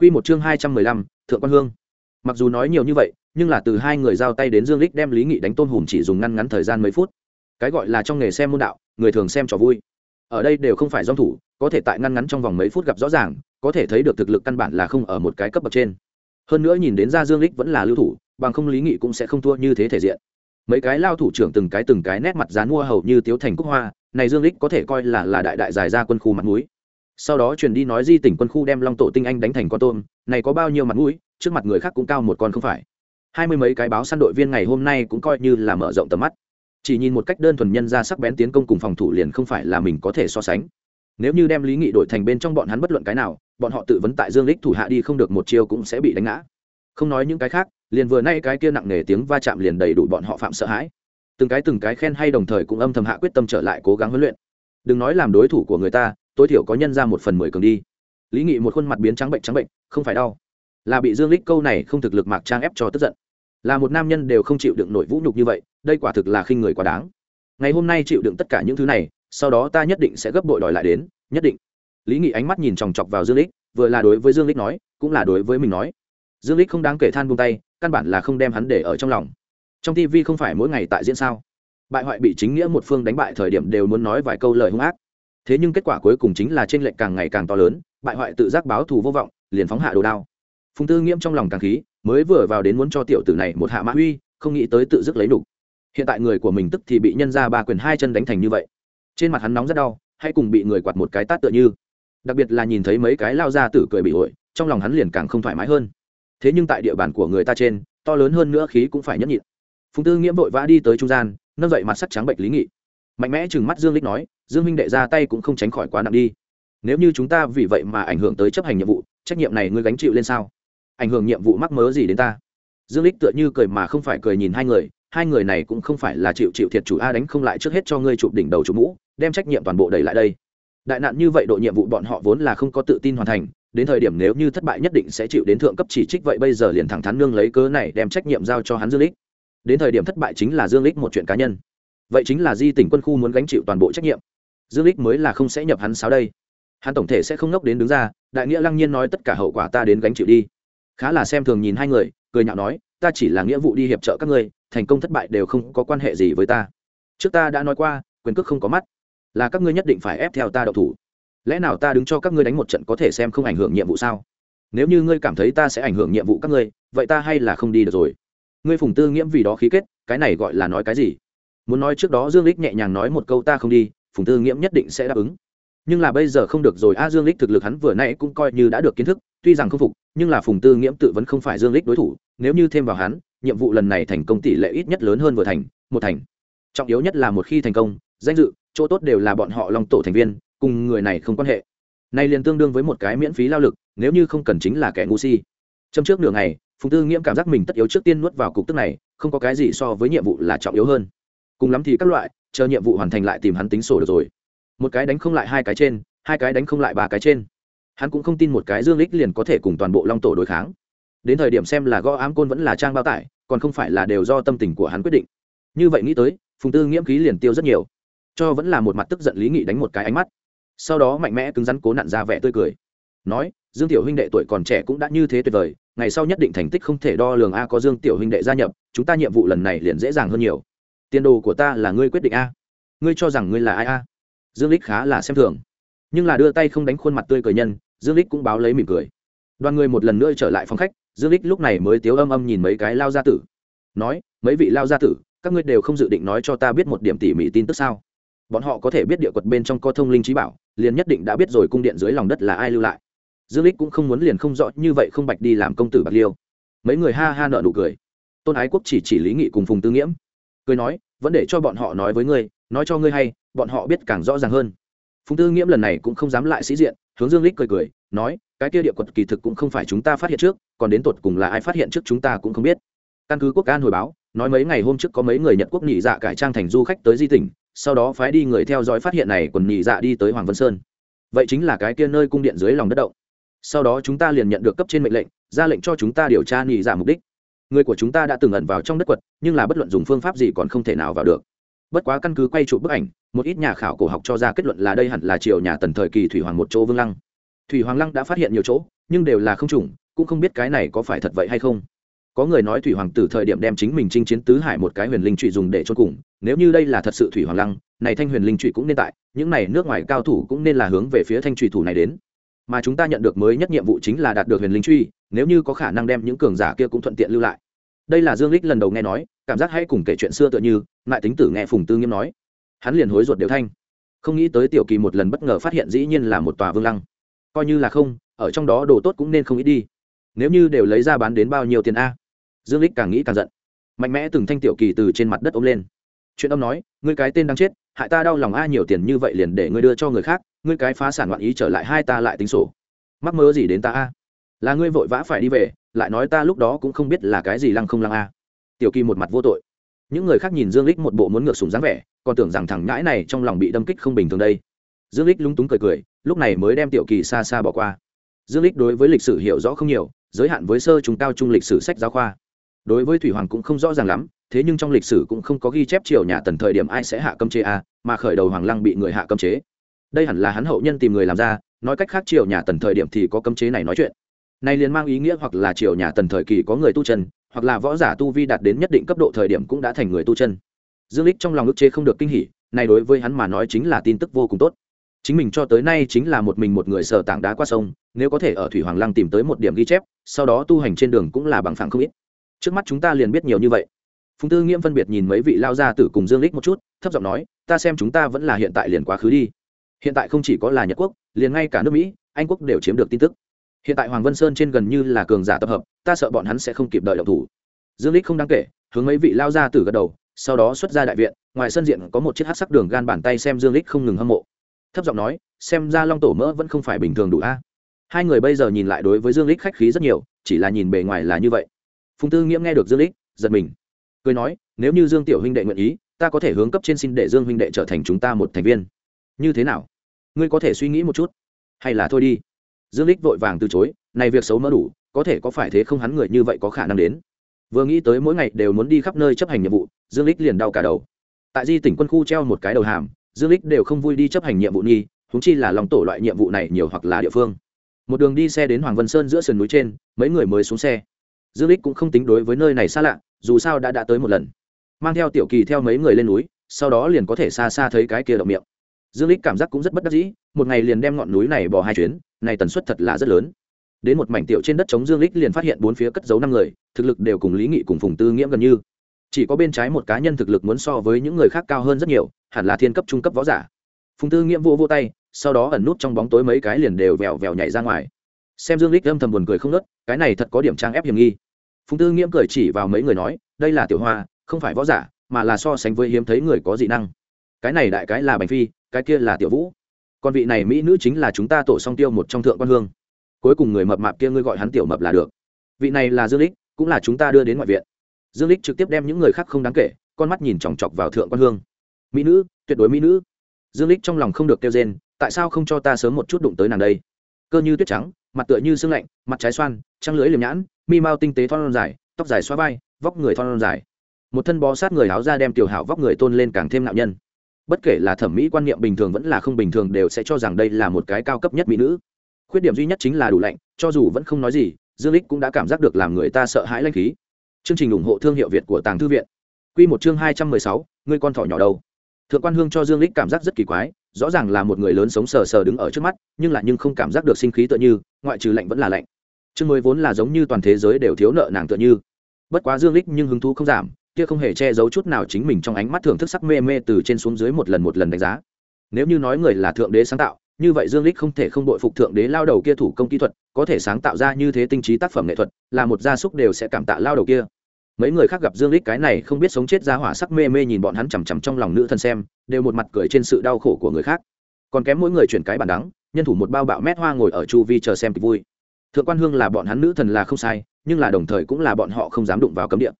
Quy một chương hai trăm mười lăm, Thượng quan Hương. Mặc dù nói nhiều như vậy, nhưng là từ hai người giao tay đến Dương Lịch đem Lý Nghị đánh tôn hùm chỉ dùng ngăn ngắn thời gian mấy phút. Cái gọi là trong nghề xem môn đạo, người thường xem trò vui. Ở đây đều không phải doanh thủ, có thể tại ngăn ngắn trong vòng mấy phút gặp rõ ràng, có thể thấy được thực lực căn bản là không ở một cái cấp bậc trên. Hơn nữa nhìn đến ra Dương Lịch vẫn là lưu thủ, bằng không Lý Nghị cũng sẽ không thua như thế thể diện. Mấy cái lao thủ trưởng từng cái từng cái nét mặt dán mua hầu như tiếu thành cúc hoa, này Dương Lịch có thể coi là là đại đại giải ra quân khu mặt mũi sau đó truyền đi nói di tỉnh quân khu đem long tổ tinh anh đánh thành con tôm, này có bao nhiêu mặt mũi, trước mặt người khác cũng cao một con không phải. Hai mươi mấy cái báo săn đội viên ngày hôm nay cũng coi như là mở rộng tầm mắt. Chỉ nhìn một cách đơn thuần nhân ra sắc bén tiến công cùng phòng thủ liền không phải là mình có thể so sánh. Nếu như đem lý nghị đổi thành bên trong bọn hắn bất luận cái nào, bọn họ tự vấn tại dương lích thủ hạ đi không được một chiêu cũng sẽ bị đánh ngã. Không nói những cái khác, liền vừa nay cái kia nặng nề tiếng va chạm liền đầy đủ bọn họ phạm sợ hãi. Từng cái từng cái khen hay đồng thời cũng âm thầm hạ quyết tâm trở lại cố gắng huấn luyện. Đừng nói làm đối thủ của người ta tối thiểu có nhân ra một phần mười cường đi. Lý nghị một khuôn mặt biến trắng bệnh trắng bệnh, không phải đau. Là bị dương lích câu này không thực lực mạc trang ép cho tức giận. Là một nam nhân đều không chịu đựng nổi vũ nhục như vậy, đây quả thực là khinh người quá đáng. Ngày hôm nay chịu đựng tất cả những thứ này, sau đó ta nhất định sẽ gấp bội đòi lại đến, nhất định. Lý nghị ánh mắt nhìn chòng chọc vào dương lích, vừa là đối với dương lích nói, cũng là đối với mình nói. Dương lích không đáng kể than buông tay, căn bản là không đem hắn để ở trong lòng. Trong tv không phải mỗi ngày tại diễn sao? Bại hoại bị chính nghĩa một phương đánh bại thời điểm đều muốn nói vài câu lời hung ác thế nhưng kết quả cuối cùng chính là t r ê n lệch càng ngày càng to lớn, bại hoại tự giác báo thù vô vọng, liền phóng hạ đồ đao. Phùng tư nghiễm trong lòng càng khí, mới vừa vào đến muốn cho tiểu tử này một hạ mã uy, không nghĩ tới tự dứt lấy đủ. hiện tại người của mình tức thì bị nhân ra ba quyền hai chân đánh thành như vậy. Trên mặt hắn nóng rất đau, hay cùng bị người quạt một cái tát tựa như. Đặc biệt là nhìn thấy mấy cái lao ra tử cười bị ổi trong lòng hắn liền càng không thoải mái hơn. Thế nhưng tại địa bàn của người ta trên, to lớn hơn nữa khí cũng phải nhẫn nhịn. Phùng tư nghiễm vội vã đi tới trung gian, nâng dậy mặt sắc trắng bệnh lý nghị. Mạnh mẽ chừng mắt dương lích nói dương minh đệ ra tay cũng không tránh khỏi quá nặng đi. Nếu như chúng ta vì vậy mà ảnh hưởng tới chấp hành nhiệm vụ, trách nhiệm này ngươi gánh chịu lên sao? Ảnh hưởng nhiệm vụ mắc mớ gì đến ta? Dương lích tựa như cười mà không phải cười nhìn hai người hai người này cũng không phải là chịu chịu thiệt chủ a đánh không lại trước hết cho ngươi chụp đỉnh đầu chụp mũ, đem trách nhiệm toàn bộ đẩy lại đây. Đại nạn như vậy độ nhiệm vụ bọn họ vốn là không có tự tin hoàn thành, đến thời điểm nếu như thất bại nhất định sẽ chịu đến thượng cấp chỉ trích vậy bây giờ liền thẳng thắn nương lấy cớ này đem trách nhiệm giao cho hắn dương lích đến thời điểm thất bại chính là dương lích một chuyện cá nhân. Vậy chính là di tỉnh quân khu muốn gánh chịu toàn bộ trách nhiệm dương lích mới là không sẽ nhập hắn sáo đây. Hắn tổng thể sẽ không ngốc đến đứng ra, đại nghĩa lăng nhiên nói tất cả hậu quả ta đến gánh chịu đi. Khá là xem thường nhìn hai người, cười nhạo nói, ta chỉ là nghĩa vụ đi hiệp trợ các ngươi, thành công thất bại đều không có quan hệ gì với ta. Trước ta đã nói qua, quyền cước không có mắt, là các ngươi nhất định phải ép theo ta đậu thủ. Lẽ nào ta đứng cho các ngươi đánh một trận có thể xem không ảnh hưởng nhiệm vụ sao? Nếu như ngươi cảm thấy ta sẽ ảnh hưởng nhiệm vụ các ngươi, vậy ta hay là không đi được rồi. Ngươi phùng tư nghiễm vì đó khí kết, cái này gọi là nói cái gì? Muốn nói trước đó dương lích nhẹ nhàng nói một câu ta không đi phùng tư nghiễm nhất định sẽ đáp ứng. Nhưng là bây giờ không được rồi, a dương lích thực lực hắn vừa nãy cũng coi như đã được kiến thức, tuy rằng không phục, nhưng là phùng tư nghiễm tự vẫn không phải dương lích đối thủ, nếu như thêm vào hắn, nhiệm vụ lần này thành công tỷ lệ ít nhất lớn hơn vừa thành, một thành. Trọng yếu nhất là một khi thành công, danh dự, chỗ tốt đều là bọn họ long tổ thành viên, cùng người này không quan hệ. Này liền tương đương với một cái miễn phí lao lực, nếu như không cần chính là kẻ ngu si. Trong trước nửa ngày, phùng tư nghiễm cảm giác mình tất yếu trước tiên nuốt vào cục tức này, không có cái gì so với nhiệm vụ là trọng yếu hơn cùng lắm thì các loại, chờ nhiệm vụ hoàn thành lại tìm hắn tính sổ được rồi. Một cái đánh không lại hai cái trên, hai cái đánh không lại ba cái trên. Hắn cũng không tin một cái dương lích liền có thể cùng toàn bộ long tổ đối kháng. Đến thời điểm xem là gõ ám côn vẫn là trang bao tải, còn không phải là đều do tâm tình của hắn quyết định. Như vậy nghĩ tới, phùng tư nghiễm khí liền tiêu rất nhiều. Cho vẫn là một mặt tức giận lý nghị đánh một cái ánh mắt. Sau đó mạnh mẽ cứng rắn cố nặn ra vẻ tươi cười. Nói, dương tiểu huynh đệ tuổi còn trẻ cũng đã như thế tuyệt vời, ngày sau nhất định thành tích không thể đo lường a có dương tiểu huynh đệ gia nhập, chúng ta nhiệm vụ lần này liền dễ dàng hơn nhiều tiền đồ của ta là ngươi quyết định a. Ngươi cho rằng ngươi là ai a? Dương lích khá là xem thường. Nhưng là đưa tay không đánh khuôn mặt tươi cười nhân, dương lích cũng báo lấy mỉm cười. Đoàn người một lần nữa trở lại phòng khách, dương lích lúc này mới tiếu âm âm nhìn mấy cái lao gia tử. Nói, mấy vị lao gia tử, các ngươi đều không dự định nói cho ta biết một điểm tỉ mỉ tin tức sao? Bọn họ có thể biết địa quật bên trong có thông linh trí bảo, liền nhất định đã biết rồi cung điện dưới lòng đất là ai lưu lại. Dương lích cũng không muốn liền không rõ, như vậy không bạch đi làm công tử bạc liêu. Mấy người ha ha nợ nụ cười. Tôn ái quốc chỉ chỉ lý nghị cùng phùng tư nghiễm cười nói, vẫn để cho bọn họ nói với ngươi, nói cho ngươi hay, bọn họ biết càng rõ ràng hơn. Phùng tư nghiễm lần này cũng không dám lại sĩ diện, hướng dương lích cười cười, nói, cái kia địa quật kỳ thực cũng không phải chúng ta phát hiện trước, còn đến tột cùng là ai phát hiện trước chúng ta cũng không biết. Căn cứ quốc an hồi báo, nói mấy ngày hôm trước có mấy người nhật quốc nhị dạ cải trang thành du khách tới di tỉnh, sau đó phái đi người theo dõi phát hiện này quần nhị dạ đi tới hoàng vân sơn. Vậy chính là cái kia nơi cung điện dưới lòng đất động. Sau đó chúng ta liền nhận được cấp trên mệnh lệnh, ra lệnh cho chúng ta điều tra nhị dạ mục đích người của chúng ta đã từng ẩn vào trong đất quật, nhưng là bất luận dùng phương pháp gì còn không thể nào vào được. Bất quá căn cứ quay chụp bức ảnh, một ít nhà khảo cổ học cho ra kết luận là đây hẳn là triều nhà tần thời kỳ thủy hoàng một chỗ vương lăng. Thủy hoàng lăng đã phát hiện nhiều chỗ, nhưng đều là không trùng, cũng không biết cái này có phải thật vậy hay không. Có người nói thủy hoàng từ thời điểm đem chính mình chinh chiến tứ hải một cái huyền linh trụy dùng để cho cùng, nếu như đây là thật sự thủy hoàng lăng, này thanh huyền linh trụy cũng nên tại, những này nước ngoài cao thủ cũng nên là hướng về phía thanh trụy thủ này đến mà chúng ta nhận được mới nhất nhiệm vụ chính là đạt được huyền linh truy, nếu như có khả năng đem những cường giả kia cũng thuận tiện lưu lại. Đây là dương lích lần đầu nghe nói, cảm giác hay cùng kể chuyện xưa tựa như ngại tính tử nghe phùng tư nghiêm nói. Hắn liền hối ruột đều thanh. Không nghĩ tới tiểu kỳ một lần bất ngờ phát hiện dĩ nhiên là một tòa vương lăng. Coi như là không, ở trong đó đồ tốt cũng nên không ít đi. Nếu như đều lấy ra bán đến bao nhiêu tiền a? Dương lích càng nghĩ càng giận. Mạnh mẽ từng thanh tiểu kỳ từ trên mặt đất ôm lên. Chuyện ông nói, ngươi cái tên đang chết, hại ta đau lòng a, nhiều tiền như vậy liền để ngươi đưa cho người khác ngươi cái phá sản loạn ý trở lại hai ta lại tính sổ. Mắc mơ gì đến ta a? Là ngươi vội vã phải đi về, lại nói ta lúc đó cũng không biết là cái gì lăng không lăng a. Tiểu kỳ một mặt vô tội. Những người khác nhìn dương lích một bộ muốn ngược sùng dáng vẻ, còn tưởng rằng thằng ngãi này trong lòng bị đâm kích không bình thường đây. Dương lích lúng túng cười cười, lúc này mới đem tiểu kỳ xa xa bỏ qua. Dương lích đối với lịch sử hiểu rõ không nhiều, giới hạn với sơ chúng cao trung lịch sử sách giáo khoa. Đối với thủy hoàng cũng không rõ ràng lắm, thế nhưng trong lịch sử cũng không có ghi chép triều nhà tần thời điểm ai sẽ hạ cấm chế a, mà khởi đầu hoàng lăng bị người hạ cấm chế đây hẳn là hắn hậu nhân tìm người làm ra, nói cách khác triều nhà tần thời điểm thì có cấm chế này nói chuyện. Này liền mang ý nghĩa hoặc là triều nhà tần thời kỳ có người tu chân, hoặc là võ giả tu vi đạt đến nhất định cấp độ thời điểm cũng đã thành người tu chân. Dương lích trong lòng ức chế không được kinh hỉ này đối với hắn mà nói chính là tin tức vô cùng tốt. Chính mình cho tới nay chính là một mình một người sở tảng đá qua sông, nếu có thể ở thủy hoàng lăng tìm tới một điểm ghi chép, sau đó tu hành trên đường cũng là bằng phẳng không ít. Trước mắt chúng ta liền biết nhiều như vậy. Phùng tư nghiễm phân biệt nhìn mấy vị lao gia tử cùng dương lích một chút, thấp giọng nói, ta xem chúng ta vẫn là hiện tại liền quá khứ đi hiện tại không chỉ có là nhật quốc, liền ngay cả nước mỹ, anh quốc đều chiếm được tin tức. Hiện tại hoàng vân sơn trên gần như là cường giả tập hợp, ta sợ bọn hắn sẽ không kịp đợi động thủ. Dương lích không đáng kể, hướng mấy vị lao ra từ gật đầu, sau đó xuất ra đại viện, ngoài sân diện có một chiếc hát sắc đường gan bàn tay xem dương lích không ngừng hâm mộ. Thấp giọng nói, xem ra long tổ mỡ vẫn không phải bình thường đủ a. Hai người bây giờ nhìn lại đối với dương lích khách khí rất nhiều, chỉ là nhìn bề ngoài là như vậy. Phùng tư nghiễm nghe được dương lích giật mình. Cười nói, nếu như dương tiểu huynh đệ nguyện ý, ta có thể hướng cấp trên xin để dương huynh đệ trở thành chúng ta một thành viên như thế nào? Ngươi có thể suy nghĩ một chút? Hay là thôi đi. Dương lích vội vàng từ chối, này việc xấu mỡ đủ, có thể có phải thế không hắn người như vậy có khả năng đến? Vừa nghĩ tới mỗi ngày đều muốn đi khắp nơi chấp hành nhiệm vụ, dương lích liền đau cả đầu. Tại di tỉnh quân khu treo một cái đầu hàm, dương lích đều không vui đi chấp hành nhiệm vụ nghi húng chi là lòng tổ loại nhiệm vụ này nhiều hoặc là địa phương. Một đường đi xe đến hoàng vân sơn giữa sườn núi trên, mấy người mới xuống xe. Dương lích cũng không tính đối với nơi này xa lạ, dù sao đã đã tới một lần. Mang theo tiểu kỳ theo mấy người lên núi, sau đó liền có thể xa xa thấy cái kia động miệng dương lích cảm giác cũng rất bất đắc dĩ, một ngày liền đem ngọn núi này bỏ hai chuyến, này tần suất thật là rất lớn. Đến một mảnh tiểu trên đất chống dương lích liền phát hiện bốn phía cất giấu năm người, thực lực đều cùng lý nghị cùng phùng tư nghiễm gần như. Chỉ có bên trái một cá nhân thực lực muốn so với những người khác cao hơn rất nhiều, hẳn là thiên cấp trung cấp võ giả. Phùng tư nghiễm vô vô tay, sau đó ẩn nút trong bóng tối mấy cái liền đều vèo vèo nhảy ra ngoài. Xem dương lích âm thầm buồn cười không nớt cái này thật có điểm trang ép hiểm nghi. Phùng tư nghiễm cười chỉ vào mấy người nói, đây là tiểu hoa, không phải võ giả, mà là so sánh với hiếm thấy người có dị năng. Cái này đại cái là bành phi cái kia là tiểu vũ. Còn vị này mỹ nữ chính là chúng ta tổ song tiêu một trong thượng quan hương. Cuối cùng người mập mạp kia ngươi gọi hắn tiểu mập là được. Vị này là dương lích, cũng là chúng ta đưa đến ngoại viện. Dương lích trực tiếp đem những người khác không đáng kể, con mắt nhìn chòng chọc vào thượng quan hương. Mỹ nữ, tuyệt đối mỹ nữ. Dương lích trong lòng không được kêu rên, tại sao không cho ta sớm một chút đụng tới nàng đây? Cơ như tuyết trắng, mặt tựa như sương lạnh, mặt trái xoan, trăng lưới liềm nhãn, mi mao tinh tế thon dài, tóc dài xoa vai, vóc người thon dài. Một thân bó sát người áo ra đem tiểu hảo vóc người tôn lên càng thêm nạo nhân bất kể là thẩm mỹ quan niệm bình thường vẫn là không bình thường đều sẽ cho rằng đây là một cái cao cấp nhất mỹ nữ. Khuyết điểm duy nhất chính là đủ lạnh cho dù vẫn không nói gì dương lích cũng đã cảm giác được làm người ta sợ hãi lanh khí. Chương trình ủng hộ thương hiệu việt của tàng thư viện. Quy một chương hai trăm mười sáu, người con thỏ nhỏ đâu? Thượng quan hương cho dương lích cảm giác rất kỳ quái rõ ràng là một người lớn sống sờ sờ đứng ở trước mắt nhưng lại nhưng không cảm giác được sinh khí tựa như ngoại trừ lạnh vẫn là lạnh. Chương mới vốn là giống như toàn thế giới đều thiếu nợ nàng tựa như. Bất quá dương lích nhưng hứng thú không giảm kia không hề che giấu chút nào chính mình trong ánh mắt thưởng thức sắc mê mê từ trên xuống dưới một lần một lần đánh giá. Nếu như nói người là thượng đế sáng tạo, như vậy dương lích không thể không đội phục thượng đế lao đầu kia thủ công kỹ thuật, có thể sáng tạo ra như thế tinh trí tác phẩm nghệ thuật, là một gia súc đều sẽ cảm tạ lao đầu kia. Mấy người khác gặp dương lích cái này không biết sống chết ra hỏa sắc mê mê nhìn bọn hắn chằm chằm trong lòng nữ thân xem, đều một mặt cười trên sự đau khổ của người khác. Còn kém mỗi người chuyển cái bàn đắng, nhân thủ một bao bạo mét hoa ngồi ở chu vi chờ xem kịch vui. Thượng quan hương là bọn hắn nữ thần là không sai, nhưng là đồng thời cũng là bọn họ không dám đụng vào cấm địa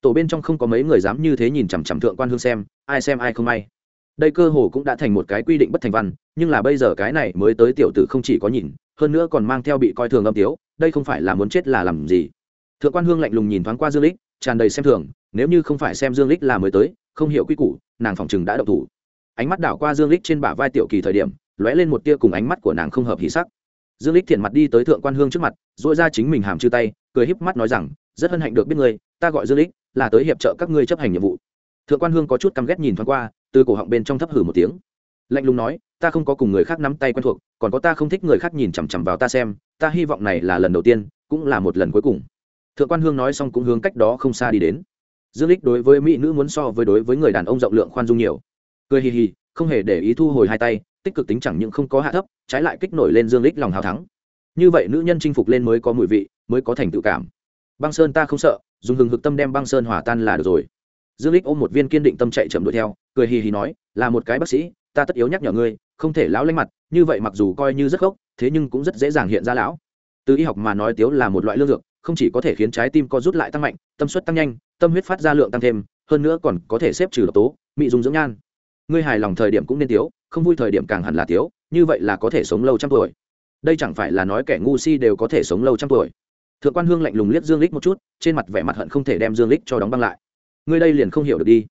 tổ bên trong không có mấy người dám như thế nhìn chằm chằm thượng quan hương xem, ai xem ai không may. Đây cơ hồ cũng đã thành một cái quy định bất thành văn, nhưng là bây giờ cái này mới tới tiểu tử không chỉ có nhìn, hơn nữa còn mang theo bị coi thường âm tiếu, đây không phải là muốn chết là làm gì. Thượng quan hương lạnh lùng nhìn thoáng qua dương lích, tràn đầy xem thường, nếu như không phải xem dương lích là mới tới, không hiểu quy củ, nàng phòng chừng đã đậu thủ. Ánh mắt đảo qua dương lích trên bả vai tiểu kỳ thời điểm, lóe lên một tia cùng ánh mắt của nàng không hợp hỉ sắc. Dương lích thiện mặt đi tới thượng quan hương trước mặt dội ra chính mình hàm chư tay, cười híp mắt nói rằng, rất hân hạnh được biết ngươi, ta gọi dương lích là tới hiệp trợ các ngươi chấp hành nhiệm vụ. Thượng quan hương có chút căm ghét nhìn thoáng qua, từ cổ họng bên trong thấp hử một tiếng. Lạnh lùng nói, ta không có cùng người khác nắm tay quen thuộc, còn có ta không thích người khác nhìn chằm chằm vào ta xem, ta hy vọng này là lần đầu tiên, cũng là một lần cuối cùng. Thượng quan hương nói xong cũng hướng cách đó không xa đi đến. Dương lích đối với mỹ nữ muốn so với đối với người đàn ông rộng lượng khoan dung nhiều. Cười hì hì, không hề để ý thu hồi hai tay, tích cực tính chẳng những không có hạ thấp, trái lại kích nổi lên dương lích lòng hào thắng. Như vậy nữ nhân chinh phục lên mới có mùi vị, mới có thành tự cảm băng sơn ta không sợ, dùng hừng hực tâm đem băng sơn hỏa tan là được rồi. Dương lích ôm một viên kiên định tâm chạy chậm đuổi theo, cười hì hì nói, là một cái bác sĩ, ta tất yếu nhắc nhở ngươi, không thể lão lanh mặt, như vậy mặc dù coi như rất gốc thế nhưng cũng rất dễ dàng hiện ra lão. Từ y học mà nói tiếu là một loại lương dược, không chỉ có thể khiến trái tim co rút lại tăng mạnh, tâm suất tăng nhanh, tâm huyết phát ra lượng tăng thêm, hơn nữa còn có thể xếp trừ độc tố, mị dùng dưỡng nhan. Ngươi hài lòng thời điểm cũng nên tiếu, không vui thời điểm càng hẳn là tiếu, như vậy là có thể sống lâu trăm tuổi. Đây chẳng phải là nói kẻ ngu si đều có thể sống lâu trăm tuổi thượng quan hương lạnh lùng liếc dương lích một chút, trên mặt vẻ mặt hận không thể đem dương lích cho đóng băng lại. Ngươi đây liền không hiểu được đi.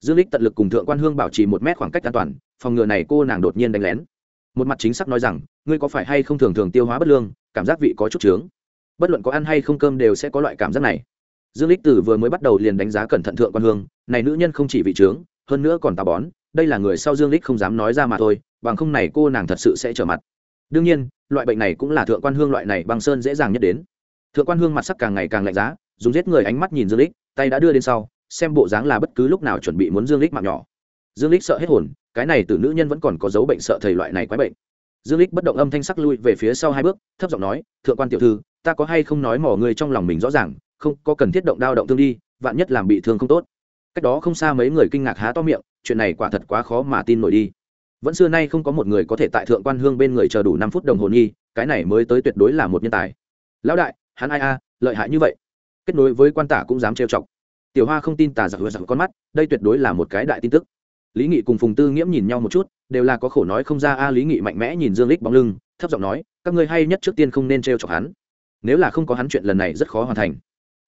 Dương lích tận lực cùng thượng quan hương bảo trì một mét khoảng cách an toàn, phòng ngừa này cô nàng đột nhiên đánh lén. Một mặt chính xác nói rằng, ngươi có phải hay không thường thường tiêu hóa bất lương, cảm giác vị có chút trướng bất luận có ăn hay không cơm đều sẽ có loại cảm giác này. Dương lích từ vừa mới bắt đầu liền đánh giá cẩn thận thượng quan hương, này nữ nhân không chỉ vị trướng hơn nữa còn tà bón, đây là người sau dương lích không dám nói ra mà thôi, bằng không này cô nàng thật sự sẽ trở mặt. Đương nhiên, loại bệnh này cũng là thượng quan hương loại này băng sơn dễ dàng nhất đến thượng quan hương mặt sắc càng ngày càng lạnh giá, dùng giết người ánh mắt nhìn dương lích, tay đã đưa đến sau, xem bộ dáng là bất cứ lúc nào chuẩn bị muốn dương lích mạng nhỏ. Dương lích sợ hết hồn, cái này từ nữ nhân vẫn còn có dấu bệnh sợ thầy loại này quái bệnh. Dương lích bất động âm thanh sắc lui về phía sau hai bước, thấp giọng nói, thượng quan tiểu thư, ta có hay không nói mỏ người trong lòng mình rõ ràng, không có cần thiết động đao động thương đi, vạn nhất làm bị thương không tốt. Cách đó không xa mấy người kinh ngạc há to miệng, chuyện này quả thật quá khó mà tin nổi đi. Vẫn xưa nay không có một người có thể tại thượng quan hương bên người chờ đủ năm phút đồng hồ nghi, cái này mới tới tuyệt đối là một nhân tài. Lão đại hắn ai a, lợi hại như vậy. Kết nối với quan tả cũng dám trêu chọc. Tiểu hoa không tin tà giặc hứa giặc con mắt, đây tuyệt đối là một cái đại tin tức. Lý nghị cùng phùng tư nghiễm nhìn nhau một chút, đều là có khổ nói không ra a, lý nghị mạnh mẽ nhìn dương lích bóng lưng, thấp giọng nói, các ngươi hay nhất trước tiên không nên trêu chọc hắn. Nếu là không có hắn chuyện lần này rất khó hoàn thành.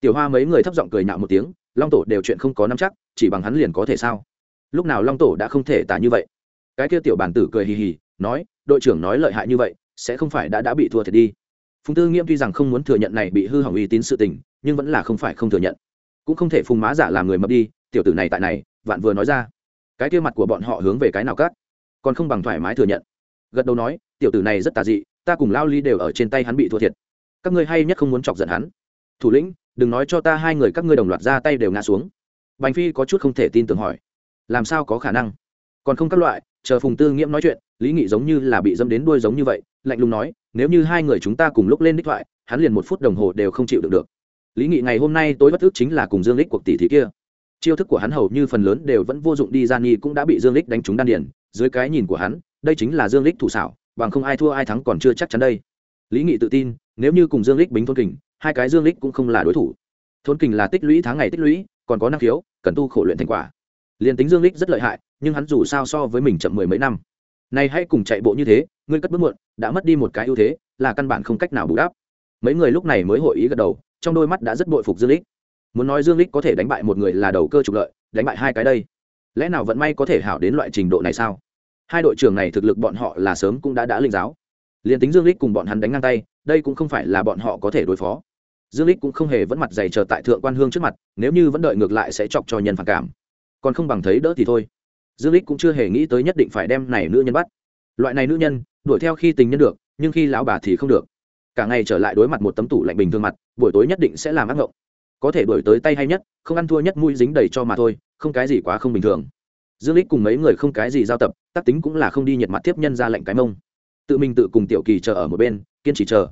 Tiểu hoa mấy người thấp giọng cười nhạo một tiếng, long tổ đều chuyện không có nắm chắc, chỉ bằng hắn liền có thể sao? Lúc nào long tổ đã không thể tả như vậy? Cái kia tiểu bản tử cười hì hì, nói, đội trưởng nói lợi hại như vậy, sẽ không phải đã đã bị thua thiệt đi phùng tư nghiêm tuy rằng không muốn thừa nhận này bị hư hỏng uy tín sự tình, nhưng vẫn là không phải không thừa nhận. Cũng không thể phùng má giả làm người mập đi, tiểu tử này tại này, vạn vừa nói ra. Cái kia mặt của bọn họ hướng về cái nào cắt còn không bằng thoải mái thừa nhận. Gật đầu nói, tiểu tử này rất tà dị, ta cùng lao ly đều ở trên tay hắn bị thua thiệt. Các ngươi hay nhất không muốn chọc giận hắn. Thủ lĩnh, đừng nói cho ta hai người các ngươi đồng loạt ra tay đều ngã xuống. Bành phi có chút không thể tin tưởng hỏi, làm sao có khả năng? Còn không các loại, chờ phùng tư nghiễm nói chuyện lý nghị giống như là bị dâm đến đuôi giống như vậy, lạnh lùng nói, nếu như hai người chúng ta cùng lúc lên đích thoại, hắn liền một phút đồng hồ đều không chịu được được. Lý nghị ngày hôm nay tối bất thức chính là cùng dương lích cuộc tỷ thí kia. Chiêu thức của hắn hầu như phần lớn đều vẫn vô dụng đi ra nghi cũng đã bị dương lích đánh trúng đan điền. Dưới cái nhìn của hắn, đây chính là dương lích thủ xảo, bằng không ai thua ai thắng còn chưa chắc chắn đây. Lý nghị tự tin, nếu như cùng dương lích bính thôn kình, hai cái dương lích cũng không là đối thủ. Thôn kình là tích lũy tháng ngày tích lũy, còn có năng khiếu, cần tu khổ luyện thành quả. Liền tính dương lích rất lợi hại, nhưng hắn dù sao so với mình chậm mười mấy năm nay hãy cùng chạy bộ như thế, ngươi cất bước muộn, đã mất đi một cái ưu thế, là căn bản không cách nào bù đắp. Mấy người lúc này mới hội ý gật đầu, trong đôi mắt đã rất bội phục dương lích muốn nói dương lích có thể đánh bại một người là đầu cơ trục lợi, đánh bại hai cái đây, lẽ nào vận may có thể hảo đến loại trình độ này sao? Hai đội trưởng này thực lực bọn họ là sớm cũng đã đã linh giáo. Liền tính dương lích cùng bọn hắn đánh ngang tay, đây cũng không phải là bọn họ có thể đối phó. Dương lích cũng không hề vẫn mặt dày chờ tại thượng quan hương trước mặt, nếu như vẫn đợi ngược lại sẽ chọc cho nhân phản cảm. Còn không bằng thấy đỡ thì thôi dương lích cũng chưa hề nghĩ tới nhất định phải đem này nữ nhân bắt. Loại này nữ nhân, đuổi theo khi tình nhân được, nhưng khi lão bà thì không được. Cả ngày trở lại đối mặt một tấm tủ lạnh bình thường mặt, buổi tối nhất định sẽ làm ác ngộng. Có thể đuổi tới tay hay nhất, không ăn thua nhất mũi dính đầy cho mà thôi, không cái gì quá không bình thường. Dương lích cùng mấy người không cái gì giao tập, tác tính cũng là không đi nhiệt mặt tiếp nhân ra lệnh cái mông. Tự mình tự cùng tiểu kỳ chờ ở một bên, kiên trì chờ.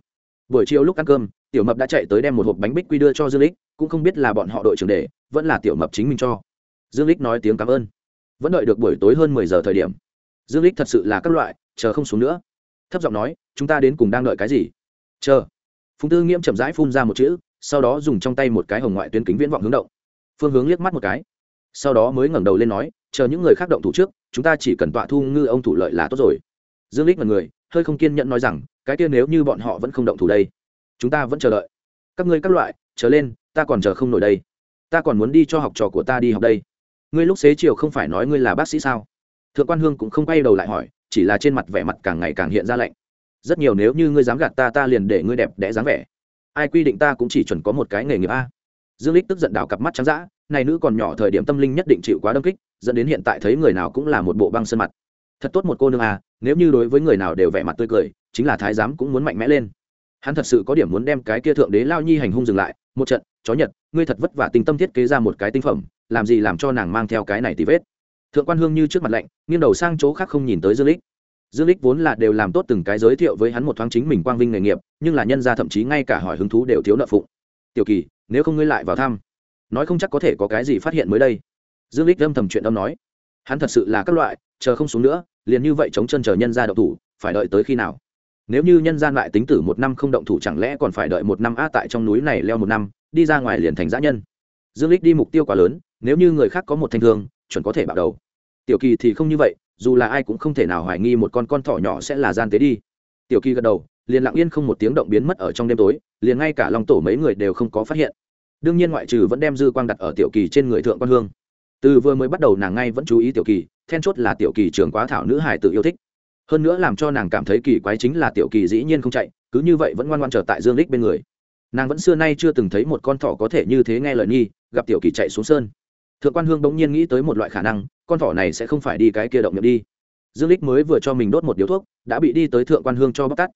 Buổi chiều lúc ăn cơm, tiểu mập đã chạy tới đem một hộp bánh bích quy đưa cho dương lích cũng không biết là bọn họ đội trưởng để, vẫn là tiểu mập chính mình cho. Dương lích nói tiếng cảm ơn vẫn đợi được buổi tối hơn mười giờ thời điểm. Dương lích thật sự là các loại, chờ không xuống nữa. Thấp giọng nói, chúng ta đến cùng đang đợi cái gì? Chờ. Phùng tư nghiễm chậm rãi phun ra một chữ, sau đó dùng trong tay một cái hồng ngoại tuyến kính viễn vọng hướng động. Phương hướng liếc mắt một cái. Sau đó mới ngẩng đầu lên nói, chờ những người khác động thủ trước, chúng ta chỉ cần tọa thu ngư ông thủ lợi là tốt rồi. Dương lích là người, hơi không kiên nhẫn nói rằng, cái kia nếu như bọn họ vẫn không động thủ đây, chúng ta vẫn chờ đợi. Các ngươi các loại, chờ lên, ta còn chờ không nổi đây. Ta còn muốn đi cho học trò của ta đi học đây ngươi lúc xế chiều không phải nói ngươi là bác sĩ sao? Thượng quan hương cũng không quay đầu lại hỏi, chỉ là trên mặt vẻ mặt càng ngày càng hiện ra lạnh. Rất nhiều nếu như ngươi dám gạt ta ta liền để ngươi đẹp đẽ dáng vẻ. Ai quy định ta cũng chỉ chuẩn có một cái nghề nghiệp a. Dương lích tức giận đảo cặp mắt trắng dã, này nữ còn nhỏ thời điểm tâm linh nhất định chịu quá đâm kích, dẫn đến hiện tại thấy người nào cũng là một bộ băng sơn mặt. Thật tốt một cô nương à nếu như đối với người nào đều vẻ mặt tươi cười, chính là thái giám cũng muốn mạnh mẽ lên. Hắn thật sự có điểm muốn đem cái kia thượng đế lao nhi hành hung dừng lại. Một trận, chó nhật, ngươi thật vất vả tình tâm thiết kế ra một cái tinh phẩm làm gì làm cho nàng mang theo cái này tì vết. Thượng quan hương như trước mặt lạnh, nghiêng đầu sang chỗ khác không nhìn tới dương lích. Dương lích vốn là đều làm tốt từng cái giới thiệu với hắn một thoáng chính mình quang vinh nghề nghiệp, nhưng là nhân ra thậm chí ngay cả hỏi hứng thú đều thiếu nợ phụng. Tiểu kỳ, nếu không ngươi lại vào thăm, nói không chắc có thể có cái gì phát hiện mới đây. Dương lích âm thầm chuyện âm nói. Hắn thật sự là các loại, chờ không xuống nữa, liền như vậy chống chân chờ nhân ra đậu thủ, phải đợi tới khi nào? Nếu như nhân gian lại tính tử một năm không động thủ chẳng lẽ còn phải đợi một năm a tại trong núi này leo một năm, đi ra ngoài liền thành giã nhân? Dương lích đi mục tiêu quá lớn nếu như người khác có một thanh thương, chuẩn có thể bạo đầu. Tiểu kỳ thì không như vậy, dù là ai cũng không thể nào hoài nghi một con con thỏ nhỏ sẽ là gian tế đi. Tiểu kỳ gật đầu, liền lặng yên không một tiếng động biến mất ở trong đêm tối, liền ngay cả lòng tổ mấy người đều không có phát hiện. Đương nhiên ngoại trừ vẫn đem dư quang đặt ở tiểu kỳ trên người thượng quan hương. Từ vừa mới bắt đầu nàng ngay vẫn chú ý tiểu kỳ, then chốt là tiểu kỳ trường quá thảo nữ hải tự yêu thích. Hơn nữa làm cho nàng cảm thấy kỳ quái chính là tiểu kỳ dĩ nhiên không chạy, cứ như vậy vẫn ngoan ngoan trở tại dương lích bên người. Nàng vẫn xưa nay chưa từng thấy một con thỏ có thể như thế nghe lời nghi, gặp tiểu kỳ chạy xuống sơn thượng quan hương bỗng nhiên nghĩ tới một loại khả năng, con thỏ này sẽ không phải đi cái kia động miệng đi. Dương lích mới vừa cho mình đốt một điếu thuốc, đã bị đi tới thượng quan hương cho bóc tắt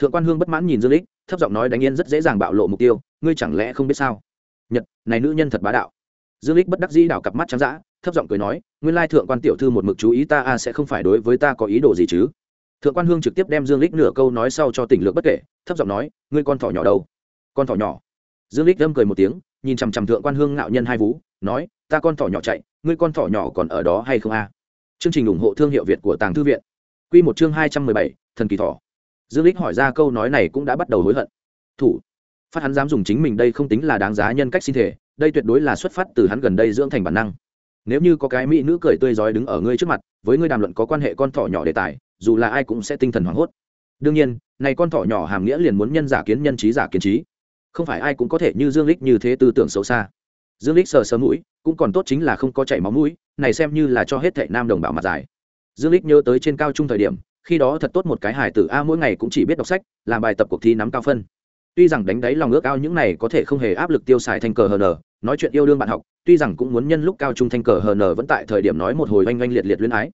thượng quan hương bất mãn nhìn dương lích, thấp giọng nói đánh yên rất dễ dàng bạo lộ mục tiêu, ngươi chẳng lẽ không biết sao? Nhật, này nữ nhân thật bá đạo. Dương lích bất đắc dĩ đảo cặp mắt trắng dã, thấp giọng cười nói, nguyên lai thượng quan tiểu thư một mực chú ý ta a, sẽ không phải đối với ta có ý đồ gì chứ? Thượng quan hương trực tiếp đem dương lích nửa câu nói sau cho tỉnh lược bất kể, thấp giọng nói, ngươi con thỏ nhỏ đâu? Con thỏ nhỏ. Dương lích đâm cười một tiếng, nhìn chằm chằm thượng quan hương ngạo nhân hai vú, nói ta con thỏ nhỏ chạy, ngươi con thỏ nhỏ còn ở đó hay không a? Chương trình ủng hộ thương hiệu việt của tàng thư viện. Quy một chương hai trăm mười bảy, thần kỳ thỏ. Dương lích hỏi ra câu nói này cũng đã bắt đầu hối hận. Thủ. Phát hắn dám dùng chính mình đây không tính là đáng giá nhân cách sinh thể, đây tuyệt đối là xuất phát từ hắn gần đây dưỡng thành bản năng. Nếu như có cái mỹ nữ cười tươi rói đứng ở ngươi trước mặt, với ngươi đàm luận có quan hệ con thỏ nhỏ đề tài, dù là ai cũng sẽ tinh thần hoảng hốt. Đương nhiên, này con thỏ nhỏ hàm nghĩa liền muốn nhân giả kiến nhân trí giả kiến trí. Không phải ai cũng có thể như dương lích như thế tư tưởng xấu xa dương lích sờ sờ mũi, cũng còn tốt chính là không có chảy máu mũi, này xem như là cho hết thệ nam đồng bào mặt dài. Dương lích nhớ tới trên cao trung thời điểm, khi đó thật tốt một cái hài tử a à, mỗi ngày cũng chỉ biết đọc sách, làm bài tập cuộc thi nắm cao phân. Tuy rằng đánh đáy lòng ước ao những này có thể không hề áp lực tiêu xài thành cờ hờ nở. nói chuyện yêu đương bạn học, tuy rằng cũng muốn nhân lúc cao trung thanh cờ hờ nở vẫn tại thời điểm nói một hồi oanh oanh liệt liệt luyến ái.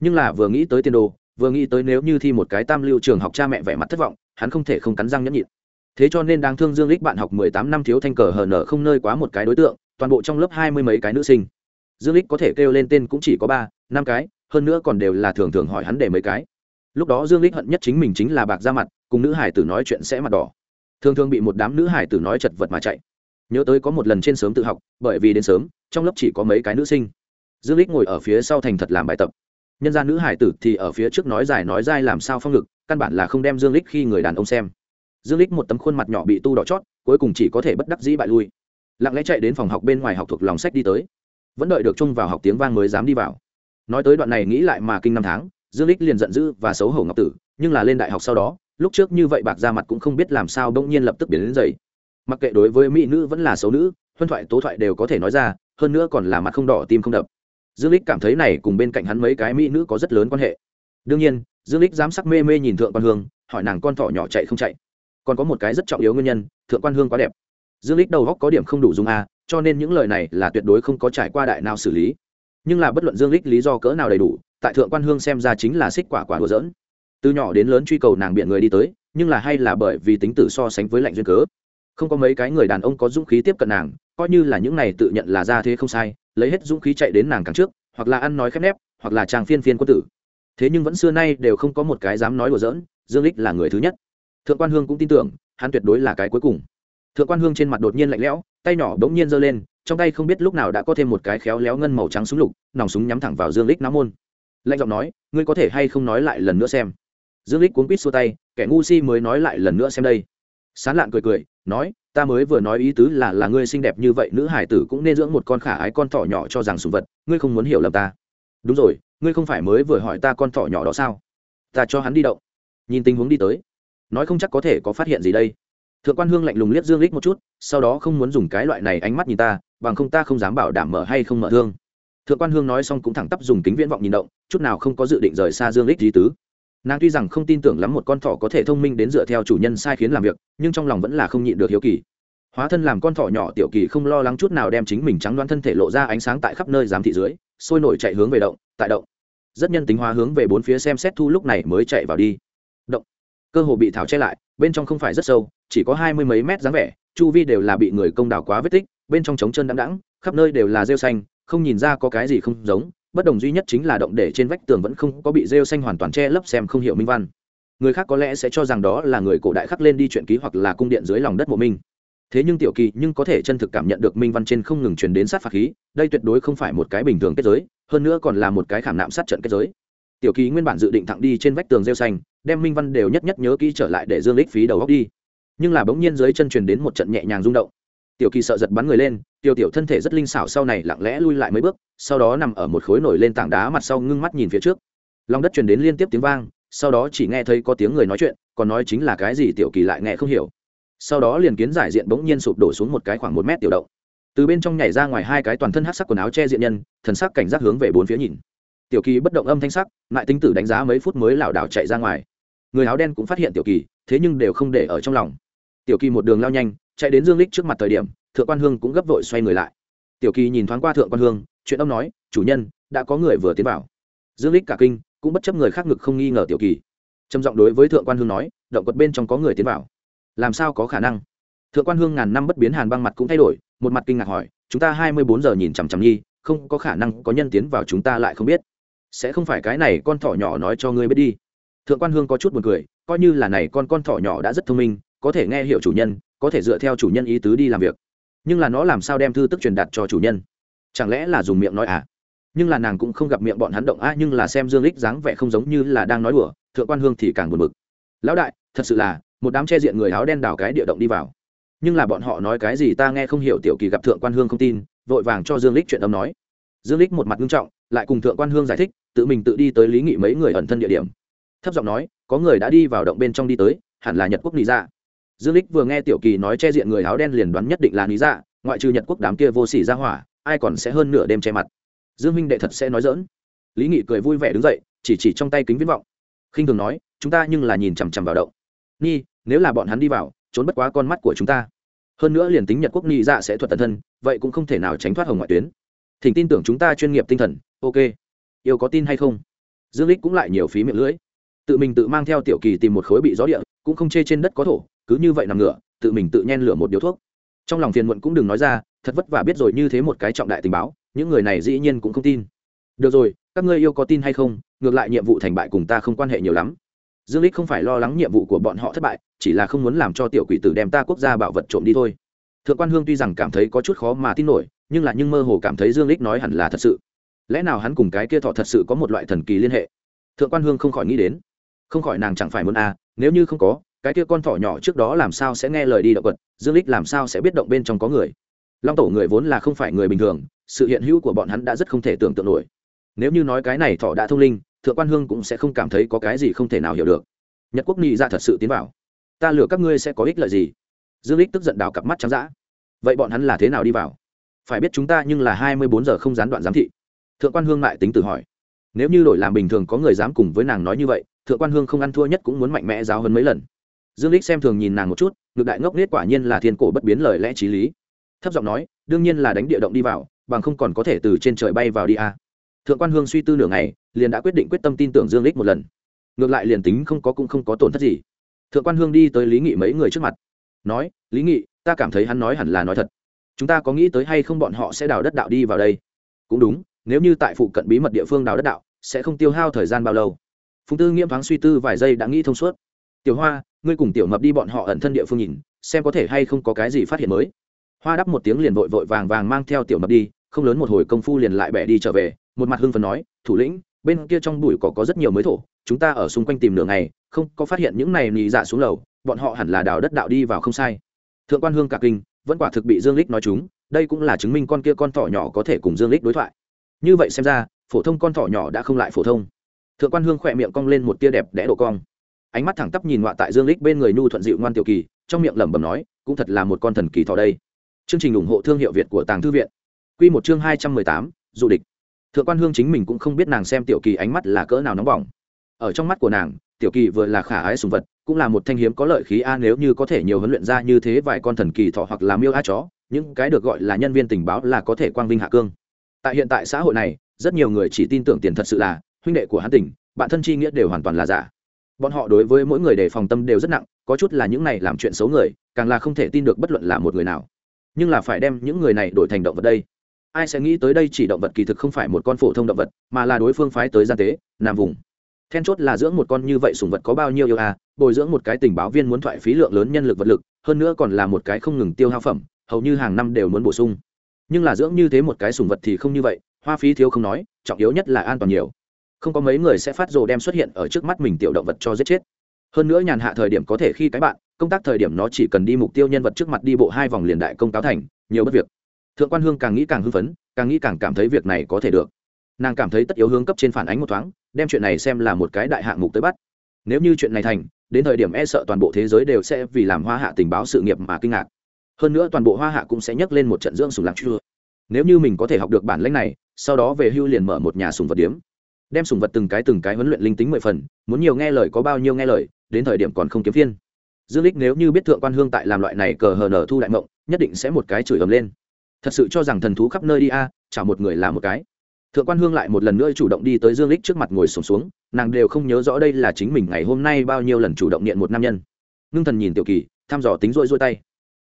Nhưng là vừa nghĩ tới tiền đồ, vừa nghĩ tới nếu như thi một cái tam lưu trường học cha mẹ vẻ mặt thất vọng, hắn không thể không cắn răng nhẫn nhịn. Thế cho nên đang thương dương lích bạn học mười tám năm thiếu thanh cờ hờ nở không nơi quá một cái đối tượng toàn bộ trong lớp hai mươi mấy cái nữ sinh. Dương lích có thể kêu lên tên cũng chỉ có ba, năm cái, hơn nữa còn đều là thường thường hỏi hắn để mấy cái. Lúc đó dương lích hận nhất chính mình chính là bạc ra mặt, cùng nữ hải tử nói chuyện sẽ mặt đỏ. Thường thường bị một đám nữ hải tử nói chật vật mà chạy. Nhớ tới có một lần trên sớm tự học, bởi vì đến sớm, trong lớp chỉ có mấy cái nữ sinh. Dương lích ngồi ở phía sau thành thật làm bài tập. Nhân gia nữ hải tử thì ở phía trước nói dài nói dai làm sao phong ngực, căn bản là không đem dương lích khi người đàn ông xem. Dương lích một tấm khuôn mặt nhỏ bị tu đỏ chót, cuối cùng chỉ có thể bất đắc dĩ bại lui lặng lẽ chạy đến phòng học bên ngoài học thuộc lòng sách đi tới. Vẫn đợi được chung vào học tiếng vang mới dám đi vào. Nói tới đoạn này nghĩ lại mà kinh năm tháng, dương lích liền giận dữ và xấu hổ ngọc tử, nhưng là lên đại học sau đó, lúc trước như vậy bạc ra mặt cũng không biết làm sao bỗng nhiên lập tức biến đến dày mặc kệ đối với mỹ nữ vẫn là xấu nữ, huân thoại tố thoại đều có thể nói ra, hơn nữa còn là mặt không đỏ tim không đập. Dương lích cảm thấy này cùng bên cạnh hắn mấy cái mỹ nữ có rất lớn quan hệ. Đương nhiên, dương lích dám sắc mê mê nhìn thượng quan hương, hỏi nàng con thỏ nhỏ chạy không chạy. Còn có một cái rất trọng yếu nguyên nhân, thượng quan hương quá đẹp dương lích đầu góc có điểm không đủ dùng a, cho nên những lời này là tuyệt đối không có trải qua đại nào xử lý. Nhưng là bất luận dương lích lý do cỡ nào đầy đủ, tại thượng quan hương xem ra chính là xích quả quả đùa dỡn từ nhỏ đến lớn truy cầu nàng biện người đi tới, nhưng là hay là bởi vì tính tử so sánh với lạnh duyên cớ. Không có mấy cái người đàn ông có dũng khí tiếp cận nàng, coi như là những này tự nhận là ra thế không sai, lấy hết dũng khí chạy đến nàng càng trước, hoặc là ăn nói khép nép, hoặc là chàng phiên phiên quân tử. Thế nhưng vẫn xưa nay đều không có một cái dám nói đùa giỡn, dương lích là người thứ nhất. Thượng quan hương cũng tin tưởng, hắn tuyệt đối là cái cuối cùng thượng quan hương trên mặt đột nhiên lạnh lẽo, tay nhỏ bỗng nhiên giơ lên, trong tay không biết lúc nào đã có thêm một cái khéo léo ngân màu trắng súng lục, nòng súng nhắm thẳng vào dương lích náo môn. Lạnh giọng nói, ngươi có thể hay không nói lại lần nữa xem? Dương lích cuốn quýt xua tay, kẻ ngu si mới nói lại lần nữa xem đây. Sán lạn cười cười, nói, ta mới vừa nói ý tứ là là ngươi xinh đẹp như vậy nữ hải tử cũng nên dưỡng một con khả ái con thỏ nhỏ cho rằng sùng vật, ngươi không muốn hiểu lầm ta. Đúng rồi, ngươi không phải mới vừa hỏi ta con thỏ nhỏ đó sao? Ta cho hắn đi động. Nhìn tình huống đi tới, nói không chắc có thể có phát hiện gì đây thượng quan hương lạnh lùng liếc dương lích một chút, sau đó không muốn dùng cái loại này ánh mắt nhìn ta, bằng không ta không dám bảo đảm mở hay không mở thương. Thượng quan hương nói xong cũng thẳng tắp dùng kính viễn vọng nhìn động, chút nào không có dự định rời xa dương lích lý tứ. Nàng tuy rằng không tin tưởng lắm một con thỏ có thể thông minh đến dựa theo chủ nhân sai khiến làm việc, nhưng trong lòng vẫn là không nhịn được hiếu kỳ. Hóa thân làm con thỏ nhỏ tiểu kỳ không lo lắng chút nào đem chính mình trắng đoán thân thể lộ ra ánh sáng tại khắp nơi giám thị dưới, sôi nổi chạy hướng về động, tại động. Rất nhân tính hóa hướng về bốn phía xem xét thu lúc này mới chạy vào đi. Động. Cơ hồ bị thảo che lại bên trong không phải rất sâu, chỉ có hai mươi mấy mét dáng vẻ, chu vi đều là bị người công đào quá vết tích, bên trong trống chân đắng đắng khắp nơi đều là rêu xanh, không nhìn ra có cái gì không giống, bất đồng duy nhất chính là động để trên vách tường vẫn không có bị rêu xanh hoàn toàn che lấp xem không hiểu minh văn. Người khác có lẽ sẽ cho rằng đó là người cổ đại khắc lên đi chuyện ký hoặc là cung điện dưới lòng đất mộ minh. Thế nhưng tiểu kỳ nhưng có thể chân thực cảm nhận được minh văn trên không ngừng truyền đến sát phạt khí, đây tuyệt đối không phải một cái bình thường kết giới, hơn nữa còn là một cái khảm nạm sát trận kết giới tiểu kỳ nguyên bản dự định thẳng đi trên vách tường rêu xanh, đem minh văn đều nhất nhất nhớ kỹ trở lại để dương lích phí đầu góc đi. Nhưng là bỗng nhiên dưới chân truyền đến một trận nhẹ nhàng rung động. Tiểu kỳ sợ giật bắn người lên, tiểu tiểu thân thể rất linh xảo sau này lặng lẽ lui lại mấy bước, sau đó nằm ở một khối nổi lên tảng đá mặt sau ngưng mắt nhìn phía trước. Lòng đất truyền đến liên tiếp tiếng vang, sau đó chỉ nghe thấy có tiếng người nói chuyện, còn nói chính là cái gì tiểu kỳ lại nghe không hiểu. Sau đó liền kiến giải diện bỗng nhiên sụp đổ xuống một cái khoảng một mét tiểu động. Từ bên trong nhảy ra ngoài hai cái toàn thân hát sắc quần áo che diện nhân, thần sắc cảnh giác hướng về bốn phía nhìn tiểu kỳ bất động âm thanh sắc lại tính tử đánh giá mấy phút mới lảo đảo chạy ra ngoài. Người áo đen cũng phát hiện tiểu kỳ, thế nhưng đều không để ở trong lòng. Tiểu kỳ một đường lao nhanh, chạy đến dương lích trước mặt thời điểm, thượng quan hương cũng gấp vội xoay người lại. Tiểu kỳ nhìn thoáng qua thượng quan hương, chuyện ông nói, chủ nhân, đã có người vừa tiến vào. Dương lích cả kinh, cũng bất chấp người khác ngực không nghi ngờ tiểu kỳ. Trầm giọng đối với thượng quan hương nói, động quật bên trong có người tiến vào. Làm sao có khả năng? Thượng quan hương ngàn năm bất biến hàn băng mặt cũng thay đổi, một mặt kinh ngạc hỏi, chúng ta hai mươi bốn giờ nhìn chằm chằm nhi không có khả năng có nhân tiến vào chúng ta lại không biết sẽ không phải cái này con thỏ nhỏ nói cho ngươi biết đi. Thượng quan hương có chút buồn cười, coi như là này con con thỏ nhỏ đã rất thông minh, có thể nghe hiểu chủ nhân, có thể dựa theo chủ nhân ý tứ đi làm việc. Nhưng là nó làm sao đem thư tức truyền đạt cho chủ nhân? Chẳng lẽ là dùng miệng nói à? Nhưng là nàng cũng không gặp miệng bọn hắn động a nhưng là xem dương lích dáng vẻ không giống như là đang nói đùa, thượng quan hương thì càng buồn bực. Lão đại, thật sự là, một đám che diện người áo đen đào cái địa động đi vào. Nhưng là bọn họ nói cái gì ta nghe không hiểu, tiểu kỳ gặp thượng quan hương không tin, vội vàng cho dương lích chuyện âm nói. Dương lích một mặt nghiêm trọng lại cùng thượng quan hương giải thích, tự mình tự đi tới lý nghị mấy người ẩn thân địa điểm. Thấp giọng nói, có người đã đi vào động bên trong đi tới, hẳn là nhật quốc lý dạ dương lích vừa nghe tiểu kỳ nói che diện người áo đen liền đoán nhất định là lý dạ ngoại trừ nhật quốc đám kia vô sỉ ra hỏa, ai còn sẽ hơn nửa đêm che mặt. Dương minh đệ thật sẽ nói dỡn lý nghị cười vui vẻ đứng dậy, chỉ chỉ trong tay kính viễn vọng. Khinh thường nói, chúng ta nhưng là nhìn chằm chằm vào động. Ni, nếu là bọn hắn đi vào, trốn bất quá con mắt của chúng ta. Hơn nữa liền tính nhật quốc ni dạ sẽ thuật tận thân, vậy cũng không thể nào tránh thoát hồng ngoại tuyến thỉnh tin tưởng chúng ta chuyên nghiệp tinh thần, ok. Yêu có tin hay không? Dương lích cũng lại nhiều phí miệng lưỡi. Tự mình tự mang theo tiểu kỳ tìm một khối bị gió địa, cũng không chê trên đất có thổ, cứ như vậy nằm ngửa, tự mình tự nhen lửa một điếu thuốc. Trong lòng phiền muộn cũng đừng nói ra, thật vất vả biết rồi như thế một cái trọng đại tình báo, những người này dĩ nhiên cũng không tin. Được rồi, các ngươi yêu có tin hay không? Ngược lại nhiệm vụ thành bại cùng ta không quan hệ nhiều lắm. Dương lích không phải lo lắng nhiệm vụ của bọn họ thất bại, chỉ là không muốn làm cho tiểu quỷ tử đem ta quốc gia bảo vật trộm đi thôi. Thượng quan hương tuy rằng cảm thấy có chút khó mà tin nổi nhưng là nhưng mơ hồ cảm thấy dương lích nói hẳn là thật sự. Lẽ nào hắn cùng cái kia thọ thật sự có một loại thần kỳ liên hệ? Thượng quan hương không khỏi nghĩ đến. Không khỏi nàng chẳng phải muốn a à, nếu như không có cái kia con thỏ nhỏ trước đó làm sao sẽ nghe lời đi động vật dương lích làm sao sẽ biết động bên trong có người? Long tổ người vốn là không phải người bình thường sự hiện hữu của bọn hắn đã rất không thể tưởng tượng nổi. Nếu như nói cái này thỏ đã thông linh thượng quan hương cũng sẽ không cảm thấy có cái gì không thể nào hiểu được. Nhật quốc nghị ra thật sự tiến vào. Ta lừa các ngươi sẽ có ích lợi gì? Dương lích tức giận đào cặp mắt trắng dã. Vậy bọn hắn là thế nào đi vào? Phải biết chúng ta nhưng là hai mươi bốn giờ không gián đoạn giám thị. Thượng quan hương lại tính tự hỏi. Nếu như đổi làm bình thường có người dám cùng với nàng nói như vậy, thượng quan hương không ăn thua nhất cũng muốn mạnh mẽ giáo hơn mấy lần. Dương lích xem thường nhìn nàng một chút, ngược đại ngốc nết quả nhiên là thiên cổ bất biến lời lẽ trí lý. Thấp giọng nói, đương nhiên là đánh địa động đi vào, bằng không còn có thể từ trên trời bay vào đi à. thượng quan hương suy tư nửa ngày, liền đã quyết định quyết tâm tin tưởng dương lích một lần. Ngược lại liền tính không có cũng không có tổn thất gì. Thượng quan hương đi tới lý nghị mấy người trước mặt. Nói, lý nghị, ta cảm thấy hắn nói hẳn là nói thật chúng ta có nghĩ tới hay không bọn họ sẽ đào đất đạo đi vào đây? Cũng đúng, nếu như tại phụ cận bí mật địa phương đào đất đạo, sẽ không tiêu hao thời gian bao lâu. Phùng tư nghiễm thoáng suy tư vài giây đã nghĩ thông suốt. Tiểu hoa, ngươi cùng tiểu mập đi bọn họ ẩn thân địa phương nhìn, xem có thể hay không có cái gì phát hiện mới. Hoa đắp một tiếng liền vội vội vàng vàng mang theo tiểu mập đi, không lớn một hồi công phu liền lại bẻ đi trở về, một mặt hưng phần nói, thủ lĩnh, bên kia trong bụi cỏ có rất nhiều mới thổ, chúng ta ở xung quanh tìm nửa ngày, không có phát hiện những này nị dạ xuống lầu, bọn họ hẳn là đào đất đạo đi vào không sai. Thượng quan hương cả kinh vẫn quả thực bị dương lích nói chúng đây cũng là chứng minh con kia con thỏ nhỏ có thể cùng dương lích đối thoại. Như vậy xem ra phổ thông con thỏ nhỏ đã không lại phổ thông. Thượng quan hương khỏe miệng cong lên một tia đẹp đẽ độ cong. Ánh mắt thẳng tắp nhìn ngoạ tại dương lích bên người nhu thuận dịu ngoan tiểu kỳ trong miệng lẩm bẩm nói cũng thật là một con thần kỳ thỏ đây. Chương trình ủng hộ thương hiệu việt của tàng thư viện. Quy một chương hai trăm mười tám, du địch. Thượng quan hương chính mình cũng không biết nàng xem tiểu kỳ ánh mắt là cỡ nào nóng bỏng. Ở trong mắt của nàng tiểu kỳ vừa là khả ái sùng vật cũng là một thanh hiếm có lợi khí a, nếu như có thể nhiều huấn luyện ra như thế vài con thần kỳ thọ hoặc là miêu a chó, những cái được gọi là nhân viên tình báo là có thể quang vinh hạ cương. Tại hiện tại xã hội này, rất nhiều người chỉ tin tưởng tiền thật sự là huynh đệ của hắn tỉnh, bạn thân chi nghĩa đều hoàn toàn là giả. Bọn họ đối với mỗi người đề phòng tâm đều rất nặng, có chút là những này làm chuyện xấu người, càng là không thể tin được bất luận là một người nào. Nhưng là phải đem những người này đổi thành động vật đây. Ai sẽ nghĩ tới đây chỉ động vật kỳ thực không phải một con phổ thông động vật, mà là đối phương phái tới gian tế, nam vùng then chốt là dưỡng một con như vậy sùng vật có bao nhiêu yêu à? Bồi dưỡng một cái tình báo viên muốn thoại phí lượng lớn nhân lực vật lực, hơn nữa còn là một cái không ngừng tiêu hao phẩm, hầu như hàng năm đều muốn bổ sung. Nhưng là dưỡng như thế một cái sùng vật thì không như vậy, hoa phí thiếu không nói, trọng yếu nhất là an toàn nhiều. Không có mấy người sẽ phát rồ đem xuất hiện ở trước mắt mình tiểu động vật cho giết chết. Hơn nữa nhàn hạ thời điểm có thể khi cái bạn, công tác thời điểm nó chỉ cần đi mục tiêu nhân vật trước mặt đi bộ hai vòng liền đại công cáo thành, nhiều bất việc. Thượng quan hương càng nghĩ càng hưng phấn, càng nghĩ càng cảm thấy việc này có thể được nàng cảm thấy tất yếu hướng cấp trên phản ánh một thoáng, đem chuyện này xem là một cái đại hạng mục tới bắt. Nếu như chuyện này thành, đến thời điểm e sợ toàn bộ thế giới đều sẽ vì làm hoa hạ tình báo sự nghiệp mà kinh ngạc. Hơn nữa toàn bộ hoa hạ cũng sẽ nhấc lên một trận dưỡng sùng lạc chưa nếu như mình có thể học được bản lãnh này, sau đó về hưu liền mở một nhà sùng vật điếm. Đem sùng vật từng cái từng cái huấn luyện linh tính mười phần, muốn nhiều nghe lời có bao nhiêu nghe lời, đến thời điểm còn không kiếm phiên. Dương lích nếu như biết thượng quan hương tại làm loại này cờ hờ nở thu đại mộng, nhất định sẽ một cái chửi ầm lên. Thật sự cho rằng thần thú khắp nơi đi a, chả một người là một cái thượng quan hương lại một lần nữa chủ động đi tới dương lích trước mặt ngồi sổm xuống, xuống nàng đều không nhớ rõ đây là chính mình ngày hôm nay bao nhiêu lần chủ động niệm một nam nhân. Ngưng thần nhìn tiểu kỳ thăm dò tính rỗi rỗi tay.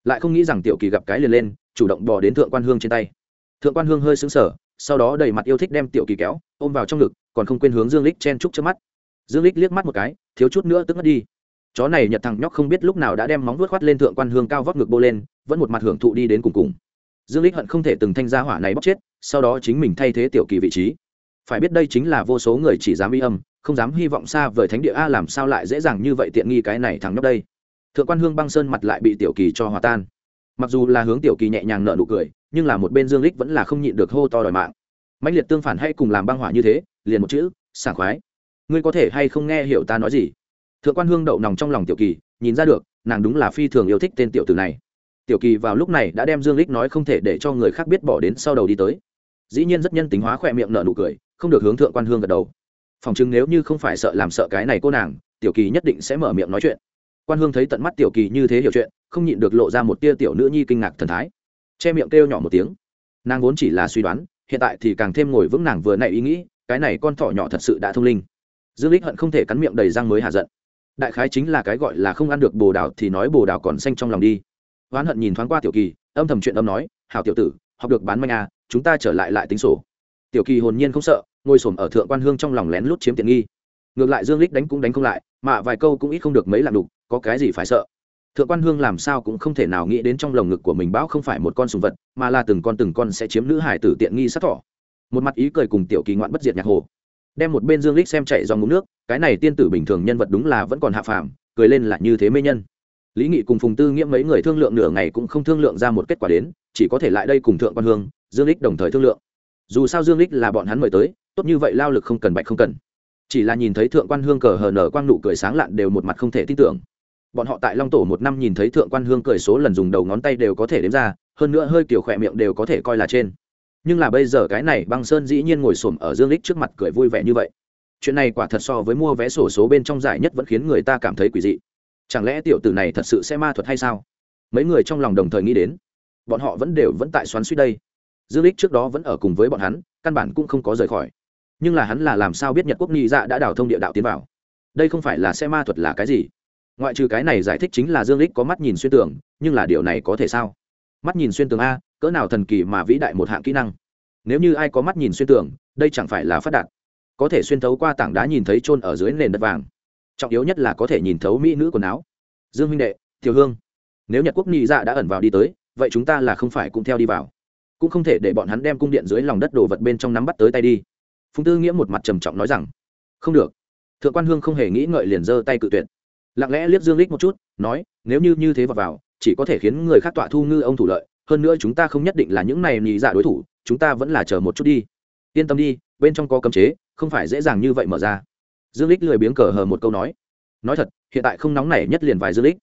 Lại không nghĩ rằng tiểu kỳ gặp cái liền lên chủ động bỏ đến thượng quan hương trên tay. Thượng quan hương hơi sững sờ sau đó đầy mặt yêu thích đem tiểu kỳ kéo ôm vào trong ngực còn không quên hướng dương lích chen trúc trước mắt. Dương lích liếc mắt một cái thiếu chút nữa tức ngất đi. Chó này nhật thằng nhóc không biết lúc nào đã đem móng vuốt khoát lên thượng quan hương cao vóc ngực bô lên vẫn một mặt hưởng thụ đi đến cùng cùng. Dương lích hận không thể từng thanh gia hỏa này bóc chết sau đó chính mình thay thế tiểu kỳ vị trí. Phải biết đây chính là vô số người chỉ dám y âm, không dám hy vọng xa vời thánh địa a làm sao lại dễ dàng như vậy tiện nghi cái này thằng nhóc đây. Thượng quan hương băng sơn mặt lại bị tiểu kỳ cho hòa tan. Mặc dù là hướng tiểu kỳ nhẹ nhàng nợ nụ cười, nhưng là một bên dương lích vẫn là không nhịn được hô to đòi mạng. Mạnh liệt tương phản hay cùng làm băng hỏa như thế, liền một chữ, sảng khoái. Ngươi có thể hay không nghe hiểu ta nói gì? Thượng quan hương đậu nòng trong lòng tiểu kỳ, nhìn ra được, nàng đúng là phi thường yêu thích tên tiểu tử này. Tiểu kỳ vào lúc này đã đem dương lích nói không thể để cho người khác biết bỏ đến sau đầu đi tới dĩ nhiên rất nhân tính hóa khỏe miệng nợ nụ cười, không được hướng thượng quan hương gật đầu. Phòng chứng nếu như không phải sợ làm sợ cái này cô nàng, tiểu kỳ nhất định sẽ mở miệng nói chuyện. Quan hương thấy tận mắt tiểu kỳ như thế hiểu chuyện, không nhịn được lộ ra một tia tiểu nữ nhi kinh ngạc thần thái. Che miệng kêu nhỏ một tiếng. Nàng vốn chỉ là suy đoán, hiện tại thì càng thêm ngồi vững nàng vừa nãy ý nghĩ, cái này con thỏ nhỏ thật sự đã thông linh. Dương lích hận không thể cắn miệng đầy răng mới hạ giận. Đại khái chính là cái gọi là không ăn được bồ đào thì nói bồ đào còn xanh trong lòng đi. Oán hận nhìn thoáng qua tiểu kỳ, âm thầm chuyện âm nói, hảo tiểu tử học được bán manh à chúng ta trở lại lại tính sổ. Tiểu kỳ hồn nhiên không sợ, ngồi xổm ở thượng quan hương trong lòng lén lút chiếm tiện nghi. Ngược lại dương lích đánh cũng đánh không lại, mà vài câu cũng ít không được mấy làm đục, có cái gì phải sợ? Thượng quan hương làm sao cũng không thể nào nghĩ đến trong lồng ngực của mình bão không phải một con sùng vật, mà là từng con từng con sẽ chiếm nữ hải tử tiện nghi sát thỏ. Một mặt ý cười cùng tiểu kỳ ngoạn bất diệt nhạc hồ. Đem một bên dương lích xem chạy dòng ngụm nước, cái này tiên tử bình thường nhân vật đúng là vẫn còn hạ phàm, cười lên là như thế mê nhân lý nghị cùng phùng tư nghĩa mấy người thương lượng nửa ngày cũng không thương lượng ra một kết quả đến, chỉ có thể lại đây cùng thượng quan hương, dương lích đồng thời thương lượng. Dù sao dương lích là bọn hắn mời tới, tốt như vậy lao lực không cần bạch không cần. Chỉ là nhìn thấy thượng quan hương cờ hờ nở quang nụ cười sáng lạn đều một mặt không thể tin tưởng. Bọn họ tại long tổ một năm nhìn thấy thượng quan hương cười số lần dùng đầu ngón tay đều có thể đếm ra, hơn nữa hơi kiểu khỏe miệng đều có thể coi là trên. Nhưng là bây giờ cái này băng sơn dĩ nhiên ngồi xổm ở dương lích trước mặt cười vui vẻ như vậy. Chuyện này quả thật so với mua vé sổ số bên trong giải nhất vẫn khiến người ta cảm thấy quỷ dị chẳng lẽ tiểu tử này thật sự sẽ ma thuật hay sao? Mấy người trong lòng đồng thời nghĩ đến. Bọn họ vẫn đều vẫn tại xoắn suýt đây. Dương lích trước đó vẫn ở cùng với bọn hắn, căn bản cũng không có rời khỏi. Nhưng là hắn là làm sao biết nhật quốc nghị dạ đã đào thông địa đạo tiến vào? Đây không phải là xe ma thuật là cái gì? Ngoại trừ cái này giải thích chính là dương lích có mắt nhìn xuyên tường, nhưng là điều này có thể sao? Mắt nhìn xuyên tường a, cỡ nào thần kỳ mà vĩ đại một hạng kỹ năng. Nếu như ai có mắt nhìn xuyên tường, đây chẳng phải là phát đạt. Có thể xuyên thấu qua tảng đá nhìn thấy trôn ở dưới nền đất vàng trọng yếu nhất là có thể nhìn thấu mỹ nữ quần áo. Dương huynh đệ thiều hương, nếu nhật quốc nghị dạ đã ẩn vào đi tới, vậy chúng ta là không phải cũng theo đi vào. Cũng không thể để bọn hắn đem cung điện dưới lòng đất đồ vật bên trong nắm bắt tới tay đi. Phùng tư nghĩa một mặt trầm trọng nói rằng, không được. Thượng quan hương không hề nghĩ ngợi liền giơ tay cự tuyệt. Lặng lẽ liếc dương lích một chút, nói, nếu như như thế vào vào, chỉ có thể khiến người khác tọa thu ngư ông thủ lợi, hơn nữa chúng ta không nhất định là những này nhị dạ đối thủ, chúng ta vẫn là chờ một chút đi. Yên tâm đi, bên trong có cấm chế, không phải dễ dàng như vậy mở ra dương lích lười biếng cờ hờ một câu nói. Nói thật, hiện tại không nóng nảy nhất liền vài dương lích.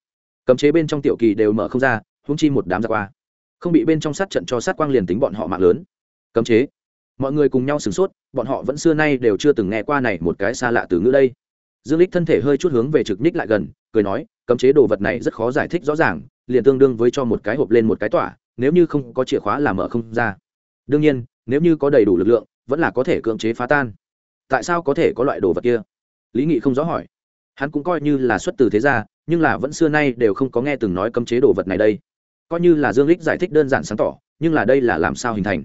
Cấm chế bên trong tiểu kỳ đều mở không ra húng chi một đám ra qua. Không bị bên trong sát trận cho sát quang liền tính bọn họ mạng lớn. Cấm chế. Mọi người cùng nhau sửng sốt, bọn họ vẫn xưa nay đều chưa từng nghe qua này một cái xa lạ từ ngữ đây. Dương lích thân thể hơi chút hướng về trực ních lại gần, cười nói, cấm chế đồ vật này rất khó giải thích rõ ràng, liền tương đương với cho một cái hộp lên một cái tỏa, nếu như không có chìa khóa là mở không ra. Đương nhiên, nếu như có đầy đủ lực lượng, vẫn là có thể cưỡng chế phá tan. Tại sao có thể có loại đồ vật kia? Lý nghị không rõ hỏi. Hắn cũng coi như là xuất từ thế gia, nhưng là vẫn xưa nay đều không có nghe từng nói cấm chế đồ vật này đây. Coi như là dương lích giải thích đơn giản sáng tỏ, nhưng là đây là làm sao hình thành?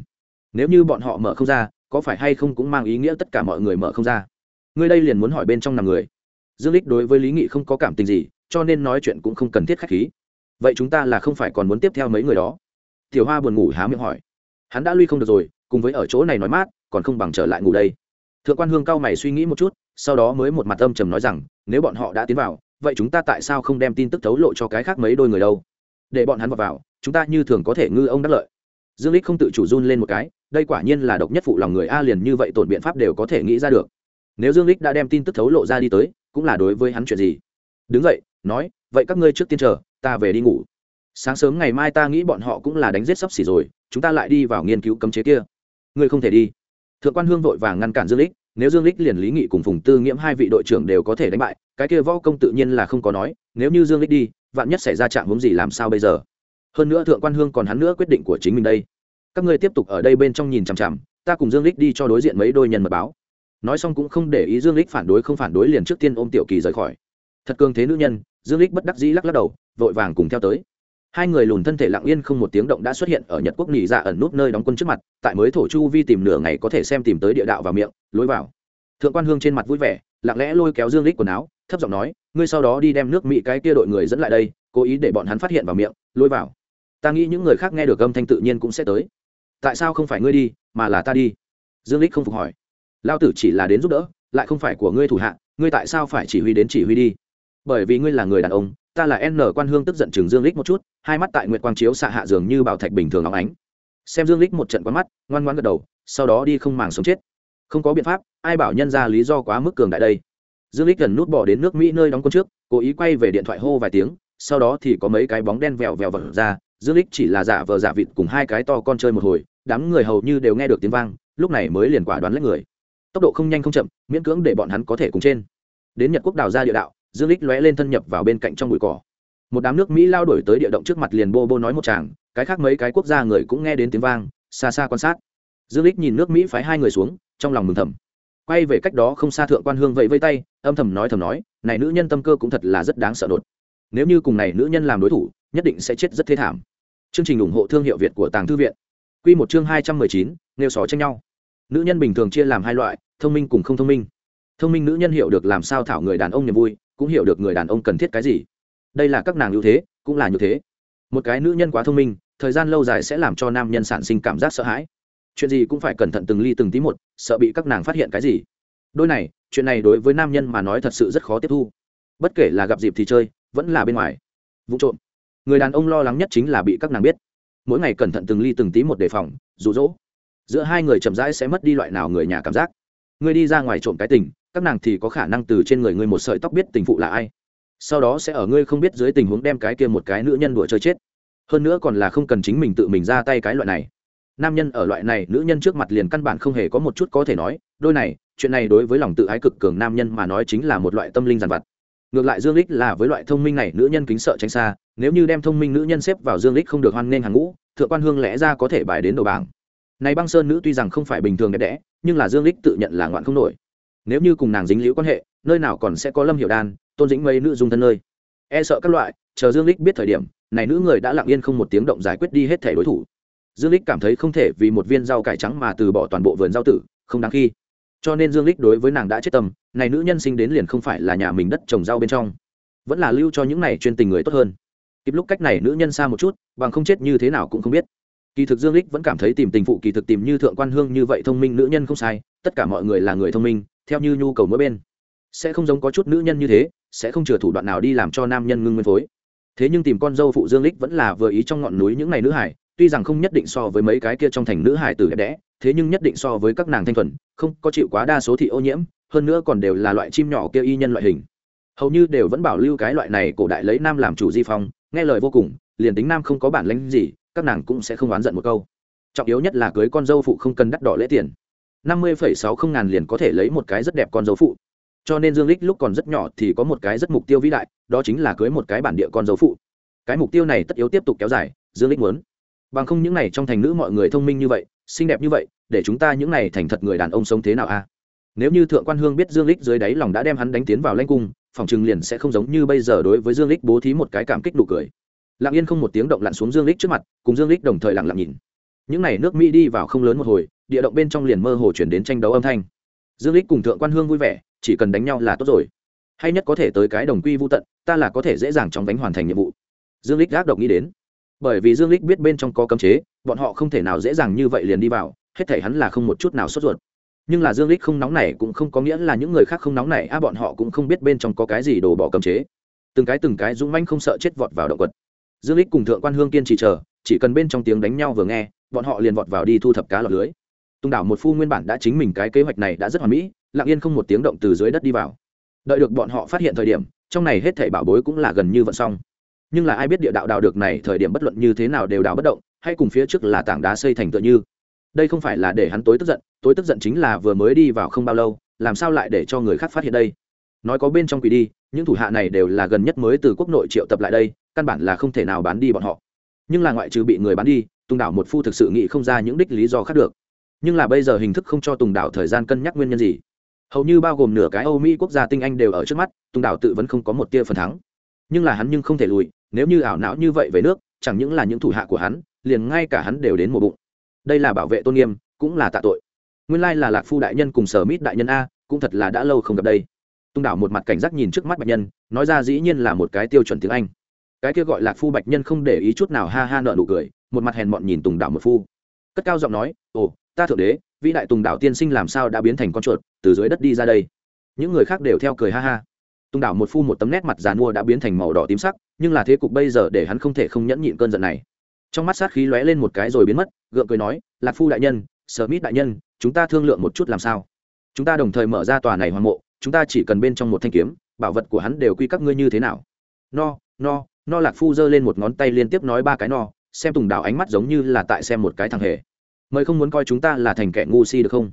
Nếu như bọn họ mở không ra, có phải hay không cũng mang ý nghĩa tất cả mọi người mở không ra? Ngươi đây liền muốn hỏi bên trong nằm người. Dương lích đối với lý nghị không có cảm tình gì, cho nên nói chuyện cũng không cần thiết khách khí. Vậy chúng ta là không phải còn muốn tiếp theo mấy người đó? Tiểu hoa buồn ngủ há miệng hỏi. Hắn đã lui không được rồi, cùng với ở chỗ này nói mát, còn không bằng trở lại ngủ đây. Thượng quan hương cao mày suy nghĩ một chút sau đó mới một mặt âm trầm nói rằng nếu bọn họ đã tiến vào vậy chúng ta tại sao không đem tin tức thấu lộ cho cái khác mấy đôi người đâu? Để bọn hắn vào, vào chúng ta như thường có thể ngư ông đắc lợi. Dương lích không tự chủ run lên một cái đây quả nhiên là độc nhất phụ lòng người a liền như vậy tổn biện pháp đều có thể nghĩ ra được. Nếu dương lích đã đem tin tức thấu lộ ra đi tới cũng là đối với hắn chuyện gì? Đứng dậy nói vậy các ngươi trước tiên chờ ta về đi ngủ. Sáng sớm ngày mai ta nghĩ bọn họ cũng là đánh giết sắp xỉ rồi chúng ta lại đi vào nghiên cứu cấm chế kia. Ngươi không thể đi. Thượng quan hương vội vàng ngăn cản dương lích nếu dương lích liền lý nghị cùng phùng tư nghiễm hai vị đội trưởng đều có thể đánh bại, cái kia võ công tự nhiên là không có nói, nếu như dương lích đi, vạn nhất xảy ra trạng hướng gì làm sao bây giờ? Hơn nữa thượng quan hương còn hắn nữa quyết định của chính mình đây. Các ngươi tiếp tục ở đây bên trong nhìn chằm chằm, ta cùng dương lích đi cho đối diện mấy đôi nhân mật báo. Nói xong cũng không để ý dương lích phản đối không phản đối liền trước tiên ôm tiểu kỳ rời khỏi. Thật cường thế nữ nhân, dương lích bất đắc dĩ lắc lắc đầu, vội vàng cùng theo tới hai người lùn thân thể lặng yên không một tiếng động đã xuất hiện ở nhật quốc nghỉ dạ ẩn nút nơi đóng quân trước mặt, tại mới thổ chu vi tìm nửa ngày có thể xem tìm tới địa đạo và miệng, lối vào. Thượng quan hương trên mặt vui vẻ, lặng lẽ lôi kéo dương lích quần áo, thấp giọng nói, ngươi sau đó đi đem nước mỹ cái kia đội người dẫn lại đây, cố ý để bọn hắn phát hiện vào miệng, lôi vào. Ta nghĩ những người khác nghe được âm thanh tự nhiên cũng sẽ tới. Tại sao không phải ngươi đi, mà là ta đi? Dương lích không phục hỏi. Lao tử chỉ là đến giúp đỡ, lại không phải của ngươi thủ hạ, ngươi tại sao phải chỉ huy đến chỉ huy đi? Bởi vì ngươi là người đàn ông ta là n quan hương tức giận chừng dương lích một chút, hai mắt tại nguyệt quang chiếu xạ hạ dường như bảo thạch bình thường óng ánh. Xem dương lích một trận quán mắt, ngoan ngoan gật đầu, sau đó đi không màng sống chết. Không có biện pháp, ai bảo nhân ra lý do quá mức cường đại đây. Dương lích gần nút bỏ đến nước mỹ nơi đóng quân trước, cố ý quay về điện thoại hô vài tiếng, sau đó thì có mấy cái bóng đen vèo vèo vật ra, dương lích chỉ là giả vờ giả vịt cùng hai cái to con chơi một hồi, đám người hầu như đều nghe được tiếng vang, lúc này mới liền quả đoán lấy người. Tốc độ không nhanh không chậm, miễn cưỡng để bọn hắn có thể cùng trên. Đến nhật quốc đào ra địa đạo dương lích lóe lên thân nhập vào bên cạnh trong bụi cỏ. Một đám nước mỹ lao đổi tới địa động trước mặt liền bô bô nói một chàng, cái khác mấy cái quốc gia người cũng nghe đến tiếng vang, xa xa quan sát. Dương lích nhìn nước mỹ phái hai người xuống, trong lòng mừng thầm. Quay về cách đó không xa thượng quan hương vậy vây tay, âm thầm nói thầm nói, này nữ nhân tâm cơ cũng thật là rất đáng sợ đột. Nếu như cùng này nữ nhân làm đối thủ, nhất định sẽ chết rất thế thảm. Chương trình ủng hộ thương hiệu việt của tàng thư viện. Quy một chương hai trăm mười chín nêu sò tranh nhau. Nữ nhân bình thường chia làm hai loại, thông minh cùng không thông minh. Thông minh nữ nhân hiểu được làm sao thảo người đàn ông niềm vui cũng hiểu được người đàn ông cần thiết cái gì. Đây là các nàng ưu thế, cũng là như thế. Một cái nữ nhân quá thông minh, thời gian lâu dài sẽ làm cho nam nhân sản sinh cảm giác sợ hãi. Chuyện gì cũng phải cẩn thận từng ly từng tí một, sợ bị các nàng phát hiện cái gì. Đôi này, chuyện này đối với nam nhân mà nói thật sự rất khó tiếp thu. Bất kể là gặp dịp thì chơi, vẫn là bên ngoài. Vụ trộm. Người đàn ông lo lắng nhất chính là bị các nàng biết. Mỗi ngày cẩn thận từng ly từng tí một đề phòng, rụ rỗ. Giữa hai người chậm rãi sẽ mất đi loại nào người nhà cảm giác. Ngươi đi ra ngoài trộm cái tình các nàng thì có khả năng từ trên người ngươi một sợi tóc biết tình phụ là ai. Sau đó sẽ ở ngươi không biết dưới tình huống đem cái kia một cái nữ nhân đùa chơi chết. Hơn nữa còn là không cần chính mình tự mình ra tay cái loại này. Nam nhân ở loại này, nữ nhân trước mặt liền căn bản không hề có một chút có thể nói. Đôi này, chuyện này đối với lòng tự ái cực cường nam nhân mà nói chính là một loại tâm linh giàn vặt. Ngược lại dương lích là với loại thông minh này, nữ nhân kính sợ tránh xa. Nếu như đem thông minh nữ nhân xếp vào dương lích không được hoan nghênh hàng ngũ, thượng quan hương lẽ ra có thể bài đến đầu bảng. Này băng sơn nữ tuy rằng không phải bình thường đẹp đẽ, nhưng là dương lích tự nhận là ngoạn không nổi nếu như cùng nàng dính liễu quan hệ, nơi nào còn sẽ có lâm hiểu đan, tôn dĩnh mấy nữ dung thân nơi? E sợ các loại, chờ dương lích biết thời điểm, này nữ người đã lặng yên không một tiếng động giải quyết đi hết thể đối thủ. Dương lích cảm thấy không thể vì một viên rau cải trắng mà từ bỏ toàn bộ vườn rau tử, không đáng khi. Cho nên dương lích đối với nàng đã chết tâm, này nữ nhân sinh đến liền không phải là nhà mình đất trồng rau bên trong, vẫn là lưu cho những này chuyên tình người tốt hơn. Kịp lúc cách này nữ nhân xa một chút, bằng không chết như thế nào cũng không biết. Kỳ thực dương lích vẫn cảm thấy tìm tình phụ kỳ thực tìm như thượng quan hương như vậy thông minh nữ nhân không sai, tất cả mọi người là người thông minh theo như nhu cầu mỗi bên. Sẽ không giống có chút nữ nhân như thế, sẽ không chừa thủ đoạn nào đi làm cho nam nhân ngưng nguyên phối. Thế nhưng tìm con dâu phụ dương lích vẫn là vừa ý trong ngọn núi những ngày nữ hải, tuy rằng không nhất định so với mấy cái kia trong thành nữ hải tử đẹp đẽ, thế nhưng nhất định so với các nàng thanh thuần, không có chịu quá đa số thị ô nhiễm, hơn nữa còn đều là loại chim nhỏ kia y nhân loại hình. Hầu như đều vẫn bảo lưu cái loại này cổ đại lấy nam làm chủ di phong, nghe lời vô cùng, liền tính nam không có bản lãnh gì, các nàng cũng sẽ không oán giận một câu. Trọng yếu nhất là cưới con dâu phụ không cần đắt đỏ lễ tiền năm mươi phẩy sáu không ngàn liền có thể lấy một cái rất đẹp con dấu phụ. Cho nên dương lích lúc còn rất nhỏ thì có một cái rất mục tiêu vĩ đại, đó chính là cưới một cái bản địa con dấu phụ. Cái mục tiêu này tất yếu tiếp tục kéo dài, dương lích muốn. Bằng không những này trong thành nữ mọi người thông minh như vậy, xinh đẹp như vậy, để chúng ta những này thành thật người đàn ông sống thế nào a? Nếu như thượng quan hương biết dương lích dưới đáy lòng đã đem hắn đánh tiến vào lanh cung, phòng trừng liền sẽ không giống như bây giờ đối với dương lích bố thí một cái cảm kích nụ cười. Lặng yên không một tiếng động lặn xuống dương lích trước mặt, cùng dương lích đồng thời lặng lặng nhìn. Những này nước mỹ đi vào không lớn một hồi địa động bên trong liền mơ hồ chuyển đến tranh đấu âm thanh. Dương lích cùng thượng quan hương vui vẻ, chỉ cần đánh nhau là tốt rồi. Hay nhất có thể tới cái đồng quy vô tận, ta là có thể dễ dàng chóng đánh hoàn thành nhiệm vụ. Dương lích gác độc nghĩ đến. Bởi vì dương lích biết bên trong có cấm chế, bọn họ không thể nào dễ dàng như vậy liền đi vào, hết thể hắn là không một chút nào sốt ruột. Nhưng là dương lích không nóng này cũng không có nghĩa là những người khác không nóng này a, bọn họ cũng không biết bên trong có cái gì đồ bỏ cấm chế. Từng cái từng cái dũng manh không sợ chết vọt vào động quật. Dương lích cùng thượng quan hương kiên trì chờ, chỉ cần bên trong tiếng đánh nhau vừa nghe, bọn họ liền vọt vào đi thu thập cá lọt lưới tung đảo một phu nguyên bản đã chính mình cái kế hoạch này đã rất hoàn mỹ, lặng yên không một tiếng động từ dưới đất đi vào. Đợi được bọn họ phát hiện thời điểm, trong này hết thảy bảo bối cũng là gần như vận xong. Nhưng là ai biết địa đạo đào được này thời điểm bất luận như thế nào đều đào bất động, hay cùng phía trước là tảng đá xây thành tựa như. Đây không phải là để hắn tối tức giận, tối tức giận chính là vừa mới đi vào không bao lâu, làm sao lại để cho người khác phát hiện đây? Nói có bên trong quỷ đi, những thủ hạ này đều là gần nhất mới từ quốc nội triệu tập lại đây, căn bản là không thể nào bán đi bọn họ. Nhưng là ngoại trừ bị người bán đi, tùng đảo một phu thực sự nghĩ không ra những đích lý do khác được nhưng là bây giờ hình thức không cho tùng đảo thời gian cân nhắc nguyên nhân gì? Hầu như bao gồm nửa cái âu mỹ quốc gia tinh anh đều ở trước mắt, tùng đảo tự vẫn không có một tia phần thắng. Nhưng là hắn nhưng không thể lùi, nếu như ảo não như vậy về nước, chẳng những là những thủ hạ của hắn, liền ngay cả hắn đều đến một bụng. Đây là bảo vệ tôn nghiêm, cũng là tạ tội. Nguyên lai là lạc phu đại nhân cùng sở mít đại nhân a, cũng thật là đã lâu không gặp đây. Tung đảo một mặt cảnh giác nhìn trước mắt bạch nhân, nói ra dĩ nhiên là một cái tiêu chuẩn tiếng anh. Cái kia gọi lạc phu bạch nhân không để ý chút nào ha ha nợ nụ cười, một mặt hèn mọn nhìn tùng đảo một phu. Cất cao giọng nói, ồ ta thượng đế, vĩ đại tùng đảo tiên sinh làm sao đã biến thành con chuột, từ dưới đất đi ra đây. Những người khác đều theo cười ha ha. Tùng đảo một phu một tấm nét mặt già mua đã biến thành màu đỏ tím sắc, nhưng là thế cục bây giờ để hắn không thể không nhẫn nhịn cơn giận này. Trong mắt sát khí lóe lên một cái rồi biến mất, gượng cười nói, lạc phu đại nhân, sở mít đại nhân, chúng ta thương lượng một chút làm sao? Chúng ta đồng thời mở ra tòa này hoàng mộ, chúng ta chỉ cần bên trong một thanh kiếm, bảo vật của hắn đều quy các ngươi như thế nào? No no no, lạc phu giơ lên một ngón tay liên tiếp nói ba cái no, xem tùng đảo ánh mắt giống như là tại xem một cái thằng hề mời không muốn coi chúng ta là thành kẻ ngu si được không?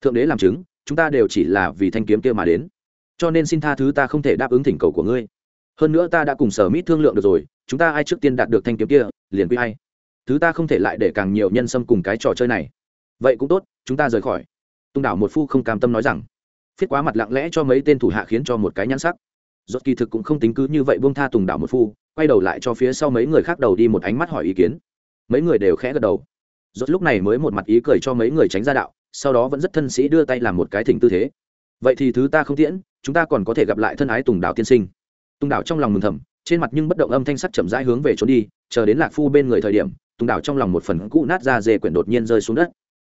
Thượng đế làm chứng, chúng ta đều chỉ là vì thanh kiếm kia mà đến. Cho nên xin tha thứ ta không thể đáp ứng thỉnh cầu của ngươi. Hơn nữa ta đã cùng sở mít thương lượng được rồi, chúng ta ai trước tiên đạt được thanh kiếm kia, liền quy hay thứ ta không thể lại để càng nhiều nhân xâm cùng cái trò chơi này. Vậy cũng tốt, chúng ta rời khỏi. Tung đảo một phu không cam tâm nói rằng, phiết quá mặt lặng lẽ cho mấy tên thủ hạ khiến cho một cái nhãn sắc. Rốt kỳ thực cũng không tính cứ như vậy buông tha tùng đảo một phu, quay đầu lại cho phía sau mấy người khác đầu đi một ánh mắt hỏi ý kiến. Mấy người đều khẽ gật đầu rốt lúc này mới một mặt ý cười cho mấy người tránh ra đạo, sau đó vẫn rất thân sĩ đưa tay làm một cái thỉnh tư thế. Vậy thì thứ ta không tiễn, chúng ta còn có thể gặp lại thân ái tùng đảo tiên sinh. Tùng đảo trong lòng mừng thầm, trên mặt nhưng bất động âm thanh sắc chậm rãi hướng về trốn đi, chờ đến lạc phu bên người thời điểm, tùng đảo trong lòng một phần cũ nát ra dề quyển đột nhiên rơi xuống đất.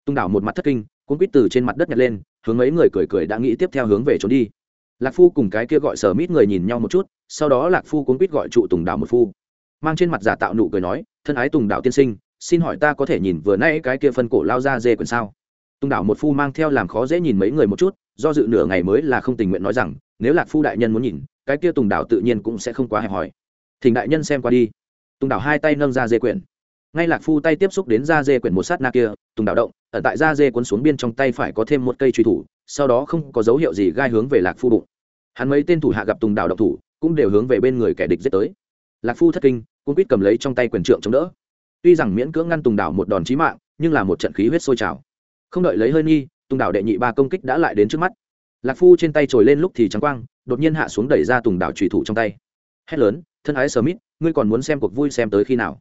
Tùng đảo một mặt thất kinh, cuốn quýt từ trên mặt đất nhặt lên, hướng mấy người cười cười đã nghĩ tiếp theo hướng về trốn đi. Lạc phu cùng cái kia gọi sở mít người nhìn nhau một chút, sau đó lạc phu cuốn quýt gọi trụ tùng đảo một phu. Mang trên mặt giả tạo nụ cười nói, thân ái tùng đảo tiên sinh xin hỏi ta có thể nhìn vừa nay cái kia phân cổ lao ra dê quyển sao? Tùng đảo một phu mang theo làm khó dễ nhìn mấy người một chút, do dự nửa ngày mới là không tình nguyện nói rằng, nếu lạc phu đại nhân muốn nhìn, cái kia tùng đảo tự nhiên cũng sẽ không quá hẹp hòi. Thỉnh đại nhân xem qua đi. Tùng đảo hai tay nâng ra dê quyển ngay lạc phu tay tiếp xúc đến da dê quyển một sát na kia, tùng đảo động, ở tại da dê cuốn xuống biên trong tay phải có thêm một cây truy thủ, sau đó không có dấu hiệu gì gai hướng về lạc phu bụng. Hắn mấy tên thủ hạ gặp tùng đảo động thủ, cũng đều hướng về bên người kẻ địch giết tới. Lạc phu thất kinh cũng quýt cầm lấy trong tay quyền trượng chống đỡ tuy rằng miễn cưỡng ngăn tùng đảo một đòn chí mạng, nhưng là một trận khí huyết sôi trào. Không đợi lấy hơi nghi, tùng đảo đệ nhị ba công kích đã lại đến trước mắt. Lạc phu trên tay trồi lên lúc thì trắng quang, đột nhiên hạ xuống đẩy ra tùng đảo trùy thủ trong tay. Hét lớn, thân ái smith, ngươi còn muốn xem cuộc vui xem tới khi nào?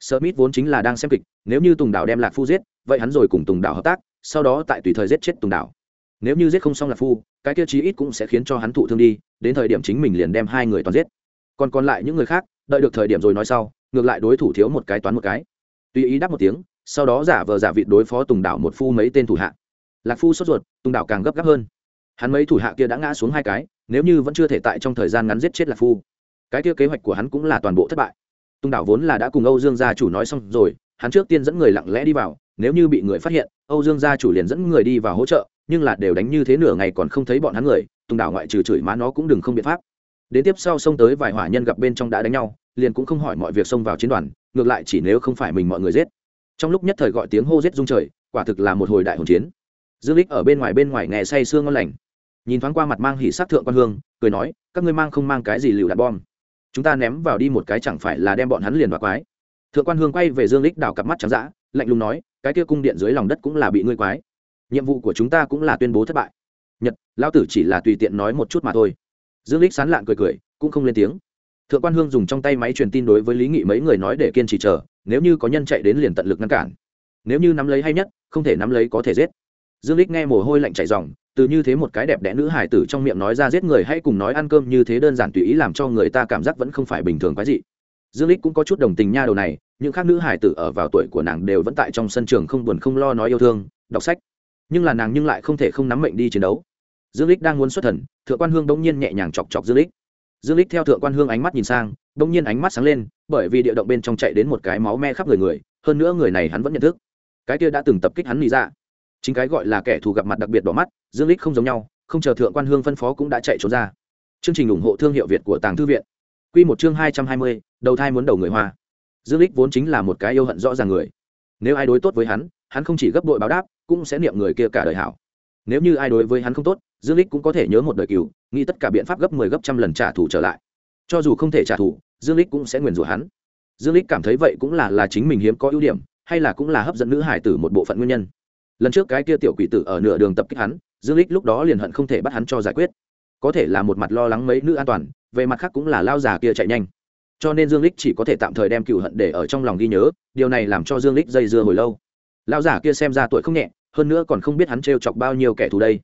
Smith vốn chính là đang xem kịch, nếu như tùng đảo đem lạc phu giết, vậy hắn rồi cùng tùng đảo hợp tác, sau đó tại tùy thời giết chết tùng đảo. Nếu như giết không xong lạc phu, cái tiêu chí ít cũng sẽ khiến cho hắn thụ thương đi, đến thời điểm chính mình liền đem hai người toàn giết. Còn còn lại những người khác đợi được thời điểm rồi nói sau, ngược lại đối thủ thiếu một cái toán một cái. Tùy ý đáp một tiếng, sau đó giả vờ giả vị đối phó tùng đảo một phu mấy tên thủ hạ. Lạc phu sốt ruột, tùng đảo càng gấp gáp hơn. Hắn mấy thủ hạ kia đã ngã xuống hai cái, nếu như vẫn chưa thể tại trong thời gian ngắn giết chết lạc phu, cái kia kế hoạch của hắn cũng là toàn bộ thất bại. Tùng đảo vốn là đã cùng âu dương gia chủ nói xong rồi, hắn trước tiên dẫn người lặng lẽ đi vào, nếu như bị người phát hiện, âu dương gia chủ liền dẫn người đi vào hỗ trợ, nhưng là đều đánh như thế nửa ngày còn không thấy bọn hắn người, tùng đảo ngoại trừ chửi má nó cũng đừng không biện pháp đến tiếp sau xông tới vài hỏa nhân gặp bên trong đã đánh nhau, liền cũng không hỏi mọi việc xông vào chiến đoàn, ngược lại chỉ nếu không phải mình mọi người giết. Trong lúc nhất thời gọi tiếng hô giết rung trời, quả thực là một hồi đại hồn chiến. Dương lích ở bên ngoài bên ngoài nghe say sương ngon lành. Nhìn thoáng qua mặt mang hỉ sát thượng quan hương, cười nói, các ngươi mang không mang cái gì lựu đạn bom? Chúng ta ném vào đi một cái chẳng phải là đem bọn hắn liền vào quái. Thượng quan hương quay về dương lích đảo cặp mắt trắng dã, lạnh lùng nói, cái kia cung điện dưới lòng đất cũng là bị ngươi quái. Nhiệm vụ của chúng ta cũng là tuyên bố thất bại. Nhật, lão tử chỉ là tùy tiện nói một chút mà thôi dương lích sán lạn cười cười, cũng không lên tiếng. Thượng quan hương dùng trong tay máy truyền tin đối với lý nghị mấy người nói để kiên trì chờ, nếu như có nhân chạy đến liền tận lực ngăn cản. Nếu như nắm lấy hay nhất, không thể nắm lấy có thể giết. Dương lích nghe mồ hôi lạnh chảy ròng, từ như thế một cái đẹp đẽ nữ hải tử trong miệng nói ra giết người hay cùng nói ăn cơm như thế đơn giản tùy ý làm cho người ta cảm giác vẫn không phải bình thường quái dị. Dương lích cũng có chút đồng tình nha đầu này, những khác nữ hải tử ở vào tuổi của nàng đều vẫn tại trong sân trường không buồn không lo nói yêu thương, đọc sách. Nhưng là nàng nhưng lại không thể không nắm mệnh đi chiến đấu dương lích đang muốn xuất thần thượng quan hương đông nhiên nhẹ nhàng chọc chọc dương lích dương lích theo thượng quan hương ánh mắt nhìn sang đông nhiên ánh mắt sáng lên bởi vì địa động bên trong chạy đến một cái máu me khắp người người hơn nữa người này hắn vẫn nhận thức. Cái kia đã từng tập kích hắn nghĩ ra dạ. chính cái gọi là kẻ thù gặp mặt đặc biệt đỏ mắt dương lích không giống nhau không chờ thượng quan hương phân phó cũng đã chạy trốn ra. Chương trình ủng hộ thương hiệu việt của tàng thư viện. Quy một chương hai trăm hai mươi, đầu thai muốn đầu người hoa. Dương lích vốn chính là một cái yêu hận rõ ràng người. Nếu ai đối tốt với hắn hắn không chỉ gấp đội báo đáp cũng sẽ niệm người kia cả đời hảo. Nếu như ai đối với hắn không tốt dương lích cũng có thể nhớ một đời cựu, nghĩ tất cả biện pháp gấp 10 gấp trăm lần trả thù trở lại. Cho dù không thể trả thù, dương lích cũng sẽ nguyền rủa hắn. Dương lích cảm thấy vậy cũng là là chính mình hiếm có ưu điểm, hay là cũng là hấp dẫn nữ hải tử một bộ phận nguyên nhân. Lần trước cái kia tiểu quỷ tử ở nửa đường tập kích hắn, dương lích lúc đó liền hận không thể bắt hắn cho giải quyết. Có thể là một mặt lo lắng mấy nữ an toàn, về mặt khác cũng là lao già kia chạy nhanh. Cho nên dương lích chỉ có thể tạm thời đem cựu hận để ở trong lòng ghi nhớ, điều này làm cho dương lích dây dưa hồi lâu. Lao giả kia xem ra tuổi không nhẹ, hơn nữa còn không biết hắn trêu chọc bao nhiêu kẻ thù đây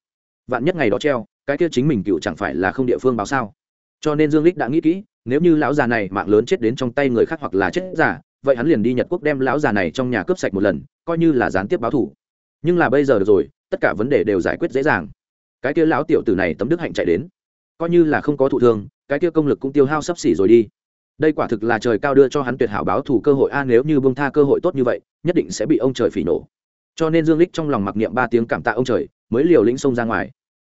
vạn nhất ngày đó treo, cái kia chính mình cựu chẳng phải là không địa phương báo sao? Cho nên dương lích đã nghĩ kỹ, nếu như lão già này mạng lớn chết đến trong tay người khác hoặc là chết giả, vậy hắn liền đi nhật quốc đem lão già này trong nhà cướp sạch một lần, coi như là gián tiếp báo thủ. Nhưng là bây giờ được rồi, tất cả vấn đề đều giải quyết dễ dàng. Cái kia lão tiểu tử này tấm đức hạnh chạy đến, coi như là không có thụ thương, cái kia công lực cũng tiêu hao sấp xỉ rồi đi. Đây quả thực là trời cao đưa cho hắn tuyệt hảo báo thủ cơ hội, a, nếu như bông tha cơ hội tốt như vậy, nhất định sẽ bị ông trời phỉ nổ cho nên dương lích trong lòng mặc niệm ba tiếng cảm tạ ông trời, mới liều lĩnh xông ra ngoài.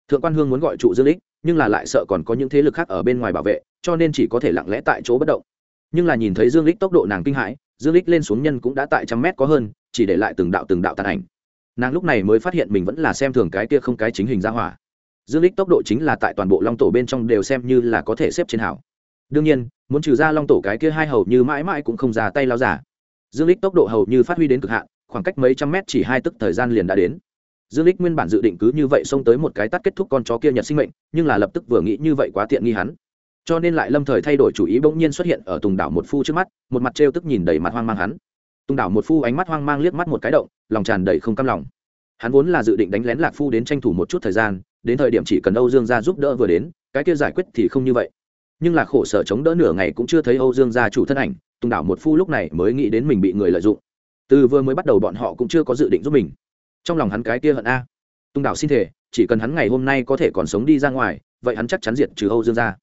Thượng quan hương muốn gọi trụ dương lích, nhưng là lại sợ còn có những thế lực khác ở bên ngoài bảo vệ, cho nên chỉ có thể lặng lẽ tại chỗ bất động. Nhưng là nhìn thấy dương lích tốc độ nàng kinh hãi, dương lích lên xuống nhân cũng đã tại trăm mét có hơn, chỉ để lại từng đạo từng đạo tàn ảnh. Nàng lúc này mới phát hiện mình vẫn là xem thường cái kia không cái chính hình ra hỏa. Dương lích tốc độ chính là tại toàn bộ long tổ bên trong đều xem như là có thể xếp trên hảo. Đương nhiên, muốn trừ ra long tổ cái kia hai hầu như mãi mãi cũng không ra tay lao giả. Dương lích tốc độ hầu như phát huy đến cực hạn khoảng cách mấy trăm mét chỉ hai tức thời gian liền đã đến. Dương lích nguyên bản dự định cứ như vậy xông tới một cái tắt kết thúc con chó kia nhật sinh mệnh, nhưng là lập tức vừa nghĩ như vậy quá tiện nghi hắn. Cho nên lại lâm thời thay đổi chủ ý bỗng nhiên xuất hiện ở tùng đảo một phu trước mắt, một mặt trêu tức nhìn đầy mặt hoang mang hắn. Tùng đảo một phu ánh mắt hoang mang liếc mắt một cái động, lòng tràn đầy không cam lòng. Hắn vốn là dự định đánh lén lạc phu đến tranh thủ một chút thời gian, đến thời điểm chỉ cần âu dương gia giúp đỡ vừa đến, cái kia giải quyết thì không như vậy. Nhưng là khổ sở chống đỡ nửa ngày cũng chưa thấy âu dương gia chủ thân ảnh, tùng đảo một phu lúc này mới nghĩ đến mình bị người lợi dụng từ vừa mới bắt đầu bọn họ cũng chưa có dự định giúp mình. Trong lòng hắn cái kia hận a. Tung đảo xin thể, chỉ cần hắn ngày hôm nay có thể còn sống đi ra ngoài, vậy hắn chắc chắn diệt trừ âu dương ra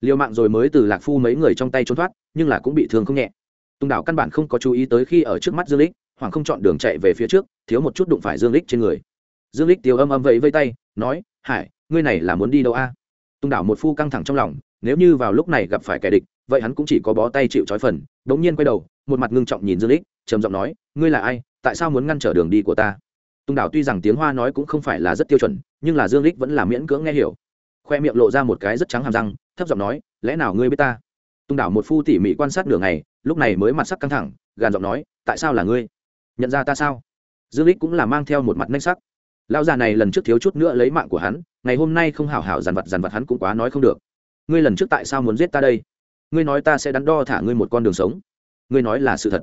liều mạng rồi mới từ lạc phu mấy người trong tay trốn thoát, nhưng là cũng bị thương không nhẹ. Tung đảo căn bản không có chú ý tới khi ở trước mắt dương lích hoàng không chọn đường chạy về phía trước, thiếu một chút đụng phải dương lích trên người. Dương lích tiêu âm âm vẫy vây tay, nói, hải, ngươi này là muốn đi đâu a? Tung đảo một phu căng thẳng trong lòng, nếu như vào lúc này gặp phải kẻ địch, vậy hắn cũng chỉ có bó tay chịu trói phần, đống nhiên quay đầu, một mặt ngưng trọng nhìn dương lích trầm giọng nói, ngươi là ai? Tại sao muốn ngăn trở đường đi của ta? Tung đảo tuy rằng tiếng hoa nói cũng không phải là rất tiêu chuẩn, nhưng là dương lích vẫn là miễn cưỡng nghe hiểu. Khoe miệng lộ ra một cái rất trắng hàm răng, thấp giọng nói, lẽ nào ngươi biết ta? Tung đảo một phu tỉ mỉ quan sát nửa ngày, lúc này mới mặt sắc căng thẳng, gàn giọng nói, tại sao là ngươi? Nhận ra ta sao? Dương lích cũng là mang theo một mặt nách sắc. Lão già này lần trước thiếu chút nữa lấy mạng của hắn, ngày hôm nay không hảo hảo dàn vật dàn vật hắn cũng quá nói không được. Ngươi lần trước tại sao muốn giết ta đây? Ngươi nói ta sẽ đắn đo thả ngươi một con đường sống. Ngươi nói là sự thật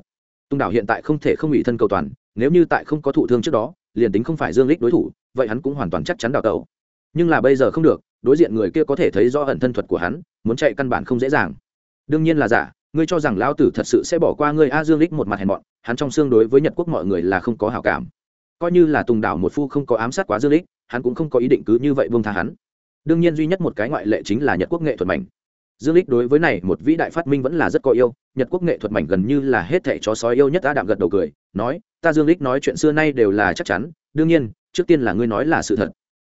tung đảo hiện tại không thể không ủy thân cầu toàn, nếu như tại không có thụ thương trước đó, liền tính không phải dương lích đối thủ, vậy hắn cũng hoàn toàn chắc chắn đào tẩu. Nhưng là bây giờ không được, đối diện người kia có thể thấy rõ ẩn thân thuật của hắn, muốn chạy căn bản không dễ dàng. Đương nhiên là giả, ngươi cho rằng lão tử thật sự sẽ bỏ qua ngươi a dương lích một mặt hèn mọn, hắn trong xương đối với nhật quốc mọi người là không có hảo cảm. Coi như là tùng đảo một phu không có ám sát quá dương lích hắn cũng không có ý định cứ như vậy buông tha hắn. Đương nhiên duy nhất một cái ngoại lệ chính là nhật quốc nghệ thuật mảnh dương lích đối với này một vĩ đại phát minh vẫn là rất có yêu, nhật quốc nghệ thuật mảnh gần như là hết thảy chó sói yêu nhất đã đạm gật đầu cười, nói, ta dương lích nói chuyện xưa nay đều là chắc chắn, đương nhiên, trước tiên là ngươi nói là sự thật.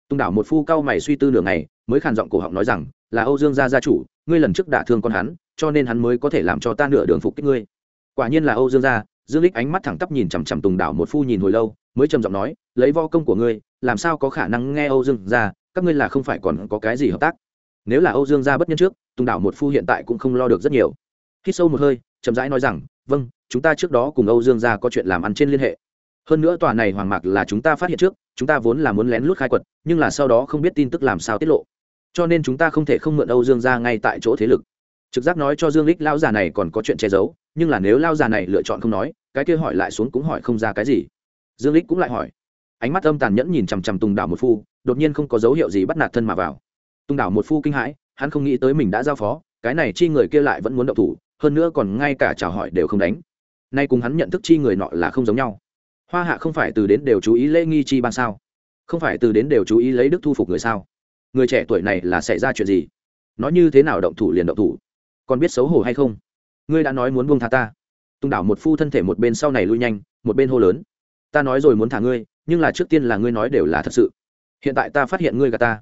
Tung đảo một phu cao mày suy tư nửa ngày, mới khàn giọng cổ họng nói rằng, là âu dương gia gia chủ, ngươi lần trước đả thương con hắn, cho nên hắn mới có thể làm cho ta nửa đường phục kích ngươi. Quả nhiên là âu dương gia, dương lích ánh mắt thẳng tắp nhìn chằm chằm tùng đảo một phu nhìn hồi lâu, mới trầm giọng nói, lấy vo công của ngươi, làm sao có khả năng nghe âu dương gia, các ngươi là không phải còn có cái gì hợp tác? Nếu là âu dương gia bất nhân trước, tùng đảo một phu hiện tại cũng không lo được rất nhiều. Khi sâu một hơi, chậm rãi nói rằng vâng chúng ta trước đó cùng âu dương gia có chuyện làm ăn trên liên hệ. Hơn nữa tòa này hoàng mạc là chúng ta phát hiện trước, chúng ta vốn là muốn lén lút khai quật, nhưng là sau đó không biết tin tức làm sao tiết lộ. Cho nên chúng ta không thể không mượn âu dương gia ngay tại chỗ thế lực. Trực giác nói cho dương lích lao già này còn có chuyện che giấu, nhưng là nếu lao già này lựa chọn không nói, cái kia hỏi lại xuống cũng hỏi không ra cái gì. Dương lích cũng lại hỏi. Ánh mắt âm tàn nhẫn nhìn chằm chằm tùng đảo một phu, đột nhiên không có dấu hiệu gì bắt nạt thân mà vào tùng đảo một phu kinh hãi, hắn không nghĩ tới mình đã giao phó, cái này chi người kia lại vẫn muốn động thủ, hơn nữa còn ngay cả chào hỏi đều không đánh. Nay cùng hắn nhận thức chi người nọ là không giống nhau. Hoa hạ không phải từ đến đều chú ý lễ nghi chi ban sao? Không phải từ đến đều chú ý lấy đức thu phục người sao? Người trẻ tuổi này là xảy ra chuyện gì? Nói như thế nào động thủ liền động thủ? Còn biết xấu hổ hay không? Ngươi đã nói muốn buông tha ta. Tung đảo một phu thân thể một bên sau này lui nhanh, một bên hô lớn. Ta nói rồi muốn thả ngươi, nhưng là trước tiên là ngươi nói đều là thật sự. Hiện tại ta phát hiện ngươi gà ta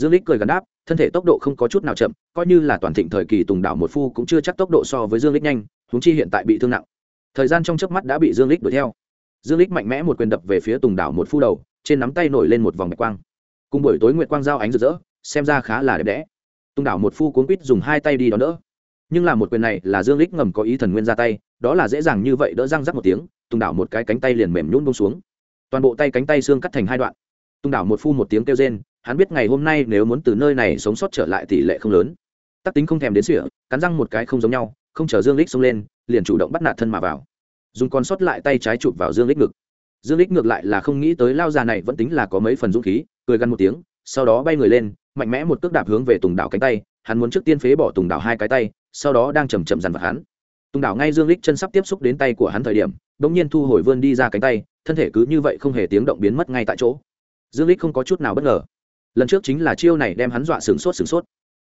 dương lích cười gắn đáp, thân thể tốc độ không có chút nào chậm, coi như là toàn thịnh thời kỳ tùng đảo một phu cũng chưa chắc tốc độ so với dương lích nhanh, huống chi hiện tại bị thương nặng. Thời gian trong chớp mắt đã bị dương lích đuổi theo. Dương lích mạnh mẽ một quyền đập về phía tùng đảo một phu đầu, trên nắm tay nổi lên một vòng bạch quang. Cùng buổi tối nguyệt quang giao ánh rực rỡ, xem ra khá là đẹp đẽ. Tùng đảo một phu cuốn quýt dùng hai tay đi đón đỡ. Nhưng là một quyền này là dương lích ngầm có ý thần nguyên ra tay, đó là dễ dàng như vậy đỡ răng rắc một tiếng, tùng đảo một cái cánh tay liền mềm nhún bông xuống. Toàn bộ tay cánh tay xương cắt thành hai đoạn. Tùng đảo một phu một tiếng kêu rên hắn biết ngày hôm nay nếu muốn từ nơi này sống sót trở lại tỷ lệ không lớn. Tắc tính không thèm đến sỉa, cắn răng một cái không giống nhau, không chờ dương lích xông lên, liền chủ động bắt nạt thân mà vào. Dùng con sót lại tay trái chụp vào dương lích ngực. Dương lích ngược lại là không nghĩ tới lao già này vẫn tính là có mấy phần dũng khí, cười gằn một tiếng, sau đó bay người lên, mạnh mẽ một cước đạp hướng về tùng đảo cánh tay, hắn muốn trước tiên phế bỏ tùng đảo hai cái tay, sau đó đang chầm chậm dằn vặt hắn. Tùng đảo ngay dương lích chân sắp tiếp xúc đến tay của hắn thời điểm bỗng nhiên thu hồi vươn đi ra cánh tay, thân thể cứ như vậy không hề tiếng động biến mất ngay tại chỗ. Dương lích không có chút nào bất ngờ lần trước chính là chiêu này đem hắn dọa sửng sốt sửng sốt.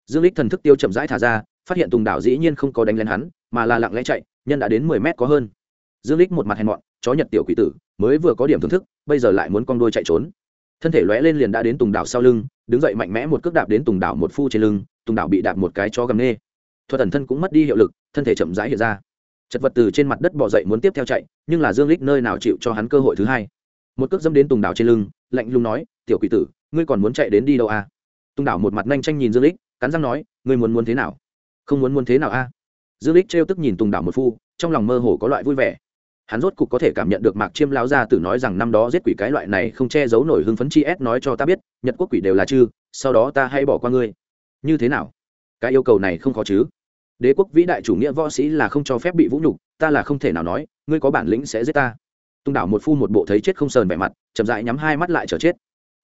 Dương lích thần thức tiêu chậm rãi thả ra, phát hiện tùng đảo dĩ nhiên không có đánh lên hắn, mà là lặng lẽ chạy, nhân đã đến mười mét có hơn. Dương lích một mặt hèn mọn, chó nhật tiểu quỷ tử, mới vừa có điểm thưởng thức, bây giờ lại muốn con đuôi chạy trốn. Thân thể lóe lên liền đã đến tùng đảo sau lưng, đứng dậy mạnh mẽ một cước đạp đến tùng đảo một phu trên lưng, tùng đảo bị đạp một cái chó gầm nê. Thuật ẩn thân cũng mất đi hiệu lực, thân thể chậm rãi hiện ra. Chật vật từ trên mặt đất bỏ dậy muốn tiếp theo chạy, nhưng là dương lích nơi nào chịu cho hắn cơ hội thứ hai. Một cước dâm đến tùng đảo trên lưng, lạnh lùng nói, tiểu quỷ tử ngươi còn muốn chạy đến đi đâu à? Tung đảo một mặt nhanh tranh nhìn dương lích cắn răng nói, ngươi muốn muốn thế nào? Không muốn muốn thế nào a à? dương lích trêu tức nhìn tùng đảo một phu, trong lòng mơ hồ có loại vui vẻ. Hắn rốt cục có thể cảm nhận được mạc chiêm lão gia tử nói rằng năm đó giết quỷ cái loại này không che giấu nổi hưng phấn chi ép nói cho ta biết, nhật quốc quỷ đều là chư, sau đó ta hãy bỏ qua ngươi. Như thế nào? Cái yêu cầu này không khó chứ? Đế quốc vĩ đại chủ nghĩa võ sĩ là không cho phép bị vũ nhục, ta là không thể nào nói, ngươi có bản lĩnh sẽ giết ta. Tung đảo một phu một bộ thấy chết không sờn vẻ mặt, chậm dại nhắm hai mắt lại chờ chết.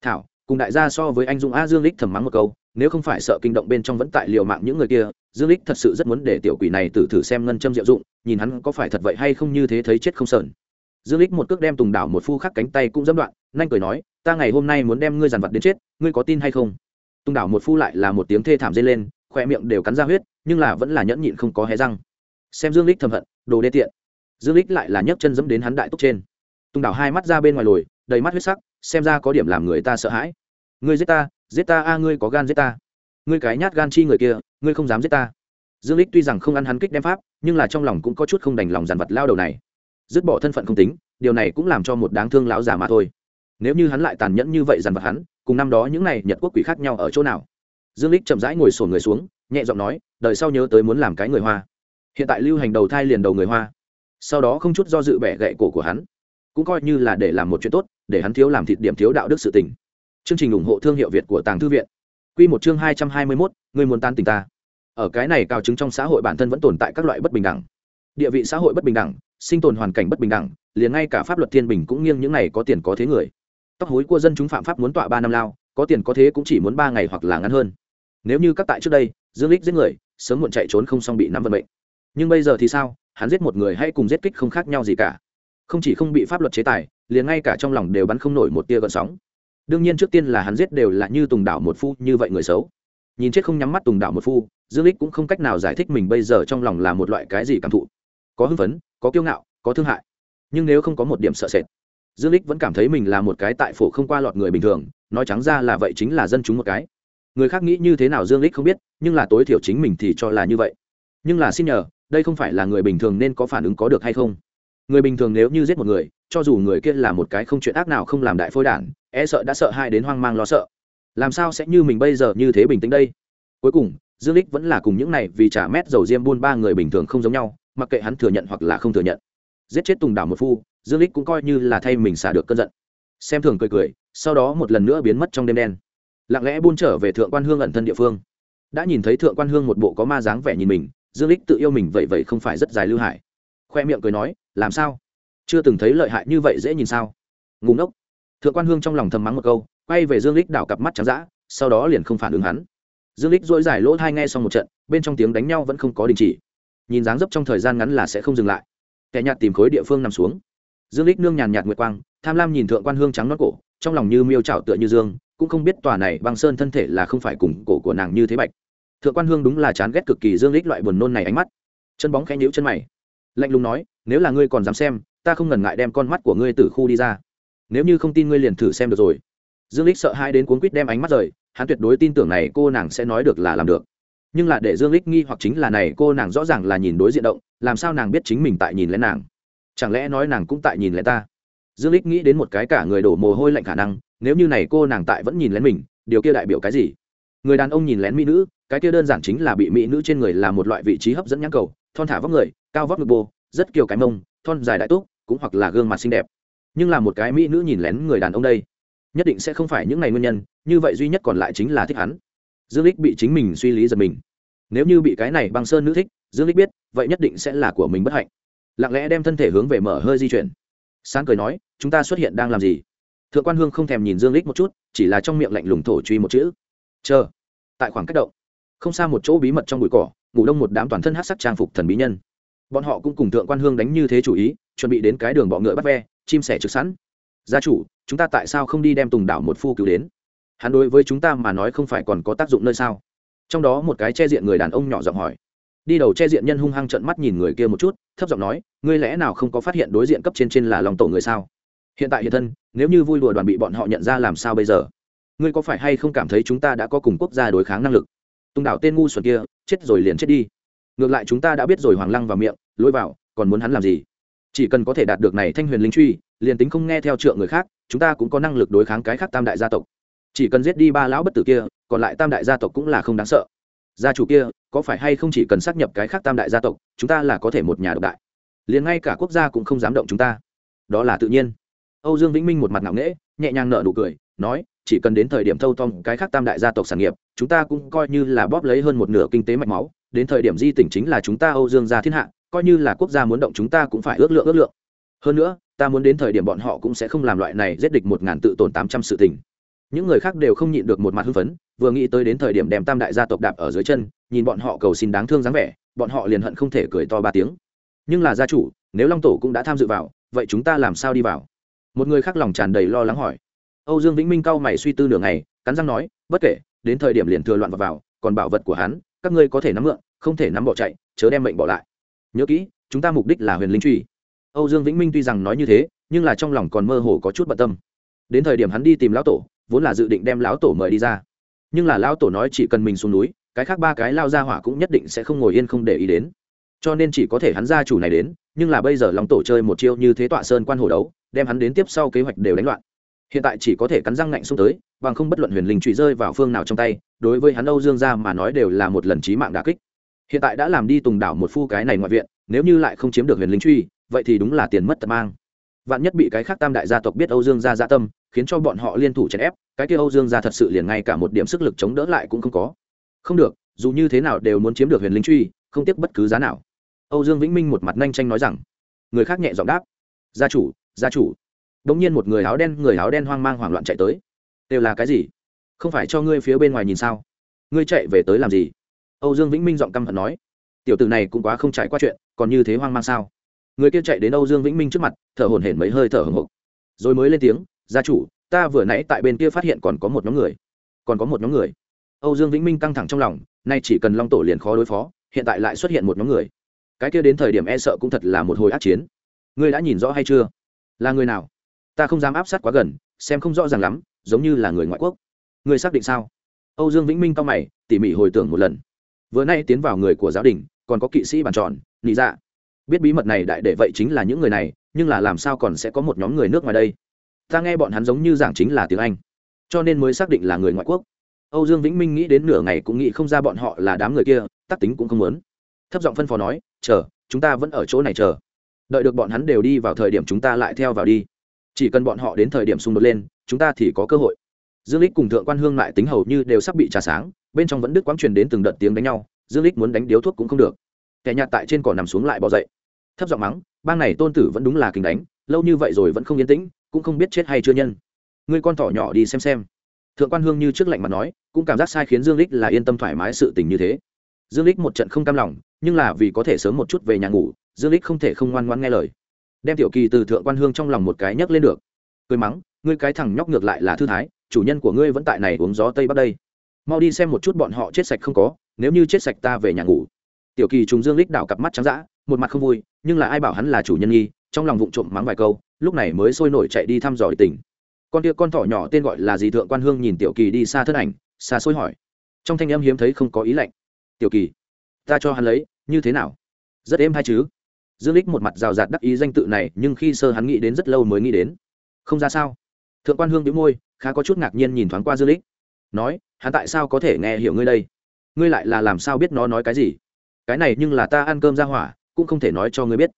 Thảo cùng đại gia so với anh dung a, dương lích thầm mắng một câu, nếu không phải sợ kinh động bên trong vẫn tại liều mạng những người kia, dương lích thật sự rất muốn để tiểu quỷ này tử thử xem ngân châm diệu dụng, nhìn hắn có phải thật vậy hay không như thế thấy chết không sờn. Dương lích một cước đem tùng đảo một phu khắc cánh tay cũng dẫm đoạn, nhanh cười nói, ta ngày hôm nay muốn đem ngươi giàn vật đến chết, ngươi có tin hay không? Tùng đảo một phu lại là một tiếng thê thảm dây lên khoe miệng đều cắn ra huyết, nhưng là vẫn là nhẫn nhịn không có hé răng. Xem dương lích thầm hận, đồ đê tiện. Dương lích lại là nhấc chân dẫm đến hắn đại túc trên. Tùng đảo hai mắt ra bên ngoài lồi, đầy mắt huyết sắc xem ra có điểm làm người ta sợ hãi. Ngươi giết ta giết ta a, ngươi có gan giết ta. Ngươi cái nhát gan chi người kia, ngươi không dám giết ta. Dương lích tuy rằng không ăn hắn kích đem pháp, nhưng là trong lòng cũng có chút không đành lòng dàn vật lao đầu này. Dứt bỏ thân phận không tính, điều này cũng làm cho một đáng thương lão già mà thôi. Nếu như hắn lại tàn nhẫn như vậy dàn vật hắn, cùng năm đó những này nhật quốc quỷ khác nhau ở chỗ nào? Dương lích chậm rãi ngồi sổn người xuống, nhẹ giọng nói, đời sau nhớ tới muốn làm cái người hoa. Hiện tại lưu hành đầu thai liền đầu người hoa. Sau đó không chút do dự bẻ gậy cổ của hắn cũng coi như là để làm một chuyện tốt để hắn thiếu làm thịt điểm thiếu đạo đức sự tình. Chương trình ủng hộ thương hiệu việt của tàng thư viện. Quy một chương hai trăm hai mươi 221, người muốn tan tình ta. Ở cái này cao chứng trong xã hội bản thân vẫn tồn tại các loại bất bình đẳng. Địa vị xã hội bất bình đẳng sinh tồn hoàn cảnh bất bình đẳng liền ngay cả pháp luật thiên bình cũng nghiêng những này có tiền có thế người. Tóc hối của dân chúng phạm pháp muốn tọa ba năm lao có tiền có thế cũng chỉ muốn ba ngày hoặc là ngắn hơn. Nếu như các tại trước đây dương lích giết người sớm muộn chạy trốn không xong bị nắm vận mệnh. Nhưng bây giờ thì sao? Hắn giết một người hay cùng giết kích không khác nhau gì cả không chỉ không bị pháp luật chế tài, liền ngay cả trong lòng đều bắn không nổi một tia gợn sóng. Đương nhiên trước tiên là hắn giết đều là như tùng đảo một phu như vậy người xấu. Nhìn chết không nhắm mắt tùng đảo một phu, dương lích cũng không cách nào giải thích mình bây giờ trong lòng là một loại cái gì cảm thụ. Có hưng phấn, có kiêu ngạo, có thương hại, nhưng nếu không có một điểm sợ sệt, dương lích vẫn cảm thấy mình là một cái tại phổ không qua lọt người bình thường, nói trắng ra là vậy chính là dân chúng một cái. Người khác nghĩ như thế nào dương lích không biết, nhưng là tối thiểu chính mình thì cho là như vậy. Nhưng là xin nhờ, đây không phải là người bình thường nên có phản ứng có được hay không? Người bình thường nếu như giết một người, cho dù người kia là một cái không chuyện ác nào không làm đại phôi đản e sợ đã sợ hai đến hoang mang lo sợ. Làm sao sẽ như mình bây giờ như thế bình tĩnh đây? Cuối cùng, dương lích vẫn là cùng những này vì trả mét dầu diêm buôn ba người bình thường không giống nhau, mặc kệ hắn thừa nhận hoặc là không thừa nhận. Giết chết tùng đảo một phu, dương lích cũng coi như là thay mình xả được cơn giận. Xem thường cười cười, sau đó một lần nữa biến mất trong đêm đen. Lặng lẽ buôn trở về thượng quan hương ẩn thân địa phương. Đã nhìn thấy thượng quan hương một bộ có ma dáng vẻ nhìn mình, dương lích tự yêu mình vậy vậy không phải rất dài lưu hải khoe miệng cười nói, làm sao? Chưa từng thấy lợi hại như vậy dễ nhìn sao? Ngủ ngốc. Thượng quan hương trong lòng thầm mắng một câu, quay về dương lích đảo cặp mắt trắng dã, sau đó liền không phản ứng hắn. Dương lích dỗi giải lỗ thai nghe xong một trận, bên trong tiếng đánh nhau vẫn không có đình chỉ. Nhìn dáng dấp trong thời gian ngắn là sẽ không dừng lại. Kẻ nhạt tìm khối địa phương nằm xuống. Dương lích nương nhàn nhạt nguyệt quang, tham lam nhìn thượng quan hương trắng nót cổ, trong lòng như miêu trảo tựa như dương, cũng không biết tòa này băng sơn thân thể là không phải cùng cổ của nàng như thế bạch. Thượng quan hương đúng là chán ghét cực kỳ dương lích loại buồn nôn này ánh mắt. Chân bóng khẽ nhíu chân mày lạnh lùng nói, nếu là ngươi còn dám xem, ta không ngần ngại đem con mắt của ngươi từ khu đi ra. Nếu như không tin ngươi liền thử xem được rồi. Dương lích sợ hai đến cuốn quýt đem ánh mắt rời, hắn tuyệt đối tin tưởng này cô nàng sẽ nói được là làm được. Nhưng là để dương lích nghi hoặc chính là này cô nàng rõ ràng là nhìn đối diện động, làm sao nàng biết chính mình tại nhìn lén nàng? Chẳng lẽ nói nàng cũng tại nhìn lén ta? Dương lích nghĩ đến một cái cả người đổ mồ hôi lạnh khả năng, nếu như này cô nàng tại vẫn nhìn lén mình, điều kia đại biểu cái gì? Người đàn ông nhìn lén mỹ nữ, cái kia đơn giản chính là bị mỹ nữ trên người là một loại vị trí hấp dẫn nhãn cầu thon thả vóc người, cao vóc ngực bô rất kiều cái mông, thon dài đại túc, cũng hoặc là gương mặt xinh đẹp. Nhưng là một cái mỹ nữ nhìn lén người đàn ông đây, nhất định sẽ không phải những này nguyên nhân, như vậy duy nhất còn lại chính là thích hắn. Dương lích bị chính mình suy lý giật mình. Nếu như bị cái này băng sơn nữ thích, dương lích biết, vậy nhất định sẽ là của mình bất hạnh. Lặng lẽ đem thân thể hướng về mở hơi di chuyển. Sáng cười nói, chúng ta xuất hiện đang làm gì? Thượng quan hương không thèm nhìn dương lích một chút, chỉ là trong miệng lạnh lùng thổ truy một chữ. Chờ. Tại khoảng cách động, không xa một chỗ bí mật trong bụi cỏ ngủ đông một đám toàn thân hát sắc trang phục thần bí nhân. Bọn họ cũng cùng thượng quan hương đánh như thế chủ ý, chuẩn bị đến cái đường bọ ngựa bắt ve, chim sẻ trực sẵn. Gia chủ, chúng ta tại sao không đi đem tùng đảo một phu cứu đến? Hắn đối với chúng ta mà nói không phải còn có tác dụng nơi sao? Trong đó một cái che diện người đàn ông nhỏ giọng hỏi. Đi đầu che diện nhân hung hăng trận mắt nhìn người kia một chút, thấp giọng nói, ngươi lẽ nào không có phát hiện đối diện cấp trên trên là lòng tổ người sao? Hiện tại hiện thân, nếu như vui đùa đoàn bị bọn họ nhận ra làm sao bây giờ? Ngươi có phải hay không cảm thấy chúng ta đã có cùng quốc gia đối kháng năng lực? Tung đảo tên ngu xuẩn kia chết rồi liền chết đi. Ngược lại chúng ta đã biết rồi hoàng lăng vào miệng, lôi vào, còn muốn hắn làm gì? Chỉ cần có thể đạt được này thanh huyền linh truy, liền tính không nghe theo trượng người khác, chúng ta cũng có năng lực đối kháng cái khác tam đại gia tộc. Chỉ cần giết đi ba lão bất tử kia, còn lại tam đại gia tộc cũng là không đáng sợ. Gia chủ kia, có phải hay không chỉ cần xác nhập cái khác tam đại gia tộc, chúng ta là có thể một nhà độc đại? Liền ngay cả quốc gia cũng không dám động chúng ta. Đó là tự nhiên. Âu dương vĩnh minh một mặt ngạo nghễ, nhẹ nhàng nở nụ cười, nói chỉ cần đến thời điểm thâu tom cái khác tam đại gia tộc sản nghiệp, chúng ta cũng coi như là bóp lấy hơn một nửa kinh tế mạch máu. Đến thời điểm di tỉnh chính là chúng ta âu dương gia thiên hạ, coi như là quốc gia muốn động chúng ta cũng phải ước lượng ước lượng. Hơn nữa, ta muốn đến thời điểm bọn họ cũng sẽ không làm loại này giết địch một ngàn tự tồn tám trăm sự tình. Những người khác đều không nhịn được một mặt hưng phấn, vừa nghĩ tới đến thời điểm đem tam đại gia tộc đạp ở dưới chân, nhìn bọn họ cầu xin đáng thương dáng vẻ, bọn họ liền hận không thể cười to ba tiếng. Nhưng là gia chủ, nếu long tổ cũng đã tham dự vào, vậy chúng ta làm sao đi vào? Một người khác lòng tràn đầy lo lắng hỏi âu dương vĩnh minh cau mày suy tư nửa ngày cắn răng nói bất kể đến thời điểm liền thừa loạn vào, vào còn bảo vật của hắn các ngươi có thể nắm mượn không thể nắm bỏ chạy chớ đem mệnh bỏ lại. Nhớ kỹ chúng ta mục đích là huyền linh truy. Âu dương vĩnh minh tuy rằng nói như thế nhưng là trong lòng còn mơ hồ có chút bận tâm. Đến thời điểm hắn đi tìm lão tổ vốn là dự định đem lão tổ mời đi ra. Nhưng là lão tổ nói chỉ cần mình xuống núi cái khác ba cái lao ra hỏa cũng nhất định sẽ không ngồi yên không để ý đến. Cho nên chỉ có thể hắn gia chủ này đến nhưng là bây giờ lòng tổ chơi một chiêu như thế tọa sơn quan hồ đấu đem hắn đến tiếp sau kế hoạch đều đánh loạn hiện tại chỉ có thể cắn răng ngạnh xuống tới, bằng không bất luận huyền linh trụy rơi vào phương nào trong tay, đối với hắn âu dương gia mà nói đều là một lần trí mạng đà kích. Hiện tại đã làm đi tùng đảo một phu cái này ngoại viện, nếu như lại không chiếm được huyền linh truy vậy thì đúng là tiền mất tật mang. Vạn nhất bị cái khác tam đại gia tộc biết âu dương gia gia tâm, khiến cho bọn họ liên thủ chèn ép, cái kia âu dương gia thật sự liền ngay cả một điểm sức lực chống đỡ lại cũng không có. Không được, dù như thế nào đều muốn chiếm được huyền linh truy không tiếc bất cứ giá nào. Âu dương vĩnh minh một mặt nhanh tranh nói rằng. Người khác nhẹ giọng đáp. Gia chủ gia chủ đống nhiên một người áo đen, người áo đen hoang mang hoảng loạn chạy tới. Đều là cái gì? Không phải cho ngươi phía bên ngoài nhìn sao? Ngươi chạy về tới làm gì? Âu dương vĩnh minh giọng căm hận nói. Tiểu tử này cũng quá không trải qua chuyện, còn như thế hoang mang sao? Người kia chạy đến âu dương vĩnh minh trước mặt, thở hổn hển mấy hơi thở hồng hộc. Rồi mới lên tiếng, gia chủ, ta vừa nãy tại bên kia phát hiện còn có một nhóm người. Còn có một nhóm người. Âu dương vĩnh minh căng thẳng trong lòng, nay chỉ cần long tổ liền khó đối phó, hiện tại lại xuất hiện một nhóm người. Cái kia đến thời điểm e sợ cũng thật là một hồi ác chiến. Ngươi đã nhìn rõ hay chưa? Là người nào? Ta không dám áp sát quá gần, xem không rõ ràng lắm, giống như là người ngoại quốc. Người xác định sao? Âu dương vĩnh minh cao mày, tỉ mỉ hồi tưởng một lần. Vừa nay tiến vào người của giáo đình, còn có kỵ sĩ bàn tròn, nị dạ. Biết bí mật này đại để vậy chính là những người này, nhưng là làm sao còn sẽ có một nhóm người nước ngoài đây? Ta nghe bọn hắn giống như giảng chính là tiếng anh, cho nên mới xác định là người ngoại quốc. Âu dương vĩnh minh nghĩ đến nửa ngày cũng nghĩ không ra bọn họ là đám người kia tác tính cũng không muốn. Thấp giọng phân phó nói, chờ, chúng ta vẫn ở chỗ này chờ. Đợi được bọn hắn đều đi vào thời điểm chúng ta lại theo vào đi chỉ cần bọn họ đến thời điểm xung đột lên, chúng ta thì có cơ hội. Dương lích cùng thượng quan hương lại tính hầu như đều sắp bị trà sáng, bên trong vẫn đứt quãng truyền đến từng đợt tiếng đánh nhau, dương lích muốn đánh điếu thuốc cũng không được. Kẻ nhạt tại trên cỏ nằm xuống lại bỏ dậy. Thấp giọng mắng, bang này tôn tử vẫn đúng là kính đánh, lâu như vậy rồi vẫn không yên tĩnh, cũng không biết chết hay chưa nhân. Ngươi con thỏ nhỏ đi xem xem. Thượng quan hương như trước lạnh mà nói, cũng cảm giác sai khiến dương lích là yên tâm thoải mái sự tình như thế. Dương lích một trận không cam lòng, nhưng là vì có thể sớm một chút về nhà ngủ, dương lích không thể không ngoan ngoan nghe lời đem tiểu kỳ từ thượng quan hương trong lòng một cái nhấc lên được. Cười mắng, ngươi cái thằng nhóc ngược lại là thư thái, chủ nhân của ngươi vẫn tại này uống gió tây bắc đây. Mau đi xem một chút bọn họ chết sạch không có, nếu như chết sạch ta về nhà ngủ. Tiểu kỳ trùng dương lích đảo cặp mắt trắng dã, một mặt không vui, nhưng là ai bảo hắn là chủ nhân nghi, trong lòng vụng trộm mắng vài câu, lúc này mới sôi nổi chạy đi thăm dò tình con kia con thỏ nhỏ tên gọi là gì thượng quan hương nhìn tiểu kỳ đi xa thân ảnh, xa xôi hỏi. Trong thanh âm hiếm thấy không có ý lạnh. Tiểu kỳ, ta cho hắn lấy, như thế nào? Rất êm hay chứ? Dương lích một mặt rào rạt đắc ý danh tự này, nhưng khi sơ hắn nghĩ đến rất lâu mới nghĩ đến. Không ra sao? Thượng quan hương đĩu môi, khá có chút ngạc nhiên nhìn thoáng qua dương lích. Nói, hắn tại sao có thể nghe hiểu ngươi đây? Ngươi lại là làm sao biết nó nói cái gì? Cái này nhưng là ta ăn cơm ra hỏa, cũng không thể nói cho ngươi biết.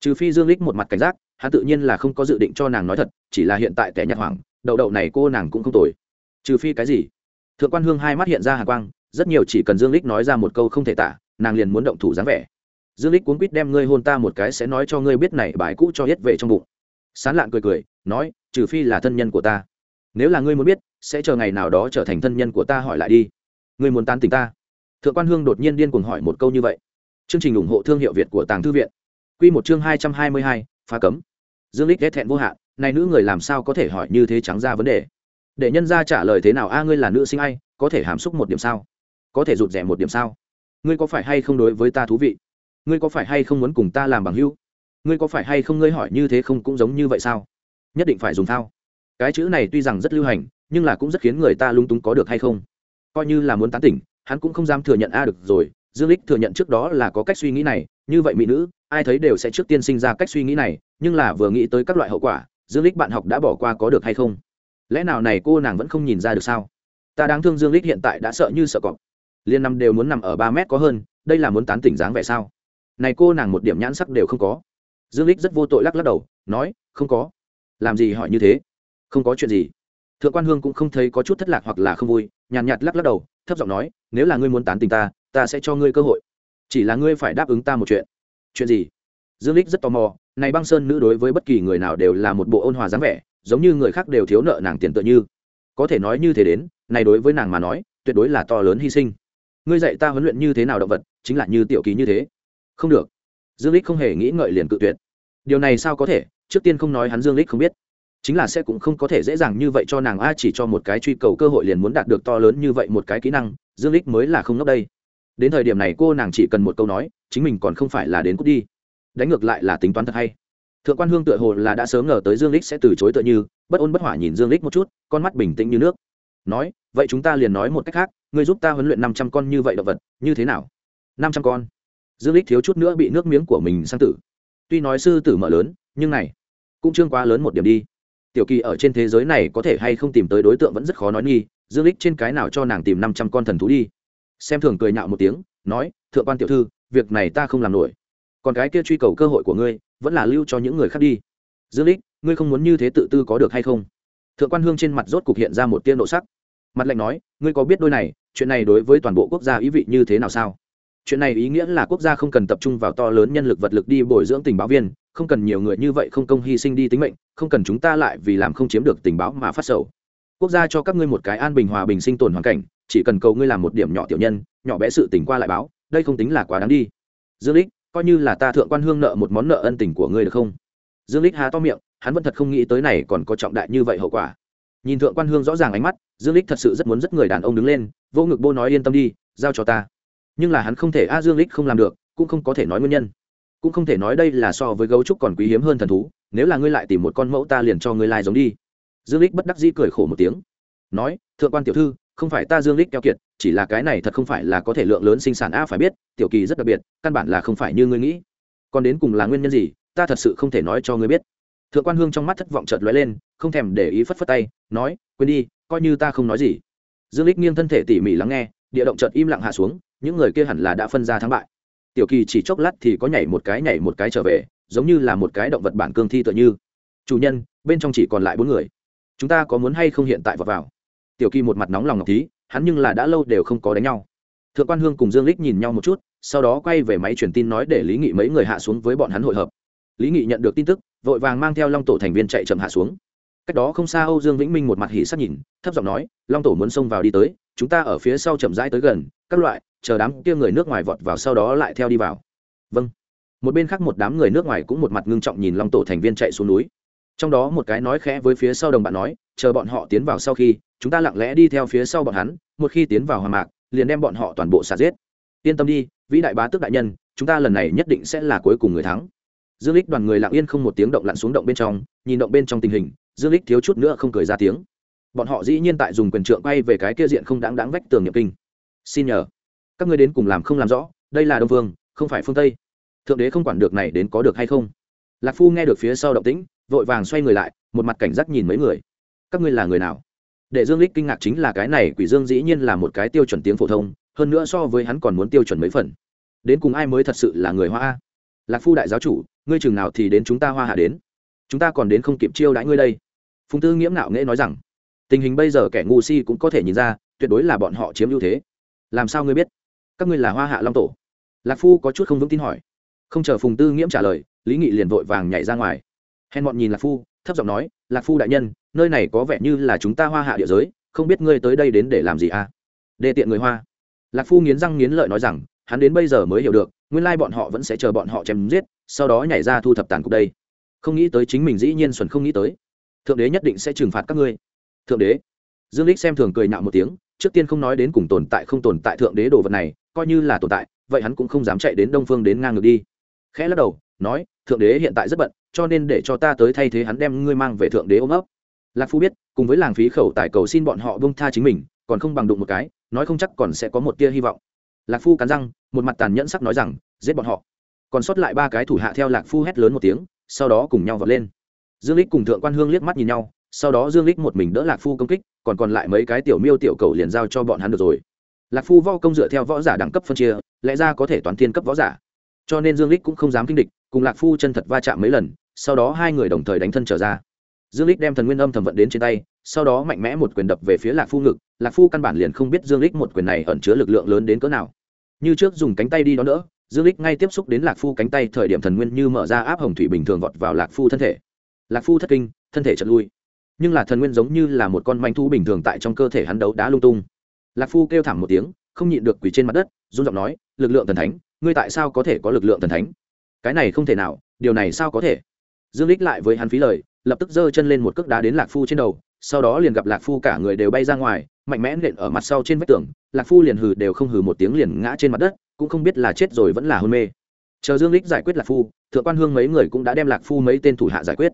Trừ phi dương lích một mặt cảnh giác, hắn tự nhiên là không có dự định cho nàng nói thật, chỉ là hiện tại tẻ nhạt hoảng, đậu đậu này cô nàng cũng không tồi. Trừ phi cái gì? Thượng quan hương hai mắt hiện ra hàng quang, rất nhiều chỉ cần dương lích nói ra một câu không thể tả, nàng liền muốn động thủ dáng vẻ dương lích cuốn quýt đem ngươi hôn ta một cái sẽ nói cho ngươi biết này bài cũ cho hết về trong bụng. Sán lạn cười cười, nói, trừ phi là thân nhân của ta. Nếu là ngươi muốn biết, sẽ chờ ngày nào đó trở thành thân nhân của ta hỏi lại đi. Ngươi muốn tán tỉnh ta? Thượng quan hương đột nhiên điên cuồng hỏi một câu như vậy. Chương trình ủng hộ thương hiệu việt của tàng thư viện. Quy một chương hai trăm hai mươi hai, phá cấm. Dương lích ghét thẹn vô hạn, này nữ người làm sao có thể hỏi như thế trắng ra vấn đề? Để nhân ra trả lời thế nào? A, ngươi là nữ sinh ai? Có thể hàm xúc một điểm sao? Có thể rụt rẻ một điểm sao? Ngươi có phải hay không đối với ta thú vị? Ngươi có phải hay không muốn cùng ta làm bằng hữu? Ngươi có phải hay không ngươi hỏi như thế không cũng giống như vậy sao? Nhất định phải dùng thao. Cái chữ này tuy rằng rất lưu hành, nhưng là cũng rất khiến người ta lung túng có được hay không? Coi như là muốn tán tỉnh, hắn cũng không dám thừa nhận, a, được rồi, dương lích thừa nhận trước đó là có cách suy nghĩ này, như vậy mỹ nữ, ai thấy đều sẽ trước tiên sinh ra cách suy nghĩ này, nhưng là vừa nghĩ tới các loại hậu quả, dương lích bạn học đã bỏ qua có được hay không? Lẽ nào này cô nàng vẫn không nhìn ra được sao? Ta đáng thương dương lích hiện tại đã sợ như sợ cọp. Liên năm đều muốn nằm ở ba mét có hơn, đây là muốn tán tỉnh dáng vẻ sao? Này cô nàng một điểm nhãn sắc đều không có. Dương lích rất vô tội lắc lắc đầu, nói, không có. Làm gì hỏi như thế? Không có chuyện gì. Thượng quan hương cũng không thấy có chút thất lạc hoặc là không vui, nhàn nhạt lắc lắc đầu, thấp giọng nói, nếu là ngươi muốn tán tình ta ta sẽ cho ngươi cơ hội. Chỉ là ngươi phải đáp ứng ta một chuyện. Chuyện gì? Dương lích rất tò mò, này băng sơn nữ đối với bất kỳ người nào đều là một bộ ôn hòa dáng vẻ, giống như người khác đều thiếu nợ nàng tiền tựa như. Có thể nói như thế đến, này đối với nàng mà nói, tuyệt đối là to lớn hy sinh. Ngươi dạy ta huấn luyện như thế nào động vật, chính là như tiểu kỳ như thế không được. Dương lích không hề nghĩ ngợi liền cự tuyệt. Điều này sao có thể? Trước tiên không nói hắn dương lích không biết. Chính là sẽ cũng không có thể dễ dàng như vậy cho nàng a chỉ cho một cái truy cầu cơ hội liền muốn đạt được to lớn như vậy một cái kỹ năng, dương lích mới là không ngốc đây. Đến thời điểm này cô nàng chỉ cần một câu nói, chính mình còn không phải là đến cút đi. Đánh ngược lại là tính toán thật hay. Thượng quan hương tựa hồ là đã sớm ngờ tới dương lích sẽ từ chối tựa như, bất ôn bất hỏa nhìn dương lích một chút, con mắt bình tĩnh như nước. Nói, vậy chúng ta liền nói một cách khác, ngươi giúp ta huấn luyện năm trăm con như vậy động vật, như thế nào? Năm trăm con dương lích thiếu chút nữa bị nước miếng của mình sang tử. Tuy nói sư tử mở lớn, nhưng này cũng chưa quá lớn một điểm đi. Tiểu kỳ ở trên thế giới này có thể hay không tìm tới đối tượng vẫn rất khó nói nghi, dương lích trên cái nào cho nàng tìm năm trăm con thần thú đi. Xem thường cười nhạo một tiếng, nói, thượng quan tiểu thư, việc này ta không làm nổi. Còn cái kia truy cầu cơ hội của ngươi, vẫn là lưu cho những người khác đi. Dương lích, ngươi không muốn như thế tự tư có được hay không? Thượng quan hương trên mặt rốt cục hiện ra một tiên độ sắc. Mặt lạnh nói, ngươi có biết đôi này, chuyện này đối với toàn bộ quốc gia ý vị như thế nào sao? Chuyện này ý nghĩa là quốc gia không cần tập trung vào to lớn nhân lực vật lực đi bồi dưỡng tình báo viên, không cần nhiều người như vậy không công hy sinh đi tính mệnh, không cần chúng ta lại vì làm không chiếm được tình báo mà phát sầu. Quốc gia cho các ngươi một cái an bình hòa bình sinh tồn hoàn cảnh, chỉ cần cầu ngươi làm một điểm nhỏ tiểu nhân, nhỏ bé sự tình qua lại báo, đây không tính là quá đáng đi. Dương lích, coi như là ta thượng quan hương nợ một món nợ ân tình của ngươi được không? Dương lích há to miệng, hắn vẫn thật không nghĩ tới này còn có trọng đại như vậy hậu quả. Nhìn thượng quan hương rõ ràng ánh mắt, dương lích thật sự rất muốn rất người đàn ông đứng lên vô ngực bô nói yên tâm đi, giao cho ta nhưng là hắn không thể a dương lích không làm được, cũng không có thể nói nguyên nhân. Cũng không thể nói đây là so với gấu trúc còn quý hiếm hơn thần thú, nếu là ngươi lại tìm một con mẫu ta liền cho ngươi lai giống đi. Dương lích bất đắc dĩ cười khổ một tiếng. Nói, thượng quan tiểu thư, không phải ta dương lích keo kiệt, chỉ là cái này thật không phải là có thể lượng lớn sinh sản a phải biết, tiểu kỳ rất đặc biệt, căn bản là không phải như ngươi nghĩ. Còn đến cùng là nguyên nhân gì, ta thật sự không thể nói cho ngươi biết. Thượng quan hương trong mắt thất vọng chợt lóe lên, không thèm để ý phất phất tay, nói, quên đi, coi như ta không nói gì. Dương lích nghiêng thân thể tỉ mỉ lắng nghe, địa động chợt im lặng hạ xuống những người kia hẳn là đã phân ra thắng bại. Tiểu kỳ chỉ chốc lát thì có nhảy một cái, nhảy một cái trở về, giống như là một cái động vật bản cương thi tựa như. Chủ nhân, bên trong chỉ còn lại bốn người. Chúng ta có muốn hay không hiện tại vào vào? Tiểu kỳ một mặt nóng lòng ngọc tí hắn nhưng là đã lâu đều không có đánh nhau. Thượng quan hương cùng dương lích nhìn nhau một chút, sau đó quay về máy truyền tin nói để lý nghị mấy người hạ xuống với bọn hắn hội hợp. Lý nghị nhận được tin tức, vội vàng mang theo long tổ thành viên chạy chậm hạ xuống. Cách đó không xa âu dương vĩnh minh một mặt hỉ sắc nhìn, thấp giọng nói, long tổ muốn xông vào đi tới chúng ta ở phía sau chậm rãi tới gần, các loại, chờ đám kia người nước ngoài vọt vào sau đó lại theo đi vào. Vâng. Một bên khác một đám người nước ngoài cũng một mặt ngưng trọng nhìn long tổ thành viên chạy xuống núi. Trong đó một cái nói khẽ với phía sau đồng bạn nói, chờ bọn họ tiến vào sau khi, chúng ta lặng lẽ đi theo phía sau bọn hắn, một khi tiến vào hòa mạc, liền đem bọn họ toàn bộ xả giết. Yên tâm đi, vĩ đại bá tước đại nhân, chúng ta lần này nhất định sẽ là cuối cùng người thắng. Dương lích đoàn người lặng yên không một tiếng động lặn xuống động bên trong, nhìn động bên trong tình hình, dương lích thiếu chút nữa không cười ra tiếng bọn họ dĩ nhiên tại dùng quyền trượng bay về cái kia diện không đáng đáng vách tường nhập kinh. Xin nhờ, các ngươi đến cùng làm không làm rõ, đây là đông phương không phải phương tây. Thượng đế không quản được này đến có được hay không. Lạc phu nghe được phía sau động tĩnh, vội vàng xoay người lại, một mặt cảnh giác nhìn mấy người. Các ngươi là người nào? Để dương lích kinh ngạc chính là cái này quỷ dương dĩ nhiên là một cái tiêu chuẩn tiếng phổ thông, hơn nữa so với hắn còn muốn tiêu chuẩn mấy phần. Đến cùng ai mới thật sự là người hoa a? Lạc phu đại giáo chủ, ngươi chừng nào thì đến chúng ta hoa hạ đến? Chúng ta còn đến không kịp chiêu đãi ngươi đây. Phùng tư nghiễm nạo nghễ nói rằng tình hình bây giờ kẻ ngu si cũng có thể nhìn ra, tuyệt đối là bọn họ chiếm ưu thế. Làm sao ngươi biết? Các ngươi là hoa hạ long tổ. Lạc phu có chút không vững tin hỏi. Không chờ phùng tư nghiễm trả lời, lý nghị liền vội vàng nhảy ra ngoài. Hèn bọn nhìn lạc phu, thấp giọng nói, lạc phu đại nhân, nơi này có vẻ như là chúng ta hoa hạ địa giới, không biết ngươi tới đây đến để làm gì à? Đê tiện người hoa. Lạc phu nghiến răng nghiến lợi nói rằng, hắn đến bây giờ mới hiểu được, nguyên lai bọn họ vẫn sẽ chờ bọn họ chém giết, sau đó nhảy ra thu thập tàn cục đây. Không nghĩ tới chính mình dĩ nhiên xuẩn không nghĩ tới. Thượng đế nhất định sẽ trừng phạt các ngươi thượng đế. Dương lích xem thường cười nạo một tiếng, trước tiên không nói đến cùng tồn tại không tồn tại thượng đế đồ vật này, coi như là tồn tại, vậy hắn cũng không dám chạy đến đông phương đến ngang ngược đi. Khẽ lắc đầu, nói, thượng đế hiện tại rất bận, cho nên để cho ta tới thay thế hắn đem ngươi mang về thượng đế ôm ấp. Lạc phu biết, cùng với làng phí khẩu tài cầu xin bọn họ bông tha chính mình, còn không bằng đụng một cái, nói không chắc còn sẽ có một tia hy vọng. Lạc phu cắn răng, một mặt tàn nhẫn sắc nói rằng, giết bọn họ. Còn sót lại ba cái thủ hạ theo lạc phu hét lớn một tiếng, sau đó cùng nhau vọt lên. Dương lích cùng thượng quan hương liếc mắt nhìn nhau sau đó dương lích một mình đỡ lạc phu công kích, còn còn lại mấy cái tiểu miêu tiểu cầu liền giao cho bọn hắn được rồi. Lạc phu võ công dựa theo võ giả đẳng cấp phân chia, lẽ ra có thể toán thiên cấp võ giả. Cho nên dương lích cũng không dám kinh địch, cùng lạc phu chân thật va chạm mấy lần, sau đó hai người đồng thời đánh thân trở ra. Dương lích đem thần nguyên âm thầm vận đến trên tay, sau đó mạnh mẽ một quyền đập về phía lạc phu ngực, lạc phu căn bản liền không biết dương lích một quyền này ẩn chứa lực lượng lớn đến cỡ nào. Như trước dùng cánh tay đi đó nữa dương lích ngay tiếp xúc đến lạc phu cánh tay thời điểm thần nguyên như mở ra áp hồng thủy bình thường vọt vào lạc phu thân thể. Lạc phu thất kinh, thân thể chật lui nhưng là thần nguyên giống như là một con manh thu bình thường tại trong cơ thể hắn đấu đá lung tung. Lạc phu kêu thảm một tiếng, không nhịn được quỳ trên mặt đất, run giọng nói, lực lượng thần thánh, ngươi tại sao có thể có lực lượng thần thánh? Cái này không thể nào, điều này sao có thể? Dương lích lại với hắn phí lời, lập tức giơ chân lên một cước đá đến lạc phu trên đầu, sau đó liền gặp lạc phu cả người đều bay ra ngoài, mạnh mẽ nện ở mặt sau trên vách tường, lạc phu liền hừ đều không hừ một tiếng liền ngã trên mặt đất, cũng không biết là chết rồi vẫn là hôn mê. Chờ dương lích giải quyết lạc phu, thượng quan hương mấy người cũng đã đem lạc phu mấy tên thủ hạ giải quyết.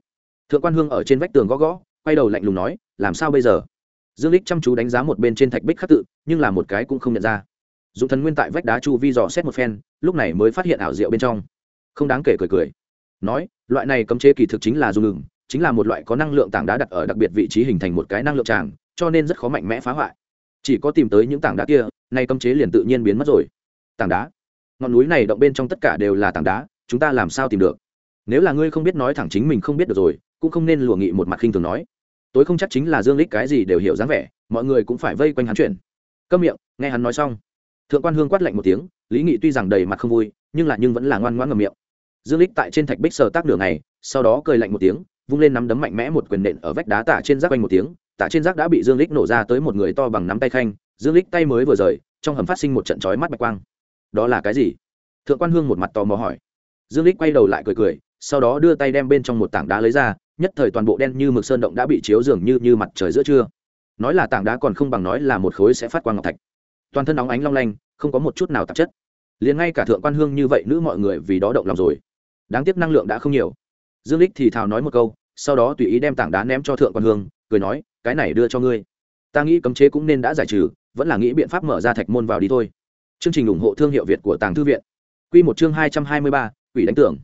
Thượng quan hương ở trên vách tường gõ gõ quay đầu lạnh lùng nói, làm sao bây giờ? Dương lích chăm chú đánh giá một bên trên thạch bích khắc tự, nhưng là một cái cũng không nhận ra. Dụng thần nguyên tại vách đá chu vi dò xét một phen, lúc này mới phát hiện ảo diệu bên trong. Không đáng kể cười cười. Nói, loại này cấm chế kỳ thực chính là dùng ngừng, chính là một loại có năng lượng tảng đá đặt ở đặc biệt vị trí hình thành một cái năng lượng tràng, cho nên rất khó mạnh mẽ phá hoại. Chỉ có tìm tới những tảng đá kia, nay cấm chế liền tự nhiên biến mất rồi. Tảng đá. Ngọn núi này động bên trong tất cả đều là tảng đá, chúng ta làm sao tìm được? Nếu là ngươi không biết nói thẳng chính mình không biết được rồi cũng không nên lùa nghị một mặt khinh thường nói. Tối không chắc chính là dương lích cái gì đều hiểu dáng vẻ, mọi người cũng phải vây quanh hắn chuyện. Câm miệng, nghe hắn nói xong. Thượng quan hương quát lạnh một tiếng, lý nghị tuy rằng đầy mặt không vui, nhưng là nhưng vẫn là ngoan ngoãn ngầm miệng. Dương lích tại trên thạch bích sờ tác đường này sau đó cười lạnh một tiếng, vung lên nắm đấm mạnh mẽ một quyền nện ở vách đá tả trên rác quanh một tiếng, tả trên rác đã bị dương lích nổ ra tới một người to bằng nắm tay khanh, dương lích tay mới vừa rời, trong hầm phát sinh một trận chói mắt bạch quang. Đó là cái gì? Thượng quan hương một mặt tò mò hỏi. Dương lích quay đầu lại cười cười, sau đó đưa tay đem bên trong một tảng đá lấy ra nhất thời toàn bộ đen như mực sơn động đã bị chiếu dường như như mặt trời giữa trưa. Nói là tảng đá còn không bằng nói là một khối sẽ phát quang ngọc thạch. Toàn thân óng ánh long lanh, không có một chút nào tạp chất. Liền ngay cả thượng quan hương như vậy nữ mọi người vì đó động lòng rồi. Đáng tiếc năng lượng đã không nhiều. Dương lích thì thào nói một câu, sau đó tùy ý đem tảng đá ném cho thượng quan hương, cười nói, cái này đưa cho ngươi. Ta nghĩ cấm chế cũng nên đã giải trừ, vẫn là nghĩ biện pháp mở ra thạch môn vào đi thôi. Chương trình ủng hộ thương hiệu việt của tàng thư viện. Quy một chương hai trăm hai mươi ba, quỷ đánh tưởng.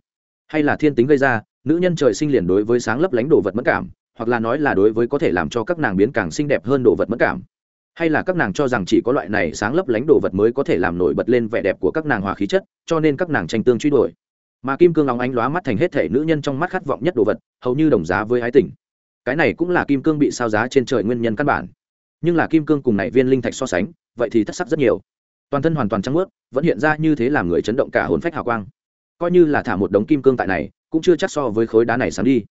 Hay là thiên tính gây ra nữ nhân trời sinh liền đối với sáng lấp lánh đồ vật mất cảm, hoặc là nói là đối với có thể làm cho các nàng biến càng xinh đẹp hơn đồ vật mất cảm. Hay là các nàng cho rằng chỉ có loại này sáng lấp lánh đồ vật mới có thể làm nổi bật lên vẻ đẹp của các nàng hòa khí chất, cho nên các nàng tranh tương truy đuổi. Mà kim cương óng ánh lóa mắt thành hết thể nữ nhân trong mắt khát vọng nhất đồ vật, hầu như đồng giá với ái tình. Cái này cũng là kim cương bị sao giá trên trời nguyên nhân căn bản. Nhưng là kim cương cùng này viên linh thạch so sánh, vậy thì thất sắc rất nhiều. Toàn thân hoàn toàn trắng ướt vẫn hiện ra như thế làm người chấn động cả hồn phách hào quang. Coi như là thả một đống kim cương tại này cũng chưa chắc so với khối đá này sáng đi.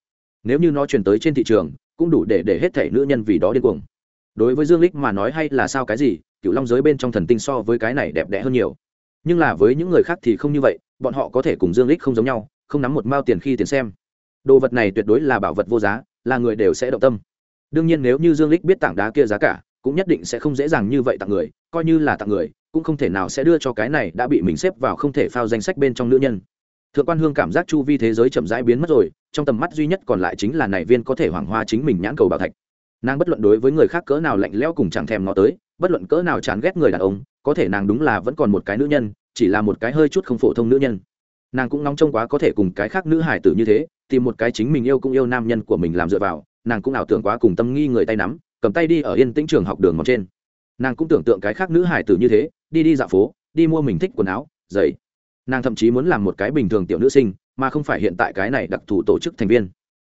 Nếu như nó chuyển tới trên thị trường, cũng đủ để để hết thể nữ nhân vì đó điên cuồng. Đối với dương lích mà nói hay là sao cái gì cựu long giới bên trong thần tinh so với cái này đẹp đẽ hơn nhiều. Nhưng là với những người khác thì không như vậy, bọn họ có thể cùng dương lích không giống nhau, không nắm một mao tiền khi tiền xem. Đồ vật này tuyệt đối là bảo vật vô giá, là người đều sẽ động tâm. Đương nhiên nếu như dương lích biết tảng đá kia giá cả, cũng nhất định sẽ không dễ dàng như vậy tặng người, coi như là tặng người, cũng không thể nào sẽ đưa cho cái này đã bị mình xếp vào không thể phao danh sách bên trong nữ nhân thượng quan hương cảm giác chu vi thế giới chậm rãi biến mất rồi, trong tầm mắt duy nhất còn lại chính là này viên có thể hoàng hoa chính mình nhãn cầu bảo thạch. Nàng bất luận đối với người khác cỡ nào lạnh lẽo cùng chẳng thèm nó tới, bất luận cỡ nào chán ghét người đàn ông, có thể nàng đúng là vẫn còn một cái nữ nhân, chỉ là một cái hơi chút không phổ thông nữ nhân. Nàng cũng nóng trông quá có thể cùng cái khác nữ hải tử như thế, tìm một cái chính mình yêu cũng yêu nam nhân của mình làm dựa vào, nàng cũng ảo tưởng quá cùng tâm nghi người tay nắm, cầm tay đi ở yên tĩnh trường học đường mọc trên. Nàng cũng tưởng tượng cái khác nữ hải tử như thế, đi đi dạo phố, đi mua mình thích quần áo, giày nàng thậm chí muốn làm một cái bình thường tiểu nữ sinh, mà không phải hiện tại cái này đặc thù tổ chức thành viên.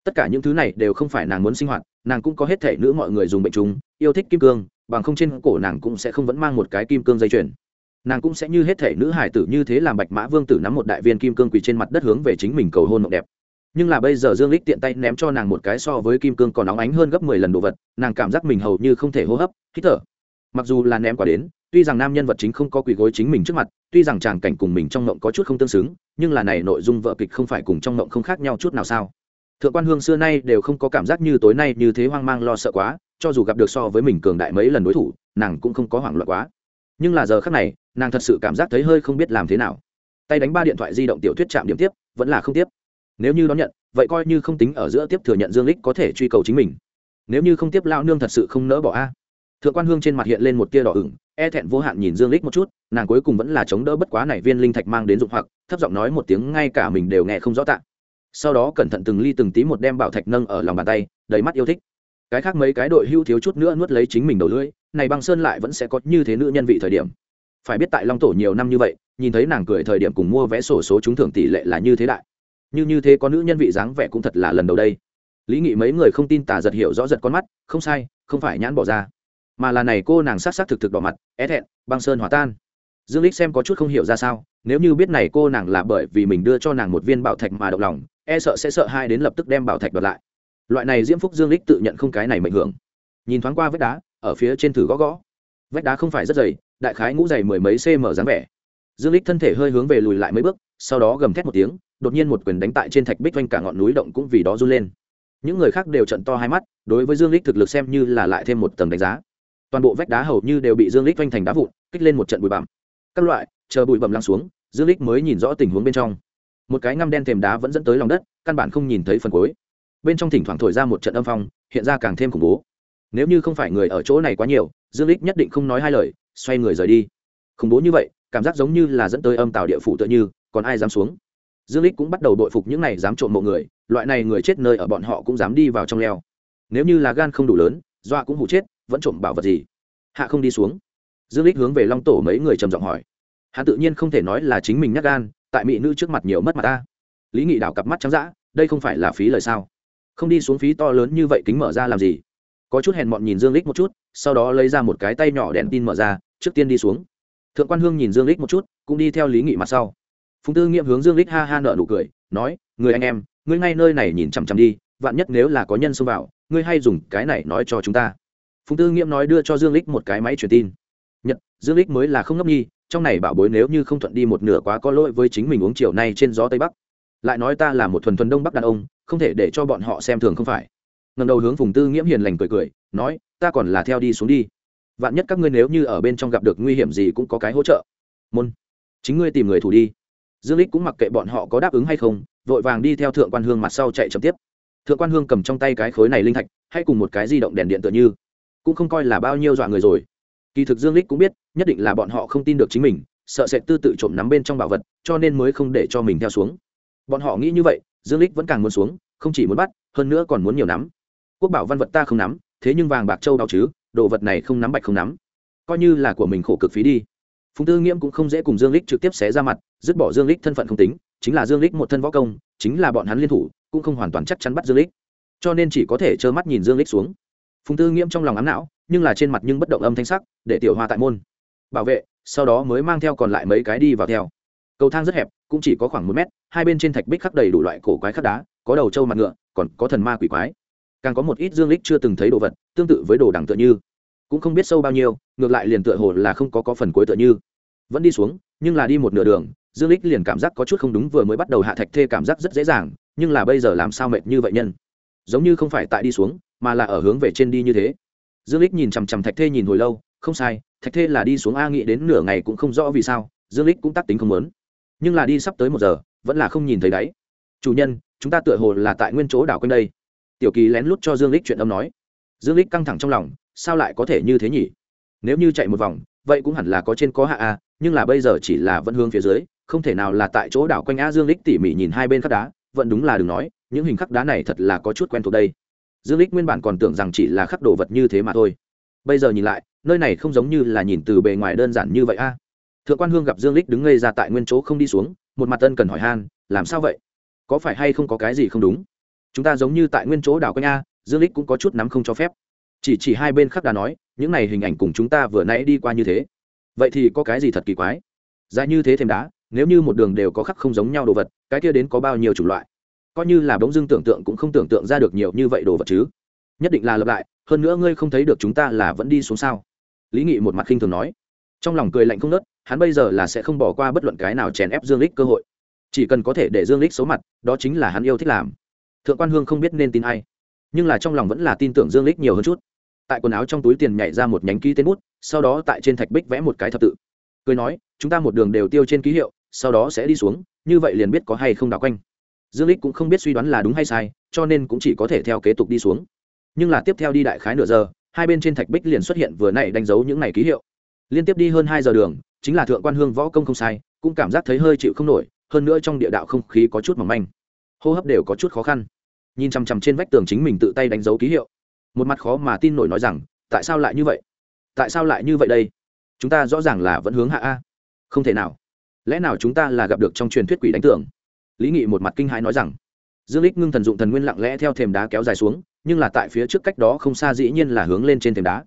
Tất cả những thứ này đều không phải nàng muốn sinh hoạt, nàng cũng có hết thể nữ mọi người dùng bệnh chúng yêu thích kim cương, bằng không trên cổ nàng cũng sẽ không vẫn mang một cái kim cương dây chuyền. Nàng cũng sẽ như hết thể nữ hải tử như thế làm bạch mã vương tử nắm một đại viên kim cương quỳ trên mặt đất hướng về chính mình cầu hôn mộng đẹp. Nhưng là bây giờ dương lích tiện tay ném cho nàng một cái so với kim cương còn nóng ánh hơn gấp 10 lần đồ vật, nàng cảm giác mình hầu như không thể hô hấp, hít thở. Mặc dù là ném quả đến tuy rằng nam nhân vật chính không có quỳ gối chính mình trước mặt, tuy rằng tràng cảnh cùng mình trong mộng có chút không tương xứng, nhưng là này nội dung vợ kịch không phải cùng trong mộng không khác nhau chút nào sao? Thượng quan hương xưa nay đều không có cảm giác như tối nay như thế hoang mang lo sợ quá, cho dù gặp được so với mình cường đại mấy lần đối thủ, nàng cũng không có hoảng loạn quá. Nhưng là giờ khác này, nàng thật sự cảm giác thấy hơi không biết làm thế nào. Tay đánh ba điện thoại di động tiểu thuyết chạm điểm tiếp, vẫn là không tiếp. Nếu như đón nhận, vậy coi như không tính ở giữa tiếp thừa nhận dương lích có thể truy cầu chính mình. Nếu như không tiếp lao nương thật sự không nỡ bỏ a. Thượng quan hương trên mặt hiện lên một tia đỏ ửng e thẹn vô hạn nhìn dương lích một chút, nàng cuối cùng vẫn là chống đỡ bất quá này viên linh thạch mang đến dụng hoặc, thấp giọng nói một tiếng ngay cả mình đều nghe không rõ tạ sau đó cẩn thận từng ly từng tí một đem bảo thạch nâng ở lòng bàn tay, đầy mắt yêu thích. Cái khác mấy cái đội hưu thiếu chút nữa nuốt lấy chính mình đầu lưỡi, này băng sơn lại vẫn sẽ có như thế nữ nhân vị thời điểm. Phải biết tại long tổ nhiều năm như vậy, nhìn thấy nàng cười thời điểm cùng mua vé sổ số trúng thưởng tỷ lệ là như thế đại. Như như thế có nữ nhân vị dáng vẻ cũng thật là lần đầu đây. Lý nghị mấy người không tin tà giật hiểu rõ giật con mắt, không sai, không phải nhãn bỏ ra mà là này cô nàng s á c s á c thực thực đỏ mặt, é thẹn, băng sơn hòa tan. Dương lích xem có chút không hiểu ra sao, nếu như biết này cô nàng là bởi vì mình đưa cho nàng một viên bảo thạch mà động lòng e sợ sẽ sợ hai đến lập tức đem bảo thạch đoạt lại. Loại này diễm phúc dương lích tự nhận không cái này mệnh hưởng. Nhìn thoáng qua vách đá, ở phía trên thử gõ gõ. Vách đá không phải rất dày, đại khái ngũ dày mười mấy cm dáng vẻ. Dương lích thân thể hơi hướng về lùi lại mấy bước, sau đó gầm thét một tiếng, đột nhiên một quyền đánh tại trên thạch bích quanh cả ngọn núi động cũng vì đó run lên. Những người khác đều trận to hai mắt, đối với dương lích thực lực xem như là lại thêm một tầng đánh giá toàn bộ vách đá hầu như đều bị dương lích vanh thành đá vụn, kích lên một trận bụi bặm. Các loại, chờ bụi bặm lắng xuống, dương lích mới nhìn rõ tình huống bên trong. Một cái ngăm đen thềm đá vẫn dẫn tới lòng đất, căn bản không nhìn thấy phần cuối. Bên trong thỉnh thoảng thổi ra một trận âm phong, hiện ra càng thêm khủng bố. Nếu như không phải người ở chỗ này quá nhiều, dương lích nhất định không nói hai lời, xoay người rời đi. Khủng bố như vậy, cảm giác giống như là dẫn tới âm tạo địa phủ tựa như, còn ai dám xuống? Dương lích cũng bắt đầu đội phục những này dám trộm mộ người, loại này người chết nơi ở bọn họ cũng dám đi vào trong leo. Nếu như là gan không đủ lớn, Dọa cũng hụ chết vẫn trộm bảo vật gì? Hạ không đi xuống. Dương lích hướng về long tổ mấy người trầm giọng hỏi. Hắn tự nhiên không thể nói là chính mình nhắc gan, tại mỹ nữ trước mặt nhiều mất mặt ta. Lý nghị đảo cặp mắt trắng dã, đây không phải là phí lời sao? Không đi xuống phí to lớn như vậy kính mở ra làm gì? Có chút hèn mọn nhìn dương lích một chút, sau đó lấy ra một cái tay nhỏ đèn tin mở ra, trước tiên đi xuống. Thượng quan hương nhìn dương lích một chút, cũng đi theo lý nghị mặt sau. Phùng tư nghiệm hướng dương lích ha ha nợ nụ cười, nói, người anh em, ngươi ngay nơi này nhìn chằm chằm đi, vạn nhất nếu là có nhân xông vào, ngươi hay dùng cái này nói cho chúng ta phùng tư nghiễm nói đưa cho dương lích một cái máy truyền tin. Nhật, dương lích mới là không ngốc nhi trong này bảo bối nếu như không thuận đi một nửa quá có lỗi với chính mình uống chiều nay trên gió tây bắc. Lại nói ta là một thuần thuần đông bắc đàn ông, không thể để cho bọn họ xem thường không phải. Ngần đầu hướng phùng tư nghiễm hiền lành cười cười, nói, ta còn là theo đi xuống đi. Vạn nhất các ngươi nếu như ở bên trong gặp được nguy hiểm gì cũng có cái hỗ trợ. Môn, chính ngươi tìm người thủ đi. Dương lích cũng mặc kệ bọn họ có đáp ứng hay không, vội vàng đi theo thượng quan hương mặt sau chạy chậm tiếp. Thượng quan hương cầm trong tay cái khối này linh thạch, hay cùng một cái di động đèn điện tựa như cũng không coi là bao nhiêu dọa người rồi. Kỳ thực dương lích cũng biết, nhất định là bọn họ không tin được chính mình, sợ sẽ tư tự trộm nắm bên trong bảo vật, cho nên mới không để cho mình theo xuống. Bọn họ nghĩ như vậy, dương lích vẫn càng muốn xuống, không chỉ muốn bắt, hơn nữa còn muốn nhiều nắm. Quốc bảo văn vật ta không nắm, thế nhưng vàng bạc châu đau chứ, đồ vật này không nắm bạch không nắm. Coi như là của mình khổ cực phí đi. Phùng tư nghiễm cũng không dễ cùng dương lích trực tiếp xé ra mặt, dứt bỏ dương lích thân phận không tính, chính là dương lích một thân võ công, chính là bọn hắn liên thủ, cũng không hoàn toàn chắc chắn bắt dương lích cho nên chỉ có thể trơ mắt nhìn dương lích xuống phùng tư nghiễm trong lòng ám não, nhưng là trên mặt nhưng bất động âm thanh sắc, để tiểu hoa tại môn. Bảo vệ, sau đó mới mang theo còn lại mấy cái đi vào theo. Cầu thang rất hẹp, cũng chỉ có khoảng một mét, hai bên trên thạch bích khắc đầy đủ loại cổ quái khắc đá, có đầu trâu mặt ngựa, còn có thần ma quỷ quái. Càng có một ít dương lích chưa từng thấy đồ vật, tương tự với đồ đẳng tựa như. Cũng không biết sâu bao nhiêu, ngược lại liền tựa hồ là không có có phần cuối tựa như. Vẫn đi xuống, nhưng là đi một nửa đường, dương lích liền cảm giác có chút không đúng vừa mới bắt đầu hạ thạch thê cảm giác rất dễ dàng, nhưng là bây giờ làm sao mệt như vậy nhân? Giống như không phải tại đi xuống mà là ở hướng về trên đi như thế. Dương lích nhìn chằm chằm thạch thê nhìn hồi lâu, không sai, thạch thê là đi xuống a nghĩ đến nửa ngày cũng không rõ vì sao, dương lích cũng tắc tính không muốn. Nhưng là đi sắp tới một giờ, vẫn là không nhìn thấy đáy. Chủ nhân, chúng ta tựa hồ là tại nguyên chỗ đảo quanh đây. Tiểu kỳ lén lút cho dương lích chuyện âm nói. Dương lích căng thẳng trong lòng, sao lại có thể như thế nhỉ? Nếu như chạy một vòng, vậy cũng hẳn là có trên có hạ a, nhưng là bây giờ chỉ là vẫn hướng phía dưới, không thể nào là tại chỗ đảo quanh a dương lích tỉ mỉ nhìn hai bên khắc đá, vẫn đúng là đừng nói, những hình khắc đá này thật là có chút quen thuộc đây dương lích nguyên bản còn tưởng rằng chỉ là khắc đồ vật như thế mà thôi. Bây giờ nhìn lại, nơi này không giống như là nhìn từ bề ngoài đơn giản như vậy a. Thượng quan hương gặp dương lích đứng ngây ra tại nguyên chỗ không đi xuống, một mặt tân cần hỏi han, làm sao vậy? Có phải hay không có cái gì không đúng? Chúng ta giống như tại nguyên chỗ đảo quanh a, dương lích cũng có chút nắm không cho phép. Chỉ chỉ hai bên khắc đã nói, những này hình ảnh cùng chúng ta vừa nãy đi qua như thế. Vậy thì có cái gì thật kỳ quái? Dài như thế thêm đá, nếu như một đường đều có khắc không giống nhau đồ vật, cái kia đến có bao nhiêu chủng loại? Coi như là bỗng dưng tưởng tượng cũng không tưởng tượng ra được nhiều như vậy đồ vật chứ. Nhất định là lập lại, hơn nữa ngươi không thấy được chúng ta là vẫn đi xuống sao? Lý nghị một mặt khinh thường nói. Trong lòng cười lạnh không nớt hắn bây giờ là sẽ không bỏ qua bất luận cái nào chèn ép dương lích cơ hội. Chỉ cần có thể để dương lích xấu mặt, đó chính là hắn yêu thích làm. Thượng quan hương không biết nên tin ai, nhưng là trong lòng vẫn là tin tưởng dương lích nhiều hơn chút. Tại quần áo trong túi tiền nhảy ra một nhánh ký tên bút, sau đó tại trên thạch bích vẽ một cái thập tự. Cười nói, chúng ta một đường đều tiêu trên ký hiệu, sau đó sẽ đi xuống, như vậy liền biết có hay không đào quanh dương lích cũng không biết suy đoán là đúng hay sai, cho nên cũng chỉ có thể theo kế tục đi xuống. Nhưng là tiếp theo đi đại khái nửa giờ, hai bên trên thạch bích liền xuất hiện vừa nãy đánh dấu những này ký hiệu. Liên tiếp đi hơn hai giờ đường, chính là thượng quan hương võ công không sai, cũng cảm giác thấy hơi chịu không nổi, hơn nữa trong địa đạo không khí có chút mỏng manh. Hô hấp đều có chút khó khăn. Nhìn chằm chằm trên vách tường chính mình tự tay đánh dấu ký hiệu. Một mặt khó mà tin nổi nói rằng, tại sao lại như vậy? Tại sao lại như vậy đây? Chúng ta rõ ràng là vẫn hướng hạ a. Không thể nào. Lẽ nào chúng ta là gặp được trong truyền thuyết quỷ đánh tưởng lý nghị một mặt kinh hãi nói rằng, dương lích ngưng thần dụng thần nguyên lặng lẽ theo thềm đá kéo dài xuống, nhưng là tại phía trước cách đó không xa dĩ nhiên là hướng lên trên thềm đá.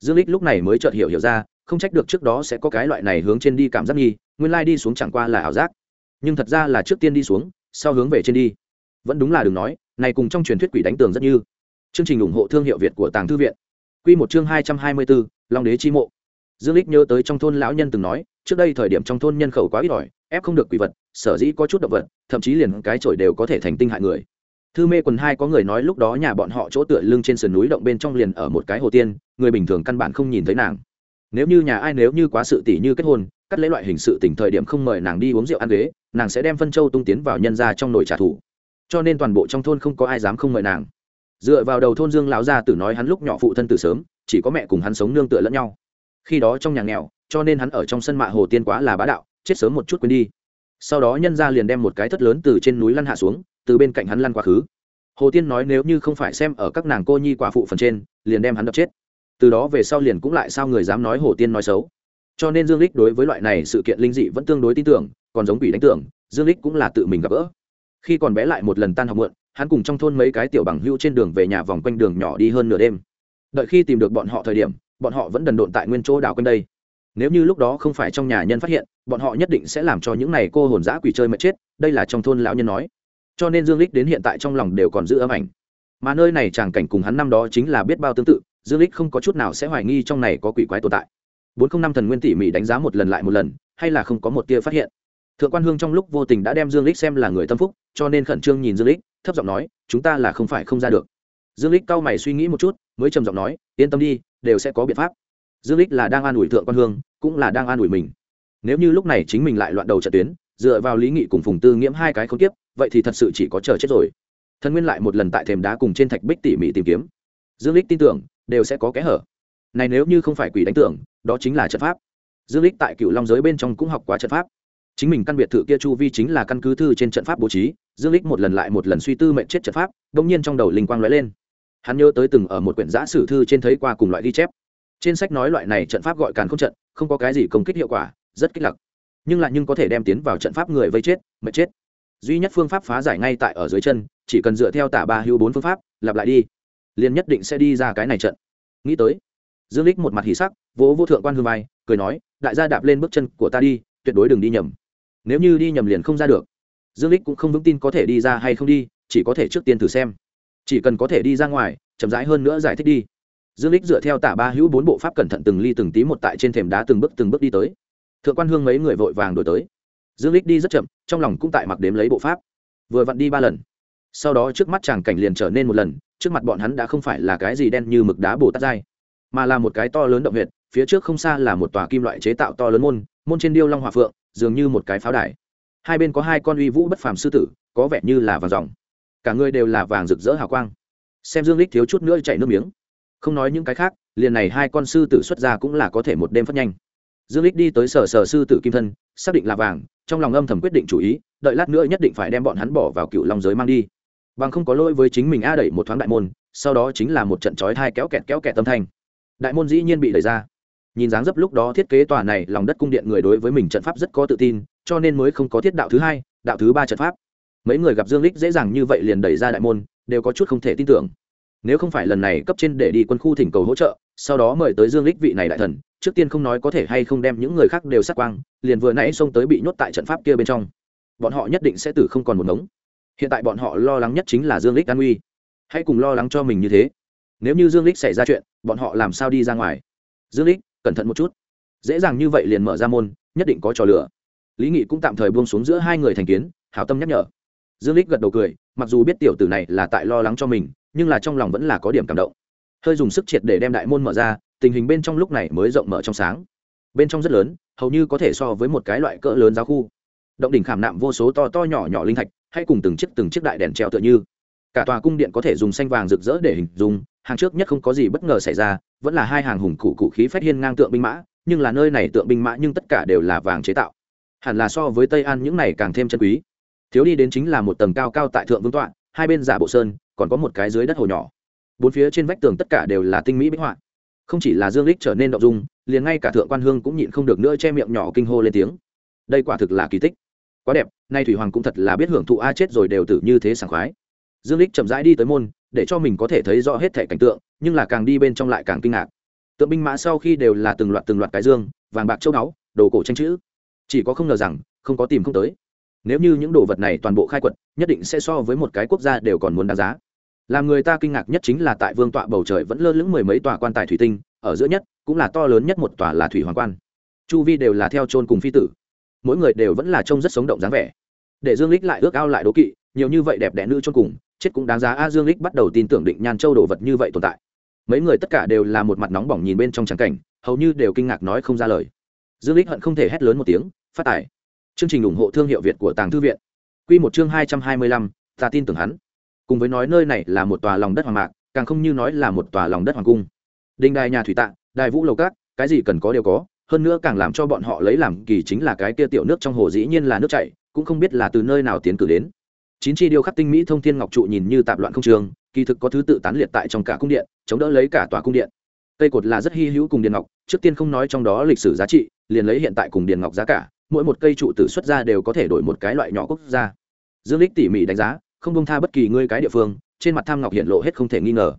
Dương lích lúc này mới chợt hiểu hiểu ra, không trách được trước đó sẽ có cái loại này hướng trên đi cảm giác nghi, nguyên lai đi xuống chẳng qua là ảo giác. Nhưng thật ra là trước tiên đi xuống, sau hướng về trên đi. Vẫn đúng là đừng nói, này cùng trong truyền thuyết quỷ đánh tường rất như. Chương trình ủng hộ thương hiệu việt của tàng thư viện. Quy một chương hai trăm hai mươi bốn, long đế chi mộ dương lích nhớ tới trong thôn lão nhân từng nói, trước đây thời điểm trong thôn nhân khẩu quá ít ỏi, ép không được quỷ vật, sở dĩ có chút động vật, thậm chí liền cái chổi đều có thể thành tinh hại người. Thư mê quần hai có người nói lúc đó nhà bọn họ chỗ tựa lưng trên sườn núi động bên trong liền ở một cái hồ tiên, người bình thường căn bản không nhìn thấy nàng. Nếu như nhà ai nếu như quá sự tỷ như kết hôn, cắt lấy loại hình sự tỉnh thời điểm không mời nàng đi uống rượu ăn ghế, nàng sẽ đem phân châu tung tiến vào nhân ra trong nồi trả thù. Cho nên toàn bộ trong thôn không có ai dám không mời nàng. Dựa vào đầu thôn dương lão gia tử nói hắn lúc nhỏ phụ thân từ sớm, chỉ có mẹ cùng hắn sống nương tựa lẫn nhau khi đó trong nhà nghèo, cho nên hắn ở trong sân mạ hồ tiên quá là bá đạo, chết sớm một chút quên đi. Sau đó nhân gia liền đem một cái thất lớn từ trên núi lăn hạ xuống, từ bên cạnh hắn lăn quá khứ. Hồ tiên nói nếu như không phải xem ở các nàng cô nhi quả phụ phần trên, liền đem hắn đập chết. Từ đó về sau liền cũng lại sao người dám nói hồ tiên nói xấu. Cho nên dương lích đối với loại này sự kiện linh dị vẫn tương đối tin tưởng, còn giống quỷ đánh tưởng, dương lích cũng là tự mình gặp gỡ. Khi còn bé lại một lần tan học muộn, hắn cùng trong thôn mấy cái tiểu bằng hưu trên đường về nhà vòng quanh đường nhỏ đi hơn nửa đêm. Đợi khi tìm được bọn họ thời điểm bọn họ vẫn đần độn tại nguyên chỗ đảo quanh đây. Nếu như lúc đó không phải trong nhà nhân phát hiện, bọn họ nhất định sẽ làm cho những này cô hồn dã quỷ chơi mệt chết, đây là trong thôn lão nhân nói. Cho nên dương lích đến hiện tại trong lòng đều còn giữ ấm ảnh. Mà nơi này tràng cảnh cùng hắn năm đó chính là biết bao tương tự, dương lích không có chút nào sẽ hoài nghi trong này có quỷ quái tồn tại. Bốn không năm thần nguyên tỉ mỉ đánh giá một lần lại một lần, hay là không có một tia phát hiện. Thượng quan hương trong lúc vô tình đã đem dương lích xem là người tâm phúc, cho nên khẩn trương nhìn dương lích thấp giọng nói, chúng ta là không phải không ra được. Dương lích cau mày suy nghĩ một chút, mới trầm giọng nói, yên tâm đi đều sẽ có biện pháp. Dương lích là đang an ủi thượng quan hương, cũng là đang an ủi mình. Nếu như lúc này chính mình lại loạn đầu trận tuyến, dựa vào lý nghị cùng phùng tư nghiễm hai cái không tiếp vậy thì thật sự chỉ có chờ chết rồi. Thần nguyên lại một lần tại thềm đá cùng trên thạch bích tỉ mỉ tìm kiếm. Dương lích tin tưởng, đều sẽ có kẽ hở. Này nếu như không phải quỷ đánh tưởng, đó chính là trận pháp. Dương lích tại cựu long giới bên trong cũng học quá trận pháp. Chính mình căn biệt thự kia chu vi chính là căn cứ thư trên trận pháp bố trí, dương lích một lần lại một lần suy tư mệnh chết trận pháp đông nhiên trong đầu linh quang lóe lên hắn nhớ tới từng ở một quyển giã sử thư trên thấy qua cùng loại ghi chép. Trên sách nói loại này trận pháp gọi càn không trận, không có cái gì công kích hiệu quả, rất kích lặc. Nhưng lại nhưng có thể đem tiến vào trận pháp người vây chết, mệt chết. Duy nhất phương pháp phá giải ngay tại ở dưới chân, chỉ cần dựa theo tả ba hữu bốn phương pháp, lặp lại đi. Liền nhất định sẽ đi ra cái này trận. Nghĩ tới, dương lích một mặt hỉ sắc, vỗ vô thượng quan hương vai, cười nói, đại gia đạp lên bước chân của ta đi, tuyệt đối đừng đi nhầm. Nếu như đi nhầm liền không ra được. Dương lích cũng không vững tin có thể đi ra hay không đi, chỉ có thể trước tiên thử xem chỉ cần có thể đi ra ngoài, chậm rãi hơn nữa giải thích đi. Dương lích dựa theo tả ba hữu bốn bộ pháp cẩn thận từng ly từng tí một tại trên thềm đá từng bước từng bước đi tới. Thượng quan hương mấy người vội vàng đổi tới. Dương lích đi rất chậm, trong lòng cũng tại mặc đếm lấy bộ pháp. Vừa vặn đi ba lần. Sau đó trước mắt chàng cảnh liền trở nên một lần, trước mặt bọn hắn đã không phải là cái gì đen như mực đá bồ tát dai, mà là một cái to lớn động huyệt, phía trước không xa là một tòa kim loại chế tạo to lớn môn môn trên điêu long hòa phượng, dường như một cái pháo đài. Hai bên có hai con uy vũ bất phàm sư tử, có vẻ như là vàng dòng cả người đều là vàng rực rỡ hào quang. Xem dương lích thiếu chút nữa chạy nước miếng. Không nói những cái khác, liền này hai con sư tử xuất ra cũng là có thể một đêm phát nhanh. Dương lích đi tới sở sở sư tử kim thân, xác định là vàng, trong lòng âm thầm quyết định chủ ý, đợi lát nữa nhất định phải đem bọn hắn bỏ vào cựu long giới mang đi. Bằng không có lỗi với chính mình a đẩy một thoáng đại môn, sau đó chính là một trận chói thai kéo kẹt kéo kẹt tâm thanh. Đại môn dĩ nhiên bị đẩy ra. Nhìn dáng dấp lúc đó thiết kế tòa này, lòng đất cung điện người đối với mình trận pháp rất có tự tin, cho nên mới không có thiết đạo thứ hai, đạo thứ ba trận pháp mấy người gặp dương lích dễ dàng như vậy liền đẩy ra đại môn, đều có chút không thể tin tưởng. Nếu không phải lần này cấp trên để đi quân khu thỉnh cầu hỗ trợ, sau đó mời tới dương lích vị này đại thần, trước tiên không nói có thể hay không đem những người khác đều sát quang, liền vừa nãy xông tới bị nhốt tại trận pháp kia bên trong. Bọn họ nhất định sẽ tử không còn một ngống. Hiện tại bọn họ lo lắng nhất chính là dương lích an uy hãy cùng lo lắng cho mình như thế. Nếu như dương lích xảy ra chuyện, bọn họ làm sao đi ra ngoài? Dương lích, cẩn thận một chút. Dễ dàng như vậy liền mở ra môn, nhất định có trò lửa lý nghị cũng tạm thời buông xuống giữa hai người thành kiến, hảo tâm nhắc nhở dương lích gật đầu cười, mặc dù biết tiểu tử này là tại lo lắng cho mình, nhưng là trong lòng vẫn là có điểm cảm động. Hơi dùng sức triệt để đem đại môn mở ra, tình hình bên trong lúc này mới rộng mở trong sáng. Bên trong rất lớn, hầu như có thể so với một cái loại cỡ lớn giáo khu. Động đỉnh khảm nạm vô số to to nhỏ nhỏ linh thạch, hay cùng từng chiếc từng chiếc đại đèn treo tựa như. Cả tòa cung điện có thể dùng xanh vàng rực rỡ để hình dung, hàng trước nhất không có gì bất ngờ xảy ra, vẫn là hai hàng hùng cụ cụ khí phát hiên ngang tượng binh mã, nhưng là nơi này tượng binh mã nhưng tất cả đều là vàng chế tạo. Hẳn là so với tây an những này càng thêm chân quý thiếu đi đến chính là một tầng cao cao tại thượng vương tọa, hai bên giả bộ sơn, còn có một cái dưới đất hồ nhỏ. Bốn phía trên vách tường tất cả đều là tinh mỹ bích họa. Không chỉ là dương lích trở nên động dung, liền ngay cả thượng quan hương cũng nhịn không được nữa che miệng nhỏ kinh hô lên tiếng. Đây quả thực là kỳ tích. Quá đẹp, nay thủy hoàng cũng thật là biết hưởng thụ a chết rồi đều tử như thế sảng khoái. Dương lích chậm rãi đi tới môn, để cho mình có thể thấy rõ hết thể cảnh tượng, nhưng là càng đi bên trong lại càng kinh ngạc. Tượng binh mã sau khi đều là từng loạt từng loạt cái dương, vàng bạc châu báu, đồ cổ tranh chữ. Chỉ có không ngờ rằng, không có tìm không tới nếu như những đồ vật này toàn bộ khai quật, nhất định sẽ so với một cái quốc gia đều còn muốn đáng giá. Làm người ta kinh ngạc nhất chính là tại vương tọa bầu trời vẫn lơ lửng mười mấy tòa quan tài thủy tinh, ở giữa nhất, cũng là to lớn nhất một tòa là thủy hoàng quan. Chu vi đều là theo chôn cùng phi tử. Mỗi người đều vẫn là trông rất sống động dáng vẻ. Để dương lích lại ước ao lại đố kỵ, nhiều như vậy đẹp đẽ nữ chôn cùng, chết cũng đáng giá a dương lích bắt đầu tin tưởng định nhan châu đồ vật như vậy tồn tại. Mấy người tất cả đều là một mặt nóng bỏng nhìn bên trong trắng cảnh, hầu như đều kinh ngạc nói không ra lời. Dương lích hận không thể hét lớn một tiếng, phát tải chương trình ủng hộ thương hiệu việt của tàng thư viện. Quy một chương hai trăm hai mươi lăm, ta tin tưởng hắn. Cùng với nói nơi này là một tòa lòng đất hoàng mạc, càng không như nói là một tòa lòng đất hoàng cung. Đinh đài nhà thủy tạ, đài vũ lầu cát cái gì cần có đều có, hơn nữa càng làm cho bọn họ lấy làm kỳ chính là cái kia tiểu nước trong hồ dĩ nhiên là nước chảy, cũng không biết là từ nơi nào tiến cử đến. Chín chi điêu khắc tinh mỹ thông thiên ngọc trụ nhìn như tạp loạn không trường, kỳ thực có thứ tự tán liệt tại trong cả cung điện, chống đỡ lấy cả tòa cung điện. Cây cột là rất hy hữu cùng điện ngọc, trước tiên không nói trong đó lịch sử giá trị, liền lấy hiện tại cùng điện ngọc giá cả mỗi một cây trụ tử xuất ra đều có thể đổi một cái loại nhỏ quốc gia. Dương lích tỉ mỉ đánh giá, không bông tha bất kỳ ngươi cái địa phương, trên mặt tham ngọc hiện lộ hết không thể nghi ngờ.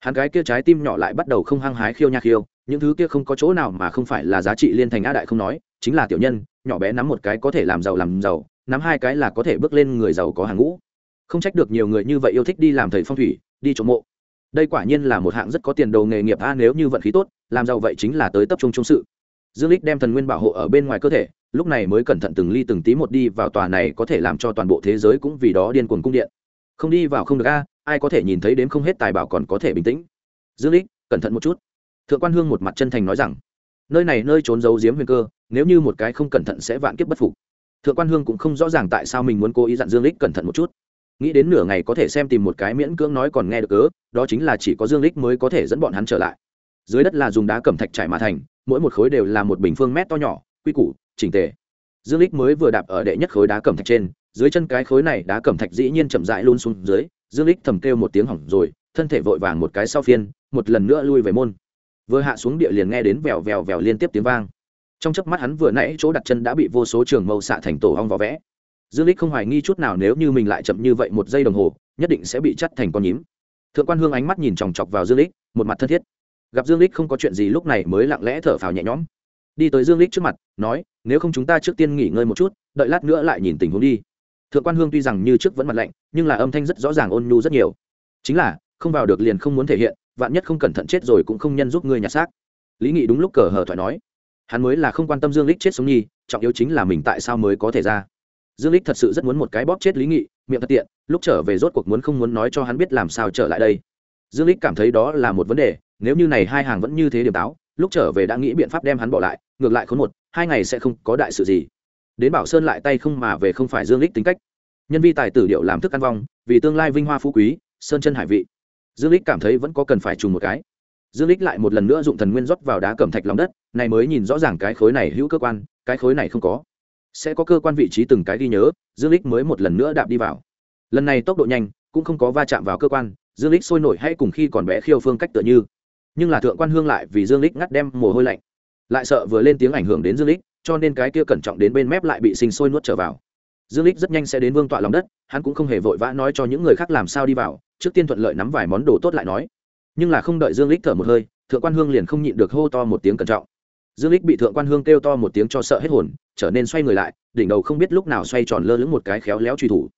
Hắn cái kia trái tim nhỏ lại bắt đầu không hăng hái khiêu nha khiêu, những thứ kia không có chỗ nào mà không phải là giá trị liên thành a đại không nói, chính là tiểu nhân, nhỏ bé nắm một cái có thể làm giàu làm giàu, nắm hai cái là có thể bước lên người giàu có hàng ngũ. Không trách được nhiều người như vậy yêu thích đi làm thầy phong thủy, đi trộm mộ. Đây quả nhiên là một hạng rất có tiền đồ nghề nghiệp a nếu như vận khí tốt, làm giàu vậy chính là tới tập trung trung sự. Dương lích đem thần nguyên bảo hộ ở bên ngoài cơ thể lúc này mới cẩn thận từng ly từng tí một đi vào tòa này có thể làm cho toàn bộ thế giới cũng vì đó điên cuồng cung điện. Không đi vào không được a, ai có thể nhìn thấy đến không hết tài bảo còn có thể bình tĩnh. Dương lích, cẩn thận một chút. Thượng quan hương một mặt chân thành nói rằng, nơi này nơi trốn giấu giếm huyền cơ, nếu như một cái không cẩn thận sẽ vạn kiếp bất phục. Thượng quan hương cũng không rõ ràng tại sao mình muốn cố ý dặn dương lích cẩn thận một chút. Nghĩ đến nửa ngày có thể xem tìm một cái miễn cưỡng nói còn nghe được cớ, đó chính là chỉ có dương lích mới có thể dẫn bọn hắn trở lại. Dưới đất là dùng đá cẩm thạch trải mà thành, mỗi một khối đều là một bình phương mét to nhỏ, quy củ chỉnh tề. Dương lích mới vừa đạp ở đệ nhất khối đá cẩm thạch trên, dưới chân cái khối này đá cẩm thạch dĩ nhiên chậm rãi luôn xuống dưới, dương lích thầm kêu một tiếng hỏng rồi, thân thể vội vàng một cái sau phiên, một lần nữa lui về môn. Vừa hạ xuống địa liền nghe đến vèo vèo vèo liên tiếp tiếng vang. Trong chớp mắt hắn vừa nãy chỗ đặt chân đã bị vô số trường mâu xạ thành tổ hong vỏ vẽ. Dương lích không hoài nghi chút nào nếu như mình lại chậm như vậy một giây đồng hồ, nhất định sẽ bị chắt thành con nhím. Thượng quan hương ánh mắt nhìn chòng chọc vào dương lích, một mặt thân thiết. Gặp dương lích không có chuyện gì lúc này mới lặng lẽ thở phào nhẹ nhõm đi tới dương lích trước mặt, nói, nếu không chúng ta trước tiên nghỉ ngơi một chút, đợi lát nữa lại nhìn tình huống đi. Thượng quan hương tuy rằng như trước vẫn mặt lạnh, nhưng là âm thanh rất rõ ràng ôn nhu rất nhiều. Chính là, không vào được liền không muốn thể hiện, vạn nhất không cẩn thận chết rồi cũng không nhân giúp ngươi nhặt xác. Lý nghị đúng lúc cờ hờ thoại nói, hắn mới là không quan tâm dương lích chết sống nhi, trọng yếu chính là mình tại sao mới có thể ra. Dương lích thật sự rất muốn một cái bóp chết lý nghị, miệng thật tiện, lúc trở về rốt cuộc muốn không muốn nói cho hắn biết làm sao trở lại đây. Dương lích cảm thấy đó là một vấn đề, nếu như này hai hàng vẫn như thế điểm táo lúc trở về đã nghĩ biện pháp đem hắn bỏ lại, ngược lại khốn một, hai ngày sẽ không có đại sự gì. Đến bảo sơn lại tay không mà về không phải dương lích tính cách. Nhân vi tài tử điệu làm thức ăn vong, vì tương lai vinh hoa phú quý, sơn chân hải vị. Dương lích cảm thấy vẫn có cần phải trùng một cái. Dương lích lại một lần nữa dụng thần nguyên rót vào đá cẩm thạch lòng đất, này mới nhìn rõ ràng cái khối này hữu cơ quan, cái khối này không có. Sẽ có cơ quan vị trí từng cái ghi nhớ, dương lích mới một lần nữa đạp đi vào. Lần này tốc độ nhanh, cũng không có va chạm vào cơ quan, dương lích sôi nổi hay cùng khi còn bé khiêu phương cách tựa như nhưng là thượng quan hương lại vì dương lích ngắt đem mồ hôi lạnh, lại sợ vừa lên tiếng ảnh hưởng đến dương lích, cho nên cái kia cẩn trọng đến bên mép lại bị sinh sôi nuốt trở vào. Dương lích rất nhanh sẽ đến vương tọa lòng đất, hắn cũng không hề vội vã nói cho những người khác làm sao đi vào, trước tiên thuận lợi nắm vài món đồ tốt lại nói. Nhưng là không đợi dương lích thở một hơi, thượng quan hương liền không nhịn được hô to một tiếng cẩn trọng. Dương lích bị thượng quan hương kêu to một tiếng cho sợ hết hồn, trở nên xoay người lại, đỉnh đầu không biết lúc nào xoay tròn lơ lửng một cái khéo léo truy thủ.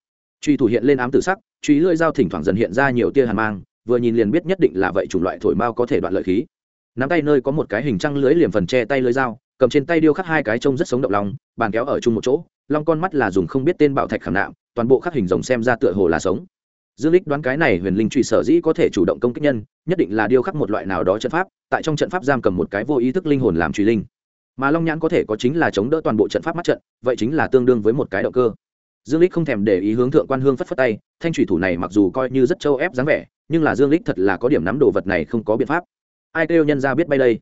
Truy thủ hiện lên ám tử sắc, truy lưỡi dao thỉnh thoảng dần hiện ra nhiều tia hàn mang vừa nhìn liền biết nhất định là vậy chủng loại thổi mao có thể đoạn lợi khí. Nắm tay nơi có một cái hình trăng lưới liềm phần che tay lưới dao, cầm trên tay điêu khắc hai cái trông rất sống động lòng, bàn kéo ở chung một chỗ, long con mắt là dùng không biết tên bảo thạch khảm nạm, toàn bộ khắc hình rồng xem ra tựa hồ là sống. Dương lích đoán cái này huyền linh truy sở dĩ có thể chủ động công kích nhân, nhất định là điêu khắc một loại nào đó trận pháp, tại trong trận pháp giam cầm một cái vô ý thức linh hồn làm truy linh. Mà long nhãn có thể có chính là chống đỡ toàn bộ trận pháp mắt trận, vậy chính là tương đương với một cái động cơ dương lích không thèm để ý hướng thượng quan hương phất phất tay, thanh thủy thủ này mặc dù coi như rất châu ép dáng vẻ, nhưng là dương lích thật là có điểm nắm đồ vật này không có biện pháp. Ai kêu nhân ra biết bay đây?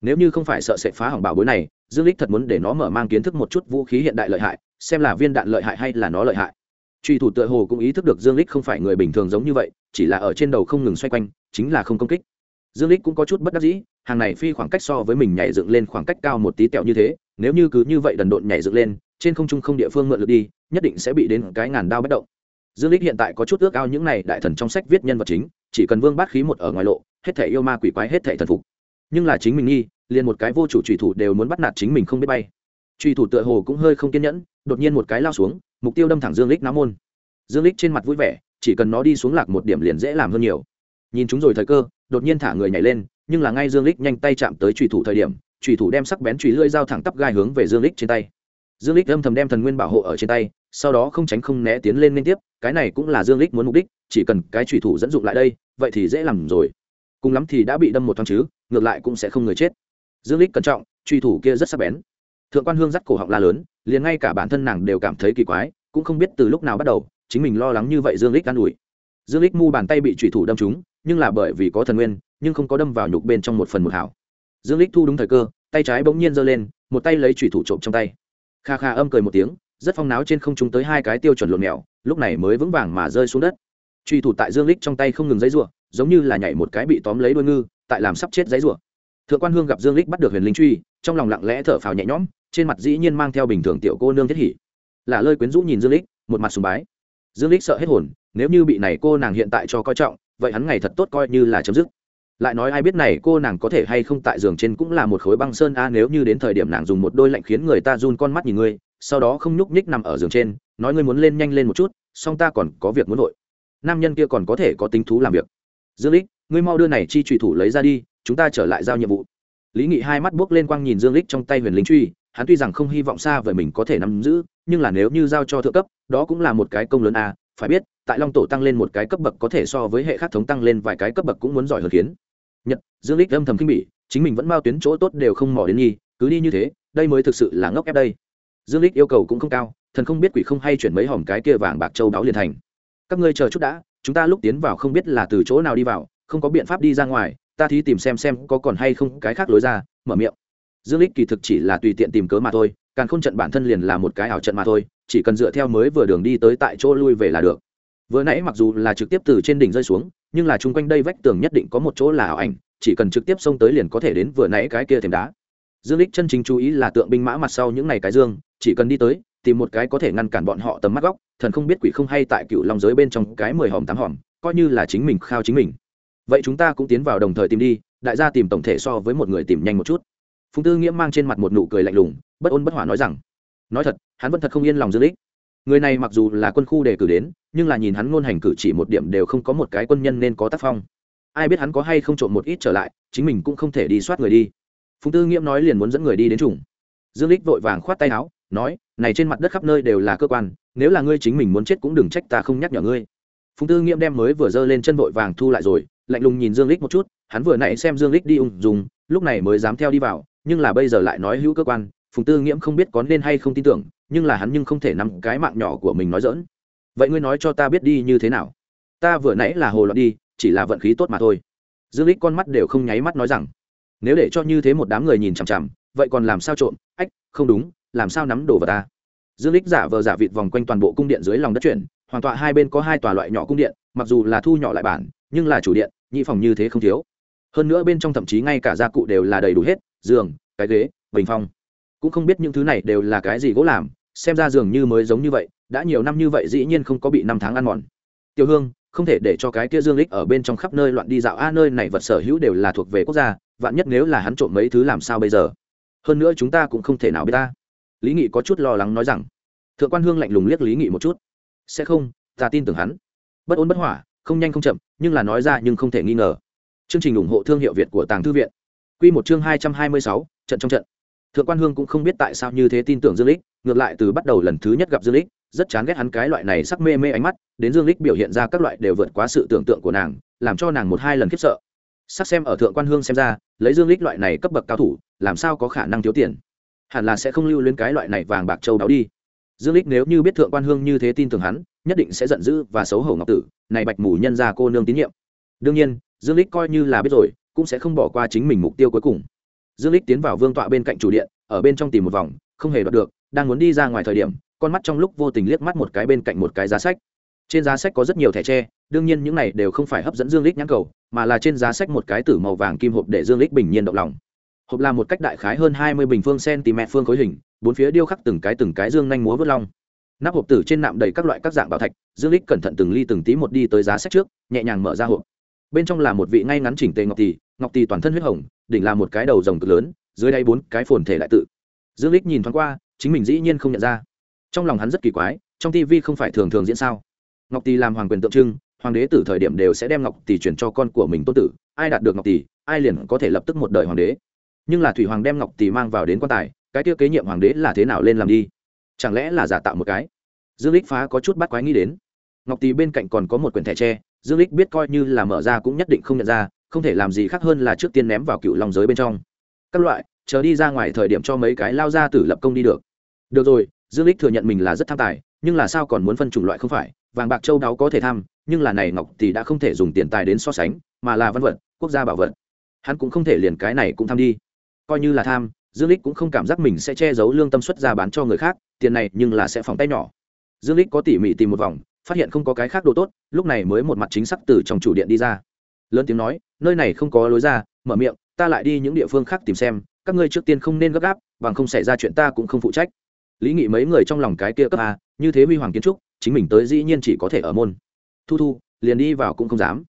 Nếu như không phải sợ sẽ phá hỏng bảo bối này, dương lích thật muốn để nó mở mang kiến thức một chút vũ khí hiện đại lợi hại, xem là viên đạn lợi hại hay là nó lợi hại. Truy thủ tựa hồ cũng ý thức được dương lích không phải người bình thường giống như vậy, chỉ là ở trên đầu không ngừng xoay quanh, chính là không công kích. Dương lích cũng có chút bất đắc dĩ, hàng này phi khoảng cách so với mình nhảy dựng lên khoảng cách cao một tí tẹo như thế, nếu như cứ như vậy đần độn nhảy dựng lên, trên không trung không địa phương mượn lực đi nhất định sẽ bị đến cái ngàn đao bất động. Dương lích hiện tại có chút ước ao những này đại thần trong sách viết nhân vật chính, chỉ cần vương bát khí một ở ngoài lộ, hết thể yêu ma quỷ quái, hết thể thần phục. Nhưng là chính mình nghi, liền một cái vô chủ trùy thủ đều muốn bắt nạt chính mình không biết bay. Trùy thủ tựa hồ cũng hơi không kiên nhẫn, đột nhiên một cái lao xuống, mục tiêu đâm thẳng dương lích náo môn. Dương lích trên mặt vui vẻ, chỉ cần nó đi xuống lạc một điểm liền dễ làm hơn nhiều. Nhìn chúng rồi thời cơ, đột nhiên thả người nhảy lên, nhưng là ngay dương lích nhanh tay chạm tới trùy thủ thời điểm, trùy thủ đem sắc bén trùy lưỡi dao thẳng tắp gai hướng về dương lích trên tay. Dương lích âm thầm đem thần nguyên bảo hộ ở trên tay sau đó không tránh không né tiến lên liên tiếp, cái này cũng là dương lích muốn mục đích, chỉ cần cái trùy thủ dẫn dụng lại đây, vậy thì dễ làm rồi. Cùng lắm thì đã bị đâm một thoáng chứ, ngược lại cũng sẽ không người chết. Dương lích cẩn trọng trùy thủ kia rất sắc bén. Thượng quan hương dắt cổ họng la lớn, liền ngay cả bản thân nàng đều cảm thấy kỳ quái, cũng không biết từ lúc nào bắt đầu, chính mình lo lắng như vậy dương lích an ủi. Dương lích mu bàn tay bị trùy thủ đâm trúng, nhưng là bởi vì có thần nguyên, nhưng không có đâm vào nhục bên trong một phần một hảo dương lích thu đúng thời cơ, tay trái bỗng nhiên giơ lên, một tay lấy trùy thủ trộm trong tay. Kha kha âm cười một tiếng rất phong náo trên không trung tới hai cái tiêu chuẩn lộn mèo lúc này mới vững vàng mà rơi xuống đất. Truy thủ tại dương lích trong tay không ngừng giấy rủa, giống như là nhảy một cái bị tóm lấy đuôi ngư, tại làm sắp chết giấy rủa. Thượng quan hương gặp dương lích bắt được huyền linh truy, trong lòng lặng lẽ thở phào nhẹ nhõm, trên mặt dĩ nhiên mang theo bình thường tiểu cô nương thiết hỉ. Là lơi quyến rũ nhìn dương lích, một mặt sùng bái. Dương lích sợ hết hồn, nếu như bị này cô nàng hiện tại cho coi trọng, vậy hắn ngày thật tốt coi như là chấm dứt. Lại nói ai biết này cô nàng có thể hay không tại giường trên cũng là một khối băng sơn a, nếu như đến thời điểm nàng dùng một đôi lạnh khiến người ta run con mắt nhìn ngươi sau đó không nhúc nhích nằm ở giường trên, nói ngươi muốn lên nhanh lên một chút song ta còn có việc muốn vội. Nam nhân kia còn có thể có tính thú làm việc. Dương lích, ngươi mau đưa này chi trùy thủ lấy ra đi, chúng ta trở lại giao nhiệm vụ. Lý nghị hai mắt buốc lên quang nhìn dương lích trong tay huyền lính truy, hắn tuy rằng không hy vọng xa về mình có thể nắm giữ, nhưng là nếu như giao cho thượng cấp, đó cũng là một cái công lớn a phải biết, tại long tổ tăng lên một cái cấp bậc có thể so với hệ khác thống tăng lên vài cái cấp bậc cũng muốn giỏi hơn khiến. Nhật, dương lích âm thầm kinh bỉ, chính mình vẫn bao tuyến chỗ tốt đều không mò đến nhi cứ đi như thế, đây mới thực sự là ngốc ép đây dương lích yêu cầu cũng không cao, thần không biết quỷ không hay chuyển mấy hòm cái kia vàng bạc châu đáo liền thành. Các ngươi chờ chút đã, chúng ta lúc tiến vào không biết là từ chỗ nào đi vào, không có biện pháp đi ra ngoài, ta thí tìm xem xem có còn hay không cái khác lối ra, mở miệng. Dương lích kỳ thực chỉ là tùy tiện tìm cớ mà thôi, càng không trận bản thân liền là một cái ảo trận mà thôi, chỉ cần dựa theo mới vừa đường đi tới tại chỗ lui về là được. Vừa nãy mặc dù là trực tiếp từ trên đỉnh rơi xuống, nhưng là chung quanh đây vách tường nhất định có một chỗ là ảo ảnh, chỉ cần trực tiếp xông tới liền có thể đến vừa nãy cái kia thềm đá. Dương lích chân chính chú ý là tượng binh mã mặt sau những này cái dương chỉ cần đi tới, tìm một cái có thể ngăn cản bọn họ tầm mắt góc, thần không biết quỷ không hay tại cựu long giới bên trong cái mười hòm tám hòm, coi như là chính mình khao chính mình. Vậy chúng ta cũng tiến vào đồng thời tìm đi, đại gia tìm tổng thể so với một người tìm nhanh một chút. Phùng tư nghĩa mang trên mặt một nụ cười lạnh lùng, bất ôn bất hỏa nói rằng, nói thật, hắn vẫn thật không yên lòng dương lích người này mặc dù là quân khu đề cử đến, nhưng là nhìn hắn ngôn hành cử chỉ một điểm đều không có một cái quân nhân nên có tác phong. Ai biết hắn có hay không trộm một ít trở lại, chính mình cũng không thể đi soát người đi. Phùng tư nghiễm nói liền muốn dẫn người đi đến trùng. Dương lích vội vàng khoát tay áo nói, này trên mặt đất khắp nơi đều là cơ quan, nếu là ngươi chính mình muốn chết cũng đừng trách ta không nhắc nhở ngươi. Phùng tư nghiễm đem mới vừa giơ lên chân vội vàng thu lại rồi, lạnh lùng nhìn dương lích một chút, hắn vừa nãy xem dương lích đi ung dùng lúc này mới dám theo đi vào, nhưng là bây giờ lại nói hữu cơ quan, phùng tư nghiễm không biết có nên hay không tin tưởng, nhưng là hắn nhưng không thể nắm cái mạng nhỏ của mình nói dỡn vậy ngươi nói cho ta biết đi như thế nào? Ta vừa nãy là hồ loạn đi, chỉ là vận khí tốt mà thôi. Dương lích con mắt đều không nháy mắt nói rằng, nếu để cho như thế một đám người nhìn chằm chằm, vậy còn làm sao trộm? Ách, không đúng làm sao nắm đồ vào ta? Dương lích giả vờ giả vịt vòng quanh toàn bộ cung điện dưới lòng đất chuyển, hoàn tọa hai bên có hai tòa loại nhỏ cung điện, mặc dù là thu nhỏ lại bản, nhưng là chủ điện, nhị phòng như thế không thiếu. Hơn nữa bên trong thậm chí ngay cả gia cụ đều là đầy đủ hết, giường, cái ghế, bình phong. Cũng không biết những thứ này đều là cái gì gỗ làm, xem ra giường như mới giống như vậy, đã nhiều năm như vậy dĩ nhiên không có bị năm tháng ăn mòn. Tiêu hương, không thể để cho cái kia dương lích ở bên trong khắp nơi loạn đi dạo. A, nơi này vật sở hữu đều là thuộc về quốc gia, vạn nhất nếu là hắn trộm mấy thứ làm sao bây giờ? Hơn nữa chúng ta cũng không thể nào biết ta lý nghị có chút lo lắng nói rằng, thượng quan hương lạnh lùng liếc lý nghị một chút. Sẽ không, ta tin tưởng hắn. Bất ôn bất hỏa, không nhanh không chậm, nhưng là nói ra nhưng không thể nghi ngờ. Chương trình ủng hộ thương hiệu việt của tàng thư viện. Quy một chương hai trăm hai mươi sáu, trận trong trận. Thượng quan hương cũng không biết tại sao như thế tin tưởng dương lích, ngược lại từ bắt đầu lần thứ nhất gặp dương lích, rất chán ghét hắn cái loại này sắc mê mê ánh mắt, đến dương lích biểu hiện ra các loại đều vượt quá sự tưởng tượng của nàng, làm cho nàng một hai lần khiếp sợ. Sắc xem ở thượng quan hương xem ra, lấy dương lích loại này cấp bậc cao thủ, làm sao có khả năng thiếu tiền? Hẳn là sẽ không lưu lên cái loại này vàng bạc châu đáo đi. Dương lích nếu như biết thượng quan hương như thế tin tưởng hắn, nhất định sẽ giận dữ và xấu hổ ngọc tử, này bạch mù nhân ra cô nương tín nhiệm. Đương nhiên, dương lích coi như là biết rồi, cũng sẽ không bỏ qua chính mình mục tiêu cuối cùng. Dương lích tiến vào vương tọa bên cạnh chủ điện, ở bên trong tìm một vòng, không hề đoạt được, đang muốn đi ra ngoài thời điểm, con mắt trong lúc vô tình liếc mắt một cái bên cạnh một cái giá sách. Trên giá sách có rất nhiều thẻ tre, đương nhiên những này đều không phải hấp dẫn dương lích nhãn cầu, mà là trên giá sách một cái tử màu vàng kim hộp để dương lích bình nhiên động lòng hộp là một cách đại khái hơn hai mươi bình phương cm phương khối hình, bốn phía điêu khắc từng cái từng cái dương nhanh múa vớt long. Nắp hộp tử trên nạm đầy các loại các dạng bảo thạch, dương lích cẩn thận từng ly từng tí một đi tới giá sách trước, nhẹ nhàng mở ra hộp. Bên trong là một vị ngay ngắn chỉnh tề ngọc tỷ ngọc tỷ toàn thân huyết hồng, đỉnh là một cái đầu rồng cực lớn, dưới đây bốn cái phồn thể lại tự. Dương lích nhìn thoáng qua, chính mình dĩ nhiên không nhận ra. Trong lòng hắn rất kỳ quái, trong tv không phải thường thường diễn sao? Ngọc tỷ làm hoàng quyền tượng trưng, hoàng đế tử thời điểm đều sẽ đem ngọc tỷ chuyển cho con của mình tôn tử, ai đạt được ngọc tỷ ai liền có thể lập tức một đời hoàng đế nhưng là thủy hoàng đem ngọc tỷ mang vào đến quan tài, cái tiêu kế nhiệm hoàng đế là thế nào lên làm đi? Chẳng lẽ là giả tạo một cái? Dương lích phá có chút bắt quái nghĩ đến. Ngọc tỷ bên cạnh còn có một quyển thẻ tre, dương lích biết coi như là mở ra cũng nhất định không nhận ra, không thể làm gì khác hơn là trước tiên ném vào cựu long giới bên trong. Các loại, chờ đi ra ngoài thời điểm cho mấy cái lao ra tử lập công đi được. Được rồi, dương lích thừa nhận mình là rất tham tài, nhưng là sao còn muốn phân chủng loại không phải, vàng bạc châu đáo có thể tham, nhưng là này ngọc thì đã không thể dùng tiền tài đến so sánh, mà là văn vật, quốc gia bảo vật. Hắn cũng không thể liền cái này cũng tham đi coi như là tham, dương lích cũng không cảm giác mình sẽ che giấu lương tâm xuất ra bán cho người khác, tiền này nhưng là sẽ phòng tay nhỏ. Dương lích có tỉ mỉ tìm một vòng, phát hiện không có cái khác đồ tốt, lúc này mới một mặt chính xác từ trong chủ điện đi ra. Lớn tiếng nói, nơi này không có lối ra, mở miệng, ta lại đi những địa phương khác tìm xem, các ngươi trước tiên không nên gấp gáp, bằng không xảy ra chuyện ta cũng không phụ trách. Lý nghị mấy người trong lòng cái kia cấp a, như thế huy hoàng kiến trúc, chính mình tới dĩ nhiên chỉ có thể ở môn. Thu thu, liền đi vào cũng không dám.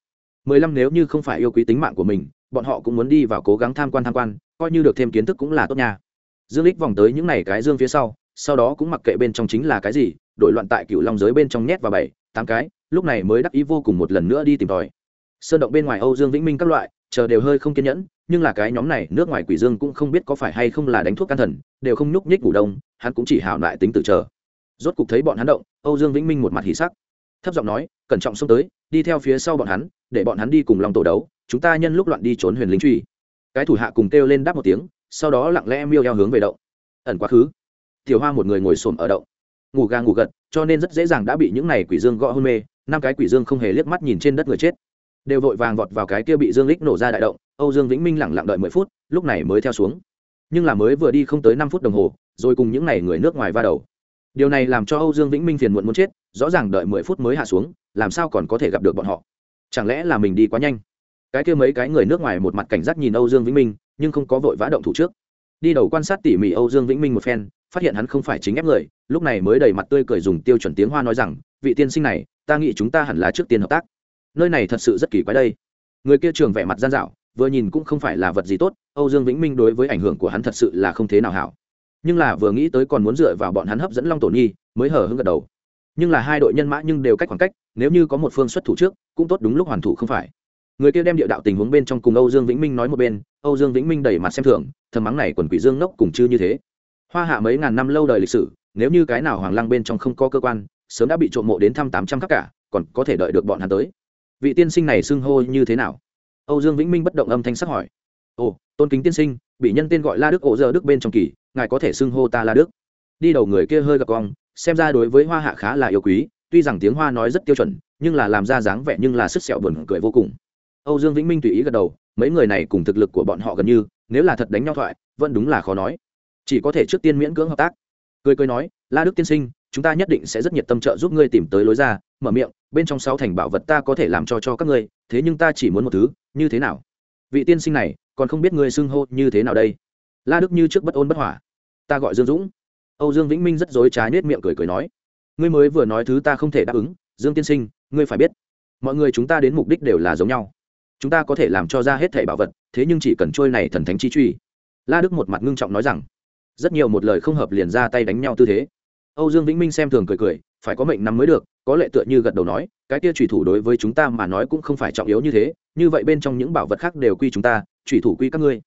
Mười lăm nếu như không phải yêu quý tính mạng của mình, bọn họ cũng muốn đi vào cố gắng tham quan tham quan coi như được thêm kiến thức cũng là tốt nha. Dương lích vòng tới những này cái dương phía sau sau đó cũng mặc kệ bên trong chính là cái gì đội loạn tại cựu long giới bên trong nhét vào bảy, tám cái, lúc này mới đắc ý vô cùng một lần nữa đi tìm tòi. Sơn động bên ngoài âu dương vĩnh minh các loại, chờ đều hơi không kiên nhẫn, nhưng là cái nhóm này, nước ngoài quỷ dương cũng không biết có phải hay không là đánh thuốc can thần, đều không nhúc nhích ngủ đông, hắn cũng chỉ hảo lại tính tự chờ. Rốt cục thấy bọn hắn động, âu dương vĩnh minh một mặt hỉ sắc. Thấp giọng nói, cẩn trọng xông tới, đi theo phía sau bọn hắn, để bọn hắn đi cùng lòng tổ đấu, chúng ta nhân lúc loạn đi trốn huyền lính truy cái thủ hạ cùng kêu lên đáp một tiếng, sau đó lặng lẽ miêu eo hướng về động. Ẩn quá khứ. Tiểu hoa một người ngồi xổm ở động. Ngủ gà ngủ gật, cho nên rất dễ dàng đã bị những này quỷ dương gõ hôn mê, năm cái quỷ dương không hề liếc mắt nhìn trên đất người chết. Đều vội vàng vọt vào cái kia bị dương lích nổ ra đại động, âu dương vĩnh minh lẳng lặng đợi mười phút, lúc này mới theo xuống. Nhưng là mới vừa đi không tới năm phút đồng hồ, rồi cùng những n à y người nước ngoài va đầu. Điều này làm cho âu dương vĩnh minh phiền muộn muốn chết, rõ ràng đợi mười phút mới hạ xuống, làm sao còn có thể gặp được bọn họ? Chẳng lẽ là mình đi quá nhanh? Cái kia mấy cái người nước ngoài một mặt cảnh giác nhìn âu dương vĩnh minh, nhưng không có vội vã động thủ trước. Đi đầu quan sát tỉ mỉ âu dương vĩnh minh một phen, phát hiện hắn không phải chính ép người, lúc này mới đầy mặt tươi cười dùng tiêu chuẩn tiếng hoa nói rằng, vị tiên sinh này, ta nghĩ chúng ta hẳn là trước tiên hợp tác. Nơi này thật sự rất kỳ quái đây. Người kia trường vẻ mặt gian dạo, vừa nhìn cũng không phải là vật gì tốt, âu dương vĩnh minh đối với ảnh hưởng của hắn thật sự là không thế nào hảo. Nhưng là vừa nghĩ tới còn muốn dựa vào bọn hắn hấp dẫn long tổ nhi, mới hở hưng gật đầu. Nhưng là hai đội nhân mã nhưng đều cách khoảng cách, nếu như có một phương xuất thủ trước, cũng tốt đúng lúc hoàn thủ không phải người kia đem địa đạo tình huống bên trong cùng âu dương vĩnh minh nói một bên, âu dương vĩnh minh đẩy mặt xem thường, thầm mắng này quần quỷ dương Nốc cùng chư như thế. Hoa hạ mấy ngàn năm lâu đời lịch sử, nếu như cái nào hoàng lăng bên trong không có cơ quan, sớm đã bị trộm mộ đến thăm tám trăm khắc cả, còn có thể đợi được bọn hắn tới. Vị tiên sinh này xưng hô như thế nào? Âu dương vĩnh minh bất động âm thanh sắc hỏi. Ồ, tôn kính tiên sinh, bị nhân tên gọi la đức ổ giờ đức bên trong kỳ, ngài có thể xưng hô ta la đức. Đi đầu người kia hơi gặp cong xem ra đối với hoa hạ khá là yêu quý, tuy rằng tiếng hoa nói rất tiêu chuẩn, nhưng là làm ra dáng vẻ nhưng là sức sẹo buồn cười vô cùng âu dương vĩnh minh tùy ý gật đầu, mấy người này cùng thực lực của bọn họ gần như, nếu là thật đánh nhau thoại, vẫn đúng là khó nói. Chỉ có thể trước tiên miễn cưỡng hợp tác. Cười cười nói, la đức tiên sinh, chúng ta nhất định sẽ rất nhiệt tâm trợ giúp ngươi tìm tới lối ra, mở miệng, bên trong sáu thành bảo vật ta có thể làm cho cho các ngươi, thế nhưng ta chỉ muốn một thứ, như thế nào? Vị tiên sinh này, còn không biết ngươi xưng hô như thế nào đây. La đức như trước bất ôn bất hỏa. Ta gọi dương dũng. Âu dương vĩnh minh rất dối trá nết miệng cười cười nói, ngươi mới vừa nói thứ ta không thể đáp ứng, dương tiên sinh, ngươi phải biết, mọi người chúng ta đến mục đích đều là giống nhau chúng ta có thể làm cho ra hết thẻ bảo vật, thế nhưng chỉ cần trôi này thần thánh chi truy. La đức một mặt ngưng trọng nói rằng, rất nhiều một lời không hợp liền ra tay đánh nhau tư thế. Âu dương vĩnh minh xem thường cười cười, phải có mệnh nắm mới được, có lệ tựa như gật đầu nói, cái kia thủy thủ đối với chúng ta mà nói cũng không phải trọng yếu như thế, như vậy bên trong những bảo vật khác đều quy chúng ta thủy thủ quy các ngươi.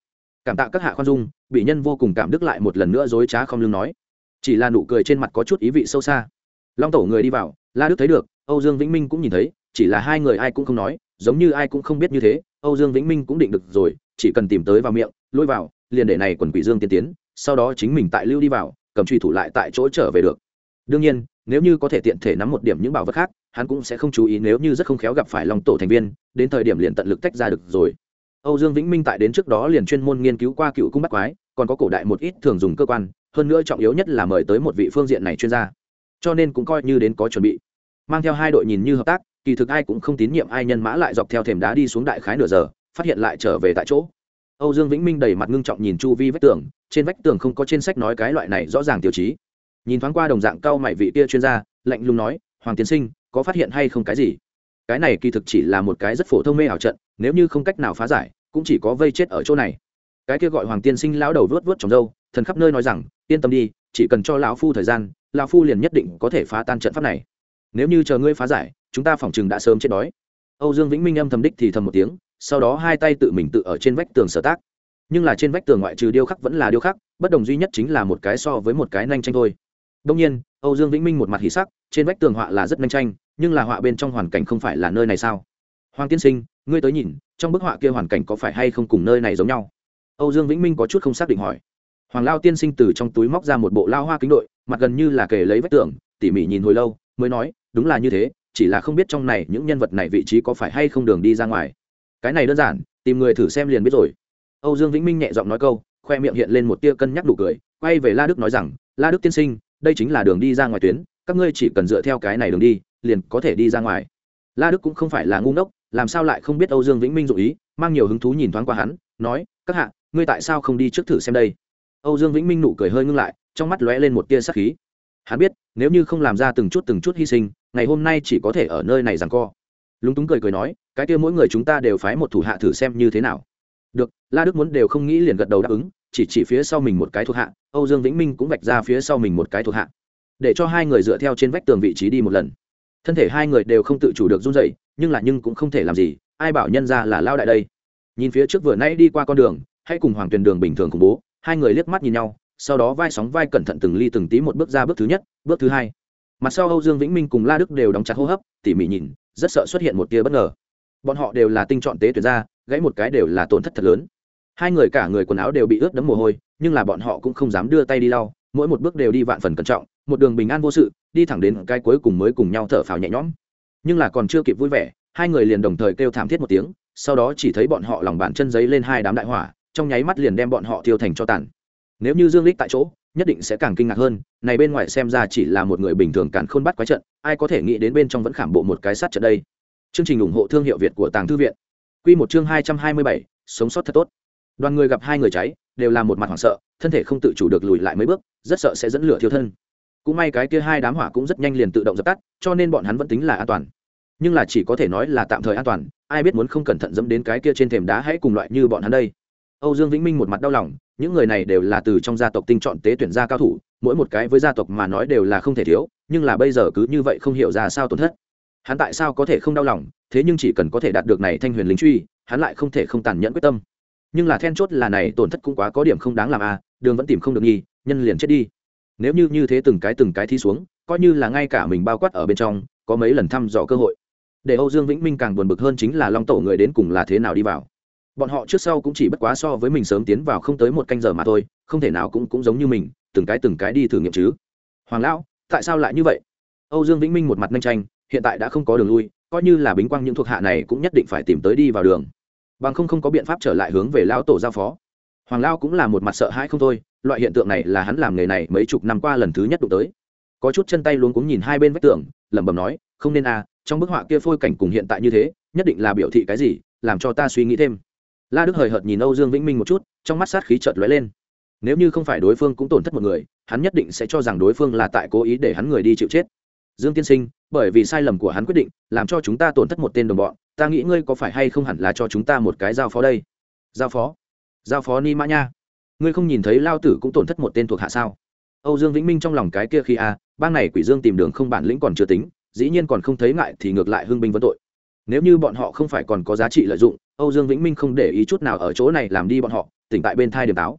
Cảm tạ các hạ khoan dung, bị nhân vô cùng cảm đức lại một lần nữa dối trá không lương nói. Chỉ là nụ cười trên mặt có chút ý vị sâu xa. Long tổ người đi vào, la đức thấy được, âu dương vĩnh minh cũng nhìn thấy, chỉ là hai người ai cũng không nói giống như ai cũng không biết như thế, âu dương vĩnh minh cũng định được rồi, chỉ cần tìm tới vào miệng, lôi vào, liền để này quần quỷ dương tiên tiến, sau đó chính mình tại lưu đi vào, cầm truy thủ lại tại chỗ trở về được. Đương nhiên, nếu như có thể tiện thể nắm một điểm những bảo vật khác, hắn cũng sẽ không chú ý nếu như rất không khéo gặp phải lòng tổ thành viên, đến thời điểm liền tận lực tách ra được rồi. Âu dương vĩnh minh tại đến trước đó liền chuyên môn nghiên cứu qua cựu cung bắt quái, còn có cổ đại một ít thường dùng cơ quan, hơn nữa trọng yếu nhất là mời tới một vị phương diện này chuyên gia. Cho nên cũng coi như đến có chuẩn bị. Mang theo hai đội nhìn như hợp tác kỳ thực ai cũng không tín nhiệm ai nhân mã lại dọc theo thềm đá đi xuống đại khái nửa giờ, phát hiện lại trở về tại chỗ. Âu dương vĩnh minh đầy mặt ngưng trọng nhìn chu vi vách tường, trên vách tường không có trên sách nói cái loại này rõ ràng tiêu chí. Nhìn thoáng qua đồng dạng cao mày vị kia chuyên gia, lạnh lùng nói, hoàng tiến sinh, có phát hiện hay không cái gì? Cái này kỳ thực chỉ là một cái rất phổ thông mê ảo trận, nếu như không cách nào phá giải, cũng chỉ có vây chết ở chỗ này. Cái kia gọi hoàng tiên sinh lão đầu vớt vớt trong dâu, thần khắp nơi nói rằng, yên tâm đi, chỉ cần cho lão phu thời gian, lão phu liền nhất định có thể phá tan trận pháp này. Nếu như chờ ngươi phá giải chúng ta phỏng chừng đã sớm chết đói. Âu dương vĩnh minh âm thầm đích thì thầm một tiếng, sau đó hai tay tự mình tự ở trên vách tường sở tác. Nhưng là trên vách tường ngoại trừ điêu khắc vẫn là điêu khắc, bất đồng duy nhất chính là một cái so với một cái nhanh tranh thôi. Đông nhiên, âu dương vĩnh minh một mặt hỉ sắc, trên vách tường họa là rất nhanh tranh, nhưng là họa bên trong hoàn cảnh không phải là nơi này sao? Hoàng tiên sinh, ngươi tới nhìn, trong bức họa kia hoàn cảnh có phải hay không cùng nơi này giống nhau? Âu dương vĩnh minh có chút không xác định hỏi. Hoàng lao tiên sinh từ trong túi móc ra một bộ lao hoa kính đội, mặt gần như là kề lấy vách tường, tỉ mỉ nhìn hồi lâu, mới nói, đúng là như thế chỉ là không biết trong này những nhân vật này vị trí có phải hay không đường đi ra ngoài. Cái này đơn giản, tìm người thử xem liền biết rồi. Âu dương vĩnh minh nhẹ giọng nói câu, khoe miệng hiện lên một tia cân nhắc đủ cười, quay về la đức nói rằng, la đức tiên sinh, đây chính là đường đi ra ngoài tuyến, các ngươi chỉ cần dựa theo cái này đường đi, liền có thể đi ra ngoài. La đức cũng không phải là ngu ngốc, làm sao lại không biết âu dương vĩnh minh dụ ý, mang nhiều hứng thú nhìn thoáng qua hắn, nói, các hạ, ngươi tại sao không đi trước thử xem đây? Âu dương vĩnh minh nụ cười hơi ngưng lại, trong mắt lóe lên một tia sắc khí. Hắn biết, nếu như không làm ra từng chút từng chút hy sinh ngày hôm nay chỉ có thể ở nơi này rằng co. Lúng túng cười cười nói, cái kia mỗi người chúng ta đều phái một thủ hạ thử xem như thế nào. Được, la đức muốn đều không nghĩ liền gật đầu đáp ứng, chỉ chỉ phía sau mình một cái thuộc hạ, âu dương vĩnh minh cũng vạch ra phía sau mình một cái thuộc hạ. Để cho hai người dựa theo trên vách tường vị trí đi một lần. Thân thể hai người đều không tự chủ được run dậy nhưng là nhưng cũng không thể làm gì, ai bảo nhân ra là lao đại đây. Nhìn phía trước vừa nãy đi qua con đường hãy cùng hoàng tuyền đường bình thường khủng bố, hai người liếc mắt nhìn nhau, sau đó vai sóng vai cẩn thận từng ly từng tí một bước ra bước thứ nhất, bước thứ hai mặt sau âu dương vĩnh minh cùng la đức đều đóng chặt hô hấp, tỉ mỉ nhìn, rất sợ xuất hiện một tia bất ngờ. Bọn họ đều là tinh chọn tế tuyển ra, gãy một cái đều là tổn thất thật lớn. Hai người cả người quần áo đều bị ướt đẫm mồ hôi, nhưng là bọn họ cũng không dám đưa tay đi lau, mỗi một bước đều đi vạn phần cẩn trọng, một đường bình an vô sự, đi thẳng đến cái cuối cùng mới cùng nhau thở phào nhẹ nhõm. Nhưng là còn chưa kịp vui vẻ, hai người liền đồng thời kêu thảm thiết một tiếng, sau đó chỉ thấy bọn họ lòng bàn chân giấy lên hai đám đại hỏa, trong nháy mắt liền đem bọn họ tiêu thành cho tàn. Nếu như dương lích tại chỗ nhất định sẽ càng kinh ngạc hơn, này bên ngoài xem ra chỉ là một người bình thường càng khôn bắt quái trận, ai có thể nghĩ đến bên trong vẫn khảm bộ một cái sát trận đây. Chương trình ủng hộ thương hiệu việt của tàng thư viện. Quy một chương hai trăm hai mươi bảy, sống sót thật tốt. Đoàn người gặp hai người cháy, đều là một mặt hoảng sợ, thân thể không tự chủ được lùi lại mấy bước, rất sợ sẽ dẫn lửa thiêu thân. Cũng may cái kia hai đám hỏa cũng rất nhanh liền tự động dập tắt, cho nên bọn hắn vẫn tính là an toàn. Nhưng là chỉ có thể nói là tạm thời an toàn, ai biết muốn không cẩn thận dẫm đến cái kia trên thềm đá hãy cùng loại như bọn hắn đây âu dương vĩnh minh một mặt đau lòng, những người này đều là từ trong gia tộc tinh chọn tế tuyển ra cao thủ, mỗi một cái với gia tộc mà nói đều là không thể thiếu, nhưng là bây giờ cứ như vậy không hiểu ra sao tổn thất. Hắn tại sao có thể không đau lòng, thế nhưng chỉ cần có thể đạt được này thanh huyền linh truy, hắn lại không thể không tàn nhẫn quyết tâm. Nhưng là then chốt là này tổn thất cũng quá có điểm không đáng làm à đường vẫn tìm không được nghi nhân liền chết đi. Nếu như như thế từng cái từng cái thi xuống, coi như là ngay cả mình bao quát ở bên trong, có mấy lần thăm dò cơ hội. Để âu dương vĩnh minh càng buồn bực hơn chính là long tổ người đến cùng là thế nào đi vào bọn họ trước sau cũng chỉ bất quá so với mình sớm tiến vào không tới một canh giờ mà thôi, không thể nào cũng cũng giống như mình, từng cái từng cái đi thử nghiệm chứ. Hoàng lão, tại sao lại như vậy? Âu dương vĩnh minh một mặt nhanh tranh, hiện tại đã không có đường lui, coi như là bính quang những thuộc hạ này cũng nhất định phải tìm tới đi vào đường. Bằng không không có biện pháp trở lại hướng về Lão tổ giao phó. Hoàng lao cũng là một mặt sợ hãi không thôi, loại hiện tượng này là hắn làm nghề này mấy chục năm qua lần thứ nhất đụng tới. Có chút chân tay luống cuống nhìn hai bên vách tường, lẩm bẩm nói, không nên à trong bức họa kia phôi cảnh cùng hiện tại như thế, nhất định là biểu thị cái gì, làm cho ta suy nghĩ thêm la đức hời hợt nhìn âu dương vĩnh minh một chút trong mắt sát khí chợt lóe lên. Nếu như không phải đối phương cũng tổn thất một người hắn nhất định sẽ cho rằng đối phương là tại cố ý để hắn người đi chịu chết. Dương tiên sinh bởi vì sai lầm của hắn quyết định làm cho chúng ta tổn thất một tên đồng bọn ta nghĩ ngươi có phải hay không hẳn là cho chúng ta một cái giao phó đây? Giao phó? Giao phó ni mã nha. Ngươi không nhìn thấy lao tử cũng tổn thất một tên thuộc hạ sao? Âu dương vĩnh minh trong lòng cái kia khi a à, bang này quỷ dương tìm đường không bản lĩnh còn chưa tính dĩ nhiên còn không thấy ngại thì ngược lại hưng binh vấn tội. Nếu như bọn họ không phải còn có giá trị lợi dụng âu dương vĩnh minh không để ý chút nào ở chỗ này làm đi bọn họ, tỉnh tại bên thai điểm táo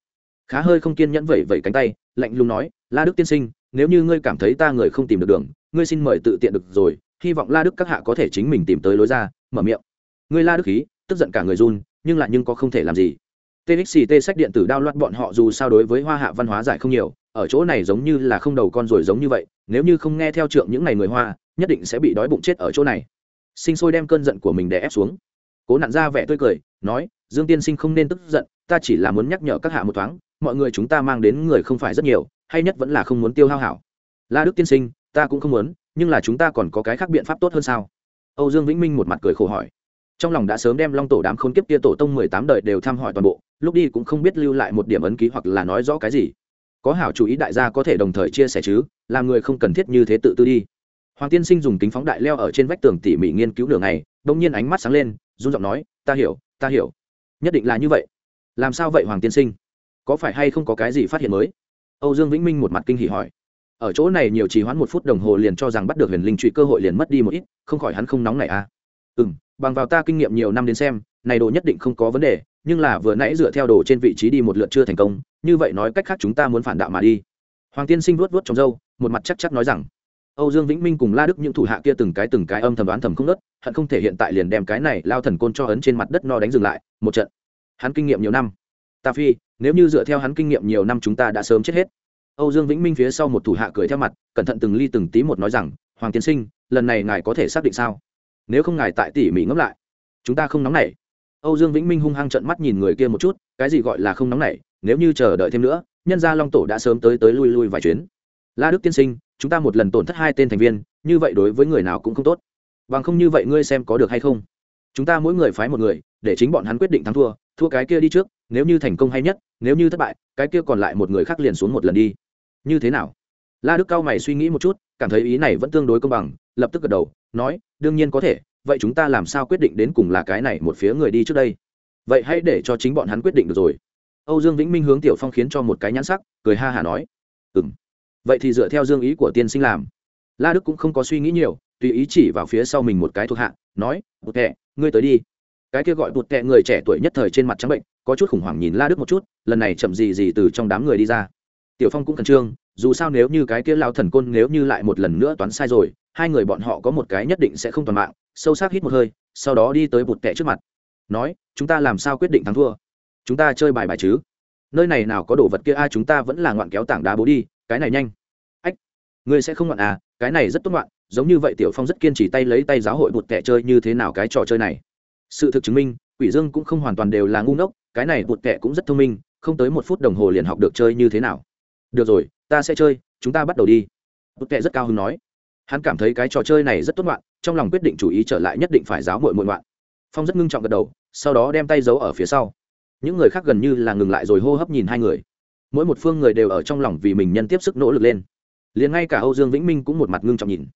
khá hơi không kiên nhẫn vẩy vẩy cánh tay, lạnh lùng nói, la đức tiên sinh, nếu như ngươi cảm thấy ta người không tìm được đường, ngươi xin mời tự tiện được rồi, hy vọng la đức các hạ có thể chính mình tìm tới lối ra, mở miệng. Ngươi la đức khí, tức giận cả người run, nhưng lại nhưng có không thể làm gì. Txt sách điện tử đao loạt bọn họ dù sao đối với hoa hạ văn hóa giải không nhiều, ở chỗ này giống như là không đầu con rồi giống như vậy, nếu như không nghe theo trượng những ngày người hoa, nhất định sẽ bị đói bụng chết ở chỗ này. Sinh sôi đem cơn giận của mình để ép xuống cố nặn ra vẻ tươi cười, nói, dương tiên sinh không nên tức giận, ta chỉ là muốn nhắc nhở các hạ một thoáng, mọi người chúng ta mang đến người không phải rất nhiều, hay nhất vẫn là không muốn tiêu hao hảo. La đức tiên sinh, ta cũng không muốn, nhưng là chúng ta còn có cái khác biện pháp tốt hơn sao? Âu dương vĩnh minh một mặt cười khổ hỏi. Trong lòng đã sớm đem long tổ đám khôn kiếp kia tổ tông mười tám đời đều thăm hỏi toàn bộ, lúc đi cũng không biết lưu lại một điểm ấn ký hoặc là nói rõ cái gì. Có hảo chủ ý đại gia có thể đồng thời chia sẻ chứ làm người không cần thiết như thế tự tư đi. Hoàng tiên sinh dùng kính phóng đại leo ở trên vách tường tỉ mỉ nghiên cứu đường này đông nhiên ánh mắt sáng lên run giọng nói, ta hiểu ta hiểu. Nhất định là như vậy. Làm sao vậy, hoàng tiên sinh? Có phải hay không có cái gì phát hiện mới? Âu dương vĩnh minh một mặt kinh hỉ hỏi. Ở chỗ này nhiều trì hoãn một phút đồng hồ liền cho rằng bắt được huyền linh Truy cơ hội liền mất đi một ít, không khỏi hắn không nóng này à. Ừ m bằng vào ta kinh nghiệm nhiều năm đến xem, này đồ nhất định không có vấn đề, nhưng là vừa nãy dựa theo đồ trên vị trí đi một lượt chưa thành công, như vậy nói cách khác chúng ta muốn phản đạo mà đi. Hoàng tiên sinh vuốt vuốt trong râu, một mặt chắc chắc nói rằng âu dương vĩnh minh cùng la đức những thủ hạ kia từng cái từng cái âm thầm đoán thầm không nớt, hận không thể hiện tại liền đem cái này lao thần côn cho ấn trên mặt đất no đánh dừng lại, một trận. Hắn kinh nghiệm nhiều năm. Ta phi, nếu như dựa theo hắn kinh nghiệm nhiều năm chúng ta đã sớm chết hết. Âu dương vĩnh minh phía sau một thủ hạ cười theo mặt, cẩn thận từng ly từng tí một nói rằng, hoàng tiên sinh, lần này ngài có thể xác định sao? Nếu không ngài tại tỉ mỉ ngẫm lại, chúng ta không nóng nảy. Âu dương vĩnh minh hung hăng trận mắt nhìn người kia một chút, cái gì gọi là không nóng nảy, nếu như chờ đợi thêm nữa, nhân gia long tổ đã sớm tới tới lui lui vài chuyến la đức tiên sinh, chúng ta một lần tổn thất hai tên thành viên, như vậy đối với người nào cũng không tốt. Bằng không như vậy ngươi xem có được hay không? Chúng ta mỗi người phái một người, để chính bọn hắn quyết định thắng thua thua cái kia đi trước, nếu như thành công hay nhất, nếu như thất bại, cái kia còn lại một người khác liền xuống một lần đi. Như thế nào? La đức cao mày suy nghĩ một chút, cảm thấy ý này vẫn tương đối công bằng, lập tức gật đầu, nói, đương nhiên có thể, vậy chúng ta làm sao quyết định đến cùng là cái này một phía người đi trước đây? Vậy hãy để cho chính bọn hắn quyết định được rồi. Âu dương vĩnh minh hướng tiểu phong khiến cho một cái nhãn sắc, cười ha hả nói. Ừ m vậy thì dựa theo dương ý của tiên sinh làm. La đức cũng không có suy nghĩ nhiều, tùy ý chỉ vào phía sau mình một cái thuộc hạ, nói, bụt tệ, ngươi tới đi. Cái kia gọi bụt tệ người trẻ tuổi nhất thời trên mặt trắng bệnh, có chút khủng hoảng nhìn la đức một chút, lần này chậm gì gì từ trong đám người đi ra. Tiểu phong cũng khẩn trương, dù sao nếu như cái kia lao thần côn nếu như lại một lần nữa toán sai rồi, hai người bọn họ có một cái nhất định sẽ không toàn mạng, sâu sắc hít một hơi, sau đó đi tới bụt tệ trước mặt. Nói, chúng ta làm sao quyết định thắng thua? Chúng ta chơi bài bài chứ? Nơi này nào có đồ vật kia a, chúng ta vẫn là ngoạn kéo tảng đá bố đi, cái này nhanh ngươi sẽ không ngoạn à cái này rất tốt ngoạn, giống như vậy tiểu phong rất kiên trì tay lấy tay giáo hội bụt kẻ chơi như thế nào cái trò chơi này. Sự thực chứng minh, quỷ dương cũng không hoàn toàn đều là ngu ngốc, cái này bụt kẻ cũng rất thông minh, không tới một phút đồng hồ liền học được chơi như thế nào. Được rồi, ta sẽ chơi, chúng ta bắt đầu đi. Bụt kẻ rất cao hứng nói. Hắn cảm thấy cái trò chơi này rất tốt ngoạn, trong lòng quyết định chủ ý trở lại nhất định phải giáo mội mội ngoạn. Phong rất ngưng trọng gật đầu, sau đó đem tay giấu ở phía sau. Những người khác gần như là ngừng lại rồi hô hấp nhìn hai người. Mỗi một phương người đều ở trong lòng vì mình nhân tiếp sức nỗ lực lên liền ngay cả âu dương vĩnh minh cũng một mặt ngưng trọng nhìn.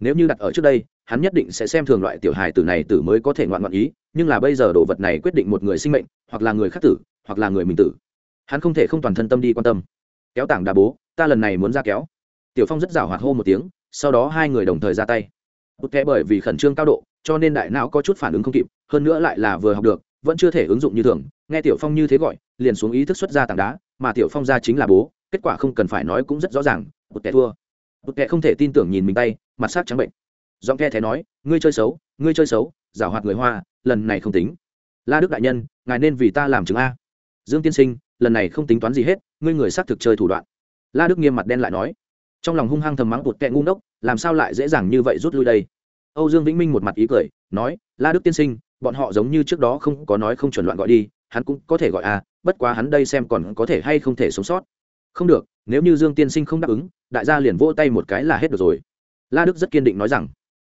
Nếu như đặt ở trước đây, hắn nhất định sẽ xem thường loại tiểu hài tử này tử mới có thể ngoạn ngoạn ý, nhưng là bây giờ đồ vật này quyết định một người sinh mệnh, hoặc là người khác tử, hoặc là người mình tử. Hắn không thể không toàn thân tâm đi quan tâm. Kéo tảng đà bố, ta lần này muốn ra kéo. Tiểu phong rất rảo hoạt hô một tiếng, sau đó hai người đồng thời ra tay. Bút kẽ bởi vì khẩn trương cao độ, cho nên đại não có chút phản ứng không kịp, hơn nữa lại là vừa học được, vẫn chưa thể ứng dụng như thường. Nghe tiểu phong như thế gọi, liền xuống ý thức xuất ra tảng đá, mà tiểu phong ra chính là bố kết quả không cần phải nói cũng rất rõ ràng, một kẻ thua. Một kẻ không thể tin tưởng nhìn mình tay, mặt sắc trắng bệnh. Giọng khe thế nói, ngươi chơi xấu, ngươi chơi xấu, giảo hoạt người hoa, lần này không tính. La đức đại nhân, ngài nên vì ta làm chứng a. Dương tiên sinh, lần này không tính toán gì hết, ngươi người xác thực chơi thủ đoạn. La đức nghiêm mặt đen lại nói. Trong lòng hung hăng thầm mắng một kẹ ngu ngốc, làm sao lại dễ dàng như vậy rút lui đây? Âu dương vĩnh minh một mặt ý cười, nói, la đức tiên sinh, bọn họ giống như trước đó không có nói không chuẩn loạn gọi đi, hắn cũng có thể gọi à bất quá hắn đây xem còn có thể hay không thể sống sót không được, nếu như dương tiên sinh không đáp ứng, đại gia liền vỗ tay một cái là hết được rồi. La đức rất kiên định nói rằng,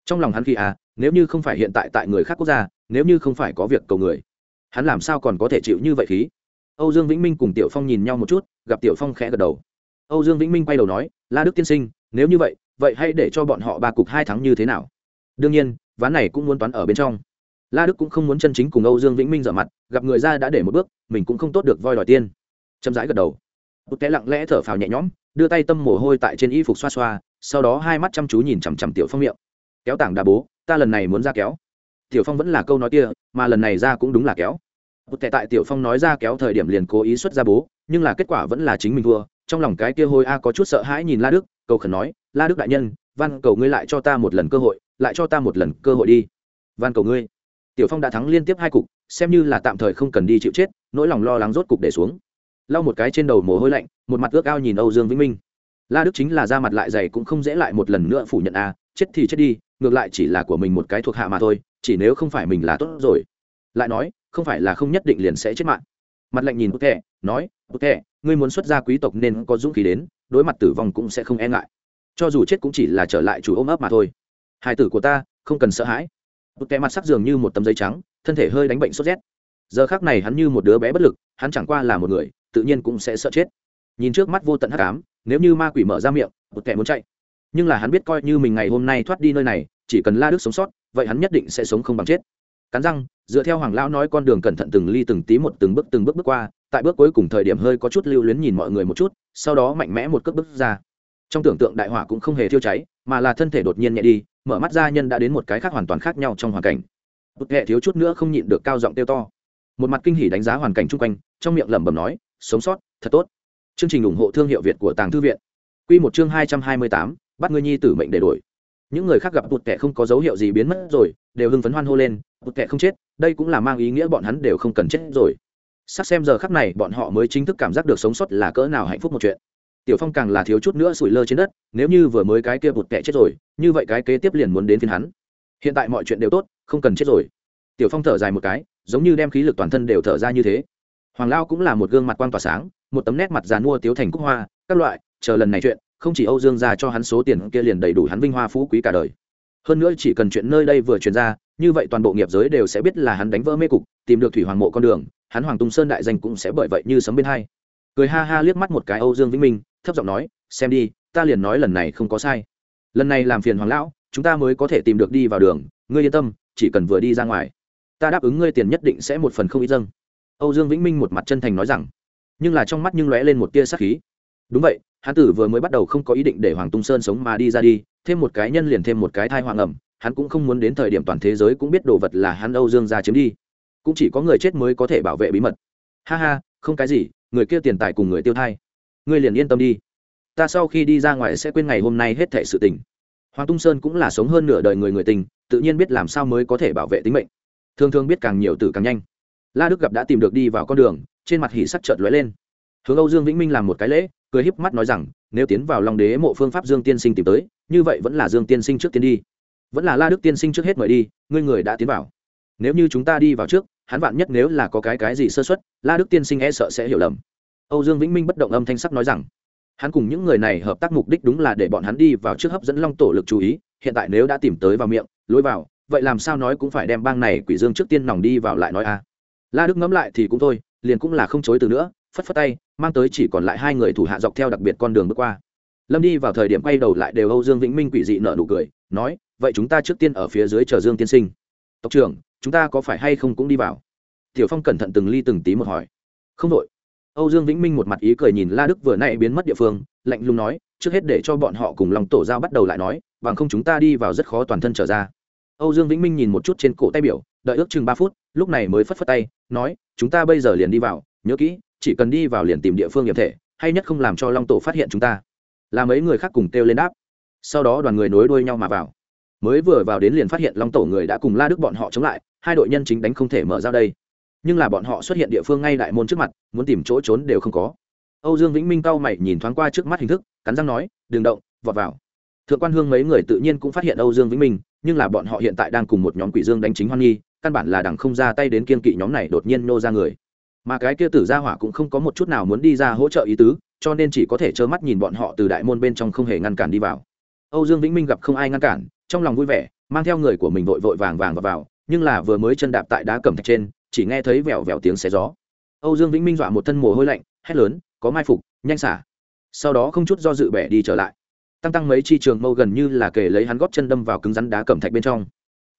trong lòng hắn khi à nếu như không phải hiện tại tại người khác quốc gia, nếu như không phải có việc cầu người, hắn làm sao còn có thể chịu như vậy khí? Âu dương vĩnh minh cùng tiểu phong nhìn nhau một chút, gặp tiểu phong khẽ gật đầu. Âu dương vĩnh minh quay đầu nói, la đức tiên sinh, nếu như vậy vậy hãy để cho bọn họ ba cục hai thắng như thế nào? Đương nhiên, ván này cũng muốn toán ở bên trong. La đức cũng không muốn chân chính cùng âu dương vĩnh minh dở mặt, gặp người ra đã để một bước, mình cũng không tốt được voi đòi tiên. Chậm rãi gật đầu một té lặng lẽ thở phào nhẹ nhõm, đưa tay tâm mồ hôi tại trên y phục xoa xoa, sau đó hai mắt chăm chú nhìn chằm chằm tiểu phong miệng. Kéo tảng đà bố, ta lần này muốn ra kéo. Tiểu phong vẫn là câu nói kia, mà lần này ra cũng đúng là kéo. Một tệ tại tiểu phong nói ra kéo thời điểm liền cố ý xuất ra bố, nhưng là kết quả vẫn là chính mình thua. Trong lòng cái kia hôi a có chút sợ hãi nhìn la đức, cầu khẩn nói, la đức đại nhân, van cầu ngươi lại cho ta một lần cơ hội, lại cho ta một lần cơ hội đi. Van cầu ngươi? Tiểu phong đã thắng liên tiếp hai cục, xem như là tạm thời không cần đi chịu chết, nỗi lòng lo lắng rốt cục để xuống lau một cái trên đầu mồ hôi lạnh, một mặt ước ao nhìn âu dương vĩnh minh. La đức chính là ra mặt lại dày cũng không dễ lại một lần nữa phủ nhận a chết thì chết đi, ngược lại chỉ là của mình một cái thuộc hạ mà thôi, chỉ nếu không phải mình là tốt rồi. Lại nói, không phải là không nhất định liền sẽ chết mạng. Mặt lạnh nhìn bút thẻ, nói bút thẻ, ngươi muốn xuất gia quý tộc nên có dũng khí đến, đối mặt tử vong cũng sẽ không e ngại. Cho dù chết cũng chỉ là trở lại chủ ôm ấp mà thôi. Hai tử của ta, không cần sợ hãi. Bút thẻ mặt sắc dường như một tấm giấy trắng, thân thể hơi đánh bệnh sốt rét. Giờ khác này hắn như một đứa bé bất lực, hắn chẳng qua là một người tự nhiên cũng sẽ sợ chết. Nhìn trước mắt vô tận hắc ám, nếu như ma quỷ mở ra miệng, một kẻ muốn chạy. Nhưng là hắn biết coi như mình ngày hôm nay thoát đi nơi này, chỉ cần la đức sống sót, vậy hắn nhất định sẽ sống không bằng chết. Cắn răng, dựa theo hoàng lão nói con đường cẩn thận từng ly từng tí một từng bước từng bước bước qua, tại bước cuối cùng thời điểm hơi có chút lưu luyến nhìn mọi người một chút, sau đó mạnh mẽ một cước bước ra. Trong tưởng tượng đại hỏa cũng không hề thiêu cháy, mà là thân thể đột nhiên nhẹ đi, mở mắt ra nhân đã đến một cái khác hoàn toàn khác nhau trong hoàn cảnh. Bức hệ thiếu chút nữa không nhịn được cao giọng tiêu to. Một mặt kinh hỉ đánh giá hoàn cảnh chung quanh, trong miệng lẩm bẩm nói sống sót, thật tốt. Chương trình ủng hộ thương hiệu việt của tàng thư viện. Q một chương hai trăm hai mươi tám, bắt ngươi nhi tử mệnh để đổi. Những người khác gặp bụt kẻ không có dấu hiệu gì biến mất rồi, đều hưng phấn hoan hô lên bụt kẻ không chết, đây cũng là mang ý nghĩa bọn hắn đều không cần chết rồi. Sắc xem giờ khắc này, bọn họ mới chính thức cảm giác được sống sót là cỡ nào hạnh phúc một chuyện. Tiểu phong càng là thiếu chút nữa sủi lơ trên đất, nếu như vừa mới cái kia bụt kẻ chết rồi, như vậy cái kế tiếp liền muốn đến phiên hắn. Hiện tại mọi chuyện đều tốt, không cần chết rồi. Tiểu phong thở dài một cái, giống như đem khí lực toàn thân đều thở ra như thế hoàng lao cũng là một gương mặt quan tỏa sáng, một tấm nét mặt dàn mua tiếu thành cúc hoa, các loại, chờ lần này chuyện, không chỉ âu dương ra cho hắn số tiền kia liền đầy đủ hắn vinh hoa phú quý cả đời. Hơn nữa chỉ cần chuyện nơi đây vừa truyền ra, như vậy toàn bộ nghiệp giới đều sẽ biết là hắn đánh vỡ mê cục, tìm được thủy hoàng mộ con đường, hắn hoàng tung sơn đại danh cũng sẽ bởi vậy như sấm bên hai. Cười ha ha liếc mắt một cái âu dương vĩnh minh, thấp giọng nói, xem đi, ta liền nói lần này không có sai. Lần này làm phiền hoàng lão, chúng ta mới có thể tìm được đi vào đường, ngươi yên tâm, chỉ cần vừa đi ra ngoài, ta đáp ứng ngươi tiền nhất định sẽ một phần không ít dâng âu dương vĩnh minh một mặt chân thành nói rằng, nhưng là trong mắt nhưng lóe lên một tia sắc khí. Đúng vậy, hắn tử vừa mới bắt đầu không có ý định để hoàng tung sơn sống mà đi ra đi, thêm một cái nhân liền thêm một cái thai hoàng ẩm, hắn cũng không muốn đến thời điểm toàn thế giới cũng biết đồ vật là hắn âu dương ra chiếm đi. Cũng chỉ có người chết mới có thể bảo vệ bí mật. Ha ha, không cái gì, người kia tiền tài cùng người tiêu thai. Ngươi liền yên tâm đi. Ta sau khi đi ra ngoài sẽ quên ngày hôm nay hết thệ sự tình. Hoàng tung sơn cũng là sống hơn nửa đời người người tình, tự nhiên biết làm sao mới có thể bảo vệ tính mệnh. Thường thường biết càng nhiều tử càng nhanh la đức gặp đã tìm được đi vào con đường, trên mặt hỉ sắc chợt lóe lên. Hướng âu dương vĩnh minh làm một cái lễ, cười híp mắt nói rằng, nếu tiến vào long đế mộ phương pháp dương tiên sinh tìm tới, như vậy vẫn là dương tiên sinh trước tiên đi. Vẫn là la đức tiên sinh trước hết mời đi, ngươi người đã tiến vào. Nếu như chúng ta đi vào trước, hắn vạn nhất nếu là có cái cái gì sơ xuất la đức tiên sinh e sợ sẽ hiểu lầm. Âu dương vĩnh minh bất động âm thanh sắc nói rằng, hắn cùng những người này hợp tác mục đích đúng là để bọn hắn đi vào trước hấp dẫn long tổ lực chú ý, hiện tại nếu đã tìm tới vào miệng, lối vào, vậy làm sao nói cũng phải đem bang này quỷ dương trước tiên nòng đi vào lại nói a? La đức ngẫm lại thì cũng thôi, liền cũng là không chối từ nữa, phất phất tay, mang tới chỉ còn lại hai người thủ hạ dọc theo đặc biệt con đường bước qua. Lâm đi vào thời điểm quay đầu lại đều âu dương vĩnh minh quỷ dị nợ nụ cười, nói, vậy chúng ta trước tiên ở phía dưới chờ dương tiên sinh. Tộc trưởng, chúng ta có phải hay không cũng đi vào? Tiểu phong cẩn thận từng ly từng tí một hỏi. Không đội. Âu dương vĩnh minh một mặt ý cười nhìn la đức vừa nay biến mất địa phương, lạnh lùng nói, trước hết để cho bọn họ cùng lòng tổ giao bắt đầu lại nói, bằng không chúng ta đi vào rất khó toàn thân trở ra. Âu dương vĩnh minh nhìn một chút trên cổ tay biểu đợi ước chừng ba phút, lúc này mới phất phất tay, nói, chúng ta bây giờ liền đi vào, nhớ kỹ, chỉ cần đi vào liền tìm địa phương hiểm thể, hay nhất không làm cho long tổ phát hiện chúng ta. Là mấy người khác cùng kêu lên đáp. Sau đó đoàn người nối đuôi nhau mà vào. Mới vừa vào đến liền phát hiện long tổ người đã cùng la đức bọn họ chống lại, hai đội nhân chính đánh không thể mở ra đây. Nhưng là bọn họ xuất hiện địa phương ngay đại môn trước mặt, muốn tìm chỗ trốn đều không có. Âu dương vĩnh minh cau mày nhìn thoáng qua trước mắt hình thức, cắn răng nói, đừng động, vọt vào. Thượng quan hương mấy người tự nhiên cũng phát hiện âu dương vĩnh minh, nhưng là bọn họ hiện tại đang cùng một nhóm quỷ dương đánh chính hoan nghi căn bản là đằng không ra tay đến kiên kỵ nhóm này đột nhiên nô ra người. Mà cái kia tử gia hỏa cũng không có một chút nào muốn đi ra hỗ trợ ý tứ cho nên chỉ có thể trơ mắt nhìn bọn họ từ đại môn bên trong không hề ngăn cản đi vào. Âu dương vĩnh minh gặp không ai ngăn cản trong lòng vui vẻ mang theo người của mình vội vội vàng vàng vào, vào nhưng là vừa mới chân đạp tại đá cẩm thạch trên chỉ nghe thấy vèo vèo tiếng xé gió. Âu dương vĩnh minh dọa một thân mồ hôi lạnh hét lớn có mai phục nhanh xả. Sau đó không chút do dự bẻ đi trở lại. Tăng tăng mấy chi trường mâu gần như là kể lấy hắn góp chân đâm vào cứng rắn đá cẩm thạch bên trong.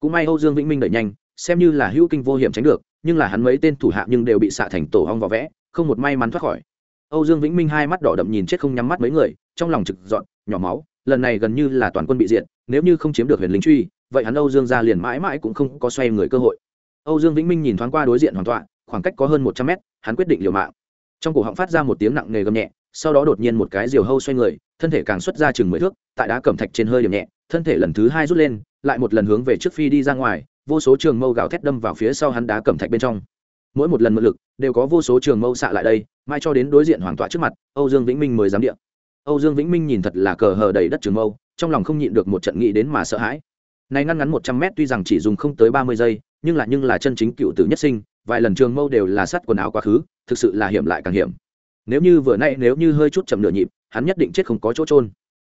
Cũng may âu dương vĩnh minh đẩy nhanh xem như là hữu kinh vô hiểm tránh được, nhưng là hắn mấy tên thủ hạ nhưng đều bị xạ thành tổ hong vỏ vẽ, không một may mắn thoát khỏi. Âu dương vĩnh minh hai mắt đỏ đậm nhìn chết không nhắm mắt mấy người, trong lòng trực dọn, nhỏ máu, lần này gần như là toàn quân bị diện nếu như không chiếm được huyền lính truy, vậy hắn âu dương ra liền mãi mãi cũng không có xoay người cơ hội. Âu dương vĩnh minh nhìn thoáng qua đối diện hoàn toàn khoảng cách có hơn một trăm mét, hắn quyết định liều mạng. Trong cổ họng phát ra một tiếng nặng nề gầm nhẹ, sau đó đột nhiên một cái diều hâu xoay người, thân thể càng xuất ra chừng mười thước, tại đá cẩm thạch trên hơi điểm nhẹ, thân thể lần thứ hai rút lên, lại một lần hướng về trước phi đi ra ngoài vô số trường mâu gào thét đâm vào phía sau hắn đá cẩm thạch bên trong. Mỗi một lần mượn lực, đều có vô số trường mâu xạ lại đây mai cho đến đối diện hoàng tọa trước mặt, âu dương vĩnh minh mới dám điện. Âu dương vĩnh minh nhìn thật là cờ hờ đầy đất trường mâu, trong lòng không nhịn được một trận nghĩ đến mà sợ hãi. Này ngăn ngắn một trăm mét tuy rằng chỉ dùng không tới ba mươi giây, nhưng là nhưng là chân chính cựu tử nhất sinh, vài lần trường mâu đều là sắt quần áo quá khứ, thực sự là hiểm lại càng hiểm. Nếu như vừa nay nếu như hơi chút chậm nửa nhịp, hắn nhất định chết không có chỗ trôn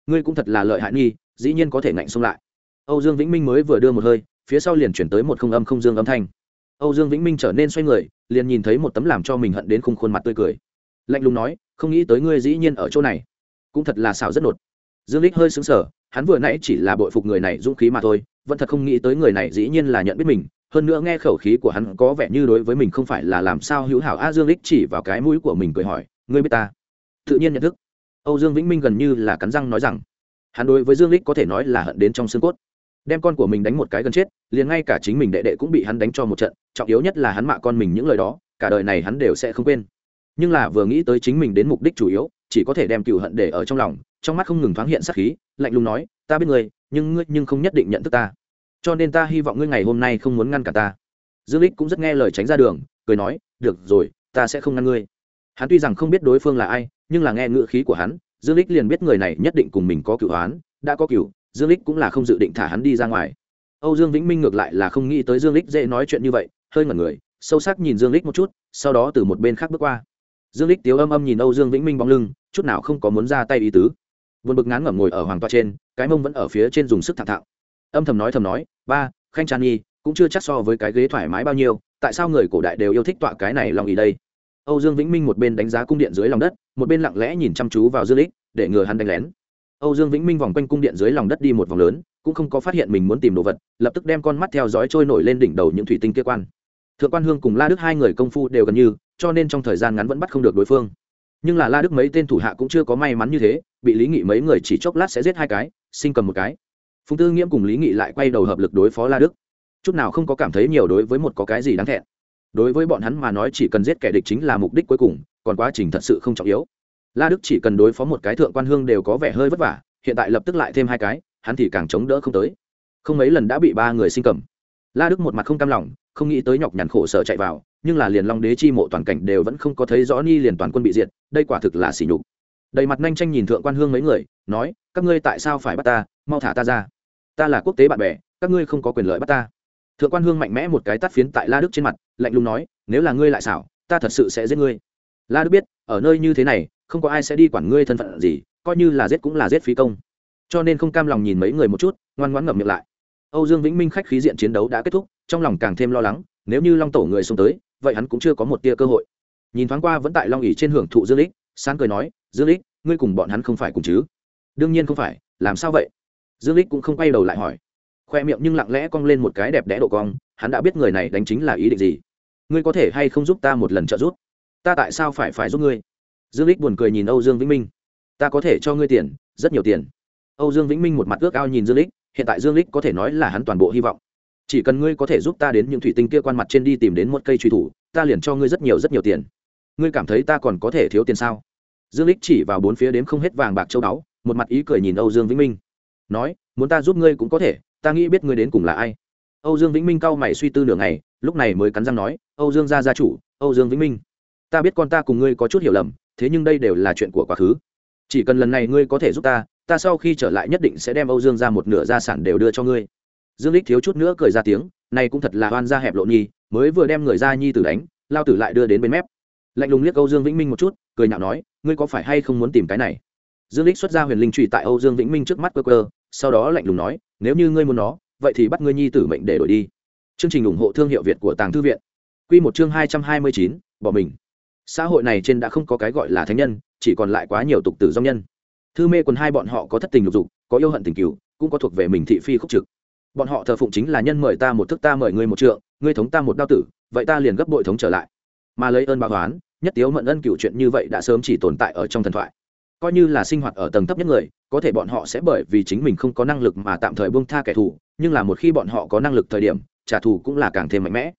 ngươi cũng thật là lợi hại nghi, dĩ nhiên có thể ngạnh xông lại. Âu dương vĩnh minh mới vừa đưa một hơi phía sau liền chuyển tới một không âm không dương âm thanh. Âu dương vĩnh minh trở nên xoay người, liền nhìn thấy một tấm làm cho mình hận đến khung khuôn mặt tươi cười. Lạnh lùng nói, không nghĩ tới ngươi dĩ nhiên ở chỗ này. Cũng thật là xảo rất nột. Dương lích hơi xứng sở hắn vừa nãy chỉ là bội phục người này dũng khí mà thôi, vẫn thật không nghĩ tới người này dĩ nhiên là nhận biết mình. Hơn nữa nghe khẩu khí của hắn có vẻ như đối với mình không phải là làm sao hữu hảo. A dương lích chỉ vào cái mũi của mình cười hỏi, ngươi biết ta? Tự nhiên nhận thức. Âu dương vĩnh minh gần như là cắn răng nói rằng, hắn đối với dương lích có thể nói là hận đến trong xương cốt đem con của mình đánh một cái gần chết, liền ngay cả chính mình đệ đệ cũng bị hắn đánh cho một trận, trọng yếu nhất là hắn mạ con mình những lời đó, cả đời này hắn đều sẽ không quên. Nhưng là vừa nghĩ tới chính mình đến mục đích chủ yếu, chỉ có thể đem cựu hận để ở trong lòng, trong mắt không ngừng thoáng hiện sắc khí, lạnh lùng nói, ta biết ngươi, nhưng ngươi nhưng không nhất định nhận thức ta. Cho nên ta hy vọng ngươi ngày hôm nay không muốn ngăn cả ta. Dương lích cũng rất nghe lời tránh ra đường, cười nói, được rồi, ta sẽ không ngăn ngươi. Hắn tuy rằng không biết đối phương là ai, nhưng là nghe ngữ khí của hắn, dương lích liền biết người này nhất định cùng mình có cựu hoán đã có cựu dương lích cũng là không dự định thả hắn đi ra ngoài. Âu dương vĩnh minh ngược lại là không nghĩ tới dương lích dễ nói chuyện như vậy, hơi ngẩn người, sâu sắc nhìn dương lích một chút, sau đó từ một bên khác bước qua. Dương lích tiếu âm âm nhìn âu dương vĩnh minh bóng lưng, chút nào không có muốn ra tay ý tứ. Vượt bực ngán ngẩm ngồi ở hoàng toa trên, cái mông vẫn ở phía trên dùng sức thẳng thạo âm thầm nói thầm nói, ba, khanh tràn nhi, cũng chưa chắc so với cái ghế thoải mái bao nhiêu, tại sao người cổ đại đều yêu thích tọa cái này lòng ý đây? Âu dương vĩnh minh một bên đánh giá cung điện dưới lòng đất, một bên lặng lẽ nhìn chăm chú vào dương lích, để ngừa hắn đánh lén âu dương vĩnh minh vòng quanh cung điện dưới lòng đất đi một vòng lớn, cũng không có phát hiện mình muốn tìm đồ vật, lập tức đem con mắt theo dõi trôi nổi lên đỉnh đầu những thủy tinh kia quan. Thượng quan hương cùng la đức hai người công phu đều gần như, cho nên trong thời gian ngắn vẫn bắt không được đối phương. Nhưng là la đức mấy tên thủ hạ cũng chưa có may mắn như thế, bị lý nghị mấy người chỉ chốc lát sẽ giết hai cái, sinh cầm một cái. Phùng tư nghiễm cùng lý nghị lại quay đầu hợp lực đối phó la đức. Chút nào không có cảm thấy nhiều đối với một có cái gì đáng thẹn. Đối với bọn hắn mà nói chỉ cần giết kẻ địch chính là mục đích cuối cùng, còn quá trình thật sự không trọng yếu la đức chỉ cần đối phó một cái thượng quan hương đều có vẻ hơi vất vả, hiện tại lập tức lại thêm hai cái, hắn thì càng chống đỡ không tới. Không mấy lần đã bị ba người sinh cầm. La đức một mặt không cam lòng, không nghĩ tới nhọc nhằn khổ sở chạy vào, nhưng là liền long đế chi mộ toàn cảnh đều vẫn không có thấy rõ ni liền toàn quân bị diệt, đây quả thực là xỉ nhục. Đầy mặt nhanh tranh nhìn thượng quan hương mấy người, nói, các ngươi tại sao phải bắt ta? Mau thả ta ra. Ta là quốc tế bạn bè, các ngươi không có quyền lợi bắt ta. Thượng quan hương mạnh mẽ một cái tắt phiến tại la đức trên mặt, lạnh lùng nói, nếu là ngươi lại xảo, ta thật sự sẽ giết ngươi. La đức biết ở nơi như thế này, không có ai sẽ đi quản ngươi thân phận gì, coi như là giết cũng là giết phí công. Cho nên không cam lòng nhìn mấy người một chút, ngoan ngoãn ngậm miệng lại. Âu dương vĩnh minh khách khí diện chiến đấu đã kết thúc, trong lòng càng thêm lo lắng, nếu như long tổ người xông tới, vậy hắn cũng chưa có một tia cơ hội. Nhìn thoáng qua vẫn tại long ỉ trên hưởng thụ dương lích sáng cười nói, dương lích ngươi cùng bọn hắn không phải cùng chứ? Đương nhiên không phải, làm sao vậy? Dương lích cũng không quay đầu lại hỏi. Khoe miệng nhưng lặng lẽ cong lên một cái đẹp đẽ độ cong, hắn đã biết người này đánh chính là ý định gì. Ngươi có thể hay không giúp ta một lần trợ giúp? Ta tại sao phải phải giúp ngươi? Dương lích buồn cười nhìn âu dương vĩnh minh. Ta có thể cho ngươi tiền, rất nhiều tiền. Âu dương vĩnh minh một mặt ước ao nhìn dương lích, hiện tại dương lích có thể nói là hắn toàn bộ hy vọng. Chỉ cần ngươi có thể giúp ta đến những thủy tinh kia quan mặt trên đi tìm đến một cây truy thủ, ta liền cho ngươi rất nhiều rất nhiều tiền. Ngươi cảm thấy ta còn có thể thiếu tiền sao? Dương lích chỉ vào bốn phía đếm không hết vàng bạc châu báu, một mặt ý cười nhìn âu dương vĩnh minh. Nói, muốn ta giúp ngươi cũng có thể, ta nghĩ biết ngươi đến cùng là ai. Âu dương vĩnh minh cau mày suy tư nửa ngày, lúc này mới cắn răng nói, âu dương gia gia chủ, âu dương vĩnh minh ta biết con ta cùng ngươi có chút hiểu lầm, thế nhưng đây đều là chuyện của quá khứ. Chỉ cần lần này ngươi có thể giúp ta ta sau khi trở lại nhất định sẽ đem âu dương ra một nửa gia sản đều đưa cho ngươi. Dương lích thiếu chút nữa cười ra tiếng, này cũng thật là oan gia hẹp lộ nhi, mới vừa đem người ra nhi tử đánh, lao tử lại đưa đến bên mép. Lạnh lùng liếc âu dương vĩnh minh một chút, cười nhạo nói, ngươi có phải hay không muốn tìm cái này? Dương lích xuất ra huyền linh trụy tại âu dương vĩnh minh trước mắt cơ cơ sau đó lạnh lùng nói, nếu như ngươi muốn nó, vậy thì bắt ngươi nhi tử mệnh để đổi đi. Chương trình ủng hộ thương hiệu việt của tàng thư viện. Quy một chương hai trăm hai mươi chín, bỏ mình xã hội này trên đã không có cái gọi là thánh nhân, chỉ còn lại quá nhiều tục tử dòng nhân. Thư mê quần hai bọn họ có thất tình lục dục, có yêu hận tình cựu cũng có thuộc về mình thị phi khúc trực. Bọn họ thờ phụng chính là nhân mời ta một thức ta mời ngươi một trượng, ngươi thống ta một đao tử, vậy ta liền gấp bội thống trở lại. Mà lấy ơn báo oán, nhất tiếu mận ân cựu chuyện như vậy đã sớm chỉ tồn tại ở trong thần thoại. Coi như là sinh hoạt ở tầng thấp nhất người, có thể bọn họ sẽ bởi vì chính mình không có năng lực mà tạm thời buông tha kẻ thù, nhưng là một khi bọn họ có năng lực thời điểm, trả thù cũng là càng thêm mạnh mẽ.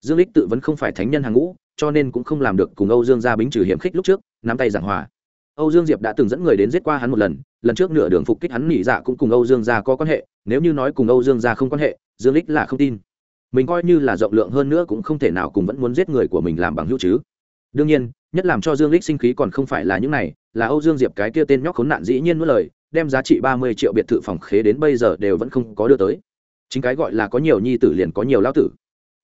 Dương lích tự vẫn không phải thánh nhân hàng ngũ cho nên cũng không làm được cùng âu dương gia bính trừ hiểm khích lúc trước, nắm tay giảng hòa. Âu dương diệp đã từng dẫn người đến giết qua hắn một lần lần trước nửa đường phục kích hắn nghỉ dạ cũng cùng âu dương gia có quan hệ, nếu như nói cùng âu dương gia không quan hệ, dương Lịch là không tin. Mình coi như là rộng lượng hơn nữa cũng không thể nào cùng vẫn muốn giết người của mình làm bằng hữu chứ. Đương nhiên, nhất làm cho dương Lịch sinh khí còn không phải là những này, là âu dương diệp cái kia tên nhóc khốn nạn dĩ nhiên nuốt lời, đem giá trị ba mươi triệu biệt thự phòng khế đến bây giờ đều vẫn không có đưa tới. Chính cái gọi là có nhiều nhi tử liền có nhiều lão tử.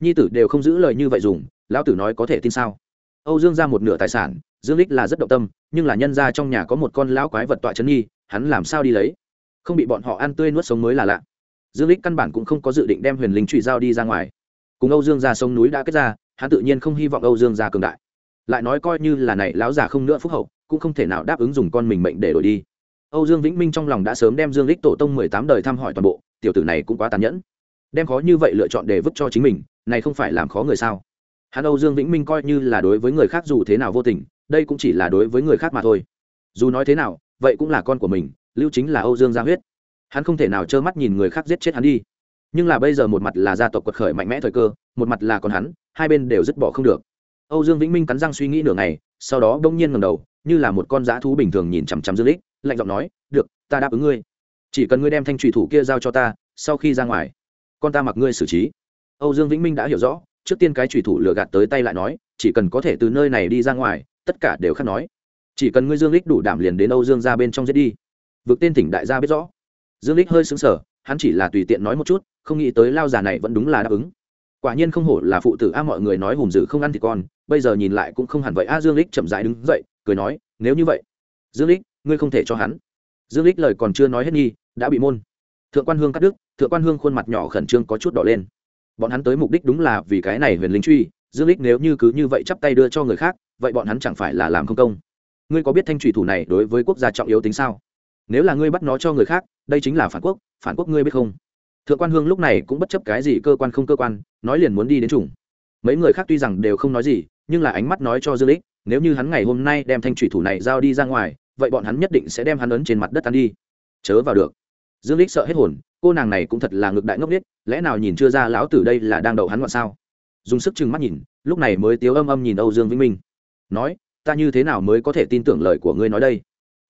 Nhi tử đều không giữ lời như vậy dùng lão tử nói có thể tin sao? Âu dương ra một nửa tài sản, dương lích là rất động tâm, nhưng là nhân ra trong nhà có một con lão quái vật tọa chấn nhi hắn làm sao đi lấy? Không bị bọn họ ăn tươi nuốt sống mới là lạ. Dương lích căn bản cũng không có dự định đem huyền linh trụy giao đi ra ngoài. Cùng âu dương ra sông núi đã kết ra, hắn tự nhiên không hy vọng âu dương ra cường đại. Lại nói coi như là này lão già không nữa phúc hậu, cũng không thể nào đáp ứng dùng con mình mệnh để đổi đi. Âu dương vĩnh minh trong lòng đã sớm đem dương lích tổ tông mười tám đời thăm hỏi toàn bộ, tiểu tử này cũng quá tàn nhẫn. Đem khó như vậy lựa chọn để vứt cho chính mình, này không phải làm khó người sao? Hắn âu dương vĩnh minh coi như là đối với người khác dù thế nào vô tình, đây cũng chỉ là đối với người khác mà thôi. Dù nói thế nào, vậy cũng là con của mình, lưu chính là âu dương gia huyết. Hắn không thể nào trơ mắt nhìn người khác giết chết hắn đi. Nhưng là bây giờ một mặt là gia tộc quật khởi mạnh mẽ thời cơ, một mặt là con hắn, hai bên đều dứt bỏ không được. Âu dương vĩnh minh cắn răng suy nghĩ nửa ngày, sau đó đông nhiên ngầm đầu, như là một con dã thú bình thường nhìn chằm chằm dương lích, lạnh giọng nói, được, ta đáp ứng ngươi. Chỉ cần ngươi đem thanh trùy thủ kia giao cho ta, sau khi ra ngoài, con ta mặc ngươi xử trí. Âu dương vĩnh minh đã hiểu rõ trước tiên cái trùy thủ lừa gạt tới tay lại nói, chỉ cần có thể từ nơi này đi ra ngoài, tất cả đều khác nói. Chỉ cần ngươi dương lích đủ đảm liền đến âu dương ra bên trong giết đi. Vực tên tỉnh đại gia biết rõ. Dương lích hơi sững sờ, hắn chỉ là tùy tiện nói một chút, không nghĩ tới lao già này vẫn đúng là đáp ứng. Quả nhiên không hổ là phụ tử a, mọi người nói hùm dữ không ăn thì con, bây giờ nhìn lại cũng không hẳn vậy a, dương lích chậm rãi đứng dậy, cười nói, nếu như vậy, dương lích, ngươi không thể cho hắn. Dương lích lời còn chưa nói hết nghi, đã bị môn. Thượng quan hương cắt đứt, thượng quan hương khuôn mặt nhỏ khẩn trương có chút đỏ lên bọn hắn tới mục đích đúng là vì cái này huyền linh truy, dương lích nếu như cứ như vậy chắp tay đưa cho người khác, vậy bọn hắn chẳng phải là làm không công. Ngươi có biết thanh trùy thủ này đối với quốc gia trọng yếu tính sao? Nếu là ngươi bắt nó cho người khác, đây chính là phản quốc phản quốc ngươi biết không? Thượng quan hương lúc này cũng bất chấp cái gì cơ quan không cơ quan, nói liền muốn đi đến chủng. Mấy người khác tuy rằng đều không nói gì, nhưng là ánh mắt nói cho dương lích nếu như hắn ngày hôm nay đem thanh trùy thủ này giao đi ra ngoài, vậy bọn hắn nhất định sẽ đem hắn ấn trên mặt đất ăn đi. Chớ vào được dương lích sợ hết hồn, cô nàng này cũng thật là ngực đại ngốc nghếch, lẽ nào nhìn chưa ra lão tử đây là đang đậu hắn ngoạn sao? Dùng sức chừng mắt nhìn, lúc này mới tiếu âm âm nhìn âu dương vĩnh minh. Nói, ta như thế nào mới có thể tin tưởng lời của ngươi nói đây?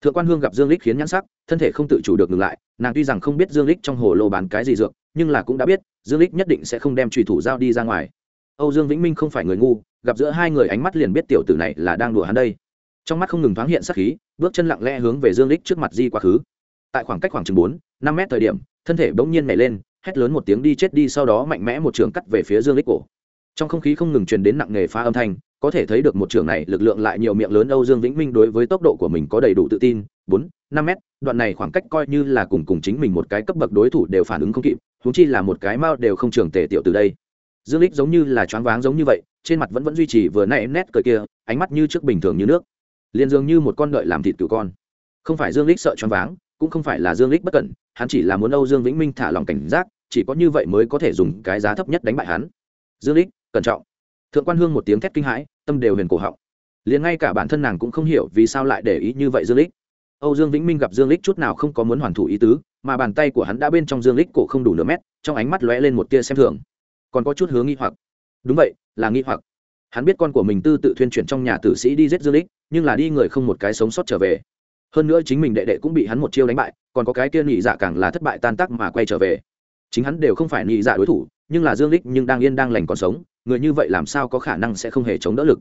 Thượng quan hương gặp dương lích khiến nhãn sắc, thân thể không tự chủ được ngừng lại, nàng tuy rằng không biết dương lích trong hồ lô bán cái gì dược, nhưng là cũng đã biết, dương lích nhất định sẽ không đem trùy thủ giao đi ra ngoài. Âu dương vĩnh minh không phải người ngu, gặp giữa hai người ánh mắt liền biết tiểu tử này là đang đùa hắn đây. Trong mắt không ngừng thoáng hiện sắc khí, bước chân lặng lẽ hướng về dương lích trước mặt di quá khứ tại khoảng cách khoảng chừng bốn, năm mét thời điểm, thân thể bỗng nhiên nhảy lên, hét lớn một tiếng đi chết đi, sau đó mạnh mẽ một trường cắt về phía dương lích cổ. Trong không khí không ngừng truyền đến nặng nề phá âm thanh, có thể thấy được một trường này lực lượng lại nhiều miệng lớn âu dương vĩnh minh đối với tốc độ của mình có đầy đủ tự tin, bốn, năm mét, đoạn này khoảng cách coi như là cùng cùng chính mình một cái cấp bậc đối thủ đều phản ứng không kịp, huống chi là một cái mao đều không trường tề tiểu từ đây. Dương lích giống như là choáng váng giống như vậy, trên mặt vẫn vẫn duy trì vừa nãy nét cười kia, ánh mắt như trước bình thường như nước. Liền dường như một con đợi làm thịt cừu con. Không phải dương lích sợ choáng váng cũng không phải là dương lích bất cẩn, hắn chỉ là muốn âu dương vĩnh minh thả lòng cảnh giác, chỉ có như vậy mới có thể dùng cái giá thấp nhất đánh bại hắn. Dương lích, cẩn trọng. Thượng quan hương một tiếng thét kinh hãi, tâm đều huyền cổ họng. Liền ngay cả bản thân nàng cũng không hiểu vì sao lại để ý như vậy dương lích. Âu dương vĩnh minh gặp dương lích chút nào không có muốn hoàn thủ ý tứ, mà bàn tay của hắn đã bên trong dương lích cổ không đủ nửa mét, trong ánh mắt lóe lên một tia xem thường. Còn có chút hướng nghi hoặc. Đúng vậy, là nghi hoặc. Hắn biết con của mình tư tự thuyên chuyển trong nhà tử sĩ đi giết dương lích, nhưng là đi người không một cái sống sót trở về hơn nữa chính mình đệ đệ cũng bị hắn một chiêu đánh bại, còn có cái kia nhị dạ càng là thất bại tan tác mà quay trở về. Chính hắn đều không phải nhị dạ đối thủ, nhưng là dương lích nhưng đang yên đang lành còn sống, người như vậy làm sao có khả năng sẽ không hề chống đỡ lực.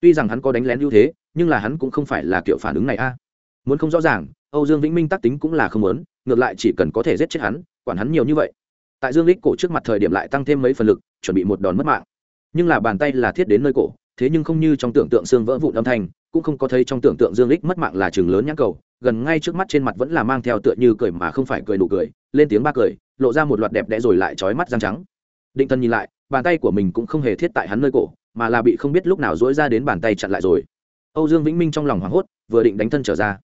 Tuy rằng hắn có đánh lén ưu thế, nhưng là hắn cũng không phải là kiểu phản ứng này a. Muốn không rõ ràng, âu dương vĩnh minh tác tính cũng là không muốn, ngược lại chỉ cần có thể giết chết hắn, quản hắn nhiều như vậy. Tại dương lích cổ trước mặt thời điểm lại tăng thêm mấy phần lực, chuẩn bị một đòn mất mạng. Nhưng là bàn tay là thiết đến nơi cổ, thế nhưng không như trong tưởng tượng xương vỡ vụn âm thanh cũng không có thấy trong tưởng tượng dương lích mất mạng là chừng lớn nhãn cầu, gần ngay trước mắt trên mặt vẫn là mang theo tựa như cười mà không phải cười nụ cười, lên tiếng ba cười, lộ ra một loạt đẹp đẽ rồi lại trói mắt răng trắng. Định thân nhìn lại, bàn tay của mình cũng không hề thiết tại hắn nơi cổ, mà là bị không biết lúc nào dỗi ra đến bàn tay chặn lại rồi. Âu dương vĩnh minh trong lòng hoảng hốt, vừa định đánh thân trở ra,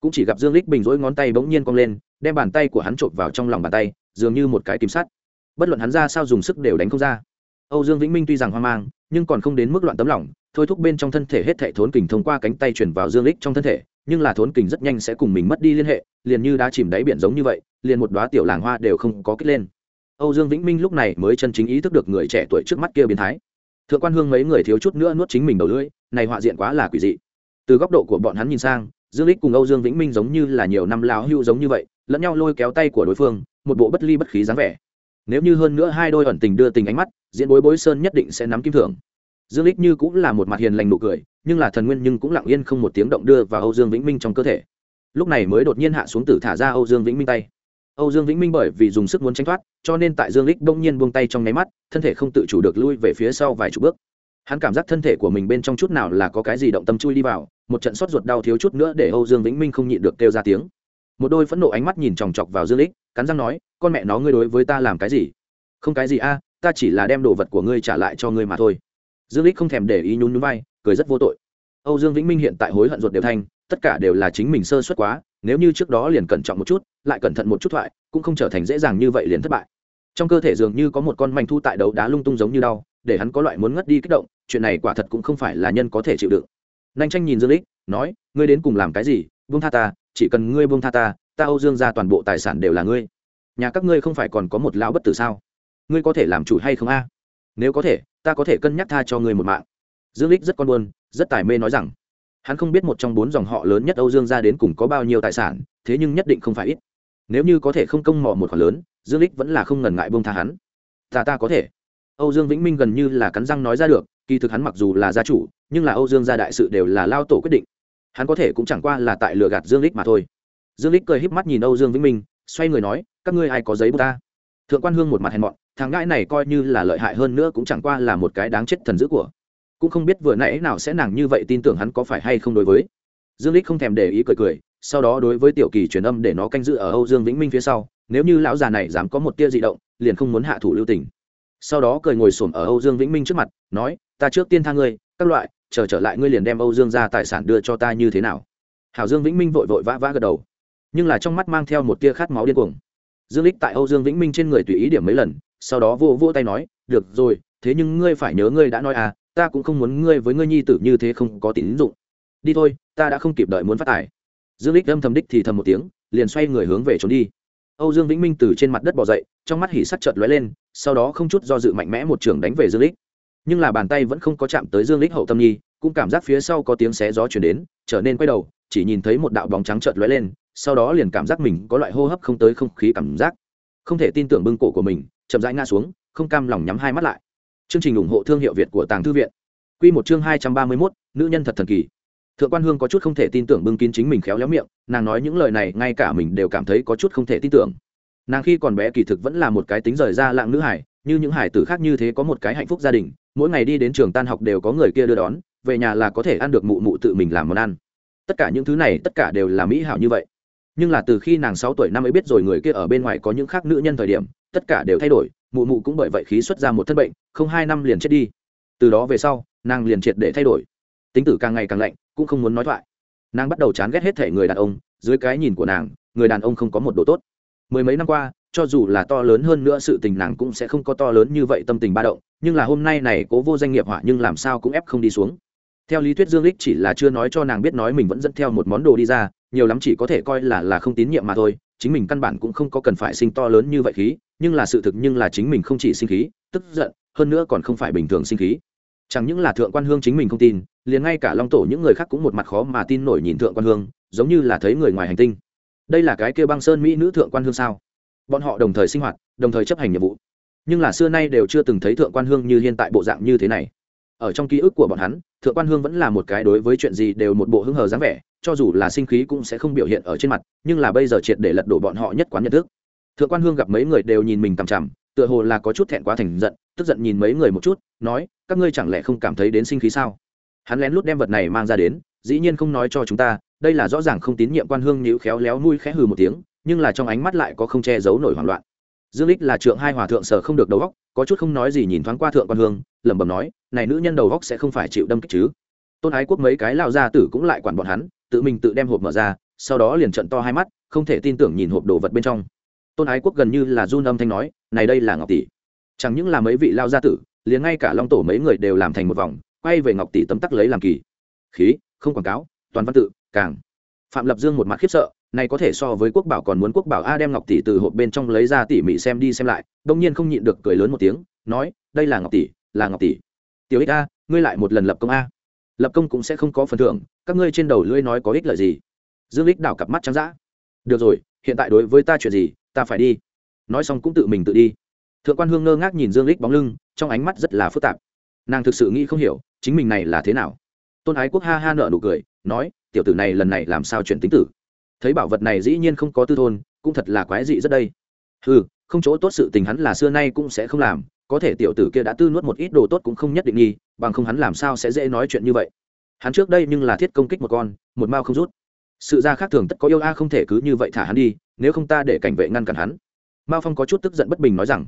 cũng chỉ gặp dương lích bình dỗi ngón tay bỗng nhiên cong lên, đem bàn tay của hắn trộm vào trong lòng bàn tay, dường như một cái kim sắt. Bất luận hắn ra sao dùng sức đều đánh không ra. Âu dương vĩnh minh tuy rằng hoang mang nhưng còn không đến mức loạn tấm lòng, thôi thúc bên trong thân thể hết thảy thốn kình thông qua cánh tay chuyển vào dương lích trong thân thể, nhưng là thốn kình rất nhanh sẽ cùng mình mất đi liên hệ, liền như đã chìm đáy biển giống như vậy, liền một đóa tiểu làng hoa đều không có kích lên. Âu dương vĩnh minh lúc này mới chân chính ý thức được người trẻ tuổi trước mắt kia biến thái. Thượng quan hương mấy người thiếu chút nữa nuốt chính mình đầu lưỡi, này họa diện quá là quỷ dị. Từ góc độ của bọn hắn nhìn sang, dương lích cùng âu dương vĩnh minh giống như là nhiều năm láo hưu giống như vậy, lẫn nhau lôi kéo tay của đối phương, một bộ bất ly bất khí dáng vẻ nếu như hơn nữa hai đôi ẩn tình đưa tình ánh mắt, diễn bối bối sơn nhất định sẽ nắm kim thưởng. Dương lích như cũng là một mặt hiền lành nụ cười, nhưng là thần nguyên nhưng cũng lặng yên không một tiếng động đưa vào âu dương vĩnh minh trong cơ thể. Lúc này mới đột nhiên hạ xuống tử thả ra âu dương vĩnh minh tay. Âu dương vĩnh minh bởi vì dùng sức muốn tránh thoát, cho nên tại dương lích đông nhiên buông tay trong nháy mắt, thân thể không tự chủ được lui về phía sau vài chục bước. Hắn cảm giác thân thể của mình bên trong chút nào là có cái gì động tâm chui đi vào, một trận sót ruột đau thiếu chút nữa để âu dương vĩnh minh không nhịn được kêu ra tiếng một đôi phẫn nộ ánh mắt nhìn chòng chọc vào dương lích, cắn răng nói, con mẹ nó, ngươi đối với ta làm cái gì? Không cái gì a, ta chỉ là đem đồ vật của ngươi trả lại cho ngươi mà thôi. Dương lích không thèm để ý nhún nhún vai, cười rất vô tội. Âu dương vĩnh minh hiện tại hối hận ruột đều thanh tất cả đều là chính mình sơ suất quá, nếu như trước đó liền cẩn trọng một chút, lại cẩn thận một chút thoại, cũng không trở thành dễ dàng như vậy liền thất bại. Trong cơ thể dường như có một con manh thu tại đấu đá lung tung giống như đau, để hắn có loại muốn ngất đi kích động, chuyện này quả thật cũng không phải là nhân có thể chịu đựng. Nhanh tranh nhìn dương lích, nói, ngươi đến cùng làm cái gì? Buông tha ta chỉ cần ngươi buông tha ta ta âu dương ra toàn bộ tài sản đều là ngươi. Nhà các ngươi không phải còn có một lão bất tử sao? Ngươi có thể làm chủ hay không a? Nếu có thể ta có thể cân nhắc tha cho ngươi một mạng. Dương lích rất con buồn, rất tài mê nói rằng hắn không biết một trong bốn dòng họ lớn nhất âu dương ra đến cùng có bao nhiêu tài sản thế nhưng nhất định không phải ít. Nếu như có thể không công mò một khoản lớn dương lích vẫn là không ngần ngại buông tha hắn. Ta ta có thể. Âu dương vĩnh minh gần như là cắn răng nói ra được kỳ thực hắn mặc dù là gia chủ nhưng là âu dương gia đại sự đều là lao tổ quyết định hắn có thể cũng chẳng qua là tại lừa gạt dương lích mà thôi. Dương lích cười híp mắt nhìn âu dương vĩnh minh, xoay người nói, các ngươi ai có giấy bút ta? Thượng quan hương một mặt hèn mọn, thằng ngãi này coi như là lợi hại hơn nữa cũng chẳng qua là một cái đáng chết thần dữ của. Cũng không biết vừa nãy nào sẽ nàng như vậy tin tưởng hắn có phải hay không đối với. Dương lích không thèm để ý cười cười, sau đó đối với tiểu kỳ truyền âm để nó canh giữ ở âu dương vĩnh minh phía sau, nếu như lão già này dám có một tia dị động, liền không muốn hạ thủ lưu tình. Sau đó cười ngồi xổm ở âu dương vĩnh minh trước mặt, nói, ta trước tiên tha ngươi, các loại chờ trở lại ngươi liền đem âu dương ra tài sản đưa cho ta như thế nào? Hảo dương vĩnh minh vội vội vã vã gật đầu. Nhưng là trong mắt mang theo một tia khát máu điên cuồng. Dương lích tại âu dương vĩnh minh trên người tùy ý điểm mấy lần, sau đó vô vô tay nói, được rồi, thế nhưng ngươi phải nhớ ngươi đã nói à ta cũng không muốn ngươi với ngươi nhi tử như thế không có tín dụng. Đi thôi, ta đã không kịp đợi muốn phát tài. Dương lích âm thầm đích thì thầm một tiếng, liền xoay người hướng về trốn đi. Âu dương vĩnh minh từ trên mặt đất bỏ dậy, trong mắt hỉ sắc chợt lóe lên, sau đó không chút do dự mạnh mẽ một trường đánh về dương lích nhưng là bàn tay vẫn không có chạm tới dương lích hậu tâm nhi cũng cảm giác phía sau có tiếng xé gió chuyển đến trở nên quay đầu chỉ nhìn thấy một đạo bóng trắng chợt lóe lên sau đó liền cảm giác mình có loại hô hấp không tới không khí cảm giác. Không thể tin tưởng bưng cổ của mình chậm rãi ngã xuống không cam lòng nhắm hai mắt lại. Chương trình ủng hộ thương hiệu việt của tàng thư viện. Quy một chương hai trăm ba mươi 231, nữ nhân thật thần kỳ. Thượng quan hương có chút không thể tin tưởng bưng kín chính mình khéo léo miệng nàng nói những lời này ngay cả mình đều cảm thấy có chút không thể tin tưởng. Nàng khi còn bé kỳ thực vẫn là một cái tính rời ra lạng nữ hải như những hải tử khác như thế có một cái hạnh phúc gia đình mỗi ngày đi đến trường tan học đều có người kia đưa đón, về nhà là có thể ăn được mụ mụ tự mình làm món ăn. Tất cả những thứ này, tất cả đều là mỹ hảo như vậy. Nhưng là từ khi nàng sáu tuổi năm ấy biết rồi người kia ở bên ngoài có những khác nữ nhân thời điểm, tất cả đều thay đổi, mụ mụ cũng bởi vậy khí xuất ra một thân bệnh, không hai năm liền chết đi. Từ đó về sau, nàng liền triệt để thay đổi. Tính tử càng ngày càng lạnh, cũng không muốn nói thoại. Nàng bắt đầu chán ghét hết thể người đàn ông, dưới cái nhìn của nàng, người đàn ông không có một độ tốt. Mười mấy năm qua, cho dù là to lớn hơn nữa sự tình nàng cũng sẽ không có to lớn như vậy tâm tình ba động nhưng là hôm nay này cố vô danh nghiệp họa nhưng làm sao cũng ép không đi xuống. Theo lý thuyết dương lích chỉ là chưa nói cho nàng biết nói mình vẫn dẫn theo một món đồ đi ra, nhiều lắm chỉ có thể coi là là không tín nhiệm mà thôi, chính mình căn bản cũng không có cần phải sinh to lớn như vậy khí, nhưng là sự thực nhưng là chính mình không chỉ sinh khí, tức giận, hơn nữa còn không phải bình thường sinh khí. Chẳng những là thượng quan hương chính mình không tin, liền ngay cả long tổ những người khác cũng một mặt khó mà tin nổi nhìn thượng quan hương, giống như là thấy người ngoài hành tinh. Đây là cái kêu băng sơn mỹ nữ thượng quan hương sao? Bọn họ đồng thời sinh hoạt, đồng thời chấp hành nhiệm vụ nhưng là xưa nay đều chưa từng thấy thượng quan hương như hiện tại bộ dạng như thế này. Ở trong ký ức của bọn hắn, thượng quan hương vẫn là một cái đối với chuyện gì đều một bộ hưng hờ dáng vẻ, cho dù là sinh khí cũng sẽ không biểu hiện ở trên mặt, nhưng là bây giờ triệt để lật đổ bọn họ nhất quán nhận thức. Thượng quan hương gặp mấy người đều nhìn mình tằm chằm, tựa hồ là có chút thẹn quá thành giận, tức giận nhìn mấy người một chút, nói, các ngươi chẳng lẽ không cảm thấy đến sinh khí sao? Hắn lén lút đem vật này mang ra đến, dĩ nhiên không nói cho chúng ta, đây là rõ ràng không tín nhiệm quan hương nhíu khéo léo nuôi khẽ hừ một tiếng, nhưng là trong ánh mắt lại có không che giấu nổi hoảng loạn dương lích là trượng hai hòa thượng sở không được đầu góc có chút không nói gì nhìn thoáng qua thượng quan hương, lẩm bẩm nói, này nữ nhân đầu góc sẽ không phải chịu đâm kích chứ? Tôn ái quốc mấy cái lao ra tử cũng lại quản bọn hắn, tự mình tự đem hộp mở ra, sau đó liền trận to hai mắt, không thể tin tưởng nhìn hộp đồ vật bên trong. Tôn ái quốc gần như là run âm thanh nói, này đây là ngọc tỷ. Chẳng những là mấy vị lao gia tử, liền ngay cả long tổ mấy người đều làm thành một vòng, quay về ngọc tỷ tấm tắc lấy làm kỳ. Khí, không quảng cáo, toàn văn tự, càng. Phạm lập dương một mặt khiếp sợ này có thể so với quốc bảo còn muốn quốc bảo a đem ngọc tỷ từ hộp bên trong lấy ra tỉ mỉ xem đi xem lại, đông nhiên không nhịn được cười lớn một tiếng, nói, đây là ngọc tỷ, là ngọc tỷ. Tiểu ích a, ngươi lại một lần lập công a. Lập công cũng sẽ không có phần thưởng, các ngươi trên đầu lưỡi nói có ích lợi gì? Dương ích đảo cặp mắt trắng dã. Được rồi, hiện tại đối với ta chuyện gì, ta phải đi. Nói xong cũng tự mình tự đi. Thượng quan hương ngơ ngác nhìn dương ích bóng lưng, trong ánh mắt rất là phức tạp. Nàng thực sự nghĩ không hiểu, chính mình này là thế nào. Tôn ái quốc ha ha nợ nụ cười, nói, tiểu tử này lần này làm sao chuyển tính tử? Thấy bảo vật này dĩ nhiên không có tư thôn, cũng thật là quái dị rất đây. Ừ không chỗ tốt sự tình hắn là xưa nay cũng sẽ không làm, có thể tiểu tử kia đã tư nuốt một ít đồ tốt cũng không nhất định nghi, bằng không hắn làm sao sẽ dễ nói chuyện như vậy. Hắn trước đây nhưng là thiết công kích một con, một mao không rút. Sự ra khác thường tất có yêu a không thể cứ như vậy thả hắn đi, nếu không ta để cảnh vệ ngăn cản hắn. Mao phong có chút tức giận bất bình nói rằng,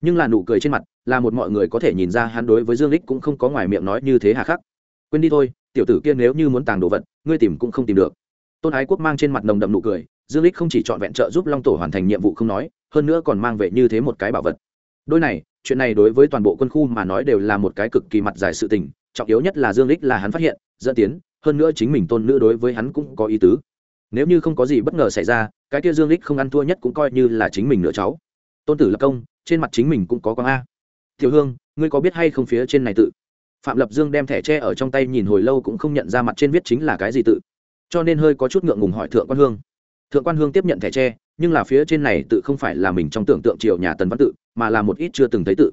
nhưng là nụ cười trên mặt, là một mọi người có thể nhìn ra hắn đối với dương lích cũng không có ngoài miệng nói như thế hà khắc. Quên đi thôi, tiểu tử kia nếu như muốn tàng đồ vật, ngươi tìm cũng không tìm được tôn ái quốc mang trên mặt nồng đậm nụ cười, dương lích không chỉ chọn vẹn trợ giúp long tổ hoàn thành nhiệm vụ không nói, hơn nữa còn mang về như thế một cái bảo vật. Đôi này, chuyện này đối với toàn bộ quân khu mà nói đều là một cái cực kỳ mặt dài sự tình, trọng yếu nhất là dương lích là hắn phát hiện, dẫn tiến, hơn nữa chính mình tôn nữ đối với hắn cũng có ý tứ. Nếu như không có gì bất ngờ xảy ra, cái kia dương lích không ăn thua nhất cũng coi như là chính mình nữa cháu. Tôn tử lập công, trên mặt chính mình cũng có con a. Tiểu hương, ngươi có biết hay không phía trên này tự? Phạm lập dương đem thẻ tre ở trong tay nhìn hồi lâu cũng không nhận ra mặt trên viết chính là cái gì tự cho nên hơi có chút ngượng ngùng hỏi thượng quan hương. Thượng quan hương tiếp nhận thẻ tre, nhưng là phía trên này tự không phải là mình trong tưởng tượng triều nhà tần văn tự, mà là một ít chưa từng thấy tự.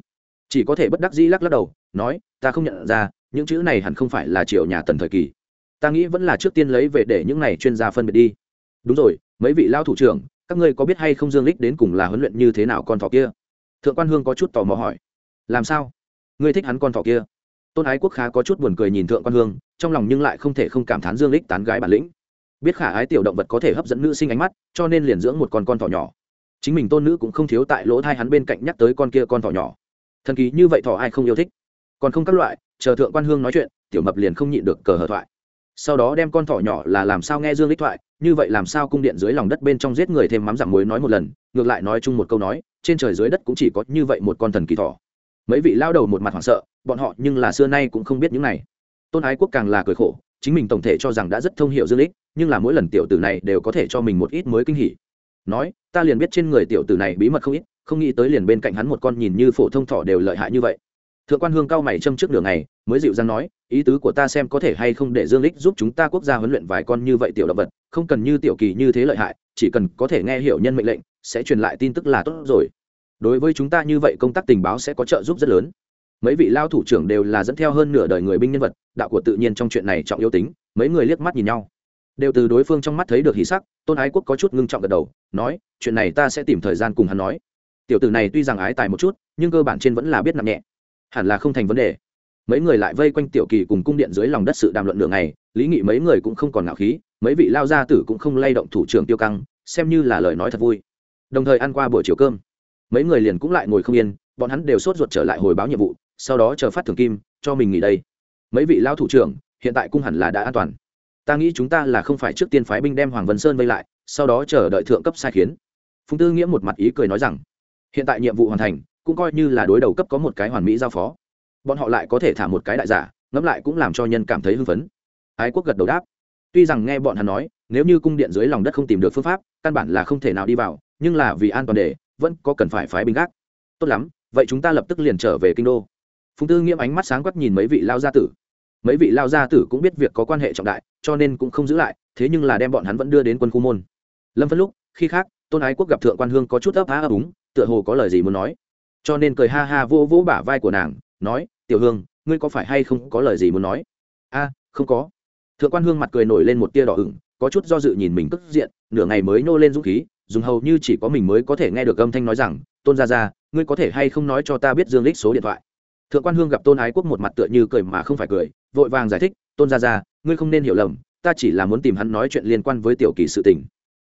Chỉ có thể bất đắc dĩ lắc lắc đầu, nói, ta không nhận ra, những chữ này hẳn không phải là triều nhà tần thời kỳ. Ta nghĩ vẫn là trước tiên lấy về để những này chuyên gia phân biệt đi. Đúng rồi, mấy vị lao thủ trưởng, các ngươi có biết hay không dương lích đến cùng là huấn luyện như thế nào con thỏ kia? Thượng quan hương có chút tò mò hỏi. Làm sao? Ngươi thích hắn con thỏ kia? Tôn ái quốc khá có chút buồn cười nhìn thượng quan hương, trong lòng nhưng lại không thể không cảm thán dương lích tán gái bản lĩnh. Biết khả ái tiểu động vật có thể hấp dẫn nữ sinh ánh mắt, cho nên liền dưỡng một con con thỏ nhỏ. Chính mình tôn nữ cũng không thiếu tại lỗ thai hắn bên cạnh nhắc tới con kia con thỏ nhỏ. Thần kỳ như vậy thỏ ai không yêu thích? Còn không các loại, chờ thượng quan hương nói chuyện, tiểu mập liền không nhịn được cờ hở thoại. Sau đó đem con thỏ nhỏ là làm sao nghe dương lích thoại, như vậy làm sao cung điện dưới lòng đất bên trong giết người thêm mắm giảm muối nói một lần, ngược lại nói chung một câu nói, trên trời dưới đất cũng chỉ có như vậy một con thần kỳ thỏ mấy vị lao đầu một mặt hoảng sợ, bọn họ nhưng là xưa nay cũng không biết những này. Tôn ái quốc càng là cười khổ, chính mình tổng thể cho rằng đã rất thông hiểu dương lích nhưng là mỗi lần tiểu tử này đều có thể cho mình một ít mới kinh hỉ. Nói, ta liền biết trên người tiểu tử này bí mật không ít, không nghĩ tới liền bên cạnh hắn một con nhìn như phổ thông thỏ đều lợi hại như vậy. Thượng quan hương cao mày châm trước đường này mới dịu dàng nói, ý tứ của ta xem có thể hay không để dương lích giúp chúng ta quốc gia huấn luyện vài con như vậy tiểu động vật, không cần như tiểu kỳ như thế lợi hại, chỉ cần có thể nghe hiểu nhân mệnh lệnh, sẽ truyền lại tin tức là tốt rồi đối với chúng ta như vậy công tác tình báo sẽ có trợ giúp rất lớn. Mấy vị lao thủ trưởng đều là dẫn theo hơn nửa đời người binh nhân vật, đạo của tự nhiên trong chuyện này trọng yếu tính, mấy người liếc mắt nhìn nhau. Đều từ đối phương trong mắt thấy được hỷ sắc, tôn ái quốc có chút ngưng trọng gật đầu, nói, chuyện này ta sẽ tìm thời gian cùng hắn nói. Tiểu tử này tuy rằng ái tài một chút, nhưng cơ bản trên vẫn là biết nặng nhẹ. Hẳn là không thành vấn đề. Mấy người lại vây quanh tiểu kỳ cùng cung điện dưới lòng đất sự đàm luận đường này lý nghị mấy người cũng không còn ngạo khí, mấy vị lao gia tử cũng không lay động thủ trưởng tiêu căng, xem như là lời nói thật vui. Đồng thời ăn qua buổi chiều cơm mấy người liền cũng lại ngồi không yên, bọn hắn đều sốt ruột trở lại hồi báo nhiệm vụ, sau đó chờ phát thường kim, cho mình nghỉ đây. Mấy vị lao thủ trưởng, hiện tại cung hẳn là đã an toàn. Ta nghĩ chúng ta là không phải trước tiên phái binh đem hoàng vân sơn vây lại, sau đó chờ đợi thượng cấp sai khiến. Phùng tư nghĩa một mặt ý cười nói rằng, hiện tại nhiệm vụ hoàn thành, cũng coi như là đối đầu cấp có một cái hoàn mỹ giao phó. Bọn họ lại có thể thả một cái đại giả, ngẫm lại cũng làm cho nhân cảm thấy hưng phấn. Ái quốc gật đầu đáp. Tuy rằng nghe bọn hắn nói, nếu như cung điện dưới lòng đất không tìm được phương pháp, căn bản là không thể nào đi vào, nhưng là vì an toàn để vẫn có cần phải phái binh gác. Tốt lắm, vậy chúng ta lập tức liền trở về kinh đô. Phùng tư nghiêm ánh mắt sáng quắc nhìn mấy vị lao gia tử. Mấy vị lao gia tử cũng biết việc có quan hệ trọng đại, cho nên cũng không giữ lại, thế nhưng là đem bọn hắn vẫn đưa đến quân khu môn. Lâm phân lúc, khi khác, tôn ái quốc gặp thượng quan hương có chút ấp á ấp úng, tựa hồ có lời gì muốn nói. Cho nên cười ha ha vô vỗ bả vai của nàng, nói, tiểu hương, ngươi có phải hay không có lời gì muốn nói? A, không có. Thượng quan hương mặt cười nổi lên một tia đỏ ửng, có chút do dự nhìn mình tức diện, nửa ngày mới nô lên dũng khí dùng hầu như chỉ có mình mới có thể nghe được âm thanh nói rằng, tôn gia gia, ngươi có thể hay không nói cho ta biết dương lích số điện thoại? Thượng quan hương gặp tôn ái quốc một mặt tựa như cười mà không phải cười, vội vàng giải thích, tôn gia gia, ngươi không nên hiểu lầm, ta chỉ là muốn tìm hắn nói chuyện liên quan với tiểu kỳ sự tình.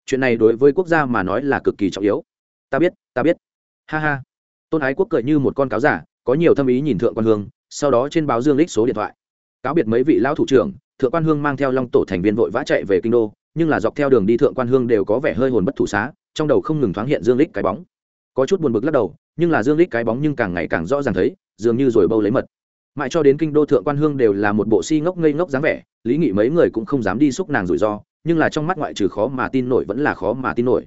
Chuyện này đối với quốc gia mà nói là cực kỳ trọng yếu. Ta biết ta biết. Ha ha. Tôn ái quốc cười như một con cáo giả, có nhiều thâm ý nhìn thượng quan hương, sau đó trên báo dương lích số điện thoại. Cáo biệt mấy vị lão thủ trưởng, thượng quan hương mang theo long tổ thành viên vội vã chạy về kinh đô nhưng là dọc theo đường đi thượng quan hương đều có vẻ hơi hồn bất thủ xá, trong đầu không ngừng thoáng hiện dương lích cái bóng. Có chút buồn bực lắc đầu, nhưng là dương lích cái bóng nhưng càng ngày càng rõ ràng thấy, dường như rồi bâu lấy mật. Mãi cho đến kinh đô thượng quan hương đều là một bộ si ngốc ngây ngốc dáng vẻ, lý nghị mấy người cũng không dám đi xúc nàng rủi ro, nhưng là trong mắt ngoại trừ khó mà tin nổi vẫn là khó mà tin nổi.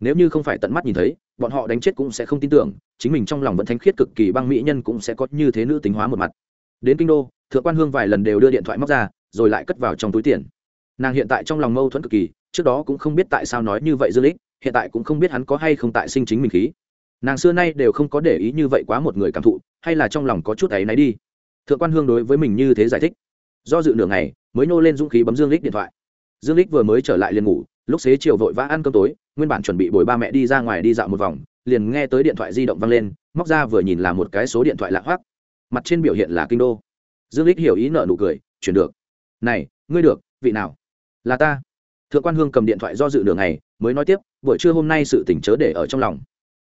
Nếu như không phải tận mắt nhìn thấy, bọn họ đánh chết cũng sẽ không tin tưởng, chính mình trong lòng vẫn thánh khiết cực kỳ băng mỹ nhân cũng sẽ có như thế nữ tính hóa một mặt. Đến kinh đô, thượng quan hương vài lần đều đưa điện thoại móc ra, rồi lại cất vào trong túi tiền nàng hiện tại trong lòng mâu thuẫn cực kỳ, trước đó cũng không biết tại sao nói như vậy dương lích, hiện tại cũng không biết hắn có hay không tại sinh chính mình khí. Nàng xưa nay đều không có để ý như vậy quá một người cảm thụ, hay là trong lòng có chút ấy náy đi. Thượng quan hương đối với mình như thế giải thích. Do dự nửa ngày, mới nô lên dũng khí bấm dương lích điện thoại. Dương lích vừa mới trở lại liền ngủ, lúc xế chiều vội vã ăn cơm tối, nguyên bản chuẩn bị bồi ba mẹ đi ra ngoài đi dạo một vòng, liền nghe tới điện thoại di động vang lên, móc ra vừa nhìn là một cái số điện thoại lạ hoắc. Mặt trên biểu hiện là kinh đô. Dương lích hiểu ý nợ nụ cười, chuyển được. Này, ngươi được, vị nào? Là ta. Thượng quan hương cầm điện thoại do dự nửa ngày mới nói tiếp buổi trưa hôm nay sự tỉnh chớ để ở trong lòng.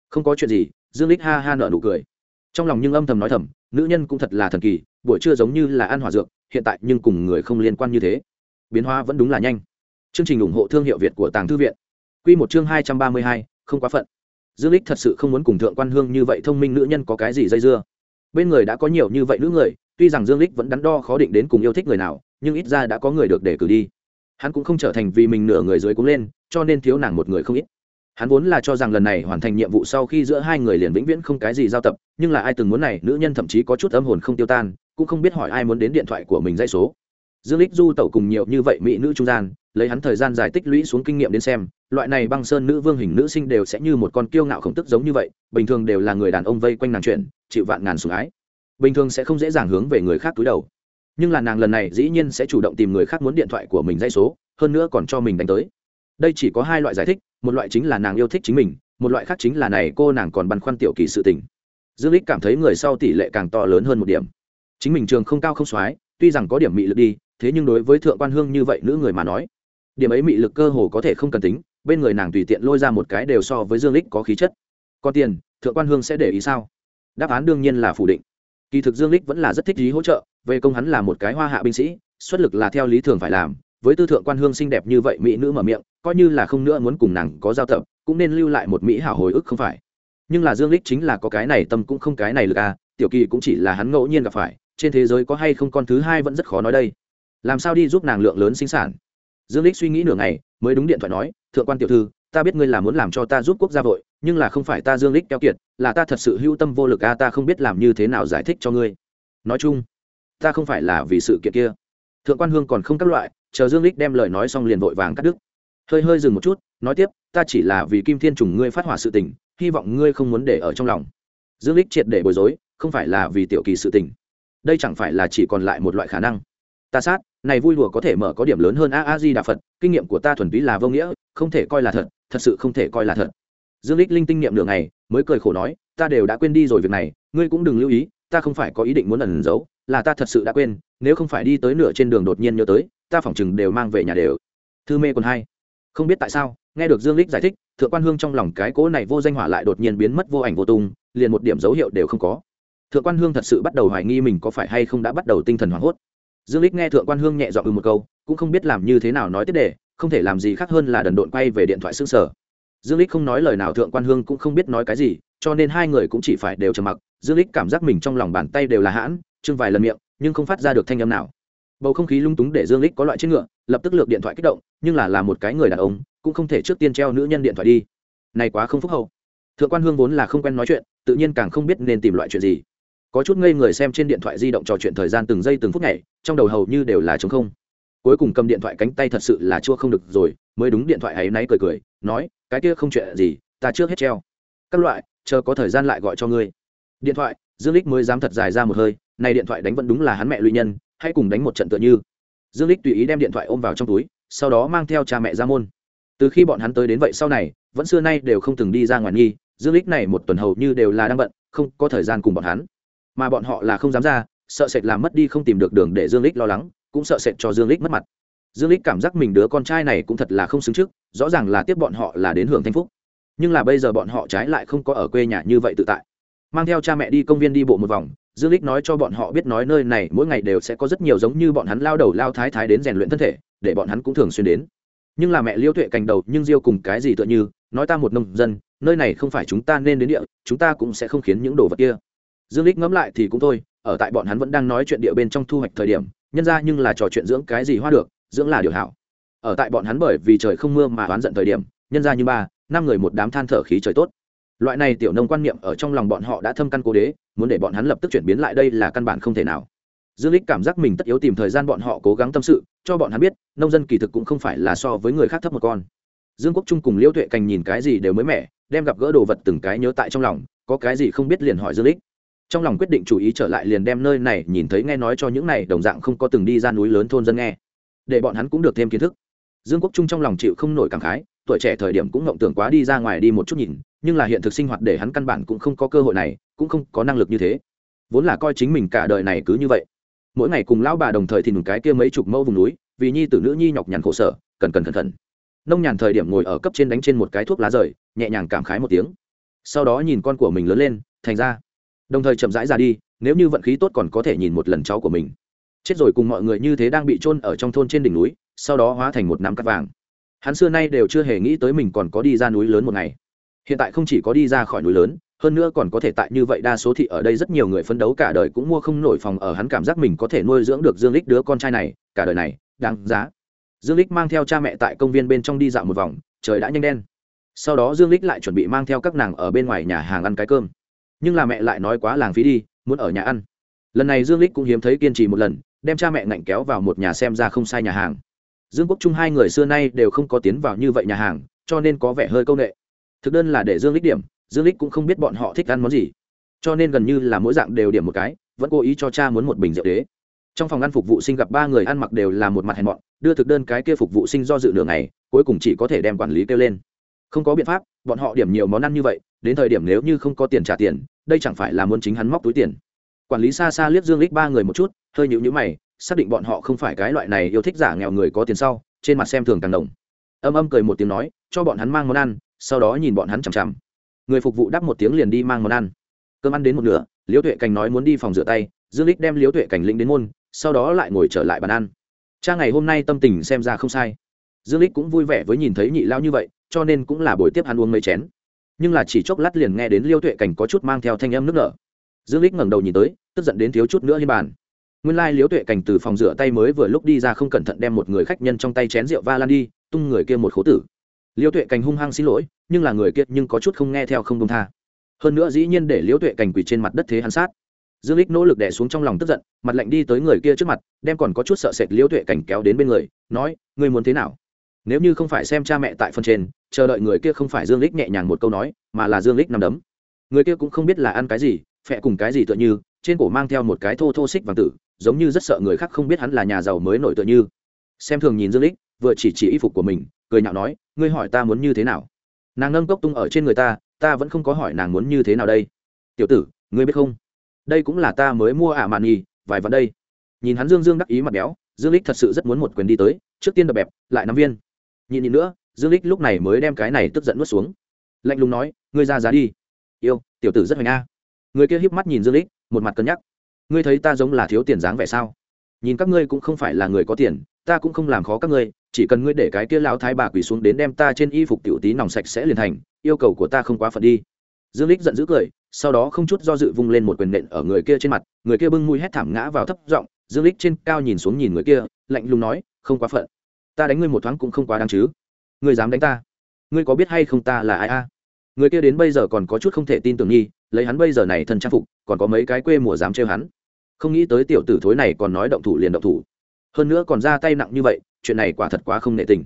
Không có chuyện gì. Dương lích ha ha nở nụ cười. Trong lòng nhưng âm thầm nói thầm nữ nhân cũng thật là thần kỳ buổi trưa giống như là ăn hỏa dược hiện tại nhưng cùng người không liên quan như thế. Biến hóa vẫn đúng là nhanh. Chương trình ủng hộ thương hiệu việt của tàng thư viện. Quy một chương hai trăm ba mươi hai, không quá phận. Dương lích thật sự không muốn cùng thượng quan hương như vậy thông minh nữ nhân có cái gì dây dưa. Bên người đã có nhiều như vậy nữ người tuy rằng dương lích vẫn đắn đo khó định đến cùng yêu thích người nào nhưng ít ra đã có người được để cử đi hắn cũng không trở thành vì mình nửa người dưới cũng lên, cho nên thiếu nàng một người không ít. Hắn vốn là cho rằng lần này hoàn thành nhiệm vụ sau khi giữa hai người liền vĩnh viễn không cái gì giao tập, nhưng là ai từng muốn này, nữ nhân thậm chí có chút âm hồn không tiêu tan, cũng không biết hỏi ai muốn đến điện thoại của mình dây số. Dương lích du tẩu cùng nhiều như vậy mỹ nữ trung gian, lấy hắn thời gian dài tích lũy xuống kinh nghiệm đến xem, loại này băng sơn nữ vương hình nữ sinh đều sẽ như một con kiêu ngạo khổng tức giống như vậy, bình thường đều là người đàn ông vây quanh nàng chuyện, chịu vạn ngàn sủng ái. Bình thường sẽ không dễ dàng hướng về người khác túi đầu nhưng là nàng lần này dĩ nhiên sẽ chủ động tìm người khác muốn điện thoại của mình dây số, hơn nữa còn cho mình đánh tới. Đây chỉ có hai loại giải thích, một loại chính là nàng yêu thích chính mình, một loại khác chính là này cô nàng còn băn khoăn tiểu kỳ sự tình. Dương lích cảm thấy người sau tỷ lệ càng to lớn hơn một điểm. Chính mình trường không cao không soái, tuy rằng có điểm mị lực đi, thế nhưng đối với thượng quan hương như vậy nữ người mà nói, điểm ấy mị lực cơ hồ có thể không cần tính, bên người nàng tùy tiện lôi ra một cái đều so với dương lích có khí chất. Còn tiền, thượng quan hương sẽ để ý sao? Đáp án đương nhiên là phủ định kỳ thực dương lích vẫn là rất thích ý hỗ trợ, về công hắn là một cái hoa hạ binh sĩ, xuất lực là theo lý thường phải làm. Với tư thượng quan hương xinh đẹp như vậy mỹ nữ mở miệng, coi như là không nữa muốn cùng nàng có giao tập, cũng nên lưu lại một mỹ hảo hồi ức không phải. Nhưng là dương lích chính là có cái này tâm cũng không cái này lực à tiểu kỳ cũng chỉ là hắn ngẫu nhiên gặp phải, trên thế giới có hay không con thứ hai vẫn rất khó nói đây. Làm sao đi giúp nàng lượng lớn sinh sản? Dương lích suy nghĩ nửa ngày, mới đúng điện thoại nói, thượng quan tiểu thư ta biết ngươi là muốn làm cho ta giúp quốc gia vội nhưng là không phải ta dương lích keo kiệt là ta thật sự hữu tâm vô lực a à, ta không biết làm như thế nào giải thích cho ngươi. Nói chung ta không phải là vì sự kiện kia. Thượng quan hương còn không các loại chờ dương lích đem lời nói xong liền vội vàng cắt đứt. Hơi hơi dừng một chút nói tiếp ta chỉ là vì kim thiên trùng ngươi phát hỏa sự tình hy vọng ngươi không muốn để ở trong lòng. Dương lích triệt để bối rối không phải là vì tiểu kỳ sự tình. Đây chẳng phải là chỉ còn lại một loại khả năng. Ta sát này vui lùa có thể mở có điểm lớn hơn a a di đà phật kinh nghiệm của ta thuần túy là vô nghĩa không thể coi là thật thật sự không thể coi là thật. Dương lích linh tinh niệm đường này mới cười khổ nói ta đều đã quên đi rồi việc này ngươi cũng đừng lưu ý ta không phải có ý định muốn ẩn giấu là ta thật sự đã quên nếu không phải đi tới nửa trên đường đột nhiên nhớ tới ta phỏng chừng đều mang về nhà đều. Thư mê còn hay, không biết tại sao nghe được dương lích giải thích thượng quan hương trong lòng cái cỗ này vô danh hỏa lại đột nhiên biến mất vô ảnh vô tung liền một điểm dấu hiệu đều không có. Thượng quan hương thật sự bắt đầu hoài nghi mình có phải hay không đã bắt đầu tinh thần hoảng hốt. Dương lích nghe thượng quan hương nhẹ dọn ừ một câu cũng không biết làm như thế nào nói tiếp đề không thể làm gì khác hơn là đần độn quay về điện thoại xương sở. Dương lích không nói lời nào, thượng quan hương cũng không biết nói cái gì, cho nên hai người cũng chỉ phải đều trầm mặc. Dương lích cảm giác mình trong lòng bàn tay đều là hãn chưng vài lần miệng, nhưng không phát ra được thanh âm nào. Bầu không khí lung túng để dương lích có loại trên ngựa, lập tức lược điện thoại kích động, nhưng là là một cái người đàn ông, cũng không thể trước tiên treo nữ nhân điện thoại đi. Này quá không phúc hậu. Thượng quan hương vốn là không quen nói chuyện, tự nhiên càng không biết nên tìm loại chuyện gì. Có chút ngây người xem trên điện thoại di động trò chuyện thời gian từng giây từng phút ngày, trong đầu hầu như đều là trống không cuối cùng cầm điện thoại cánh tay thật sự là chua không được rồi, mới đúng điện thoại ấy náy cười cười, nói, cái kia không chuyện gì, ta trước hết treo. Các loại, chờ có thời gian lại gọi cho ngươi. Điện thoại, dương lích mới dám thật dài ra một hơi, này điện thoại đánh vẫn đúng là hắn mẹ lụy nhân hãy cùng đánh một trận tựa như. Dương lích tùy ý đem điện thoại ôm vào trong túi, sau đó mang theo cha mẹ ra môn. Từ khi bọn hắn tới đến vậy sau này, vẫn xưa nay đều không từng đi ra ngoài nghi, dương lích này một tuần hầu như đều là đang bận, không có thời gian cùng bọn hắn. Mà bọn họ là không dám ra, sợ sệt làm mất đi không tìm được đường để dương lích lo lắng cũng sợ sệt cho dương lích mất mặt. Dương lích cảm giác mình đứa con trai này cũng thật là không xứng trước, rõ ràng là tiếp bọn họ là đến hưởng thanh phúc. Nhưng là bây giờ bọn họ trái lại không có ở quê nhà như vậy tự tại. Mang theo cha mẹ đi công viên đi bộ một vòng, dương lích nói cho bọn họ biết nói nơi này mỗi ngày đều sẽ có rất nhiều giống như bọn hắn lao đầu lao thái thái đến rèn luyện thân thể, để bọn hắn cũng thường xuyên đến. Nhưng là mẹ liêu tuệ cành đầu nhưng diêu cùng cái gì tựa như, nói ta một nông dân, nơi này không phải chúng ta nên đến địa, chúng ta cũng sẽ không khiến những đồ vật kia. Dương lích ngẫm lại thì cũng thôi, ở tại bọn hắn vẫn đang nói chuyện địa bên trong thu hoạch thời điểm nhân ra nhưng là trò chuyện dưỡng cái gì hoa được, dưỡng là điều hảo. Ở tại bọn hắn bởi vì trời không mưa mà oán giận thời điểm, nhân ra như ba, năm người một đám than thở khí trời tốt. Loại này tiểu nông quan niệm ở trong lòng bọn họ đã thâm căn cố đế, muốn để bọn hắn lập tức chuyển biến lại đây là căn bản không thể nào. Dương lích cảm giác mình tất yếu tìm thời gian bọn họ cố gắng tâm sự, cho bọn hắn biết, nông dân kỳ thực cũng không phải là so với người khác thấp một con. Dương quốc trung cùng liễu tuệ cành nhìn cái gì đều mới mẻ, đem gặp gỡ đồ vật từng cái nhớ tại trong lòng, có cái gì không biết liền hỏi dương lích trong lòng quyết định chủ ý trở lại liền đem nơi này nhìn thấy nghe nói cho những này đồng dạng không có từng đi ra núi lớn thôn dân nghe. Để bọn hắn cũng được thêm kiến thức. Dương quốc trung trong lòng chịu không nổi cảm khái, tuổi trẻ thời điểm cũng ngộng tưởng quá đi ra ngoài đi một chút nhìn, nhưng là hiện thực sinh hoạt để hắn căn bản cũng không có cơ hội này, cũng không có năng lực như thế. Vốn là coi chính mình cả đời này cứ như vậy. Mỗi ngày cùng lão bà đồng thời thì nùng cái kia mấy chục mẫu vùng núi, vì nhi tử nữ nhi nhọc nhằn khổ sở, cần cần cẩn thận. Nông nhàn thời điểm ngồi ở cấp trên đánh trên một cái thuốc lá rời, nhẹ nhàng cảm khái một tiếng. Sau đó nhìn con của mình lớn lên, thành ra đồng thời chậm rãi ra đi, nếu như vận khí tốt còn có thể nhìn một lần cháu của mình. Chết rồi cùng mọi người như thế đang bị trôn ở trong thôn trên đỉnh núi, sau đó hóa thành một nắm cắt vàng. Hắn xưa nay đều chưa hề nghĩ tới mình còn có đi ra núi lớn một ngày. Hiện tại không chỉ có đi ra khỏi núi lớn, hơn nữa còn có thể tại như vậy đa số thị ở đây rất nhiều người phấn đấu cả đời cũng mua không nổi phòng ở hắn cảm giác mình có thể nuôi dưỡng được dương lích đứa con trai này, cả đời này, đáng giá. Dương lích mang theo cha mẹ tại công viên bên trong đi dạo một vòng, trời đã nhanh đen. Sau đó dương lích lại chuẩn bị mang theo các nàng ở bên ngoài nhà hàng ăn cái cơm nhưng là mẹ lại nói quá làng phí đi, muốn ở nhà ăn. Lần này dương lích cũng hiếm thấy kiên trì một lần, đem cha mẹ ngạnh kéo vào một nhà xem ra không sai nhà hàng. Dương quốc trung hai người xưa nay đều không có tiến vào như vậy nhà hàng, cho nên có vẻ hơi công nghệ thực đơn là để dương lích điểm, dương lích cũng không biết bọn họ thích ăn món gì. Cho nên gần như là mỗi dạng đều điểm một cái, vẫn cố ý cho cha muốn một bình rượu đế. Trong phòng ăn phục vụ sinh gặp ba người ăn mặc đều là một mặt hèn mọn, đưa thực đơn cái kia phục vụ sinh do dự nửa ngày, cuối cùng chỉ có thể đem quản lý kêu lên không có biện pháp, bọn họ điểm nhiều món ăn như vậy, đến thời điểm nếu như không có tiền trả tiền, đây chẳng phải là muốn chính hắn móc túi tiền. Quản lý xa xa liếc dương lích ba người một chút, hơi nhịu nhữ mày, xác định bọn họ không phải cái loại này yêu thích giả nghèo người có tiền sau, trên mặt xem thường càng đồng. Âm âm cười một tiếng nói, cho bọn hắn mang món ăn, sau đó nhìn bọn hắn chằm chằm. Người phục vụ đáp một tiếng liền đi mang món ăn. Cơm ăn đến một nửa, liễu tuệ cảnh nói muốn đi phòng rửa tay, dương lích đem liễu tuệ cảnh lĩnh đến môn, sau đó lại ngồi trở lại bàn ăn. Cha ngày hôm nay tâm tình xem ra không sai. Dương lích cũng vui vẻ với nhìn thấy nhị lao như vậy cho nên cũng là buổi tiếp hắn uống mấy chén. Nhưng là chỉ chốc lát liền nghe đến liêu tuệ cảnh có chút mang theo thanh âm nước nở. Dương lích ngẩng đầu nhìn tới, tức giận đến thiếu chút nữa hiên bàn. Nguyên lai liêu tuệ cảnh từ phòng rửa tay mới vừa lúc đi ra không cẩn thận đem một người khách nhân trong tay chén rượu va lan đi, tung người kia một khố tử. Liêu tuệ cảnh hung hăng xin lỗi, nhưng là người kia nhưng có chút không nghe theo không công tha. Hơn nữa dĩ nhiên để liêu tuệ cảnh quỳ trên mặt đất thế hắn sát. Dương lích nỗ lực đè xuống trong lòng tức giận, mặt lạnh đi tới người kia trước mặt, đem còn có chút sợ sệt liêu tuệ cảnh kéo đến bên người, nói, ngươi muốn thế nào? Nếu như không phải xem cha mẹ tại phần trên, chờ đợi người kia không phải dương lích nhẹ nhàng một câu nói, mà là dương lích nằm đấm. Người kia cũng không biết là ăn cái gì, phẹ cùng cái gì tựa như, trên cổ mang theo một cái thô thô xích vàng tử, giống như rất sợ người khác không biết hắn là nhà giàu mới nổi tựa như. Xem thường nhìn dương lích vừa chỉ chỉ y phục của mình, cười nhạo nói, ngươi hỏi ta muốn như thế nào? Nàng nâng cốc tung ở trên người ta ta vẫn không có hỏi nàng muốn như thế nào đây. Tiểu tử, ngươi biết không? Đây cũng là ta mới mua ả mạn nhì vài vạn đây. Nhìn hắn dương dương đắc ý mặt béo, dương lích thật sự rất muốn một quyền đi tới, trước tiên đập bẹp, lại nắm viên nhịn nhịn nữa, dương lích lúc này mới đem cái này tức giận nuốt xuống. Lạnh lùng nói, ngươi ra giá đi. Yêu, tiểu tử rất hoành a. Người kia híp mắt nhìn dương lích một mặt cân nhắc. Ngươi thấy ta giống là thiếu tiền dáng vẻ sao? Nhìn các ngươi cũng không phải là người có tiền, ta cũng không làm khó các ngươi, chỉ cần ngươi để cái kia lão thái bà quỳ xuống đến đem ta trên y phục tiểu tí nòng sạch sẽ liền thành, yêu cầu của ta không quá phận đi. Dương lích giận dữ cười, sau đó không chút do dự vung lên một quyền nện ở người kia trên mặt, người kia bưng mũi hét thảm ngã vào thấp giọng, dương lích trên cao nhìn xuống nhìn người kia, lạnh lùng nói, không quá phận ta đánh ngươi một thoáng cũng không quá đáng chứ. Ngươi dám đánh ta? Ngươi có biết hay không ta là ai a? Người kia đến bây giờ còn có chút không thể tin tưởng nghi, lấy hắn bây giờ này thân trang phục, còn có mấy cái quê mùa dám trêu hắn. Không nghĩ tới tiểu tử thối này còn nói động thủ liền động thủ. Hơn nữa còn ra tay nặng như vậy, chuyện này quả thật quá không nệ tình.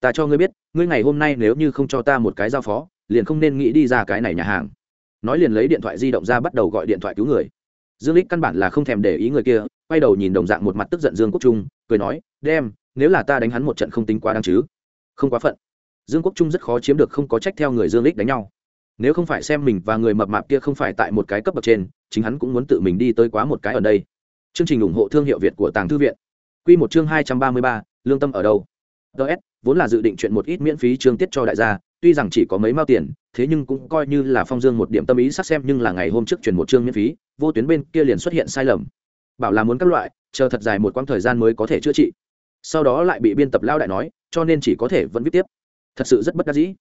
Ta cho ngươi biết, ngươi ngày hôm nay nếu như không cho ta một cái giao phó, liền không nên nghĩ đi ra cái này nhà hàng. Nói liền lấy điện thoại di động ra bắt đầu gọi điện thoại cứu người. Dương lích căn bản là không thèm để ý người kia, quay đầu nhìn đồng dạng một mặt tức giận dương quốc trung, cười nói, đem nếu là ta đánh hắn một trận không tính quá đáng chứ? Không quá phận. Dương quốc trung rất khó chiếm được không có trách theo người dương lích đánh nhau. Nếu không phải xem mình và người mập mạp kia không phải tại một cái cấp bậc trên chính hắn cũng muốn tự mình đi tới quá một cái ở đây. Chương trình ủng hộ thương hiệu việt của tàng thư viện. Quy một chương hai trăm ba mươi ba, lương tâm ở đâu? Ts vốn là dự định chuyện một ít miễn phí chương tiết cho đại gia tuy rằng chỉ có mấy mao tiền thế nhưng cũng coi như là phong dương một điểm tâm ý sắc xem nhưng là ngày hôm trước chuyển một chương miễn phí vô tuyến bên kia liền xuất hiện sai lầm. Bảo là muốn các loại chờ thật dài một quãng thời gian mới có thể chữa trị sau đó lại bị biên tập lao đại nói cho nên chỉ có thể vẫn viết tiếp. Thật sự rất bất đắc dĩ.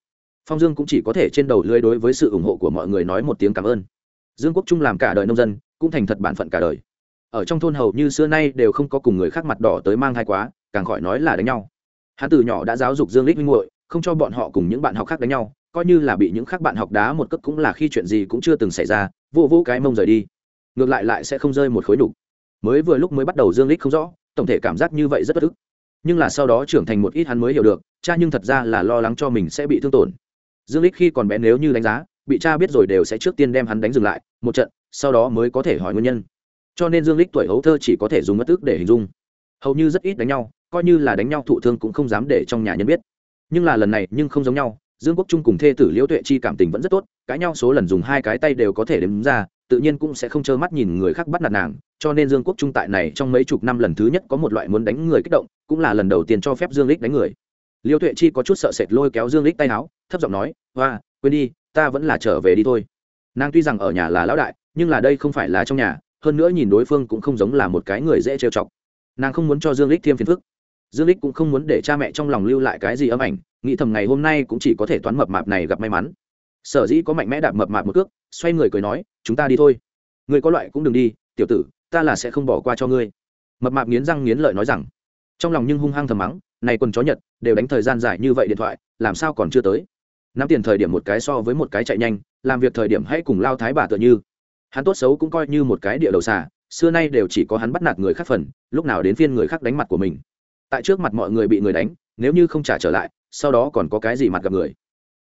Phong dương cũng chỉ có thể trên đầu lưới đối với sự ủng hộ của mọi người nói một tiếng cảm ơn. Dương quốc trung làm cả đời nông dân cũng thành thật bản phận cả đời. Ở trong thôn hầu như xưa nay đều không có cùng người khác mặt đỏ tới mang thai quá càng khỏi nói là đánh nhau. Hắn từ nhỏ đã giáo dục dương lích minh nguội, không cho bọn họ cùng những bạn học khác đánh nhau coi như là bị những khác bạn học đá một cấp cũng là khi chuyện gì cũng chưa từng xảy ra vô vô cái mông rời đi. Ngược lại lại sẽ không rơi một khối đủ. mới vừa lúc mới bắt đầu dương lích không rõ tổng thể cảm giác như vậy rất bất ức nhưng là sau đó trưởng thành một ít hắn mới hiểu được, cha nhưng thật ra là lo lắng cho mình sẽ bị thương tổn. Dương lích khi còn bé nếu như đánh giá, bị cha biết rồi đều sẽ trước tiên đem hắn đánh dừng lại, một trận, sau đó mới có thể hỏi nguyên nhân. Cho nên dương lích tuổi hấu thơ chỉ có thể dùng mất ức để hình dung. Hầu như rất ít đánh nhau, coi như là đánh nhau thụ thương cũng không dám để trong nhà nhân biết. Nhưng là lần này nhưng không giống nhau, dương quốc trung cùng thê tử liễu tuệ chi cảm tình vẫn rất tốt, cãi nhau số lần dùng hai cái tay đều có thể đếm ra tự nhiên cũng sẽ không trơ mắt nhìn người khác bắt nạt nàng, cho nên dương quốc trung tại này trong mấy chục năm lần thứ nhất có một loại muốn đánh người kích động, cũng là lần đầu tiên cho phép dương lích đánh người. Liêu tuệ chi có chút sợ sệt lôi kéo dương lích tay áo, thấp giọng nói, hoa, quên đi, ta vẫn là trở về đi thôi. Nàng tuy rằng ở nhà là lão đại, nhưng là đây không phải là trong nhà, hơn nữa nhìn đối phương cũng không giống là một cái người dễ trêu chọc. Nàng không muốn cho dương lích thêm phiền phức. Dương lích cũng không muốn để cha mẹ trong lòng lưu lại cái gì âm ảnh, nghĩ thầm ngày hôm nay cũng chỉ có thể toán mập mạp này gặp may mắn sở dĩ có mạnh mẽ đạp mập mạp một cước, xoay người cười nói, chúng ta đi thôi. Người có loại cũng đừng đi, tiểu tử, ta là sẽ không bỏ qua cho ngươi. Mập mạp nghiến răng nghiến lợi nói rằng. Trong lòng nhưng hung hăng thầm mắng, này quần chó nhật, đều đánh thời gian dài như vậy điện thoại, làm sao còn chưa tới? Nắm tiền thời điểm một cái so với một cái chạy nhanh, làm việc thời điểm hãy cùng lao thái bà tựa như. Hắn tốt xấu cũng coi như một cái địa đầu xà, xưa nay đều chỉ có hắn bắt nạt người khác phần, lúc nào đến phiên người khác đánh mặt của mình. Tại trước mặt mọi người bị người đánh, nếu như không trả trở lại, sau đó còn có cái gì mặt gặp người?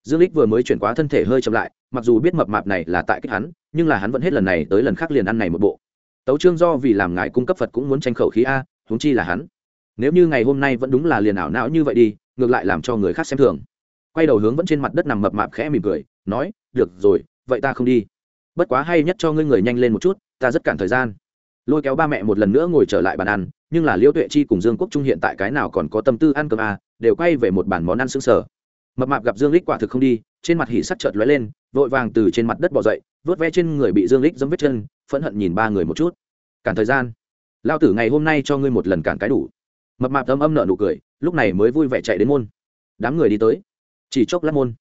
Dương lích vừa mới chuyển qua thân thể hơi chậm lại mặc dù biết mập mạp này là tại kích hắn nhưng là hắn vẫn hết lần này tới lần khác liền ăn này một bộ. Tấu trương do vì làm ngài cung cấp phật cũng muốn tranh khẩu khí a huống chi là hắn. Nếu như ngày hôm nay vẫn đúng là liền ảo não như vậy đi ngược lại làm cho người khác xem thường. Quay đầu hướng vẫn trên mặt đất nằm mập mạp khẽ mỉm cười nói được rồi vậy ta không đi. Bất quá hay nhất cho ngươi người nhanh lên một chút ta rất cản thời gian. Lôi kéo ba mẹ một lần nữa ngồi trở lại bàn ăn nhưng là liễu tuệ chi cùng dương quốc trung hiện tại cái nào còn có tâm tư ăn cơm à, đều quay về một bàn món ăn sướng sở mập mạp gặp dương lích quả thực không đi, trên mặt hỉ sắc chợt lóe lên, vội vàng từ trên mặt đất bỏ dậy, vớt ve trên người bị dương lích dẫm vết chân, phẫn hận nhìn ba người một chút. Cản thời gian. Lao tử ngày hôm nay cho ngươi một lần cản cái đủ. Mập mạp âm âm nợ nụ cười, lúc này mới vui vẻ chạy đến môn. Đám người đi tới. Chỉ chốc lát môn.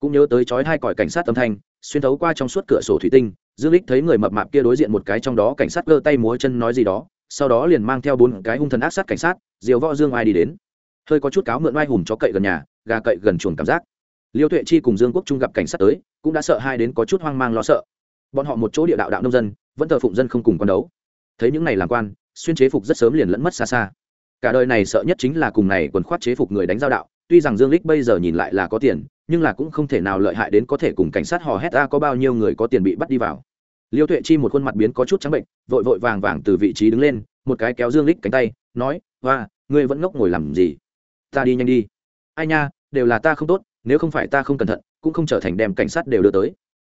Cũng nhớ tới chói hai còi cảnh sát âm thanh, xuyên thấu qua trong suốt cửa sổ thủy tinh, dương lích thấy người mập mạp kia đối diện một cái trong đó cảnh sát cơ tay múa chân nói gì đó, sau đó liền mang theo bốn cái hung thần ác sát cảnh sát, diều võ dương ai đi đến. Hơi có chút cáo mượn oai hùm cho cậy gần nhà gà cậy gần chuồng cảm giác. Liêu tuệ chi cùng dương quốc trung gặp cảnh sát tới, cũng đã sợ hai đến có chút hoang mang lo sợ. Bọn họ một chỗ địa đạo đạo nông dân, vẫn thờ phụng dân không cùng con đấu. Thấy những này làm quan, xuyên chế phục rất sớm liền lẫn mất xa xa. Cả đời này sợ nhất chính là cùng này quần khoát chế phục người đánh giao đạo, tuy rằng dương lích bây giờ nhìn lại là có tiền, nhưng là cũng không thể nào lợi hại đến có thể cùng cảnh sát hò hét ra có bao nhiêu người có tiền bị bắt đi vào. Liêu tuệ chi một khuôn mặt biến có chút trắng bệnh, vội vội vàng vàng từ vị trí đứng lên, một cái kéo dương lích cánh tay, nói và ngươi vẫn ngốc ngồi làm gì? Ta đi nhanh đi ai nha, đều là ta không tốt, nếu không phải ta không cẩn thận, cũng không trở thành đem cảnh sát đều đưa tới.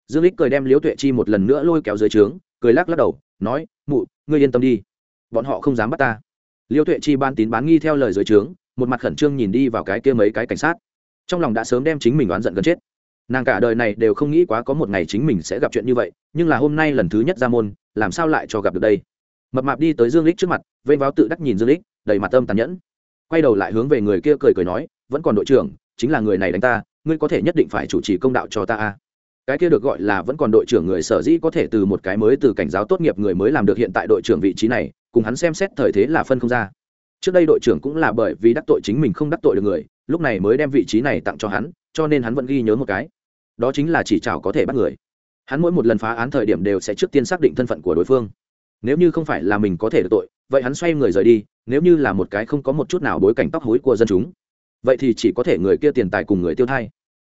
Dương lích cười đem liễu tuệ chi một lần nữa lôi kéo dưới trướng, cười lắc lắc đầu, nói, mụ, ngươi yên tâm đi, bọn họ không dám bắt ta. Liễu tuệ chi ban tín bán nghi theo lời dưới trướng, một mặt khẩn trương nhìn đi vào cái kia mấy cái cảnh sát. Trong lòng đã sớm đem chính mình oán giận gần chết. Nàng cả đời này đều không nghĩ quá có một ngày chính mình sẽ gặp chuyện như vậy, nhưng là hôm nay lần thứ nhất ra môn, làm sao lại cho gặp được đây? Mập mạp đi tới dương lích trước mặt, vênh váo tự đắc nhìn dương lích đầy mặt âm tàn nhẫn. Quay đầu lại hướng về người kia cười cười nói vẫn còn đội trưởng, chính là người này đánh ta, ngươi có thể nhất định phải chủ trì công đạo cho ta a. Cái kia được gọi là vẫn còn đội trưởng người sở dĩ có thể từ một cái mới từ cảnh giáo tốt nghiệp người mới làm được hiện tại đội trưởng vị trí này, cùng hắn xem xét thời thế là phân không ra. Trước đây đội trưởng cũng là bởi vì đắc tội chính mình không đắc tội được người, lúc này mới đem vị trí này tặng cho hắn, cho nên hắn vẫn ghi nhớ một cái. Đó chính là chỉ chào có thể bắt người. Hắn mỗi một lần phá án thời điểm đều sẽ trước tiên xác định thân phận của đối phương. Nếu như không phải là mình có thể được tội, vậy hắn xoay người rời đi, nếu như là một cái không có một chút nào bối cảnh tóc hối của dân chúng vậy thì chỉ có thể người kia tiền tài cùng người tiêu thai.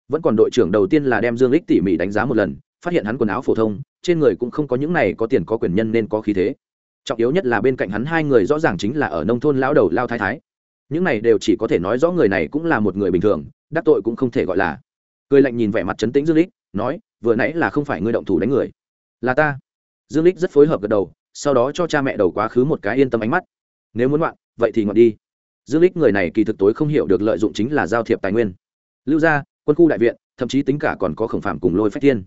Vẫn còn đội trưởng đầu tiên là đem dương lích tỉ mỉ đánh giá một lần, phát hiện hắn quần áo phổ thông, trên người cũng không có những này có tiền có quyền nhân nên có khí thế. Trọng yếu nhất là bên cạnh hắn hai người rõ ràng chính là ở nông thôn lão đầu lao thái thái. Những này đều chỉ có thể nói rõ người này cũng là một người bình thường, đắc tội cũng không thể gọi là. Cười lạnh nhìn vẻ mặt trấn tĩnh dương lích nói, vừa nãy là không phải ngươi động thủ đánh người. Là ta. Dương lích rất phối hợp gật đầu, sau đó cho cha mẹ đầu quá khứ một cái yên tâm ánh mắt. Nếu muốn loạn vậy thì ngoạn đi dương lích người này kỳ thực tối không hiểu được lợi dụng chính là giao thiệp tài nguyên. Lưu gia, quân khu đại viện, thậm chí tính cả còn có khổng phạm cùng lôi phách thiên.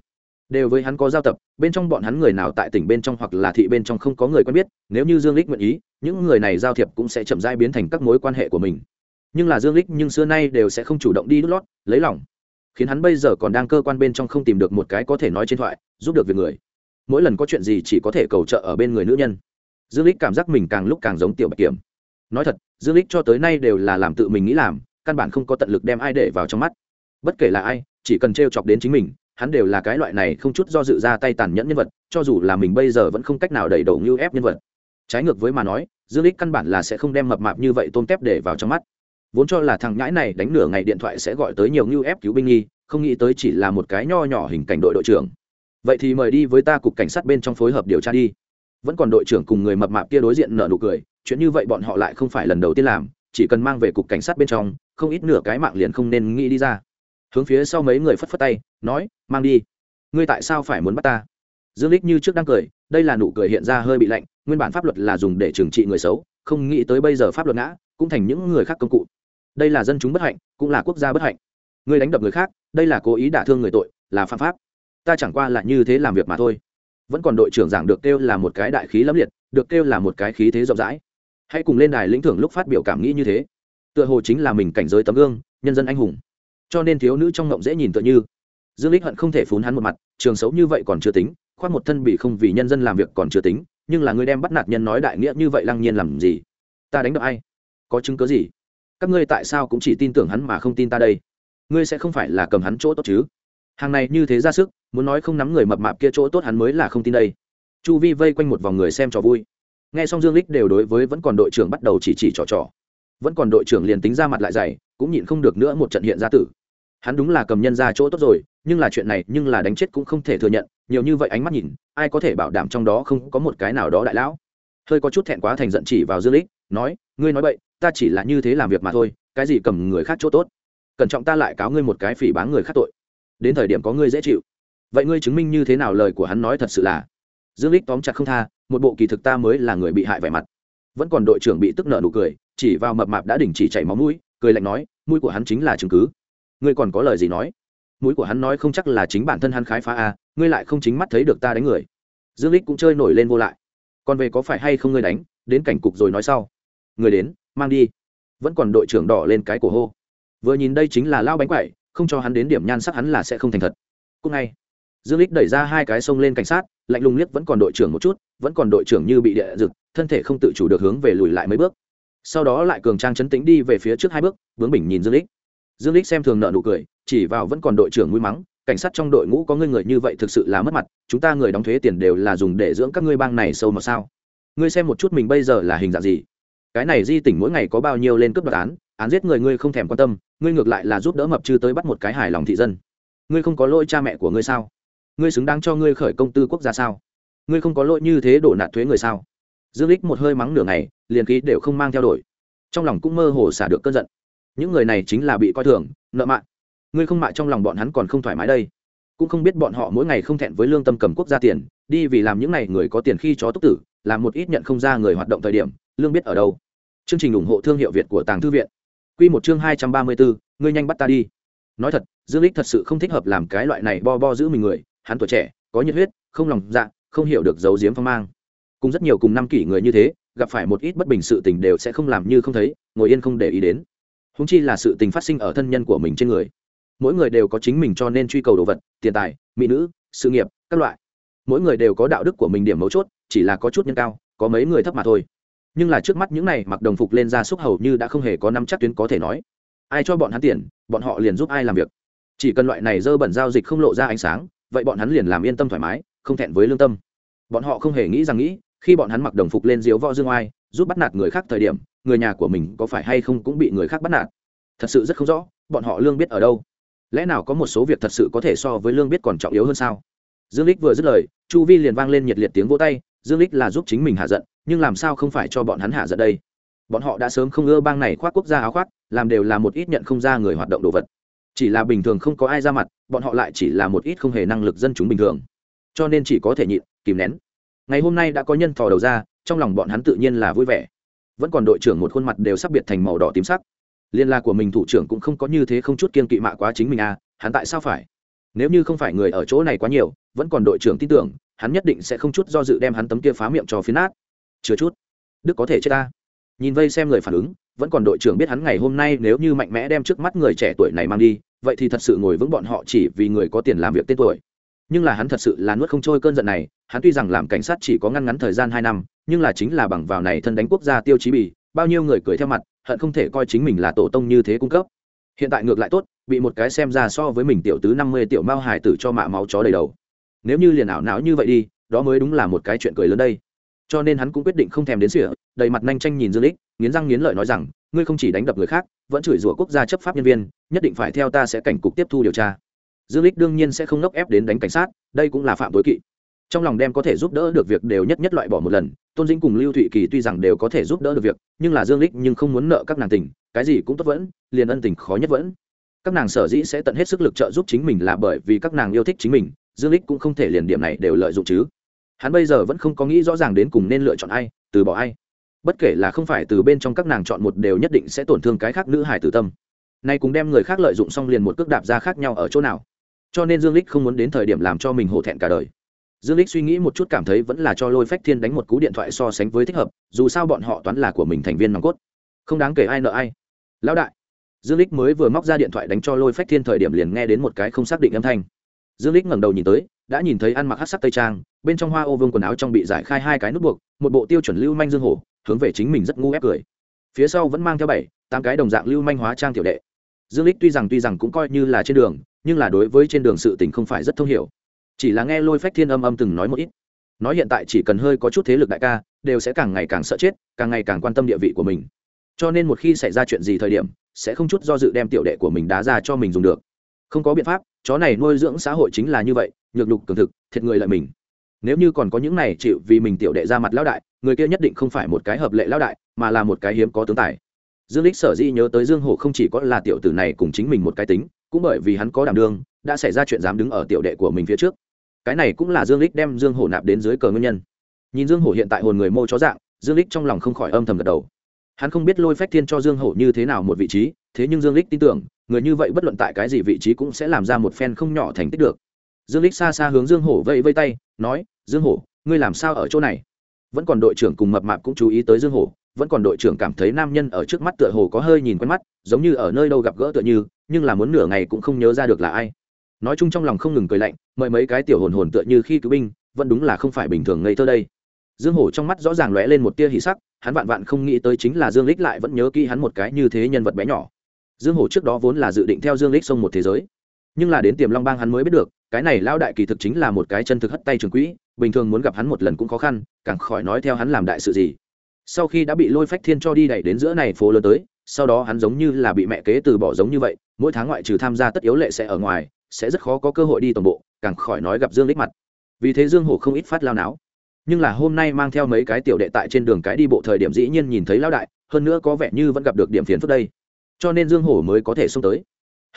Đều với hắn có giao tập, bên trong bọn hắn người nào tại tỉnh bên trong hoặc là thị bên trong không có người quen biết, nếu như dương lích nguyện ý, những người này giao thiệp cũng sẽ chậm rãi biến thành các mối quan hệ của mình. Nhưng là dương lích nhưng xưa nay đều sẽ không chủ động đi đút lót, lấy lòng. Khiến hắn bây giờ còn đang cơ quan bên trong không tìm được một cái có thể nói trên thoại, giúp được việc người. Mỗi lần có chuyện gì chỉ có thể cầu trợ ở bên người nữ nhân. Dương lích cảm giác mình càng lúc càng giống tiểu bạch kiểm nói thật, dương lích cho tới nay đều là làm tự mình nghĩ làm, căn bản không có tận lực đem ai để vào trong mắt. Bất kể là ai, chỉ cần t chọc đến chính mình, hắn đều là cái loại này không chút do dự ra tay tàn nhẫn nhân vật, cho dù là mình bây giờ vẫn không cách nào đẩy đầu như ép nhân vật. Trái ngược với mà nói, dương lích căn bản là sẽ không đem mập mạp như vậy tôm tép để vào trong mắt. Vốn cho là thằng nhãi này đánh nửa ngày điện thoại sẽ gọi tới nhiều như ép cứu binh nghi, không nghĩ tới chỉ là một cái nho nhỏ hình cảnh đội đội trưởng. Vậy thì mời đi với ta cục cảnh sát bên trong phối hợp điều tra đi. Vẫn còn đội trưởng cùng người mập mạp kia đối diện nở nụ cười chuyện như vậy bọn họ lại không phải lần đầu tiên làm, chỉ cần mang về cục cảnh sát bên trong, không ít nửa cái mạng liền không nên nghĩ đi ra. Hướng phía sau mấy người phất phất tay, nói, mang đi. Ngươi tại sao phải muốn bắt ta? Dương lích như trước đang cười, đây là nụ cười hiện ra hơi bị lạnh, nguyên bản pháp luật là dùng để trừng trị người xấu, không nghĩ tới bây giờ pháp luật ngã, cũng thành những người khác công cụ. Đây là dân chúng bất hạnh, cũng là quốc gia bất hạnh. Ngươi đánh đập người khác, đây là cố ý đả thương người tội, là phạm pháp. Ta chẳng qua là như thế làm việc mà thôi. Vẫn còn đội trưởng giảng được kêu là một cái đại khí lẫm liệt, được kêu là một cái khí thế rộng rãi hãy cùng lên đài lĩnh thưởng lúc phát biểu cảm nghĩ như thế. Tựa hồ chính là mình cảnh giới tấm gương, nhân dân anh hùng. Cho nên thiếu nữ trong ngộng dễ nhìn tựa như. Dương lích hận không thể phún hắn một mặt, trường xấu như vậy còn chưa tính, khoác một thân bị không vì nhân dân làm việc còn chưa tính, nhưng là ngươi đem bắt nạt nhân nói đại nghĩa như vậy lăng nhiên làm gì? Ta đánh đập ai? Có chứng cứ gì? Các ngươi tại sao cũng chỉ tin tưởng hắn mà không tin ta đây? Ngươi sẽ không phải là cầm hắn chỗ tốt chứ? Hàng này như thế ra sức, muốn nói không nắm người mập mạp kia chỗ tốt hắn mới là không tin đây. Chu vi vây quanh một vòng người xem trò vui nghe xong dương lích đều đối với vẫn còn đội trưởng bắt đầu chỉ chỉ trò trò. Vẫn còn đội trưởng liền tính ra mặt lại dày, cũng nhịn không được nữa một trận hiện ra tử. Hắn đúng là cầm nhân ra chỗ tốt rồi, nhưng là chuyện này, nhưng là đánh chết cũng không thể thừa nhận, nhiều như vậy ánh mắt nhìn, ai có thể bảo đảm trong đó không có một cái nào đó đại lão. Hơi có chút thẹn quá thành giận chỉ vào dương lích nói, ngươi nói vậy ta chỉ là như thế làm việc mà thôi, cái gì cầm người khác chỗ tốt? Cẩn trọng ta lại cáo ngươi một cái phỉ báng người khác tội. Đến thời điểm có ngươi dễ chịu. Vậy ngươi chứng minh như thế nào lời của hắn nói thật sự là? Dương lích tóm chặt không tha một bộ kỳ thực ta mới là người bị hại vẻ mặt. Vẫn còn đội trưởng bị tức nợ nụ cười, chỉ vào mập mạp đã đình chỉ chảy máu mũi, cười lạnh nói, mũi của hắn chính là chứng cứ. Ngươi còn có lời gì nói? Mũi của hắn nói không chắc là chính bản thân hắn khái phá a ngươi lại không chính mắt thấy được ta đánh người. Dương lích cũng chơi nổi lên vô lại. Còn về có phải hay không ngươi đánh, đến cảnh cục rồi nói sau. Người đến, mang đi. Vẫn còn đội trưởng đỏ lên cái cổ hô. Vừa nhìn đây chính là lao bánh quậy không cho hắn đến điểm nhan sắc hắn là sẽ không thành thật. Cũng ngay dương lích đẩy ra hai cái sông lên cảnh sát, lạnh lùng liếc vẫn còn đội trưởng một chút, vẫn còn đội trưởng như bị địa rực thân thể không tự chủ được hướng về lùi lại mấy bước. Sau đó lại cường trang chấn tĩnh đi về phía trước hai bước, bướng Bình nhìn dương lích dương lích xem thường nợ nụ cười, chỉ vào vẫn còn đội trưởng mũi mắng, cảnh sát trong đội ngũ có ngươi người như vậy thực sự là mất mặt, chúng ta người đóng thuế tiền đều là dùng để dưỡng các ngươi bang này sâu mà sao? Ngươi xem một chút mình bây giờ là hình dạng gì? Cái này di tỉnh mỗi ngày có bao nhiêu lên cướp đoạt án án giết người ngươi không thèm quan tâm, ngươi ngược lại là giúp đỡ mập chư tới bắt một cái hài lòng thị dân. Ngươi không có lỗi cha mẹ của ngươi sao? Ngươi xứng đáng cho ngươi khởi công tư quốc gia sao? Ngươi không có lỗi như thế đổ nạt thuế người sao? Dương lích một hơi mắng nửa ngày, liền khí đều không mang theo đổi. Trong lòng cũng mơ hồ xả được cơn giận. Những người này chính là bị coi thường, nợ mạng. Ngươi không mạ trong lòng bọn hắn còn không thoải mái đây. Cũng không biết bọn họ mỗi ngày không thẹn với lương tâm cầm quốc gia tiền, đi vì làm những này người có tiền khi chó túc tử, làm một ít nhận không ra người hoạt động thời điểm, lương biết ở đâu. Chương trình ủng hộ thương hiệu việt của tàng thư viện. Quy một chương hai trăm ba mươi bốn ngươi nhanh bắt ta đi. Nói thật, dương lích thật sự không thích hợp làm cái loại này bo bo giữ mình người hắn tuổi trẻ, có nhiệt huyết, không lòng dạ không hiểu được giấu giếm phong mang. Cùng rất nhiều cùng năm kỷ người như thế, gặp phải một ít bất bình sự tình đều sẽ không làm như không thấy, ngồi yên không để ý đến. Húng chi là sự tình phát sinh ở thân nhân của mình trên người. Mỗi người đều có chính mình cho nên truy cầu đồ vật, tiền tài, mỹ nữ, sự nghiệp, các loại. Mỗi người đều có đạo đức của mình điểm mấu chốt, chỉ là có chút nhân cao, có mấy người thấp mà thôi. Nhưng là trước mắt những này mặc đồng phục lên ra xúc hầu như đã không hề có năm chắc tuyến có thể nói. Ai cho bọn hắn tiền, bọn họ liền giúp ai làm việc. Chỉ cần loại này dơ bẩn giao dịch không lộ ra ánh sáng vậy bọn hắn liền làm yên tâm thoải mái, không thẹn với lương tâm. Bọn họ không hề nghĩ rằng nghĩ, khi bọn hắn mặc đồng phục lên diếu võ dương oai, giúp bắt nạt người khác thời điểm, người nhà của mình có phải hay không cũng bị người khác bắt nạt? Thật sự rất không rõ, bọn họ lương biết ở đâu. Lẽ nào có một số việc thật sự có thể so với lương biết còn trọng yếu hơn sao? Dương lích vừa dứt lời, chu vi liền vang lên nhiệt liệt tiếng vỗ tay, dương lích là giúp chính mình hạ giận, nhưng làm sao không phải cho bọn hắn hạ giận đây? Bọn họ đã sớm không ưa bang này khoác quốc gia áo khoác, làm đều là một ít nhận không ra người hoạt động đồ vật chỉ là bình thường không có ai ra mặt, bọn họ lại chỉ là một ít không hề năng lực dân chúng bình thường. Cho nên chỉ có thể nhịn, kìm nén. Ngày hôm nay đã có nhân thò đầu ra, trong lòng bọn hắn tự nhiên là vui vẻ. Vẫn còn đội trưởng một khuôn mặt đều sắp biệt thành màu đỏ tím sắc. Liên la của mình thủ trưởng cũng không có như thế không chút kiên kỵ mạ quá chính mình à hắn tại sao phải? Nếu như không phải người ở chỗ này quá nhiều, vẫn còn đội trưởng tin tưởng, hắn nhất định sẽ không chút do dự đem hắn tấm kia phá miệng cho phiến nát. Chưa chút, đức có thể chết ta. Nhìn vây xem người phản ứng, vẫn còn đội trưởng biết hắn ngày hôm nay nếu như mạnh mẽ đem trước mắt người trẻ tuổi này mang đi vậy thì thật sự ngồi vững bọn họ chỉ vì người có tiền làm việc tên tuổi. Nhưng là hắn thật sự là nuốt không trôi cơn giận này, hắn tuy rằng làm cảnh sát chỉ có ngăn ngắn thời gian hai năm, nhưng là chính là bằng vào này thân đánh quốc gia tiêu chí bì, bao nhiêu người cười theo mặt, hận không thể coi chính mình là tổ tông như thế cung cấp. Hiện tại ngược lại tốt, bị một cái xem ra so với mình tiểu tứ năm mươi tiểu mao hải tử cho mạ máu chó đầy đầu. Nếu như liền ảo não như vậy đi, đó mới đúng là một cái chuyện cười lớn đây. Cho nên hắn cũng quyết định không thèm đến sỉa, đầy mặt nhanh tranh nhìn dương lích, nghiến răng nghiến lợi nói rằng ngươi không chỉ đánh đập người khác, vẫn chửi rủa quốc gia chấp pháp nhân viên, nhất định phải theo ta sẽ cảnh cục tiếp thu điều tra. Dương lích đương nhiên sẽ không nốc ép đến đánh cảnh sát, đây cũng là phạm tối kỵ. Trong lòng đem có thể giúp đỡ được việc đều nhất nhất loại bỏ một lần, tôn dĩnh cùng lưu thụy kỳ tuy rằng đều có thể giúp đỡ được việc, nhưng là dương lích nhưng không muốn nợ các nàng tình, cái gì cũng tốt vẫn, liền ân tình khó nhất vẫn. Các nàng sở dĩ sẽ tận hết sức lực trợ giúp chính mình là bởi vì các nàng yêu thích chính mình, dương lích cũng không thể liền điểm này đều lợi dụng chứ. Hắn bây giờ vẫn không có nghĩ rõ ràng đến cùng nên lựa chọn ai, từ bỏ ai bất kể là không phải từ bên trong các nàng chọn một đều nhất định sẽ tổn thương cái khác nữ hải tử tâm. Nay cùng đem người khác lợi dụng xong liền một cước đạp ra khác nhau ở chỗ nào. Cho nên dương lích không muốn đến thời điểm làm cho mình hổ thẹn cả đời. Dương lích suy nghĩ một chút cảm thấy vẫn là cho lôi phách thiên đánh một cú điện thoại so sánh với thích hợp, dù sao bọn họ toán là của mình thành viên nòng cốt. Không đáng kể ai nợ ai. Lão đại. Dương lích mới vừa móc ra điện thoại đánh cho lôi phách thiên thời điểm liền nghe đến một cái không xác định âm thanh. Dương lích ngẩng đầu nhìn tới, đã nhìn thấy ăn mặc hát sắc tây trang, bên trong hoa ô vương quần áo trong bị giải khai hai cái nút buộc, một bộ tiêu chuẩn lưu manh dương hổ hướng về chính mình rất ngu ép cười. Phía sau vẫn mang theo bảy, tám cái đồng dạng lưu manh hóa trang tiểu đệ. Dương lích tuy rằng tuy rằng cũng coi như là trên đường, nhưng là đối với trên đường sự tình không phải rất thông hiểu. Chỉ là nghe lôi phách thiên âm âm từng nói một ít. Nói hiện tại chỉ cần hơi có chút thế lực đại ca, đều sẽ càng ngày càng sợ chết, càng ngày càng quan tâm địa vị của mình. Cho nên một khi xảy ra chuyện gì thời điểm, sẽ không chút do dự đem tiểu đệ của mình đá ra cho mình dùng được. Không có biện pháp, chó này nuôi dưỡng xã hội chính là như vậy, nhược lục cường thực, thiệt người lợi mình nếu như còn có những này chịu vì mình tiểu đệ ra mặt lão đại, người kia nhất định không phải một cái hợp lệ lão đại, mà là một cái hiếm có tướng tài. Dương lích sở dĩ nhớ tới dương hổ không chỉ có là tiểu tử này cùng chính mình một cái tính, cũng bởi vì hắn có đảm đương, đã xảy ra chuyện dám đứng ở tiểu đệ của mình phía trước. Cái này cũng là dương lích đem dương hổ nạp đến dưới cờ nguyên nhân. Nhìn dương hổ hiện tại hồn người mô chó dạng, dương lích trong lòng không khỏi âm thầm gật đầu. Hắn không biết lôi phách thiên cho dương hổ như thế nào một vị trí, thế nhưng dương lích tin tưởng, người như vậy bất luận tại cái gì vị trí cũng sẽ làm ra một phen không nhỏ thành tích được dương lích xa xa hướng dương hổ vẫy vây tay, nói, dương hổ, ngươi làm sao ở chỗ này? Vẫn còn đội trưởng cùng mập mạp cũng chú ý tới dương hổ, vẫn còn đội trưởng cảm thấy nam nhân ở trước mắt tựa hồ có hơi nhìn quen mắt, giống như ở nơi đâu gặp gỡ tựa như, nhưng là muốn nửa ngày cũng không nhớ ra được là ai. Nói chung trong lòng không ngừng cười lạnh, mời mấy cái tiểu hồn hồn tựa như khi cứu binh, vẫn đúng là không phải bình thường ngây thơ đây. Dương hổ trong mắt rõ ràng lóe lên một tia hỉ sắc, hắn vạn vạn không nghĩ tới chính là dương lích lại vẫn nhớ kỹ hắn một cái như thế nhân vật bé nhỏ. Dương hổ trước đó vốn là dự định theo dương lích xông một thế giới nhưng là đến tiềm long bang hắn mới biết được, cái này lao đại kỳ thực chính là một cái chân thực hất tay trường quỹ, bình thường muốn gặp hắn một lần cũng khó khăn, càng khỏi nói theo hắn làm đại sự gì. Sau khi đã bị lôi phách thiên cho đi đẩy đến giữa này phố lớn tới, sau đó hắn giống như là bị mẹ kế từ bỏ giống như vậy, mỗi tháng ngoại trừ tham gia tất yếu lệ sẽ ở ngoài, sẽ rất khó có cơ hội đi tổng bộ, càng khỏi nói gặp dương lích mặt. Vì thế dương hổ không ít phát lao não. Nhưng là hôm nay mang theo mấy cái tiểu đệ tại trên đường cái đi bộ thời điểm dĩ nhiên nhìn thấy lao đại, hơn nữa có vẻ như vẫn gặp được điểm phiền phức đây. Cho nên dương hổ mới có thể xông tới.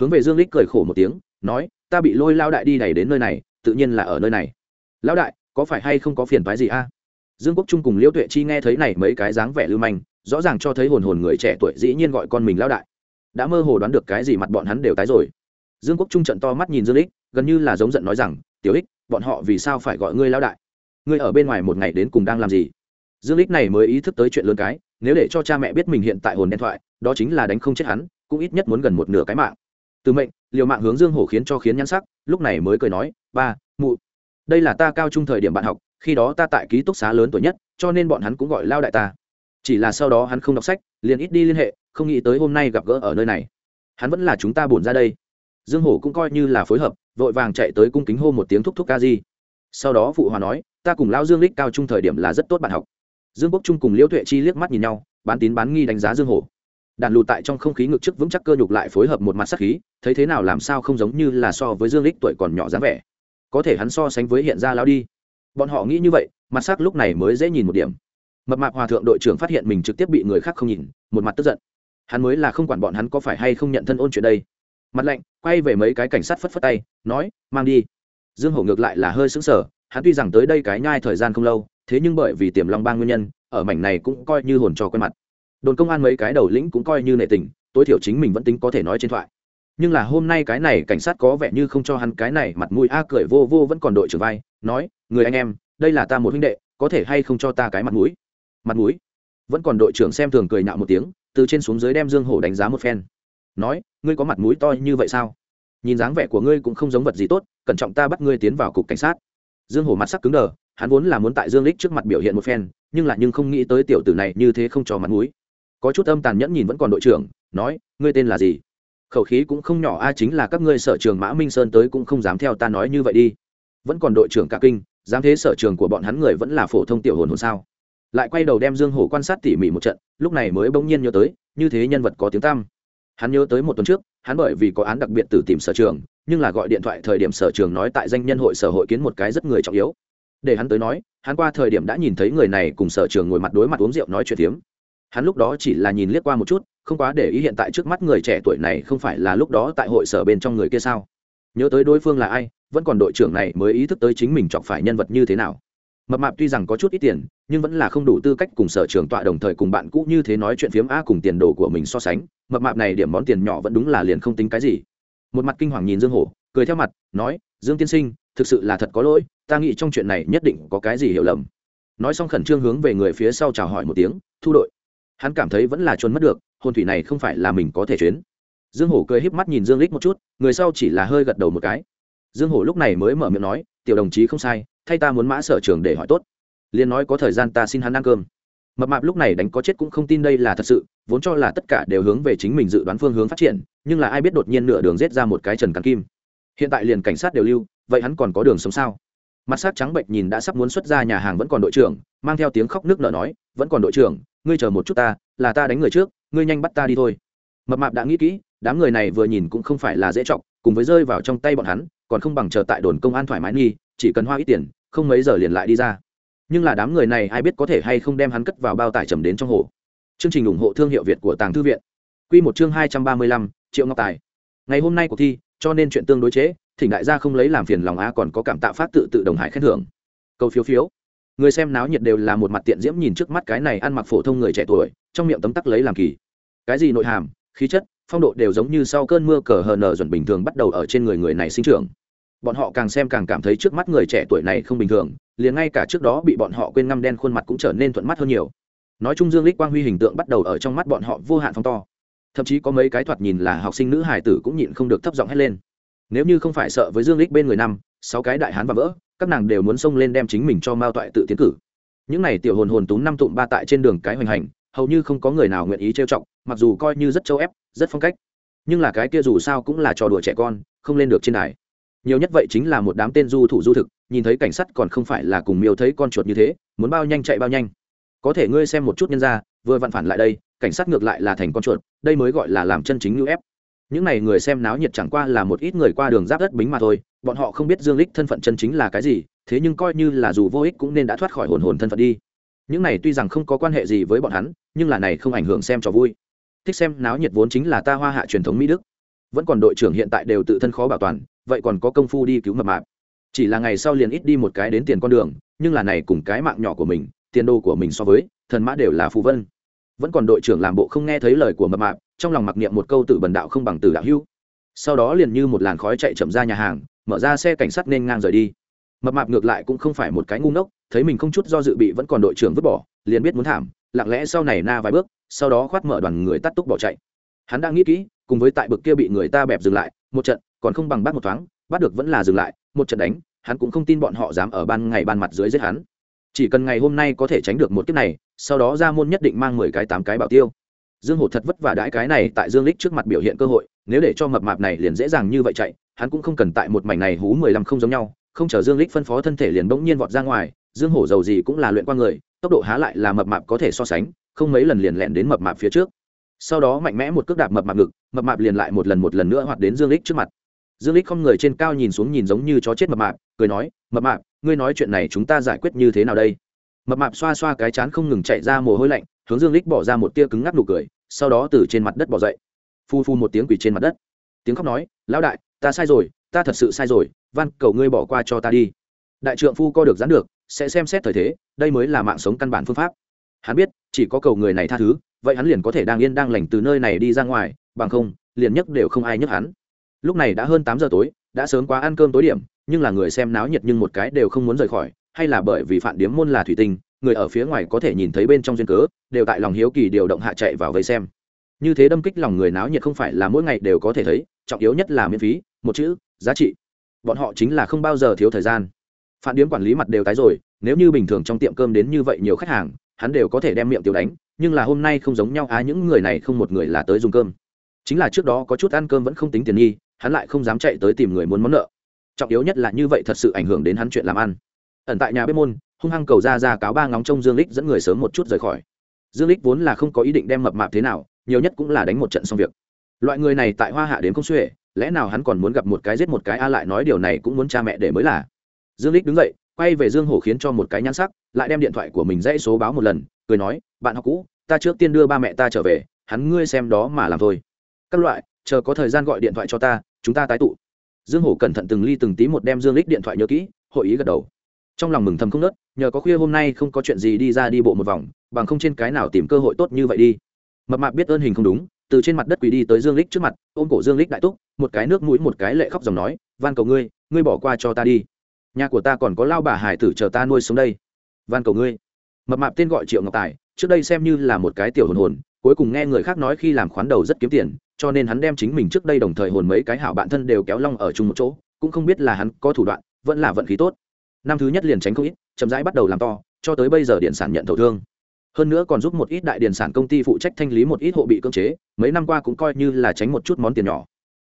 Hướng về dương lích cười khổ một tiếng nói, ta bị lôi lao đại đi này đến nơi này, tự nhiên là ở nơi này. Lão đại, có phải hay không có phiền phái gì a? Dương quốc trung cùng liễu tuệ chi nghe thấy này mấy cái dáng vẻ lưu manh, rõ ràng cho thấy hồn hồn người trẻ tuổi dĩ nhiên gọi con mình lão đại. Đã mơ hồ đoán được cái gì mặt bọn hắn đều tái rồi. Dương quốc trung trận to mắt nhìn dương ích, gần như là giống giận nói rằng, tiểu ích, bọn họ vì sao phải gọi ngươi lao đại? Ngươi ở bên ngoài một ngày đến cùng đang làm gì? Dương ích này mới ý thức tới chuyện lớn cái, nếu để cho cha mẹ biết mình hiện tại hồn đen thoại, đó chính là đánh không chết hắn, cũng ít nhất muốn gần một nửa cái mạng. Từ mệnh liều mạng hướng dương hổ khiến cho khiến nhăn sắc, lúc này mới cười nói, ba, mụ, đây là ta cao trung thời điểm bạn học, khi đó ta tại ký túc xá lớn tuổi nhất, cho nên bọn hắn cũng gọi lao đại ta. Chỉ là sau đó hắn không đọc sách, liền ít đi liên hệ, không nghĩ tới hôm nay gặp gỡ ở nơi này. Hắn vẫn là chúng ta buồn ra đây. Dương hổ cũng coi như là phối hợp, vội vàng chạy tới cung kính hô một tiếng thúc thúc ca di. Sau đó phụ hòa nói, ta cùng lao dương lích cao trung thời điểm là rất tốt bạn học. Dương quốc trung cùng liễu tuệ chi liếc mắt nhìn nhau, bán tín bán nghi đánh giá dương hổ đàn lù tại trong không khí ngực trước vững chắc cơ nhục lại phối hợp một mặt sắc khí, thấy thế nào làm sao không giống như là so với dương lích tuổi còn nhỏ dáng vẻ. Có thể hắn so sánh với hiện ra lao đi. Bọn họ nghĩ như vậy, mặt sắc lúc này mới dễ nhìn một điểm. Mập mạp hòa thượng đội trưởng phát hiện mình trực tiếp bị người khác không nhìn, một mặt tức giận. Hắn mới là không quản bọn hắn có phải hay không nhận thân ôn chuyện đây. Mặt lạnh, quay về mấy cái cảnh sát phất phất tay, nói, mang đi. Dương hổ ngược lại là hơi sững sờ, hắn tuy rằng tới đây cái nhai thời gian không lâu, thế nhưng bởi vì tiềm long bang nguyên nhân, ở mảnh này cũng coi như hồn cho quen mặt đồn công an mấy cái đầu lĩnh cũng coi như nệ tình, tối thiểu chính mình vẫn tính có thể nói trên thoại. Nhưng là hôm nay cái này cảnh sát có vẻ như không cho hắn cái này, mặt mũi a cười vô vô vẫn còn đội trưởng vai, nói, người anh em, đây là ta một huynh đệ, có thể hay không cho ta cái mặt mũi? Mặt mũi? Vẫn còn đội trưởng xem thường cười nhạo một tiếng, từ trên xuống dưới đem dương hổ đánh giá một phen. Nói, ngươi có mặt mũi to như vậy sao? Nhìn dáng vẻ của ngươi cũng không giống vật gì tốt, cẩn trọng ta bắt ngươi tiến vào cục cảnh sát. Dương hổ mặt sắc cứng đờ, hắn vốn là muốn tại dương lích trước mặt biểu hiện một phen, nhưng là nhưng không nghĩ tới tiểu tử này như thế không cho mặt mũi có chút âm tàn nhẫn nhìn vẫn còn đội trưởng, nói, ngươi tên là gì? Khẩu khí cũng không nhỏ, a, chính là các ngươi sở trường mã minh sơn tới cũng không dám theo ta nói như vậy đi. Vẫn còn đội trưởng cả kinh, dám thế sở trường của bọn hắn người vẫn là phổ thông tiểu hồn hồn sao? Lại quay đầu đem dương hổ quan sát tỉ mỉ một trận, lúc này mới bỗng nhiên nhớ tới, như thế nhân vật có tiếng tăm. Hắn nhớ tới một tuần trước, hắn bởi vì có án đặc biệt từ tìm sở trường, nhưng là gọi điện thoại thời điểm sở trường nói tại danh nhân hội sở hội kiến một cái rất người trọng yếu. Để hắn tới nói, hắn qua thời điểm đã nhìn thấy người này cùng sở trường ngồi mặt đối mặt uống rượu nói chuyện tiếm hắn lúc đó chỉ là nhìn liếc qua một chút, không quá để ý hiện tại trước mắt người trẻ tuổi này không phải là lúc đó tại hội sở bên trong người kia sao? Nhớ tới đối phương là ai, vẫn còn đội trưởng này mới ý thức tới chính mình chọc phải nhân vật như thế nào. Mập mạp tuy rằng có chút ít tiền, nhưng vẫn là không đủ tư cách cùng sở trường tọa đồng thời cùng bạn cũ như thế nói chuyện phiếm a cùng tiền đồ của mình so sánh. Mập mạp này điểm món tiền nhỏ vẫn đúng là liền không tính cái gì. Một mặt kinh hoàng nhìn dương hổ, cười theo mặt, nói, dương tiên sinh, thực sự là thật có lỗi, ta nghĩ trong chuyện này nhất định có cái gì hiểu lầm. Nói xong khẩn trương hướng về người phía sau chào hỏi một tiếng, thu đội hắn cảm thấy vẫn là trốn mất được, hồn thủy này không phải là mình có thể chuyến. Dương hổ cười híp mắt nhìn dương lích một chút, người sau chỉ là hơi gật đầu một cái. Dương hổ lúc này mới mở miệng nói, tiểu đồng chí không sai, thay ta muốn mã sở trường để hỏi tốt. Liền nói có thời gian ta xin hắn ăn cơm. Mập mạp lúc này đánh có chết cũng không tin đây là thật sự, vốn cho là tất cả đều hướng về chính mình dự đoán phương hướng phát triển, nhưng là ai biết đột nhiên nửa đường rết ra một cái trần cắn kim. Hiện tại liền cảnh sát đều lưu, vậy hắn còn có đường sống sao? Mặt sát trắng bệnh nhìn đã sắp muốn xuất ra nhà hàng vẫn còn đội trưởng, mang theo tiếng khóc nước nở nói, vẫn còn đội trưởng ngươi chờ một chút ta, là ta đánh người trước, ngươi nhanh bắt ta đi thôi. Mập mạp đã nghĩ kỹ, đám người này vừa nhìn cũng không phải là dễ chọc, cùng với rơi vào trong tay bọn hắn, còn không bằng chờ tại đồn công an thoải mái nghi, chỉ cần hoa ít tiền, không mấy giờ liền lại đi ra. Nhưng là đám người này ai biết có thể hay không đem hắn cất vào bao tải trầm đến trong hồ. Chương trình ủng hộ thương hiệu việt của tàng thư viện. Q một chương hai trăm ba mươi lăm, triệu ngọc tài. Ngày hôm nay cuộc thi, cho nên chuyện tương đối chế, thỉnh đại gia không lấy làm phiền lòng a còn có cảm tạ phát tự tự đồng hải khen thưởng. Câu phiếu phiếu người xem náo nhiệt đều là một mặt tiện diễm nhìn trước mắt cái này ăn mặc phổ thông người trẻ tuổi, trong miệng tấm tắc lấy làm kỳ. Cái gì nội hàm, khí chất, phong độ đều giống như sau cơn mưa cờ hờ nở dần bình thường bắt đầu ở trên người người này sinh trưởng. Bọn họ càng xem càng cảm thấy trước mắt người trẻ tuổi này không bình thường, liền ngay cả trước đó bị bọn họ quên ngăm đen khuôn mặt cũng trở nên thuận mắt hơn nhiều. Nói chung dương lích quang huy hình tượng bắt đầu ở trong mắt bọn họ vô hạn phong to. Thậm chí có mấy cái thoạt nhìn là học sinh nữ hài tử cũng nhịn không được thấp giọng hét lên. Nếu như không phải sợ với dương lích bên người năm, sáu cái đại hán và vỡ các nàng đều muốn xông lên đem chính mình cho mao toại tự tiến cử. Những này tiểu hồn hồn túm năm tụm ba tại trên đường cái hoành hành, hầu như không có người nào nguyện ý trêu chọc, mặc dù coi như rất châu ép, rất phong cách. Nhưng là cái kia dù sao cũng là trò đùa trẻ con, không lên được trên đài. Nhiều nhất vậy chính là một đám tên du thủ du thực, nhìn thấy cảnh sát còn không phải là cùng miêu thấy con chuột như thế, muốn bao nhanh chạy bao nhanh. Có thể ngươi xem một chút nhân ra, vừa vặn phản lại đây, cảnh sát ngược lại là thành con chuột, đây mới gọi là làm chân chính ngữ ép những này người xem náo nhiệt chẳng qua là một ít người qua đường giáp đất bính mà thôi, bọn họ không biết dương lích thân phận chân chính là cái gì, thế nhưng coi như là dù vô ích cũng nên đã thoát khỏi hồn hồn thân phận đi. Những này tuy rằng không có quan hệ gì với bọn hắn, nhưng là này không ảnh hưởng xem cho vui. Thích xem náo nhiệt vốn chính là ta hoa hạ truyền thống mỹ đức. Vẫn còn đội trưởng hiện tại đều tự thân khó bảo toàn, vậy còn có công phu đi cứu mập mạp. Chỉ là ngày sau liền ít đi một cái đến tiền con đường, nhưng là này cùng cái mạng nhỏ của mình, tiền đồ của mình so với, thần mã đều là phù vân vẫn còn đội trưởng làm bộ không nghe thấy lời của mập mạp, trong lòng mặc niệm một câu từ bần đạo không bằng từ đạo hưu sau đó liền như một làn khói chạy chậm ra nhà hàng, mở ra xe cảnh sát nên ngang rời đi. Mập mạp ngược lại cũng không phải một cái ngu ngốc, thấy mình không chút do dự bị vẫn còn đội trưởng vứt bỏ, liền biết muốn thảm, lặng lẽ sau này na vài bước, sau đó khoát mở đoàn người tắt túc bỏ chạy. Hắn đang nghĩ kỹ, cùng với tại bực kia bị người ta bẹp dừng lại, một trận, còn không bằng bắt một thoáng, bắt được vẫn là dừng lại, một trận đánh, hắn cũng không tin bọn họ dám ở ban ngày ban mặt dưới giết hắn. Chỉ cần ngày hôm nay có thể tránh được một kiếp này sau đó ra môn nhất định mang mười cái tám cái bảo tiêu. Dương hổ thật vất vả đãi cái này tại dương lích trước mặt biểu hiện cơ hội, nếu để cho mập mạp này liền dễ dàng như vậy chạy, hắn cũng không cần tại một mảnh này hú mười lăm không giống nhau, không chờ dương lích phân phó thân thể liền bỗng nhiên vọt ra ngoài, dương hổ giàu gì cũng là luyện qua người, tốc độ há lại là mập mạp có thể so sánh, không mấy lần liền lẹn đến mập mạp phía trước. Sau đó mạnh mẽ một cước đạp mập mạp ngực, mập mạp liền lại một lần một lần nữa hoạt đến dương lích trước mặt. Dương lích không người trên cao nhìn xuống nhìn giống như chó chết mập mạp, cười nói, mập mạp, ngươi nói chuyện này chúng ta giải quyết như thế nào đây? Mập mạp xoa xoa cái chán không ngừng chạy ra mồ hôi lạnh, hướng dương lích bỏ ra một tia cứng ngắc nụ cười, sau đó từ trên mặt đất bỏ dậy. Phu phu một tiếng quỷ trên mặt đất. Tiếng khóc nói, lão đại, ta sai rồi, ta thật sự sai rồi, van, cầu ngươi bỏ qua cho ta đi. Đại trượng phu co được gián được, sẽ xem xét thời thế, đây mới là mạng sống căn bản phương pháp. Hắn biết, chỉ có cầu người này tha thứ, vậy hắn liền có thể đang yên đang lành từ nơi này đi ra ngoài, bằng không, liền nhấc đều không ai nhấc hắn. Lúc này đã hơn tám giờ tối, đã sớm quá ăn cơm tối điểm, nhưng là người xem náo nhiệt nhưng một cái đều không muốn rời khỏi hay là bởi vì phản điếm môn là thủy tinh, người ở phía ngoài có thể nhìn thấy bên trong duyên cớ, đều tại lòng hiếu kỳ điều động hạ chạy vào vây xem. Như thế đâm kích lòng người náo nhiệt không phải là mỗi ngày đều có thể thấy, trọng yếu nhất là miễn phí, một chữ, giá trị. Bọn họ chính là không bao giờ thiếu thời gian. Phản điếm quản lý mặt đều tái rồi, nếu như bình thường trong tiệm cơm đến như vậy nhiều khách hàng, hắn đều có thể đem miệng tiểu đánh, nhưng là hôm nay không giống nhau á những người này không một người là tới dùng cơm. Chính là trước đó có chút ăn cơm vẫn không tính tiền nghi, hắn lại không dám chạy tới tìm người muốn món nợ. Trọng yếu nhất là như vậy thật sự ảnh hưởng đến hắn chuyện làm ăn ẩn tại nhà bếp môn, hung hăng cầu ra ra cáo ba ngóng trông dương lích dẫn người sớm một chút rời khỏi. Dương lích vốn là không có ý định đem mập mạp thế nào, nhiều nhất cũng là đánh một trận xong việc. Loại người này tại hoa hạ đến không xuể, lẽ nào hắn còn muốn gặp một cái giết một cái a lại nói điều này cũng muốn cha mẹ để mới là. Dương lích đứng dậy, quay về dương hổ khiến cho một cái nhãn sắc, lại đem điện thoại của mình dãy số báo một lần, cười nói, bạn học cũ, ta trước tiên đưa ba mẹ ta trở về, hắn ngươi xem đó mà làm thôi. Các loại, chờ có thời gian gọi điện thoại cho ta, chúng ta tái tụ. Dương hổ cẩn thận từng ly từng tí một đem dương lích điện thoại nhớ kỹ, hội ý gật đầu trong lòng mừng thầm không nớt, nhờ có khuya hôm nay không có chuyện gì đi ra đi bộ một vòng, bằng không trên cái nào tìm cơ hội tốt như vậy đi. Mập mạp biết ơn hình không đúng, từ trên mặt đất quỳ đi tới dương lích trước mặt, ôm cổ dương lích đại túc, một cái nước mũi một cái lệ khóc dòng nói, van cầu ngươi ngươi bỏ qua cho ta đi. Nhà của ta còn có lao bà hải tử chờ ta nuôi sống đây. Van cầu ngươi. Mập mạp tên gọi triệu ngọc tài, trước đây xem như là một cái tiểu hồn hồn, cuối cùng nghe người khác nói khi làm khoán đầu rất kiếm tiền, cho nên hắn đem chính mình trước đây đồng thời hồn mấy cái hảo bạn thân đều kéo long ở chung một chỗ, cũng không biết là hắn có thủ đoạn, vẫn là vận khí tốt năm thứ nhất liền tránh không ít, chậm rãi bắt đầu làm to, cho tới bây giờ điện sản nhận thầu thương. Hơn nữa còn giúp một ít đại điện sản công ty phụ trách thanh lý một ít hộ bị cưỡng chế, mấy năm qua cũng coi như là tránh một chút món tiền nhỏ.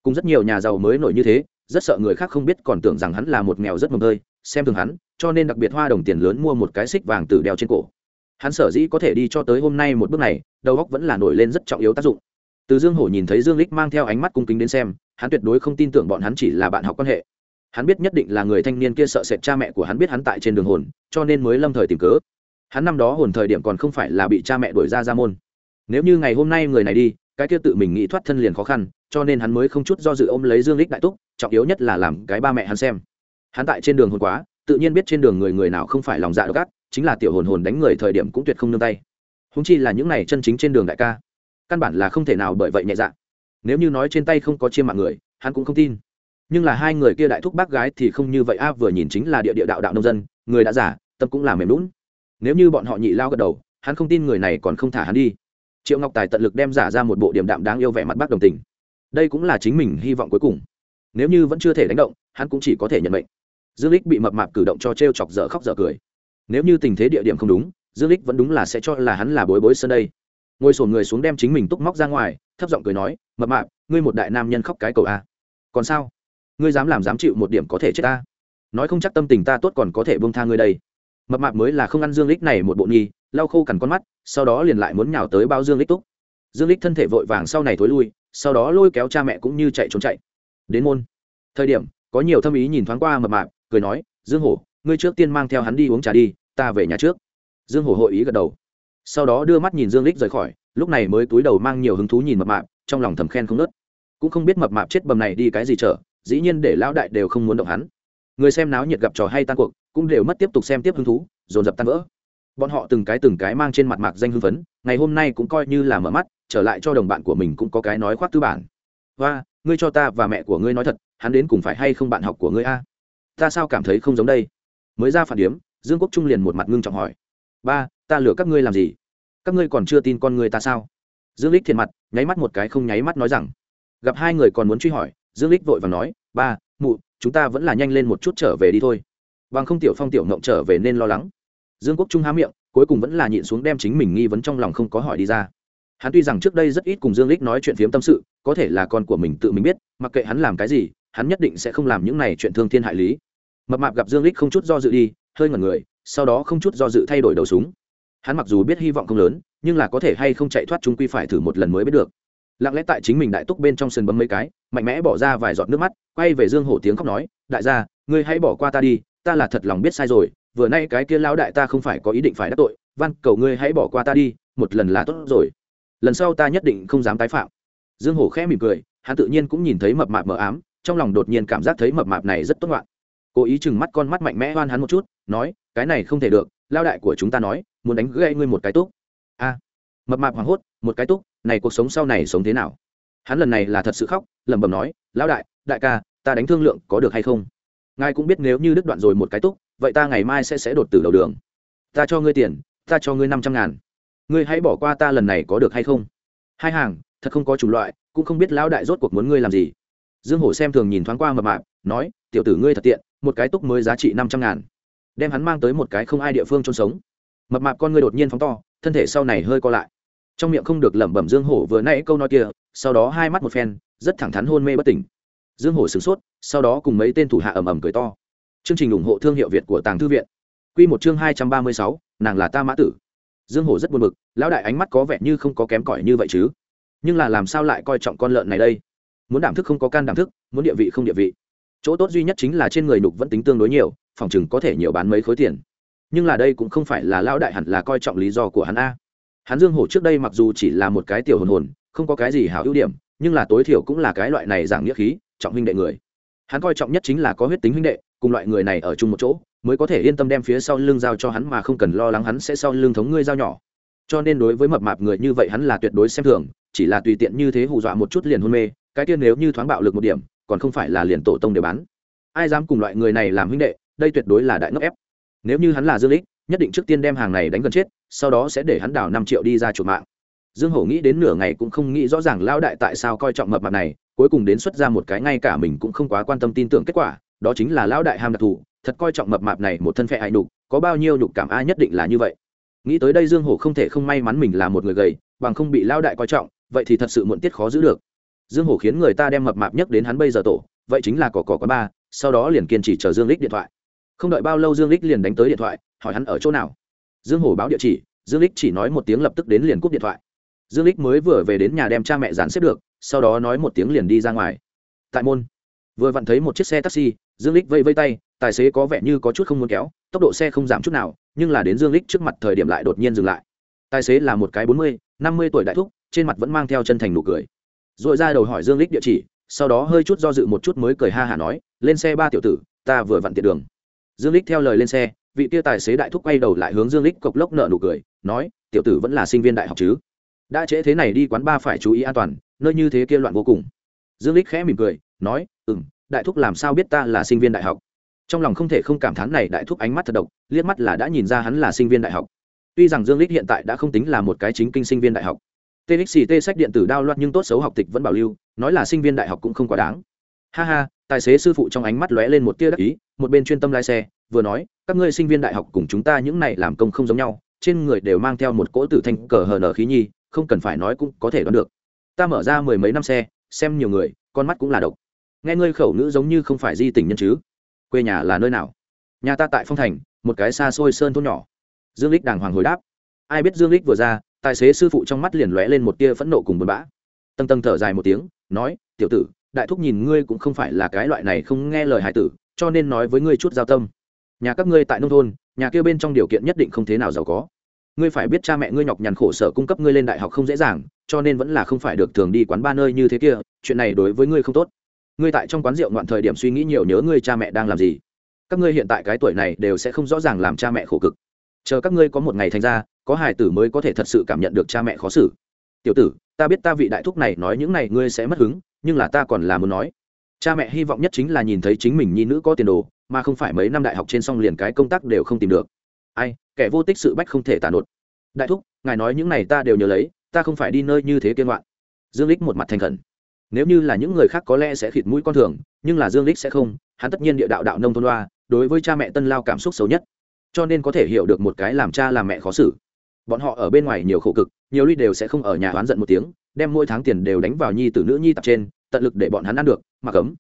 Cùng rất nhiều nhà giàu mới nổi như thế, rất sợ người khác không biết còn tưởng rằng hắn là một nghèo rất mồm hơi. xem thường hắn, cho nên đặc biệt hoa đồng tiền lớn mua một cái xích vàng từ đeo trên cổ. Hắn sở dĩ có thể đi cho tới hôm nay một bước này, đầu óc vẫn là nổi lên rất trọng yếu tác dụng. Từ dương hổ nhìn thấy dương lích mang theo ánh mắt cung kính đến xem, hắn tuyệt đối không tin tưởng bọn hắn chỉ là bạn học quan hệ hắn biết nhất định là người thanh niên kia sợ sệt cha mẹ của hắn biết hắn tại trên đường hồn, cho nên mới lâm thời tìm cớ. Hắn năm đó hồn thời điểm còn không phải là bị cha mẹ đuổi ra ra môn. Nếu như ngày hôm nay người này đi, cái kia tự mình nghĩ thoát thân liền khó khăn, cho nên hắn mới không chút do dự ôm lấy dương lích đại túc, trọng yếu nhất là làm cái ba mẹ hắn xem. Hắn tại trên đường hồn quá, tự nhiên biết trên đường người người nào không phải lòng dạ độc ác, chính là tiểu hồn hồn đánh người thời điểm cũng tuyệt không nương tay. Húng chi là những này chân chính trên đường đại ca, căn bản là không thể nào bởi vậy nhẹ dạ. Nếu như nói trên tay không có chiêm mạng người, hắn cũng không tin nhưng là hai người kia đại thúc bác gái thì không như vậy. A, vừa nhìn chính là địa địa đạo đạo nông dân, người đã giả tâm cũng là mềm lún nếu như bọn họ nhị lao gật đầu, hắn không tin người này còn không thả hắn đi. Triệu ngọc tài tận lực đem giả ra một bộ điểm đạm đáng yêu vẻ mặt bác đồng tình. Đây cũng là chính mình hy vọng cuối cùng. Nếu như vẫn chưa thể đánh động, hắn cũng chỉ có thể nhận mệnh. Dương lích bị mập mạp cử động cho t chọc dở khóc dở cười. Nếu như tình thế địa điểm không đúng, dương lích vẫn đúng là sẽ cho là hắn là bối bối sân đây. Ngồi sổn người xuống đem chính mình túc móc ra ngoài, thấp giọng cười nói, mập mạp, ngươi một đại nam nhân khóc cái cầu a. Còn sao? Ngươi dám làm dám chịu một điểm có thể chết ta. Nói không chắc tâm tình ta tốt còn có thể bông tha ngươi đây. Mập mạp mới là không ăn dương lích này một bộ nghi, lau khô cằn con mắt, sau đó liền lại muốn nhào tới bao dương lích túc. Dương lích thân thể vội vàng sau này thối lui, sau đó lôi kéo cha mẹ cũng như chạy trốn chạy. Đến môn. Thời điểm, có nhiều thâm ý nhìn thoáng qua mập mạp, cười nói, dương hổ, ngươi trước tiên mang theo hắn đi uống trà đi, ta về nhà trước. Dương hổ hội ý gật đầu. Sau đó đưa mắt nhìn dương lích rời khỏi, lúc này mới túi đầu mang nhiều hứng thú nhìn mập mạp, trong lòng thầm khen không nớt cũng không biết mập mạp chết bầm này đi cái gì chở dĩ nhiên để lão đại đều không muốn động hắn. Người xem náo nhiệt gặp trò hay tan cuộc, cũng đều mất tiếp tục xem tiếp hứng thú, dồn dập tan vỡ. Bọn họ từng cái từng cái mang trên mặt mạc danh hưng phấn, ngày hôm nay cũng coi như là mở mắt, trở lại cho đồng bạn của mình cũng có cái nói khoác tư bản. Và ngươi cho ta và mẹ của ngươi nói thật, hắn đến cùng phải hay không bạn học của ngươi a? Ta sao cảm thấy không giống đây? Mới ra phản điếm, dương quốc trung liền một mặt ngưng trọng hỏi. Ba, ta lừa các ngươi làm gì? Các ngươi còn chưa tin con người ta sao? Dương lích thiệt mặt, nháy mắt một cái không nháy mắt nói rằng. Gặp hai người còn muốn truy hỏi dương lích vội và nói, ba, mụ, chúng ta vẫn là nhanh lên một chút trở về đi thôi. Bằng không tiểu phong tiểu ngộng trở về nên lo lắng. Dương quốc trung há miệng, cuối cùng vẫn là nhịn xuống đem chính mình nghi vấn trong lòng không có hỏi đi ra. Hắn tuy rằng trước đây rất ít cùng dương lích nói chuyện phiếm tâm sự, có thể là con của mình tự mình biết, mặc kệ hắn làm cái gì, hắn nhất định sẽ không làm những này chuyện thương thiên hại lý. Mập mạp gặp dương lích không chút do dự đi, hơi ngẩn người, sau đó không chút do dự thay đổi đầu súng. Hắn mặc dù biết hy vọng không lớn, nhưng là có thể hay không chạy thoát chúng quy phải thử một lần mới biết được lặng lẽ tại chính mình đại túc bên trong sân bấm mấy cái, mạnh mẽ bỏ ra vài giọt nước mắt, quay về dương hổ tiếng khóc nói, đại gia, ngươi hãy bỏ qua ta đi, ta là thật lòng biết sai rồi, vừa nay cái kia lão đại ta không phải có ý định phải đắc tội, van cầu ngươi hãy bỏ qua ta đi, một lần là tốt rồi. Lần sau ta nhất định không dám tái phạm. Dương hổ khẽ mỉm cười, hắn tự nhiên cũng nhìn thấy mập mạp mờ ám, trong lòng đột nhiên cảm giác thấy mập mạp này rất tốt ngoạn. Cố ý chừng mắt con mắt mạnh mẽ oan hắn một chút, nói, cái này không thể được lao đại của chúng ta nói, muốn đánh gây ngươi một cái túc. A. Mập mạp hoảng hốt, một cái túc này cuộc sống sau này sống thế nào? Hắn lần này là thật sự khóc, lẩm bẩm nói, lão đại đại ca, ta đánh thương lượng có được hay không? Ngài cũng biết nếu như đứt đoạn rồi một cái túc, vậy ta ngày mai sẽ sẽ đột từ đầu đường. Ta cho ngươi tiền, ta cho ngươi năm trăm ngàn. Ngươi hãy bỏ qua ta lần này có được hay không? Hai hàng, thật không có chủng loại, cũng không biết lão đại rốt cuộc muốn ngươi làm gì. Dương hổ xem thường nhìn thoáng qua mập mạp, nói, tiểu tử ngươi thật tiện, một cái túc mới giá trị năm trăm ngàn. Đem hắn mang tới một cái không ai địa phương trôn sống. Mập mạp con ngươi đột nhiên phóng to, thân thể sau này hơi co lại trong miệng không được lẩm bẩm dương hổ vừa nãy câu nói kia, sau đó hai mắt một phen, rất thẳng thắn hôn mê bất tỉnh. Dương hổ sửng sốt, sau đó cùng mấy tên thủ hạ ầm ầm cười to. Chương trình ủng hộ thương hiệu việt của tàng thư viện. Quy một chương hai trăm ba mươi sáu, nàng là ta mã tử. Dương hổ rất buồn bực, lão đại ánh mắt có vẻ như không có kém cỏi như vậy chứ. Nhưng là làm sao lại coi trọng con lợn này đây? Muốn đảm thức không có can đảm thức, muốn địa vị không địa vị. Chỗ tốt duy nhất chính là trên người nục vẫn tính tương đối nhiều, phòng chừng có thể nhiều bán mấy khối tiền. Nhưng là đây cũng không phải là lão đại hẳn là coi trọng lý do của hắn a hắn dương hổ trước đây mặc dù chỉ là một cái tiểu hồn hồn, không có cái gì hảo ưu điểm, nhưng là tối thiểu cũng là cái loại này giảng nghĩa khí, trọng huynh đệ người. Hắn coi trọng nhất chính là có huyết tính huynh đệ, cùng loại người này ở chung một chỗ, mới có thể yên tâm đem phía sau lưng giao cho hắn mà không cần lo lắng hắn sẽ sau lưng thống ngươi giao nhỏ. Cho nên đối với mập mạp người như vậy hắn là tuyệt đối xem thường, chỉ là tùy tiện như thế hù dọa một chút liền hôn mê, cái tiên nếu như thoáng bạo lực một điểm, còn không phải là liền tổ tông để bán. Ai dám cùng loại người này làm huynh đệ, đây tuyệt đối là đại ngốc ép. Nếu như hắn là dương lích nhất định trước tiên đem hàng này đánh gần chết, sau đó sẽ để hắn đào năm triệu đi ra chuột mạng. Dương hổ nghĩ đến nửa ngày cũng không nghĩ rõ ràng lao đại tại sao coi trọng mập mạp này, cuối cùng đến xuất ra một cái ngay cả mình cũng không quá quan tâm tin tưởng kết quả, đó chính là lão đại ham đặc thù, thật coi trọng mập mạp này một thân phệ hại nhục, có bao nhiêu nhục cảm ai nhất định là như vậy. Nghĩ tới đây dương hổ không thể không may mắn mình là một người gầy, bằng không bị lao đại coi trọng, vậy thì thật sự muộn tiết khó giữ được. Dương hổ khiến người ta đem mập mạp nhất đến hắn bây giờ tổ, vậy chính là cỏ cỏ quá ba, sau đó liền kiên trì chờ dương lích điện thoại không đợi bao lâu dương lích liền đánh tới điện thoại, hỏi hắn ở chỗ nào. Dương hổ báo địa chỉ, dương lích chỉ nói một tiếng lập tức đến liền cúp điện thoại. Dương lích mới vừa về đến nhà đem cha mẹ dàn xếp được, sau đó nói một tiếng liền đi ra ngoài. Tại môn, vừa vặn thấy một chiếc xe taxi, dương lích vây vây tay, tài xế có vẻ như có chút không muốn kéo, tốc độ xe không giảm chút nào, nhưng là đến dương lích trước mặt thời điểm lại đột nhiên dừng lại. Tài xế là một cái bốn mươi, năm mươi tuổi đại thúc, trên mặt vẫn mang theo chân thành nụ cười. Rồi ra đầu hỏi dương lích địa chỉ, sau đó hơi chút do dự một chút mới cười ha hả nói, lên xe ba tiểu tử, ta vừa vặn tiện đường dương lích theo lời lên xe vị tia tài xế đại thúc quay đầu lại hướng dương lích cộc lốc nợ nụ cười nói tiểu tử vẫn là sinh viên đại học chứ? Đã trễ thế này đi quán ba phải chú ý an toàn nơi như thế kia loạn vô cùng. Dương lích khẽ mỉm cười nói Ừm, đại thúc làm sao biết ta là sinh viên đại học? Trong lòng không thể không cảm thán này đại thúc ánh mắt thật độc liếc mắt là đã nhìn ra hắn là sinh viên đại học. Tuy rằng dương lích hiện tại đã không tính là một cái chính kinh sinh viên đại học. Txt sách điện tử đao loạn nhưng tốt xấu học tịch vẫn bảo lưu nói là sinh viên đại học cũng không quá đáng. Ha ha tài xế sư phụ trong ánh mắt lóe lên một tia đắc ý, một bên chuyên tâm lái xe, vừa nói, các ngươi sinh viên đại học cùng chúng ta những này làm công không giống nhau, trên người đều mang theo một cỗ tử thanh cờ hờ nở khí nhi, không cần phải nói cũng có thể đoán được. Ta mở ra mười mấy năm xe, xem nhiều người, con mắt cũng là độc. Nghe ngươi khẩu ngữ giống như không phải di tình nhân chứ. Quê nhà là nơi nào? Nhà ta tại phong thành, một cái xa xôi sơn thôn nhỏ. Dương lích đàng hoàng hồi đáp. Ai biết dương lích vừa ra, tài xế sư phụ trong mắt liền lóe lên một tia phẫn nộ cùng buồn bã. Tầng tầng thở dài một tiếng, nói, tiểu tử đại thúc nhìn ngươi cũng không phải là cái loại này không nghe lời hải tử, cho nên nói với ngươi chút giao tâm. Nhà các ngươi tại nông thôn, nhà kia bên trong điều kiện nhất định không thế nào giàu có. Ngươi phải biết cha mẹ ngươi nhọc nhằn khổ sở cung cấp ngươi lên đại học không dễ dàng, cho nên vẫn là không phải được thường đi quán ba nơi như thế kia, chuyện này đối với ngươi không tốt. Ngươi tại trong quán rượu ngoạn thời điểm suy nghĩ nhiều nhớ ngươi cha mẹ đang làm gì. Các ngươi hiện tại cái tuổi này đều sẽ không rõ ràng làm cha mẹ khổ cực. Chờ các ngươi có một ngày thành ra, có hài tử mới có thể thật sự cảm nhận được cha mẹ khó xử. Tiểu tử, ta biết ta vị đại thúc này nói những này ngươi sẽ mất hứng nhưng là ta còn là muốn nói. Cha mẹ hy vọng nhất chính là nhìn thấy chính mình nhi nữ có tiền đồ, mà không phải mấy năm đại học trên xong liền cái công tác đều không tìm được. Ai, kẻ vô tích sự bách không thể tàn đột. đại thúc, ngài nói những này ta đều nhớ lấy, ta không phải đi nơi như thế kiên ngoạn dương lích một mặt thành khẩn. Nếu như là những người khác có lẽ sẽ khịt mũi con thường, nhưng là dương lích sẽ không, hắn tất nhiên địa đạo đạo nông thôn loa, đối với cha mẹ tân lao cảm xúc xấu nhất. Cho nên có thể hiểu được một cái làm cha làm mẹ khó xử bọn họ ở bên ngoài nhiều khổ cực, nhiều ly đều sẽ không ở nhà oán giận một tiếng, đem mỗi tháng tiền đều đánh vào nhi tử nữ nhi tập trên, tận lực để bọn hắn ăn được mà ấm.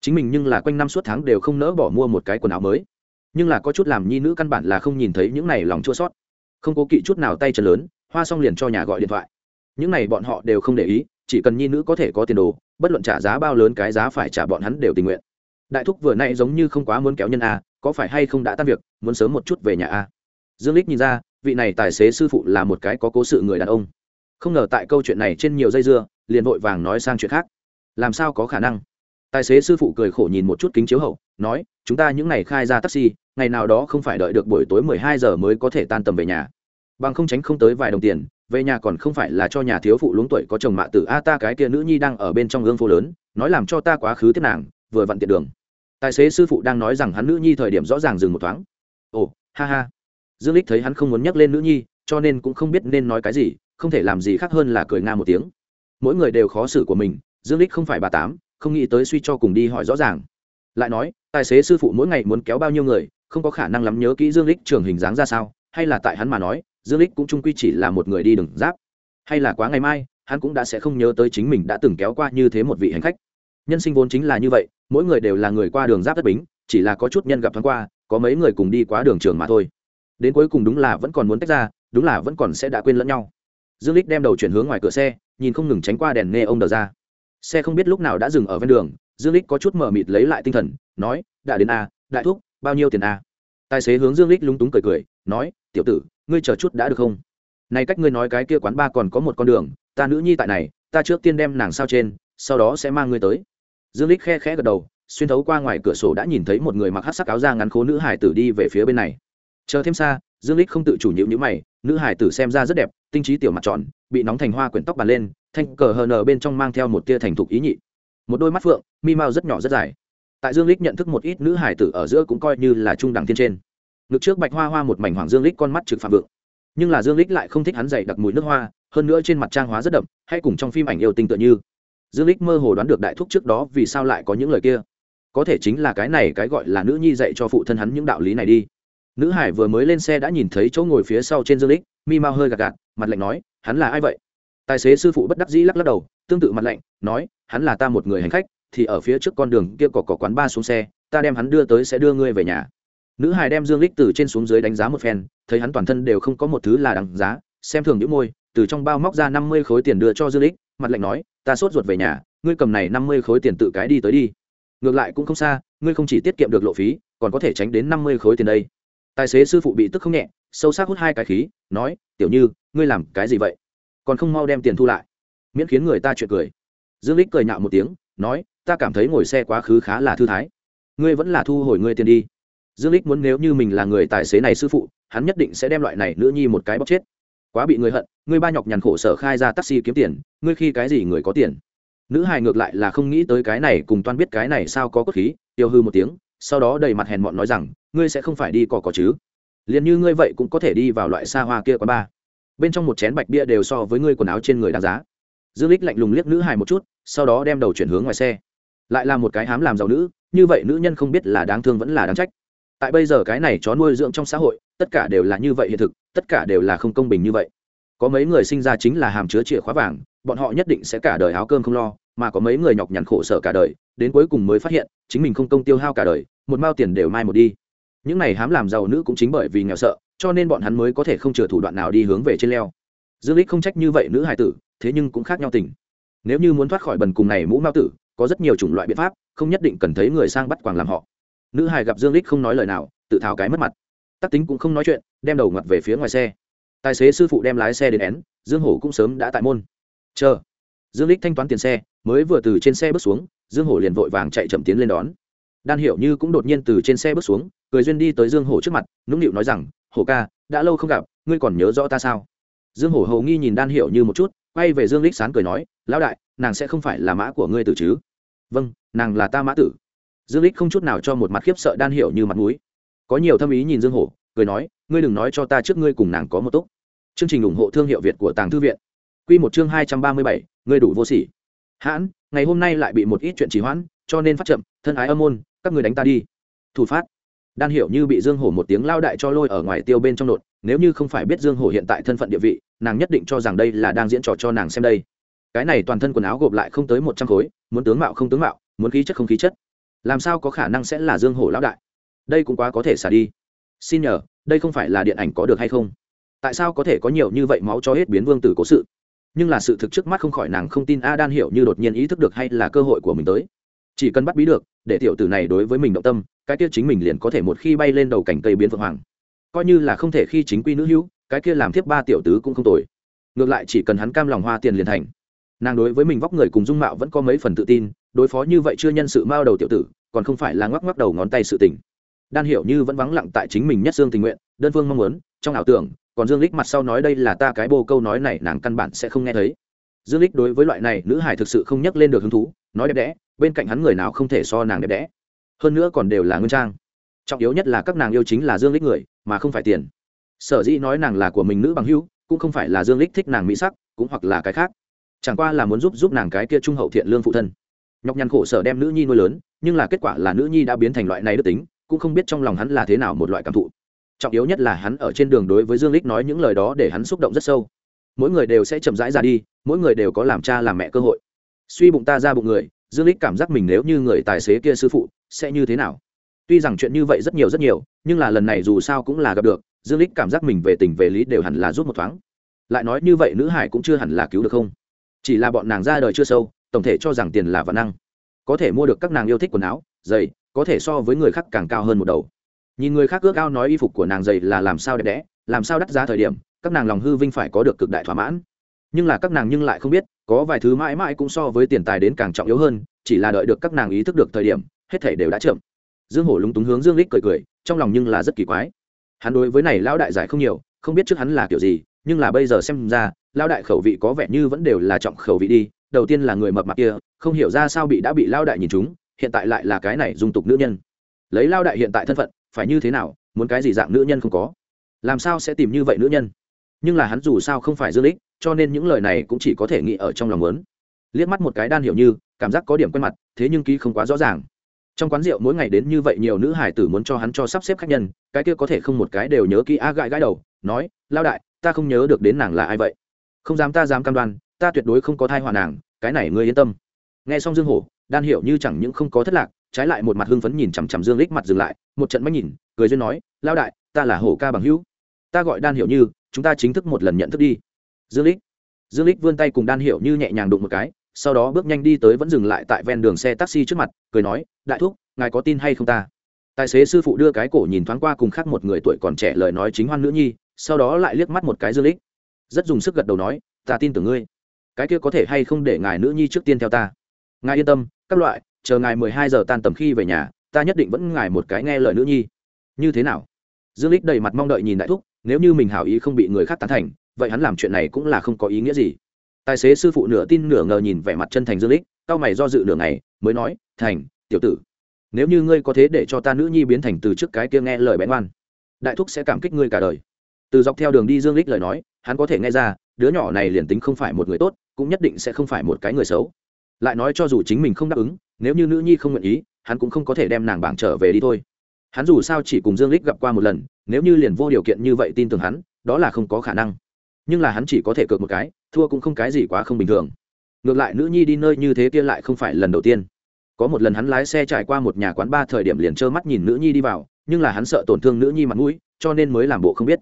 Chính mình nhưng là quanh năm suốt tháng đều không nỡ bỏ mua một cái quần áo mới. Nhưng là có chút làm nhi nữ căn bản là không nhìn thấy những này lòng chua sót. Không cố kỵ chút nào tay chân lớn, hoa xong liền cho nhà gọi điện thoại. Những này bọn họ đều không để ý, chỉ cần nhi nữ có thể có tiền đồ, bất luận trả giá bao lớn cái giá phải trả bọn hắn đều tình nguyện. Đại thúc vừa nay giống như không quá muốn kéo nhân a, có phải hay không đã tan việc, muốn sớm một chút về nhà a? Dương lích nhìn ra vị này tài xế sư phụ là một cái có cố sự người đàn ông. Không ngờ tại câu chuyện này trên nhiều dây dưa, liền vội vàng nói sang chuyện khác. Làm sao có khả năng? Tài xế sư phụ cười khổ nhìn một chút kính chiếu hậu, nói, chúng ta những ngày khai ra taxi, ngày nào đó không phải đợi được buổi tối mười hai giờ mới có thể tan tầm về nhà. Bằng không tránh không tới vài đồng tiền, về nhà còn không phải là cho nhà thiếu phụ luống tuổi có chồng mạ tử a ta cái kia nữ nhi đang ở bên trong gương phố lớn, nói làm cho ta quá khứ tiếp nàng, vừa vặn tiện đường. Tài xế sư phụ đang nói rằng hắn nữ nhi thời điểm rõ ràng dừng một thoáng. Ồ, ha ha dương lích thấy hắn không muốn nhắc lên nữ nhi, cho nên cũng không biết nên nói cái gì, không thể làm gì khác hơn là cười nga một tiếng. Mỗi người đều khó xử của mình, dương lích không phải bà tám, không nghĩ tới suy cho cùng đi hỏi rõ ràng. Lại nói, tài xế sư phụ mỗi ngày muốn kéo bao nhiêu người, không có khả năng lắm nhớ kỹ dương lích trường hình dáng ra sao, hay là tại hắn mà nói, dương lích cũng trung quy chỉ là một người đi đường giáp. Hay là quá ngày mai, hắn cũng đã sẽ không nhớ tới chính mình đã từng kéo qua như thế một vị hành khách. Nhân sinh vốn chính là như vậy, mỗi người đều là người qua đường giáp đất bính, chỉ là có chút nhân gặp thoáng qua, có mấy người cùng đi quá đường trường mà thôi đến cuối cùng đúng là vẫn còn muốn tách ra, đúng là vẫn còn sẽ đã quên lẫn nhau. Dương lích đem đầu chuyển hướng ngoài cửa xe, nhìn không ngừng tránh qua đèn nghe ông đờ ra. Xe không biết lúc nào đã dừng ở ven đường, dương lích có chút mờ mịt lấy lại tinh thần, nói, đã đến a, đại thúc, bao nhiêu tiền a? Tài xế hướng dương lích lúng túng cười cười, nói, tiểu tử, ngươi chờ chút đã được không? Này cách ngươi nói cái kia quán ba còn có một con đường, ta nữ nhi tại này, ta trước tiên đem nàng sao trên, sau đó sẽ mang ngươi tới. Dương lích khe khẽ gật đầu, xuyên thấu qua ngoài cửa sổ đã nhìn thấy một người mặc hát sắc áo da ngắn khố nữ hải tử đi về phía bên này chờ thêm xa, dương lích không tự chủ nhịu nhữ mày, nữ hải tử xem ra rất đẹp, tinh trí tiểu mặt tròn, bị nóng thành hoa quyển tóc bàn lên, thanh cờ hờ nờ bên trong mang theo một tia thành thục ý nhị. Một đôi mắt phượng, mi mao rất nhỏ rất dài. Tại dương lích nhận thức một ít nữ hải tử ở giữa cũng coi như là trung đẳng thiên trên. Ngực trước bạch hoa hoa một mảnh hoàng dương lích con mắt trực phạm vượng. Nhưng là dương lích lại không thích hắn dày đặc mùi nước hoa, hơn nữa trên mặt trang hóa rất đậm, hay cùng trong phim ảnh yêu tinh tựa như. Dương lích mơ hồ đoán được đại thúc trước đó vì sao lại có những lời kia. Có thể chính là cái này cái gọi là nữ nhi dạy cho phụ thân hắn những đạo lý này đi nữ hải vừa mới lên xe đã nhìn thấy chỗ ngồi phía sau trên dương lích, mi mau hơi gạt gạt, mặt lạnh nói, hắn là ai vậy? Tài xế sư phụ bất đắc dĩ lắc lắc đầu, tương tự mặt lạnh, nói, hắn là ta một người hành khách, thì ở phía trước con đường kia có có quán ba xuống xe, ta đem hắn đưa tới sẽ đưa ngươi về nhà. Nữ hải đem dương lích từ trên xuống dưới đánh giá một phen, thấy hắn toàn thân đều không có một thứ là đằng giá, xem thường những môi, từ trong bao móc ra năm mươi khối tiền đưa cho dương lích, mặt lạnh nói, ta sốt ruột về nhà, ngươi cầm này năm mươi khối tiền tự cái đi tới đi. Ngược lại cũng không xa, ngươi không chỉ tiết kiệm được lộ phí, còn có thể tránh đến năm mươi khối tiền đây tài xế sư phụ bị tức không nhẹ, sâu sắc hút hai cái khí, nói, tiểu như, ngươi làm cái gì vậy? Còn không mau đem tiền thu lại. Miễn khiến người ta chuyện cười. Dương lích cười nhạo một tiếng, nói, ta cảm thấy ngồi xe quá khứ khá là thư thái. Ngươi vẫn là thu hồi ngươi tiền đi. Dương lích muốn nếu như mình là người tài xế này sư phụ, hắn nhất định sẽ đem loại này nữ nhi một cái bóc chết. Quá bị người hận, ngươi ba nhọc nhằn khổ sở khai ra taxi kiếm tiền, ngươi khi cái gì người có tiền? Nữ hài ngược lại là không nghĩ tới cái này cùng toan biết cái này sao có cốt khí, tiêu hư một tiếng, sau đó đầy mặt hèn mọn nói rằng ngươi sẽ không phải đi cỏ cỏ chứ? Liền như ngươi vậy cũng có thể đi vào loại xa hoa kia quán ba bên trong một chén bạch bia đều so với ngươi quần áo trên người đáng giá. Dương lích lạnh lùng liếc nữ hài một chút, sau đó đem đầu chuyển hướng ngoài xe. Lại là một cái hám làm giàu nữ, như vậy nữ nhân không biết là đáng thương vẫn là đáng trách. Tại bây giờ cái này chó nuôi dưỡng trong xã hội, tất cả đều là như vậy hiện thực, tất cả đều là không công bình như vậy. Có mấy người sinh ra chính là hàm chứa chìa khóa vàng, bọn họ nhất định sẽ cả đời áo cơm không lo, mà có mấy người nhọc nhằn khổ sở cả đời, đến cuối cùng mới phát hiện, chính mình không công tiêu hao cả đời, một mao tiền đều mai một đi những này hám làm giàu nữ cũng chính bởi vì nghèo sợ, cho nên bọn hắn mới có thể không chừa thủ đoạn nào đi hướng về trên leo. Dương lích không trách như vậy nữ hài tử, thế nhưng cũng khác nhau tình. Nếu như muốn thoát khỏi bần cùng này mũ mao tử, có rất nhiều chủng loại biện pháp, không nhất định cần thấy người sang bắt quàng làm họ. Nữ hài gặp dương lích không nói lời nào, tự tháo cái mất mặt. Tắc tính cũng không nói chuyện, đem đầu ngặt về phía ngoài xe. Tài xế sư phụ đem lái xe đến én, dương hổ cũng sớm đã tại môn. Chờ. Dương lích thanh toán tiền xe, mới vừa từ trên xe bước xuống, dương hổ liền vội vàng chạy chậm tiến lên đón đan hiểu như cũng đột nhiên từ trên xe bước xuống cười duyên đi tới dương hổ trước mặt nũng nịu nói rằng hổ ca đã lâu không gặp ngươi còn nhớ rõ ta sao? Dương hổ hầu nghi nhìn đan hiểu như một chút quay về dương lích sán cười nói lão đại nàng sẽ không phải là mã của ngươi tử chứ? Vâng nàng là ta mã tử. Dương lích không chút nào cho một mặt khiếp sợ đan hiểu như mặt mũi. Có nhiều thâm ý nhìn dương hổ cười nói ngươi đừng nói cho ta trước ngươi cùng nàng có một túc. Chương trình ủng hộ thương hiệu việt của tàng thư viện. Quy một chương hai trăm ba mươi bảy, ngươi đủ vô sỉ. Hãn ngày hôm nay lại bị một ít chuyện trì hoãn cho nên phát chậm, thân ái âm môn, các người đánh ta đi. Thủ phát. Đan hiểu như bị dương hổ một tiếng lao đại cho lôi ở ngoài tiêu bên trong nột nếu như không phải biết dương hổ hiện tại thân phận địa vị, nàng nhất định cho rằng đây là đang diễn trò cho nàng xem đây. Cái này toàn thân quần áo gộp lại không tới một trăm khối, muốn tướng mạo không tướng mạo, muốn khí chất không khí chất. Làm sao có khả năng sẽ là dương hổ lão đại? Đây cũng quá có thể xả đi. Xin nhờ, đây không phải là điện ảnh có được hay không? Tại sao có thể có nhiều như vậy máu cho hết biến vương tử cố sự? Nhưng là sự thực trước mắt không khỏi nàng không tin a đan hiểu như đột nhiên ý thức được hay là cơ hội của mình tới chỉ cần bắt bí được, để tiểu tử này đối với mình động tâm, cái kia chính mình liền có thể một khi bay lên đầu cảnh cây biến phượng hoàng. Coi như là không thể khi chính quy nữ hữu, cái kia làm thiếp ba tiểu tứ cũng không tồi. Ngược lại chỉ cần hắn cam lòng hoa tiền liền thành. Nàng đối với mình vóc người cùng dung mạo vẫn có mấy phần tự tin, đối phó như vậy chưa nhân sự mao đầu tiểu tử, còn không phải là ngoắc ngoắc đầu ngón tay sự tình. Đan hiểu như vẫn vắng lặng tại chính mình nhất dương tình nguyện, đơn phương mong muốn, trong ảo tưởng, còn dương lích mặt sau nói đây là ta cái bồ câu nói này nàng căn bản sẽ không nghe thấy. Dương lích đối với loại này nữ hải thực sự không nhắc lên được hứng thú, nói đẹp đẽ bên cạnh hắn người nào không thể so nàng đẹp đẽ. Hơn nữa còn đều là nguyên trang. Trọng yếu nhất là các nàng yêu chính là dương lích người, mà không phải tiền. Sở dĩ nói nàng là của mình nữ bằng hữu, cũng không phải là dương lích thích nàng mỹ sắc, cũng hoặc là cái khác. Chẳng qua là muốn giúp giúp nàng cái kia trung hậu thiện lương phụ thân. Nhọc nhằn khổ sở đem nữ nhi nuôi lớn, nhưng là kết quả là nữ nhi đã biến thành loại này đức tính, cũng không biết trong lòng hắn là thế nào một loại cảm thụ. Trọng yếu nhất là hắn ở trên đường đối với dương lích nói những lời đó để hắn xúc động rất sâu. Mỗi người đều sẽ chậm rãi ra đi, mỗi người đều có làm cha làm mẹ cơ hội. Suy bụng ta ra bụng người dương lích cảm giác mình nếu như người tài xế kia sư phụ, sẽ như thế nào? Tuy rằng chuyện như vậy rất nhiều rất nhiều, nhưng là lần này dù sao cũng là gặp được, dương lích cảm giác mình về tình về lý đều hẳn là rút một thoáng. Lại nói như vậy nữ hải cũng chưa hẳn là cứu được không? Chỉ là bọn nàng ra đời chưa sâu, tổng thể cho rằng tiền là văn năng. Có thể mua được các nàng yêu thích quần áo, giày, có thể so với người khác càng cao hơn một đầu. Nhìn người khác ước ao nói y phục của nàng giày là làm sao đẹp đẽ, làm sao đắt giá thời điểm, các nàng lòng hư vinh phải có được cực đại thỏa mãn nhưng là các nàng nhưng lại không biết, có vài thứ mãi mãi cũng so với tiền tài đến càng trọng yếu hơn, chỉ là đợi được các nàng ý thức được thời điểm, hết thể đều đã chậm. Dương hổ lúng túng hướng dương lích cười cười, trong lòng nhưng là rất kỳ quái. Hắn đối với này lão đại giải không nhiều, không biết trước hắn là kiểu gì, nhưng là bây giờ xem ra, lão đại khẩu vị có vẻ như vẫn đều là trọng khẩu vị đi, đầu tiên là người mập mạp kia, không hiểu ra sao bị đã bị lão đại nhìn chúng hiện tại lại là cái này dung tục nữ nhân. Lấy lão đại hiện tại thân phận, phải như thế nào, muốn cái gì dạng nữ nhân không có? Làm sao sẽ tìm như vậy nữ nhân? Nhưng là hắn dù sao không phải dương lích cho nên những lời này cũng chỉ có thể nghĩ ở trong lòng lớn liếc mắt một cái đan hiểu như, cảm giác có điểm quen mặt, thế nhưng ký không quá rõ ràng. Trong quán rượu mỗi ngày đến như vậy nhiều nữ hải tử muốn cho hắn cho sắp xếp khách nhân, cái kia có thể không một cái đều nhớ kỹ a gãi gãi đầu, nói lao đại, ta không nhớ được đến nàng là ai vậy. Không dám ta dám cam đoan, ta tuyệt đối không có thai hòa nàng, cái này ngươi yên tâm. Nghe xong dương hổ, đan hiểu như chẳng những không có thất lạc, trái lại một mặt hưng phấn nhìn chằm chằm dương lích mặt dừng lại, một trận mắt nhìn, cười duyên nói lao đại, ta là hổ ca bằng hữu. Ta gọi đan hiểu như, chúng ta chính thức một lần nhận thức đi dương lích. Dương lích vươn tay cùng đan hiểu như nhẹ nhàng đụng một cái, sau đó bước nhanh đi tới vẫn dừng lại tại ven đường xe taxi trước mặt, cười nói, đại thúc, ngài có tin hay không ta? Tài xế sư phụ đưa cái cổ nhìn thoáng qua cùng khác một người tuổi còn trẻ lời nói chính hoan nữ nhi, sau đó lại liếc mắt một cái dương lích. Rất dùng sức gật đầu nói, ta tin tưởng ngươi. Cái kia có thể hay không để ngài nữ nhi trước tiên theo ta? Ngài yên tâm, các loại, chờ ngài mười hai giờ tan tầm khi về nhà, ta nhất định vẫn ngài một cái nghe lời nữ nhi. Như thế nào? Dương lích đầy mặt mong đợi nhìn đại thúc, nếu như mình hảo ý không bị người khác tán thành vậy hắn làm chuyện này cũng là không có ý nghĩa gì. Tài xế sư phụ nửa tin nửa ngờ nhìn vẻ mặt chân thành dương lích cao mày do dự nửa ngày, mới nói, thành, tiểu tử, nếu như ngươi có thế để cho ta nữ nhi biến thành từ trước cái kia nghe lời bén ngoan, đại thúc sẽ cảm kích ngươi cả đời. Từ dọc theo đường đi dương lích lời nói, hắn có thể nghe ra, đứa nhỏ này liền tính không phải một người tốt, cũng nhất định sẽ không phải một cái người xấu. Lại nói cho dù chính mình không đáp ứng, nếu như nữ nhi không nguyện ý, hắn cũng không có thể đem nàng bảng trở về đi thôi. Hắn dù sao chỉ cùng dương lích gặp qua một lần, nếu như liền vô điều kiện như vậy tin tưởng hắn, đó là không có khả năng nhưng là hắn chỉ có thể cược một cái, thua cũng không cái gì quá không bình thường. Ngược lại nữ nhi đi nơi như thế kia lại không phải lần đầu tiên. Có một lần hắn lái xe trải qua một nhà quán ba thời điểm liền trơ mắt nhìn nữ nhi đi vào, nhưng là hắn sợ tổn thương nữ nhi mặt mũi, cho nên mới làm bộ không biết.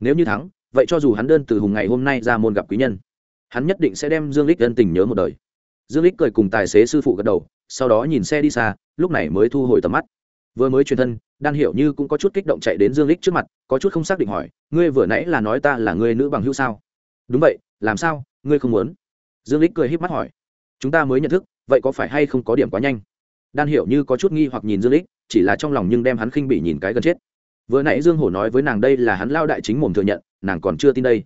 Nếu như thắng, vậy cho dù hắn đơn từ hùng ngày hôm nay ra môn gặp quý nhân, hắn nhất định sẽ đem dương lích ân tình nhớ một đời. Dương lích cười cùng tài xế sư phụ gật đầu, sau đó nhìn xe đi xa, lúc này mới thu hồi tầm mắt. Vừa mới truyền thân đan hiểu như cũng có chút kích động chạy đến dương lích trước mặt, có chút không xác định hỏi, ngươi vừa nãy là nói ta là ngươi nữ bằng hữu sao? Đúng vậy, làm sao, ngươi không muốn? Dương lích cười híp mắt hỏi. Chúng ta mới nhận thức, vậy có phải hay không có điểm quá nhanh? Đan hiểu như có chút nghi hoặc nhìn dương lích chỉ là trong lòng nhưng đem hắn khinh bị nhìn cái gần chết. Vừa nãy dương hổ nói với nàng đây là hắn lao đại chính mồm thừa nhận, nàng còn chưa tin đây.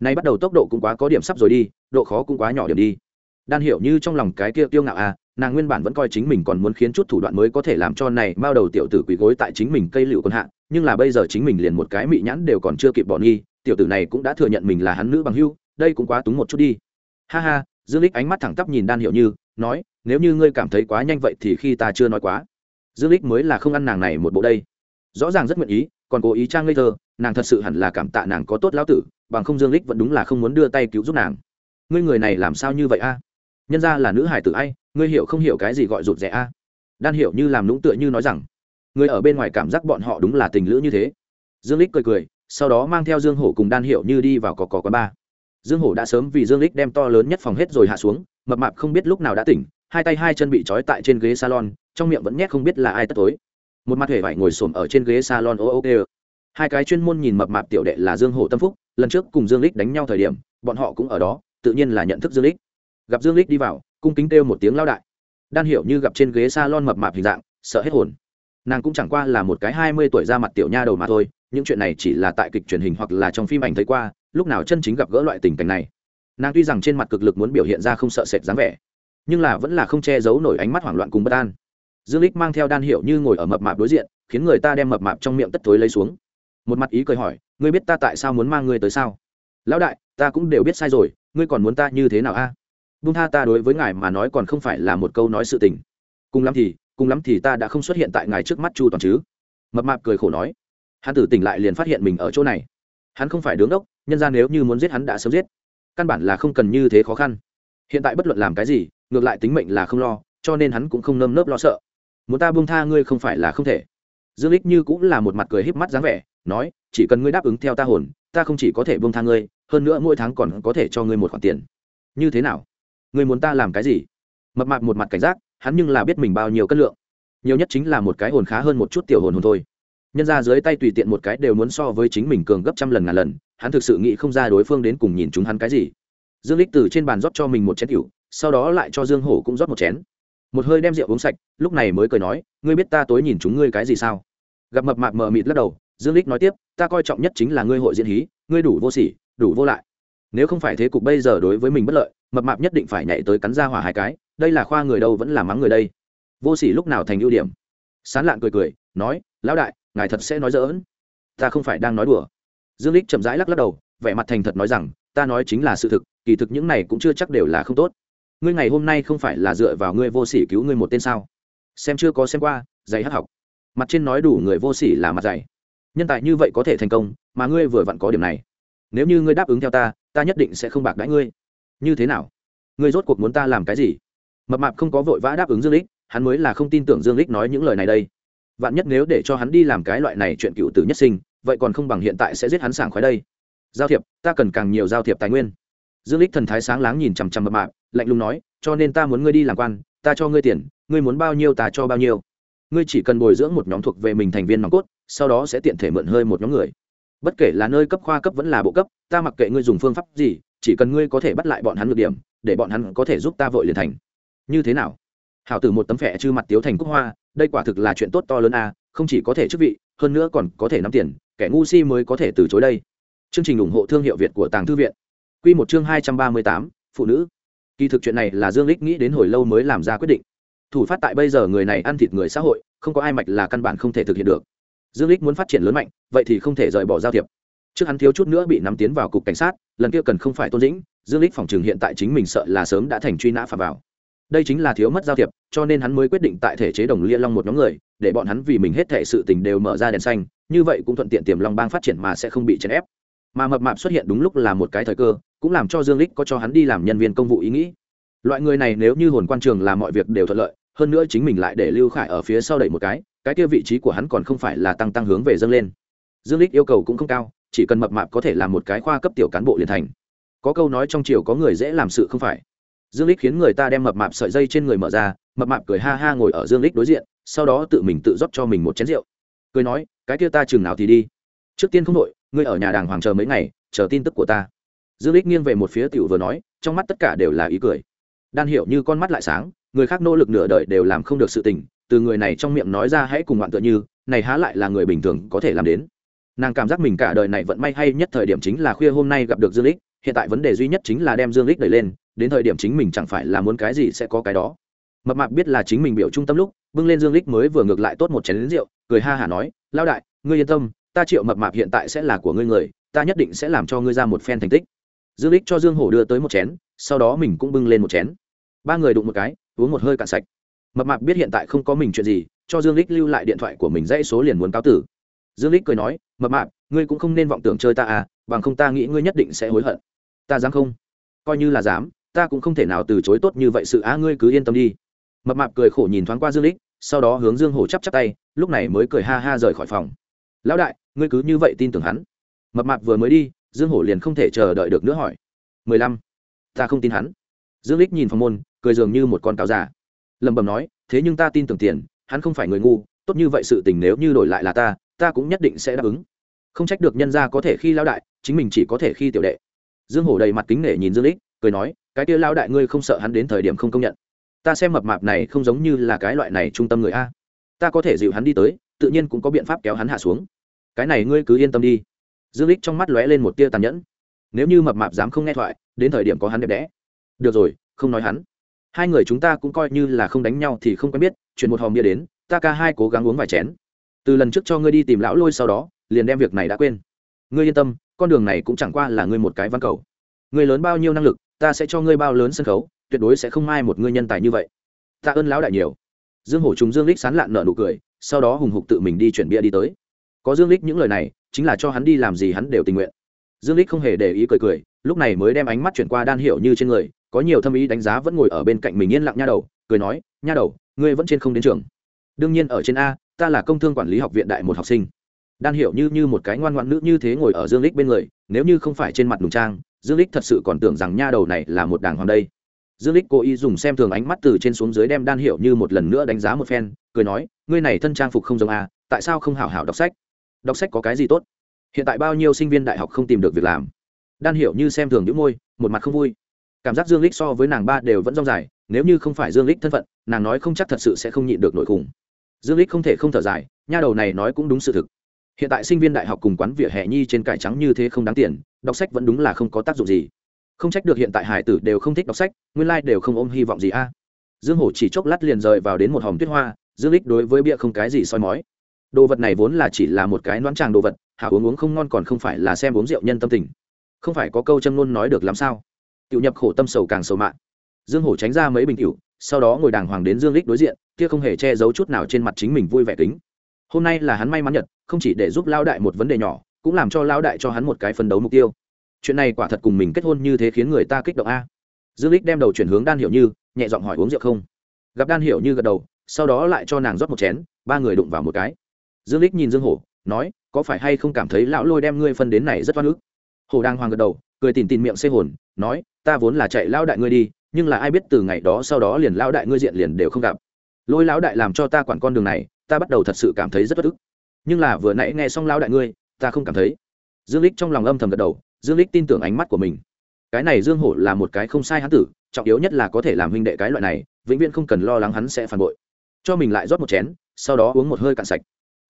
Nay bắt đầu tốc độ cũng quá có điểm sắp rồi đi, độ khó cũng quá nhỏ điểm đi. Đan hiểu như trong lòng cái kia tiêu ngạo à nàng nguyên bản vẫn coi chính mình còn muốn khiến chút thủ đoạn mới có thể làm cho này bao đầu tiểu tử quỳ gối tại chính mình cây liệu quân hạ, nhưng là bây giờ chính mình liền một cái mị nhãn đều còn chưa kịp bỏ nghi, tiểu tử này cũng đã thừa nhận mình là hắn nữ bằng hưu, đây cũng quá túng một chút đi. Ha ha, dương lích ánh mắt thẳng tắp nhìn đan hiểu như, nói, nếu như ngươi cảm thấy quá nhanh vậy thì khi ta chưa nói quá. Dương lích mới là không ăn nàng này một bộ đây. Rõ ràng rất nguyện ý, còn cố ý trang ngây thơ, nàng thật sự hẳn là cảm tạ nàng có tốt lão tử, bằng không dương lích vẫn đúng là không muốn đưa tay cứu giúp nàng. Ngươi người này làm sao như vậy a? Nhân ra là nữ hải tử ai, ngươi hiểu không hiểu cái gì gọi rụt rẻ a? Đan hiểu như làm lũng tựa như nói rằng, người ở bên ngoài cảm giác bọn họ đúng là tình lữ như thế. Dương lích cười cười, sau đó mang theo dương hổ cùng đan hiệu như đi vào cò cò quán ba. Dương hổ đã sớm vì dương lích đem to lớn nhất phòng hết rồi hạ xuống, mập mạp không biết lúc nào đã tỉnh, hai tay hai chân bị trói tại trên ghế salon, trong miệng vẫn nhét không biết là ai tất tối. Một mặt hề phải ngồi xổm ở trên ghế salon, ô ô kê hai cái chuyên môn nhìn mập mạp tiểu đệ là dương hổ tâm phúc, lần trước cùng dương lích đánh nhau thời điểm, bọn họ cũng ở đó, tự nhiên là nhận thức dương lích gặp dương lích đi vào, cung kính kêu một tiếng lao đại. Đan hiểu như gặp trên ghế salon mập mạp hình dạng, sợ hết hồn. Nàng cũng chẳng qua là một cái hai mươi tuổi ra mặt tiểu nha đầu mà thôi, những chuyện này chỉ là tại kịch truyền hình hoặc là trong phim ảnh thấy qua, lúc nào chân chính gặp gỡ loại tình cảnh này. Nàng tuy rằng trên mặt cực lực muốn biểu hiện ra không sợ sệt dáng vẻ, nhưng là vẫn là không che giấu nổi ánh mắt hoảng loạn cùng bất an. Dương lích mang theo đan hiệu như ngồi ở mập mạp đối diện, khiến người ta đem mập mạp trong miệng tất thối lấy xuống. Một mặt ý cười hỏi, ngươi biết ta tại sao muốn mang ngươi tới sao? Lão đại, ta cũng đều biết sai rồi, ngươi còn muốn ta như thế nào a? à? Bung tha ta đối với ngài mà nói còn không phải là một câu nói sự tình. Cùng lắm thì, cùng lắm thì ta đã không xuất hiện tại ngài trước mắt chu toàn chứ? Mập mạp cười khổ nói. Hắn tử tỉnh lại liền phát hiện mình ở chỗ này. Hắn không phải đứng đốc, nhân ra nếu như muốn giết hắn đã sớm giết. Căn bản là không cần như thế khó khăn. Hiện tại bất luận làm cái gì, ngược lại tính mệnh là không lo, cho nên hắn cũng không nơm nớp lo sợ. Muốn ta buông tha ngươi không phải là không thể. Dương lích như cũng là một mặt cười híp mắt dáng vẻ, nói, chỉ cần ngươi đáp ứng theo ta hồn, ta không chỉ có thể buông tha ngươi, hơn nữa mỗi tháng còn có thể cho ngươi một khoản tiền. Như thế nào? Ngươi muốn ta làm cái gì? Mập mạp một mặt cảnh giác, hắn nhưng là biết mình bao nhiêu cân lượng. Nhiều nhất chính là một cái hồn khá hơn một chút tiểu hồn hồn thôi. Nhân ra dưới tay tùy tiện một cái đều muốn so với chính mình cường gấp trăm lần ngàn lần, hắn thực sự nghĩ không ra đối phương đến cùng nhìn chúng hắn cái gì. Dương lích từ trên bàn rót cho mình một chén rượu sau đó lại cho dương hổ cũng rót một chén. Một hơi đem rượu uống sạch, lúc này mới cười nói, ngươi biết ta tối nhìn chúng ngươi cái gì sao? Gặp mập mạp mờ mịt lắc đầu, dương lích nói tiếp, ta coi trọng nhất chính là ngươi hội diễn hí, ngươi đủ vô sỉ, đủ vô lại nếu không phải thế cục bây giờ đối với mình bất lợi, mập mạp nhất định phải nhảy tới cắn ra hỏa hai cái, đây là khoa người đâu vẫn là mắng người đây. Vô sỉ lúc nào thành ưu điểm? Sán lạn cười cười, nói, lão đại, ngài thật sẽ nói dỡn ta không phải đang nói đùa. Dương lích chậm rãi lắc lắc đầu, vẻ mặt thành thật nói rằng, ta nói chính là sự thực, kỳ thực những này cũng chưa chắc đều là không tốt. Ngươi ngày hôm nay không phải là dựa vào ngươi vô sỉ cứu ngươi một tên sao? Xem chưa có xem qua dạy hát học. Mặt trên nói đủ người vô sỉ là mặt dạy nhân tài như vậy có thể thành công, mà ngươi vừa vặn có điểm này. Nếu như ngươi đáp ứng theo ta ta nhất định sẽ không bạc đãi ngươi. Như thế nào? Ngươi rốt cuộc muốn ta làm cái gì? Mập mạp không có vội vã đáp ứng dương lích, hắn mới là không tin tưởng dương lích nói những lời này đây. Vạn nhất nếu để cho hắn đi làm cái loại này chuyện cựu tử nhất sinh, vậy còn không bằng hiện tại sẽ giết hắn sảng khoái đây. Giao thiệp, ta cần càng nhiều giao thiệp tài nguyên. Dương lích thần thái sáng láng nhìn chằm chằm mập mạp, lạnh lùng nói, cho nên ta muốn ngươi đi làm quan, ta cho ngươi tiền, ngươi muốn bao nhiêu ta cho bao nhiêu. Ngươi chỉ cần bồi dưỡng một nhóm thuộc về mình thành viên nòng cốt, sau đó sẽ tiện thể mượn hơi một nhóm người bất kể là nơi cấp khoa cấp vẫn là bộ cấp, ta mặc kệ ngươi dùng phương pháp gì, chỉ cần ngươi có thể bắt lại bọn hắn được điểm, để bọn hắn có thể giúp ta vội liền thành. Như thế nào? Hảo tử một tấm phẻ chư mặt tiếu thành cúc hoa, đây quả thực là chuyện tốt to lớn a, không chỉ có thể chức vị, hơn nữa còn có thể nắm tiền, kẻ ngu si mới có thể từ chối đây. Chương trình ủng hộ thương hiệu việt của tàng thư viện. Q một chương hai trăm ba mươi tám, phụ nữ. Kỳ thực chuyện này là dương lích nghĩ đến hồi lâu mới làm ra quyết định. Thủ phát tại bây giờ người này ăn thịt người xã hội, không có ai mạch là căn bản không thể thực hiện được dương lích muốn phát triển lớn mạnh, vậy thì không thể rời bỏ giao thiệp. Trước hắn thiếu chút nữa bị nắm tiến vào cục cảnh sát, lần kia cần không phải tôn dĩnh, dương lích phòng trường hiện tại chính mình sợ là sớm đã thành truy nã phạm vào. Đây chính là thiếu mất giao thiệp, cho nên hắn mới quyết định tại thể chế đồng lia long một nhóm người, để bọn hắn vì mình hết thể sự tình đều mở ra đèn xanh, như vậy cũng thuận tiện tiềm long bang phát triển mà sẽ không bị chèn ép. Mà mập mạp xuất hiện đúng lúc là một cái thời cơ, cũng làm cho dương lích có cho hắn đi làm nhân viên công vụ ý nghĩ. Loại người này nếu như hồn quan trường làm mọi việc đều thuận lợi, hơn nữa chính mình lại để lưu khải ở phía sau đẩy một cái cái kia vị trí của hắn còn không phải là tăng tăng hướng về dâng lên. Dương lích yêu cầu cũng không cao, chỉ cần mập mạp có thể làm một cái khoa cấp tiểu cán bộ liền thành. Có câu nói trong triều có người dễ làm sự không phải. Dương lích khiến người ta đem mập mạp sợi dây trên người mở ra, mập mạp cười ha ha ngồi ở dương lích đối diện, sau đó tự mình tự rót cho mình một chén rượu. Cười nói, cái kia ta chừng nào thì đi? Trước tiên không đội ngươi ở nhà đàng hoàng chờ mấy ngày, chờ tin tức của ta. Dương lích nghiêng về một phía tiểu vừa nói, trong mắt tất cả đều là ý cười. Đan hiểu như con mắt lại sáng, người khác nỗ lực nửa đời đều làm không được sự tình từ người này trong miệng nói ra hãy cùng ngoạn tựa như, này há lại là người bình thường có thể làm đến. Nàng cảm giác mình cả đời này vận may hay nhất thời điểm chính là khuya hôm nay gặp được dương lích, hiện tại vấn đề duy nhất chính là đem dương lích đẩy lên, đến thời điểm chính mình chẳng phải là muốn cái gì sẽ có cái đó. Mập mạp biết là chính mình biểu trung tâm lúc, bưng lên dương lích mới vừa ngược lại tốt một chén lính rượu, cười ha hả nói lao đại, ngươi yên tâm, ta triệu mập mạp hiện tại sẽ là của ngươi người, ta nhất định sẽ làm cho ngươi ra một phen thành tích. Dương lích cho dương hổ đưa tới một chén, sau đó mình cũng bưng lên một chén. Ba người đụng một cái, uống một hơi cạn sạch mập mạp biết hiện tại không có mình chuyện gì, cho dương lích lưu lại điện thoại của mình dãy số liền muốn cáo tử. Dương lích cười nói, mập mạp, ngươi cũng không nên vọng tưởng chơi ta à bằng không ta nghĩ ngươi nhất định sẽ hối hận. Ta dám không? Coi như là dám, ta cũng không thể nào từ chối tốt như vậy sự á, ngươi cứ yên tâm đi. Mập mạp cười khổ nhìn thoáng qua dương lích sau đó hướng dương hổ chắp chắp tay, lúc này mới cười ha ha rời khỏi phòng. Lão đại, ngươi cứ như vậy tin tưởng hắn. Mập mạp vừa mới đi, dương hổ liền không thể chờ đợi được nữa hỏi. Mười lăm, ta không tin hắn. Dương lích nhìn phòng môn, cười dường như một con cáo già lẩm bẩm nói, thế nhưng ta tin tưởng tiền, hắn không phải người ngu, tốt như vậy sự tình nếu như đổi lại là ta ta cũng nhất định sẽ đáp ứng. Không trách được nhân gia có thể khi lao đại, chính mình chỉ có thể khi tiểu đệ. Dương hổ đầy mặt kính nể nhìn dương lích, cười nói, cái kia lao đại ngươi không sợ hắn đến thời điểm không công nhận. Ta xem mập mạp này không giống như là cái loại này trung tâm người a. Ta có thể dịu hắn đi tới, tự nhiên cũng có biện pháp kéo hắn hạ xuống. Cái này ngươi cứ yên tâm đi. Dương lích trong mắt lóe lên một tia tàn nhẫn. Nếu như mập mạp dám không nghe thoại, đến thời điểm có hắn đẹp đẽ. Được rồi, không nói hắn hai người chúng ta cũng coi như là không đánh nhau thì không quen biết, chuyển một hòm bia đến, ta ca hai cố gắng uống vài chén. Từ lần trước cho ngươi đi tìm lão lôi sau đó, liền đem việc này đã quên. Ngươi yên tâm, con đường này cũng chẳng qua là ngươi một cái văn cầu. Ngươi lớn bao nhiêu năng lực, ta sẽ cho ngươi bao lớn sân khấu, tuyệt đối sẽ không ai một ngươi nhân tài như vậy. Ta ơn lão đại nhiều. Dương hổ trùng dương lích sán lạn nợ nụ cười, sau đó hùng hục tự mình đi chuyển bia đi tới. Có dương lích những lời này, chính là cho hắn đi làm gì hắn đều tình nguyện. Dương lích không hề để ý cười cười, lúc này mới đem ánh mắt chuyển qua đan hiểu như trên người có nhiều thâm ý đánh giá vẫn ngồi ở bên cạnh mình yên lặng nha đầu, cười nói, nha đầu, ngươi vẫn trên không đến trường. Đương nhiên, ở trên a, ta là công thương quản lý học viện đại một học sinh. Đan hiểu như như một cái ngoan ngoãn nữ như thế ngồi ở dương lích bên người, nếu như không phải trên mặt đùng trang, dương lích thật sự còn tưởng rằng nha đầu này là một đàng hoàng đây. Dương lích cố ý dùng xem thường ánh mắt từ trên xuống dưới đem đan hiểu như một lần nữa đánh giá một phen, cười nói, ngươi này thân trang phục không giống a, tại sao không hảo hảo đọc sách? Đọc sách có cái gì tốt? Hiện tại bao nhiêu sinh viên đại học không tìm được việc làm? Đan hiểu như xem thường những môi, một mặt không vui cảm giác dương lích so với nàng ba đều vẫn rong dài, nếu như không phải dương lích thân phận, nàng nói không chắc thật sự sẽ không nhịn được nội khủng dương lích không thể không thở dài, nha đầu này nói cũng đúng sự thực. Hiện tại sinh viên đại học cùng quán vỉa hè nhi trên cải trắng như thế không đáng tiền, đọc sách vẫn đúng là không có tác dụng gì. Không trách được hiện tại hải tử đều không thích đọc sách, nguyên lai like đều không ôm hy vọng gì a. Dương hổ chỉ chốc lát liền rời vào đến một hòm tuyết hoa, dương lích đối với bia không cái gì soi mói. Đồ vật này vốn là chỉ là một cái nón tràng đồ vật, hảo uống uống không ngon còn không phải là xem uống rượu nhân tâm tình. Không phải có câu châm luôn nói được làm sao? Tiểu nhập khổ tâm sầu càng sầu mạng. Dương hổ tránh ra mấy bình tiểu, sau đó ngồi đàng hoàng đến dương lích đối diện, kia không hề che giấu chút nào trên mặt chính mình vui vẻ tính. hôm nay là hắn may mắn nhật không chỉ để giúp lao đại một vấn đề nhỏ, cũng làm cho lao đại cho hắn một cái phân đấu mục tiêu. Chuyện này quả thật cùng mình kết hôn như thế khiến người ta kích động a. Dương lích đem đầu chuyển hướng đan hiểu như, nhẹ giọng hỏi uống rượu không? Gặp đan hiểu như gật đầu, sau đó lại cho nàng rót một chén, ba người đụng vào một cái. Dương lích nhìn dương hổ, nói, có phải hay không cảm thấy lão lôi đem ngươi phân đến này rất oan ức? Hổ đang hoàng gật đầu, cười tìm tìm miệng xê hồn nói, ta vốn là chạy lao đại ngươi đi, nhưng là ai biết từ ngày đó sau đó liền lao đại ngươi diện liền đều không gặp. Lôi lão đại làm cho ta quản con đường này, ta bắt đầu thật sự cảm thấy rất bất ức. Nhưng là vừa nãy nghe xong lao đại ngươi, ta không cảm thấy. Dương lích trong lòng âm thầm gật đầu, dương lích tin tưởng ánh mắt của mình. Cái này dương hổ là một cái không sai hắn tử, trọng yếu nhất là có thể làm huynh đệ cái loại này, vĩnh viễn không cần lo lắng hắn sẽ phản bội. Cho mình lại rót một chén, sau đó uống một hơi cạn sạch.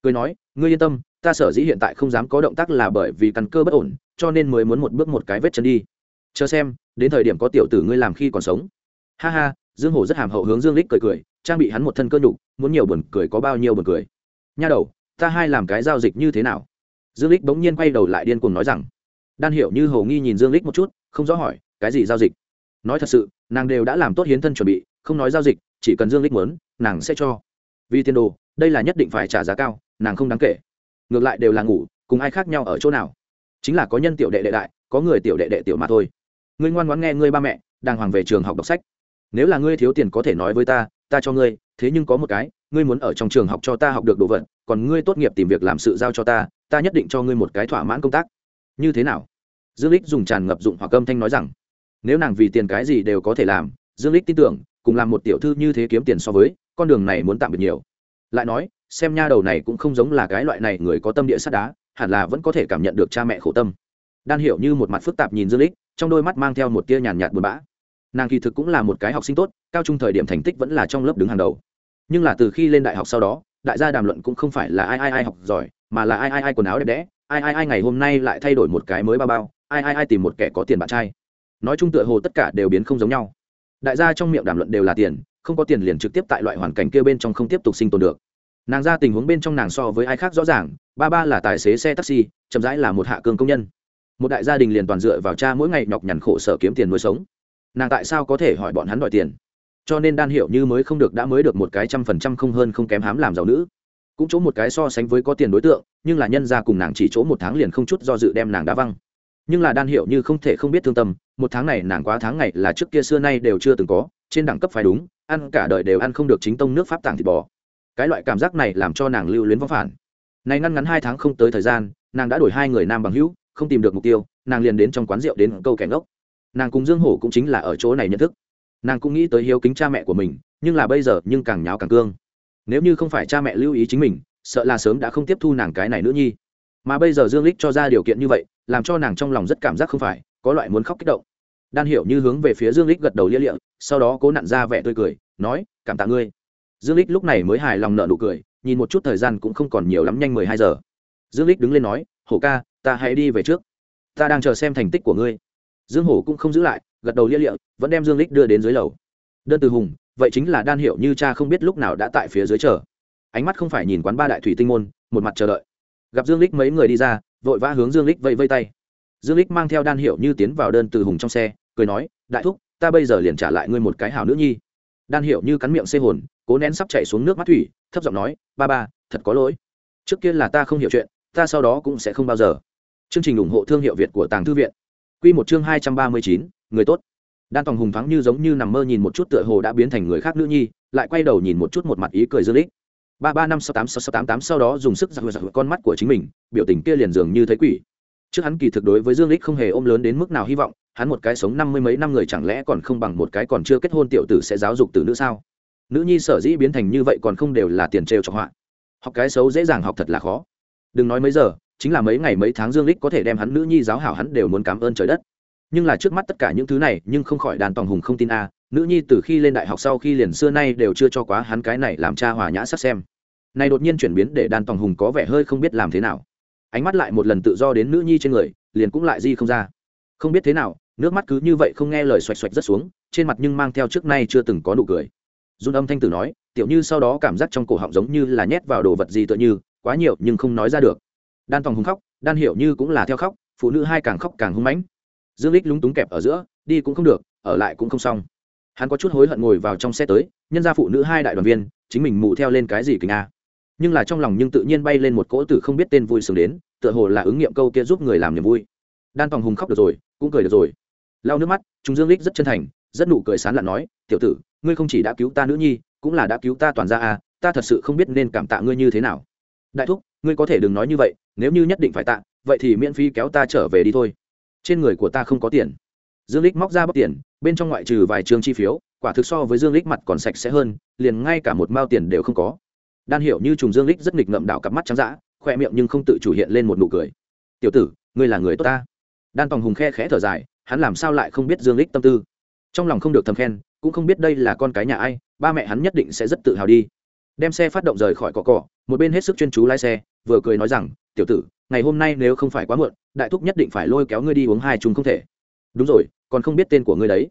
Cười nói, ngươi yên tâm, ta sở dĩ hiện tại không dám có động tác là bởi vì căn cơ bất ổn, cho nên mới muốn một bước một cái vết chân đi chờ xem, đến thời điểm có tiểu tử ngươi làm khi còn sống. Ha ha, dương hổ rất hàm hậu hướng dương lích cười cười, trang bị hắn một thân cơ nhục, muốn nhiều buồn cười có bao nhiêu buồn cười. Nha đầu, ta hai làm cái giao dịch như thế nào? Dương lích bỗng nhiên quay đầu lại điên cuồng nói rằng, đan hiểu như hầu nghi nhìn dương lích một chút, không rõ hỏi, cái gì giao dịch? Nói thật sự, nàng đều đã làm tốt hiến thân chuẩn bị, không nói giao dịch, chỉ cần dương lích muốn, nàng sẽ cho. Vì tiền đồ, đây là nhất định phải trả giá cao, nàng không đáng kể. Ngược lại đều là ngủ, cùng ai khác nhau ở chỗ nào? Chính là có nhân tiểu đệ đệ đại, có người tiểu đệ đệ tiểu mà thôi ngươi ngoan ngoãn nghe ngươi ba mẹ đang hoàng về trường học đọc sách. Nếu là ngươi thiếu tiền có thể nói với ta ta cho ngươi, thế nhưng có một cái, ngươi muốn ở trong trường học cho ta học được đồ vật, còn ngươi tốt nghiệp tìm việc làm sự giao cho ta ta nhất định cho ngươi một cái thỏa mãn công tác. Như thế nào? Dương lích dùng tràn ngập dụng hoặc âm thanh nói rằng, nếu nàng vì tiền cái gì đều có thể làm, dương lích tin tưởng, cùng làm một tiểu thư như thế kiếm tiền so với, con đường này muốn tạm biệt nhiều. Lại nói, xem nha đầu này cũng không giống là cái loại này người có tâm địa sắt đá, hẳn là vẫn có thể cảm nhận được cha mẹ khổ tâm. Đan hiểu như một mặt phức tạp nhìn dương lích trong đôi mắt mang theo một tia nhàn nhạt buồn bã. Nàng kỳ thực cũng là một cái học sinh tốt, cao trung thời điểm thành tích vẫn là trong lớp đứng hàng đầu. Nhưng là từ khi lên đại học sau đó, đại gia đàm luận cũng không phải là ai ai ai học giỏi, mà là ai ai ai quần áo đẹp đẽ, ai ai ai ngày hôm nay lại thay đổi một cái mới bao bao, ai ai ai tìm một kẻ có tiền bạn trai. Nói chung tựa hồ tất cả đều biến không giống nhau. Đại gia trong miệng đàm luận đều là tiền, không có tiền liền trực tiếp tại loại hoàn cảnh kia bên trong không tiếp tục sinh tồn được. Nàng ra tình huống bên trong nàng so với ai khác rõ ràng, ba ba là tài xế xe taxi, chậm rãi là một hạ cương công nhân một đại gia đình liền toàn dựa vào cha mỗi ngày nhọc nhằn khổ sở kiếm tiền nuôi sống. Nàng tại sao có thể hỏi bọn hắn đòi tiền? Cho nên đan hiệu như mới không được đã mới được một cái trăm phần trăm không hơn không kém hám làm giàu nữ. Cũng chỗ một cái so sánh với có tiền đối tượng, nhưng là nhân ra cùng nàng chỉ chỗ một tháng liền không chút do dự đem nàng đá văng. Nhưng là đan hiệu như không thể không biết thương tâm, một tháng này nàng quá tháng ngày là trước kia xưa nay đều chưa từng có, trên đẳng cấp phải đúng, ăn cả đời đều ăn không được chính tông nước pháp tàng thịt bò. Cái loại cảm giác này làm cho nàng lưu luyến vong phản. Này ngăn ngắn hai tháng không tới thời gian, nàng đã đổi hai người nam bằng hữu không tìm được mục tiêu, nàng liền đến trong quán rượu đến câu kẻ ngốc. Nàng cùng dương hổ cũng chính là ở chỗ này nhận thức. Nàng cũng nghĩ tới hiếu kính cha mẹ của mình, nhưng là bây giờ nhưng càng nháo càng cương. Nếu như không phải cha mẹ lưu ý chính mình, sợ là sớm đã không tiếp thu nàng cái này nữa nhi. Mà bây giờ dương lích cho ra điều kiện như vậy, làm cho nàng trong lòng rất cảm giác không phải, có loại muốn khóc kích động. Đan hiểu như hướng về phía dương lích gật đầu lia lịa, sau đó cố nặn ra vẻ tươi cười, nói, cảm tạ ngươi. Dương lích lúc này mới hài lòng nợ nụ cười, nhìn một chút thời gian cũng không còn nhiều lắm, nhanh mười hai giờ. Dương lích đứng lên nói, hổ ca ta hãy đi về trước. Ta đang chờ xem thành tích của ngươi. Dương hổ cũng không giữ lại, gật đầu lia lịa, vẫn đem dương lích đưa đến dưới lầu. Đơn từ hùng, vậy chính là đan hiệu như cha không biết lúc nào đã tại phía dưới chờ. Ánh mắt không phải nhìn quán ba đại thủy tinh môn, một mặt chờ đợi. Gặp dương lích mấy người đi ra, vội vã hướng dương lích vẫy vây tay. Dương lích mang theo đan hiệu như tiến vào đơn từ hùng trong xe, cười nói, đại thúc, ta bây giờ liền trả lại ngươi một cái hảo nữ nhi. Đan hiệu như cắn miệng xê hồn, cố nén sắp chạy xuống nước mắt thủy, thấp giọng nói, ba ba, thật có lỗi. Trước kia là ta không hiểu chuyện, ta sau đó cũng sẽ không bao giờ chương trình ủng hộ thương hiệu việt của tàng thư viện. Quy một chương hai trăm ba mươi chín, người tốt. Đan tòng hùng vắng như giống như nằm mơ nhìn một chút tựa hồ đã biến thành người khác nữ nhi, lại quay đầu nhìn một chút một mặt ý cười dương lích. Ba ba năm sáu tám sáu tám tám sau đó dùng sức giật giật con mắt của chính mình, biểu tình kia liền dường như thấy quỷ. Trước hắn kỳ thực đối với dương lịch không hề ôm lớn đến mức nào hy vọng, hắn một cái sống năm mươi mấy năm người chẳng lẽ còn không bằng một cái còn chưa kết hôn tiểu tử sẽ giáo dục từ nữ sao? Nữ nhi sở dĩ biến thành như vậy còn không đều là tiền trêu cho họa. Học cái xấu dễ dàng học thật là khó. Đừng nói mấy giờ chính là mấy ngày mấy tháng dương lích có thể đem hắn nữ nhi giáo hảo hắn đều muốn cảm ơn trời đất. Nhưng là trước mắt tất cả những thứ này, nhưng không khỏi đàn tòng hùng không tin a, nữ nhi từ khi lên đại học sau khi liền xưa nay đều chưa cho quá hắn cái này làm cha hòa nhã sắc xem. Này đột nhiên chuyển biến để đàn tòng hùng có vẻ hơi không biết làm thế nào. Ánh mắt lại một lần tự do đến nữ nhi trên người, liền cũng lại di không ra. Không biết thế nào, nước mắt cứ như vậy không nghe lời xoạch xoạch rất xuống, trên mặt nhưng mang theo trước nay chưa từng có nụ cười. Run âm thanh tử nói, tiểu như sau đó cảm giác trong cổ họng giống như là nhét vào đồ vật gì tựa như, quá nhiều nhưng không nói ra được đan tòng hùng khóc đan hiểu như cũng là theo khóc phụ nữ hai càng khóc càng hung mãnh. Dương lích lúng túng kẹp ở giữa đi cũng không được ở lại cũng không xong. Hắn có chút hối hận ngồi vào trong xe tới nhân ra phụ nữ hai đại đoàn viên chính mình mù theo lên cái gì kình a. Nhưng là trong lòng nhưng tự nhiên bay lên một cỗ tử không biết tên vui sướng đến tựa hồ là ứng nghiệm câu kia giúp người làm niềm vui. Đan tòng hùng khóc được rồi cũng cười được rồi. Lau nước mắt chúng dương lích rất chân thành rất nụ cười sán lạn nói tiểu tử ngươi không chỉ đã cứu ta nữ nhi cũng là đã cứu ta toàn ra à, ta thật sự không biết nên cảm tạ ngươi như thế nào. Đại thúc ngươi có thể đừng nói như vậy nếu như nhất định phải tạ, vậy thì miễn phí kéo ta trở về đi thôi. Trên người của ta không có tiền. Dương lích móc ra bóc tiền, bên trong ngoại trừ vài trường chi phiếu, quả thực so với dương lích mặt còn sạch sẽ hơn, liền ngay cả một mao tiền đều không có. Đan hiểu như trùng dương lích rất nghịch ngậm đảo cặp mắt trắng dã khoe miệng nhưng không tự chủ hiện lên một nụ cười. Tiểu tử, ngươi là người tốt ta. Đan tòng hùng khe khẽ thở dài, hắn làm sao lại không biết dương lích tâm tư? Trong lòng không được thầm khen, cũng không biết đây là con cái nhà ai, ba mẹ hắn nhất định sẽ rất tự hào đi. Đem xe phát động rời khỏi cỏ cỏ một bên hết sức chuyên chú lái xe, vừa cười nói rằng tiểu tử, ngày hôm nay nếu không phải quá muộn, đại thúc nhất định phải lôi kéo ngươi đi uống hai chung không thể. Đúng rồi, còn không biết tên của ngươi đấy.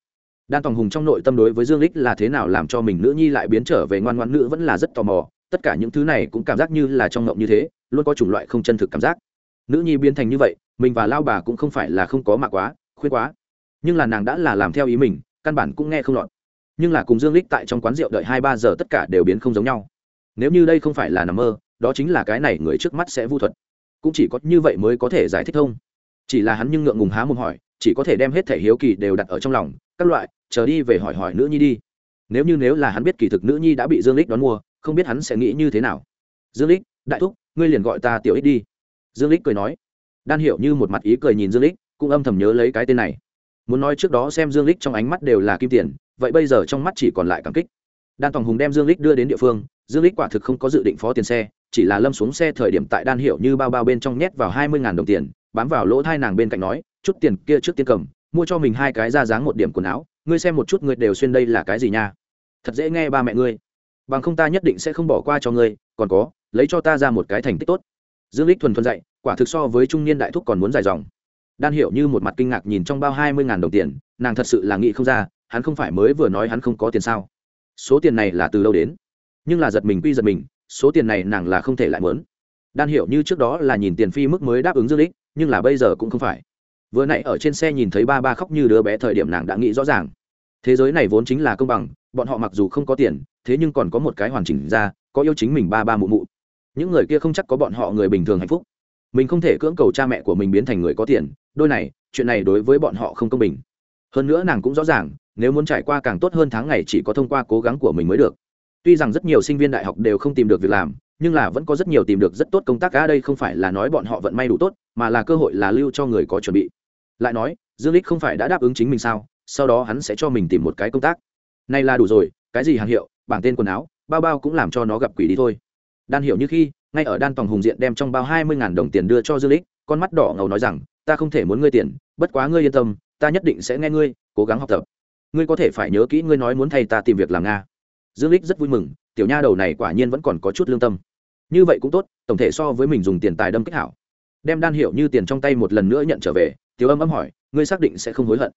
Đan tòng hùng trong nội tâm đối với dương lích là thế nào làm cho mình nữ nhi lại biến trở về ngoan ngoãn nữ vẫn là rất tò mò, tất cả những thứ này cũng cảm giác như là trong ngộng như thế, luôn có chủng loại không chân thực cảm giác. Nữ nhi biến thành như vậy, mình và lao bà cũng không phải là không có mạ quá, khuyên quá. Nhưng là nàng đã là làm theo ý mình, căn bản cũng nghe không lọt. Nhưng là cùng dương lích tại trong quán rượu đợi hai ba giờ tất cả đều biến không giống nhau. Nếu như đây không phải là nằm mơ, đó chính là cái này người trước mắt sẽ vu thuật cũng chỉ có như vậy mới có thể giải thích thông chỉ là hắn nhưng ngượng ngùng há mồm hỏi, chỉ có thể đem hết thể hiếu kỳ đều đặt ở trong lòng, các loại, chờ đi về hỏi hỏi nữ nhi đi. Nếu như nếu là hắn biết kỳ thực nữ nhi đã bị dương lích đón mua, không biết hắn sẽ nghĩ như thế nào. Dương lích, đại thúc, ngươi liền gọi ta tiểu ích đi. Dương lích cười nói. Đan hiểu như một mặt ý cười nhìn dương lích, cũng âm thầm nhớ lấy cái tên này. Muốn nói trước đó xem dương lích trong ánh mắt đều là kim tiền, vậy bây giờ trong mắt chỉ còn lại cảm kích. Đan tòng hùng đem dương lích đưa đến địa phương, dương lích quả thực không có dự định phó tiền xe chỉ là lâm xuống xe thời điểm tại đan hiệu như bao bao bên trong nhét vào hai mươi đồng tiền, bám vào lỗ thai nàng bên cạnh nói, chút tiền kia trước tiên cầm, mua cho mình hai cái ra dáng một điểm quần áo, ngươi xem một chút ngươi đều xuyên đây là cái gì nha. Thật dễ nghe ba mẹ ngươi. Bằng không ta nhất định sẽ không bỏ qua cho ngươi, còn có, lấy cho ta ra một cái thành tích tốt. Dương lích thuần thuần dạy, quả thực so với trung niên đại thúc còn muốn dài dòng. Đan hiểu như một mặt kinh ngạc nhìn trong bao hai mươi đồng tiền, nàng thật sự là nghĩ không ra, hắn không phải mới vừa nói hắn không có tiền sao. Số tiền này là từ đâu đến? Nhưng là giật mình quy giật mình số tiền này nàng là không thể lại mớn. Đan hiểu như trước đó là nhìn tiền phi mức mới đáp ứng dương lích, nhưng là bây giờ cũng không phải. Vừa nãy ở trên xe nhìn thấy ba ba khóc như đứa bé thời điểm nàng đã nghĩ rõ ràng. Thế giới này vốn chính là công bằng, bọn họ mặc dù không có tiền, thế nhưng còn có một cái hoàn chỉnh ra, có yêu chính mình ba ba mụ mụ. Những người kia không chắc có bọn họ người bình thường hạnh phúc. Mình không thể cưỡng cầu cha mẹ của mình biến thành người có tiền, đôi này, chuyện này đối với bọn họ không công bình. Hơn nữa nàng cũng rõ ràng, nếu muốn trải qua càng tốt hơn tháng ngày chỉ có thông qua cố gắng của mình mới được tuy rằng rất nhiều sinh viên đại học đều không tìm được việc làm, nhưng là vẫn có rất nhiều tìm được rất tốt công tác. Ở đây không phải là nói bọn họ vận may đủ tốt, mà là cơ hội là lưu cho người có chuẩn bị. Lại nói, dương lích không phải đã đáp ứng chính mình sao? Sau đó hắn sẽ cho mình tìm một cái công tác. Này là đủ rồi, cái gì hàng hiệu, bảng tên quần áo, bao bao cũng làm cho nó gặp quỷ đi thôi. Đan hiểu như khi, ngay ở đan tòng hùng diện đem trong bao hai mươi đồng tiền đưa cho dương lích con mắt đỏ ngầu nói rằng, ta không thể muốn ngươi tiền, bất quá ngươi yên tâm, ta nhất định sẽ nghe ngươi, cố gắng học tập. Ngươi có thể phải nhớ kỹ ngươi nói muốn thầy ta tìm việc làm nga dương lích rất vui mừng, tiểu nha đầu này quả nhiên vẫn còn có chút lương tâm. Như vậy cũng tốt, tổng thể so với mình dùng tiền tài đâm kích hảo. Đem đan Hiệu như tiền trong tay một lần nữa nhận trở về, tiểu âm âm hỏi, ngươi xác định sẽ không hối hận.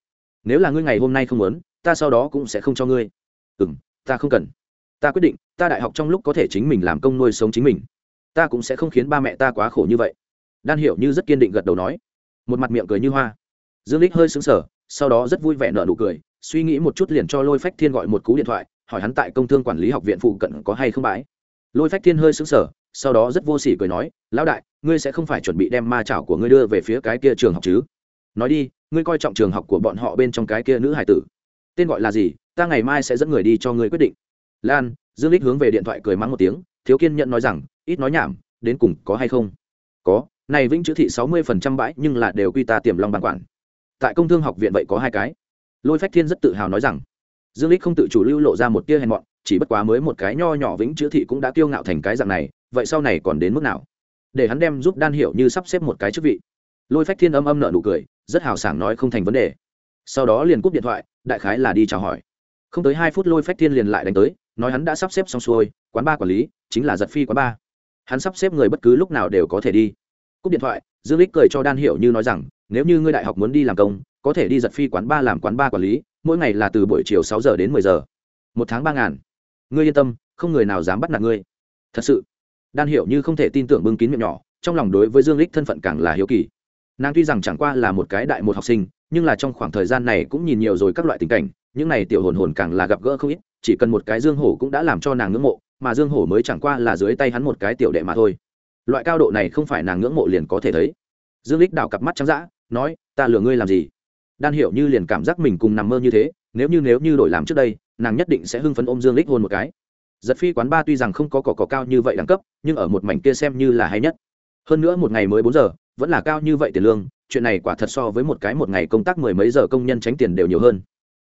Nếu là ngươi ngày hôm nay không muốn, ta sau đó cũng sẽ không cho ngươi. Ừ m ta không cần. Ta quyết định, ta đại học trong lúc có thể chính mình làm công nuôi sống chính mình. Ta cũng sẽ không khiến ba mẹ ta quá khổ như vậy. Đan hiểu như rất kiên định gật đầu nói. Một mặt miệng cười như hoa. Dương lích hơi sững sờ, sau đó rất vui vẻ nở nụ cười, suy nghĩ một chút liền cho lôi phách thiên gọi một cú điện thoại hỏi hắn tại công thương quản lý học viện phụ cận có hay không bãi. Lôi phách thiên hơi sững sờ, sau đó rất vô sỉ cười nói, lão đại, ngươi sẽ không phải chuẩn bị đem ma chảo của ngươi đưa về phía cái kia trường học chứ? Nói đi, ngươi coi trọng trường học của bọn họ bên trong cái kia nữ hải tử. Tên gọi là gì, ta ngày mai sẽ dẫn người đi cho ngươi quyết định. Lan, dương lích hướng về điện thoại cười mắng một tiếng, thiếu kiên nhận nói rằng, ít nói nhảm, đến cùng có hay không? Có, này vĩnh chữ thị sáu mươi phần trăm bãi nhưng là đều quy ta tiềm long bản quản. Tại công thương học viện vậy có hai cái. Lôi phách thiên rất tự hào nói rằng dương lích không tự chủ lưu lộ ra một tia hèn mọn, chỉ bất quá mới một cái nho nhỏ vĩnh chữ thị cũng đã kiêu ngạo thành cái dạng này, vậy sau này còn đến mức nào? Để hắn đem giúp đan hiểu như sắp xếp một cái chức vị. Lôi phách thiên âm âm nợ nụ cười, rất hào sảng nói không thành vấn đề. Sau đó liền cúp điện thoại, đại khái là đi chào hỏi. Không tới hai phút lôi phách thiên liền lại đánh tới, nói hắn đã sắp xếp xong xuôi, quán ba quản lý, chính là giật phi quán ba. Hắn sắp xếp người bất cứ lúc nào đều có thể đi. Cúp điện thoại, dương lích cười cho đan hiểu như nói rằng, nếu như ngươi đại học muốn đi làm công, có thể đi giật phi quán ba làm quán ba quản lý mỗi ngày là từ buổi chiều sáu giờ đến mười giờ. Một tháng ba ngàn. Ngươi yên tâm, không người nào dám bắt nạt ngươi. Thật sự. Đan hiểu như không thể tin tưởng bưng kín miệng nhỏ, trong lòng đối với dương lích thân phận càng là hiếu kỳ. Nàng tuy rằng chẳng qua là một cái đại một học sinh, nhưng là trong khoảng thời gian này cũng nhìn nhiều rồi các loại tình cảnh, những này tiểu hồn hồn càng là gặp gỡ không ít, chỉ cần một cái dương hổ cũng đã làm cho nàng ngưỡng mộ, mà dương hổ mới chẳng qua là dưới tay hắn một cái tiểu đệ mà thôi. Loại cao độ này không phải nàng ngưỡng mộ liền có thể thấy. Dương lích đảo cặp mắt trắng dã, nói, ta lừa ngươi làm gì? Đan hiểu như liền cảm giác mình cùng nằm mơ như thế, nếu như nếu như đổi làm trước đây, nàng nhất định sẽ hưng phấn ôm dương lích hôn một cái. Giật phi quán ba tuy rằng không có cỏ cỏ cao như vậy đẳng cấp, nhưng ở một mảnh kia xem như là hay nhất. Hơn nữa một ngày mới bốn giờ, vẫn là cao như vậy tiền lương, chuyện này quả thật so với một cái một ngày công tác mười mấy giờ công nhân tránh tiền đều nhiều hơn.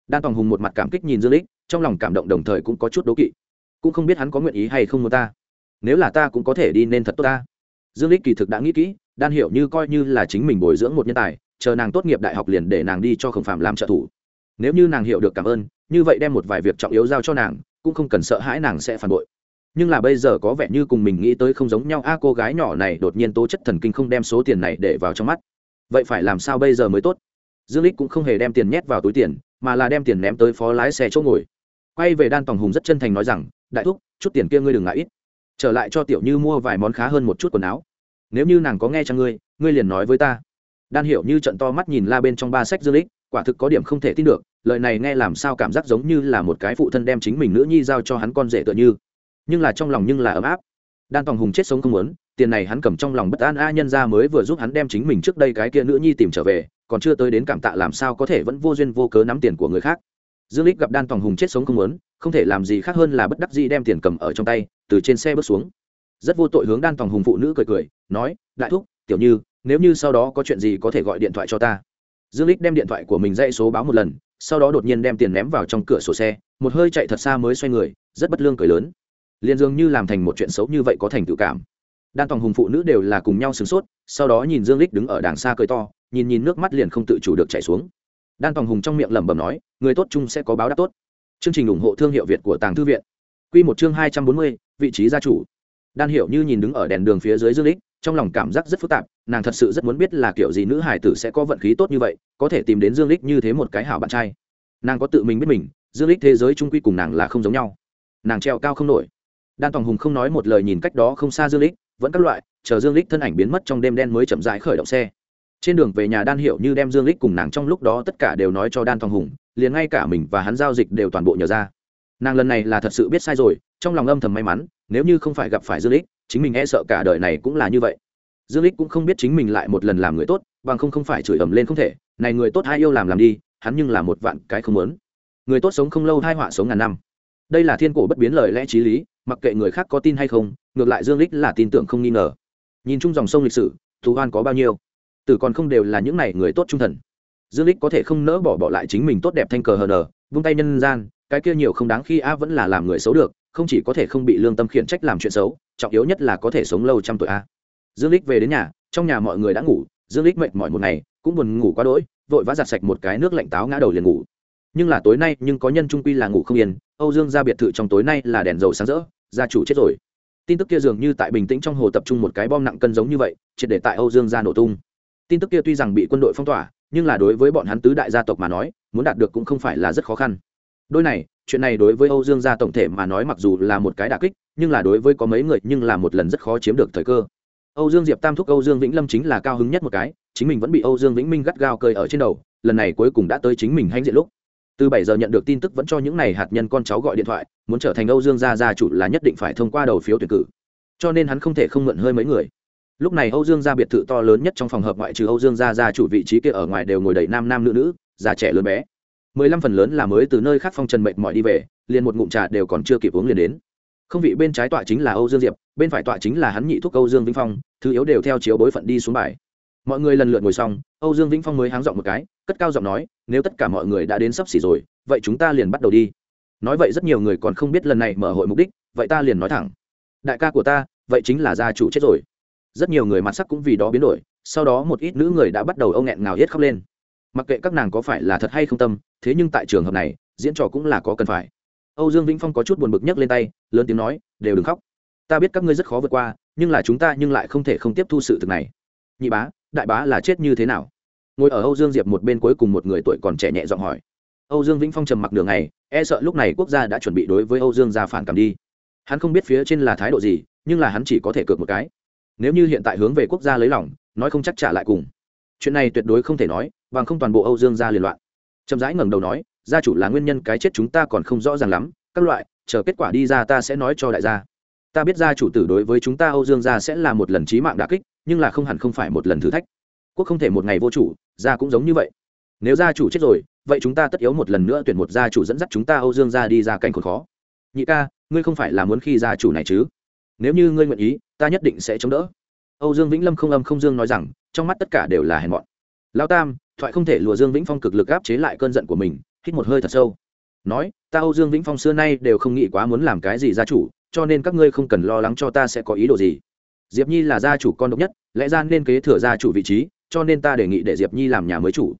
Đan tòng hùng một mặt cảm kích nhìn dương lích trong lòng cảm động đồng thời cũng có chút đố kỵ. Cũng không biết hắn có nguyện ý hay không muốn ta. Nếu là ta cũng có thể đi nên thật tốt ta. Dương lích kỳ thực đã nghĩ kỹ, đan hiểu như coi như là chính mình bồi dưỡng một nhân tài chờ nàng tốt nghiệp đại học liền để nàng đi cho khổng phạm làm trợ thủ. Nếu như nàng hiểu được cảm ơn, như vậy đem một vài việc trọng yếu giao cho nàng, cũng không cần sợ hãi nàng sẽ phản bội. Nhưng là bây giờ có vẻ như cùng mình nghĩ tới không giống nhau, a, cô gái nhỏ này đột nhiên tố chất thần kinh không đem số tiền này để vào trong mắt. Vậy phải làm sao bây giờ mới tốt? Dương lích cũng không hề đem tiền nhét vào túi tiền, mà là đem tiền ném tới phó lái xe chỗ ngồi. Quay về đan tòng hùng rất chân thành nói rằng, đại thúc, chút tiền kia ngươi đừng ngại ít. Trở lại cho tiểu như mua vài món khá hơn một chút quần áo. Nếu như nàng có nghe cho ngươi ngươi liền nói với ta đan hiểu như trận to mắt nhìn la bên trong ba sách dương lích quả thực có điểm không thể tin được, lời này nghe làm sao cảm giác giống như là một cái phụ thân đem chính mình nữ nhi giao cho hắn con rể tựa như. Nhưng là trong lòng nhưng là ấm áp. Đan tòng hùng chết sống không muốn, tiền này hắn cầm trong lòng bất an a nhân ra mới vừa giúp hắn đem chính mình trước đây cái kia nữ nhi tìm trở về, còn chưa tới đến cảm tạ làm sao có thể vẫn vô duyên vô cớ nắm tiền của người khác. Dương lích gặp đan tòng hùng chết sống không muốn, không thể làm gì khác hơn là bất đắc dĩ đem tiền cầm ở trong tay, từ trên xe bước xuống. Rất vô tội hướng đan tòng hùng phụ nữ cười cười, nói, đại thúc, tiểu như nếu như sau đó có chuyện gì có thể gọi điện thoại cho ta. Dương lích đem điện thoại của mình dãy số báo một lần sau đó đột nhiên đem tiền ném vào trong cửa sổ xe một hơi chạy thật xa mới xoay người rất bất lương cười lớn. Liền dường như làm thành một chuyện xấu như vậy có thành tự cảm. Đan tòng hùng phụ nữ đều là cùng nhau sửng sốt sau đó nhìn dương lích đứng ở đàng xa cười to nhìn nhìn nước mắt liền không tự chủ được chảy xuống. Đan tòng hùng trong miệng lẩm bẩm nói người tốt chung sẽ có báo đáp tốt. Chương trình ủng hộ thương hiệu việt của tàng thư viện. Quy một chương hai trăm bốn mươi, vị trí gia chủ. Đan Hiểu Như nhìn đứng ở đèn đường phía dưới Dương lích trong lòng cảm giác rất phức tạp, nàng thật sự rất muốn biết là kiểu gì nữ hải tử sẽ có vận khí tốt như vậy, có thể tìm đến Dương lích như thế một cái hảo bạn trai. Nàng có tự mình biết mình, Dương lích thế giới trung quy cùng nàng là không giống nhau. Nàng treo cao không nổi. Đan Tòng Hùng không nói một lời nhìn cách đó không xa Dương lích vẫn các loại, chờ Dương lích thân ảnh biến mất trong đêm đen mới chậm rãi khởi động xe. Trên đường về nhà Đan Hiểu Như đem Dương lích cùng nàng trong lúc đó tất cả đều nói cho Đan Tòng Hùng, liền ngay cả mình và hắn giao dịch đều toàn bộ nhờ ra nàng lần này là thật sự biết sai rồi trong lòng âm thầm may mắn nếu như không phải gặp phải dương lích chính mình e sợ cả đời này cũng là như vậy dương lích cũng không biết chính mình lại một lần làm người tốt, bằng không không phải chửi ầm lên không thể, này người tốt hai yêu làm làm đi, hắn nhưng là một vạn cái không muốn. Người tốt sống không lâu hai họa sống ngàn năm. Đây là thiên cổ bất biến lời lẽ trí lý, mặc kệ người khác có tin hay không, ngược lại dương lích là tin tưởng không nghi ngờ. Nhìn chung dòng sông lịch sử, thù hoan có bao nhiêu? Tử còn không đều là những này người tốt trung thần. Dương lích có thể không nỡ bỏ bỏ lại chính mình tốt đẹp thanh cờ hờ nờ, vung tay nhân gian, cái kia nhiều không đáng khi a vẫn là làm người xấu được, không chỉ có thể không bị lương tâm khiển trách làm chuyện xấu, trọng yếu nhất là có thể sống lâu trăm tuổi a dương lích về đến nhà, trong nhà mọi người đã ngủ, dương lích mệt mỏi một ngày, cũng buồn ngủ quá đỗi, vội vã giặt sạch một cái nước lạnh táo ngã đầu liền ngủ. Nhưng là tối nay, nhưng có nhân trung quy là ngủ không yên, âu dương ra biệt thự trong tối nay là đèn dầu sáng rỡ, gia chủ chết rồi. Tin tức kia dường như tại bình tĩnh trong hồ tập trung một cái bom nặng cân giống như vậy, triệt để tại âu dương ra nổ tung. Tin tức kia tuy rằng bị quân đội phong tỏa, nhưng là đối với bọn hắn tứ đại gia tộc mà nói, muốn đạt được cũng không phải là rất khó khăn. Đôi này, chuyện này đối với âu dương gia tổng thể mà nói mặc dù là một cái đà kích, nhưng là đối với có mấy người, nhưng là một lần rất khó chiếm được thời cơ âu dương diệp tam thúc âu dương vĩnh lâm chính là cao hứng nhất một cái, chính mình vẫn bị âu dương vĩnh minh gắt gao cơi ở trên đầu, lần này cuối cùng đã tới chính mình hãnh diện lúc. Từ bảy giờ nhận được tin tức vẫn cho những này hạt nhân con cháu gọi điện thoại, muốn trở thành âu dương gia gia chủ là nhất định phải thông qua đầu phiếu tuyển cử. Cho nên hắn không thể không mượn hơi mấy người. Lúc này âu dương gia biệt thự to lớn nhất trong phòng hợp ngoại trừ âu dương gia gia chủ vị trí kia ở ngoài đều ngồi đầy nam nam nữ nữ, già trẻ lớn bé. Mười lăm phần lớn là mới từ nơi khác phong trần mệt mỏi đi về, liền một ngụm trà đều còn chưa kịp uống liền đến không vị bên trái tọa chính là âu dương diệp, bên phải tọa chính là hắn nhị thúc âu dương vĩnh phong, thứ yếu đều theo chiếu bối phận đi xuống bài. Mọi người lần lượt ngồi xong, âu dương vĩnh phong mới háng giọng một cái, cất cao giọng nói, nếu tất cả mọi người đã đến sắp xỉ rồi, vậy chúng ta liền bắt đầu đi. Nói vậy rất nhiều người còn không biết lần này mở hội mục đích, vậy ta liền nói thẳng. Đại ca của ta, vậy chính là gia chủ chết rồi. Rất nhiều người mặt sắc cũng vì đó biến đổi, sau đó một ít nữ người đã bắt đầu âu nghẹn ngào hết khóc lên. Mặc kệ các nàng có phải là thật hay không tâm, thế nhưng tại trường hợp này, diễn trò cũng là có cần phải âu dương vĩnh phong có chút buồn bực nhấc lên tay, lớn tiếng nói, đều đừng khóc. Ta biết các ngươi rất khó vượt qua, nhưng là chúng ta nhưng lại không thể không tiếp thu sự thực này. Nhị bá, đại bá là chết như thế nào? Ngồi ở âu dương diệp một bên cuối cùng một người tuổi còn trẻ nhẹ giọng hỏi. Âu dương vĩnh phong trầm mặc đường này e sợ lúc này quốc gia đã chuẩn bị đối với âu dương ra phản cảm đi. Hắn không biết phía trên là thái độ gì, nhưng là hắn chỉ có thể cược một cái. Nếu như hiện tại hướng về quốc gia lấy lòng, nói không chắc trả lại cùng. Chuyện này tuyệt đối không thể nói, bằng không toàn bộ âu dương gia liên loạn. Trầm rãi ngẩng đầu nói gia chủ là nguyên nhân cái chết chúng ta còn không rõ ràng lắm, các loại, chờ kết quả đi ra ta sẽ nói cho đại gia. Ta biết gia chủ tử đối với chúng ta âu dương gia sẽ là một lần trí mạng đà kích, nhưng là không hẳn không phải một lần thử thách. Quốc không thể một ngày vô chủ, gia cũng giống như vậy. Nếu gia chủ chết rồi, vậy chúng ta tất yếu một lần nữa tuyển một gia chủ dẫn dắt chúng ta âu dương gia đi ra cảnh khốn khó. Nhị ca, ngươi không phải là muốn khi gia chủ này chứ? Nếu như ngươi nguyện ý, ta nhất định sẽ chống đỡ. Âu dương vĩnh lâm không âm không dương nói rằng, trong mắt tất cả đều là hèn mọn. Lao tam, thoại không thể lùa dương vĩnh phong cực lực áp chế lại cơn giận của mình hít một hơi thật sâu. Nói, ta âu dương vĩnh phong xưa nay đều không nghĩ quá muốn làm cái gì gia chủ, cho nên các ngươi không cần lo lắng cho ta sẽ có ý đồ gì. Diệp nhi là gia chủ con độc nhất, lẽ ra nên kế thừa gia chủ vị trí, cho nên ta đề nghị để diệp nhi làm nhà mới chủ.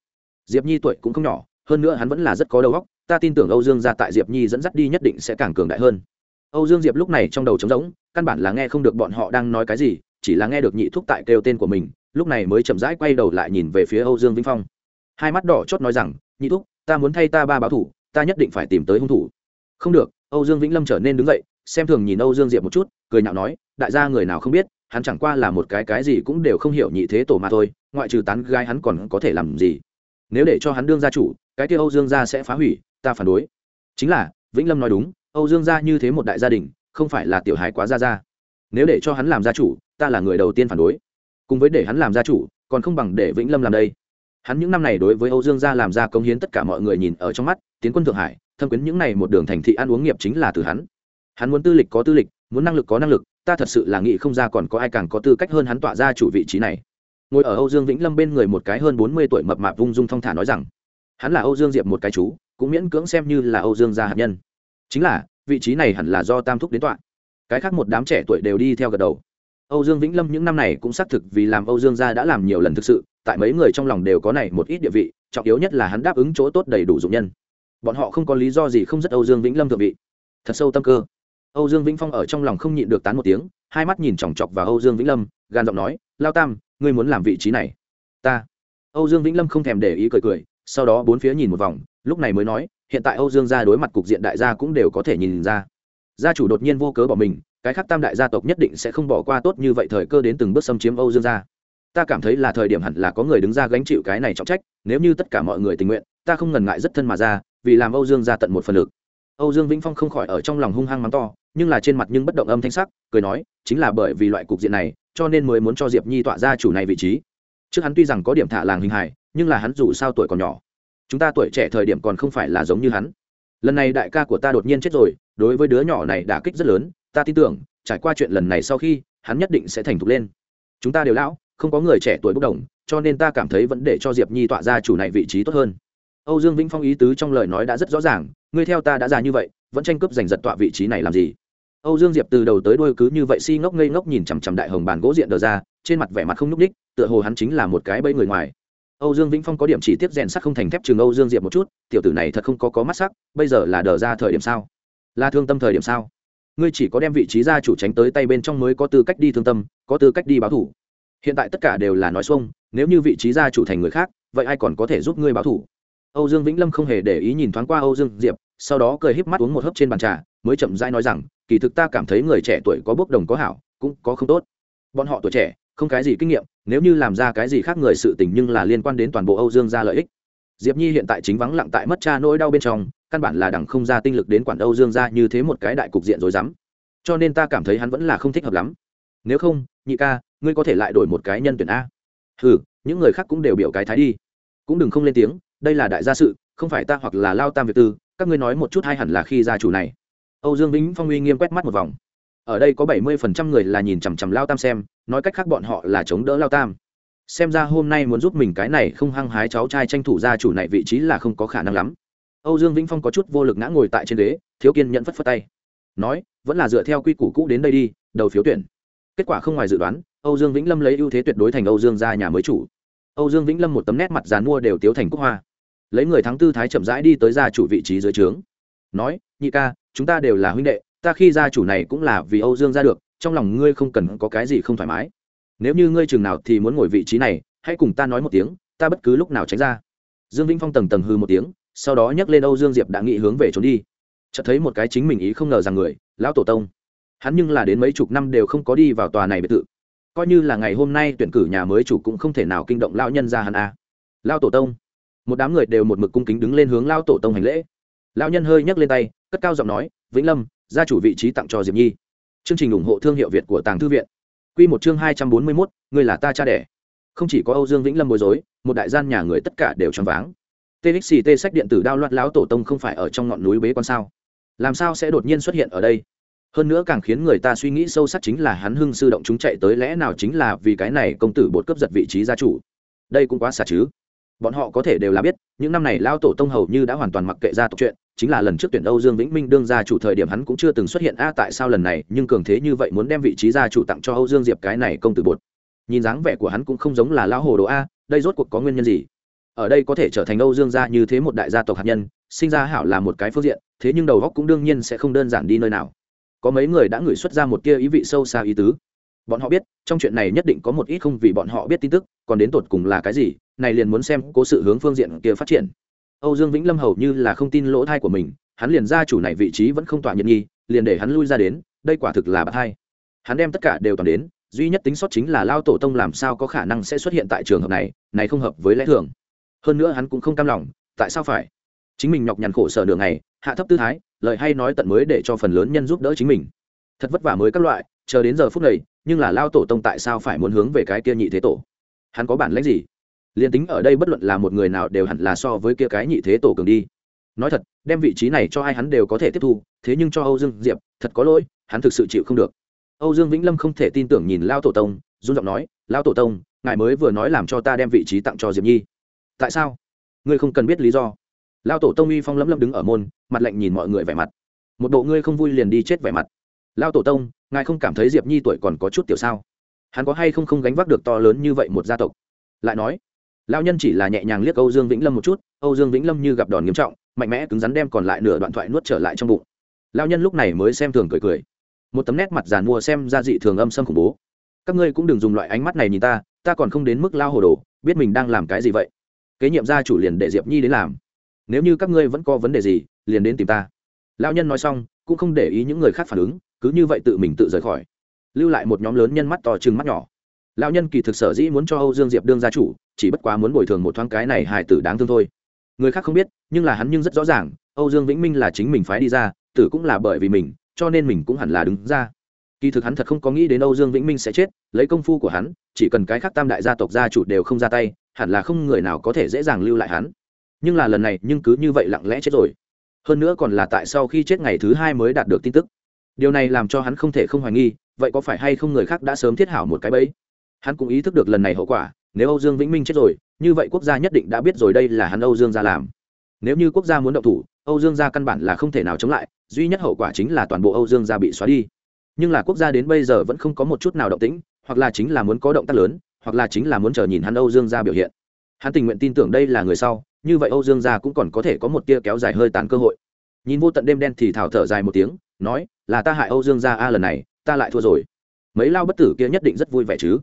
Diệp nhi tuổi cũng không nhỏ, hơn nữa hắn vẫn là rất có đầu óc, ta tin tưởng âu dương gia tại diệp nhi dẫn dắt đi nhất định sẽ càng cường đại hơn. Âu dương diệp lúc này trong đầu trống rỗng, căn bản là nghe không được bọn họ đang nói cái gì, chỉ là nghe được nhị thúc tại kêu tên của mình, lúc này mới chậm rãi quay đầu lại nhìn về phía âu dương vĩnh phong. Hai mắt đỏ chót nói rằng, nhị thúc ta muốn thay ta ba báo thủ, ta nhất định phải tìm tới hung thủ. Không được, âu dương vĩnh lâm trở nên đứng dậy, xem thường nhìn âu dương diệp một chút, cười nhạo nói, đại gia người nào không biết, hắn chẳng qua là một cái cái gì cũng đều không hiểu nhị thế tổ mà thôi, ngoại trừ tán gái hắn còn có thể làm gì? Nếu để cho hắn đương gia chủ, cái kia âu dương gia sẽ phá hủy, ta phản đối. Chính là, vĩnh lâm nói đúng, âu dương gia như thế một đại gia đình, không phải là tiểu hài quá gia gia nếu để cho hắn làm gia chủ, ta là người đầu tiên phản đối. Cùng với để hắn làm gia chủ, còn không bằng để vĩnh lâm làm đây hắn những năm này đối với âu dương gia làm ra công hiến tất cả mọi người nhìn ở trong mắt, tiến quân thượng hải, thâm quyến những này một đường thành thị ăn uống nghiệp chính là từ hắn. Hắn muốn tư lịch có tư lịch, muốn năng lực có năng lực, ta thật sự là nghĩ không ra còn có ai càng có tư cách hơn hắn tỏa ra chủ vị trí này. Ngồi ở âu dương vĩnh lâm bên người một cái hơn bốn mươi tuổi mập mạp vung dung thong thả nói rằng, hắn là âu dương diệp một cái chú, cũng miễn cưỡng xem như là âu dương gia hạt nhân. Chính là, vị trí này hẳn là do tam thúc đến tọa. Cái khác một đám trẻ tuổi đều đi theo gật đầu. Âu dương vĩnh lâm những năm này cũng xác thực vì làm âu dương gia đã làm nhiều lần thực sự tại mấy người trong lòng đều có này một ít địa vị, trọng yếu nhất là hắn đáp ứng chỗ tốt đầy đủ dụng nhân. Bọn họ không có lý do gì không rất âu dương vĩnh lâm thượng vị. Thật sâu tâm cơ. Âu dương vĩnh phong ở trong lòng không nhịn được tán một tiếng, hai mắt nhìn chòng chọc vào âu dương vĩnh lâm, gan giọng nói, lao tam, ngươi muốn làm vị trí này? Ta. Âu dương vĩnh lâm không thèm để ý cười cười, sau đó bốn phía nhìn một vòng, lúc này mới nói, hiện tại âu dương gia đối mặt cục diện đại gia cũng đều có thể nhìn ra. Gia chủ đột nhiên vô cớ bỏ mình, cái khác tam đại gia tộc nhất định sẽ không bỏ qua tốt như vậy thời cơ đến từng bước xâm chiếm âu dương gia ta cảm thấy là thời điểm hẳn là có người đứng ra gánh chịu cái này trọng trách, nếu như tất cả mọi người tình nguyện, ta không ngần ngại rất thân mà ra, vì làm âu dương gia tận một phần lực. Âu dương vĩnh phong không khỏi ở trong lòng hung hăng mắng to, nhưng là trên mặt nhưng bất động âm thanh sắc, cười nói, chính là bởi vì loại cục diện này, cho nên mới muốn cho diệp nhi tọa ra chủ này vị trí. Trước hắn tuy rằng có điểm thả làng hình hài, nhưng là hắn dù sao tuổi còn nhỏ. Chúng ta tuổi trẻ thời điểm còn không phải là giống như hắn. Lần này đại ca của ta đột nhiên chết rồi, đối với đứa nhỏ này đả kích rất lớn, ta tin tưởng, trải qua chuyện lần này sau khi, hắn nhất định sẽ thành thục lên. Chúng ta đều lão không có người trẻ tuổi bốc đồng, cho nên ta cảm thấy vẫn để cho diệp nhi tọa ra chủ này vị trí tốt hơn. Âu dương vĩnh phong ý tứ trong lời nói đã rất rõ ràng, ngươi theo ta đã già như vậy, vẫn tranh cướp giành giật tọa vị trí này làm gì? Âu dương diệp từ đầu tới đuôi cứ như vậy si ngốc ngây ngốc nhìn chằm chằm đại hồng bàn gỗ diện đờ ra, trên mặt vẻ mặt không nhúc ních tựa hồ hắn chính là một cái bẫy người ngoài. Âu dương vĩnh phong có điểm chỉ tiếp rèn sắc không thành thép chừng âu dương diệp một chút, tiểu tử này thật không có có mắt sắc, bây giờ là đờ ra thời điểm sao? Là thương tâm thời điểm sao? Ngươi chỉ có đem vị trí gia chủ tránh tới tay bên trong mới có tư cách đi thương tâm, có tư cách đi báo thủ hiện tại tất cả đều là nói xuông, nếu như vị trí gia chủ thành người khác, vậy ai còn có thể giúp ngươi báo thủ? Âu dương vĩnh lâm không hề để ý nhìn thoáng qua âu dương diệp, sau đó cười híp mắt uống một hớp trên bàn trà, mới chậm rãi nói rằng, kỳ thực ta cảm thấy người trẻ tuổi có bốc đồng có hảo, cũng có không tốt. Bọn họ tuổi trẻ, không cái gì kinh nghiệm, nếu như làm ra cái gì khác người sự tình nhưng là liên quan đến toàn bộ âu dương gia lợi ích. Diệp nhi hiện tại chính vắng lặng tại mất cha nỗi đau bên trong, căn bản là đằng không ra tinh lực đến quản âu dương gia như thế một cái đại cục diện rối rắm cho nên ta cảm thấy hắn vẫn là không thích hợp lắm. Nếu không, nhị ca ngươi có thể lại đổi một cái nhân tuyển a. Ừ những người khác cũng đều biểu cái thái đi. Cũng đừng không lên tiếng, đây là đại gia sự, không phải ta hoặc là lao tam việt tư, các ngươi nói một chút hay hẳn là khi gia chủ này. Âu dương vĩnh phong uy nghiêm quét mắt một vòng. Ở đây có bảy mươi phần trăm người là nhìn chằm chằm lao tam xem, nói cách khác bọn họ là chống đỡ lao tam. Xem ra hôm nay muốn giúp mình cái này không hăng hái cháu trai tranh thủ gia chủ này vị trí là không có khả năng lắm. Âu dương vĩnh phong có chút vô lực ngã ngồi tại trên ghế, thiếu kiên nhận phất phất tay. Nói, vẫn là dựa theo quy củ cũ đến đây đi, đầu phiếu tuyển. Kết quả không ngoài dự đoán âu dương vĩnh lâm lấy ưu thế tuyệt đối thành âu dương gia nhà mới chủ. Âu dương vĩnh lâm một tấm nét mặt dàn mua đều tiếu thành quốc hoa. Lấy người thắng tư thái chậm rãi đi tới gia chủ vị trí dưới trướng. Nói, nhị ca, chúng ta đều là huynh đệ, ta khi gia chủ này cũng là vì âu dương gia được, trong lòng ngươi không cần có cái gì không thoải mái. Nếu như ngươi chừng nào thì muốn ngồi vị trí này, hãy cùng ta nói một tiếng, ta bất cứ lúc nào tránh ra. Dương vĩnh phong tầng tầng hừ một tiếng, sau đó nhắc lên âu dương diệp đã nghĩ hướng về trốn đi. Chợt thấy một cái chính mình ý không ngờ rằng người, lão tổ tông. Hắn nhưng là đến mấy chục năm đều không có đi vào tòa này biệt thự coi như là ngày hôm nay tuyển cử nhà mới chủ cũng không thể nào kinh động lão nhân ra hắn a. À. lao tổ tông. Một đám người đều một mực cung kính đứng lên hướng lao tổ tông hành lễ. Lão nhân hơi nhấc lên tay, cất cao giọng nói, vĩnh lâm, gia chủ vị trí tặng cho diệp nhi. Chương trình ủng hộ thương hiệu việt của tàng thư viện. Q một chương hai trăm bốn mươi mốt người là ta cha đẻ. Không chỉ có âu dương vĩnh lâm bối rối, một đại gian nhà người tất cả đều choáng váng. Txt sách điện tử đao loạt lão tổ tông không phải ở trong ngọn núi bế con sao? Làm sao sẽ đột nhiên xuất hiện ở đây? Hơn nữa càng khiến người ta suy nghĩ sâu sắc chính là hắn hưng sư động chúng chạy tới lẽ nào chính là vì cái này công tử bột cướp giật vị trí gia chủ. Đây cũng quá xả chứ. Bọn họ có thể đều là biết, những năm này lao tổ tông hầu như đã hoàn toàn mặc kệ gia tộc chuyện, chính là lần trước tuyển âu dương vĩnh minh đương gia chủ thời điểm hắn cũng chưa từng xuất hiện. A, tại sao lần này, nhưng cường thế như vậy muốn đem vị trí gia chủ tặng cho âu dương diệp cái này công tử bột? Nhìn dáng vẻ của hắn cũng không giống là lão hồ đồ a, đây rốt cuộc có nguyên nhân gì? Ở đây có thể trở thành âu dương gia như thế một đại gia tộc hạt nhân, sinh ra hảo là một cái phương diện, thế nhưng đầu góc cũng đương nhiên sẽ không đơn giản đi nơi nào có mấy người đã ngửi xuất ra một tia ý vị sâu xa ý tứ. Bọn họ biết, trong chuyện này nhất định có một ít không vì bọn họ biết tin tức, còn đến tột cùng là cái gì, này liền muốn xem cố sự hướng phương diện kia phát triển. Âu dương vĩnh lâm hầu như là không tin lỗ thai của mình, hắn liền ra chủ này vị trí vẫn không tỏa nhiệt nghi liền để hắn lui ra đến, đây quả thực là bạc hai. Hắn đem tất cả đều toàn đến, duy nhất tính sót chính là lao tổ tông làm sao có khả năng sẽ xuất hiện tại trường hợp này này không hợp với lẽ thường. Hơn nữa hắn cũng không cam lòng, tại sao phải? Chính mình nhọc nhằn khổ sở đường này hạ thấp tư thái lời hay nói tận mới để cho phần lớn nhân giúp đỡ chính mình. Thật vất vả mới các loại, chờ đến giờ phút này, nhưng là lao tổ tông tại sao phải muốn hướng về cái kia nhị thế tổ? Hắn có bản lãnh gì? Liền tính ở đây bất luận là một người nào đều hẳn là so với kia cái nhị thế tổ cường đi. Nói thật, đem vị trí này cho ai hắn đều có thể tiếp thu, thế nhưng cho âu dương diệp, thật có lỗi, hắn thực sự chịu không được. Âu dương vĩnh lâm không thể tin tưởng nhìn lao tổ tông, run giọng nói, lao tổ tông, ngài mới vừa nói làm cho ta đem vị trí tặng cho diệp nhi. Tại sao? Ngươi không cần biết lý do lao tổ tông uy phong lấm lấm đứng ở môn, mặt lạnh nhìn mọi người vẻ mặt. Một bộ ngươi không vui liền đi chết vẻ mặt. Lao tổ tông, ngài không cảm thấy diệp nhi tuổi còn có chút tiểu sao? Hắn có hay không không gánh vác được to lớn như vậy một gia tộc? Lại nói, lao nhân chỉ là nhẹ nhàng liếc âu dương vĩnh lâm một chút, âu dương vĩnh lâm như gặp đòn nghiêm trọng, mạnh mẽ cứng rắn đem còn lại nửa đoạn thoại nuốt trở lại trong bụng. Lao nhân lúc này mới xem thường cười cười. Một tấm nét mặt giàn mua xem ra dị thường âm sâm khủng bố. Các ngươi cũng đừng dùng loại ánh mắt này nhìn ta ta còn không đến mức lao hồ đồ, biết mình đang làm cái gì vậy. Kế nhiệm gia chủ liền để diệp nhi đến làm nếu như các ngươi vẫn có vấn đề gì, liền đến tìm ta. Lão nhân nói xong, cũng không để ý những người khác phản ứng, cứ như vậy tự mình tự rời khỏi. Lưu lại một nhóm lớn nhân mắt to chừng mắt nhỏ. Lão nhân kỳ thực sở dĩ muốn cho âu dương diệp đương gia chủ, chỉ bất quá muốn bồi thường một thoáng cái này hài tử đáng thương thôi. Người khác không biết, nhưng là hắn nhưng rất rõ ràng, âu dương vĩnh minh là chính mình phái đi ra, tử cũng là bởi vì mình, cho nên mình cũng hẳn là đứng ra. Kỳ thực hắn thật không có nghĩ đến âu dương vĩnh minh sẽ chết, lấy công phu của hắn, chỉ cần cái khác tam đại gia tộc gia chủ đều không ra tay, hẳn là không người nào có thể dễ dàng lưu lại hắn nhưng là lần này nhưng cứ như vậy lặng lẽ chết rồi. Hơn nữa còn là tại sau khi chết ngày thứ hai mới đạt được tin tức. Điều này làm cho hắn không thể không hoài nghi, vậy có phải hay không người khác đã sớm thiết hảo một cái bẫy? Hắn cũng ý thức được lần này hậu quả, nếu âu dương vĩnh minh chết rồi, như vậy quốc gia nhất định đã biết rồi đây là hắn âu dương gia làm. Nếu như quốc gia muốn động thủ, âu dương gia căn bản là không thể nào chống lại, duy nhất hậu quả chính là toàn bộ âu dương gia bị xóa đi. Nhưng là quốc gia đến bây giờ vẫn không có một chút nào động tĩnh, hoặc là chính là muốn có động tác lớn, hoặc là chính là muốn chờ nhìn hắn âu dương gia biểu hiện hắn tình nguyện tin tưởng đây là người sau, như vậy âu dương gia cũng còn có thể có một tia kéo dài hơi tán cơ hội. Nhìn vô tận đêm đen thì thảo thở dài một tiếng, nói, là ta hại âu dương gia a lần này, ta lại thua rồi. Mấy lao bất tử kia nhất định rất vui vẻ chứ.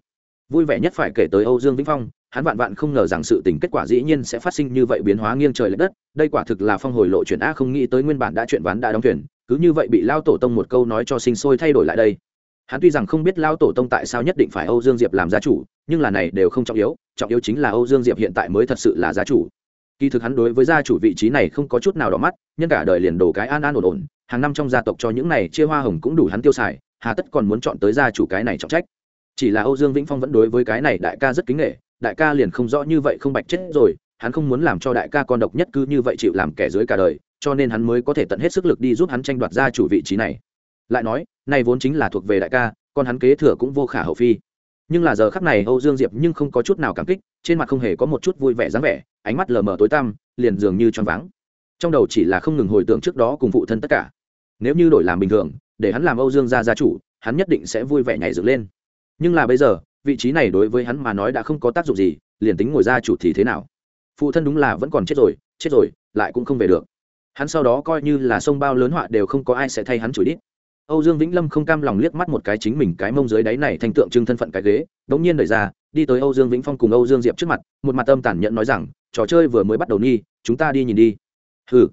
Vui vẻ nhất phải kể tới âu dương vĩnh phong, hắn vạn vạn không ngờ rằng sự tình kết quả dĩ nhiên sẽ phát sinh như vậy biến hóa nghiêng trời l ệ đất, đây quả thực là phong hồi lộ chuyển a không nghĩ tới nguyên bản đã chuyện ván đã đóng thuyền, cứ như vậy bị lao tổ tông một câu nói cho sinh sôi thay đổi lại đây hắn tuy rằng không biết lao tổ tông tại sao nhất định phải âu dương diệp làm gia chủ, nhưng là này đều không trọng yếu trọng yếu chính là âu dương diệp hiện tại mới thật sự là gia chủ. Kỳ thực hắn đối với gia chủ vị trí này không có chút nào đỏ mắt, nhân cả đời liền đổ cái an an ổn ổn, hàng năm trong gia tộc cho những này chia hoa hồng cũng đủ hắn tiêu xài, hà tất còn muốn chọn tới gia chủ cái này trọng trách. Chỉ là âu dương vĩnh phong vẫn đối với cái này đại ca rất kính nghệ đại ca liền không rõ như vậy không bạch chết rồi, hắn không muốn làm cho đại ca con độc nhất cứ như vậy chịu làm kẻ dưới cả đời, cho nên hắn mới có thể tận hết sức lực đi giúp hắn tranh đoạt gia chủ vị trí này lại nói, này vốn chính là thuộc về đại ca, còn hắn kế thừa cũng vô khả hậu phi. Nhưng là giờ khắc này âu dương diệp nhưng không có chút nào cảm kích, trên mặt không hề có một chút vui vẻ dáng vẻ, ánh mắt lờ mờ tối tăm, liền dường như choáng váng. Trong đầu chỉ là không ngừng hồi tưởng trước đó cùng phụ thân tất cả. Nếu như đổi làm bình thường, để hắn làm âu dương gia gia chủ, hắn nhất định sẽ vui vẻ nhảy dựng lên. Nhưng là bây giờ, vị trí này đối với hắn mà nói đã không có tác dụng gì, liền tính ngồi gia chủ thì thế nào? Phụ thân đúng là vẫn còn chết rồi chết rồi, lại cũng không về được. Hắn sau đó coi như là sông bao lớn họa đều không có ai sẽ thay hắn chửi đít âu dương vĩnh lâm không cam lòng liếc mắt một cái chính mình cái mông dưới đáy này thành tượng trưng thân phận cái ghế đống nhiên đẩy ra đi tới âu dương vĩnh phong cùng âu dương diệp trước mặt một mặt âm tản nhận nói rằng trò chơi vừa mới bắt đầu nghi chúng ta đi nhìn đi. Hừ,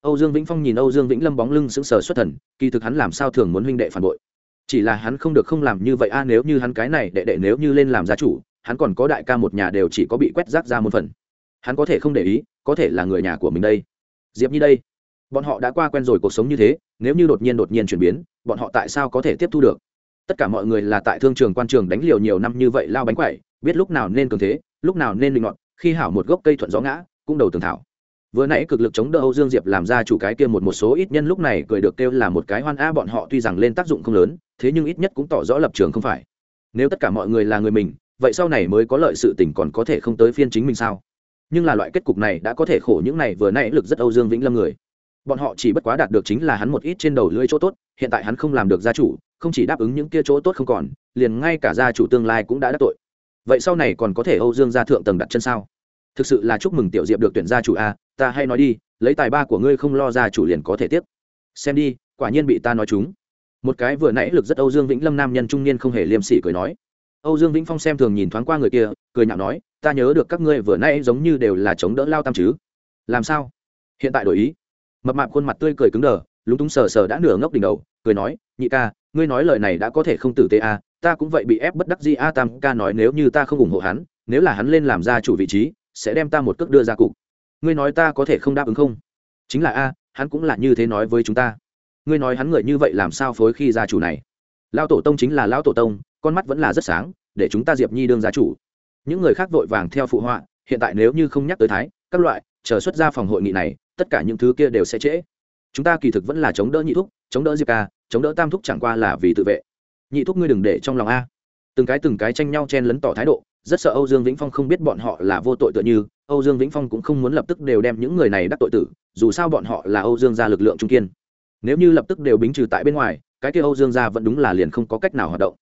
âu dương vĩnh phong nhìn âu dương vĩnh lâm bóng lưng sững sờ xuất thần kỳ thực hắn làm sao thường muốn huynh đệ phản bội? Chỉ là hắn không được không làm như vậy a nếu như hắn cái này đệ đệ nếu như lên làm gia chủ hắn còn có đại ca một nhà đều chỉ có bị quét rác ra một phần. Hắn có thể không để ý có thể là người nhà của mình đây. Diệp nhi đây bọn họ đã qua quen rồi cuộc sống như thế, nếu như đột nhiên đột nhiên chuyển biến, bọn họ tại sao có thể tiếp thu được? Tất cả mọi người là tại thương trường quan trường đánh liều nhiều năm như vậy lao bánh quẩy, biết lúc nào nên cường thế, lúc nào nên linh ngọn khi hảo một gốc cây thuận gió ngã, cũng đầu tường thảo. Vừa nãy cực lực chống đỡ âu dương diệp làm ra chủ cái kia một một số ít nhân lúc này cười được kêu là một cái hoan a, bọn họ tuy rằng lên tác dụng không lớn, thế nhưng ít nhất cũng tỏ rõ lập trường không phải. Nếu tất cả mọi người là người mình, vậy sau này mới có lợi sự tình còn có thể không tới phiên chính mình sao? Nhưng là loại kết cục này đã có thể khổ những này, vừa nãy lực rất âu dương vĩnh lâm người bọn họ chỉ bất quá đạt được chính là hắn một ít trên đầu lưỡi chỗ tốt, hiện tại hắn không làm được gia chủ, không chỉ đáp ứng những kia chỗ tốt không còn, liền ngay cả gia chủ tương lai cũng đã đắc tội. Vậy sau này còn có thể âu dương gia thượng tầng đặt chân sao? Thực sự là chúc mừng tiểu diệp được tuyển gia chủ a, ta hay nói đi, lấy tài ba của ngươi không lo gia chủ liền có thể tiếp. Xem đi, quả nhiên bị ta nói chúng. Một cái vừa nãy lực rất âu dương vĩnh lâm nam nhân trung niên không hề liêm sỉ cười nói. Âu dương vĩnh phong xem thường nhìn thoáng qua người kia, cười nhạo nói, ta nhớ được các ngươi vừa nãy giống như đều là chống đỡ lao tam chứ. Làm sao? Hiện tại đổi ý mập mạp khuôn mặt tươi cười cứng đờ lúng túng sờ sờ đã nửa ngốc đỉnh đầu cười nói nhị ca ngươi nói lời này đã có thể không tử tế a à, ta cũng vậy bị ép bất đắc gì a tam ca nói nếu như ta không ủng hộ hắn nếu là hắn lên làm gia chủ vị trí sẽ đem ta một cước đưa ra cục. Ngươi nói ta có thể không đáp ứng không? Chính là a hắn cũng là như thế nói với chúng ta. Ngươi nói hắn người như vậy làm sao phối khi gia chủ này? Lao tổ tông chính là lão tổ tông con mắt vẫn là rất sáng để chúng ta diệp nhi đương gia chủ. Những người khác vội vàng theo phụ họa hiện tại nếu như không nhắc tới thái các loại chờ xuất ra phòng hội nghị này tất cả những thứ kia đều sẽ trễ. Chúng ta kỳ thực vẫn là chống đỡ nhị thúc, chống đỡ diệp ca, chống đỡ tam thúc chẳng qua là vì tự vệ. Nhị thúc ngươi đừng để trong lòng a. Từng cái từng cái tranh nhau chen lấn tỏ thái độ, rất sợ âu dương vĩnh phong không biết bọn họ là vô tội tựa như, âu dương vĩnh phong cũng không muốn lập tức đều đem những người này đắc tội tử, dù sao bọn họ là âu dương gia lực lượng trung kiên. Nếu như lập tức đều bính trừ tại bên ngoài, cái kia âu dương gia vẫn đúng là liền không có cách nào hoạt động.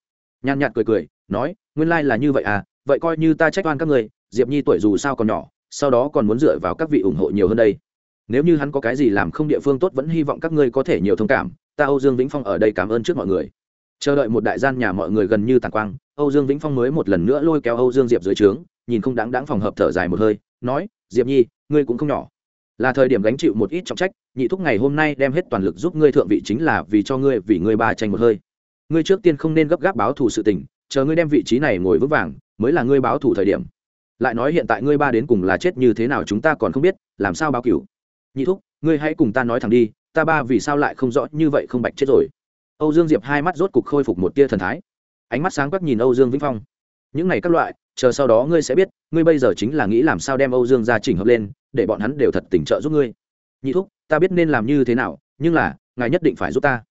Nhàn nhạt cười cười, nói, nguyên lai là như vậy à vậy coi như ta trách oan các người diệp nhi tuổi dù sao còn nhỏ, sau đó còn muốn dựa vào các vị ủng hộ nhiều hơn đây nếu như hắn có cái gì làm không địa phương tốt vẫn hy vọng các ngươi có thể nhiều thông cảm, ta âu dương vĩnh phong ở đây cảm ơn trước mọi người. Chờ đợi một đại gian nhà mọi người gần như tàn quang, âu dương vĩnh phong mới một lần nữa lôi kéo âu dương diệp dưới trướng, nhìn không đáng đáng phòng hợp thở dài một hơi, nói, diệp nhi, ngươi cũng không nhỏ. Là thời điểm gánh chịu một ít trọng trách, nhị thúc ngày hôm nay đem hết toàn lực giúp ngươi thượng vị chính là vì cho ngươi, vì ngươi ba tranh một hơi. Ngươi trước tiên không nên gấp gáp báo thù sự tình, chờ ngươi đem vị trí này ngồi vững vàng, mới là ngươi báo thù thời điểm. Lại nói hiện tại ngươi ba đến cùng là chết như thế nào chúng ta còn không biết, làm sao báo cửu? Nhị thúc, ngươi hãy cùng ta nói thẳng đi, ta ba vì sao lại không rõ như vậy không bạch chết rồi. Âu dương diệp hai mắt rốt cục khôi phục một tia thần thái. Ánh mắt sáng quắc nhìn âu dương vĩnh phong. Những này các loại, chờ sau đó ngươi sẽ biết, ngươi bây giờ chính là nghĩ làm sao đem âu dương ra chỉnh hợp lên, để bọn hắn đều thật tỉnh trợ giúp ngươi. Nhị thúc, ta biết nên làm như thế nào, nhưng là, ngài nhất định phải giúp ta.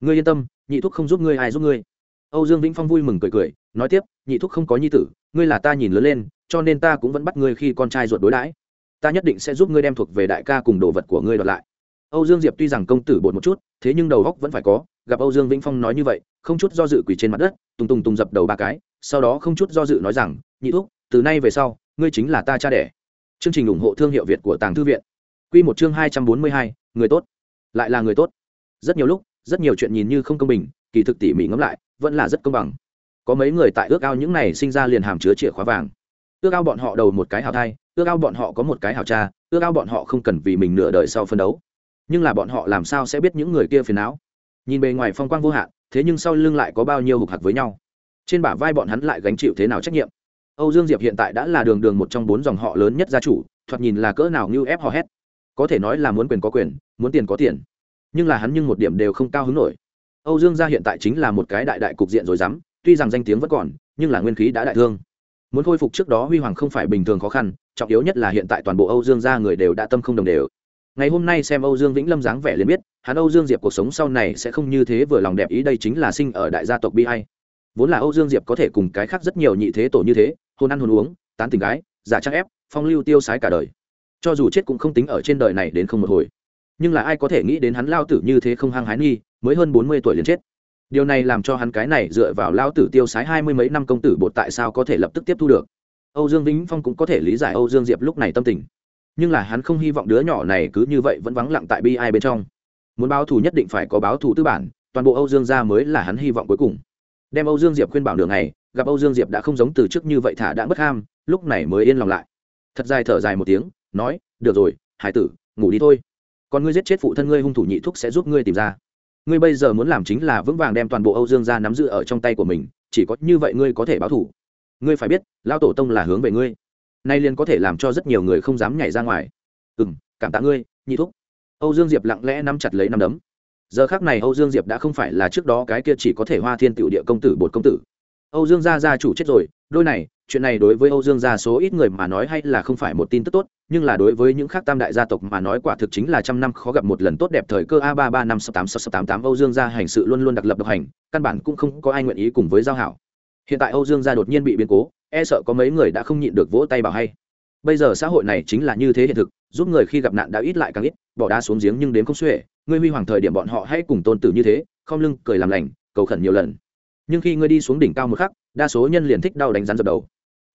Ngươi yên tâm, nhị thúc không giúp ngươi, ai giúp ngươi? Âu dương vĩnh phong vui mừng cười cười, nói tiếp, nhị thúc không có nhi tử, ngươi là ta nhìn lớn lên, cho nên ta cũng vẫn bắt ngươi khi con trai ruột đối đãi ta nhất định sẽ giúp ngươi đem thuộc về đại ca cùng đồ vật của ngươi đoạt lại. Âu dương diệp tuy rằng công tử bột một chút, thế nhưng đầu góc vẫn phải có. Gặp âu dương vĩnh phong nói như vậy, không chút do dự quỳ trên mặt đất, tùng tùng tùng dập đầu ba cái, sau đó không chút do dự nói rằng, nhị thúc, từ nay về sau, ngươi chính là ta cha đẻ. Chương trình ủng hộ thương hiệu việt của tàng thư viện. Q một chương hai trăm bốn mươi hai, người tốt. Lại là người tốt. Rất nhiều lúc, rất nhiều chuyện nhìn như không công bình, kỳ thực tỉ mỉ ngẫm lại, vẫn là rất công bằng. Có mấy người tại ước ao những này sinh ra liền hàm chứa chìa khóa vàng. Ước ao bọn họ đầu một cái hào thai ước ao bọn họ có một cái hảo cha, ước ao bọn họ không cần vì mình nửa đời sau phân đấu. Nhưng là bọn họ làm sao sẽ biết những người kia phiền não? Nhìn bề ngoài phong quang vô hạn, thế nhưng sau lưng lại có bao nhiêu hục hạc với nhau. Trên bả vai bọn hắn lại gánh chịu thế nào trách nhiệm? Âu dương diệp hiện tại đã là đường đường một trong bốn dòng họ lớn nhất gia chủ, thoạt nhìn là cỡ nào như ép hò hét. Có thể nói là muốn quyền có quyền, muốn tiền có tiền. Nhưng là hắn nhưng một điểm đều không cao hứng nổi. Âu dương gia hiện tại chính là một cái đại đại cục diện rồi dám, tuy rằng danh tiếng vẫn còn, nhưng là nguyên khí đã đại thương muốn khôi phục trước đó huy hoàng không phải bình thường khó khăn, trọng yếu nhất là hiện tại toàn bộ âu dương gia người đều đã tâm không đồng đều. Ngày hôm nay xem âu dương vĩnh lâm dáng vẻ liền biết, hắn âu dương diệp cuộc sống sau này sẽ không như thế vừa lòng đẹp ý đây chính là sinh ở đại gia tộc bi hay vốn là âu dương diệp có thể cùng cái khác rất nhiều nhị thế tổ như thế, hôn ăn hôn uống, tán tình gái, giả trang ép, phong lưu tiêu sái cả đời. Cho dù chết cũng không tính ở trên đời này đến không một hồi. Nhưng là ai có thể nghĩ đến hắn lao tử như thế không hăng hái nghi, mới hơn bốn mươi tuổi liền chết điều này làm cho hắn cái này dựa vào lao tử tiêu sái hai mươi mấy năm công tử bột tại sao có thể lập tức tiếp thu được? Âu dương vĩnh phong cũng có thể lý giải âu dương diệp lúc này tâm tình. Nhưng là hắn không hy vọng đứa nhỏ này cứ như vậy vẫn vắng lặng tại bi ai bên trong. Muốn báo thù nhất định phải có báo thù tư bản, toàn bộ âu dương gia mới là hắn hy vọng cuối cùng. Đem âu dương diệp khuyên bảo đường này gặp âu dương diệp đã không giống từ trước như vậy thả đã bất ham, lúc này mới yên lòng lại. Thật dài thở dài một tiếng, nói, được rồi, hải tử, ngủ đi thôi. Còn ngươi giết chết phụ thân ngươi hung thủ nhị thúc sẽ giúp ngươi tìm ra ngươi bây giờ muốn làm chính là vững vàng đem toàn bộ âu dương gia nắm giữ ở trong tay của mình, chỉ có như vậy ngươi có thể báo thủ. Ngươi phải biết lao tổ tông là hướng về ngươi. Nay liền có thể làm cho rất nhiều người không dám nhảy ra ngoài. Ừ m cảm tạ ngươi, nhị thúc. Âu dương diệp lặng lẽ nắm chặt lấy nắm đấm. Giờ khác này âu dương diệp đã không phải là trước đó cái kia chỉ có thể hoa thiên tựu địa công tử bột công tử. Âu dương gia gia chủ chết rồi, đôi này chuyện này đối với âu dương gia số ít người mà nói hay là không phải một tin tức tốt, nhưng là đối với những khác tam đại gia tộc mà nói quả thực chính là trăm năm khó gặp một lần tốt đẹp thời cơ. A ba ba năm sáu tám sáu tám tám, âu dương gia hành sự luôn luôn đặc lập độc hành, căn bản cũng không có ai nguyện ý cùng với giao hảo. Hiện tại âu dương gia đột nhiên bị biến cố e sợ có mấy người đã không nhịn được vỗ tay bảo hay. Bây giờ xã hội này chính là như thế hiện thực, giúp người khi gặp nạn đã ít lại càng ít, bỏ đá xuống giếng nhưng đến không xuể, ngươi huy hoàng thời điểm bọn họ hãy cùng tôn tử như thế không lưng, cười làm lành, cầu khẩn nhiều lần. Nhưng khi ngươi đi xuống đỉnh cao một khắc, đa số nhân liền thích đau đánh rắn dập đầu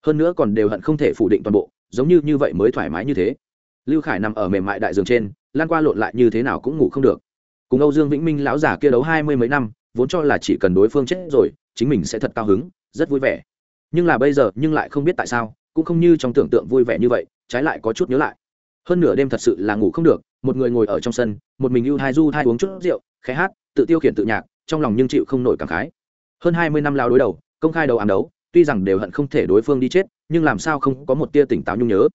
hơn nữa còn đều hận không thể phủ định toàn bộ, giống như như vậy mới thoải mái như thế. Lưu khải nằm ở mềm mại đại giường trên, lan qua lộn lại như thế nào cũng ngủ không được. Cùng âu dương vĩnh minh lão già kia đấu hai mươi mấy năm, vốn cho là chỉ cần đối phương chết rồi, chính mình sẽ thật cao hứng, rất vui vẻ. Nhưng là bây giờ, nhưng lại không biết tại sao, cũng không như trong tưởng tượng vui vẻ như vậy, trái lại có chút nhớ lại. Hơn nửa đêm thật sự là ngủ không được, một người ngồi ở trong sân, một mình ưu hai du hai uống chút rượu khé hát, tự tiêu khiển tự nhạc, trong lòng nhưng chịu không nổi cảm khái. Hơn hai mươi năm lao đối đầu, công khai đầu ám đấu tuy rằng đều hận không thể đối phương đi chết, nhưng làm sao không có một tia tỉnh táo nhung nhớ.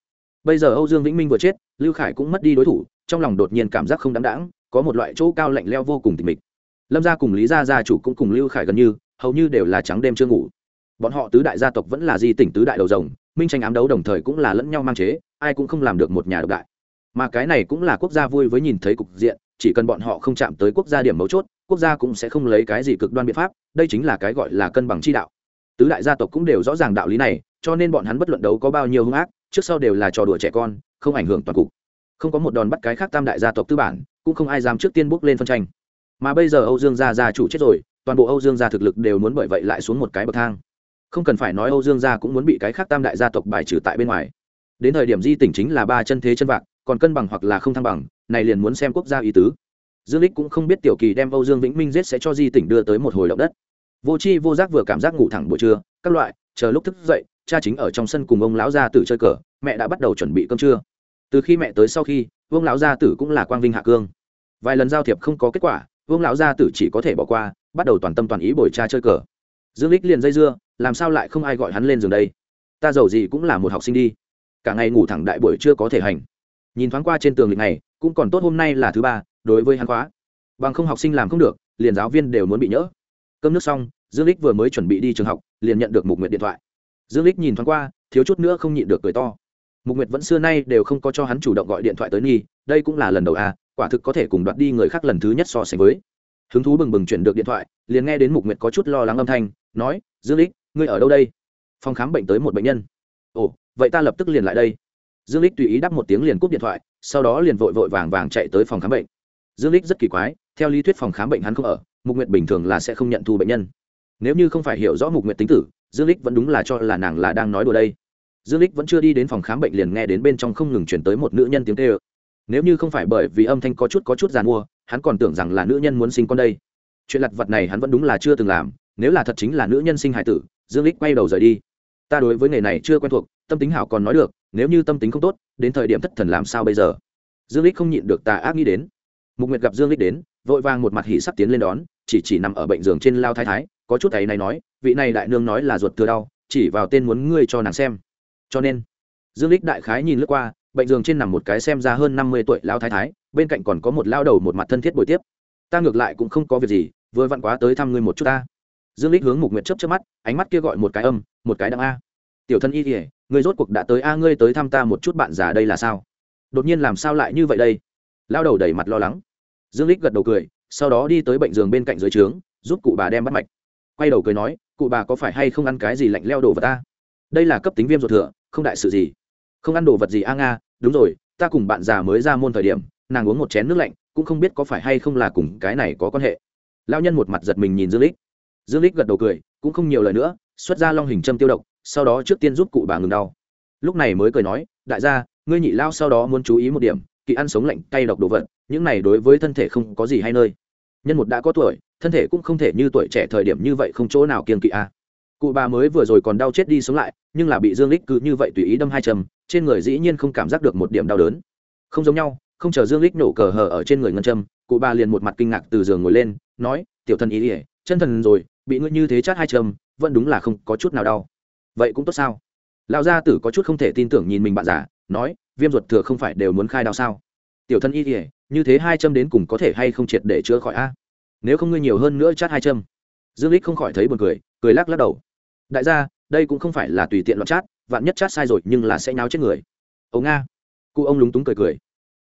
Bây giờ âu dương vĩnh minh vừa chết, lưu khải cũng mất đi đối thủ, trong lòng đột nhiên cảm giác không đáng đáng, có một loại chỗ cao lạnh leo vô cùng tịch mịch. Lâm gia cùng lý gia gia chủ cũng cùng lưu khải gần như, hầu như đều là trắng đêm chưa ngủ. Bọn họ tứ đại gia tộc vẫn là di tỉnh tứ đại đầu rồng, minh tranh ám đấu đồng thời cũng là lẫn nhau mang chế, ai cũng không làm được một nhà độc đại. Mà cái này cũng là quốc gia vui với nhìn thấy cục diện, chỉ cần bọn họ không chạm tới quốc gia điểm mấu chốt, quốc gia cũng sẽ không lấy cái gì cực đoan biện pháp, đây chính là cái gọi là cân bằng chi đạo tứ đại gia tộc cũng đều rõ ràng đạo lý này, cho nên bọn hắn bất luận đấu có bao nhiêu hung ác, trước sau đều là trò đùa trẻ con, không ảnh hưởng toàn cục. Không có một đòn bắt cái khác tam đại gia tộc tư bản, cũng không ai dám trước tiên bước lên phân tranh. Mà bây giờ âu dương gia gia chủ chết rồi, toàn bộ âu dương gia thực lực đều muốn bởi vậy lại xuống một cái bậc thang. Không cần phải nói âu dương gia cũng muốn bị cái khác tam đại gia tộc bài trừ tại bên ngoài. Đến thời điểm di tỉnh chính là ba chân thế chân vạc, còn cân bằng hoặc là không thăng bằng, này liền muốn xem quốc gia ý tứ. Dương lích cũng không biết tiểu kỳ đem âu dương vĩnh minh giết sẽ cho di tỉnh đưa tới một hồi động đất vô chi vô giác vừa cảm giác ngủ thẳng buổi trưa, các loại, chờ lúc thức dậy, cha chính ở trong sân cùng ông lão gia tử chơi cờ, mẹ đã bắt đầu chuẩn bị cơm trưa. Từ khi mẹ tới sau khi vương lão gia tử cũng là quang vinh hạ cương. Vài lần giao thiệp không có kết quả vương lão gia tử chỉ có thể bỏ qua, bắt đầu toàn tâm toàn ý bồi cha chơi cờ. Dương lích liền dây dưa, làm sao lại không ai gọi hắn lên giường đây? Ta giàu gì cũng là một học sinh đi. Cả ngày ngủ thẳng đại buổi chưa có thể hành. Nhìn thoáng qua trên tường lịch này, cũng còn tốt hôm nay là thứ ba, đối với hắn khóa. Bằng không học sinh làm không được, liền giáo viên đều muốn bị nhỡ cơm nước xong, dương lích vừa mới chuẩn bị đi trường học, liền nhận được mục nguyệt điện thoại. Dương lích nhìn thoáng qua, thiếu chút nữa không nhịn được cười to. Mục nguyệt vẫn xưa nay đều không có cho hắn chủ động gọi điện thoại tới nghi đây cũng là lần đầu à quả thực có thể cùng đoạt đi người khác lần thứ nhất so sánh với. Hứng thú bừng bừng chuyển được điện thoại, liền nghe đến mục nguyệt có chút lo lắng âm thanh, nói, dương lích ngươi ở đâu đây? Phòng khám bệnh tới một bệnh nhân. Ồ, vậy ta lập tức liền lại đây. Dương lích tùy ý đáp một tiếng liền cúp điện thoại, sau đó liền vội vội vàng vàng chạy tới phòng khám bệnh. Dương lích rất kỳ quái, theo lý thuyết phòng khám bệnh hắn không ở mục nguyệt bình thường là sẽ không nhận thu bệnh nhân. Nếu như không phải hiểu rõ mục nguyệt tính tử, dương lích vẫn đúng là cho là nàng là đang nói đùa đây. Dương lích vẫn chưa đi đến phòng khám bệnh liền nghe đến bên trong không ngừng chuyển tới một nữ nhân tiếng kêu. Nếu như không phải bởi vì âm thanh có chút có chút giàn mua, hắn còn tưởng rằng là nữ nhân muốn sinh con đây. Chuyện lặt vật này hắn vẫn đúng là chưa từng làm, nếu là thật chính là nữ nhân sinh hải tử, dương lích quay đầu rời đi. Ta đối với nghề này chưa quen thuộc, tâm tính hảo còn nói được, nếu như tâm tính không tốt, đến thời điểm thất thần làm sao bây giờ? Dương lích không nhịn được tà ác nghĩ đến. Mục nguyệt gặp dương lích đến, vội vàng một mặt hỉ sắp tiến lên đón chỉ chỉ nằm ở bệnh giường trên lao thái thái, có chút ấy này nói, vị này đại nương nói là ruột thừa đau, chỉ vào tên muốn ngươi cho nàng xem. Cho nên, dương lích đại khái nhìn lướt qua, bệnh giường trên nằm một cái xem ra hơn năm mươi tuổi lao thái thái, bên cạnh còn có một lao đầu một mặt thân thiết buổi tiếp. Ta ngược lại cũng không có việc gì, vừa vặn quá tới thăm ngươi một chút ta. Dương lích hướng mục nguyệt chớp chớp mắt, ánh mắt kia gọi một cái âm, một cái đặng a. Tiểu thân y kỉa ngươi rốt cuộc đã tới a, ngươi tới thăm ta một chút bạn già đây là sao? Đột nhiên làm sao lại như vậy đây? Lao đầu đầy mặt lo lắng. Dương lích gật đầu cười sau đó đi tới bệnh giường bên cạnh dưới trướng, giúp cụ bà đem bắt mạch. Quay đầu cười nói, cụ bà có phải hay không ăn cái gì lạnh leo đồ vật ta? Đây là cấp tính viêm ruột thừa, không đại sự gì. Không ăn đồ vật gì a nga, đúng rồi, ta cùng bạn già mới ra môn thời điểm, nàng uống một chén nước lạnh, cũng không biết có phải hay không là cùng cái này có quan hệ. Lao nhân một mặt giật mình nhìn dương lích. Dương lích gật đầu cười, cũng không nhiều lời nữa, xuất ra long hình châm tiêu độc, sau đó trước tiên giúp cụ bà ngừng đau. Lúc này mới cười nói, đại gia, ngươi nhị lao sau đó muốn chú ý một điểm kỵ ăn sống lạnh, cay độc đồ vật, những này đối với thân thể không có gì hay nơi. Nhân một đã có tuổi, thân thể cũng không thể như tuổi trẻ thời điểm như vậy không chỗ nào kiên kỵ a. Cụ bà mới vừa rồi còn đau chết đi sống lại, nhưng là bị dương lích cứ như vậy tùy ý đâm hai châm, trên người dĩ nhiên không cảm giác được một điểm đau đớn. Không giống nhau, không chờ dương lích nổ cờ hờ ở trên người ngân châm, cụ bà liền một mặt kinh ngạc từ giường ngồi lên, nói, tiểu thần ý ỉa chân thần rồi, bị ngươi như thế chát hai châm, vẫn đúng là không có chút nào đau. Vậy cũng tốt sao? Lão gia tử có chút không thể tin tưởng nhìn mình bạn già, nói viêm ruột thừa không phải đều muốn khai đau sao? Tiểu thân y kỉa như thế hai châm đến cùng có thể hay không triệt để chữa khỏi a? Nếu không ngươi nhiều hơn nữa chát hai châm. Dương lích không khỏi thấy buồn cười cười lắc lắc đầu. Đại gia, đây cũng không phải là tùy tiện loạn chát, vạn nhất chát sai rồi nhưng là sẽ nháo chết người. Ông nga. Cụ ông lúng túng cười cười.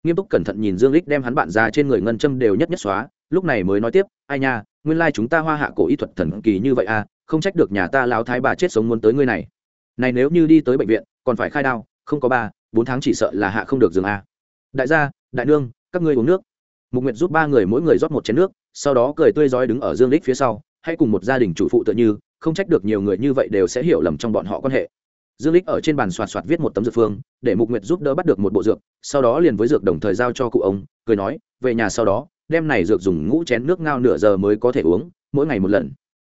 Nghiêm túc cẩn thận nhìn dương lích đem hắn bạn ra trên người ngân châm đều nhất nhất xóa, lúc này mới nói tiếp, ai nha, nguyên lai chúng ta hoa hạ cổ y thuật thần kỳ như vậy à không trách được nhà ta lão thái bà chết sống muốn tới ngươi này. Này nếu như đi tới bệnh viện, còn phải khai đao, không có ba bốn tháng chỉ sợ là hạ không được giường a. Đại gia, đại nương, các ngươi uống nước. Mục nguyệt giúp ba người mỗi người rót một chén nước, sau đó cười tươi rói đứng ở dương đích phía sau, hay cùng một gia đình chủ phụ tự như, không trách được nhiều người như vậy đều sẽ hiểu lầm trong bọn họ quan hệ. Dương lích ở trên bàn soạt soạt viết một tấm dược phương, để mục nguyệt giúp đỡ bắt được một bộ dược, sau đó liền với dược đồng thời giao cho cụ ông, cười nói, về nhà sau đó, đem này dược dùng ngũ chén nước ngao nửa giờ mới có thể uống, mỗi ngày một lần.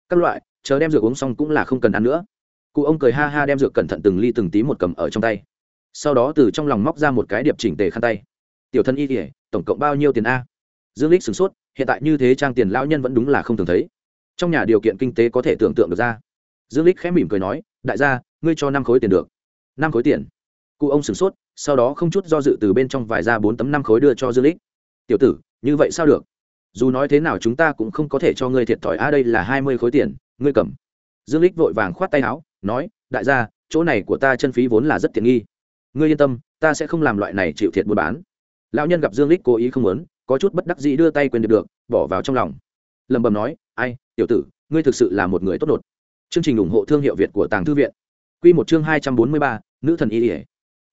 Các loại, chờ đem dược uống xong cũng là không cần ăn nữa. Cụ ông cười ha ha đem dược cẩn thận từng ly từng tí một cầm ở trong tay sau đó từ trong lòng móc ra một cái điệp chỉnh tề khăn tay. Tiểu thân y kỉa tổng cộng bao nhiêu tiền a? Dương lích sửng sốt, hiện tại như thế trang tiền lão nhân vẫn đúng là không thường thấy. Trong nhà điều kiện kinh tế có thể tưởng tượng được ra. Dương lích khẽ mỉm cười nói, đại gia, ngươi cho năm khối tiền được. Năm khối tiền? Cụ ông sửng sốt, sau đó không chút do dự từ bên trong vài ra bốn tấm năm khối đưa cho dương lích tiểu tử, như vậy sao được? Dù nói thế nào chúng ta cũng không có thể cho ngươi thiệt thòi a, đây là hai mươi khối tiền, ngươi cầm. Dương lích vội vàng khoát tay áo, nói, đại gia, chỗ này của ta chân phí vốn là rất tiện nghi ngươi yên tâm ta sẽ không làm loại này chịu thiệt buôn bán. Lão nhân gặp dương lích cố ý không muốn có chút bất đắc dĩ đưa tay quyền được được bỏ vào trong lòng. Lẩm bẩm nói ai tiểu tử ngươi thực sự là một người tốt nột chương trình ủng hộ thương hiệu việt của tàng thư viện. Quy một chương hai trăm bốn mươi ba, nữ thần y ỉa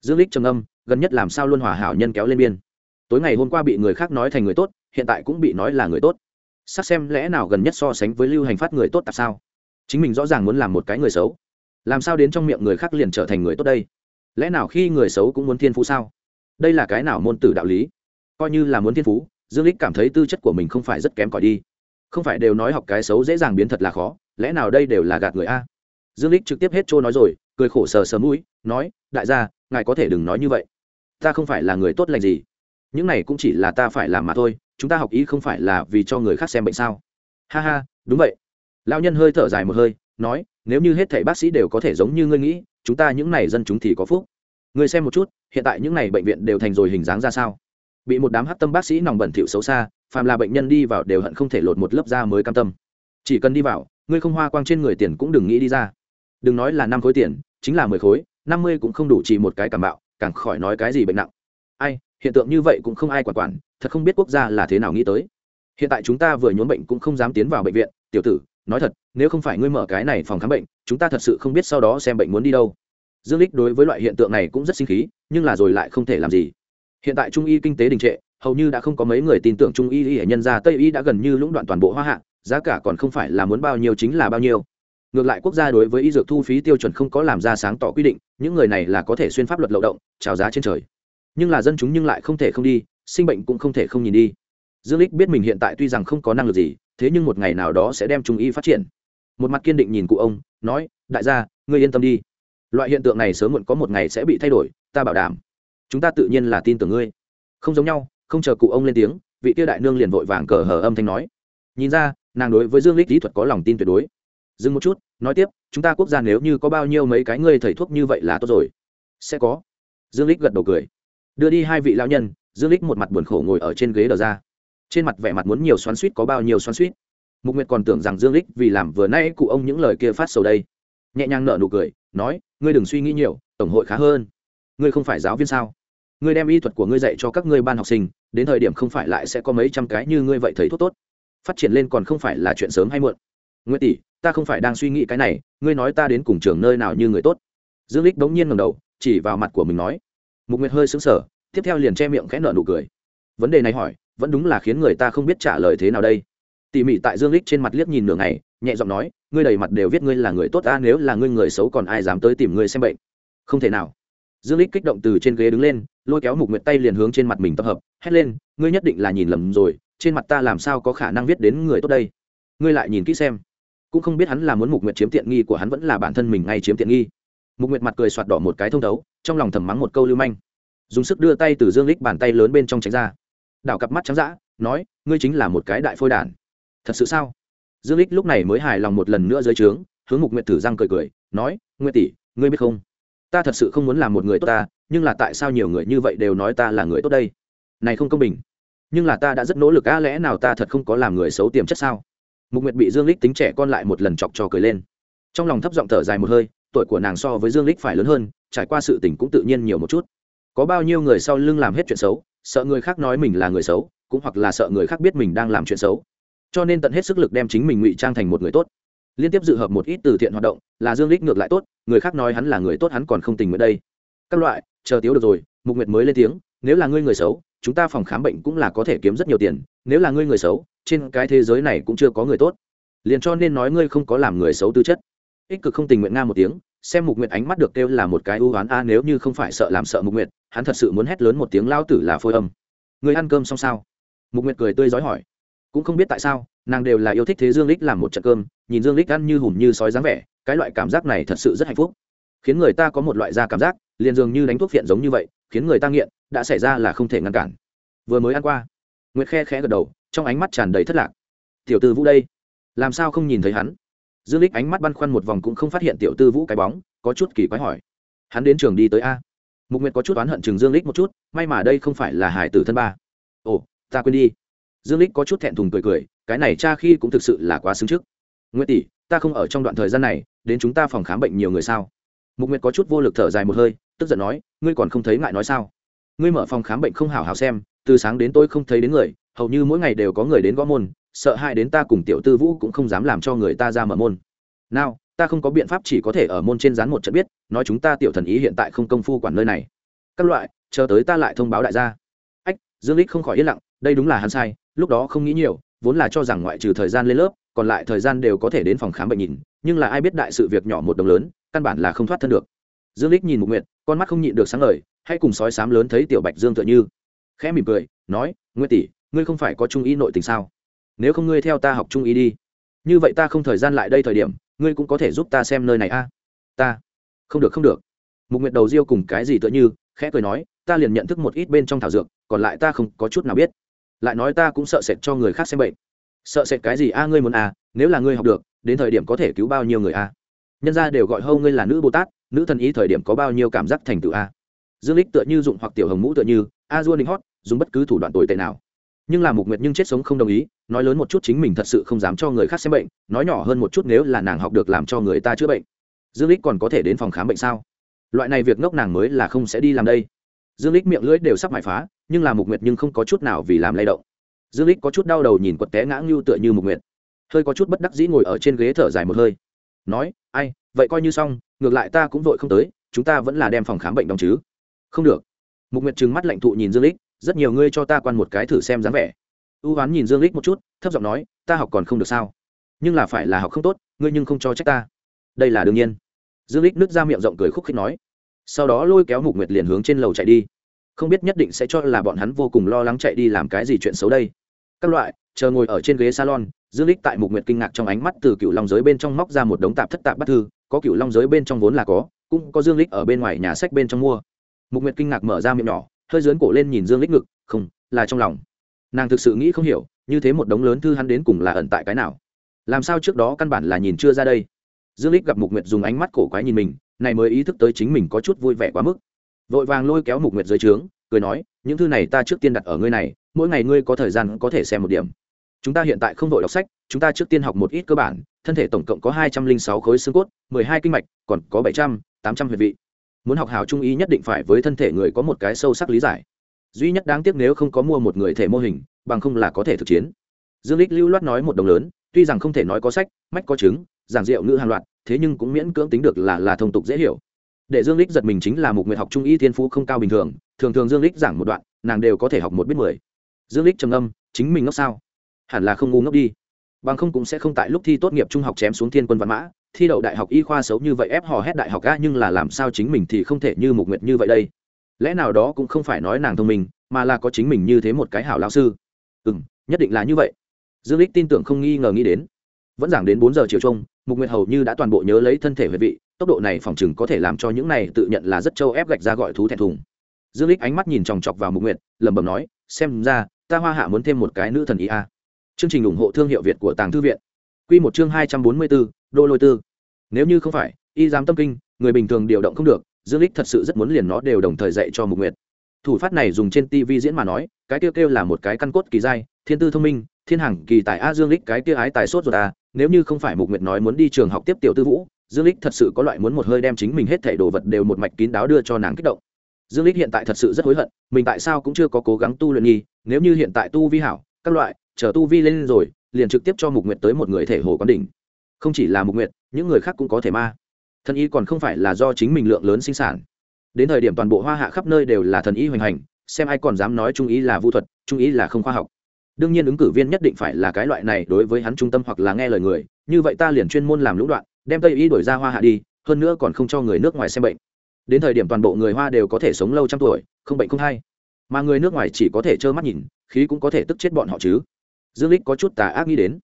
dương lích trầm âm gần nhất làm sao luôn hòa hảo nhân kéo lên biên. Tối ngày hôm qua bị người khác nói thành người tốt hiện tại cũng bị nói là người tốt. Sắc xem lẽ nào gần nhất so sánh với lưu hành phát người tốt tại sao? Chính mình rõ ràng muốn làm một cái người xấu. Làm sao đến trong miệng người khác liền trở thành người tốt đây? Lẽ nào khi người xấu cũng muốn thiên phú sao? Đây là cái nào môn tử đạo lý? Coi như là muốn thiên phú, dương lích cảm thấy tư chất của mình không phải rất kém cỏi đi. Không phải đều nói học cái xấu dễ dàng biến thật là khó, lẽ nào đây đều là gạt người a? Dương lích trực tiếp hết trôi nói rồi, cười khổ sờ sờ mũi, nói, đại gia, ngài có thể đừng nói như vậy. Ta không phải là người tốt lành gì. Những này cũng chỉ là ta phải làm mà thôi, chúng ta học ý không phải là vì cho người khác xem bệnh sao? Ha ha, đúng vậy. Lão nhân hơi thở dài một hơi, nói nếu như hết thảy bác sĩ đều có thể giống như ngươi nghĩ, chúng ta những này dân chúng thì có phúc. Ngươi xem một chút, hiện tại những này bệnh viện đều thành rồi hình dáng ra sao? Bị một đám hát tâm bác sĩ nòng bẩn thỉu xấu xa, phàm là bệnh nhân đi vào đều hận không thể lột một lớp da mới cam tâm. Chỉ cần đi vào, ngươi không hoa quang trên người tiền cũng đừng nghĩ đi ra. Đừng nói là năm khối tiền, chính là mười khối, năm mươi cũng không đủ chỉ một cái cảm bạo, càng khỏi nói cái gì bệnh nặng. Ai, hiện tượng như vậy cũng không ai quản quản, thật không biết quốc gia là thế nào nghĩ tới. Hiện tại chúng ta vừa nhốn bệnh cũng không dám tiến vào bệnh viện, tiểu tử nói thật, nếu không phải ngươi mở cái này phòng khám bệnh, chúng ta thật sự không biết sau đó xem bệnh muốn đi đâu. Dương lích đối với loại hiện tượng này cũng rất sinh khí, nhưng là rồi lại không thể làm gì. Hiện tại trung y kinh tế đình trệ, hầu như đã không có mấy người tin tưởng trung y y nhân gia tây y đã gần như lũng đoạn toàn bộ hoa hạ, giá cả còn không phải là muốn bao nhiêu chính là bao nhiêu. Ngược lại quốc gia đối với y dược thu phí tiêu chuẩn không có làm ra sáng tỏ quy định, những người này là có thể xuyên pháp luật lậu động trào giá trên trời. Nhưng là dân chúng nhưng lại không thể không đi, sinh bệnh cũng không thể không nhìn đi. Dương lích biết mình hiện tại tuy rằng không có năng lực gì thế nhưng một ngày nào đó sẽ đem trung y phát triển. Một mặt kiên định nhìn cụ ông, nói, đại gia, ngươi yên tâm đi. Loại hiện tượng này sớm muộn có một ngày sẽ bị thay đổi, ta bảo đảm. Chúng ta tự nhiên là tin tưởng ngươi. Không giống nhau, không chờ cụ ông lên tiếng, vị tiêu đại nương liền vội vàng cờ hờ âm thanh nói. Nhìn ra, nàng đối với dương lích kỹ thuật có lòng tin tuyệt đối. Dừng một chút, nói tiếp, chúng ta quốc gia nếu như có bao nhiêu mấy cái ngươi thầy thuốc như vậy là tốt rồi. Sẽ có. Dương lích gật đầu cười. Đưa đi hai vị lao nhân, dương lích một mặt buồn khổ ngồi ở trên ghế đờ ra trên mặt vẻ mặt muốn nhiều xoắn suýt có bao nhiêu xoắn suýt mục nguyệt còn tưởng rằng dương lích vì làm vừa nay cụ ông những lời kia phát sầu đây. Nhẹ nhàng nở nụ cười, nói, ngươi đừng suy nghĩ nhiều, tổng hội khá hơn. Ngươi không phải giáo viên sao? Ngươi đem y thuật của ngươi dạy cho các ngươi ban học sinh, đến thời điểm không phải lại sẽ có mấy trăm cái như ngươi vậy thấy thuốc tốt. Phát triển lên còn không phải là chuyện sớm hay muộn. Nguyễn tỷ, ta không phải đang suy nghĩ cái này, ngươi nói ta đến cùng trường nơi nào như người tốt. Dương lích đống nhiên ngầm đầu, chỉ vào mặt của mình nói. Mục nguyệt hơi sững sờ, tiếp theo liền che miệng khẽ nở nụ cười. Vấn đề này hỏi vẫn đúng là khiến người ta không biết trả lời thế nào đây. Tỉ mỉ tại dương lích trên mặt liếc nhìn nửa ngày, nhẹ giọng nói, ngươi đầy mặt đều viết ngươi là người tốt ta nếu là ngươi người xấu còn ai dám tới tìm ngươi xem bệnh? Không thể nào. Dương lích kích động từ trên ghế đứng lên, lôi kéo mục nguyệt tay liền hướng trên mặt mình tập hợp, hét lên, ngươi nhất định là nhìn lầm rồi, trên mặt ta làm sao có khả năng viết đến người tốt đây? Ngươi lại nhìn kỹ xem. Cũng không biết hắn là muốn mục nguyệt chiếm tiện nghi của hắn vẫn là bản thân mình ngay chiếm tiện nghi. Mục nguyệt mặt cười soạt đỏ một cái thông thấu, trong lòng thầm mắng một câu lưu manh. Dùng sức đưa tay từ dương lích bàn tay lớn bên trong tránh ra đảo cặp mắt trắng dã, nói, ngươi chính là một cái đại phôi đản. Thật sự sao? Dương lích lúc này mới hài lòng một lần nữa dưới trướng, hướng mục nguyệt thử răng cười cười, nói, nguyệt tỷ, ngươi biết không? Ta thật sự không muốn làm một người tốt ta, nhưng là tại sao nhiều người như vậy đều nói ta là người tốt đây? Này không công bình. Nhưng là ta đã rất nỗ lực, á lẽ nào ta thật không có làm người xấu tiềm chất sao? Mục nguyệt bị dương lích tính trẻ con lại một lần chọc cho cười lên. Trong lòng thấp giọng thở dài một hơi, tuổi của nàng so với dương lích phải lớn hơn, trải qua sự tình cũng tự nhiên nhiều một chút. Có bao nhiêu người sau lưng làm hết chuyện xấu sợ người khác nói mình là người xấu, cũng hoặc là sợ người khác biết mình đang làm chuyện xấu. Cho nên tận hết sức lực đem chính mình ngụy trang thành một người tốt. Liên tiếp dự hợp một ít từ thiện hoạt động, là dương lích ngược lại tốt, người khác nói hắn là người tốt hắn còn không tình nguyện đây. Các loại, chờ tiếu được rồi, mục nguyệt mới lên tiếng, nếu là ngươi người xấu, chúng ta phòng khám bệnh cũng là có thể kiếm rất nhiều tiền, nếu là ngươi người xấu, trên cái thế giới này cũng chưa có người tốt. Liền cho nên nói ngươi không có làm người xấu tư chất. Ích cực không tình nguyện nga một tiếng xem mục nguyệt ánh mắt được kêu là một cái ưu oán, a, nếu như không phải sợ làm sợ mục nguyệt, hắn thật sự muốn hét lớn một tiếng, lao tử là phôi âm. Người ăn cơm xong sao? Mục nguyệt cười tươi giói hỏi. Cũng không biết tại sao, nàng đều là yêu thích thế dương lích làm một trận cơm, nhìn dương lích ăn như hùm như sói dáng vẻ, cái loại cảm giác này thật sự rất hạnh phúc. Khiến người ta có một loại da cảm giác, liền dường như đánh thuốc phiện giống như vậy, khiến người ta nghiện, đã xảy ra là không thể ngăn cản. Vừa mới ăn qua, nguyệt khe khẽ gật đầu, trong ánh mắt tràn đầy thất lạc. Tiểu tư vũ đây, làm sao không nhìn thấy hắn? Dương lích ánh mắt băn khoăn một vòng cũng không phát hiện tiểu tư vũ cái bóng, có chút kỳ quái hỏi. Hắn đến trường đi tới a. Mục nguyệt có chút oán hận chừng dương lích một chút, may mà đây không phải là hải tử thân ba. Ồ, ta quên đi. Dương lích có chút thẹn thùng cười cười, cái này cha khi cũng thực sự là quá xứng trước. Nguyệt tỷ, ta không ở trong đoạn thời gian này, đến chúng ta phòng khám bệnh nhiều người sao? Mục nguyệt có chút vô lực thở dài một hơi, tức giận nói, ngươi còn không thấy ngại nói sao? Ngươi mở phòng khám bệnh không hảo hảo xem, từ sáng đến tôi không thấy đến người, hầu như mỗi ngày đều có người đến gõ môn sợ hãi đến ta cùng tiểu tư vũ cũng không dám làm cho người ta ra mở môn. Nào, ta không có biện pháp chỉ có thể ở môn trên dán một trận biết, nói chúng ta tiểu thần ý hiện tại không công phu quản nơi này. Các loại, chờ tới ta lại thông báo đại gia. Ách, dương lích không khỏi yên lặng, đây đúng là hắn sai, lúc đó không nghĩ nhiều, vốn là cho rằng ngoại trừ thời gian lên lớp, còn lại thời gian đều có thể đến phòng khám bệnh nhìn, nhưng là ai biết đại sự việc nhỏ một đồng lớn, căn bản là không thoát thân được. Dương lích nhìn mục nguyệt, con mắt không nhịn được sáng lời hay cùng sói sám lớn thấy tiểu bạch dương tựa như, khẽ mỉm cười, nói nguyễn tỷ, ngươi không phải có trung ý nội tình sao? Nếu không ngươi theo ta học trung ý đi. Như vậy ta không thời gian lại đây thời điểm ngươi cũng có thể giúp ta xem nơi này a. Ta. Không được không được. Mục nguyệt đầu riêu cùng cái gì tựa như khẽ cười nói ta liền nhận thức một ít bên trong thảo dược còn lại ta không có chút nào biết. Lại nói ta cũng sợ sệt cho người khác xem bệnh. Sợ sệt cái gì a ngươi muốn à, nếu là ngươi học được đến thời điểm có thể cứu bao nhiêu người a? Nhân ra đều gọi hâu ngươi là nữ bồ tát nữ thần ý thời điểm có bao nhiêu cảm giác thành tựu a? Dương lích tựa như dụng hoặc tiểu hồng mũ tựa như a dua ninh hót dùng bất cứ thủ đoạn tồi tệ nào nhưng là mục nguyệt nhưng chết sống không đồng ý, nói lớn một chút chính mình thật sự không dám cho người khác xem bệnh, nói nhỏ hơn một chút nếu là nàng học được làm cho người ta chữa bệnh. Dương lích còn có thể đến phòng khám bệnh sao? Loại này việc ngốc nàng mới là không sẽ đi làm đây. Dương lích miệng lưỡi đều sắp mải phá, nhưng là mục nguyệt nhưng không có chút nào vì làm lay động. Dương lích có chút đau đầu nhìn quật té ngã ngưu tựa như mục nguyệt. Hơi có chút bất đắc dĩ ngồi ở trên ghế thở dài một hơi. Nói, ai, vậy coi như xong, ngược lại ta cũng vội không tới, chúng ta vẫn là đem phòng khám bệnh đóng chứ. Không được. Mục nguyệt trừng mắt lạnh thụ nhìn dương lích rất nhiều ngươi cho ta quan một cái thử xem dáng vẻ. Ưu hoán nhìn dương lích một chút, thấp giọng nói, ta học còn không được sao? Nhưng là phải là học không tốt, ngươi nhưng không cho trách ta. Đây là đương nhiên. Dương lích nứt ra miệng rộng cười khúc khích nói. Sau đó lôi kéo mục nguyệt liền hướng trên lầu chạy đi. Không biết nhất định sẽ cho là bọn hắn vô cùng lo lắng chạy đi làm cái gì chuyện xấu đây. Các loại, chờ ngồi ở trên ghế salon, dương lích tại mục nguyệt kinh ngạc trong ánh mắt từ cựu long giới bên trong móc ra một đống tạp thất tạp bắt thư, có cựu long giới bên trong vốn là có, cũng có dương lích ở bên ngoài nhà sách bên trong mua. Mục nguyệt kinh ngạc mở ra miệng nhỏ hơi dướn cổ lên nhìn dương lích ngực, không, là trong lòng. Nàng thực sự nghĩ không hiểu, như thế một đống lớn thư hắn đến cùng là ẩn tại cái nào. Làm sao trước đó căn bản là nhìn chưa ra đây? Dương lích gặp mục nguyệt dùng ánh mắt cổ quái nhìn mình, này mới ý thức tới chính mình có chút vui vẻ quá mức. Vội vàng lôi kéo mục nguyệt dưới trướng, cười nói, những thư này ta trước tiên đặt ở ngươi này, mỗi ngày ngươi có thời gian có thể xem một điểm. Chúng ta hiện tại không đội đọc sách, chúng ta trước tiên học một ít cơ bản, thân thể tổng cộng có hai trăm linh sáu khối xương cốt, mười hai kinh mạch, còn có bảy trăm, tám trăm huyệt vị muốn học hào trung ý nhất định phải với thân thể người có một cái sâu sắc lý giải. Duy nhất đáng tiếc nếu không có mua một người thể mô hình, bằng không là có thể thực chiến. Dương lích lưu loát nói một đồng lớn, tuy rằng không thể nói có sách, mách có chứng, giảng rượu ngữ hàng loạt, thế nhưng cũng miễn cưỡng tính được là là thông tục dễ hiểu. Để dương lích giật mình chính là một nguyện học trung y thiên phú không cao bình thường thường thường dương lích giảng một đoạn, nàng đều có thể học một biết mười. Dương lích trầm âm chính mình ngốc sao? Hẳn là không ngu ngốc đi. Bằng không cũng sẽ không tại lúc thi tốt nghiệp trung học chém xuống thiên quân văn mã thi đậu đại học y khoa xấu như vậy ép hò hét đại học ga nhưng là làm sao chính mình thì không thể như mục nguyệt như vậy đây? Lẽ nào đó cũng không phải nói nàng thông minh, mà là có chính mình như thế một cái hảo lao sư? Ừ nhất định là như vậy. Dương lích tin tưởng không nghi ngờ nghĩ đến. Vẫn giảng đến bốn giờ chiều trung mục nguyệt hầu như đã toàn bộ nhớ lấy thân thể huệ vị, tốc độ này phòng chừng có thể làm cho những này tự nhận là rất châu ép gạch ra gọi thú thẹn thùng. Dương lích ánh mắt nhìn chòng chọc vào mục nguyệt, lẩm bẩm nói, xem ra, ta hoa hạ muốn thêm một cái nữ thần ý a. Chương trình ủng hộ thương hiệu việt của tàng thư viện quy một chương hai trăm bốn mươi 244, đô lôi tư. Nếu như không phải y dám tâm kinh người bình thường điều động không được dương Lịch thật sự rất muốn liền nó đều đồng thời dạy cho mục nguyệt. Thủ phát này dùng trên tv diễn mà nói cái kêu kêu là một cái căn cốt kỳ giai thiên tư thông minh thiên hằng kỳ tài a dương Lịch cái kia ái tài sốt rồi à, nếu như không phải mục nguyệt nói muốn đi trường học tiếp tiểu tư vũ dương Lịch thật sự có loại muốn một hơi đem chính mình hết thảy đồ vật đều một mạch kín đáo đưa cho nàng kích động. Dương Lịch hiện tại thật sự rất hối hận mình tại sao cũng chưa có cố gắng tu luyện nghi nếu như hiện tại tu vi hảo các loại chờ tu vi lên rồi liền trực tiếp cho mục nguyệt tới một người thể hồ quán đỉnh. Không chỉ là mục nguyệt, những người khác cũng có thể ma. Thần y còn không phải là do chính mình lượng lớn sinh sản. Đến thời điểm toàn bộ hoa hạ khắp nơi đều là thần y hoành hành, xem ai còn dám nói trung ý là vũ thuật, trung ý là không khoa học. Đương nhiên ứng cử viên nhất định phải là cái loại này đối với hắn trung tâm hoặc là nghe lời người, như vậy ta liền chuyên môn làm lũng đoạn, đem tây y đổi ra hoa hạ đi, hơn nữa còn không cho người nước ngoài xem bệnh. Đến thời điểm toàn bộ người hoa đều có thể sống lâu trăm tuổi, không bệnh không hay mà người nước ngoài chỉ có thể trơ mắt nhìn, khí cũng có thể tức chết bọn họ chứ dương lích có chút tà ác nghĩ đến.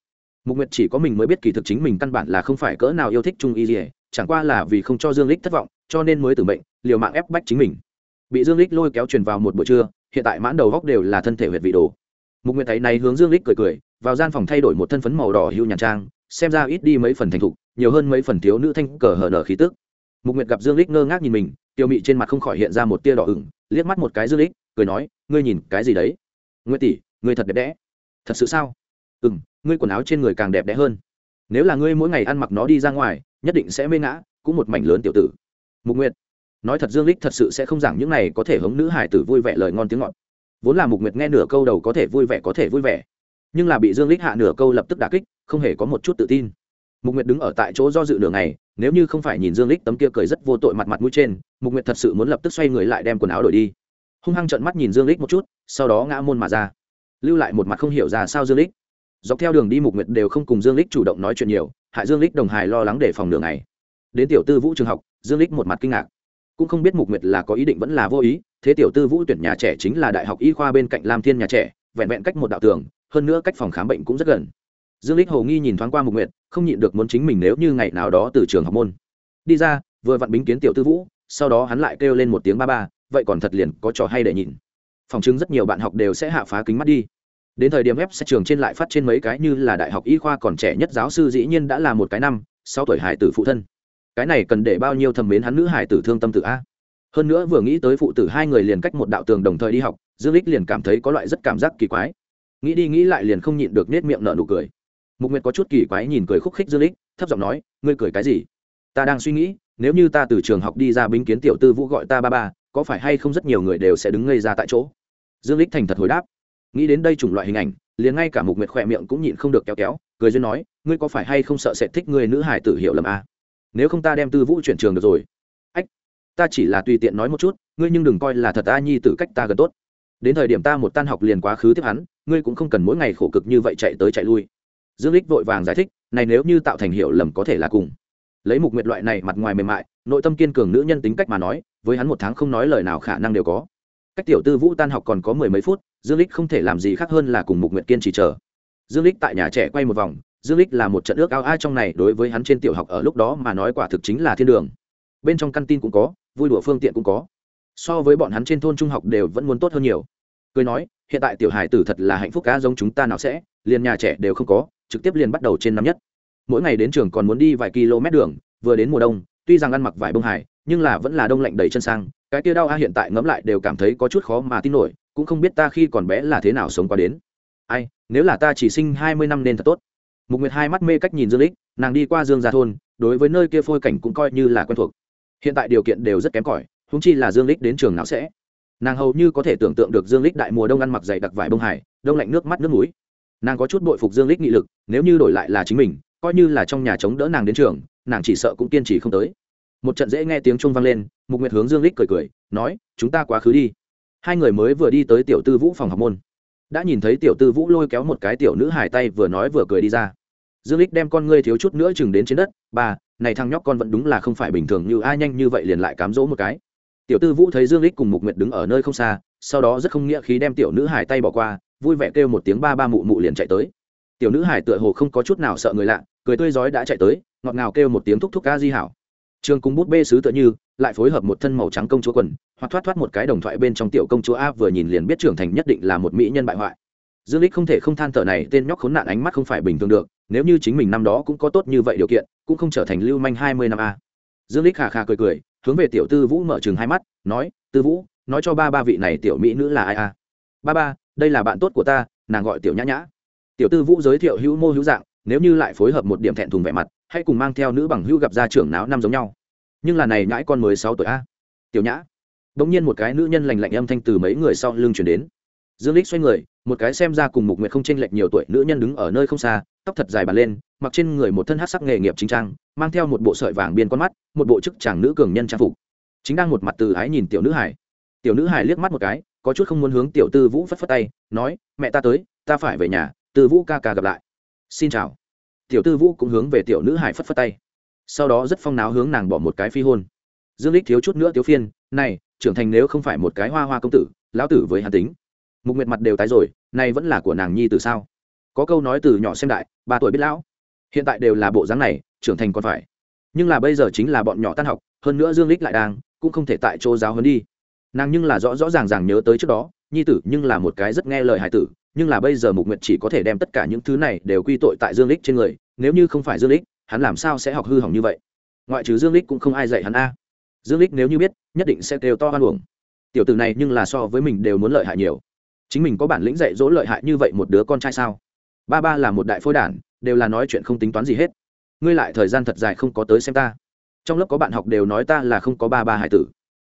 Mục nguyệt chỉ có mình mới biết kỳ thực chính mình căn bản là không phải cỡ nào yêu thích trung y gì chẳng qua là vì không cho dương lích thất vọng, cho nên mới tử mệnh, liều mạng ép bách chính mình. Bị dương lích lôi kéo truyền vào một buổi trưa, hiện tại mãn đầu góc đều là thân thể huyệt vị đồ. Mục nguyệt thấy này hướng dương lích cười cười, vào gian phòng thay đổi một thân phấn màu đỏ hưu nhàn trang, xem ra ít đi mấy phần thành thục, nhiều hơn mấy phần thiếu nữ thanh cờ hở nở khí tức. Mục nguyệt gặp dương lích ngơ ngác nhìn mình, tiêu mị trên mặt không khỏi hiện ra một tia đỏ ửng, liếc mắt một cái dương lích cười nói, ngươi nhìn cái gì đấy? Nguyệt tỷ, ngươi thật đẹp đẽ thật sự sao? Ừ ngươi quần áo trên người càng đẹp đẽ hơn. Nếu là ngươi mỗi ngày ăn mặc nó đi ra ngoài, nhất định sẽ mê ngã, cũng một mảnh lớn tiểu tử. Mục nguyệt, nói thật dương lích thật sự sẽ không giảng những này có thể hống nữ hải tử vui vẻ lời ngon tiếng ngọt. Vốn là mục nguyệt nghe nửa câu đầu có thể vui vẻ có thể vui vẻ. Nhưng là bị dương lích hạ nửa câu lập tức đả kích, không hề có một chút tự tin. Mục nguyệt đứng ở tại chỗ do dự nửa ngày, nếu như không phải nhìn dương lích tấm kia cười rất vô tội mặt mặt mũi trên, mục nguyệt thật sự muốn lập tức xoay người lại đem quần áo đổi đi. Hung hăng trợn mắt nhìn dương lích một chút, sau đó ngã môn mà ra lưu lại một mặt không hiểu ra sao dương lích. Dọc theo đường đi mục nguyệt đều không cùng dương lích chủ động nói chuyện nhiều, hại dương lích đồng hài lo lắng để phòng đường này đến tiểu tư vũ trường học, dương lích một mặt kinh ngạc. Cũng không biết mục nguyệt là có ý định vẫn là vô ý, thế tiểu tư vũ tuyển nhà trẻ chính là đại học y khoa bên cạnh lam thiên nhà trẻ, vẹn vẹn cách một đạo tường, hơn nữa cách phòng khám bệnh cũng rất gần. Dương lích hồ nghi nhìn thoáng qua mục nguyệt, không nhịn được muốn chính mình nếu như ngày nào đó từ trường học môn. Đi ra, vừa vặn bính kiến tiểu tư vũ, sau đó hắn lại kêu lên một tiếng ba ba, vậy còn thật liền có trò hay để nhìn phòng chứng rất nhiều bạn học đều sẽ hạ phá kính mắt đi. Đến thời điểm ép sẽ trường trên lại phát trên mấy cái như là đại học y khoa còn trẻ nhất giáo sư dĩ nhiên đã là một cái năm sau tuổi hải tử phụ thân. Cái này cần để bao nhiêu thầm mến hắn nữ hải tử thương tâm tử a. Hơn nữa vừa nghĩ tới phụ tử hai người liền cách một đạo tường đồng thời đi học, dương lích liền cảm thấy có loại rất cảm giác kỳ quái. Nghĩ đi nghĩ lại liền không nhịn được nết miệng nở nụ cười. Mục nguyệt có chút kỳ quái nhìn cười khúc khích dương lích thấp giọng nói, ngươi cười cái gì? Ta đang suy nghĩ, nếu như ta từ trường học đi ra binh kiến tiểu tư vũ gọi ta ba ba có phải hay không rất nhiều người đều sẽ đứng ngây ra tại chỗ? Dương lích thành thật hồi đáp. Nghĩ đến đây chủng loại hình ảnh, liền ngay cả mục nguyệt khỏe miệng cũng nhịn không được kéo kéo, cười duyên nói, ngươi có phải hay không sợ sẽ thích người nữ hải tử hiểu lầm a à? nếu không ta đem tư vũ chuyển trường được rồi. Ách, ta chỉ là tùy tiện nói một chút, ngươi nhưng đừng coi là thật a nhi tử cách ta gần tốt. Đến thời điểm ta một tan học liền quá khứ tiếp hắn, ngươi cũng không cần mỗi ngày khổ cực như vậy chạy tới chạy lui. Dương lích vội vàng giải thích, này nếu như tạo thành hiểu lầm có thể là cùng. Lấy mục nguyệt loại này mặt ngoài mềm mại, nội tâm kiên cường nữ nhân tính cách mà nói với hắn một tháng không nói lời nào khả năng đều có. Cách tiểu tư vũ tan học còn có mười mấy phút, dương lích không thể làm gì khác hơn là cùng mục nguyệt kiên trì chờ. Dương lích tại nhà trẻ quay một vòng, dương lích là một trận ước ao ai trong này đối với hắn trên tiểu học ở lúc đó mà nói quả thực chính là thiên đường. Bên trong căn tin cũng có, vui đùa phương tiện cũng có. So với bọn hắn trên thôn trung học đều vẫn muốn tốt hơn nhiều. Cười nói, hiện tại tiểu hải tử thật là hạnh phúc cá giống chúng ta nào sẽ, liền nhà trẻ đều không có, trực tiếp liền bắt đầu trên năm nhất. Mỗi ngày đến trường còn muốn đi vài km đường, vừa đến mùa đông, tuy rằng ăn mặc vải bông hải nhưng là vẫn là đông lạnh đầy chân sang, cái kia đau a hiện tại ngẫm lại đều cảm thấy có chút khó mà tin nổi, cũng không biết ta khi còn bé là thế nào sống qua đến. Ai, nếu là ta chỉ sinh hai mươi năm nên thật tốt. Mục nguyệt hai mắt mê cách nhìn dương lích nàng đi qua dương gia thôn, đối với nơi kia phôi cảnh cũng coi như là quen thuộc. Hiện tại điều kiện đều rất kém cỏi húng chi là dương lích đến trường nào sẽ. Nàng hầu như có thể tưởng tượng được dương lích đại mùa đông ăn mặc dày đặc vải bông hải đông lạnh nước mắt nước mũi. Nàng có chút bội phục dương lích nghị lực, nếu như đổi lại là chính mình, coi như là trong nhà chống đỡ nàng đến trường, nàng chỉ sợ cũng kiên trì không tới một trận dễ nghe tiếng trung vang lên mục nguyệt hướng dương lích cười cười nói chúng ta quá khứ đi. Hai người mới vừa đi tới tiểu tư vũ phòng học môn. Đã nhìn thấy tiểu tư vũ lôi kéo một cái tiểu nữ hài tay vừa nói vừa cười đi ra. Dương lích đem con ngươi thiếu chút nữa chừng đến trên đất bà, này thằng nhóc con vẫn đúng là không phải bình thường như ai nhanh như vậy liền lại cám dỗ một cái. Tiểu tư vũ thấy dương lích cùng mục nguyệt đứng ở nơi không xa sau đó rất không nghĩa khí đem tiểu nữ hài tay bỏ qua vui vẻ kêu một tiếng ba ba mụ mụ liền chạy tới. Tiểu nữ hài tựa hồ không có chút nào sợ người lạ cười tươi rói đã chạy tới ngọt ngào kêu một tiếng thúc thúc ca di hảo trường cung bút bê sứ tựa như, lại phối hợp một thân màu trắng công chúa quần, hoặc thoát thoát một cái đồng thoại bên trong tiểu công chúa a vừa nhìn liền biết trưởng thành nhất định là một mỹ nhân bại hoại. Dương lích không thể không than thở này, tên nhóc khốn nạn ánh mắt không phải bình thường được, nếu như chính mình năm đó cũng có tốt như vậy điều kiện, cũng không trở thành lưu manh hai mươi năm a. Dương lích khà khà cười cười, hướng về tiểu tư vũ mở chừng hai mắt, nói, tư vũ, nói cho ba ba vị này tiểu mỹ nữ là ai a? Ba ba, đây là bạn tốt của ta, nàng gọi tiểu nhã nhã. Tiểu tư vũ giới thiệu hữu mô hữu dạng, nếu như lại phối hợp một điểm thẹn thùng vẻ mặt hãy cùng mang theo nữ bằng hữu gặp gia trưởng náo năm giống nhau. Nhưng là này nhãi con mới sáu tuổi a. Tiểu nhã. Bỗng nhiên một cái nữ nhân lành lạnh âm thanh từ mấy người sau lưng chuyển đến. Dương lích xoay người, một cái xem ra cùng mục nguyệt không chênh lệch nhiều tuổi nữ nhân đứng ở nơi không xa, tóc thật dài bàn lên, mặc trên người một thân hát sắc nghề nghiệp chính trang, mang theo một bộ sợi vàng biên con mắt, một bộ chức chàng nữ cường nhân trang phục. Chính đang một mặt từ ái nhìn tiểu nữ hải tiểu nữ hải liếc mắt một cái, có chút không muốn hướng tiểu tư vũ phất phất tay, nói, mẹ ta tới, ta phải về nhà, tư vũ ca ca gặp lại. Xin chào tiểu tư vũ cũng hướng về tiểu nữ hải phất phất tay. Sau đó rất phong náo hướng nàng bỏ một cái phi hôn. Dương lích thiếu chút nữa tiếu phiên, này, trưởng thành nếu không phải một cái hoa hoa công tử, lão tử với hàn tính. Mục nguyệt mặt đều tái rồi, này vẫn là của nàng nhi từ sao? Có câu nói từ nhỏ xem đại, ba tuổi biết lão. Hiện tại đều là bộ dáng này, trưởng thành còn phải. Nhưng là bây giờ chính là bọn nhỏ tan học, hơn nữa dương lích lại đang, cũng không thể tại chỗ giáo hơn đi. Nàng nhưng là rõ rõ ràng ràng nhớ tới trước đó, nhi tử nhưng là một cái rất nghe lời hải tử nhưng là bây giờ mục nguyệt chỉ có thể đem tất cả những thứ này đều quy tội tại dương lích trên người, nếu như không phải dương lích, hắn làm sao sẽ học hư hỏng như vậy? Ngoại trừ dương lích cũng không ai dạy hắn a. Dương lích nếu như biết, nhất định sẽ kêu to hoan uổng. Tiểu tử này nhưng là so với mình đều muốn lợi hại nhiều. Chính mình có bản lĩnh dạy dỗ lợi hại như vậy một đứa con trai sao? Ba ba là một đại phôi đản, đều là nói chuyện không tính toán gì hết. Ngươi lại thời gian thật dài không có tới xem ta. Trong lớp có bạn học đều nói ta là không có ba ba hải tử.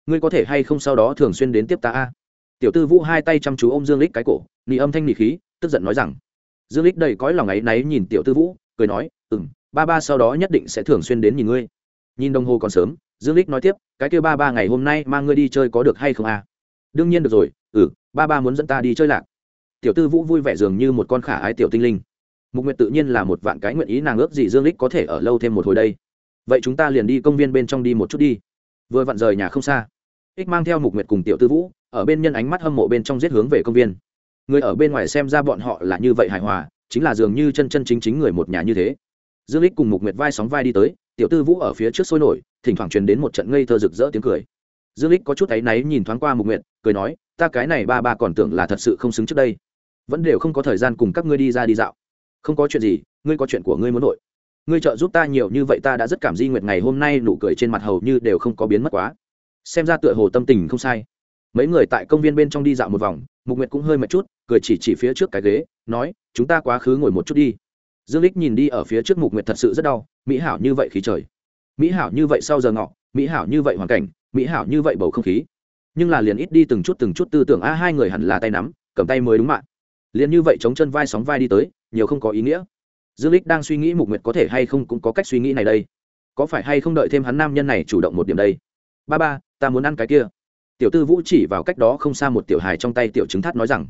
Ngươi có thể hay không sau đó thường xuyên đến tiếp ta a? Tiểu tư vũ hai tay chăm chú ô m dương lích cái cổ nị âm thanh nị khí, tức giận nói rằng, dương lích đầy cõi lòng ấy náy nhìn tiểu tư vũ, cười nói ừ m ba ba sau đó nhất định sẽ thường xuyên đến nhìn ngươi. Nhìn đồng hồ còn sớm, dương lích nói tiếp, cái kêu ba ba ngày hôm nay mang ngươi đi chơi có được hay không à? Đương nhiên được rồi ừ ba ba muốn dẫn ta đi chơi lạc. Tiểu tư vũ vui vẻ dường như một con khả ái tiểu tinh linh. Mục nguyệt tự nhiên là một vạn cái nguyện ý nàng ước gì dương lích có thể ở lâu thêm một hồi đây. Vậy chúng ta liền đi công viên bên trong đi một chút đi. Vừa vặn rời nhà không xa, ích mang theo mục nguyệt cùng tiểu tư vũ ở bên nhân ánh mắt hâm mộ bên trong giết hướng về công viên. Người ở bên ngoài xem ra bọn họ là như vậy hài hòa, chính là dường như chân chân chính chính người một nhà như thế. Dương lích cùng mục nguyệt vai sóng vai đi tới, tiểu tư vũ ở phía trước sôi nổi, thỉnh thoảng truyền đến một trận ngây thơ rực rỡ tiếng cười. Dương lích có chút áy náy nhìn thoáng qua mục nguyệt, cười nói, ta cái này ba ba còn tưởng là thật sự không xứng trước đây. Vẫn đều không có thời gian cùng các ngươi đi ra đi dạo. Không có chuyện gì, ngươi có chuyện của ngươi muốn nội ngươi trợ giúp ta nhiều như vậy ta đã rất cảm di nguyệt ngày hôm nay nụ cười trên mặt hầu như đều không có biến mất quá. Xem ra tựa hồ tâm tình không sai mấy người tại công viên bên trong đi dạo một vòng, mục nguyệt cũng hơi mệt chút, cười chỉ chỉ phía trước cái ghế, nói, chúng ta quá khứ ngồi một chút đi. Dương lích nhìn đi ở phía trước mục nguyệt thật sự rất đau, mỹ hảo như vậy khí trời. Mỹ hảo như vậy sau giờ ngọ, mỹ hảo như vậy hoàn cảnh, mỹ hảo như vậy bầu không khí. Nhưng là liền ít đi từng chút từng chút tư tưởng, a, hai người hẳn là tay nắm, cầm tay mới đúng mạng liền như vậy chống chân vai sóng vai đi tới, nhiều không có ý nghĩa. Dương lích đang suy nghĩ mục nguyệt có thể hay không cũng có cách suy nghĩ này đây. Có phải hay không đợi thêm hắn nam nhân này chủ động một điểm đây? Ba ba, ta muốn ăn cái kia tiểu tư vũ chỉ vào cách đó không xa một tiểu hài trong tay tiểu chứng thắt nói rằng,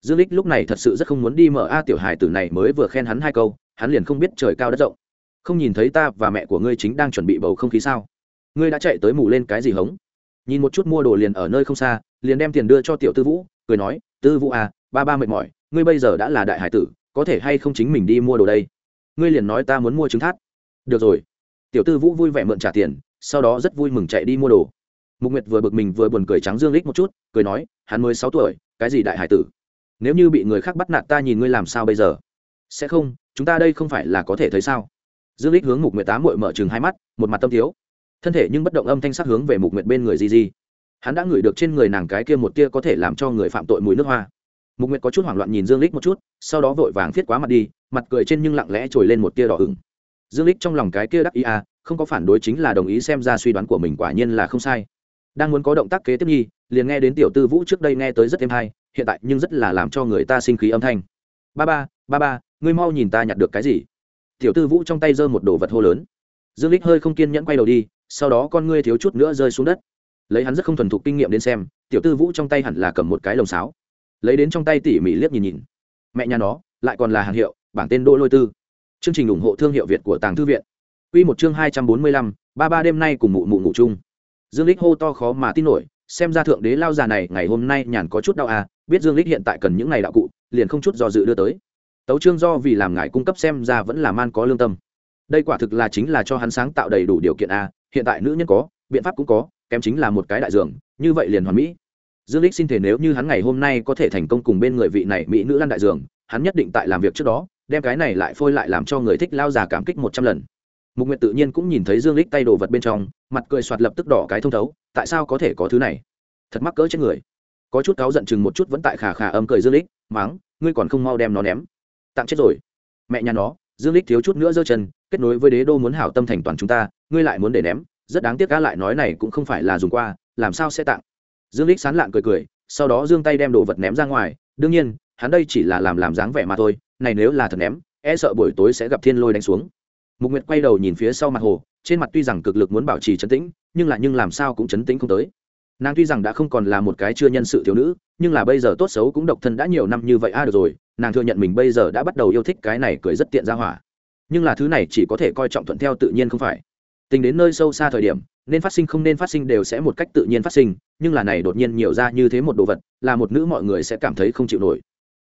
dương lích lúc này thật sự rất không muốn đi mở a tiểu hài tử này mới vừa khen hắn hai câu, hắn liền không biết trời cao đất rộng. Không nhìn thấy ta và mẹ của ngươi chính đang chuẩn bị bầu không khí sao? Ngươi đã chạy tới mù lên cái gì hống? Nhìn một chút mua đồ liền ở nơi không xa, liền đem tiền đưa cho tiểu tư vũ, cười nói, tư vũ à ba ba mệt mỏi, ngươi bây giờ đã là đại hải tử, có thể hay không chính mình đi mua đồ đây? Ngươi liền nói ta muốn mua trứng thát được rồi. Tiểu tư vũ vui vẻ mượn trả tiền, sau đó rất vui mừng chạy đi mua đồ mục nguyệt vừa bực mình vừa buồn cười trắng dương lích một chút, cười nói, hắn mới sáu tuổi, cái gì đại hải tử? Nếu như bị người khác bắt nạt ta nhìn ngươi làm sao bây giờ? Sẽ không, chúng ta đây không phải là có thể thấy sao? Dương lích hướng mục nguyệt tám muội mở chừng hai mắt, một mặt tâm thiếu. Thân thể nhưng bất động âm thanh sắc hướng về mục nguyệt bên người di di. Hắn đã ngửi được trên người nàng cái kia một tia có thể làm cho người phạm tội mùi nước hoa. Mục nguyệt có chút hoảng loạn nhìn dương lích một chút, sau đó vội vàng thiết quá mặt đi, mặt cười trên nhưng lặng lẽ trồi lên một tia đỏ ửng. Dương lích trong lòng cái kia đắc ý à không có phản đối chính là đồng ý xem ra suy đoán của mình quả nhiên là không sai đang muốn có động tác kế tiếp nhi liền nghe đến tiểu tư vũ trước đây nghe tới rất êm hay hiện tại nhưng rất là làm cho người ta sinh khí âm thanh. Ba ba ba ba ngươi mau nhìn ta nhặt được cái gì? Tiểu tư vũ trong tay giơ một đồ vật hô lớn. Dương lích hơi không kiên nhẫn quay đầu đi sau đó con ngươi thiếu chút nữa rơi xuống đất. Lấy hắn rất không thuần thục kinh nghiệm đến xem tiểu tư vũ trong tay hẳn là cầm một cái lồng sáo. Lấy đến trong tay tỉ mỉ liếc nhìn nhìn. Mẹ nhà nó lại còn là hàng hiệu bảng tên đô lôi tư. Chương trình ủng hộ thương hiệu việt của tàng thư viện. Quy một chương hai trăm bốn mươi lăm, ba ba đêm nay cùng mụ mụ ngủ chung dương lích hô to khó mà tin nổi, xem ra thượng đế lao già này ngày hôm nay nhàn có chút đau à biết dương lích hiện tại cần những ngày đạo cụ, liền không chút do dự đưa tới. Tấu trương do vì làm ngài cung cấp xem ra vẫn là man có lương tâm. Đây quả thực là chính là cho hắn sáng tạo đầy đủ điều kiện a hiện tại nữ nhân có, biện pháp cũng có, kém chính là một cái đại dường, như vậy liền hoàn mỹ. Dương lích xin thể nếu như hắn ngày hôm nay có thể thành công cùng bên người vị này mỹ nữ lăn đại dường, hắn nhất định tại làm việc trước đó, đem cái này lại phôi lại làm cho người thích lao già cảm kích một trăm lần mục nguyệt tự nhiên cũng nhìn thấy dương lích tay đồ vật bên trong mặt cười soạt lập tức đỏ cái thông thấu tại sao có thể có thứ này? Thật mắc cỡ chết người. Có chút cáu giận chừng một chút vẫn tại khả khả âm cười dương lích Máng, ngươi còn không mau đem nó ném. Tặng chết rồi. Mẹ nhà nó dương lích thiếu chút nữa giơ chân kết nối với đế đô muốn hảo tâm thành toàn chúng ta ngươi lại muốn để ném rất đáng tiếc cá lại nói này cũng không phải là dùng qua làm sao sẽ tặng? Dương lích sán lạng cười cười sau đó dương tay đem đồ vật ném ra ngoài đương nhiên hắn đây chỉ là làm làm dáng vẻ mà thôi này nếu là thật ném e sợ buổi tối sẽ gặp thiên lôi đánh xuống mục nguyệt quay đầu nhìn phía sau mặt hồ, trên mặt tuy rằng cực lực muốn bảo trì chấn tĩnh, nhưng là nhưng làm sao cũng chấn tĩnh không tới. Nàng tuy rằng đã không còn là một cái chưa nhân sự thiếu nữ, nhưng là bây giờ tốt xấu cũng độc thân đã nhiều năm như vậy a à được rồi, nàng thừa nhận mình bây giờ đã bắt đầu yêu thích cái này cười rất tiện ra hỏa. Nhưng là thứ này chỉ có thể coi trọng thuận theo tự nhiên không phải. Tính đến nơi sâu xa thời điểm, nên phát sinh không nên phát sinh đều sẽ một cách tự nhiên phát sinh, nhưng là này đột nhiên nhiều ra như thế một đồ vật, là một nữ mọi người sẽ cảm thấy không chịu nổi.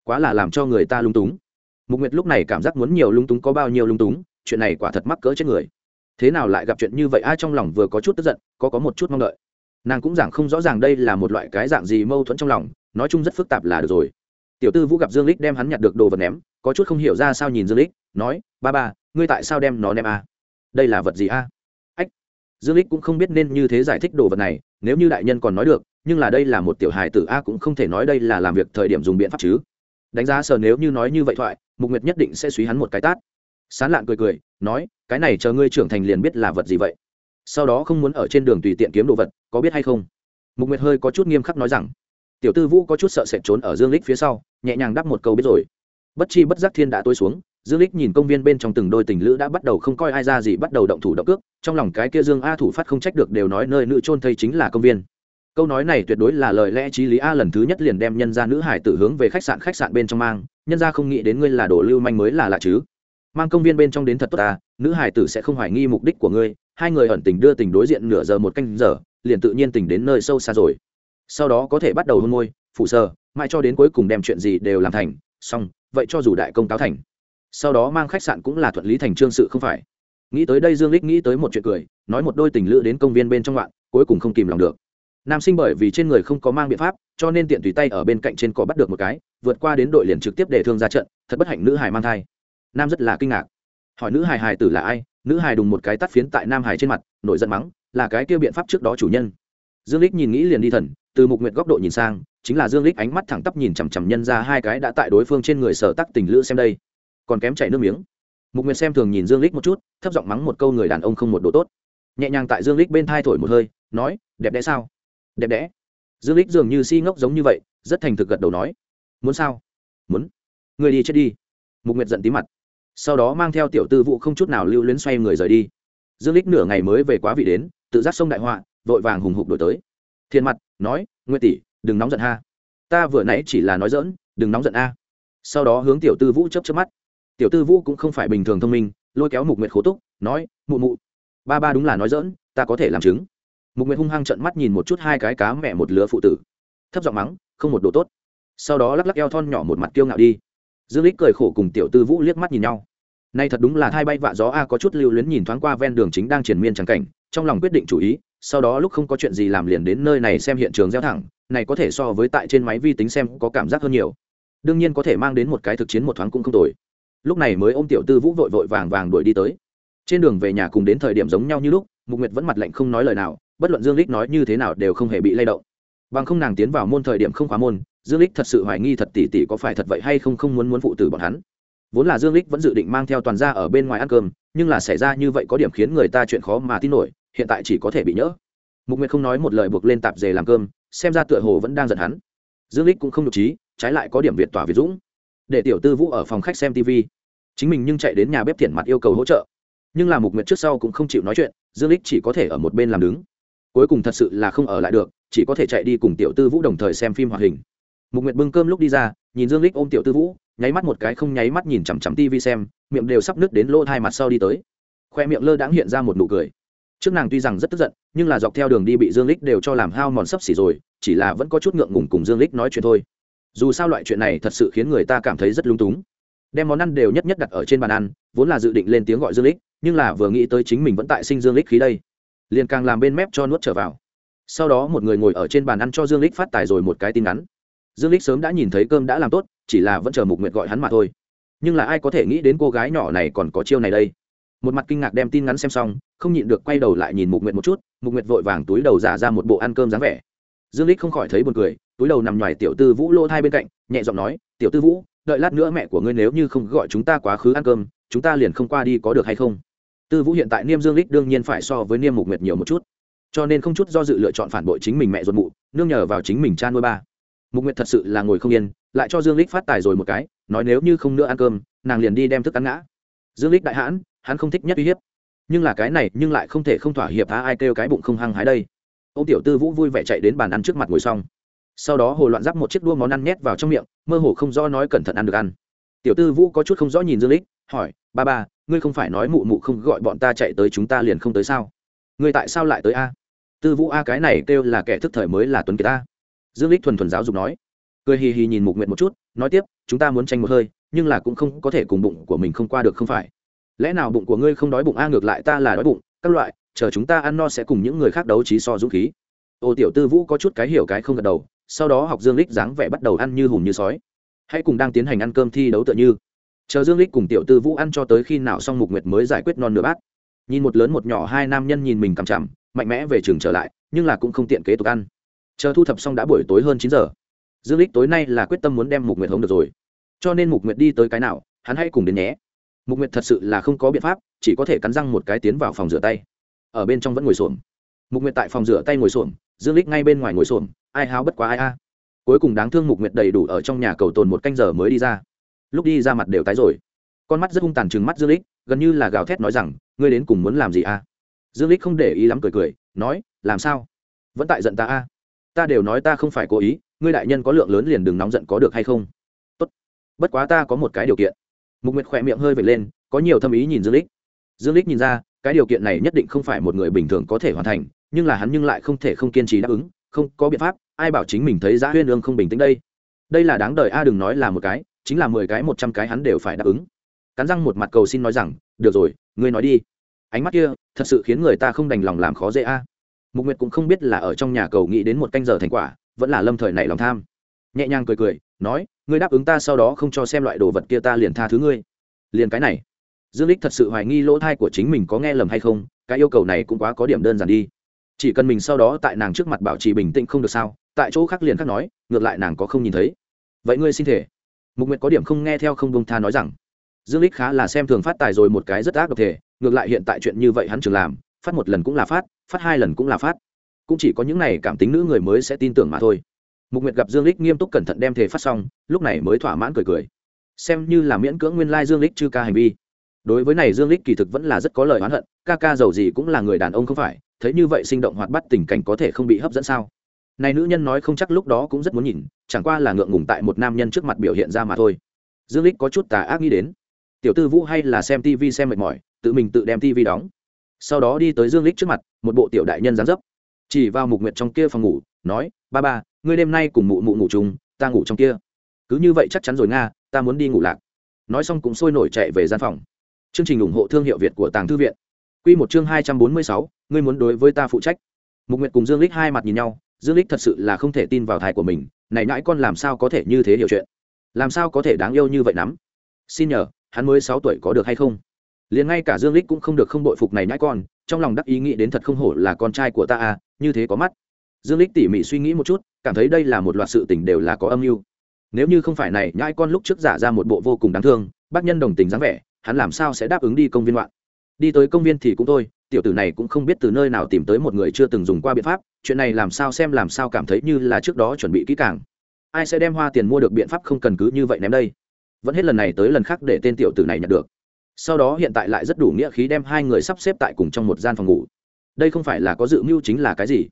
Quá là làm cho người ta lung túng. Mục nguyệt lúc này cảm giác muốn nhiều lung túng có bao nhiêu lung túng chuyện này quả thật mắc cỡ chết người. Thế nào lại gặp chuyện như vậy? Ai trong lòng vừa có chút tức giận, có có một chút mong đợi. Nàng cũng giảng không rõ ràng đây là một loại cái dạng gì mâu thuẫn trong lòng, nói chung rất phức tạp là được rồi. Tiểu tư vũ gặp dương lích đem hắn nhặt được đồ vật ném, có chút không hiểu ra sao nhìn dương lích, nói, ba ba, ngươi tại sao đem nó ném a à? đây là vật gì a à? ách, dương lích cũng không biết nên như thế giải thích đồ vật này, nếu như đại nhân còn nói được, nhưng là đây là một tiểu hài tử a, cũng không thể nói đây là làm việc thời điểm dùng biện pháp chứ. Đánh giá sờ nếu như nói như vậy thoại, mục nguyệt nhất định sẽ suy hắn một cái tát sán lạn cười cười, nói, cái này chờ ngươi trưởng thành liền biết là vật gì vậy. Sau đó không muốn ở trên đường tùy tiện kiếm đồ vật, có biết hay không? Mục nguyệt hơi có chút nghiêm khắc nói rằng, tiểu tư vũ có chút sợ sệt trốn ở dương lích phía sau, nhẹ nhàng đáp một câu biết rồi. Bất chi bất giác thiên đã tối xuống, dương lích nhìn công viên bên trong từng đôi tình lữ đã bắt đầu không coi ai ra gì bắt đầu động thủ động cước, trong lòng cái kia dương a thủ phát không trách được đều nói nơi nữ trôn thây chính là công viên. Câu nói này tuyệt đối là lời lẽ trí lý a lần thứ nhất liền đem nhân ra nữ hải tử hướng về khách sạn khách sạn bên trong mang, nhân ra không nghĩ đến ngươi là đồ lưu manh mới là lạ chứ mang công viên bên trong đến thật tốt ta, nữ hải tử sẽ không hoài nghi mục đích của ngươi, hai người ẩn tình đưa tình đối diện nửa giờ một canh giờ, liền tự nhiên tình đến nơi sâu xa rồi. Sau đó có thể bắt đầu hôn môi phụ sơ mãi cho đến cuối cùng đem chuyện gì đều làm thành, xong, vậy cho dù đại công cáo thành. Sau đó mang khách sạn cũng là thuận lý thành trương sự không phải. Nghĩ tới đây dương lích nghĩ tới một chuyện cười, nói một đôi tình lữ đến công viên bên trong loạn, cuối cùng không kìm lòng được. Nam sinh bởi vì trên người không có mang biện pháp, cho nên tiện tùy tay ở bên cạnh trên cỏ bắt được một cái, vượt qua đến đội liền trực tiếp để thương ra trận, thật bất hạnh nữ hải mang thai nam rất là kinh ngạc. Hỏi nữ hài hài tử là ai, nữ hài đùng một cái tắt phiến tại nam hài trên mặt, nổi giận mắng, là cái kia biện pháp trước đó chủ nhân. Dương lích nhìn nghĩ liền đi thần, từ mục nguyệt góc độ nhìn sang, chính là dương lích ánh mắt thẳng tắp nhìn chằm chằm nhân ra hai cái đã tại đối phương trên người sở tắc tình lữ xem đây. Còn kém chảy nước miếng. Mục nguyệt xem thường nhìn dương lích một chút, thấp giọng mắng một câu người đàn ông không một độ tốt. Nhẹ nhàng tại dương lích bên thai thổi một hơi, nói, đẹp đẽ sao? Đẹp đẽ. Dương lích dường như si ngốc giống như vậy, rất thành thực gật đầu nói, muốn sao? Muốn. Người đi chết đi. Mục nguyệt giận tí mặt sau đó mang theo tiểu tư vụ không chút nào lưu luyến xoay người rời đi. Dương lích nửa ngày mới về quá vị đến, tự giác sông đại họa, vội vàng hùng hục đổi tới. Thiên mặt, nói, nguyệt tỷ, đừng nóng giận ha. Ta vừa nãy chỉ là nói dỡn đừng nóng giận a. Sau đó hướng tiểu tư vũ chấp chấp mắt. Tiểu tư vũ cũng không phải bình thường thông minh, lôi kéo mục nguyệt khố túc, nói, mụ mụ, ba ba đúng là nói dỡn ta có thể làm chứng. Mục nguyệt hung hăng trận mắt nhìn một chút hai cái cá mẹ một lứa phụ tử. Thấp giọng mắng, không một đồ tốt. Sau đó lắc lắc eo thon nhỏ một mặt kiêu ngạo đi. Dương lích cười khổ cùng tiểu tư vũ liếc mắt nhìn nhau nay thật đúng là thay bay vạ gió a, có chút lưu luyến nhìn thoáng qua ven đường chính đang triển miên trắng cảnh, trong lòng quyết định chủ ý, sau đó lúc không có chuyện gì làm liền đến nơi này xem hiện trường gieo thẳng, này có thể so với tại trên máy vi tính xem có cảm giác hơn nhiều. Đương nhiên có thể mang đến một cái thực chiến một thoáng cũng không tồi. Lúc này mới ôm tiểu tư vũ vội vội vàng vàng đuổi đi tới. Trên đường về nhà cùng đến thời điểm giống nhau như lúc, mục nguyệt vẫn mặt lạnh không nói lời nào, bất luận dương lích nói như thế nào đều không hề bị lay động. Bằng không nàng tiến vào môn thời điểm không khóa môn, dương lích thật sự hoài nghi thật tỉ tỉ có phải thật vậy hay không không muốn muốn phụ tử bọn hắn vốn là dương lích vẫn dự định mang theo toàn gia ở bên ngoài ăn cơm, nhưng là xảy ra như vậy có điểm khiến người ta chuyện khó mà tin nổi, hiện tại chỉ có thể bị nhỡ. Mục nguyệt không nói một lời buộc lên tạp dề làm cơm, xem ra tựa hồ vẫn đang giận hắn. Dương lích cũng không nhục trí, trái lại có điểm việt tỏa việt dũng. Để tiểu tư vũ ở phòng khách xem tv chính mình nhưng chạy đến nhà bếp thiện mặt yêu cầu hỗ trợ. Nhưng là mục nguyệt trước sau cũng không chịu nói chuyện, dương lích chỉ có thể ở một bên làm đứng. Cuối cùng thật sự là không ở lại được, chỉ có thể chạy đi cùng tiểu tư vũ đồng thời xem phim hoạt hình. Mục nguyệt bưng cơm lúc đi ra, nhìn dương lích ôm tiểu tư vũ nháy mắt một cái không nháy mắt nhìn chằm chằm tivi xem, miệng đều sắp nứt đến lỗ hai mặt sau đi tới. Khoe miệng lơ đãng hiện ra một nụ cười. Trước nàng tuy rằng rất tức giận, nhưng là dọc theo đường đi bị dương lích đều cho làm hao mòn sấp xỉ rồi, chỉ là vẫn có chút ngượng ngùng cùng dương lích nói chuyện thôi. Dù sao loại chuyện này thật sự khiến người ta cảm thấy rất lung túng. Đem món ăn đều nhất nhất đặt ở trên bàn ăn, vốn là dự định lên tiếng gọi dương lích, nhưng là vừa nghĩ tới chính mình vẫn tại sinh dương lích khí đây, liền càng làm bên mép cho nuốt trở vào. Sau đó một người ngồi ở trên bàn ăn cho dương lích phát tài rồi một cái tin ngắn dương lích sớm đã nhìn thấy cơm đã làm tốt chỉ là vẫn chờ mục nguyệt gọi hắn mà thôi. Nhưng là ai có thể nghĩ đến cô gái nhỏ này còn có chiêu này đây? Một mặt kinh ngạc đem tin ngắn xem xong, không nhịn được quay đầu lại nhìn mục nguyệt một chút, mục nguyệt vội vàng túi đầu giả ra một bộ ăn cơm dáng vẻ. Dương lích không khỏi thấy buồn cười, túi đầu nằm ngoài tiểu tư vũ lỗ thai bên cạnh, nhẹ giọng nói, tiểu tư vũ, đợi lát nữa mẹ của ngươi nếu như không gọi chúng ta quá khứ ăn cơm, chúng ta liền không qua đi có được hay không? Tư vũ hiện tại niêm dương lích đương nhiên phải so với niêm mục nguyệt nhiều một chút. Cho nên không chút do dự lựa chọn phản bội chính mình mẹ ruột mụ, nương nhờ vào chính mình cha nuôi ba. Mục nguyệt thật sự là ngồi không yên lại cho dương lích phát tài rồi một cái, nói nếu như không nữa ăn cơm, nàng liền đi đem thức ăn ngã. Dương lích đại hãn, hắn không thích nhất uy hiếp. Nhưng là cái này, nhưng lại không thể không thỏa hiệp há ai kêu cái bụng không hăng hái đây. Ông tiểu tư vũ vui vẻ chạy đến bàn ăn trước mặt ngồi xong. Sau đó hồ loạn giáp một chiếc đua món ăn nhét vào trong miệng, mơ hồ không rõ nói cẩn thận ăn được ăn. Tiểu tư vũ có chút không rõ nhìn dương lích, hỏi, ba ba, ngươi không phải nói mụ mụ không gọi bọn ta chạy tới chúng ta liền không tới sao? Ngươi tại sao lại tới a? Tư vũ a cái này kêu là kẻ thức thời mới là tuấn kiệt ta dương lích thuần thuần giáo dục nói cười hì hì nhìn mục nguyệt một chút, nói tiếp, chúng ta muốn tranh một hơi, nhưng là cũng không có thể cùng bụng của mình không qua được không phải. Lẽ nào bụng của ngươi không đói bụng, a, ngược lại ta là đói bụng, các loại, chờ chúng ta ăn no sẽ cùng những người khác đấu trí so dũng khí. Ô tiểu tư vũ có chút cái hiểu cái không gật đầu, sau đó học dương lích dáng vẻ bắt đầu ăn như hùm như sói. Hãy cùng đang tiến hành ăn cơm thi đấu tựa như. Chờ dương lích cùng tiểu tư vũ ăn cho tới khi nào xong mục nguyệt mới giải quyết non nửa bát. Nhìn một lớn một nhỏ hai nam nhân nhìn mình cằm chằm, mạnh mẽ về trường trở lại, nhưng là cũng không tiện kế tục ăn. Chờ thu thập xong đã buổi tối hơn chín giờ dương lích tối nay là quyết tâm muốn đem mục nguyệt hống được rồi. Cho nên mục nguyệt đi tới cái nào, hắn hãy cùng đến nhé. Mục nguyệt thật sự là không có biện pháp, chỉ có thể cắn răng một cái tiến vào phòng rửa tay. Ở bên trong vẫn ngồi xổm. Mục nguyệt tại phòng rửa tay ngồi xổm, dương lích ngay bên ngoài ngồi xổm, ai háo bất quá ai a. Cuối cùng đáng thương mục nguyệt đầy đủ ở trong nhà cầu tồn một canh giờ mới đi ra. Lúc đi ra mặt đều tái rồi. Con mắt rất hung tàn chừng mắt dương lích gần như là gào thét nói rằng, ngươi đến cùng muốn làm gì a? Dương lích không để ý lắm cười cười, nói, làm sao? Vẫn tại giận ta a? Ta đều nói ta không phải cố ý ngươi đại nhân có lượng lớn liền đừng nóng giận có được hay không? Tốt. Bất quá ta có một cái điều kiện. Mục nguyệt khỏe miệng hơi vệt lên, có nhiều thâm ý nhìn dương lích. Dương lích nhìn ra, cái điều kiện này nhất định không phải một người bình thường có thể hoàn thành, nhưng là hắn nhưng lại không thể không kiên trì đáp ứng, không có biện pháp, ai bảo chính mình thấy giá huyên ương không bình tĩnh đây? Đây là đáng đời a, đừng nói là một cái, chính là mười cái, một trăm cái hắn đều phải đáp ứng. Cắn răng một mặt cầu xin nói rằng, được rồi, ngươi nói đi. Ánh mắt kia, thật sự khiến người ta không đành lòng làm khó dễ a. Mục nguyệt cũng không biết là ở trong nhà cầu nghĩ đến một canh giờ thành quả vẫn là lâm thời này lòng tham. Nhẹ nhàng cười cười, nói, ngươi đáp ứng ta sau đó không cho xem loại đồ vật kia ta liền tha thứ ngươi. Liền cái này, dương lích thật sự hoài nghi lỗ thai của chính mình có nghe lầm hay không, cái yêu cầu này cũng quá có điểm đơn giản đi. Chỉ cần mình sau đó tại nàng trước mặt bảo trì bình tĩnh không được sao, tại chỗ khác liền khác nói, ngược lại nàng có không nhìn thấy. Vậy ngươi xin thể. Mục nguyệt có điểm không nghe theo không bông tha nói rằng. Dương lích khá là xem thường phát tài rồi một cái rất ác độc thể, ngược lại hiện tại chuyện như vậy hắn trường làm, phát một lần cũng là phát phát hai lần cũng là phát cũng chỉ có những này cảm tính nữ người mới sẽ tin tưởng mà thôi. Mục nguyệt gặp dương lích nghiêm túc cẩn thận đem thể phát xong, lúc này mới thỏa mãn cười cười. Xem như là miễn cưỡng nguyên lai dương lích chư ca hành vi. Đối với này dương lích kỳ thực vẫn là rất có lời oán hận, ca ca giàu gì cũng là người đàn ông không phải, thấy như vậy sinh động hoạt bát tình cảnh có thể không bị hấp dẫn sao? Này nữ nhân nói không chắc lúc đó cũng rất muốn nhìn, chẳng qua là ngượng ngùng tại một nam nhân trước mặt biểu hiện ra mà thôi. Dương lích có chút tà ác nghĩ đến. Tiểu tư vũ hay là xem tivi xem mệt mỏi, tự mình tự đem tivi đóng. Sau đó đi tới dương lích trước mặt, một bộ tiểu đại nhân dáng dấp chỉ vào mục nguyệt trong kia phòng ngủ, nói, ba ba, ngươi đêm nay cùng mụ mụ ngủ chung, ta ngủ trong kia. Cứ như vậy chắc chắn rồi nga, ta muốn đi ngủ lạc. Nói xong cũng sôi nổi chạy về gian phòng. Chương trình ủng hộ thương hiệu việt của tàng thư viện. Quy một chương hai trăm bốn mươi sáu, ngươi muốn đối với ta phụ trách. Mục nguyệt cùng dương lích hai mặt nhìn nhau, dương lích thật sự là không thể tin vào thai của mình, này nãi con làm sao có thể như thế hiểu chuyện? Làm sao có thể đáng yêu như vậy lắm xin nhờ, hắn mới sáu tuổi có được hay không? Liền ngay cả dương lích cũng không được không bội phục này nhãi con, trong lòng đắc ý nghĩ đến thật không hổ là con trai của ta à như thế có mắt. Dương lích tỉ mỉ suy nghĩ một chút, cảm thấy đây là một loạt sự tình đều là có âm mưu. Nếu như không phải này, nhãi con lúc trước giả ra một bộ vô cùng đáng thương, bác nhân đồng tình dáng vẻ, hắn làm sao sẽ đáp ứng đi công viên loạn? Đi tới công viên thì cũng thôi, tiểu tử này cũng không biết từ nơi nào tìm tới một người chưa từng dùng qua biện pháp, chuyện này làm sao xem làm sao cảm thấy như là trước đó chuẩn bị kỹ càng. Ai sẽ đem hoa tiền mua được biện pháp không cần cứ như vậy ném đây? Vẫn hết lần này tới lần khác để tên tiểu tử này nhận được. Sau đó hiện tại lại rất đủ nghĩa khí đem hai người sắp xếp tại cùng trong một gian phòng ngủ đây không phải là có dự mưu chính là cái gì?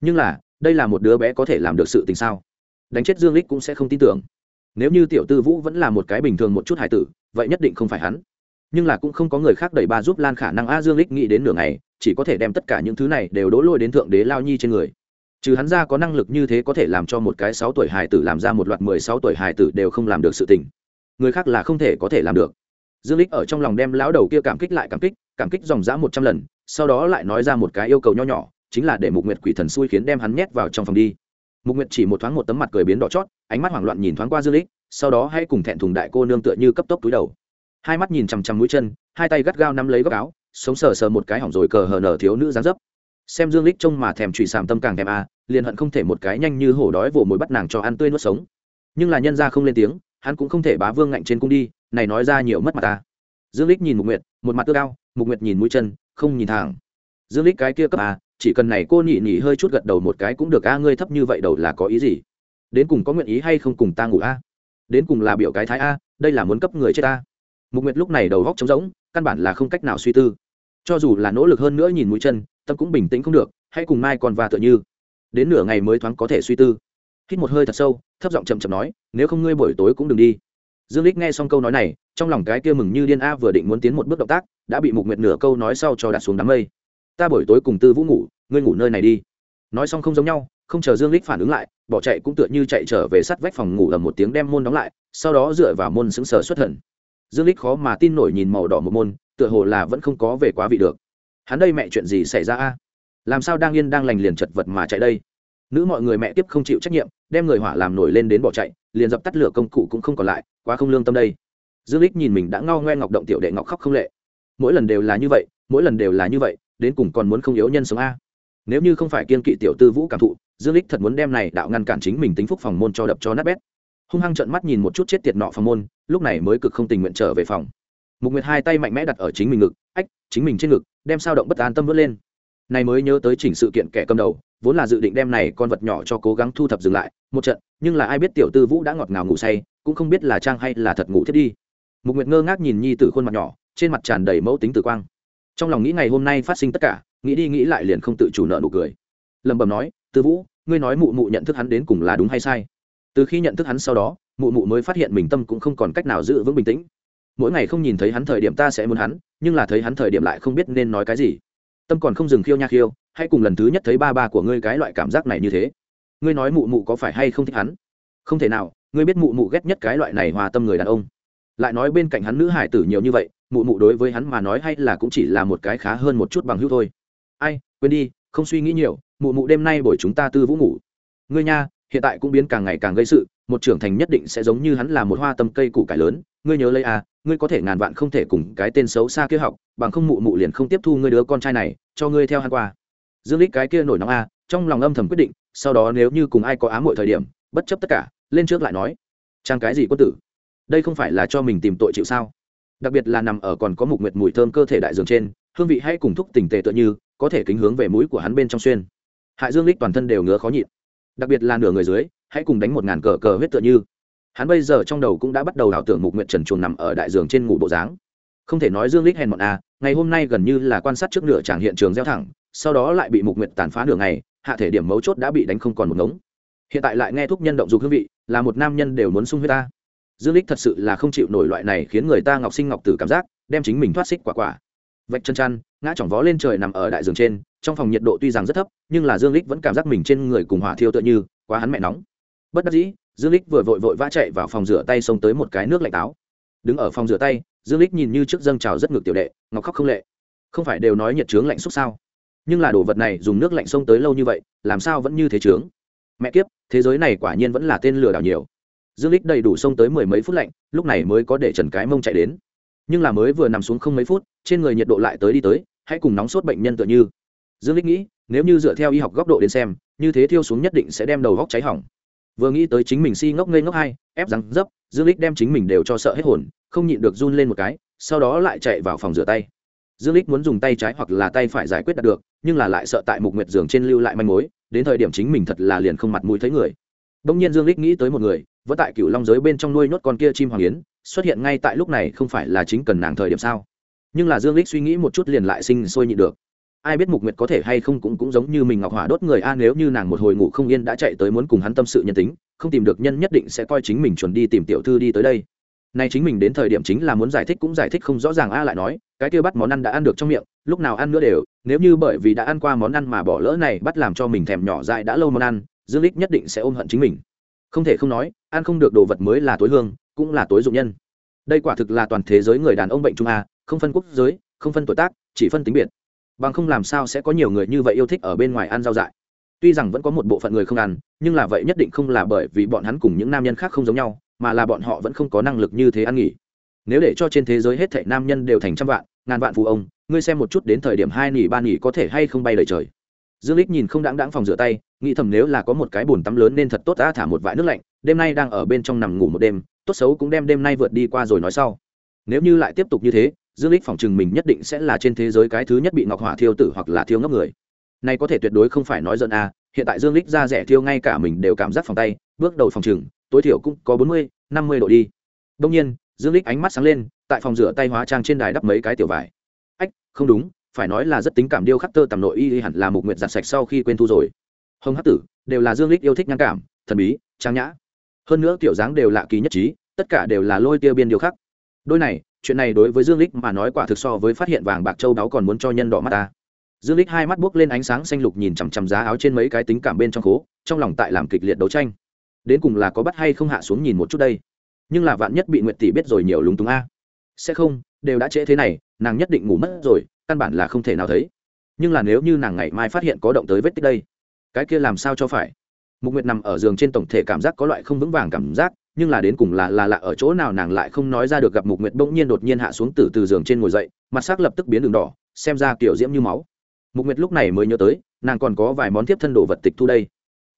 Nhưng là, đây là một đứa bé có thể làm được sự tình sao? Đánh chết dương lích cũng sẽ không tin tưởng. Nếu như tiểu tư vũ vẫn là một cái bình thường một chút hải tử, vậy nhất định không phải hắn. Nhưng là cũng không có người khác đẩy ba giúp lan khả năng a dương lích nghĩ đến nửa ngày, chỉ có thể đem tất cả những thứ này đều đổ lôi đến thượng đế lao nhi trên người. Trừ hắn ra có năng lực như thế có thể làm cho một cái sáu tuổi hải tử làm ra một loạt mười sáu tuổi hải tử đều không làm được sự tình. Người khác là không thể có thể làm được dương lích ở trong lòng đem lão đầu kia cảm kích lại cảm kích cảm kích dòng dã một trăm lần, sau đó lại nói ra một cái yêu cầu nho nhỏ, chính là để mục nguyệt quỷ thần xui khiến đem hắn nhét vào trong phòng đi. Mục nguyệt chỉ một thoáng một tấm mặt cười biến đỏ chót, ánh mắt hoảng loạn nhìn thoáng qua dương lích sau đó hãy cùng thẹn thùng đại cô nương tựa như cấp tốc túi đầu. Hai mắt nhìn chằm chằm mũi chân, hai tay gắt gao nắm lấy góc áo, sống sờ sờ một cái hỏng rồi cờ hờ nở thiếu nữ dáng dấp. Xem dương lích trông mà thèm trụy sàm tâm càng thèm a liền hận không thể một cái nhanh như hổ đói vồ mồi bắt nàng cho ăn tươi nuốt sống. Nhưng là nhân ra không lên tiếng, hắn cũng không thể bá vương ngạnh trên cung đi này nói ra nhiều mất mặt ta. Dương lích nhìn mục nguyệt, một mặt tơ cao mục nguyệt nhìn mũi chân, không nhìn thẳng. Dương lích cái kia cấp a, chỉ cần này cô nhị nhị hơi chút gật đầu một cái cũng được a, ngươi thấp như vậy đầu là có ý gì? Đến cùng có nguyện ý hay không cùng ta ngủ a? Đến cùng là biểu cái thái a, đây là muốn cấp người chết ta mục nguyệt lúc này đầu góc trống rỗng, căn bản là không cách nào suy tư. Cho dù là nỗ lực hơn nữa nhìn mũi chân, tâm cũng bình tĩnh không được, hãy cùng mai còn và tựa như. Đến nửa ngày mới thoáng có thể suy tư. Hít một hơi thật sâu, thấp giọng chậm chậm nói, nếu không ngươi buổi tối cũng đừng đi dương lích nghe xong câu nói này, trong lòng cái kia mừng như điên a vừa định muốn tiến một bước động tác, đã bị mục nguyệt nửa câu nói sau cho đặt xuống đám mây. Ta buổi tối cùng tư vũ ngủ, ngươi ngủ nơi này đi. Nói xong không giống nhau, không chờ dương lích phản ứng lại, bỏ chạy cũng tựa như chạy trở về sát vách phòng ngủ ở một tiếng đem môn đóng lại, sau đó dựa vào môn sững sờ xuất thần. Dương lích khó mà tin nổi nhìn màu đỏ một môn, tựa hồ là vẫn không có về quá vị được. Hắn đây mẹ chuyện gì xảy ra a? Làm sao đang yên đang lành liền chật vật mà chạy đây? Nữ mọi người mẹ tiếp không chịu trách nhiệm, đem người hỏa làm nổi lên đến bỏ chạy liền dập tắt lửa công cụ cũng không còn lại, quá không lương tâm đây. Dương lích nhìn mình đã ngao ngoe ngọc động tiểu đệ ngọc khóc không lệ. Mỗi lần đều là như vậy, mỗi lần đều là như vậy, đến cùng còn muốn không yếu nhân sống a. Nếu như không phải kiên kỵ tiểu tư vũ cảm thụ, dương lích thật muốn đem này đạo ngăn cản chính mình tính phúc phòng môn cho đập cho nát bét. Hung hăng trợn mắt nhìn một chút chết tiệt nọ phòng môn, lúc này mới cực không tình nguyện trở về phòng. Mục nguyệt hai tay mạnh mẽ đặt ở chính mình ngực, ách, chính mình trên ngực, đem sao động bất an tâm vớt lên. Này mới nhớ tới chỉnh sự kiện kẻ cầm đầu, vốn là dự định đem này con vật nhỏ cho cố gắng thu thập dừng lại, một trận nhưng là ai biết tiểu tư vũ đã ngọt ngào ngủ say, cũng không biết là trang hay là thật ngủ thiết đi. Mục nguyệt ngơ ngác nhìn nhi tử khuôn mặt nhỏ, trên mặt tràn đầy mẫu tính tử quang. Trong lòng nghĩ ngày hôm nay phát sinh tất cả, nghĩ đi nghĩ lại liền không tự chủ nợ nụ cười. Lẩm bẩm nói, tư vũ, ngươi nói mụ mụ nhận thức hắn đến cùng là đúng hay sai? Từ khi nhận thức hắn sau đó, mụ mụ mới phát hiện mình tâm cũng không còn cách nào giữ vững bình tĩnh. Mỗi ngày không nhìn thấy hắn thời điểm ta sẽ muốn hắn, nhưng là thấy hắn thời điểm lại không biết nên nói cái gì. Tâm còn không dừng khiêu nha khiêu, hãy cùng lần thứ nhất thấy ba ba của ngươi cái loại cảm giác này như thế ngươi nói mụ mụ có phải hay không thích hắn? Không thể nào, ngươi biết mụ mụ ghét nhất cái loại này hòa tâm người đàn ông. Lại nói bên cạnh hắn nữ hải tử nhiều như vậy, mụ mụ đối với hắn mà nói hay là cũng chỉ là một cái khá hơn một chút bằng hữu thôi. Ai, quên đi, không suy nghĩ nhiều, mụ mụ đêm nay buổi chúng ta tư vũ ngủ. Ngươi nha, hiện tại cũng biến càng ngày càng gây sự, một trưởng thành nhất định sẽ giống như hắn là một hoa tâm cây củ cải lớn. Ngươi nhớ lấy à ngươi có thể ngàn vạn không thể cùng cái tên xấu xa kia học, bằng không mụ mụ liền không tiếp thu ngươi đứa con trai này, cho ngươi theo hắn qua. Dương lích cái kia nổi nóng a trong lòng âm thầm quyết định, sau đó nếu như cùng ai có ám mọi thời điểm, bất chấp tất cả, lên trước lại nói, trang cái gì quân tử? Đây không phải là cho mình tìm tội chịu sao? Đặc biệt là nằm ở còn có mục nguyệt mùi thơm cơ thể đại dương trên, hương vị hay cùng thúc tình tề tựa như, có thể kính hướng về mũi của hắn bên trong xuyên. Hại dương lích toàn thân đều ngứa khó nhịn. Đặc biệt là nửa người dưới, hãy cùng đánh một ngàn cờ cờ huyết tựa như. Hắn bây giờ trong đầu cũng đã bắt đầu ảo tưởng mục nguyệt trần chuồn nằm ở đại giường trên ngủ bộ dáng. Không thể nói dương lích hèn mọn à ngày hôm nay gần như là quan sát trước nửa tràng hiện trường gieo thẳng, sau đó lại bị mục nguyệt tàn phá nửa ngày hạ thể điểm mấu chốt đã bị đánh không còn một ngống. Hiện tại lại nghe thúc nhân động dục hương vị, là một nam nhân đều muốn sung huyết ta. Dương lích thật sự là không chịu nổi loại này khiến người ta ngọc sinh ngọc tử cảm giác, đem chính mình thoát xích quả quả. Vạch chân chăn, ngã chỏng vó lên trời nằm ở đại giường trên, trong phòng nhiệt độ tuy rằng rất thấp, nhưng là dương lích vẫn cảm giác mình trên người cùng hỏa thiêu tựa như, quá hắn mẹ nóng. Bất đắc dĩ, dương lích vừa vội vội vã chạy vào phòng rửa tay xông tới một cái nước lạnh táo. Đứng ở phòng rửa tay, dương lích nhìn như trước dâng trào rất ngược tiểu đệ, ngọc khóc không lệ. Không phải đều nói nhiệt trướng lạnh xúc sao? Nhưng là đồ vật này dùng nước lạnh sông tới lâu như vậy, làm sao vẫn như thế trướng mẹ kiếp, thế giới này quả nhiên vẫn là tên lừa đảo nhiều. Dương lích đầy đủ sông tới mười mấy phút lạnh, lúc này mới có để trần cái mông chạy đến. Nhưng là mới vừa nằm xuống không mấy phút, trên người nhiệt độ lại tới đi tới, hãy cùng nóng sốt bệnh nhân tựa như. Dương lích nghĩ, nếu như dựa theo y học góc độ đến xem, như thế thiêu xuống nhất định sẽ đem đầu góc cháy hỏng. Vừa nghĩ tới chính mình si ngốc ngây ngốc hai ép răng dấp, dương lích đem chính mình đều cho sợ hết hồn, không nhịn được run lên một cái, sau đó lại chạy vào phòng rửa tay dương lích muốn dùng tay trái hoặc là tay phải giải quyết đạt được, nhưng là lại sợ tại mục nguyệt giường trên lưu lại manh mối, đến thời điểm chính mình thật là liền không mặt mũi thấy người. Bỗng nhiên dương lích nghĩ tới một người, vẫn tại cựu long giới bên trong nuôi nhốt con kia chim hoàng yến, xuất hiện ngay tại lúc này không phải là chính cần nàng thời điểm sao? Nhưng là dương lích suy nghĩ một chút liền lại sinh sôi nhịn được. Ai biết mục nguyệt có thể hay không cũng cũng giống như mình ngọc hỏa đốt người a, nếu như nàng một hồi ngủ không yên đã chạy tới muốn cùng hắn tâm sự nhân tính, không tìm được nhân nhất định sẽ coi chính mình chuẩn đi tìm tiểu thư đi tới đây nay chính mình đến thời điểm chính là muốn giải thích cũng giải thích không rõ ràng a lại nói, cái kia bắt món ăn đã ăn được trong miệng, lúc nào ăn nữa đều, nếu như bởi vì đã ăn qua món ăn mà bỏ lỡ này bắt làm cho mình thèm nhỏ dại đã lâu món ăn, dương lích nhất định sẽ ôm hận chính mình. Không thể không nói, ăn không được đồ vật mới là tối hương, cũng là tối dụng nhân. Đây quả thực là toàn thế giới người đàn ông bệnh trung a, không phân quốc giới, không phân tuổi tác, chỉ phân tính biệt. Bằng không làm sao sẽ có nhiều người như vậy yêu thích ở bên ngoài ăn rau dại. Tuy rằng vẫn có một bộ phận người không ăn, nhưng là vậy nhất định không là bởi vì bọn hắn cùng những nam nhân khác không giống nhau mà là bọn họ vẫn không có năng lực như thế ăn nghỉ. Nếu để cho trên thế giới hết thảy nam nhân đều thành trăm vạn, ngàn vạn phụ ông, ngươi xem một chút đến thời điểm hai nỉ ba nỉ có thể hay không bay lời trời. Dương lích nhìn không đáng đáng phòng rửa tay, nghĩ thầm nếu là có một cái bồn tắm lớn nên thật tốt đã thả một vại nước lạnh, đêm nay đang ở bên trong nằm ngủ một đêm, tốt xấu cũng đem đêm nay vượt đi qua rồi nói sau. Nếu như lại tiếp tục như thế, dương lích phòng chừng mình nhất định sẽ là trên thế giới cái thứ nhất bị ngọc hỏa thiêu tử hoặc là thiêu ngốc người. Này có thể tuyệt đối không phải nói giận a hiện tại dương lích ra rẻ thiêu ngay cả mình đều cảm giác phòng tay, bước đầu phòng chừng tối thiểu cũng có bốn mươi, năm mươi độ đi. Đông nhiên dương lích ánh mắt sáng lên tại phòng rửa tay hóa trang trên đài đắp mấy cái tiểu vải. Ách không đúng phải nói là rất tính cảm điêu khắc tơ tầm nội y hẳn là mục nguyện giặt sạch sau khi quên thu rồi. Hồng hắc tử đều là dương lích yêu thích nhang cảm thần bí trang nhã. Hơn nữa kiểu dáng đều lạ kỳ nhất trí tất cả đều là lôi tiêu biên điêu khắc. Đôi này chuyện này đối với dương lích mà nói quả thực so với phát hiện vàng bạc châu đáo còn muốn cho nhân đỏ mắt ta. Dương lích hai mắt buốc lên ánh sáng xanh lục nhìn chằm chằm giá áo trên mấy cái tính cảm bên trong khố trong lòng tại làm kịch liệt đấu tranh đến cùng là có bắt hay không hạ xuống nhìn một chút đây. Nhưng là vạn nhất bị nguyệt tỷ biết rồi nhiều lúng túng a. Sẽ không, đều đã trễ thế này, nàng nhất định ngủ mất rồi, căn bản là không thể nào thấy. Nhưng là nếu như nàng ngày mai phát hiện có động tới vết tích đây, cái kia làm sao cho phải? Mục nguyệt nằm ở giường trên tổng thể cảm giác có loại không vững vàng cảm giác, nhưng là đến cùng là là lạ ở chỗ nào nàng lại không nói ra được gặp mục nguyệt bỗng nhiên đột nhiên hạ xuống từ từ giường trên ngồi dậy, mặt sắc lập tức biến đường đỏ, xem ra kiểu diễm như máu. Mục nguyệt lúc này mới nhớ tới, nàng còn có vài món tiếp thân đồ vật tịch thu đây.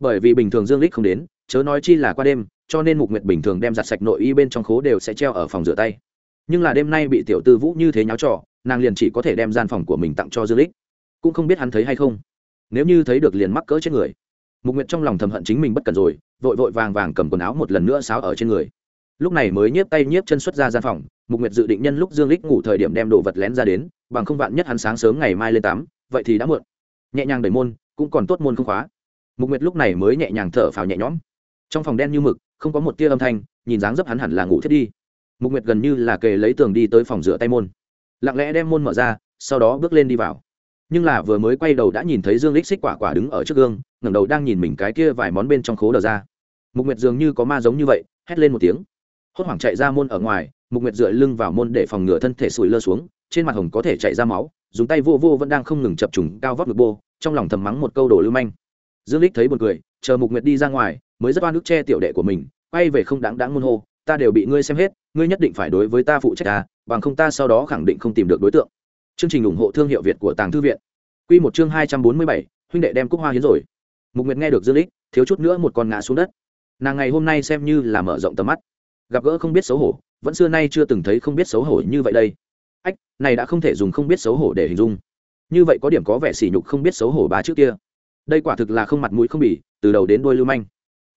Bởi vì bình thường dương lích không đến chớ nói chi là qua đêm, cho nên mục nguyệt bình thường đem giặt sạch nội y bên trong khố đều sẽ treo ở phòng rửa tay. Nhưng là đêm nay bị tiểu tư vũ như thế nháo trò, nàng liền chỉ có thể đem gian phòng của mình tặng cho dương lích. Cũng không biết hắn thấy hay không. Nếu như thấy được liền mắc cỡ trên người. Mục nguyệt trong lòng thầm hận chính mình bất cần rồi, vội vội vàng vàng cầm quần áo một lần nữa sáo ở trên người. Lúc này mới nhiếp tay nhiếp chân xuất ra gian phòng, mục nguyệt dự định nhân lúc dương lích ngủ thời điểm đem đồ vật lén ra đến, bằng không vạn nhất hắn sáng sớm ngày mai lên tắm, vậy thì đã muộn. Nhẹ nhàng đẩy môn, cũng còn tốt môn không khóa. Mục nguyệt lúc này mới nhẹ nhàng thở phào nhẹ nhõm trong phòng đen như mực, không có một tia âm thanh, nhìn dáng dấp hắn hẳn là ngủ thiết đi. Mục nguyệt gần như là kề lấy tường đi tới phòng rửa tay môn. Lặng lẽ đem môn mở ra, sau đó bước lên đi vào. Nhưng là vừa mới quay đầu đã nhìn thấy dương lích xích quả quả đứng ở trước gương, ngẩng đầu đang nhìn mình cái kia vài món bên trong khố đờ ra. Mục nguyệt dường như có ma giống như vậy, hét lên một tiếng. Hốt hoảng chạy ra môn ở ngoài, mục nguyệt dựa lưng vào môn để phòng ngừa thân thể sủi lơ xuống, trên mặt hồng có thể chạy ra máu, dùng tay vô vô vẫn đang không ngừng chập trùng cao vóc ngực bô, trong lòng thầm mắng một câu đồ lưu manh. Dương lích thấy buồn cười, chờ mục nguyệt đi ra ngoài mới rất oan ức che tiểu đệ của mình, quay về không đáng đáng môn hô, ta đều bị ngươi xem hết, ngươi nhất định phải đối với ta phụ trách ta bằng không ta sau đó khẳng định không tìm được đối tượng. Chương trình ủng hộ thương hiệu việt của tàng thư viện. Quy một chương hai trăm bốn mươi bảy, huynh đệ đem cúc hoa hiến rồi. Mục nguyệt nghe được dương lích, thiếu chút nữa một con ngã xuống đất. Nàng ngày hôm nay xem như là mở rộng tầm mắt. Gặp gỡ không biết xấu hổ, vẫn xưa nay chưa từng thấy không biết xấu hổ như vậy đây. Ách, này đã không thể dùng không biết xấu hổ để hình dung. Như vậy có điểm có vẻ sỉ nhục không biết xấu hổ bá trước kia. Đây quả thực là không mặt mũi không bỉ từ đầu đến đuôi lưu manh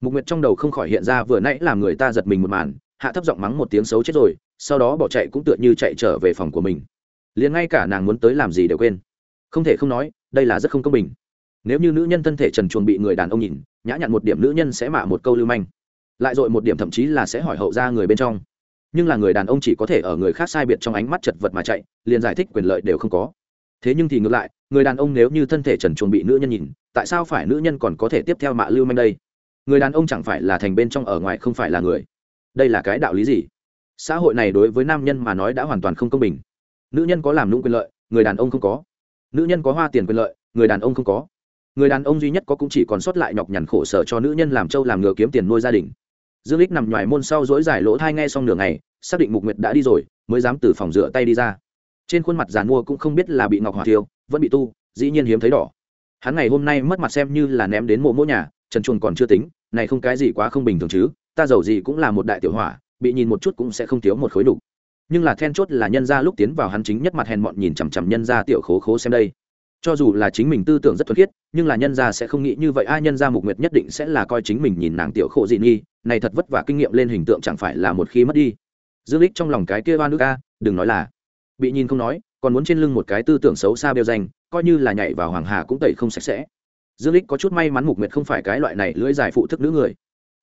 mục nguyệt trong đầu không khỏi hiện ra vừa nãy làm người ta giật mình một màn, hạ thấp giọng mắng một tiếng xấu chết rồi, sau đó bỏ chạy cũng tựa như chạy trở về phòng của mình. Liền ngay cả nàng muốn tới làm gì đều quên. Không thể không nói, đây là rất không công bình. Nếu như nữ nhân thân thể trần chuồng bị người đàn ông nhìn, nhã nhặn một điểm nữ nhân sẽ mạ một câu lưu manh. Lại dội một điểm thậm chí là sẽ hỏi hậu ra người bên trong. Nhưng là người đàn ông chỉ có thể ở người khác sai biệt trong ánh mắt chật vật mà chạy, liền giải thích quyền lợi đều không có. Thế nhưng thì ngược lại, người đàn ông nếu như thân thể trần chuồng bị nữ nhân nhìn, tại sao phải nữ nhân còn có thể tiếp theo mạ lưu manh đây? Người đàn ông chẳng phải là thành bên trong ở ngoài không phải là người. Đây là cái đạo lý gì? Xã hội này đối với nam nhân mà nói đã hoàn toàn không công bình. Nữ nhân có làm nũng quyền lợi, người đàn ông không có. Nữ nhân có hoa tiền quyền lợi, người đàn ông không có. Người đàn ông duy nhất có cũng chỉ còn sót lại nhọc nhằn khổ sở cho nữ nhân làm trâu làm ngựa kiếm tiền nuôi gia đình. Dương lích nằm ngoài môn sau dỗi dài lỗ thai nghe xong nửa ngày, xác định mục nguyệt đã đi rồi, mới dám từ phòng rửa tay đi ra. Trên khuôn mặt giàn mua cũng không biết là bị ngọc hỏa thiêu, vẫn bị tu, dĩ nhiên hiếm thấy đỏ. Hắn ngày hôm nay mất mặt xem như là ném đến mộ mỗi nhà trần chuồn còn chưa tính này không cái gì quá không bình thường chứ ta giàu gì cũng là một đại tiểu hỏa bị nhìn một chút cũng sẽ không thiếu một khối đủ nhưng là then chốt là nhân ra lúc tiến vào hắn chính nhất mặt hèn mọn nhìn chằm chằm nhân ra tiểu khố khố xem đây. Cho dù là chính mình tư tưởng rất thuật khiết nhưng là nhân ra sẽ không nghĩ như vậy ai nhân ra mục nguyệt nhất định sẽ là coi chính mình nhìn nàng tiểu khổ dị nghi này thật vất vả kinh nghiệm lên hình tượng chẳng phải là một khi mất đi. Dương lích trong lòng cái kia ba nước ca, đừng nói là bị nhìn không nói còn muốn trên lưng một cái tư tưởng xấu xa bêu danh coi như là nhảy vào hoàng hà cũng tẩy không sạch sẽ dương lích có chút may mắn mục nguyệt không phải cái loại này lưỡi dài phụ thức nữ người.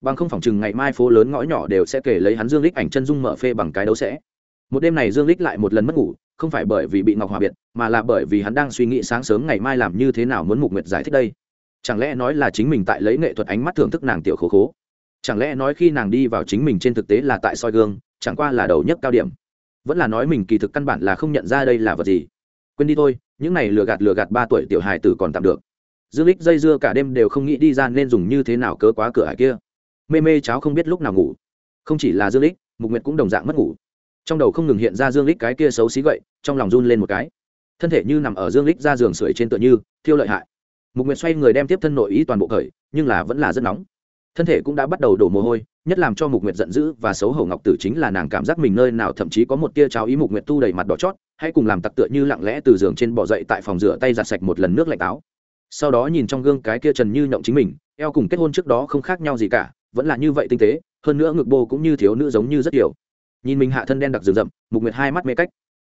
Bằng không phòng chừng ngày mai phố lớn ngõ nhỏ đều sẽ kể lấy hắn dương lích ảnh chân dung mở phê bằng cái đấu sẽ. Một đêm này dương lích lại một lần mất ngủ, không phải bởi vì bị ngọc hòa biệt, mà là bởi vì hắn đang suy nghĩ sáng sớm ngày mai làm như thế nào muốn mục nguyệt giải thích đây. Chẳng lẽ nói là chính mình tại lấy nghệ thuật ánh mắt thưởng thức nàng tiểu khố khố? Chẳng lẽ nói khi nàng đi vào chính mình trên thực tế là tại soi gương, chẳng qua là đầu nhất cao điểm? Vẫn là nói mình kỳ thực căn bản là không nhận ra đây là vật gì. Quên đi thôi, những này lừa gạt lừa gạt ba tuổi tiểu hài tử còn tạm được dương lích dây dưa cả đêm đều không nghĩ đi ra nên dùng như thế nào cớ quá cửa hải kia. Mê mê cháu không biết lúc nào ngủ. Không chỉ là dương lích mục nguyệt cũng đồng dạng mất ngủ. Trong đầu không ngừng hiện ra dương lích cái kia xấu xí gậy, trong lòng run lên một cái. Thân thể như nằm ở dương lích ra giường sưởi trên tựa như, thiêu lợi hại. Mục nguyệt xoay người đem tiếp thân nội ý toàn bộ khởi nhưng là vẫn là rất nóng. Thân thể cũng đã bắt đầu đổ mồ hôi, nhất làm cho mục nguyệt giận dữ và xấu hổ ngọc tử chính là nàng cảm giác mình nơi nào thậm chí có một tia cháo ý mục nguyệt tu đầy mặt đỏ chót, hãy cùng làm tặc tựa như lặng lẽ từ giường trên bỏ dậy tại phòng rửa tay giặt sạch một lần nước lạnh táo sau đó nhìn trong gương cái kia trần như nhộng chính mình, eo cùng kết hôn trước đó không khác nhau gì cả, vẫn là như vậy tinh tế, hơn nữa ngực bô cũng như thiếu nữ giống như rất nhiều nhìn mình hạ thân đen đặc rừng rậm, mục nguyệt hai mắt mê cách.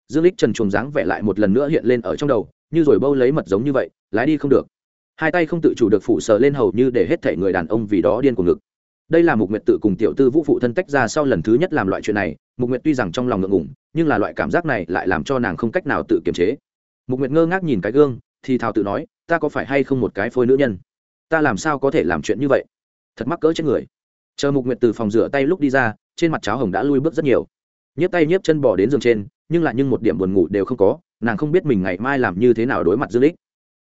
Dương lích trần chuồng dáng vẽ lại một lần nữa hiện lên ở trong đầu, như rồi bâu lấy mật giống như vậy, lái đi không được. Hai tay không tự chủ được phủ sờ lên hầu như để hết thể người đàn ông vì đó điên của ngực. Đây là mục nguyệt tự cùng tiểu tư vũ phụ thân tách ra sau lần thứ nhất làm loại chuyện này, mục nguyệt tuy rằng trong lòng ngượng ngủng nhưng là loại cảm giác này lại làm cho nàng không cách nào tự kiềm chế. Mục nguyệt ngơ ngác nhìn cái gương thì thào tự nói, ta có phải hay không một cái phôi nữ nhân? Ta làm sao có thể làm chuyện như vậy? Thật mắc cỡ chết người. Chờ mục nguyệt từ phòng rửa tay lúc đi ra, trên mặt cháo hồng đã lui bước rất nhiều. Nhấp tay nhấp chân bỏ đến giường trên, nhưng lại nhưng một điểm buồn ngủ đều không có, nàng không biết mình ngày mai làm như thế nào đối mặt dương lích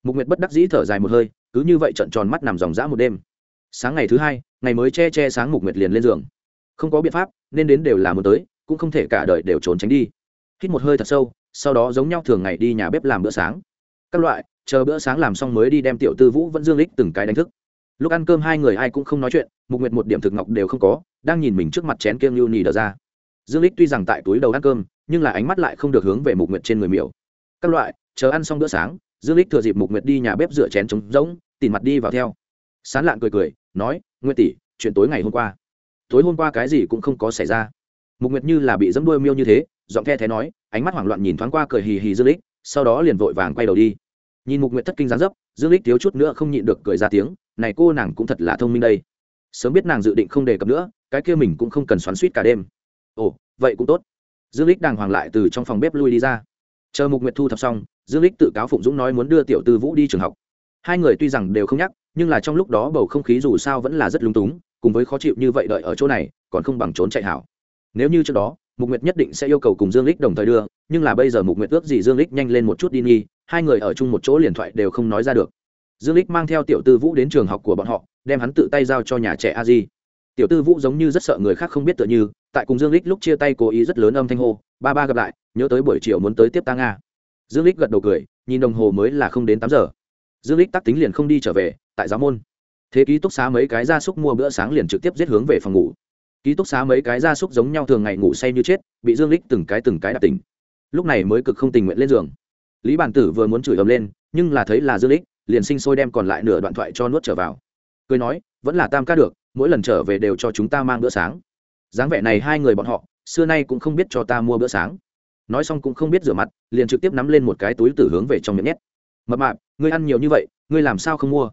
mục nguyệt bất đắc dĩ thở dài một hơi, cứ như vậy trận tròn mắt nằm dòng dã một đêm. Sáng ngày thứ hai, ngày mới che che sáng mục nguyệt liền lên giường. Không có biện pháp, nên đến đều là muốn tới, cũng không thể cả đời đều trốn tránh đi. Hít một hơi thật sâu, sau đó giống nhau thường ngày đi nhà bếp làm bữa sáng các loại, chờ bữa sáng làm xong mới đi đem tiểu tư vũ vẫn dương lích từng cái đánh thức. Lúc ăn cơm hai người ai cũng không nói chuyện, mục nguyệt một điểm thực ngọc đều không có, đang nhìn mình trước mặt chén kiêng lưu nhì đờ ra. Dương lích tuy rằng tại túi đầu ăn cơm, nhưng là ánh mắt lại không được hướng về mục nguyệt trên người miểu. Các loại, chờ ăn xong bữa sáng, dương lích thừa dịp mục nguyệt đi nhà bếp rửa chén trống rỗng tìm mặt đi vào theo. Sán lạn cười cười, nói, nguyệt tỷ, chuyện tối ngày hôm qua. Tối hôm qua cái gì cũng không có xảy ra. Mục nguyệt như là bị dẫm đuôi miêu như thế, giọng the thế nói, ánh mắt hoảng loạn nhìn thoáng qua cười hì hì dương lích sau đó liền vội vàng quay đầu đi. Nhìn mục nguyện thất kinh gián dấp, dương lích thiếu chút nữa không nhịn được cười ra tiếng, này cô nàng cũng thật là thông minh đây. Sớm biết nàng dự định không đề cập nữa, cái kia mình cũng không cần xoắn suýt cả đêm. Ồ, vậy cũng tốt. Dương lích đàng hoàng lại từ trong phòng bếp lui đi ra. Chờ mục nguyệt thu thập xong, dương lích tự cáo phụng dũng nói muốn đưa tiểu tư vũ đi trường học. Hai người tuy rằng đều không nhắc, nhưng là trong lúc đó bầu không khí dù sao vẫn là rất lung túng, cùng với khó chịu như vậy đợi ở chỗ này, còn không bằng trốn chạy hảo. Nếu như trước đó mục nguyệt nhất định sẽ yêu cầu cùng dương lích đồng thời đưa, nhưng là bây giờ mục nguyệt ước gì dương lích nhanh lên một chút đi nghi, hai người ở chung một chỗ liền thoại đều không nói ra được. Dương lích mang theo tiểu tư vũ đến trường học của bọn họ, đem hắn tự tay giao cho nhà trẻ a di. Tiểu tư vũ giống như rất sợ người khác không biết tựa như, tại cùng dương lích lúc chia tay cố ý rất lớn âm thanh hô, ba ba gặp lại, nhớ tới buổi chiều muốn tới tiếp ta nga. Dương lích gật đầu cười, nhìn đồng hồ mới là không đến tám giờ. Dương lích tắc tính liền không đi trở về, tại giáo môn. Thế ký túc xá mấy cái ra súc mua bữa sáng liền trực tiếp giết hướng về phòng ngủ ký túc xá mấy cái gia súc giống nhau thường ngày ngủ say như chết, bị dương lích từng cái từng cái đạp tỉnh. Lúc này mới cực không tình nguyện lên giường. Lý bản tử vừa muốn chửi ầm lên, nhưng là thấy là dương lích liền sinh sôi đem còn lại nửa đoạn thoại cho nuốt trở vào. Cười nói, vẫn là tam ca được, mỗi lần trở về đều cho chúng ta mang bữa sáng. Dáng vẻ này hai người bọn họ, xưa nay cũng không biết cho ta mua bữa sáng. Nói xong cũng không biết rửa mặt, liền trực tiếp nắm lên một cái túi tử hướng về trong miệng nhét. Mập mạp, ngươi ăn nhiều như vậy, ngươi làm sao không mua?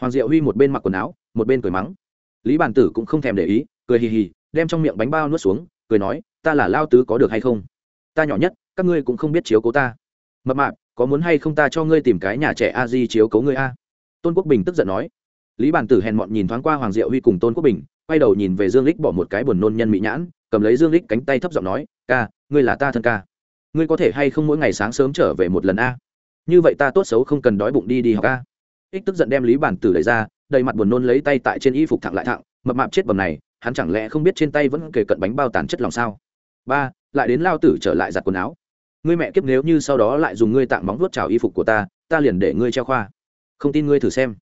Hoàng diệu huy một bên mặc quần áo, một bên cười mắng. Lý bản tử cũng không thèm để ý cười hì hì, đem trong miệng bánh bao nuốt xuống, cười nói, ta là lao tứ có được hay không? Ta nhỏ nhất, các ngươi cũng không biết chiếu cố ta. Mập mạp, có muốn hay không ta cho ngươi tìm cái nhà trẻ a di chiếu cố ngươi a? Tôn quốc bình tức giận nói. Lý bản tử hèn mọn nhìn thoáng qua hoàng diệu huy cùng tôn quốc bình, quay đầu nhìn về dương lích bỏ một cái buồn nôn nhân mỹ nhãn, cầm lấy dương lích cánh tay thấp giọng nói, ca, ngươi là ta thân ca. Ngươi có thể hay không mỗi ngày sáng sớm trở về một lần a? Như vậy ta tốt xấu không cần đói bụng đi đi học a. Ích tức giận đem lý bản tử lấy ra, đầy mặt buồn nôn lấy tay tại trên y phục thẳng lại thẳng, mập mạp chết bầm này hắn chẳng lẽ không biết trên tay vẫn kề cận bánh bao tàn chất lòng sao? Ba, lại đến lao tử trở lại giặt quần áo. Ngươi mẹ kiếp nếu như sau đó lại dùng ngươi tạng móng vuốt trào y phục của ta ta liền để ngươi treo khoa. Không tin ngươi thử xem.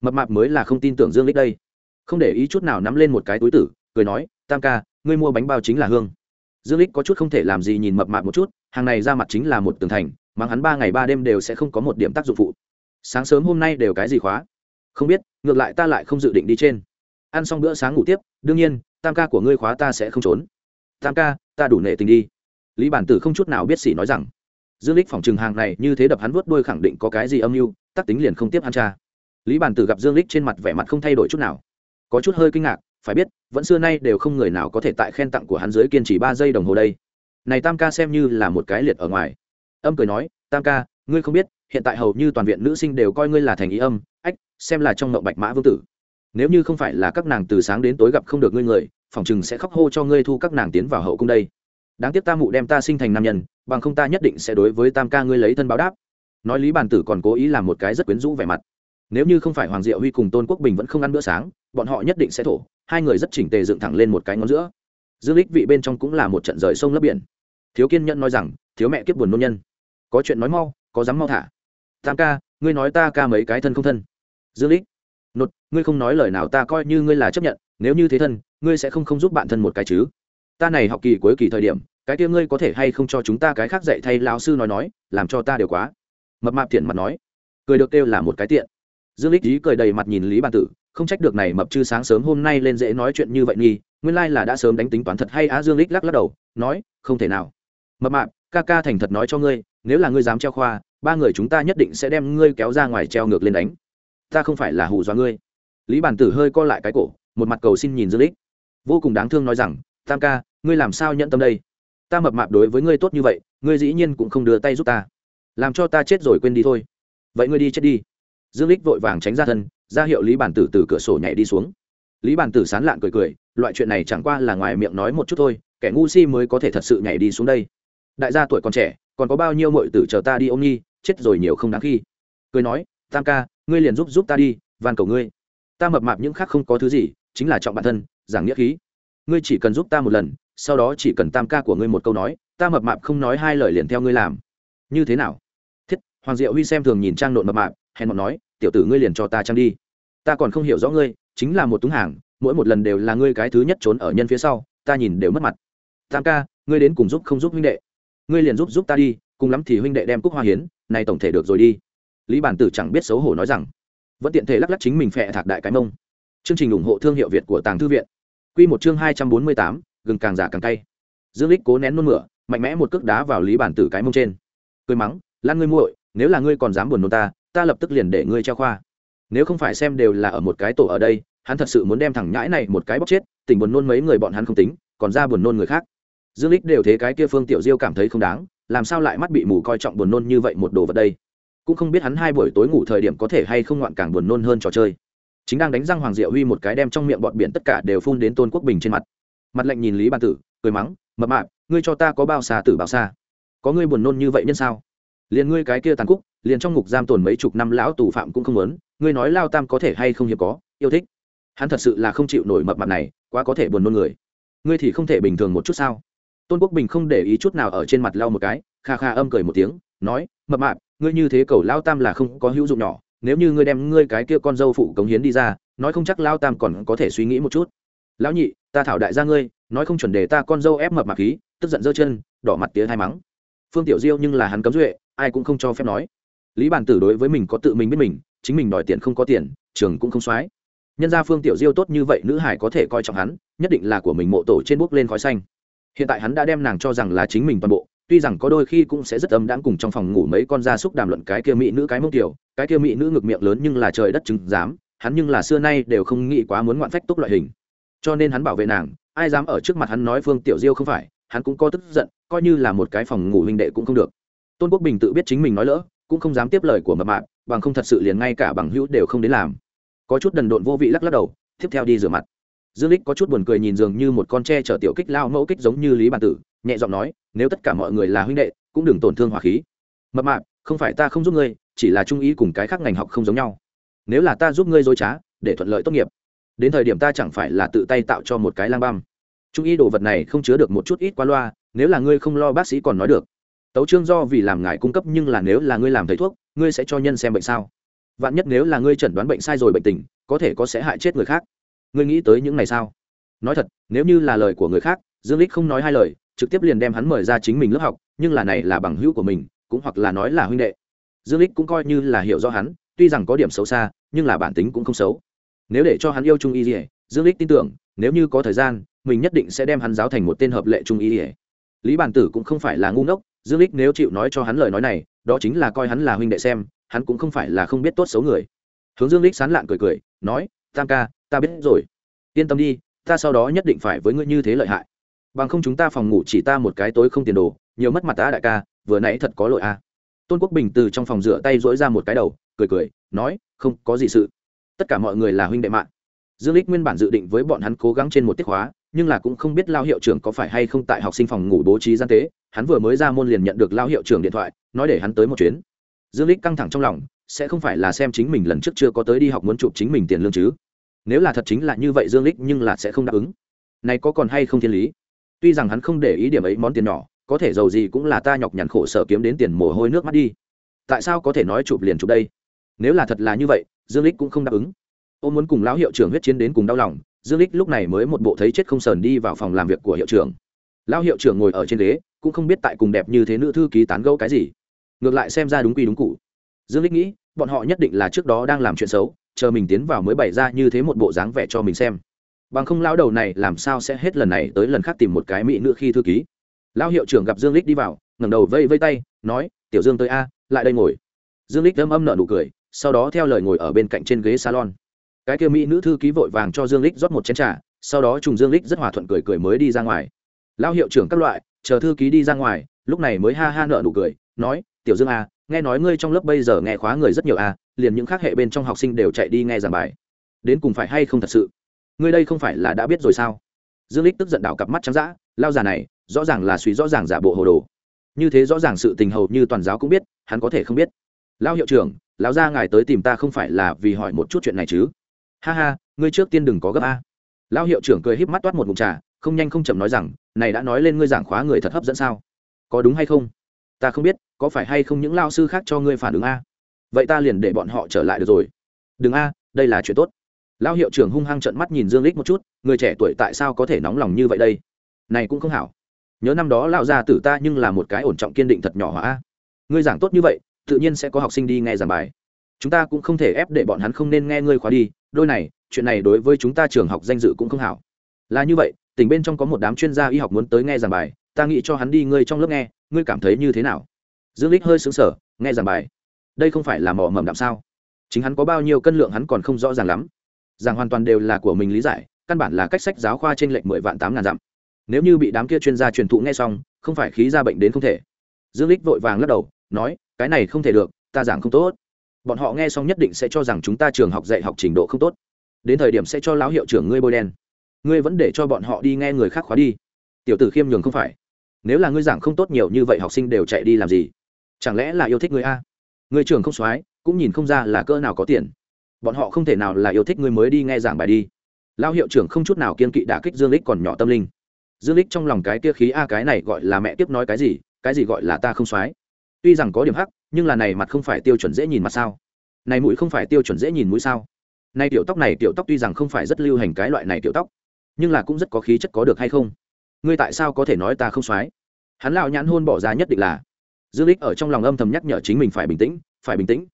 Mập mạp mới là không tin tưởng dương lích đây. Không để ý chút nào nắm lên một cái túi tử, cười nói, tam ca, ngươi mua bánh bao chính là hương. Dương lích có chút không thể làm gì nhìn mập mạp một chút, hàng này ra mặt chính là một tường thành mang hắn ba ngày ba đêm đều sẽ không có một điểm tác dụng phụ. Sáng sớm hôm nay đều cái gì khóa? Không biết, ngược lại ta lại không dự định đi trên ăn xong bữa sáng ngủ tiếp, đương nhiên, tam ca của ngươi khóa ta sẽ không trốn. Tam ca, ta đủ nệ tình đi. Lý bản tử không chút nào biết xỉ nói rằng. Dương lích phòng trừng hàng này như thế đập hắn vớt đuôi khẳng định có cái gì âm mưu, tắc tính liền không tiếp hắn cha. Lý bản tử gặp dương lích trên mặt vẻ mặt không thay đổi chút nào. Có chút hơi kinh ngạc, phải biết, vẫn xưa nay đều không người nào có thể tại khen tặng của hắn dưới kiên trì ba giây đồng hồ đây. Này tam ca xem như là một cái liệt ở ngoài. Âm cười nói, tam ca, ngươi không biết, hiện tại hầu như toàn viện nữ sinh đều coi ngươi là thành ý âm, ách, xem là trong mộng bạch mã vương tử nếu như không phải là các nàng từ sáng đến tối gặp không được ngươi người phòng chừng sẽ khóc hô cho ngươi thu các nàng tiến vào hậu cung đây. Đáng tiếc ta mụ đem ta sinh thành nam nhân, bằng không ta nhất định sẽ đối với tam ca ngươi lấy thân báo đáp. Nói lý bàn tử còn cố ý làm một cái rất quyến rũ vẻ mặt. Nếu như không phải hoàng diệu huy cùng tôn quốc bình vẫn không ăn bữa sáng, bọn họ nhất định sẽ thổ, hai người rất chỉnh tề dựng thẳng lên một cái ngón giữa. Dương lích vị bên trong cũng là một trận rời sông lấp biển. Thiếu kiên nhẫn nói rằng, thiếu mẹ kiếp buồn nôn nhân. Có chuyện nói mau, có dám mau thả. Tam ca, ngươi nói ta ca mấy cái thân không thân? Dương lích nột, ngươi không nói lời nào ta coi như ngươi là chấp nhận, nếu như thế thân, ngươi sẽ không không giúp bạn thân một cái chứ. Ta này học kỳ cuối kỳ thời điểm, cái kia ngươi có thể hay không cho chúng ta cái khác dạy thay lao sư nói nói, làm cho ta đều quá. Mập mạp thiện mặt nói. Cười được kêu là một cái tiện. Dương lích ý cười đầy mặt nhìn lý bàn tử, không trách được này mập chư sáng sớm hôm nay lên dễ nói chuyện như vậy nghi nguyên lai là đã sớm đánh tính toán thật hay á dương lích lắc lắc đầu, nói, không thể nào. Mập mạp, ca ca thành thật nói cho ngươi, nếu là ngươi dám treo khoa, ba người chúng ta nhất định sẽ đem ngươi kéo ra ngoài treo ngược lên đánh ta không phải là hù dọa ngươi. Lý bản tử hơi co lại cái cổ, một mặt cầu xin nhìn dương lích vô cùng đáng thương nói rằng, tam ca, ngươi làm sao nhận tâm đây? Ta mập mạp đối với ngươi tốt như vậy, ngươi dĩ nhiên cũng không đưa tay giúp ta. Làm cho ta chết rồi quên đi thôi. Vậy ngươi đi chết đi. Dương lích vội vàng tránh ra thân, ra hiệu lý bản tử từ cửa sổ nhảy đi xuống. Lý bản tử sán lạn cười cười, loại chuyện này chẳng qua là ngoài miệng nói một chút thôi, kẻ ngu si mới có thể thật sự nhảy đi xuống đây. Đại gia tuổi còn trẻ, còn có bao nhiêu mọi tử chờ ta đi ôm nhi, chết rồi nhiều không đáng khi. Cười nói, tam ca ngươi liền giúp giúp ta đi, van cầu ngươi. Ta mập mạp những khác không có thứ gì, chính là trọng bản thân, giảng nghĩa khí. Ngươi chỉ cần giúp ta một lần, sau đó chỉ cần tam ca của ngươi một câu nói, ta mập mạp không nói hai lời liền theo ngươi làm. Như thế nào? Thiết, hoàng diệu huy xem thường nhìn trang nộn mập mạp, hèn mọn nói, tiểu tử ngươi liền cho ta trang đi. Ta còn không hiểu rõ ngươi, chính là một túng hàng, mỗi một lần đều là ngươi cái thứ nhất trốn ở nhân phía sau, ta nhìn đều mất mặt. Tam ca, ngươi đến cùng giúp không giúp huynh đệ? Ngươi liền giúp giúp ta đi, cùng lắm thì huynh đệ đem cúc hoa hiến, này tổng thể được rồi đi lý bản tử chẳng biết xấu hổ nói rằng, vẫn tiện thể lắc lắc chính mình phẹ thạc đại cái mông. Chương trình ủng hộ thương hiệu việt của tàng thư viện. Q một chương hai trăm bốn mươi tám, gừng càng giả càng cay. Dương lích cố nén nôn mửa, mạnh mẽ một cước đá vào lý bản tử cái mông trên. Cười mắng, lan ngươi muội, nếu là ngươi còn dám buồn nôn ta ta lập tức liền để ngươi treo khoa. Nếu không phải xem đều là ở một cái tổ ở đây, hắn thật sự muốn đem thằng nhãi này một cái bóc chết tỉnh buồn nôn mấy người bọn hắn không tính, còn ra buồn nôn người khác. Dương lích đều thế cái kia phương tiểu diêu cảm thấy không đáng, làm sao lại mắt bị mù coi trọng buồn nôn như vậy một đồ vật đây? Cũng không biết hắn hai buổi tối ngủ thời điểm có thể hay không ngoạn càng buồn nôn hơn trò chơi. Chính đang đánh răng hoàng diệu huy một cái đem trong miệng bọn biển tất cả đều phun đến tôn quốc bình trên mặt. Mặt lạnh nhìn lý ban tử, cười mắng, mập mạp, ngươi cho ta có bao xa tử bao xa? Có ngươi buồn nôn như vậy nhân sao? Liền ngươi cái kia tàn cúc liền trong ngục giam tồn mấy chục năm lão tù phạm cũng không muốn, ngươi nói lao tam có thể hay không hiếm có, yêu thích? Hắn thật sự là không chịu nổi mập mạp này, quá có thể buồn nôn người. Ngươi thì không thể bình thường một chút sao? Tôn quốc bình không để ý chút nào ở trên mặt lau một cái, kha kha âm cười một tiếng, nói, mập mạp ngươi như thế cầu lao tam là không có hữu dụng nhỏ, nếu như ngươi đem ngươi cái kia con dâu phụ cống hiến đi ra, nói không chắc lao tam còn có thể suy nghĩ một chút. Lão nhị, ta thảo đại gia ngươi, nói không chuẩn đề ta con dâu ép mập mặc khí, tức giận giơ chân, đỏ mặt tía hai mắng. Phương tiểu diêu nhưng là hắn cấm duệ, ai cũng không cho phép nói. Lý bản tử đối với mình có tự mình biết mình, chính mình đòi tiền không có tiền, trường cũng không soái. Nhân ra phương tiểu diêu tốt như vậy nữ hải có thể coi trọng hắn, nhất định là của mình mộ tổ trên bước lên khói xanh. Hiện tại hắn đã đem nàng cho rằng là chính mình toàn bộ tuy rằng có đôi khi cũng sẽ rất âm đãng cùng trong phòng ngủ mấy con gia súc đàm luận cái kia mỹ nữ cái mông tiểu, cái kia mỹ nữ ngực miệng lớn nhưng là trời đất chứng dám hắn nhưng là xưa nay đều không nghĩ quá muốn ngoạn phách túc loại hình. Cho nên hắn bảo vệ nàng, ai dám ở trước mặt hắn nói phương tiểu diêu không phải, hắn cũng có tức giận, coi như là một cái phòng ngủ huynh đệ cũng không được. Tôn quốc bình tự biết chính mình nói lỡ, cũng không dám tiếp lời của mập mạp, bằng không thật sự liền ngay cả bằng hữu đều không đến làm. Có chút đần độn vô vị lắc lắc đầu, tiếp theo đi rửa mặt dương lích có chút buồn cười nhìn dường như một con tre chở tiểu kích lao mẫu kích giống như lý Bàn tử, nhẹ giọng nói, nếu tất cả mọi người là huynh đệ, cũng đừng tổn thương hỏa khí. Mập mạp, không phải ta không giúp ngươi, chỉ là trung ý cùng cái khác ngành học không giống nhau. Nếu là ta giúp ngươi dối trá, để thuận lợi tốt nghiệp. Đến thời điểm ta chẳng phải là tự tay tạo cho một cái lang băm. Trung ý đồ vật này không chứa được một chút ít qua loa, nếu là ngươi không lo bác sĩ còn nói được. Tấu trương do vì làm ngài cung cấp nhưng là nếu là ngươi làm thầy thuốc, ngươi sẽ cho nhân xem bệnh sao? Vạn nhất nếu là ngươi chẩn đoán bệnh sai rồi bệnh tình, có thể có sẽ hại chết người khác ngươi nghĩ tới những này sao? Nói thật, nếu như là lời của người khác, dương lích không nói hai lời, trực tiếp liền đem hắn mời ra chính mình lớp học, nhưng là này là bằng hữu của mình, cũng hoặc là nói là huynh đệ. Dương lích cũng coi như là hiểu rõ hắn, tuy rằng có điểm xấu xa, nhưng là bản tính cũng không xấu. Nếu để cho hắn yêu trung y dỉa dương lích tin tưởng, nếu như có thời gian, mình nhất định sẽ đem hắn giáo thành một tên hợp lệ trung y dỉa lý bản tử cũng không phải là ngu ngốc, dương lích nếu chịu nói cho hắn lời nói này, đó chính là coi hắn là huynh đệ xem, hắn cũng không phải là không biết tốt xấu người. Hướng dương lích sán lạn cười cười, nói, tam ca ta biết rồi. Yên tâm đi, ta sau đó nhất định phải với ngươi như thế lợi hại. Bằng không chúng ta phòng ngủ chỉ ta một cái tối không tiền đồ, nhiều mất mặt ta đại ca, vừa nãy thật có lỗi a tôn quốc bình từ trong phòng rửa tay dỗi ra một cái đầu, cười cười, nói, không có gì sự. Tất cả mọi người là huynh đệ mạng. Dương lích nguyên bản dự định với bọn hắn cố gắng trên một tiết hóa, nhưng là cũng không biết lao hiệu trưởng có phải hay không tại học sinh phòng ngủ bố trí gian tế, hắn vừa mới ra môn liền nhận được lao hiệu trưởng điện thoại, nói để hắn tới một chuyến. Dương lích căng thẳng trong lòng, sẽ không phải là xem chính mình lần trước chưa có tới đi học muốn chụp chính mình tiền lương chứ nếu là thật chính là như vậy dương lích nhưng là sẽ không đáp ứng. Này có còn hay không thiên lý? Tuy rằng hắn không để ý điểm ấy món tiền nhỏ, có thể giàu gì cũng là ta nhọc nhằn khổ sở kiếm đến tiền mồ hôi nước mắt đi. Tại sao có thể nói chụp liền chụp đây? Nếu là thật là như vậy, dương lích cũng không đáp ứng. Ô muốn cùng lão hiệu trưởng huyết chiến đến cùng đau lòng, dương lích lúc này mới một bộ thấy chết không sờn đi vào phòng làm việc của hiệu trưởng. Lão hiệu trưởng ngồi ở trên ghế, cũng không biết tại cùng đẹp như thế nữ thư ký tán gẫu cái gì. Ngược lại xem ra đúng quy đúng cụ. Dương lích nghĩ, bọn họ nhất định là trước đó đang làm chuyện xấu chờ mình tiến vào mới bày ra như thế một bộ dáng vẻ cho mình xem. Bằng không lão đầu này làm sao sẽ hết lần này tới lần khác tìm một cái mỹ nữ khi thư ký. Lão hiệu trưởng gặp dương lích đi vào, ngẩng đầu vây vây tay, nói, tiểu dương tới a, lại đây ngồi. Dương lích âm âm nở nụ cười, sau đó theo lời ngồi ở bên cạnh trên ghế salon. Cái kia mỹ nữ thư ký vội vàng cho dương lích rót một chén trà, sau đó trùng dương lích rất hòa thuận cười cười mới đi ra ngoài. Lão hiệu trưởng các loại, chờ thư ký đi ra ngoài, lúc này mới ha ha nở nụ cười, nói, tiểu dương a nghe nói ngươi trong lớp bây giờ nghe khóa người rất nhiều a liền những khác hệ bên trong học sinh đều chạy đi nghe giảng bài. Đến cùng phải hay không thật sự? Ngươi đây không phải là đã biết rồi sao? Dương lích tức giận đảo cặp mắt trắng dã, lao già này, rõ ràng là suy rõ ràng giả bộ hồ đồ. Như thế rõ ràng sự tình hầu như toàn giáo cũng biết, hắn có thể không biết. Lao hiệu trưởng, lão gia ngài tới tìm ta không phải là vì hỏi một chút chuyện này chứ? Ha ha, ngươi trước tiên đừng có gấp a. Lão hiệu trưởng cười híp mắt toát một ngụm trà, không nhanh không chậm nói rằng, này đã nói lên ngươi giảng khóa người thật hấp dẫn sao? Có đúng hay không? Ta không biết có phải hay không những lao sư khác cho ngươi phản ứng a? Vậy ta liền để bọn họ trở lại được rồi. Đừng a, đây là chuyện tốt. Lão hiệu trưởng hung hăng trận mắt nhìn dương lích một chút, người trẻ tuổi tại sao có thể nóng lòng như vậy đây? Này cũng không hảo. Nhớ năm đó lão ra tử ta nhưng là một cái ổn trọng kiên định thật nhỏ hả ngươi giảng tốt như vậy, tự nhiên sẽ có học sinh đi nghe giảng bài. Chúng ta cũng không thể ép để bọn hắn không nên nghe ngươi khóa đi, đôi này, chuyện này đối với chúng ta trường học danh dự cũng không hảo. Là như vậy, tỉnh bên trong có một đám chuyên gia y học muốn tới nghe giảng bài, ta nghĩ cho hắn đi, ngươi trong lớp nghe, ngươi cảm thấy như thế nào? Dương lích hơi sững sờ, nghe giảng bài. Đây không phải là mỏ mầm đạm sao? Chính hắn có bao nhiêu cân lượng hắn còn không rõ ràng lắm. Giảng hoàn toàn đều là của mình lý giải, căn bản là cách sách giáo khoa trên lệnh mười vạn tám ngàn dặm. Nếu như bị đám kia chuyên gia truyền thụ nghe xong, không phải khí ra bệnh đến không thể. Dương lích vội vàng lắc đầu, nói, cái này không thể được, ta giảng không tốt. Bọn họ nghe xong nhất định sẽ cho rằng chúng ta trường học dạy học trình độ không tốt. Đến thời điểm sẽ cho lão hiệu trưởng ngươi bôi đen. Ngươi vẫn để cho bọn họ đi nghe người khác khóa đi. Tiểu tử khiêm nhường không phải. Nếu là ngươi giảng không tốt nhiều như vậy học sinh đều chạy đi làm gì? Chẳng lẽ là yêu thích người a? Người trưởng không soái, cũng nhìn không ra là cỡ nào có tiền. Bọn họ không thể nào là yêu thích người mới đi nghe giảng bài đi. Lão hiệu trưởng không chút nào kiên kỵ đả kích dương lích còn nhỏ tâm linh. Dương lích trong lòng cái kia khí a cái này gọi là mẹ tiếp nói cái gì cái gì gọi là ta không soái. Tuy rằng có điểm hắc, nhưng là này mặt không phải tiêu chuẩn dễ nhìn mặt sao? Này mũi không phải tiêu chuẩn dễ nhìn mũi sao? Nay tiểu tóc này tiểu tóc tuy rằng không phải rất lưu hành cái loại này tiểu tóc, nhưng là cũng rất có khí chất có được hay không? Ngươi tại sao có thể nói ta không soái? Hắn lão nhãn hôn bỏ ra nhất định là dương lích ở trong lòng âm thầm nhắc nhở chính mình phải bình tĩnh, phải bình tĩnh.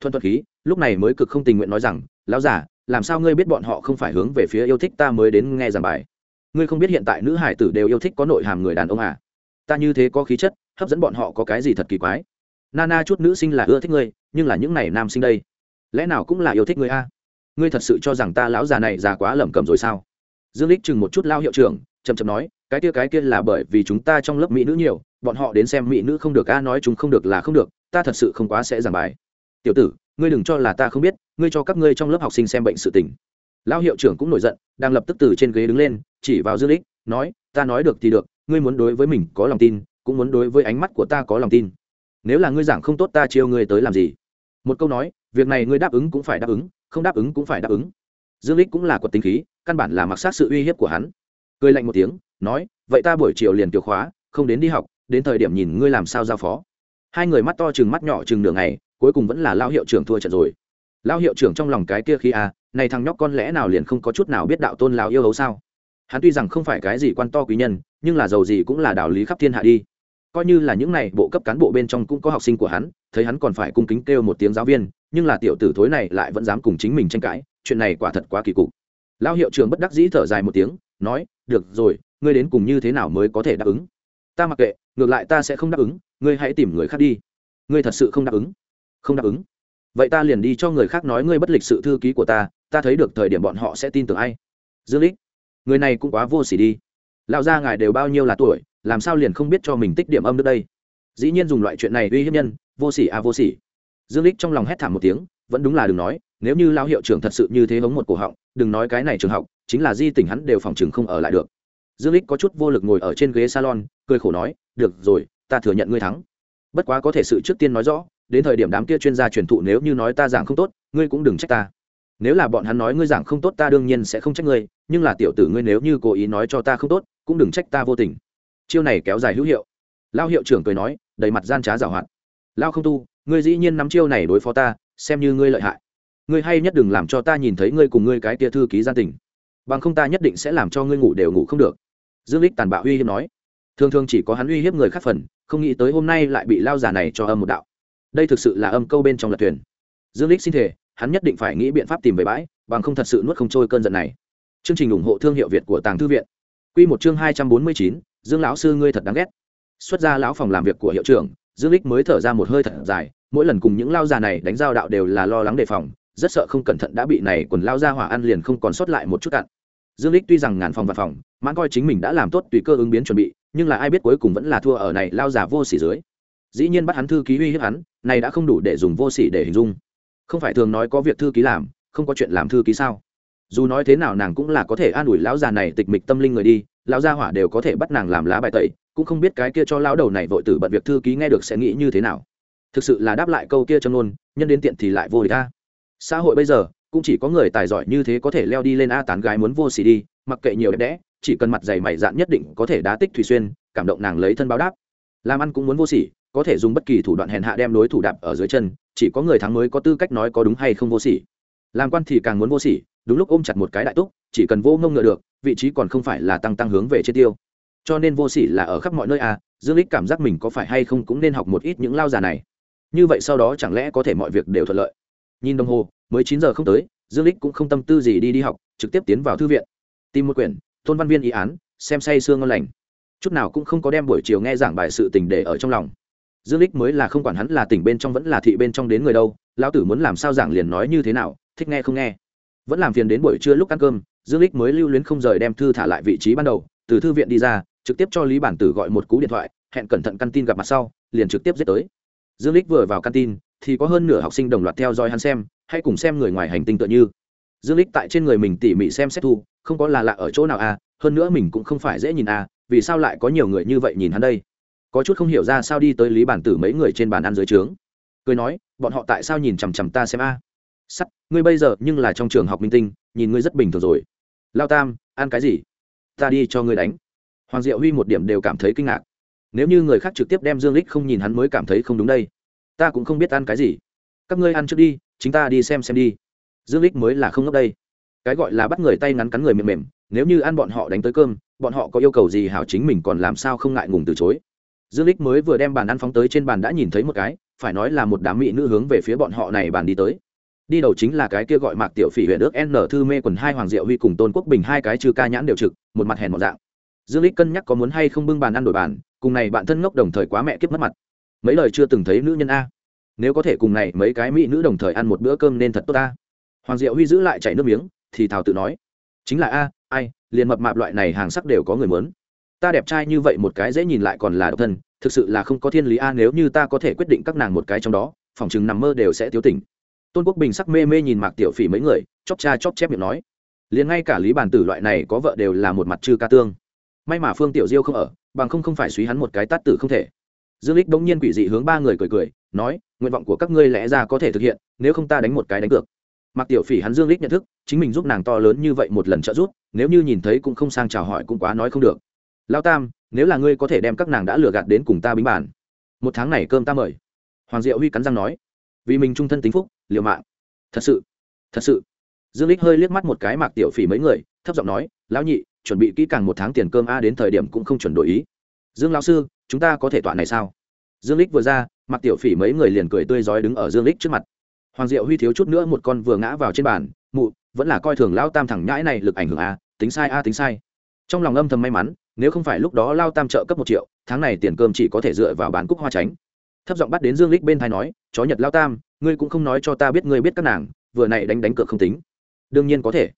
Thuận Thuận khí, lúc này mới cực không tình nguyện nói rằng, lão giả làm sao ngươi biết bọn họ không phải hướng về phía yêu thích ta mới đến nghe giảng bài? Ngươi không biết hiện tại nữ hải tử đều yêu thích có nội hàm người đàn ông à? Ta như thế có khí chất, hấp dẫn bọn họ có cái gì thật kỳ quái? Nana chút nữ sinh là ưa thích ngươi, nhưng là những này nam sinh đây, lẽ nào cũng là yêu thích ngươi a ngươi thật sự cho rằng ta lão già này già quá lẩm cẩm rồi sao? Dương lích chừng một chút lao hiệu trưởng, chậm chậm nói, cái kia cái kia là bởi vì chúng ta trong lớp mỹ nữ nhiều bọn họ đến xem mỹ nữ không được, a, nói chúng không được là không được, ta thật sự không quá sẽ giảng bài. Tiểu tử, ngươi đừng cho là ta không biết, ngươi cho các ngươi trong lớp học sinh xem bệnh sự tình. Lao hiệu trưởng cũng nổi giận, đang lập tức từ trên ghế đứng lên, chỉ vào dương lích, nói, ta nói được thì được, ngươi muốn đối với mình có lòng tin, cũng muốn đối với ánh mắt của ta có lòng tin. Nếu là ngươi giảng không tốt ta chiêu ngươi tới làm gì? Một câu nói, việc này ngươi đáp ứng cũng phải đáp ứng, không đáp ứng cũng phải đáp ứng. Dương lích cũng là quật tính khí, căn bản là mặc sát sự uy hiếp của hắn. Cười lạnh một tiếng, nói, vậy ta buổi chiều liền tiểu khóa, không đến đi học đến thời điểm nhìn ngươi làm sao giao phó. Hai người mắt to chừng mắt nhỏ chừng nửa ngày, cuối cùng vẫn là lao hiệu trưởng thua trận rồi. Lao hiệu trưởng trong lòng cái kia khi à này thằng nhóc con lẽ nào liền không có chút nào biết đạo tôn lào yêu hấu sao? Hắn tuy rằng không phải cái gì quan to quý nhân, nhưng là giàu gì cũng là đạo lý khắp thiên hạ đi. Coi như là những này bộ cấp cán bộ bên trong cũng có học sinh của hắn, thấy hắn còn phải cung kính kêu một tiếng giáo viên, nhưng là tiểu tử thối này lại vẫn dám cùng chính mình tranh cãi, chuyện này quả thật quá kỳ cục. Lão hiệu trưởng bất đắc dĩ thở dài một tiếng, nói, được rồi, ngươi đến cùng như thế nào mới có thể đáp ứng? Ta mặc kệ ngược lại ta sẽ không đáp ứng, ngươi hãy tìm người khác đi. Ngươi thật sự không đáp ứng? Không đáp ứng. Vậy ta liền đi cho người khác nói ngươi bất lịch sự thư ký của ta ta thấy được thời điểm bọn họ sẽ tin tưởng ai. Dương lích, người này cũng quá vô s ỉ đi. Lão gia ngài đều bao nhiêu là tuổi, làm sao liền không biết cho mình tích điểm âm nước đây? Dĩ nhiên dùng loại chuyện này uy hiếp nhân, vô s ỉ à vô s ỉ dương lích trong lòng hét thảm một tiếng, vẫn đúng là đừng nói, nếu như lão hiệu trưởng thật sự như thế hống một cổ họng, đừng nói cái này trường học, chính là di tỉnh hắn đều phòng chừng không ở lại được. Dương lích có chút vô lực ngồi ở trên ghế salon, cười khổ nói được rồi, ta thừa nhận ngươi thắng. Bất quá có thể sự trước tiên nói rõ, đến thời điểm đám kia chuyên gia truyền thụ nếu như nói ta giảng không tốt, ngươi cũng đừng trách ta. Nếu là bọn hắn nói ngươi giảng không tốt, ta đương nhiên sẽ không trách ngươi, nhưng là tiểu tử ngươi nếu như cố ý nói cho ta không tốt, cũng đừng trách ta vô tình. Chiêu này kéo dài hữu hiệu. Lao hiệu trưởng cười nói, đầy mặt gian trá giảo hoạt. Lao không tu, ngươi dĩ nhiên nắm chiêu này đối phó ta, xem như ngươi lợi hại. Ngươi hay nhất đừng làm cho ta nhìn thấy ngươi cùng ngươi cái tia thư ký gian tình. Bằng không ta nhất định sẽ làm cho ngươi ngủ đều ngủ không được. Dương lích tàn bạo uy hiếp nói thường thường chỉ có hắn uy hiếp người khác phần, không nghĩ tới hôm nay lại bị lao giả này cho âm một đạo. Đây thực sự là âm câu bên trong lật thuyền. Dương lích xin thể hắn nhất định phải nghĩ biện pháp tìm về bãi, bằng không thật sự nuốt không trôi cơn giận này. Chương trình ủng hộ thương hiệu việt của tàng thư viện. Quy một chương hai trăm bốn mươi chín, dương lão sư ngươi thật đáng ghét. Xuất ra lão phòng làm việc của hiệu trưởng, dương lích mới thở ra một hơi thật dài, mỗi lần cùng những lao già này đánh giao đạo đều là lo lắng đề phòng, rất sợ không cẩn thận đã bị này quần lao ra hỏa ăn liền không còn sót lại một chút cặn dương lích tuy rằng ngàn phòng và phòng, mãn coi chính mình đã làm tốt tùy cơ ứng biến chuẩn bị, nhưng là ai biết cuối cùng vẫn là thua ở này lao già vô sỉ dưới. Dĩ nhiên bắt hắn thư ký uy hiếp hắn, này đã không đủ để dùng vô sỉ để hình dung. Không phải thường nói có việc thư ký làm, không có chuyện làm thư ký sao? Dù nói thế nào nàng cũng là có thể an ủi lão già này tịch mịch tâm linh người đi, lão gia hỏa đều có thể bắt nàng làm lá bài tẩy, cũng không biết cái kia cho lão đầu này vội tử bận việc thư ký nghe được sẽ nghĩ như thế nào. Thực sự là đáp lại câu kia trong nôn nhân đến tiện thì lại vô địch ta xã hội bây giờ cũng chỉ có người tài giỏi như thế có thể leo đi lên a tán gái muốn vô xỉ đi, mặc kệ nhiều đẹp đẽ, chỉ cần mặt dày mày dạn nhất định có thể đá tích thủy xuyên, cảm động nàng lấy thân báo đáp. Làm ăn cũng muốn vô sỉ, có thể dùng bất kỳ thủ đoạn hèn hạ đem đối thủ đạp ở dưới chân, chỉ có người thắng mới có tư cách nói có đúng hay không vô sỉ. Làm quan thì càng muốn vô sỉ, đúng lúc ôm chặt một cái đại túc, chỉ cần vô ngông ngựa được, vị trí còn không phải là tăng tăng hướng về trên tiêu. Cho nên vô sỉ là ở khắp mọi nơi à dương lích cảm giác mình có phải hay không cũng nên học một ít những lao già này. Như vậy sau đó chẳng lẽ có thể mọi việc đều thuận lợi? Nhìn đồng hồ mới chín giờ không tới, dương lích cũng không tâm tư gì đi đi học, trực tiếp tiến vào thư viện. Tìm một quyển, tôn văn viên ý án, xem say sương ngon lành. Chút nào cũng không có đem buổi chiều nghe giảng bài sự tình để ở trong lòng. Dương lích mới là không quản hắn là tỉnh bên trong vẫn là thị bên trong đến người đâu, lão tử muốn làm sao giảng liền nói như thế nào, thích nghe không nghe. Vẫn làm phiền đến buổi trưa lúc ăn cơm, dương lích mới lưu luyến không rời đem thư thả lại vị trí ban đầu, từ thư viện đi ra, trực tiếp cho lý bản tử gọi một cú điện thoại, hẹn cẩn thận căn tin gặp mặt sau, liền trực tiếp giết tới. Dương lích vừa vào căn tin, thì có hơn nửa học sinh đồng loạt theo dõi hắn xem hay cùng xem người ngoài hành tinh tựa như. Dương lích tại trên người mình tỉ mỉ xem xét thu, không có là lạ ở chỗ nào à hơn nữa mình cũng không phải dễ nhìn à vì sao lại có nhiều người như vậy nhìn hắn đây? Có chút không hiểu ra sao đi tới lý bản tử mấy người trên bàn ăn dưới trướng. Cười nói, bọn họ tại sao nhìn chằm chằm ta xem a? À? sắt, ngươi bây giờ nhưng là trong trường học minh tinh, nhìn ngươi rất bình thường rồi. Lao tam, ăn cái gì? Ta đi cho ngươi đánh. Hoàng diệu huy một điểm đều cảm thấy kinh ngạc. Nếu như người khác trực tiếp đem dương lích không nhìn hắn mới cảm thấy không đúng đây. Ta cũng không biết ăn cái gì. Các ngươi ăn trước đi chính ta đi xem xem đi. Dương lích mới là không ngốc đây. Cái gọi là bắt người tay ngắn cắn người mềm mềm, nếu như ăn bọn họ đánh tới cơm, bọn họ có yêu cầu gì hảo chính mình còn làm sao không ngại ngùng từ chối. Dương lích mới vừa đem bàn ăn phóng tới trên bàn đã nhìn thấy một cái, phải nói là một đám mỹ nữ hướng về phía bọn họ này bàn đi tới. Đi đầu chính là cái kia gọi mạc tiểu phỉ huyện ước n thư mê quần hai hoàng diệu huy cùng tôn quốc bình hai cái trừ ca nhãn đều trực, một mặt hèn một dạng. Dương lích cân nhắc có muốn hay không bưng bàn ăn đổi bàn, cùng này bạn thân ngốc đồng thời quá mẹ kiếp mất mặt. Mấy lời chưa từng thấy nữ nhân a nếu có thể cùng này mấy cái mỹ nữ đồng thời ăn một bữa cơm nên thật tốt ta. Hoàng diệu huy giữ lại chảy nước miếng, thì thào tự nói, chính là a, ai, liền mập mạp loại này hàng sắc đều có người muốn. Ta đẹp trai như vậy một cái dễ nhìn lại còn là độc thân, thực sự là không có thiên lý a, nếu như ta có thể quyết định các nàng một cái trong đó, phòng chừng nằm mơ đều sẽ thiếu tỉnh. Tôn quốc bình sắc mê mê nhìn mạc tiểu phỉ mấy người, chóp cha chóp chép miệng nói, liền ngay cả lý bàn tử loại này có vợ đều là một mặt chư ca tương. May mà phương tiểu diêu không ở, bằng không không phải suy hắn một cái tát tử không thể dương lích bỗng nhiên quỷ dị hướng ba người cười cười, nói, nguyện vọng của các ngươi lẽ ra có thể thực hiện, nếu không ta đánh một cái đánh cược. Mặc tiểu phỉ hắn dương lích nhận thức, chính mình giúp nàng to lớn như vậy một lần trợ giúp, nếu như nhìn thấy cũng không sang chào hỏi cũng quá nói không được. Lao tam, nếu là ngươi có thể đem các nàng đã lừa gạt đến cùng ta bính bàn, một tháng này cơm ta mời. Hoàng diệu huy cắn răng nói, vì mình trung thân tính phúc, liều mạng. Thật sự thật sự. Dương lích hơi liếc mắt một cái mạc tiểu phỉ mấy người, thấp giọng nói, lão nhị, chuẩn bị kỹ càng một tháng tiền cơm a, đến thời điểm cũng không chuẩn đổi ý. Dương lão sư chúng ta có thể tọa này sao? Dương lích vừa ra mặc tiểu phỉ mấy người liền cười tươi rói đứng ở dương lích trước mặt. Hoàng diệu huy thiếu chút nữa một con vừa ngã vào trên bàn, mụ, vẫn là coi thường lão tam thẳng nhãi này lực ảnh hưởng a, tính sai a, tính sai. Trong lòng âm thầm may mắn, nếu không phải lúc đó lao tam trợ cấp một triệu, tháng này tiền cơm chỉ có thể dựa vào bán cúc hoa tránh. Thấp giọng bắt đến dương lích bên thai nói, chó nhật lao tam, ngươi cũng không nói cho ta biết ngươi biết các nàng, vừa này đánh đánh cược không tính. Đương nhiên có thể.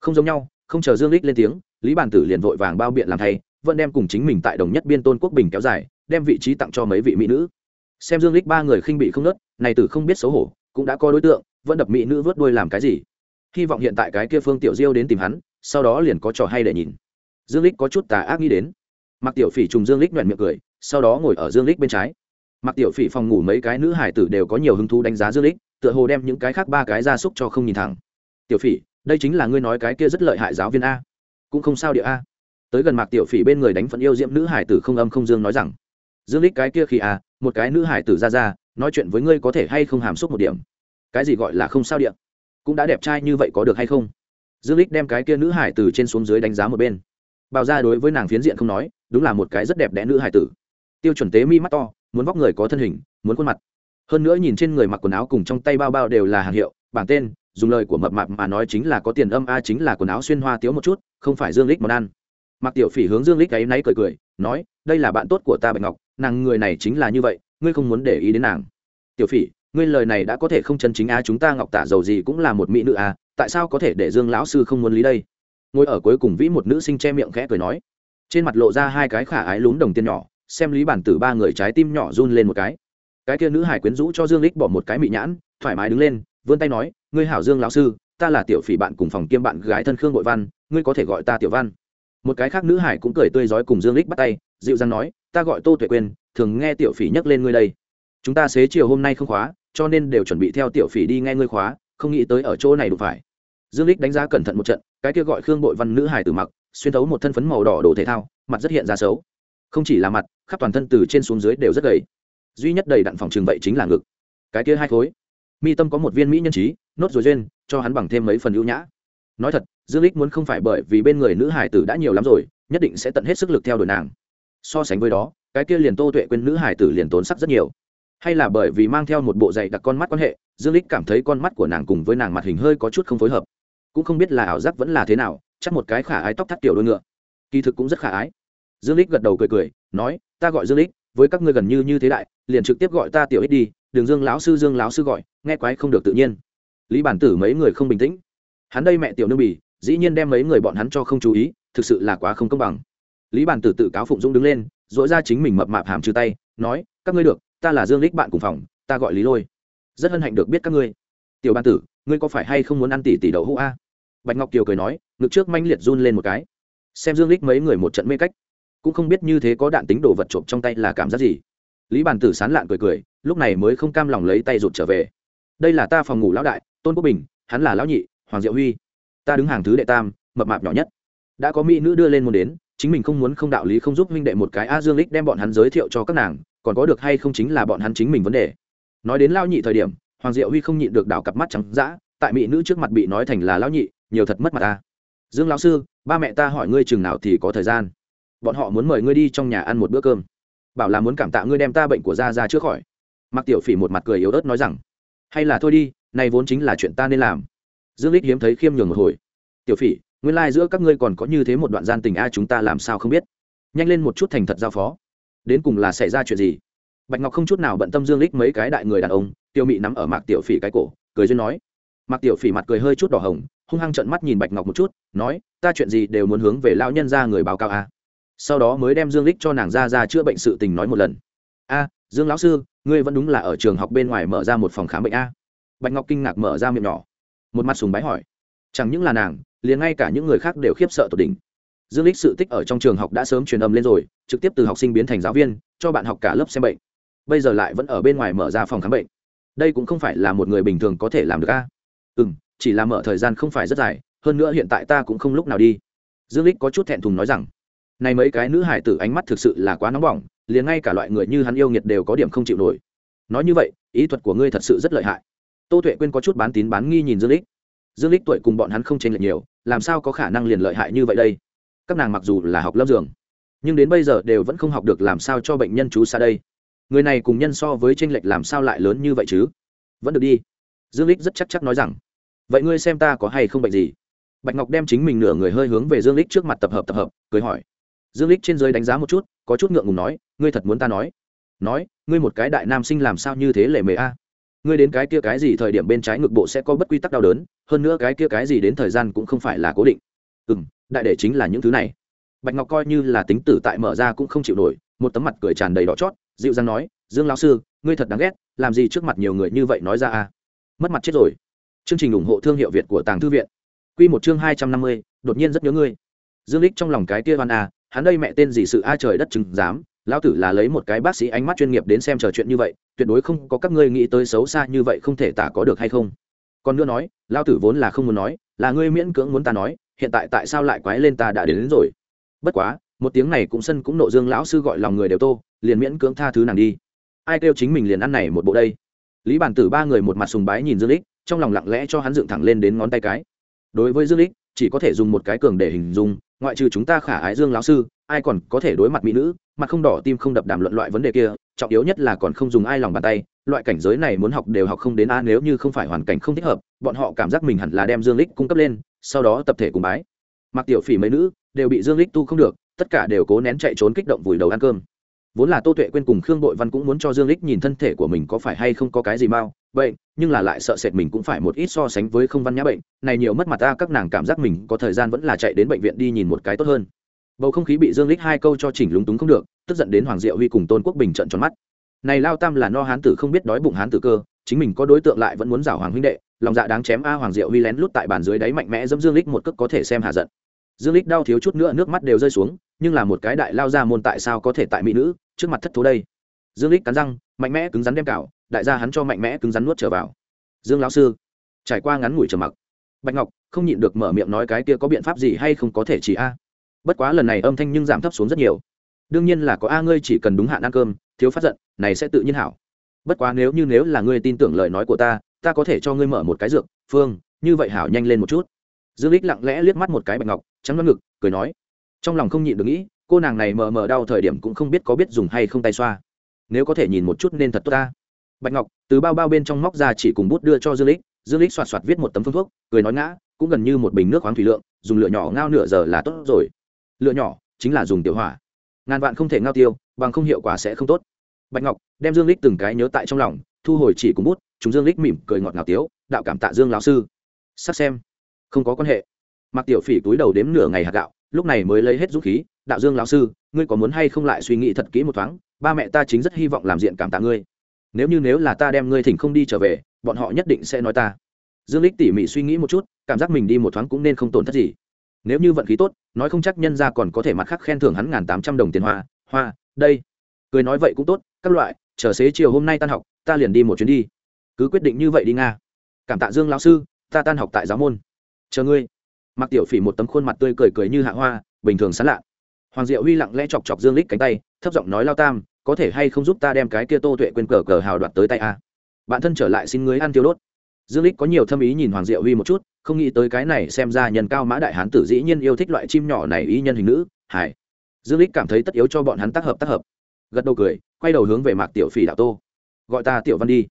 Không giống nhau, không chờ dương lích lên tiếng, lý bản tử liền vội vàng bao biện làm thay vẫn đem cùng chính mình tại đồng nhất biên tôn quốc bình kéo dài, đem vị trí tặng cho mấy vị mỹ nữ. Xem dương lích ba người khinh bị không nớt, này tử không biết xấu hổ, cũng đã có đối tượng, vẫn đập mỹ nữ vớt đuôi làm cái gì. Hy vọng hiện tại cái kia phương tiểu diêu đến tìm hắn, sau đó liền có trò hay để nhìn. Dương lích có chút tà ác nghĩ đến. Mặc tiểu phỉ trùng dương lích nhoẹn miệng cười, sau đó ngồi ở dương lích bên trái. Mặc tiểu phỉ phòng ngủ mấy cái nữ hải tử đều có nhiều hứng thú đánh giá dương lích tựa hồ đem những cái khác ba cái ra súc cho không nhìn thẳng. Tiểu phỉ, đây chính là ngươi nói cái kia rất lợi hại giáo viên a. Cũng không sao địa a tới gần mạc tiểu phỉ bên người đánh phận yêu diễm nữ hải tử không âm không dương nói rằng, dương lích cái kia khi à một cái nữ hải tử ra ra, nói chuyện với ngươi có thể hay không hàm xúc một điểm? Cái gì gọi là không sao điện cũng đã đẹp trai như vậy có được hay không? Dương lích đem cái kia nữ hải tử trên xuống dưới đánh giá một bên. Bào ra đối với nàng phiến diện không nói, đúng là một cái rất đẹp đẽ nữ hải tử. Tiêu chuẩn tế mi mắt to, muốn vóc người có thân hình, muốn khuôn mặt. Hơn nữa nhìn trên người mặc quần áo cùng trong tay bao bao đều là hàng hiệu, bảng tên, dùng lời của mập mạp mà nói chính là có tiền âm a, chính là quần áo xuyên hoa tiếu một chút, không phải dương lích món ăn mặc tiểu phỉ hướng dương lích ấy náy cười cười, nói, đây là bạn tốt của ta bạch ngọc, nàng người này chính là như vậy, ngươi không muốn để ý đến nàng. Tiểu phỉ, ngươi lời này đã có thể không chân chính a chúng ta ngọc tả dầu gì cũng là một mỹ nữ a tại sao có thể để dương lão sư không muốn lý đây? Ngồi ở cuối cùng vĩ một nữ sinh che miệng khẽ cười nói. Trên mặt lộ ra hai cái khả ái lún đồng tiền nhỏ, xem lý bản tử ba người trái tim nhỏ run lên một cái. Cái kia nữ hải quyến rũ cho dương lích bỏ một cái mị nhãn, thoải mái đứng lên, vươn tay nói, ngươi hảo dương lão sư, ta là tiểu phỉ bạn cùng phòng kiêm bạn gái thân khương bội văn, ngươi có thể gọi ta tiểu văn một cái khác nữ hải cũng cười tươi rói cùng dương lích bắt tay, dịu dàng nói, ta gọi tô tuệ quên thường nghe tiểu phỉ nhắc lên ngươi đây. Chúng ta xế chiều hôm nay không khóa, cho nên đều chuẩn bị theo tiểu phỉ đi nghe ngươi khóa, không nghĩ tới ở chỗ này đủ phải. Dương lích đánh giá cẩn thận một trận, cái kia gọi khương bội văn nữ hải tử mặc, xuyên thấu một thân phấn màu đỏ đồ thể thao, mặt rất hiện ra xấu. Không chỉ là mặt, khắp toàn thân từ trên xuống dưới đều rất gầy. Duy nhất đầy đặn phòng trường vậy chính là ngực. Cái kia hai khối. Mi tâm có một viên mỹ nhân trí, nốt rồi duyên, cho hắn bằng thêm mấy phần ưu nhã nói thật, dương lích muốn không phải bởi vì bên người nữ hải tử đã nhiều lắm rồi, nhất định sẽ tận hết sức lực theo đuổi nàng. So sánh với đó, cái kia liền tô tuệ quên nữ hải tử liền tốn sắc rất nhiều. Hay là bởi vì mang theo một bộ dạy đặc con mắt quan hệ, dương lích cảm thấy con mắt của nàng cùng với nàng mặt hình hơi có chút không phối hợp. Cũng không biết là ảo giác vẫn là thế nào, chắc một cái khả ái tóc thắt tiểu đôi ngựa. Kỳ thực cũng rất khả ái. Dương lích gật đầu cười cười, nói, ta gọi dương lích, với các ngươi gần như như thế đại, liền trực tiếp gọi ta tiểu ích đi đường dương lão sư, dương lão sư gọi, nghe quái không được tự nhiên. Lý bản tử mấy người không bình tĩnh hắn đây mẹ tiểu nương bì, dĩ nhiên đem mấy người bọn hắn cho không chú ý, thực sự là quá không công bằng. Lý bản tử tự cáo phụng dũng đứng lên dỗi ra chính mình mập mạp hàm trừ tay, nói, các ngươi được, ta là dương lích bạn cùng phòng, ta gọi lý lôi. Rất hân hạnh được biết các ngươi. Tiểu bản tử, ngươi có phải hay không muốn ăn tỷ tỷ đậu hũ a? Bạch ngọc kiều cười nói, ngực trước manh liệt run lên một cái. Xem dương lích mấy người một trận mê cách, cũng không biết như thế có đạn tính đồ vật trộm trong tay là cảm giác gì. Lý bản tử sán lạn cười cười, lúc này mới không cam lòng lấy tay rụt trở về. Đây là ta phòng ngủ lão đại, tôn quốc bình, hắn là lão nhị hoàng diệu huy, ta đứng hàng thứ đệ tam, mập mạp nhỏ nhất. Đã có mỹ nữ đưa lên muốn đến, chính mình không muốn không đạo lý không giúp huynh đệ một cái a dương lích đem bọn hắn giới thiệu cho các nàng, còn có được hay không chính là bọn hắn chính mình vấn đề. Nói đến lao nhị thời điểm, hoàng diệu huy không nhịn được đảo cặp mắt trắng dã, tại mỹ nữ trước mặt bị nói thành là lão nhị, nhiều thật mất mặt ta. Dương lão sư, ba mẹ ta hỏi ngươi chừng nào thì có thời gian. Bọn họ muốn mời ngươi đi trong nhà ăn một bữa cơm. Bảo là muốn cảm tạ ngươi đem ta bệnh của gia ra chữa khỏi. Mặc tiểu phỉ một mặt cười yếu ớt nói rằng, hay là thôi đi này vốn chính là chuyện ta nên làm dương lích hiếm thấy khiêm nhường một hồi. Tiểu phỉ, nguyên lai giữa các ngươi còn có như thế một đoạn gian tình a, chúng ta làm sao không biết? Nhanh lên một chút thành thật giao phó. Đến cùng là xảy ra chuyện gì? Bạch ngọc không chút nào bận tâm dương lích mấy cái đại người đàn ông, tiêu mị nắm ở mạc tiểu phỉ cái cổ, cười duyên nói. Mạc tiểu phỉ mặt cười hơi chút đỏ hồng, hung hăng trợn mắt nhìn bạch ngọc một chút, nói, ta chuyện gì đều muốn hướng về lão nhân ra người báo cáo a. Sau đó mới đem dương lích cho nàng ra ra chữa bệnh sự tình nói một lần. A, dương lão sư, ngươi vẫn đúng là ở trường học bên ngoài mở ra một phòng khám bệnh a. Bạch ngọc kinh ngạc mở ra miệng nhỏ một mặt sùng bái hỏi, chẳng những là nàng, liền ngay cả những người khác đều khiếp sợ tột đỉnh. Dương lích sự tích ở trong trường học đã sớm truyền âm lên rồi, trực tiếp từ học sinh biến thành giáo viên, cho bạn học cả lớp xem bệnh. Bây giờ lại vẫn ở bên ngoài mở ra phòng khám bệnh. Đây cũng không phải là một người bình thường có thể làm được a. Ừ chỉ là mở thời gian không phải rất dài, hơn nữa hiện tại ta cũng không lúc nào đi. Dương lích có chút thẹn thùng nói rằng, này mấy cái nữ hải tử ánh mắt thực sự là quá nóng bỏng, liền ngay cả loại người như hắn yêu nghiệt đều có điểm không chịu nổi. Nói như vậy, ý thuật của ngươi thật sự rất lợi hại tô tuệ quên có chút bán tín bán nghi nhìn dương lích. Dương lích tuổi cùng bọn hắn không chênh lệch nhiều, làm sao có khả năng liền lợi hại như vậy đây? Các nàng mặc dù là học lâm giường, nhưng đến bây giờ đều vẫn không học được làm sao cho bệnh nhân chú xa đây. Người này cùng nhân so với chênh lệch làm sao lại lớn như vậy chứ? Vẫn được đi. Dương lích rất chắc chắc nói rằng, vậy ngươi xem ta có hay không bệnh gì? Bạch ngọc đem chính mình nửa người hơi hướng về dương lích trước mặt tập hợp tập hợp, cười hỏi. Dương lích trên dưới đánh giá một chút, có chút ngượng ngùng nói, ngươi thật muốn ta nói? Nói, ngươi một cái đại nam sinh làm sao như thế lệ mề a? Ngươi đến cái kia cái gì thời điểm bên trái ngực bộ sẽ có bất quy tắc đau đớn hơn nữa cái kia cái gì đến thời gian cũng không phải là cố định. Ừ m đại để chính là những thứ này. Bạch ngọc coi như là tính tử tại mở ra cũng không chịu nổi một tấm mặt cười tràn đầy đỏ chót dịu dàng nói dương lão sư ngươi thật đáng ghét làm gì trước mặt nhiều người như vậy nói ra à? mất mặt chết rồi. Chương trình ủng hộ thương hiệu việt của tàng thư viện. Q một chương hai trăm năm mươi đột nhiên rất nhớ ngươi. Dương lích trong lòng cái kia văn à, hắn đây mẹ tên gì sự a trời đất chứng dám lão tử là lấy một cái bác sĩ ánh mắt chuyên nghiệp đến xem trò chuyện như vậy tuyệt đối không có các ngươi nghĩ tới xấu xa như vậy không thể tả có được hay không. Còn nữa nói lão tử vốn là không muốn nói là ngươi miễn cưỡng muốn ta nói hiện tại tại sao lại quái lên ta đã đến, đến rồi. Bất quá một tiếng này cũng sân cũng nộ dương lão sư gọi lòng người đều tô liền miễn cưỡng tha thứ nàng đi. Ai kêu chính mình liền ăn này một bộ đây? Lý bản tử ba người một mặt sùng bái nhìn dương lích trong lòng lặng lẽ cho hắn dựng thẳng lên đến ngón tay cái. Đối với dương lích chỉ có thể dùng một cái cường để hình dung ngoại trừ chúng ta khả ái dương lão sư ai còn có thể đối mặt mỹ nữ mặt không đỏ tim không đập đàm luận loại vấn đề kia, trọng yếu nhất là còn không dùng ai lòng bàn tay, loại cảnh giới này muốn học đều học không đến a, nếu như không phải hoàn cảnh không thích hợp, bọn họ cảm giác mình hẳn là đem dương lích cung cấp lên, sau đó tập thể cùng bái. Mặc tiểu phỉ mấy nữ đều bị dương lích tu không được, tất cả đều cố nén chạy trốn kích động vùi đầu ăn cơm. Vốn là tô tuệ quên cùng khương bội văn cũng muốn cho dương lích nhìn thân thể của mình có phải hay không có cái gì mau bệnh nhưng là lại sợ sệt mình cũng phải một ít so sánh với không văn nhã bệnh, này nhiều mất mặt ta, các nàng cảm giác mình có thời gian vẫn là chạy đến bệnh viện đi nhìn một cái tốt hơn bầu không khí bị dương lích hai câu cho chỉnh lúng túng không được, tức giận đến hoàng diệu huy cùng tôn quốc bình trận tròn mắt. Này lao tam là no hán tử không biết đói bụng hán tử cơ, chính mình có đối tượng lại vẫn muốn giảo hoàng huynh đệ, lòng dạ đáng chém a hoàng diệu huy lén lút tại bàn dưới đáy mạnh mẽ dẫm dương lích một cước có thể xem hạ giận. Dương lích đau thiếu chút nữa nước mắt đều rơi xuống, nhưng là một cái đại lao ra môn tại sao có thể tại mỹ nữ, trước mặt thất thố đây. Dương lích cắn răng, mạnh mẽ cứng rắn đem cào, đại gia hắn cho mạnh mẽ cứng rắn nuốt trở vào. Dương lão sư, trải qua ngắn ngủi trầm mặc. Bạch ngọc không nhịn được mở miệng nói cái kia có biện pháp gì hay không có thể chỉ a bất quá lần này âm thanh nhưng giảm thấp xuống rất nhiều. Đương nhiên là có a ngươi chỉ cần đúng hạn ăn cơm, thiếu phát giận, này sẽ tự nhiên hảo. Bất quá nếu như nếu là ngươi tin tưởng lời nói của ta ta có thể cho ngươi mở một cái dược, phương, như vậy hảo nhanh lên một chút. Dương lích lặng lẽ liếc mắt một cái bạch ngọc, trắng ngực, cười nói. Trong lòng không nhịn được nghĩ, cô nàng này mờ mờ đau thời điểm cũng không biết có biết dùng hay không tay xoa. Nếu có thể nhìn một chút nên thật tốt ta. Bạch ngọc, từ bao bao bên trong móc ra chỉ cùng bút đưa cho dương lích dương lích soạt soạt viết một tấm phương thuốc, cười nói ngã, cũng gần như một bình nước khoáng thủy lượng, dùng lửa nhỏ ngao nửa giờ là tốt rồi lựa nhỏ chính là dùng tiểu hỏa. Ngàn vạn không thể ngao tiêu, bằng không hiệu quả sẽ không tốt. Bạch ngọc đem dương lích từng cái nhớ tại trong lòng, thu hồi chỉ cùng bút, chúng dương lích mỉm cười ngọt ngào tiếu, đạo cảm tạ dương lão sư. Sắc xem, không có quan hệ. Mặc tiểu phỉ túi đầu đếm nửa ngày hạt gạo, lúc này mới lấy hết dũng khí, đạo dương lão sư, ngươi có muốn hay không lại suy nghĩ thật kỹ một thoáng, ba mẹ ta chính rất hy vọng làm diện cảm tạ ngươi. Nếu như nếu là ta đem ngươi thỉnh không đi trở về, bọn họ nhất định sẽ nói ta. Dương lích tỉ mỉ suy nghĩ một chút, cảm giác mình đi một thoáng cũng nên không tổn thất gì nếu như vận khí tốt, nói không chắc nhân ra còn có thể mặt khác khen thưởng hắn ngàn tám trăm đồng tiền hoa hoa, đây. Cười nói vậy cũng tốt, các loại, chờ xế chiều hôm nay tan học, ta liền đi một chuyến đi. Cứ quyết định như vậy đi nga. Cảm tạ dương lão sư, ta tan học tại giáo môn. Chờ ngươi. Mặc tiểu phỉ một tấm khuôn mặt tươi cười cười như hạ hoa, bình thường sán lạ. Hoàng diệu huy lặng lẽ chọc chọc dương lích cánh tay, thấp giọng nói lao tam, có thể hay không giúp ta đem cái kia tô tuệ quên cờ cờ hào đoạt tới tay a? Bạn thân trở lại xin ngươi ăn tiêu đốt dương lích có nhiều thâm ý nhìn hoàng diệu huy một chút, không nghĩ tới cái này xem ra nhân cao mã đại hán tử dĩ nhiên yêu thích loại chim nhỏ này ý nhân hình nữ hải dương lích cảm thấy tất yếu cho bọn hắn tác hợp tác hợp. Gật đầu cười, quay đầu hướng về mạc tiểu phỉ đạo tô. Gọi ta tiểu văn đi.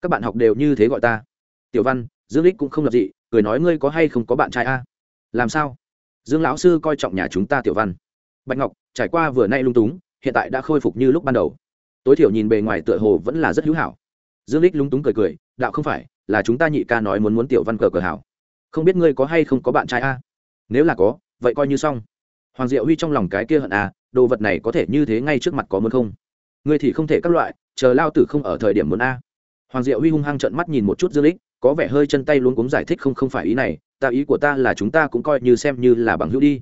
Các bạn học đều như thế gọi ta. Tiểu văn, dương lích cũng không lập dị, cười nói ngươi có hay không có bạn trai a? Làm sao? Dương lão sư coi trọng nhà chúng ta tiểu văn. Bạch ngọc, trải qua vừa nay lung túng, hiện tại đã khôi phục như lúc ban đầu. Tối thiểu nhìn bề ngoài tựa hồ vẫn là rất hữu hảo. Dương lích lung túng cười cười, đạo không phải là chúng ta nhị ca nói muốn muốn tiểu văn cờ cờ hảo. Không biết ngươi có hay không có bạn trai a? Nếu là có, vậy coi như xong. Hoàng diệu huy trong lòng cái kia hận à đồ vật này có thể như thế ngay trước mặt có muốn không? Ngươi thì không thể các loại, chờ lao tử không ở thời điểm muốn a. Hoàng diệu huy hung hăng trợn mắt nhìn một chút dương lích, có vẻ hơi chân tay luống cuống giải thích không không phải ý này, ta ý của ta là chúng ta cũng coi như xem như là bằng hữu đi.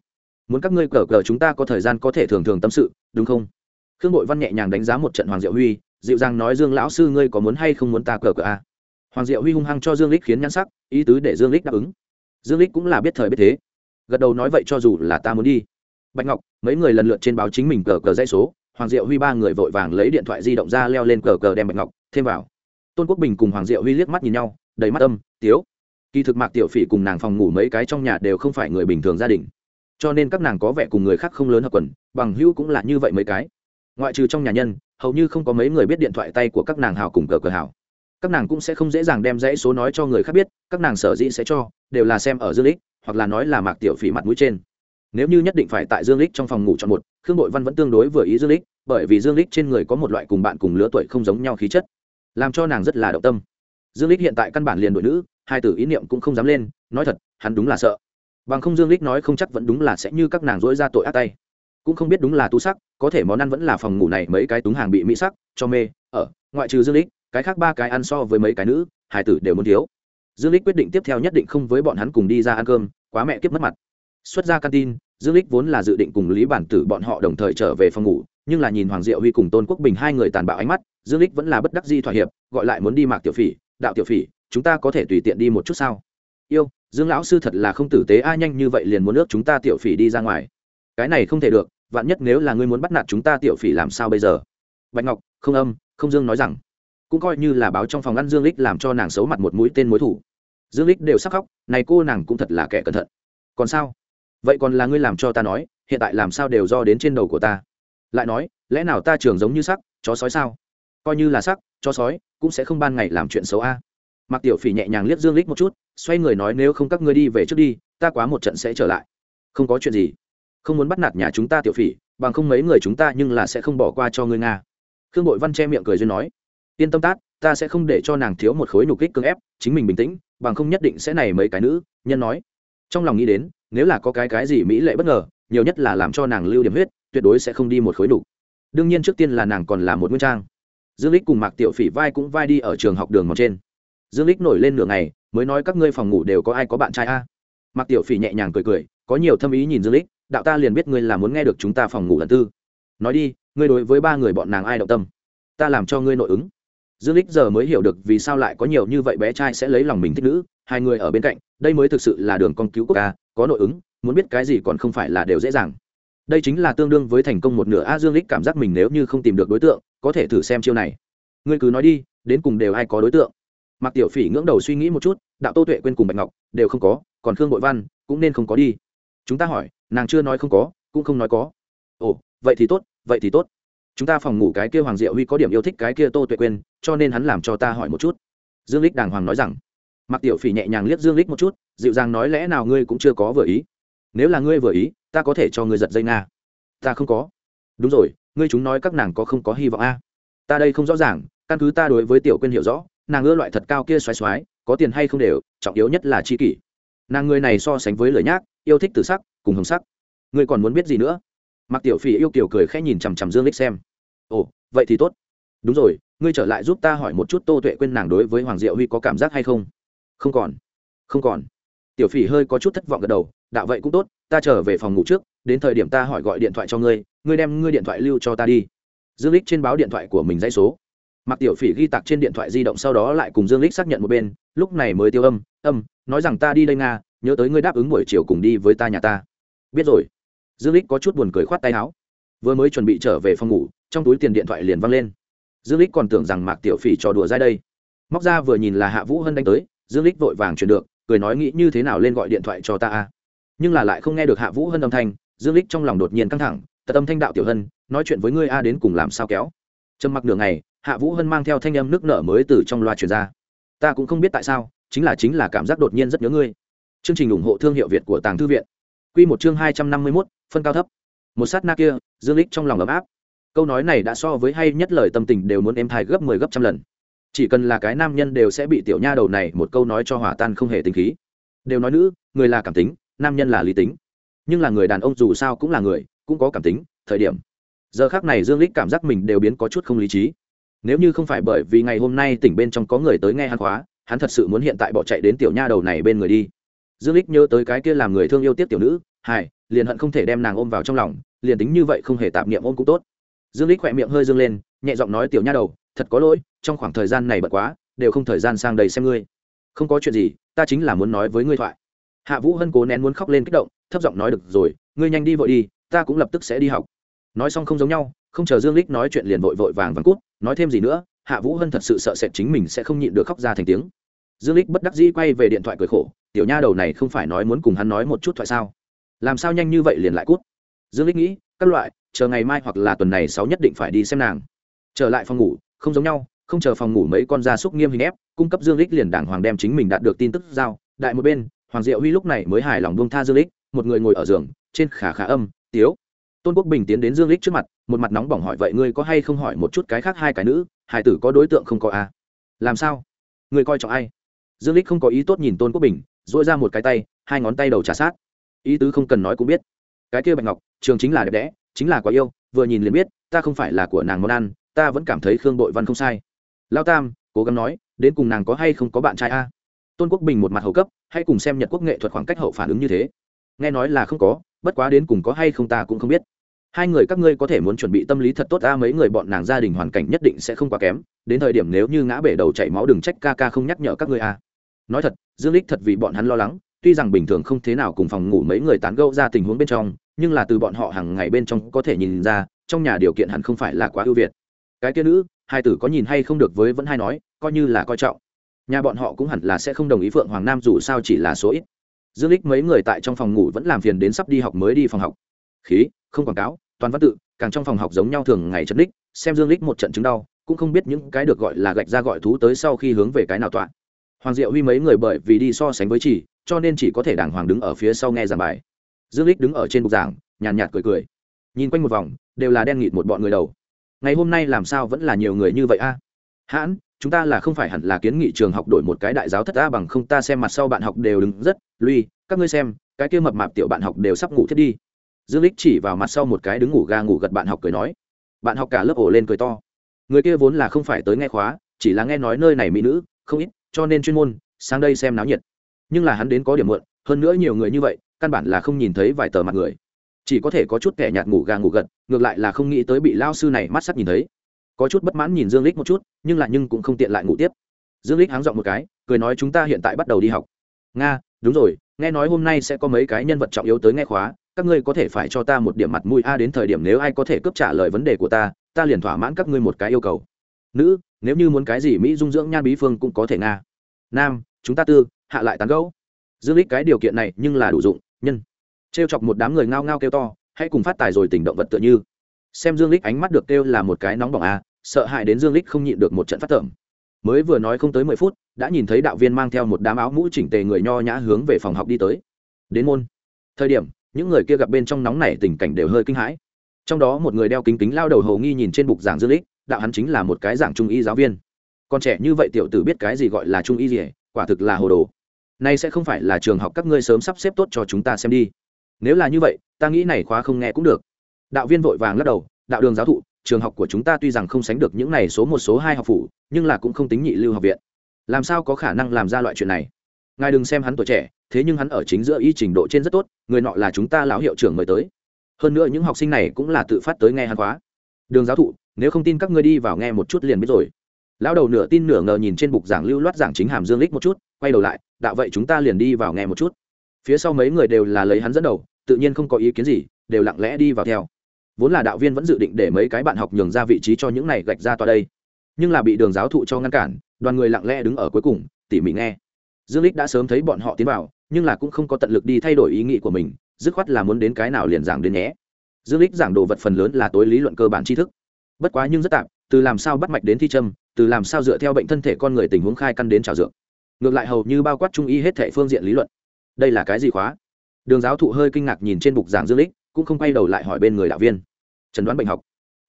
Muốn các ngươi cờ cờ chúng ta có thời gian có thể thường thường tâm sự, đúng không? Khương bội văn nhẹ nhàng đánh giá một trận hoàng diệu huy, dịu dàng nói dương lão sư ngươi có muốn hay không muốn ta cờ cờ a? Hoàng diệu huy hung hăng cho dương lích khiến nhãn sắc, ý tứ để dương lích đáp ứng. Dương lích cũng là biết thời biết thế. Gật đầu nói vậy cho dù là ta muốn đi. Bạch ngọc, mấy người lần lượt trên báo chính mình cờ cờ dây số, hoàng diệu huy ba người vội vàng lấy điện thoại di động ra leo lên cờ cờ đem bạch ngọc, thêm vào. Tôn quốc bình cùng hoàng diệu huy liếc mắt nhìn nhau, đầy mắt âm, tiếu, kỳ thực mạc tiểu phỉ cùng nàng phòng ngủ mấy cái trong nhà đều không phải người bình thường gia đình. Cho nên các nàng có vẻ cùng người khác không lớn hợp quần, bằng hữu cũng là như vậy mấy cái. Ngoại trừ trong nhà nhân, hầu như không có mấy người biết điện thoại tay của các nàng hào cùng cờ cờ hào các nàng cũng sẽ không dễ dàng đem dãy số nói cho người khác biết, các nàng sở dĩ sẽ cho, đều là xem ở dương lích, hoặc là nói là mạc tiểu phỉ mặt mũi trên. Nếu như nhất định phải tại dương lích trong phòng ngủ chọn một, khương đội văn vẫn tương đối vừa ý dương lích, bởi vì dương lích trên người có một loại cùng bạn cùng lứa tuổi không giống nhau khí chất, làm cho nàng rất là động tâm. Dương lích hiện tại căn bản liền đội nữ, hai tử ý niệm cũng không dám lên, nói thật, hắn đúng là sợ. Bằng không dương lích nói không chắc vẫn đúng là sẽ như các nàng dỗi ra tội ác tay. Cũng không biết đúng là tú sắc, có thể món ăn vẫn là phòng ngủ này mấy cái túng hàng bị mỹ sắc, cho mê, ở, ngoại trừ dương lích cái khác ba cái ăn so với mấy cái nữ hải tử đều muốn thiếu. Dương lích quyết định tiếp theo nhất định không với bọn hắn cùng đi ra ăn cơm quá mẹ kiếp mất mặt. Xuất ra tin, dương lích vốn là dự định cùng lý bản tử bọn họ đồng thời trở về phòng ngủ nhưng là nhìn hoàng diệu huy cùng tôn quốc bình hai người tàn bạo ánh mắt dương lích vẫn là bất đắc di thỏa hiệp gọi lại muốn đi mạc tiểu phỉ đạo tiểu phỉ chúng ta có thể tùy tiện đi một chút sao? Yêu dương lão sư thật là không tử tế ai nhanh như vậy liền muốn nước chúng ta tiểu phỉ đi ra ngoài. Cái này không thể được vạn nhất nếu là ngươi muốn bắt nạt chúng ta tiểu phỉ làm sao bây giờ? Bạch ngọc không âm không dương nói rằng cũng coi như là báo trong phòng ăn dương lích làm cho nàng xấu mặt một mũi tên mối thủ. Dương lích đều sắc khóc, này cô nàng cũng thật là kẻ cẩn thận. Còn sao? Vậy còn là ngươi làm cho ta nói, hiện tại làm sao đều do đến trên đầu của ta? Lại nói, lẽ nào ta trường giống như sắc, chó sói sao? Coi như là sắc, chó sói, cũng sẽ không ban ngày làm chuyện xấu a. À. mặc tiểu phỉ nhẹ nhàng liếc dương lích một chút, xoay người nói nếu không các ngươi đi về trước đi, ta quá một trận sẽ trở lại. Không có chuyện gì. Không muốn bắt nạt nhà chúng ta tiểu phỉ, bằng không mấy người chúng ta nhưng là sẽ không bỏ qua cho ngươi nga. Khương bội văn che miệng cười duyên nói yên tâm tát, ta sẽ không để cho nàng thiếu một khối nhục kích cưỡng ép, chính mình bình tĩnh, bằng không nhất định sẽ này mấy cái nữ, nhân nói. Trong lòng nghĩ đến, nếu là có cái cái gì mỹ lệ bất ngờ, nhiều nhất là làm cho nàng lưu điểm huyết, tuyệt đối sẽ không đi một khối đủ. Đương nhiên trước tiên là nàng còn là một nguyên trang. Dương lích cùng mạc tiểu phỉ vai cũng vai đi ở trường học đường màu trên. Dương lích nổi lên nửa ngày, mới nói các ngươi phòng ngủ đều có ai có bạn trai a? Mạc tiểu phỉ nhẹ nhàng cười cười, có nhiều thâm ý nhìn dương lích đạo ta liền biết ngươi là muốn nghe được chúng ta phòng ngủ lần tư. Nói đi, ngươi đối với ba người bọn nàng ai động tâm? Ta làm cho ngươi nội ứng dương lích giờ mới hiểu được vì sao lại có nhiều như vậy bé trai sẽ lấy lòng mình thích nữ, hai người ở bên cạnh, đây mới thực sự là đường con cứu quốc ca, có nội ứng, muốn biết cái gì còn không phải là đều dễ dàng. Đây chính là tương đương với thành công một nửa a, dương lích cảm giác mình nếu như không tìm được đối tượng, có thể thử xem chiêu này. Ngươi cứ nói đi, đến cùng đều ai có đối tượng? Mặc tiểu phỉ ngưỡng đầu suy nghĩ một chút, đạo tô tuệ quên cùng bạch ngọc, đều không có, còn khương bội văn, cũng nên không có đi. Chúng ta hỏi, nàng chưa nói không có, cũng không nói có. Ồ, vậy thì tốt, vậy thì tốt chúng ta phòng ngủ cái kia hoàng diệu huy có điểm yêu thích cái kia tô tuệ quên cho nên hắn làm cho ta hỏi một chút. Dương lích đàng hoàng nói rằng. Mặc tiểu phỉ nhẹ nhàng liếc dương lích một chút, dịu dàng nói, lẽ nào ngươi cũng chưa có vừa ý? Nếu là ngươi vừa ý, ta có thể cho ngươi giật dây nga. Ta không có. Đúng rồi, ngươi chúng nói các nàng có không có hy vọng a? Ta đây không rõ ràng, căn cứ ta đối với tiểu quên hiểu rõ, nàng ưa loại thật cao kia xoáy xoáy có tiền hay không đều, trọng yếu nhất là chi kỷ. Nàng người này so sánh với lời nhác, yêu thích từ sắc, cùng hồng sắc. Ngươi còn muốn biết gì nữa? Mặc tiểu phỉ yêu kiểu cười khẽ nhìn chằm chằm dương lích xem ồ, vậy thì tốt. Đúng rồi, ngươi trở lại giúp ta hỏi một chút tô tuệ quên nàng đối với hoàng diệu huy có cảm giác hay không? Không còn không còn. Tiểu phỉ hơi có chút thất vọng gật đầu, đạo vậy cũng tốt, ta trở về phòng ngủ trước, đến thời điểm ta hỏi gọi điện thoại cho ngươi ngươi đem ngươi điện thoại lưu cho ta đi. Dương lích trên báo điện thoại của mình dãy số. Mặc tiểu phỉ ghi tặc trên điện thoại di động sau đó lại cùng dương lích xác nhận một bên, lúc này mới tiêu âm âm, nói rằng ta đi đây nga, nhớ tới ngươi đáp ứng buổi chiều cùng đi với ta nhà ta. Biết rồi. Dương lích có chút buồn cười khoát tay áo. Vừa mới chuẩn bị trở về phòng ngủ trong túi tiền điện thoại liền văng lên. Dương lích còn tưởng rằng mạc tiểu phỉ trò đùa ra đây. Móc ra vừa nhìn là hạ vũ hân đánh tới dương lích vội vàng chuyển được cười nói nghĩ như thế nào lên gọi điện thoại cho ta a. Nhưng là lại không nghe được hạ vũ hân âm thanh dương lích trong lòng đột nhiên căng thẳng tật âm thanh đạo tiểu hân nói chuyện với ngươi a đến cùng làm sao kéo. Trầm mặc đường này hạ vũ hân mang theo thanh âm nước nở mới từ trong loa truyền ra. Ta cũng không biết tại sao chính là chính là cảm giác đột nhiên rất nhớ ngươi. Chương trình ủng hộ thương hiệu việt của tàng thư viện. Quy một chương hai trăm năm mươi 251, phân cao thấp. Một sát na kia dương lích trong lòng ấm áp câu nói này đã so với hay nhất lời tâm tình đều muốn em thai gấp 10 gấp trăm lần. Chỉ cần là cái nam nhân đều sẽ bị tiểu nha đầu này một câu nói cho hòa tan không hề tính khí. Đều nói nữ, người là cảm tính, nam nhân là lý tính. Nhưng là người đàn ông dù sao cũng là người, cũng có cảm tính, thời điểm. Giờ khác này dương lích cảm giác mình đều biến có chút không lý trí. Nếu như không phải bởi vì ngày hôm nay tỉnh bên trong có người tới nghe hắn khóa, hắn thật sự muốn hiện tại bỏ chạy đến tiểu nha đầu này bên người đi. Dương lích nhớ tới cái kia làm người thương yêu tiếc tiểu nữ, hài, liền hận không thể đem nàng ôm vào trong lòng, liền tính như vậy không hề tạp niệm ôm cũng tốt dương lích khỏe miệng hơi dương lên, nhẹ giọng nói, tiểu nha đầu, thật có lỗi, trong khoảng thời gian này bật quá, đều không thời gian sang đây xem ngươi. Không có chuyện gì, ta chính là muốn nói với ngươi thoại. Hạ vũ hân cố nén muốn khóc lên kích động, thấp giọng nói, được rồi, ngươi nhanh đi vội đi, ta cũng lập tức sẽ đi học. Nói xong không giống nhau, không chờ dương lích nói chuyện liền vội vội vàng vàng cút, nói thêm gì nữa, hạ vũ hân thật sự sợ sệt chính mình sẽ không nhịn được khóc ra thành tiếng. Dương lích bất đắc dĩ quay về điện thoại cười khổ, tiểu nha đầu này không phải nói muốn cùng hắn nói một chút thoại sao? Làm sao nhanh như vậy liền lại cút? Dương lích nghĩ, các loại chờ ngày mai hoặc là tuần này sáu nhất định phải đi xem nàng. Trở lại phòng ngủ, không giống nhau, không chờ phòng ngủ mấy con gia súc nghiêm hình ép, cung cấp dương lích liền đảng hoàng đem chính mình đạt được tin tức giao. Đại một bên, hoàng diệu huy lúc này mới hài lòng buông tha dương lích, một người ngồi ở giường, trên khả khả âm, tiếu. Tôn quốc bình tiến đến dương lích trước mặt, một mặt nóng bỏng hỏi, vậy ngươi có hay không hỏi một chút cái khác hai cái nữ hải tử có đối tượng không có a à? làm sao? Người coi trọng ai? Dương lích không có ý tốt nhìn tôn quốc bình dội ra một cái tay, hai ngón tay đầu trả sát. Ý tứ không cần nói cũng biết. Cái kia bạch ngọc, trường chính là đẹp đẽ chính là quá yêu, vừa nhìn liền biết, ta không phải là của nàng món ăn, ta vẫn cảm thấy khương bội văn không sai. Lao tam, cố gắng nói, đến cùng nàng có hay không có bạn trai a? Tôn quốc bình một mặt hầu cấp hay cùng xem nhật quốc nghệ thuật khoảng cách hậu phản ứng như thế. Nghe nói là không có, bất quá đến cùng có hay không ta cũng không biết. Hai người các ngươi có thể muốn chuẩn bị tâm lý thật tốt ta mấy người bọn nàng gia đình hoàn cảnh nhất định sẽ không quá kém, đến thời điểm nếu như ngã bể đầu chảy máu đừng trách ca ca không nhắc nhở các ngươi a. Nói thật, dương lích thật vì bọn hắn lo lắng tuy rằng bình thường không thế nào cùng phòng ngủ mấy người tán gẫu ra tình huống bên trong, nhưng là từ bọn họ hàng ngày bên trong có thể nhìn ra, trong nhà điều kiện hẳn không phải là quá ưu việt. Cái kia nữ, hai tử có nhìn hay không được với vẫn hay nói, coi như là coi trọng. Nhà bọn họ cũng hẳn là sẽ không đồng ý phượng hoàng nam dù sao chỉ là số ít. Dương lích mấy người tại trong phòng ngủ vẫn làm phiền đến sắp đi học mới đi phòng học. Khí, không quảng cáo, toàn văn tự, càng trong phòng học giống nhau thường ngày trận đích xem dương lích một trận chứng đau, cũng không biết những cái được gọi là gạch ra gọi thú tới sau khi hướng về cái nào tọa. Hoàng diệu huy mấy người bởi vì đi so sánh với chỉ cho nên chỉ có thể đàng hoàng đứng ở phía sau nghe giảng bài. Dương lích đứng ở trên bục giảng, nhàn nhạt cười cười. Nhìn quanh một vòng, đều là đen nghịt một bọn người đầu. Ngày hôm nay làm sao vẫn là nhiều người như vậy a? Hãn, chúng ta là không phải hẳn là kiến nghị trường học đổi một cái đại giáo thất a bằng không ta xem mặt sau bạn học đều đứng rất lui các ngươi xem, cái kia mập mạp tiểu bạn học đều sắp ngủ thiết đi. Dương lích chỉ vào mặt sau một cái đứng ngủ ga ngủ gật bạn học cười nói. Bạn học cả lớp ổ lên cười to. Người kia vốn là không phải tới nghe khóa, chỉ là nghe nói nơi này mỹ nữ, không ít, cho nên chuyên môn, sang đây xem náo nhiệt nhưng là hắn đến có điểm muộn, hơn nữa nhiều người như vậy, căn bản là không nhìn thấy vài tờ mặt người. Chỉ có thể có chút kẻ nhạt ngủ gà ngủ gật, ngược lại là không nghĩ tới bị lao sư này mắt sắc nhìn thấy. Có chút bất mãn nhìn dương lích một chút, nhưng lại nhưng cũng không tiện lại ngủ tiếp. Dương lích háng dọn một cái, cười nói chúng ta hiện tại bắt đầu đi học. Nga, đúng rồi, nghe nói hôm nay sẽ có mấy cái nhân vật trọng yếu tới nghe khóa, các ngươi có thể phải cho ta một điểm mặt mũi. A, đến thời điểm nếu ai có thể cướp trả lời vấn đề của ta ta liền thỏa mãn các ngươi một cái yêu cầu. Nữ, nếu như muốn cái gì mỹ dung dưỡng nhan bí phương cũng có thể nga. Nam, chúng ta tư hạ lại tán gẫu. Dương lích cái điều kiện này nhưng là đủ dụng, nhân. Trêu chọc một đám người ngao ngao kêu to, hãy cùng phát tài rồi tình động vật tựa như. Xem dương lích ánh mắt được kêu là một cái nóng bỏng a sợ hãi đến dương lích không nhịn được một trận phát tởm. Mới vừa nói không tới mười phút, đã nhìn thấy đạo viên mang theo một đám áo mũ chỉnh tề người nho nhã hướng về phòng học đi tới. Đến môn. Thời điểm, những người kia gặp bên trong nóng này tình cảnh đều hơi kinh hãi. Trong đó một người đeo kính kính lao đầu hầu nghi nhìn trên bục giảng dương lích đạo hắn chính là một cái giảng trung y giáo viên. Còn trẻ như vậy tiểu tử biết cái gì gọi là trung y gì quả thực là hồ đồ nay sẽ không phải là trường học các ngươi sớm sắp xếp tốt cho chúng ta xem đi. Nếu là như vậy, ta nghĩ này khóa không nghe cũng được. Đạo viên vội vàng lắc đầu, đạo đường giáo thụ, trường học của chúng ta tuy rằng không sánh được những này số một, số hai học phủ, nhưng là cũng không tính nhị lưu học viện. Làm sao có khả năng làm ra loại chuyện này? Ngài đừng xem hắn tuổi trẻ, thế nhưng hắn ở chính giữa y trình độ trên rất tốt, người nọ là chúng ta lão hiệu trưởng mời tới. Hơn nữa những học sinh này cũng là tự phát tới nghe hắn khóa. Đường giáo thụ, nếu không tin các ngươi đi vào nghe một chút liền biết rồi. Lão đầu nửa tin nửa ngờ nhìn trên bục giảng lưu loát giảng chính hàm dương lích một chút, quay đầu lại đạo vậy chúng ta liền đi vào nghe một chút. Phía sau mấy người đều là lấy hắn dẫn đầu, tự nhiên không có ý kiến gì, đều lặng lẽ đi vào theo. Vốn là đạo viên vẫn dự định để mấy cái bạn học nhường ra vị trí cho những này gạch ra tòa đây. Nhưng là bị đường giáo thụ cho ngăn cản, đoàn người lặng lẽ đứng ở cuối cùng, tỉ mỉ nghe. Dương lích đã sớm thấy bọn họ tiến vào, nhưng là cũng không có tận lực đi thay đổi ý nghĩ của mình, dứt khoát là muốn đến cái nào liền giảng đến nhé. Dương lích giảng đồ vật phần lớn là tối lý luận cơ bản tri thức. Bất quá nhưng rất tạm, từ làm sao bắt mạch đến thi châm, từ làm sao dựa theo bệnh thân thể con người tình huống khai căn đến trào dược ngược lại hầu như bao quát trung y hết thể phương diện lý luận. Đây là cái gì khóa? Đường giáo thụ hơi kinh ngạc nhìn trên bục giảng dương lích, cũng không quay đầu lại hỏi bên người đạo viên. Trần đoán bệnh học.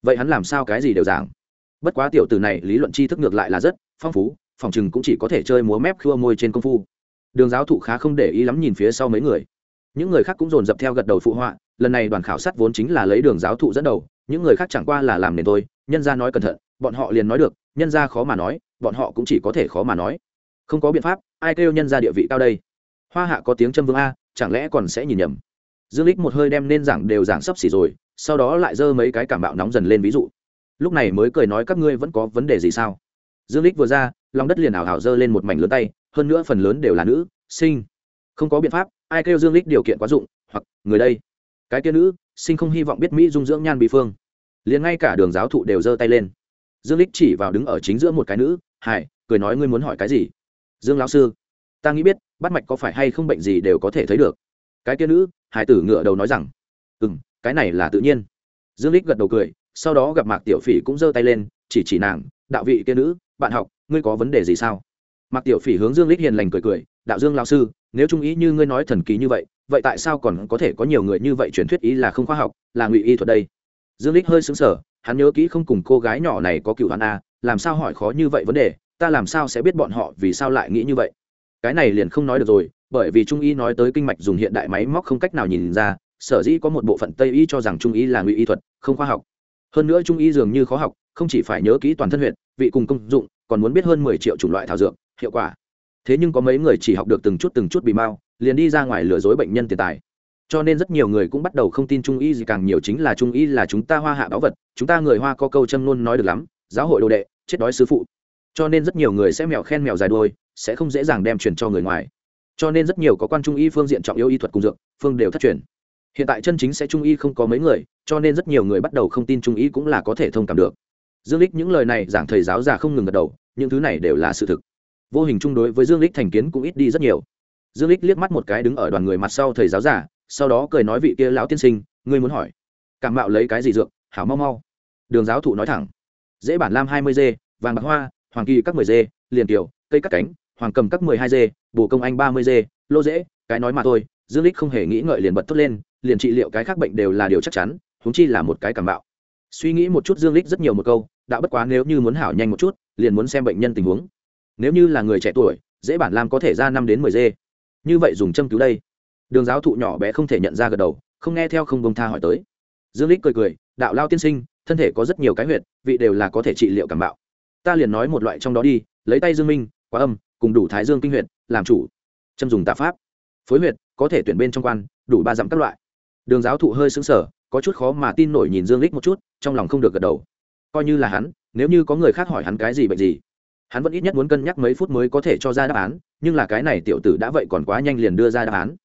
Vậy hắn làm sao cái gì đều giảng? Bất quá tiểu từ này lý luận tri thức ngược lại là rất phong phú, phòng chừng cũng chỉ có thể chơi múa mép khua môi trên công phu. Đường giáo thụ khá không để ý lắm nhìn phía sau mấy người. Những người khác cũng dồn dập theo gật đầu phụ họa, lần này đoàn khảo sát vốn chính là lấy đường giáo thụ dẫn đầu, những người khác chẳng qua là làm nền tôi nhân ra nói cẩn thận, bọn họ liền nói được, nhân ra khó mà nói, bọn họ cũng chỉ có thể khó mà nói không có biện pháp, ai kêu nhân ra địa vị cao đây? Hoa hạ có tiếng châm vương a, chẳng lẽ còn sẽ nhìn nhầm? Dương lích một hơi đem nên giảng đều giảng sấp xỉ rồi, sau đó lại dơ mấy cái cảm bạo nóng dần lên ví dụ. Lúc này mới cười nói các ngươi vẫn có vấn đề gì sao? Dương lích vừa ra, lòng đất liền ảo ảo dơ lên một mảnh lớn tay, hơn nữa phần lớn đều là nữ, sinh. Không có biện pháp, ai kêu dương lích điều kiện quá dụng, hoặc, người đây. Cái kia nữ, sinh không hy vọng biết mỹ dung dưỡng nhan bị phương. Liền ngay cả đường giáo thụ đều giơ tay lên. Dương lích chỉ vào đứng ở chính giữa một cái nữ, hải, cười nói ngươi muốn hỏi cái gì? Dương lão sư, ta nghĩ biết, bắt mạch có phải hay không bệnh gì đều có thể thấy được. Cái kia nữ, hải tử ngựa đầu nói rằng ừ m cái này là tự nhiên. Dương lích gật đầu cười, sau đó gặp mạc tiểu phỉ cũng giơ tay lên, chỉ chỉ nàng, đạo vị kia nữ, bạn học, ngươi có vấn đề gì sao? Mạc tiểu phỉ hướng dương lích hiền lành cười cười, đạo dương lão sư, nếu trung ý như ngươi nói thần kỳ như vậy vậy tại sao còn có thể có nhiều người như vậy truyền thuyết ý là không khoa học, là ngụy y thuật đây? Dương lích hơi sững sờ, hắn nhớ kỹ không cùng cô gái nhỏ này có cựu hắn a, làm sao hỏi khó như vậy vấn đề ta làm sao sẽ biết bọn họ vì sao lại nghĩ như vậy? Cái này liền không nói được rồi, bởi vì trung y nói tới kinh mạch dùng hiện đại máy móc không cách nào nhìn ra, sở dĩ có một bộ phận tây y cho rằng trung y là ngụy y thuật, không khoa học. Hơn nữa trung y dường như khó học, không chỉ phải nhớ kỹ toàn thân huyện vị cùng công dụng, còn muốn biết hơn mười triệu chủng loại thảo dược, hiệu quả. Thế nhưng có mấy người chỉ học được từng chút từng chút bị mau, liền đi ra ngoài lừa dối bệnh nhân tiền tài. Cho nên rất nhiều người cũng bắt đầu không tin trung y gì, càng nhiều chính là trung y là chúng ta hoa hạ báu vật, chúng ta người hoa có câu châm luôn nói được lắm, giáo hội đồ đệ, chết đói sư phụ cho nên rất nhiều người sẽ mèo khen mèo dài đuôi, sẽ không dễ dàng đem truyền cho người ngoài. Cho nên rất nhiều có quan trung y phương diện trọng yếu y thuật cùng dược, phương đều thất truyền. Hiện tại chân chính sẽ trung y không có mấy người, cho nên rất nhiều người bắt đầu không tin trung y cũng là có thể thông cảm được. Dương lích những lời này giảng thầy giáo già không ngừng gật đầu, những thứ này đều là sự thực. Vô hình chung đối với dương lích thành kiến cũng ít đi rất nhiều. Dương lích liếc mắt một cái đứng ở đoàn người mặt sau thầy giáo giả sau đó cười nói vị kia lão tiên sinh, ngươi muốn hỏi, cảm mạo lấy cái gì dược, hảo mau mau. Đường giáo thụ nói thẳng, dễ bản lam hai mươi dê, vàng bạc hoa hoàng kỳ các mười dê, liền tiểu cây cắt cánh hoàng cầm các mười hai bổ công anh ba mươi lô dễ cái nói mà thôi dương Lịch không hề nghĩ ngợi liền bật tốt lên liền trị liệu cái khác bệnh đều là điều chắc chắn huống chi là một cái cảm bạo. Suy nghĩ một chút dương Lịch rất nhiều một câu đã bất quá nếu như muốn hảo nhanh một chút liền muốn xem bệnh nhân tình huống. Nếu như là người trẻ tuổi dễ bản lam có thể ra năm đến mười dê. Như vậy dùng châm cứu đây. Đường giáo thụ nhỏ bé không thể nhận ra gật đầu không nghe theo không bông tha hỏi tới. Dương Lịch cười cười đạo lao tiên sinh thân thể có rất nhiều cái huyệt vị đều là có thể trị liệu cảm bạo ta liền nói một loại trong đó đi, lấy tay dương minh, quá âm, cùng đủ thái dương kinh huyệt, làm chủ. Châm dùng tạ pháp. Phối huyệt, có thể tuyển bên trong quan, đủ ba dặm các loại. Đường giáo thụ hơi sững sờ, có chút khó mà tin nổi nhìn dương lích một chút, trong lòng không được gật đầu. Coi như là hắn, nếu như có người khác hỏi hắn cái gì bệnh gì, hắn vẫn ít nhất muốn cân nhắc mấy phút mới có thể cho ra đáp án, nhưng là cái này tiểu tử đã vậy còn quá nhanh liền đưa ra đáp án.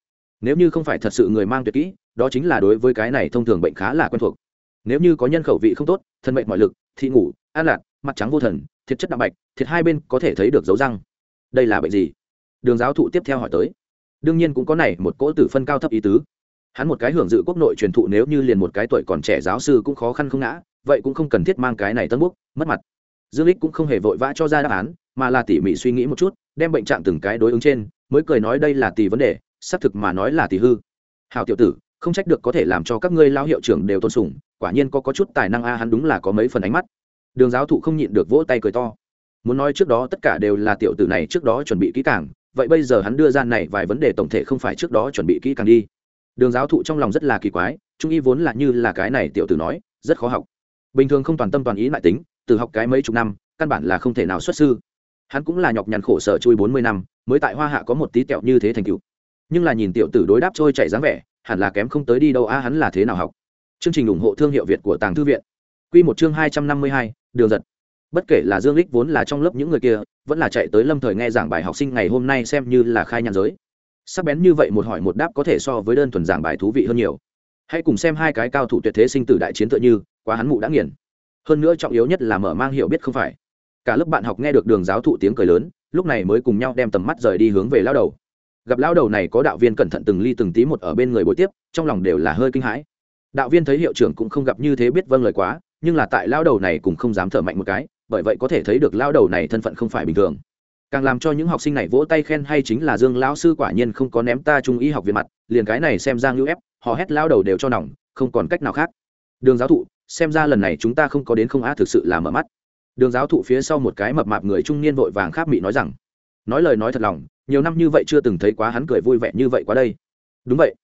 Nếu như không phải thật sự người mang tuyệt kỹ, đó chính là đối với cái này thông thường bệnh khá là quen thuộc. Nếu như có nhân khẩu vị không tốt, thân mệnh mọi lực, thị ngủ, an lạc mặt trắng vô thần, thiệt chất đạm bạch, thiệt hai bên có thể thấy được dấu răng. Đây là bệnh gì? Đường giáo thụ tiếp theo hỏi tới. Đương nhiên cũng có này, một cỗ tử phân cao thấp ý tứ. Hắn một cái hưởng dự quốc nội truyền thụ nếu như liền một cái tuổi còn trẻ giáo sư cũng khó khăn không ngã, vậy cũng không cần thiết mang cái này tân búc mất mặt. Dương lích cũng không hề vội vã cho ra đáp án, mà là tỉ mỉ suy nghĩ một chút, đem bệnh trạng từng cái đối ứng trên, mới cười nói đây là tỷ vấn đề, xác thực mà nói là tỷ hư. Hào tiểu tử, không trách được có thể làm cho các ngươi lao hiệu trưởng đều tôn sùng, quả nhiên có có chút tài năng a, hắn đúng là có mấy phần ánh mắt đường giáo thụ không nhịn được vỗ tay cười to. Muốn nói trước đó tất cả đều là tiểu tử này trước đó chuẩn bị kỹ càng, vậy bây giờ hắn đưa ra này vài vấn đề tổng thể không phải trước đó chuẩn bị kỹ càng đi. Đường giáo thụ trong lòng rất là kỳ quái, trung y vốn là như là cái này tiểu tử nói, rất khó học. Bình thường không toàn tâm toàn ý lại tính, từ học cái mấy chục năm, căn bản là không thể nào xuất sư. Hắn cũng là nhọc nhằn khổ sở chui bốn mươi năm, mới tại hoa hạ có một tí tẹo như thế thành cựu nhưng là nhìn tiểu tử đối đáp trôi chảy dáng vẻ, hẳn là kém không tới đi đâu a hắn là thế nào học? Chương trình ủng hộ thương hiệu việt của tàng thư viện quy một chương hai trăm năm mươi hai, đường giật. Bất kể là dương Lịch vốn là trong lớp những người kia, vẫn là chạy tới lâm thời nghe giảng bài học sinh ngày hôm nay xem như là khai nhàn giới. Sắc bén như vậy một hỏi một đáp có thể so với đơn thuần giảng bài thú vị hơn nhiều. Hãy cùng xem hai cái cao thủ tuyệt thế sinh tử đại chiến tựa như, quá hắn mụ đã nghiền. Hơn nữa trọng yếu nhất là mở mang hiểu biết không phải. Cả lớp bạn học nghe được đường giáo thụ tiếng cười lớn, lúc này mới cùng nhau đem tầm mắt rời đi hướng về lao đầu. Gặp lao đầu này có đạo viên cẩn thận từng ly từng tí một ở bên người buổi tiếp, trong lòng đều là hơi kinh hãi. Đạo viên thấy hiệu trưởng cũng không gặp như thế biết vâng lời quá nhưng là tại lao đầu này cũng không dám thở mạnh một cái, bởi vậy có thể thấy được lao đầu này thân phận không phải bình thường. Càng làm cho những học sinh này vỗ tay khen hay chính là dương lão sư quả nhiên không có ném ta trung y học viện mặt, liền cái này xem ra ngưu ép, họ hét lao đầu đều cho nòng, không còn cách nào khác. Đường giáo thụ, xem ra lần này chúng ta không có đến không á thực sự là mở mắt. Đường giáo thụ phía sau một cái mập mạp người trung niên vội vàng khác mị nói rằng, nói lời nói thật lòng, nhiều năm như vậy chưa từng thấy quá hắn cười vui vẻ như vậy quá đây. Đúng vậy.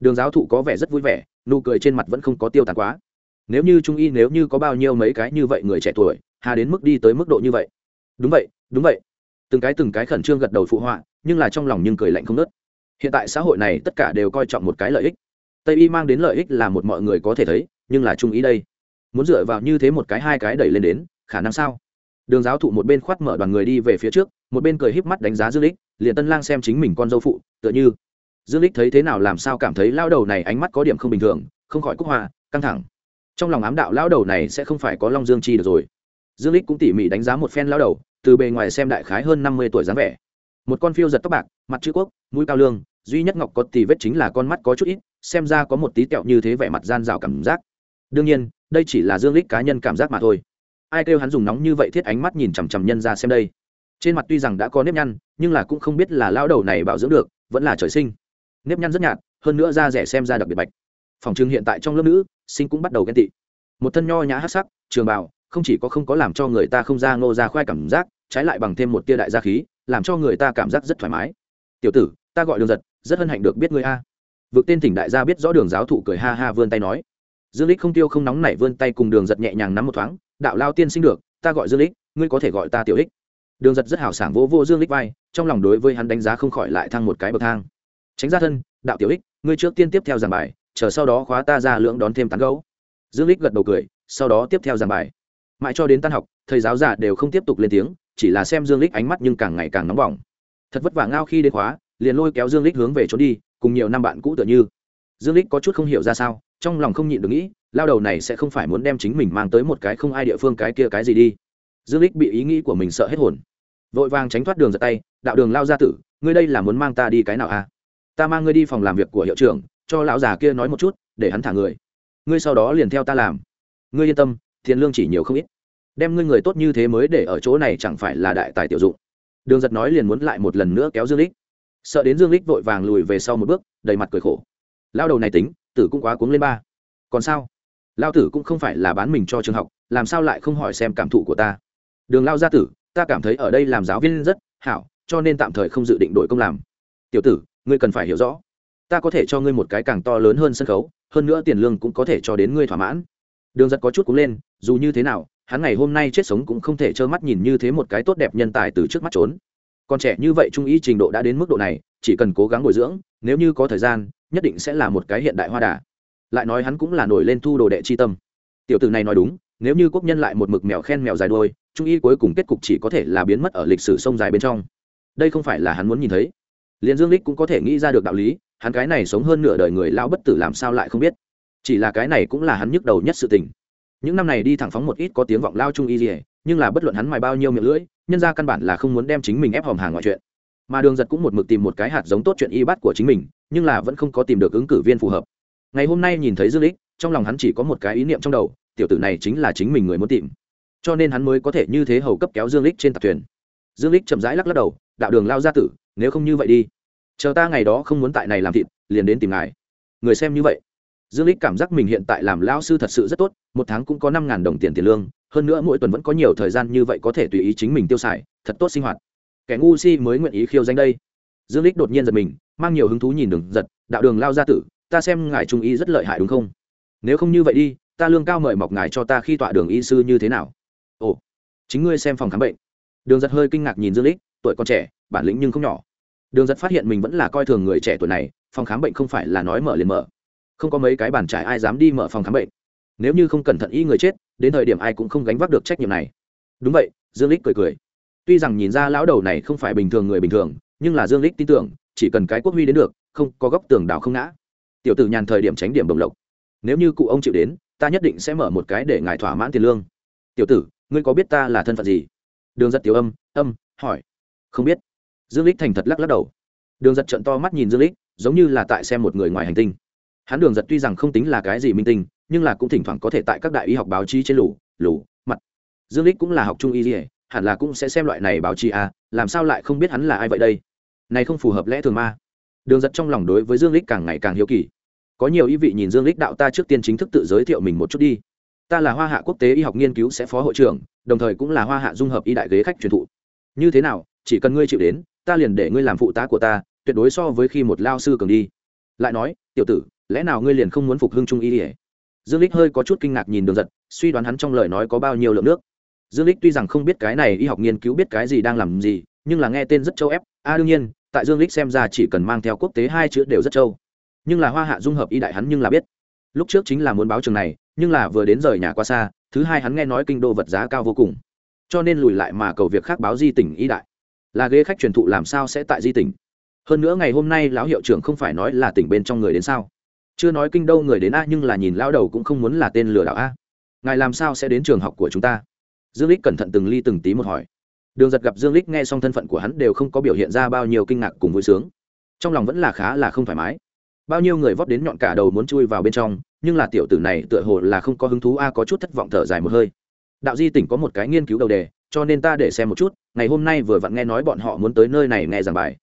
Đường giáo thụ có vẻ rất vui vẻ, nụ cười trên mặt vẫn không có tiêu tàn quá nếu như trung y nếu như có bao nhiêu mấy cái như vậy người trẻ tuổi, hà đến mức đi tới mức độ như vậy? Đúng vậy đúng vậy. Từng cái từng cái khẩn trương gật đầu phụ họa, nhưng là trong lòng nhưng cười lạnh không nớt hiện tại xã hội này tất cả đều coi trọng một cái lợi ích. Tây y mang đến lợi ích là một mọi người có thể thấy, nhưng là trung ý đây, muốn dựa vào như thế một cái hai cái đẩy lên đến, khả năng sao? Đường giáo thụ một bên khoát mở đoàn người đi về phía trước, một bên cười híp mắt đánh giá dương lích, liền tân lang xem chính mình con dâu phụ, tựa như, dương lích thấy thế nào làm sao cảm thấy lao đầu này ánh mắt có điểm không bình thường, không khỏi cúc hoa, căng thẳng trong lòng ám đạo lão đầu này sẽ không phải có long dương chi được rồi. Dương lích cũng tỉ mỉ đánh giá một phen lão đầu, từ bề ngoài xem đại khái hơn năm mươi tuổi dáng vẻ. Một con phiêu giật tóc bạc, mặt chữ quốc, mũi cao lương, duy nhất ngọc có tì vết chính là con mắt có chút ít, xem ra có một tí tẹo như thế vẻ mặt gian rào cảm giác. Đương nhiên, đây chỉ là dương lích cá nhân cảm giác mà thôi. Ai kêu hắn dùng nóng như vậy thiết ánh mắt nhìn chằm chằm nhân ra xem đây. Trên mặt tuy rằng đã có nếp nhăn, nhưng là cũng không biết là lao đầu này bảo dưỡng được, vẫn là trời sinh. Nếp nhăn rất nhạt, hơn nữa da rẻ xem ra đặc biệt bạch phòng trưng hiện tại trong lớp nữ, sinh cũng bắt đầu ghen tị. Một thân nho nhã hát sắc, trường bảo không chỉ có không có làm cho người ta không ra ngô ra khoai cảm giác, trái lại bằng thêm một tia đại gia khí, làm cho người ta cảm giác rất thoải mái. Tiểu tử, ta gọi đường giật, rất hân hạnh được biết ngươi a. Vực tên tỉnh đại gia biết rõ đường giáo thụ cười ha ha vươn tay nói. Dương lích không tiêu không nóng nảy vươn tay cùng đường giật nhẹ nhàng nắm một thoáng, đạo lao tiên sinh được, ta gọi dương lích ngươi có thể gọi ta tiểu ích đường giật rất hào sảng vô vô dương lích vai, trong lòng đối với hắn đánh giá không khỏi lại thăng một cái bậc thang. Tránh ra thân, đạo tiểu ích ngươi trước tiên tiếp theo giảng bài chờ sau đó khóa ta ra lưỡng đón thêm tán gấu dương lích gật đầu cười, sau đó tiếp theo giảng bài. Mãi cho đến tan học, thầy giáo già đều không tiếp tục lên tiếng, chỉ là xem dương lích ánh mắt nhưng càng ngày càng nóng bỏng. Thật vất vả ngao khi đến khóa, liền lôi kéo dương lích hướng về trốn đi, cùng nhiều năm bạn cũ tựa như. Dương lích có chút không hiểu ra sao, trong lòng không nhịn được nghĩ, lao đầu này sẽ không phải muốn đem chính mình mang tới một cái không ai địa phương cái kia cái gì đi. Dương lích bị ý nghĩ của mình sợ hết hồn. Vội vàng tránh thoát đường giật tay, đạo đường lao ra tử, ngươi đây là muốn mang ta đi cái nào à? Ta mang ngươi đi phòng làm việc của hiệu trưởng cho lão già kia nói một chút, để hắn thả người. Ngươi sau đó liền theo ta làm. Ngươi yên tâm, tiền lương chỉ nhiều không ít. Đem ngươi người tốt như thế mới để ở chỗ này chẳng phải là đại tài tiểu dụng. Đường giật nói liền muốn lại một lần nữa kéo dương lích. Sợ đến dương lích vội vàng lùi về sau một bước, đầy mặt cười khổ. Lao đầu này tính, tử cũng quá cuống lên ba. Còn sao? Lao tử cũng không phải là bán mình cho trường học, làm sao lại không hỏi xem cảm thụ của ta? Đường lao gia tử, ta cảm thấy ở đây làm giáo viên rất hảo, cho nên tạm thời không dự định đổi công làm. Tiểu tử, ngươi cần phải hiểu rõ ta có thể cho ngươi một cái càng to lớn hơn sân khấu, hơn nữa tiền lương cũng có thể cho đến ngươi thỏa mãn. Đường giật có chút cúng lên, dù như thế nào, hắn ngày hôm nay chết sống cũng không thể trơ mắt nhìn như thế một cái tốt đẹp nhân tài từ trước mắt trốn. Còn trẻ như vậy trung ý trình độ đã đến mức độ này, chỉ cần cố gắng bồi dưỡng, nếu như có thời gian, nhất định sẽ là một cái hiện đại hoa đà. Lại nói hắn cũng là nổi lên thu đồ đệ chi tâm. Tiểu tử này nói đúng, nếu như quốc nhân lại một mực mèo khen mèo dài đôi trung y cuối cùng kết cục chỉ có thể là biến mất ở lịch sử sông dài bên trong. Đây không phải là hắn muốn nhìn thấy. Liền dương lích cũng có thể nghĩ ra được đạo lý hắn cái này sống hơn nửa đời người lão bất tử làm sao lại không biết? Chỉ là cái này cũng là hắn nhức đầu nhất sự tình. Những năm này đi thẳng phóng một ít có tiếng vọng lao trung y gì nhưng là bất luận hắn mài bao nhiêu miệng lưỡi, nhân ra căn bản là không muốn đem chính mình ép hòm hàng ngoại chuyện. Mà đường giật cũng một mực tìm một cái hạt giống tốt chuyện y bắt của chính mình, nhưng là vẫn không có tìm được ứng cử viên phù hợp. Ngày hôm nay nhìn thấy dương lích trong lòng hắn chỉ có một cái ý niệm trong đầu, tiểu tử này chính là chính mình người muốn tìm. Cho nên hắn mới có thể như thế hầu cấp kéo dương lích trên tạc thuyền. Dương lích chậm rãi lắc lắc đầu, đạo đường lao ra tử, nếu không như vậy đi chờ ta ngày đó không muốn tại này làm thịt, liền đến tìm ngài. Người xem như vậy. Dương lích cảm giác mình hiện tại làm lao sư thật sự rất tốt, một tháng cũng có năm ngàn đồng tiền tiền lương, hơn nữa mỗi tuần vẫn có nhiều thời gian như vậy có thể tùy ý chính mình tiêu xài, thật tốt sinh hoạt. Kẻ ngu si mới nguyện ý khiêu danh đây. Dương lích đột nhiên giật mình, mang nhiều hứng thú nhìn đường giật, đạo đường lao gia tử, ta xem ngài trung ý rất lợi hại đúng không? Nếu không như vậy đi, ta lương cao mời mọc ngài cho ta khi tọa đường y sư như thế nào? Ồ, chính ngươi xem phòng khám bệnh. Đường giật hơi kinh ngạc nhìn dương lích tuổi còn trẻ, bản lĩnh nhưng không nhỏ đường giật phát hiện mình vẫn là coi thường người trẻ tuổi này, phòng khám bệnh không phải là nói mở liền mở. Không có mấy cái bàn trải ai dám đi mở phòng khám bệnh. Nếu như không cẩn thận y người chết, đến thời điểm ai cũng không gánh vác được trách nhiệm này. Đúng vậy, dương lích cười cười. Tuy rằng nhìn ra lão đầu này không phải bình thường người bình thường, nhưng là dương lích tin tưởng, chỉ cần cái quốc huy đến được, không có góc tường đào không ngã. Tiểu tử nhàn thời điểm tránh điểm đồng lộc. Nếu như cụ ông chịu đến, ta nhất định sẽ mở một cái để ngài thỏa mãn tiền lương. Tiểu tử, ngươi có biết ta là thân phận gì? Đường giật tiểu âm âm, hỏi. Không biết dương lích thành thật lắc lắc đầu. Đường giật trận to mắt nhìn dương lích, giống như là tại xem một người ngoài hành tinh. Hắn đường giật tuy rằng không tính là cái gì minh tinh, nhưng là cũng thỉnh thoảng có thể tại các đại y học báo chí trên lủ lủ mặt. Dương lích cũng là học trung y gì, hẳn là cũng sẽ xem loại này báo chí à làm sao lại không biết hắn là ai vậy đây? Này không phù hợp lẽ thường ma đường giật trong lòng đối với dương lích càng ngày càng hiếu kỳ. Có nhiều ý vị nhìn dương lích đạo ta trước tiên chính thức tự giới thiệu mình một chút đi. Ta là hoa hạ quốc tế y học nghiên cứu sẽ phó hội trưởng, đồng thời cũng là hoa hạ dung hợp y đại ghế khách truyền thụ. Như thế nào, chỉ cần ngươi chịu đến ta liền để ngươi làm phụ tá của ta tuyệt đối so với khi một lao sư cường đi. Lại nói tiểu tử lẽ nào ngươi liền không muốn phục hưng trung y ỉa dương lích hơi có chút kinh ngạc nhìn đường giật suy đoán hắn trong lời nói có bao nhiêu lượng nước. Dương lích tuy rằng không biết cái này y học nghiên cứu biết cái gì đang làm gì nhưng là nghe tên rất châu ép. A à, đương nhiên tại dương lích xem ra chỉ cần mang theo quốc tế hai chữ đều rất châu. Nhưng là hoa hạ dung hợp y đại hắn nhưng là biết. Lúc trước chính là muốn báo trường này nhưng là vừa đến rời nhà qua xa thứ hai hắn nghe nói kinh đô vật giá cao vô cùng. Cho nên lùi lại mà cầu việc khác báo di tỉnh y đại là ghế khách truyền thụ làm sao sẽ tại di tỉnh? Hơn nữa ngày hôm nay lão hiệu trưởng không phải nói là tỉnh bên trong người đến sao? Chưa nói kinh đâu người đến a, nhưng là nhìn lão đầu cũng không muốn là tên lừa đảo a. Ngài làm sao sẽ đến trường học của chúng ta? Dương lích cẩn thận từng ly từng tí một hỏi. Đường giật gặp dương lích nghe xong thân phận của hắn đều không có biểu hiện ra bao nhiêu kinh ngạc cùng vui sướng. Trong lòng vẫn là khá là không thoải mái. Bao nhiêu người vót đến nhọn cả đầu muốn chui vào bên trong, nhưng là tiểu tử này tựa hồ là không có hứng thú a, có chút thất vọng thở dài một hơi. Đạo di tỉnh có một cái nghiên cứu đầu đề cho nên ta để xem một chút, ngày hôm nay vừa vặn nghe nói bọn họ muốn tới nơi này nghe giảng bài.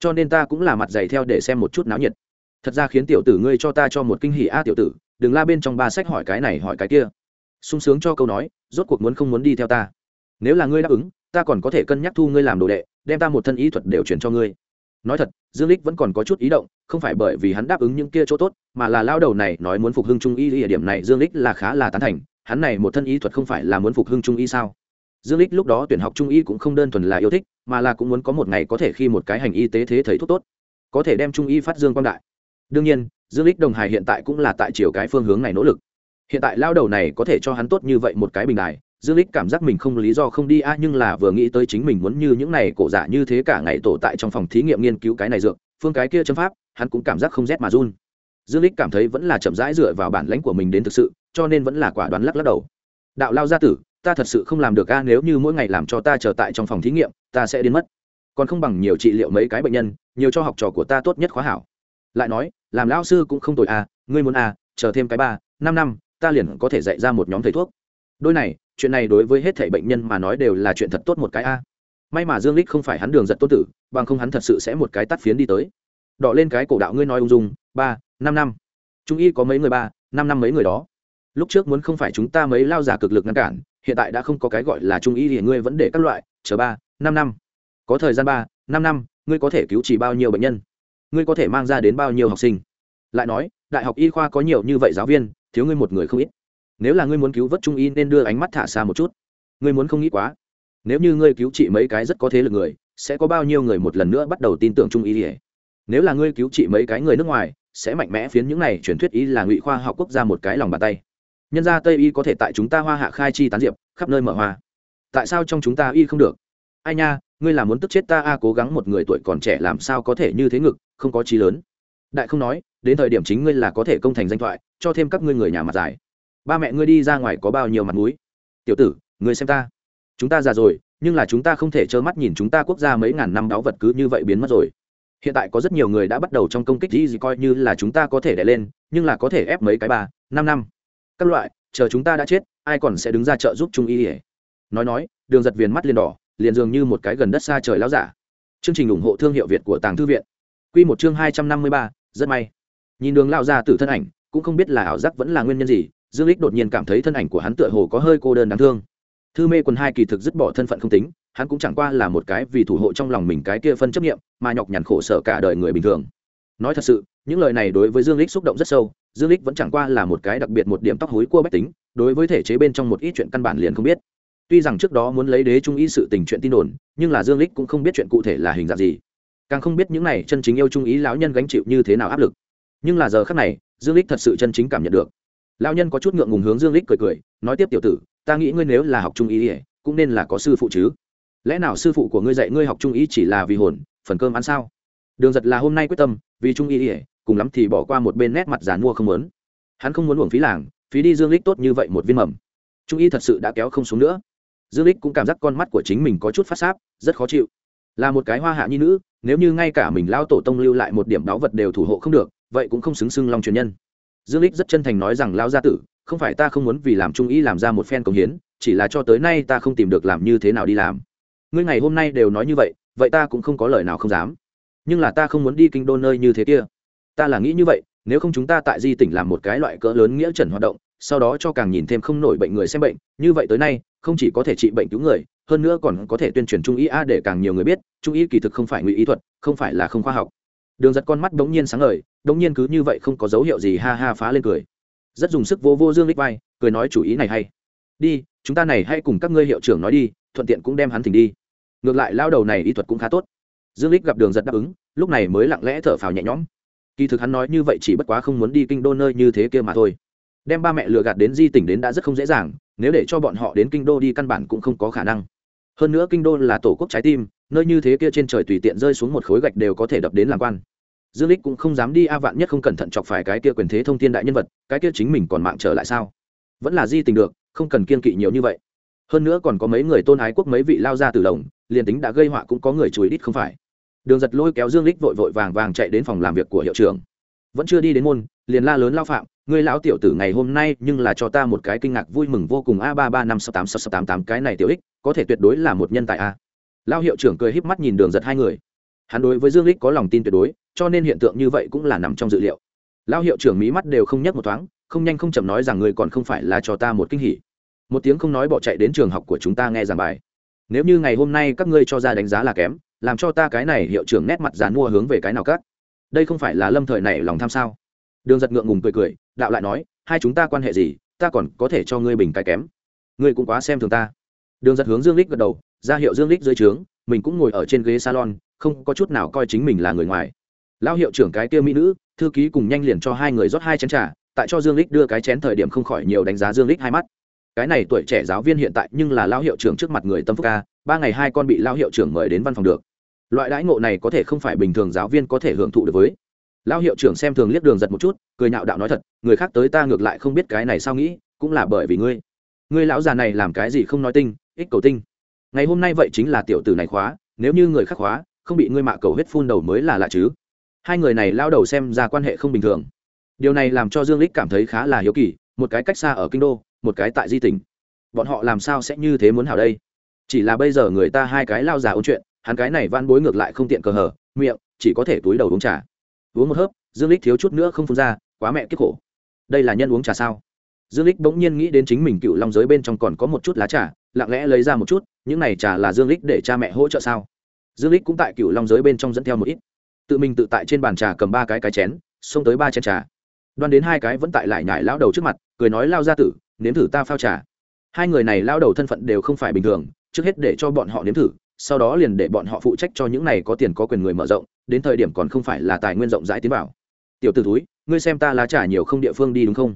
Cho nên ta cũng là mặt dày theo để xem một chút náo nhiệt. Thật ra khiến tiểu tử ngươi cho ta cho một kinh hỉ a tiểu tử, đừng la bên trong ba sách hỏi cái này hỏi cái kia. Sung sướng cho câu nói, rốt cuộc muốn không muốn đi theo ta. Nếu là ngươi đáp ứng, ta còn có thể cân nhắc thu ngươi làm đồ đệ, đem ta một thân ý thuật đều chuyển cho ngươi. Nói thật, dương lích vẫn còn có chút ý động, không phải bởi vì hắn đáp ứng những kia chỗ tốt, mà là lao đầu này nói muốn phục hưng trung y ở điểm này dương lích là khá là tán thành, hắn này một thân ý thuật không phải là muốn phục hưng trung y sao? Dương lích lúc đó tuyển học trung y cũng không đơn thuần là yêu thích, mà là cũng muốn có một ngày có thể khi một cái hành y tế thế thầy thuốc tốt, có thể đem trung y phát dương quang đại. Đương nhiên, dương lích đồng hài hiện tại cũng là tại chiều cái phương hướng này nỗ lực. Hiện tại lao đầu này có thể cho hắn tốt như vậy một cái bình đài, dương lích cảm giác mình không lý do không đi a, nhưng là vừa nghĩ tới chính mình muốn như những này cổ giả như thế cả ngày tổ tại trong phòng thí nghiệm nghiên cứu cái này dược, phương cái kia châm pháp, hắn cũng cảm giác không rét mà run. Dương lích cảm thấy vẫn là chậm rãi dựa vào bản lãnh của mình đến thực sự, cho nên vẫn là quả đoán lắc lắc đầu. Đạo lao gia tử ta thật sự không làm được a, nếu như mỗi ngày làm cho ta chờ tại trong phòng thí nghiệm, ta sẽ đến mất. Còn không bằng nhiều trị liệu mấy cái bệnh nhân, nhiều cho học trò của ta tốt nhất khóa hảo. Lại nói, làm lão sư cũng không tội a, ngươi muốn a, chờ thêm cái ba, năm năm, ta liền có thể dạy ra một nhóm thầy thuốc. Đôi này, chuyện này đối với hết thảy bệnh nhân mà nói đều là chuyện thật tốt một cái a. May mà dương lích không phải hắn đường giật tốt tử, bằng không hắn thật sự sẽ một cái tắt phiến đi tới. Đọ lên cái cổ đạo ngươi nói ung dung, ba, năm năm. Trung y có mấy người ba, năm năm mấy người đó. Lúc trước muốn không phải chúng ta mấy lao giả cực lực ngăn cản hiện tại đã không có cái gọi là trung y thì ngươi vẫn để các loại, chờ ba, năm năm. Có thời gian ba, năm năm, ngươi có thể cứu chỉ bao nhiêu bệnh nhân? Ngươi có thể mang ra đến bao nhiêu học sinh? Lại nói, đại học y khoa có nhiều như vậy giáo viên, thiếu ngươi một người không ít. Nếu là ngươi muốn cứu vớt trung y nên đưa ánh mắt thả xa một chút. Ngươi muốn không nghĩ quá. Nếu như ngươi cứu trị mấy cái rất có thế lực người, sẽ có bao nhiêu người một lần nữa bắt đầu tin tưởng trung y ỉa nếu là ngươi cứu trị mấy cái người nước ngoài, sẽ mạnh mẽ phiến những này truyền thuyết y là ngụy khoa học quốc gia một cái lòng bàn tay nhân gia tây y có thể tại chúng ta hoa hạ khai chi tán diệp, khắp nơi mở hoa. Tại sao trong chúng ta y không được? Ai nha, ngươi là muốn tức chết ta a, cố gắng một người tuổi còn trẻ làm sao có thể như thế ngực, không có trí lớn. Đại không nói, đến thời điểm chính ngươi là có thể công thành danh thoại, cho thêm các ngươi người nhà mặt dài. Ba mẹ ngươi đi ra ngoài có bao nhiêu mặt mũi? Tiểu tử, ngươi xem ta. Chúng ta già rồi, nhưng là chúng ta không thể trơ mắt nhìn chúng ta quốc gia mấy ngàn năm đáo vật cứ như vậy biến mất rồi. Hiện tại có rất nhiều người đã bắt đầu trong công kích gì gì coi như là chúng ta có thể đẻ lên, nhưng là có thể ép mấy cái ba, năm năm các loại, chờ chúng ta đã chết, ai còn sẽ đứng ra trợ giúp trung y ỉa nói nói, đường giật viền mắt liền đỏ, liền dường như một cái gần đất xa trời láo giả. Chương trình ủng hộ thương hiệu việt của tàng thư viện. Q một chương hai trăm năm mươi ba, rất may. Nhìn đường lao ra từ thân ảnh, cũng không biết là ảo giác vẫn là nguyên nhân gì, dương lích đột nhiên cảm thấy thân ảnh của hắn tựa hồ có hơi cô đơn đáng thương. Thư mê quần hai kỳ thực dứt bỏ thân phận không tính, hắn cũng chẳng qua là một cái vì thủ hộ trong lòng mình cái kia phân chấp nghiệm mà nhọc nhằn khổ sở cả đời người bình thường. Nói thật sự những lời này đối với dương lích xúc động rất sâu, dương lích vẫn chẳng qua là một cái đặc biệt một điểm tóc hối cua bách tính, đối với thể chế bên trong một ít chuyện căn bản liền không biết. Tuy rằng trước đó muốn lấy đế trung ý sự tình chuyện tin đồn, nhưng là dương lích cũng không biết chuyện cụ thể là hình dạng gì. Càng không biết những này chân chính yêu trung ý lão nhân gánh chịu như thế nào áp lực. Nhưng là giờ khắc này, dương lích thật sự chân chính cảm nhận được. Lão nhân có chút ngượng ngùng hướng dương lích cười cười, nói tiếp tiểu tử, ta nghĩ ngươi nếu là học trung ý cũng nên là có sư phụ chứ. Lẽ nào sư phụ của ngươi dạy ngươi học trung ý chỉ là vì hồn, phần cơm ăn sao? Đường giật là hôm nay quyết tâm, vì trung ý cùng lắm thì bỏ qua một bên nét mặt giàn mua không muốn. Hắn không muốn uổng phí làng, phí đi dương lích tốt như vậy một viên mầm. Trung y thật sự đã kéo không xuống nữa. Dương lích cũng cảm giác con mắt của chính mình có chút phát sáp, rất khó chịu. Là một cái hoa hạ nhi nữ, nếu như ngay cả mình lao tổ tông lưu lại một điểm đáo vật đều thủ hộ không được, vậy cũng không xứng xưng long truyền nhân. Dương lích rất chân thành nói rằng lao gia tử, không phải ta không muốn vì làm trung y làm ra một phen công hiến, chỉ là cho tới nay ta không tìm được làm như thế nào đi làm. Ngươi ngày hôm nay đều nói như vậy vậy ta cũng không có lời nào không dám. Nhưng là ta không muốn đi kinh đô nơi như thế kia ta là nghĩ như vậy, nếu không chúng ta tại di tỉnh làm một cái loại cỡ lớn nghĩa trần hoạt động, sau đó cho càng nhìn thêm không nổi bệnh người xem bệnh, như vậy tới nay, không chỉ có thể trị bệnh cứu người, hơn nữa còn có thể tuyên truyền trung ý a để càng nhiều người biết, trung ý kỳ thực không phải ngụy ý thuật, không phải là không khoa học. Đường giật con mắt đ ố n g nhiên sáng ngời đ ố n g nhiên cứ như vậy không có dấu hiệu gì ha ha phá lên cười. Rất dùng sức vô vô dương lích vai, cười nói chủ ý này hay. Đi, chúng ta này hãy cùng các ngươi hiệu trưởng nói đi, thuận tiện cũng đem hắn thỉnh đi. Ngược lại lao đầu này ý thuật cũng khá tốt. Dương lích gặp đường giật đáp ứng, lúc này mới lặng lẽ thở phào nhẹ nhõm kỳ thực hắn nói như vậy chỉ bất quá không muốn đi kinh đô nơi như thế kia mà thôi. Đem ba mẹ lừa gạt đến di tỉnh đến đã rất không dễ dàng, nếu để cho bọn họ đến kinh đô đi căn bản cũng không có khả năng. Hơn nữa kinh đô là tổ quốc trái tim, nơi như thế kia trên trời tùy tiện rơi xuống một khối gạch đều có thể đập đến làm quan. Dương lích cũng không dám đi a vạn nhất không cẩn thận chọc phải cái kia quyền thế thông thiên đại nhân vật, cái kia chính mình còn mạng trở lại sao? Vẫn là di tình được, không cần kiên kỵ nhiều như vậy. Hơn nữa còn có mấy người tôn ái quốc mấy vị lao ra từ lồng liền tính đã gây họa cũng có người chùi đít không phải đường giật lôi kéo dương lích vội vội vàng vàng chạy đến phòng làm việc của hiệu trưởng. Vẫn chưa đi đến môn, liền la lớn lao phạm, ngươi lão tiểu tử ngày hôm nay nhưng là cho ta một cái kinh ngạc vui mừng vô cùng a, ba ba, năm, sáu, tám sáu tám tám, cái này tiểu ích có thể tuyệt đối là một nhân tài a. Lao hiệu trưởng cười híp mắt nhìn đường giật hai người. Hắn đối với dương lích có lòng tin tuyệt đối, cho nên hiện tượng như vậy cũng là nằm trong dự liệu. Lao hiệu trưởng mí mắt đều không nhấc một thoáng, không nhanh không chậm nói rằng ngươi còn không phải là cho ta một kinh hỉ. Một tiếng không nói bỏ chạy đến trường học của chúng ta nghe giảng bài. Nếu như ngày hôm nay các ngươi cho ra đánh giá là kém làm cho ta cái này hiệu trưởng nét mặt dán mua hướng về cái nào cắt đây không phải là lâm thời này lòng tham sao? Đường giật ngượng ngùng cười cười, đạo lại nói, hai chúng ta quan hệ gì, ta còn có thể cho ngươi bình cái kém. Ngươi cũng quá xem thường ta. Đường giật hướng dương lích gật đầu, ra hiệu dương lích dưới trướng, mình cũng ngồi ở trên ghế salon, không có chút nào coi chính mình là người ngoài. Lao hiệu trưởng cái kia mỹ nữ, thư ký cùng nhanh liền cho hai người rót hai chén trà, tại cho dương lích đưa cái chén thời điểm không khỏi nhiều đánh giá dương lích hai mắt. Cái này tuổi trẻ giáo viên hiện tại nhưng là lao hiệu trưởng trước mặt người tâm phúc ca, ba ngày hai con bị lao hiệu trưởng mời đến văn phòng được loại đãi ngộ này có thể không phải bình thường giáo viên có thể hưởng thụ được với. Lao hiệu trưởng xem thường liếc đường giật một chút, cười nhạo đạo nói thật, người khác tới ta ngược lại không biết cái này sao nghĩ, cũng là bởi vì ngươi. Ngươi lão già này làm cái gì không nói tinh, ích cầu tinh. Ngày hôm nay vậy chính là tiểu tử này khóa, nếu như người khác khóa, không bị ngươi mạ cầu huyết phun đầu mới là lạ chứ. Hai người này lao đầu xem ra quan hệ không bình thường. Điều này làm cho dương lích cảm thấy khá là hiếu kỳ, một cái cách xa ở kinh đô, một cái tại di tỉnh. Bọn họ làm sao sẽ như thế muốn hảo đây? Chỉ là bây giờ người ta hai cái lao già ôn chuyện hắn cái này van bối ngược lại không tiện cờ hở miệng, chỉ có thể túi đầu uống trà. Uống một hớp, dương lích thiếu chút nữa không phun ra, quá mẹ kiếp khổ. Đây là nhân uống trà sao? Dương lích bỗng nhiên nghĩ đến chính mình cựu long giới bên trong còn có một chút lá trà, lặng lẽ lấy ra một chút, những này trà là dương lích để cha mẹ hỗ trợ sao? Dương lích cũng tại cựu long giới bên trong dẫn theo một ít. Tự mình tự tại trên bàn trà cầm ba cái cái chén, xông tới ba chén trà. Đoan đến hai cái vẫn tại lại nhải lão đầu trước mặt, cười nói, lao ra tử, nếm thử ta phao trà. Hai người này lao đầu thân phận đều không phải bình thường, trước hết để cho bọn họ nếm thử sau đó liền để bọn họ phụ trách cho những này có tiền có quyền người mở rộng, đến thời điểm còn không phải là tài nguyên rộng rãi tiến vào. Tiểu t ử túi ngươi xem ta lá trà nhiều không địa phương đi đúng không?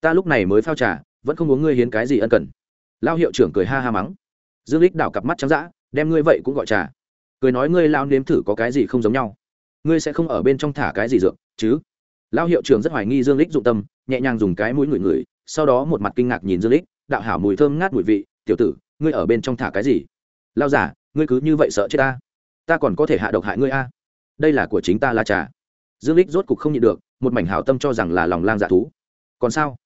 Ta lúc này mới phao trà, vẫn không uống ngươi hiến cái gì ân cần. Lao hiệu trưởng cười ha ha mắng. Dương lích đảo cặp mắt trắng d đem ngươi vậy cũng gọi trà. Cười nói ngươi lao nếm thử có cái gì không giống nhau. Ngươi sẽ không ở bên trong thả cái gì dược, chứ? Lao hiệu trưởng rất hoài nghi dương lích dụng tâm, nhẹ nhàng dùng cái mũi ngửi ngửi, sau đó một mặt kinh ngạc nhìn dương lích đạo hảo mùi thơm ngát mùi vị, tiểu tử, ngươi ở bên trong thả cái gì? Lao giả, ngươi cứ như vậy sợ chết ta. Ta còn có thể hạ độc hại ngươi a. Đây là của chính ta la trà. Dương lích rốt cục không nhịn được, một mảnh hảo tâm cho rằng là lòng lang dạ thú. Còn sao?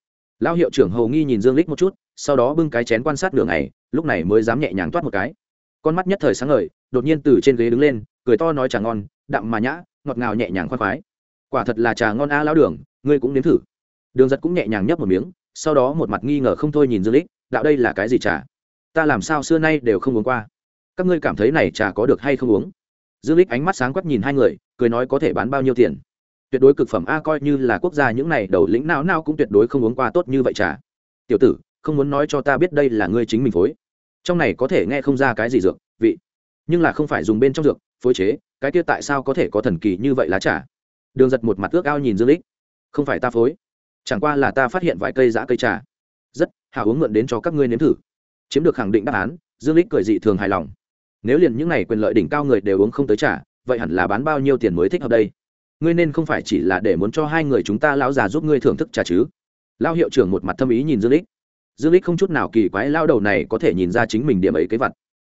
Lão hiệu trưởng hầu nghi nhìn dương lích một chút, sau đó bưng cái chén quan sát nửa ngày, lúc này mới dám nhẹ nhàng toát một cái. Con mắt nhất thời sáng ngời, đột nhiên từ trên ghế đứng lên, cười to nói trà ngon đậm mà nhã, ngọt ngào nhẹ nhàng khoan khoái. Quả thật là trà ngon a lão đường, ngươi cũng nếm thử. Đường giật cũng nhẹ nhàng nhấp một miếng, sau đó một mặt nghi ngờ không thôi nhìn dương lích đạo đây là cái gì trà? Ta làm sao xưa nay đều không uống qua các ngươi cảm thấy này trà có được hay không uống? Dương lích ánh mắt sáng quắc nhìn hai người, cười nói có thể bán bao nhiêu tiền? Tuyệt đối cực phẩm a, coi như là quốc gia những này đầu lĩnh nào nào cũng tuyệt đối không uống qua tốt như vậy trà. Tiểu tử, không muốn nói cho ta biết đây là ngươi chính mình phối. Trong này có thể nghe không ra cái gì dược, vị. Nhưng là không phải dùng bên trong dược, phối chế, cái kia tại sao có thể có thần kỳ như vậy lá trà? Đường giật một mặt ước ao nhìn dương lích không phải ta phối. Chẳng qua là ta phát hiện vài cây giã cây trà. Rất hào uống mượn đến cho các ngươi nếm thử. Chiếm được khẳng định đáp án, dương lích cười dị thường hài lòng nếu liền những này quyền lợi đỉnh cao người đều uống không tới trả vậy hẳn là bán bao nhiêu tiền mới thích hợp đây? Ngươi nên không phải chỉ là để muốn cho hai người chúng ta lão già giúp ngươi thưởng thức trà chứ? Lao hiệu trưởng một mặt thâm ý nhìn dương lích. Dương lích không chút nào kỳ quái lao đầu này có thể nhìn ra chính mình điểm ấy cái vặt.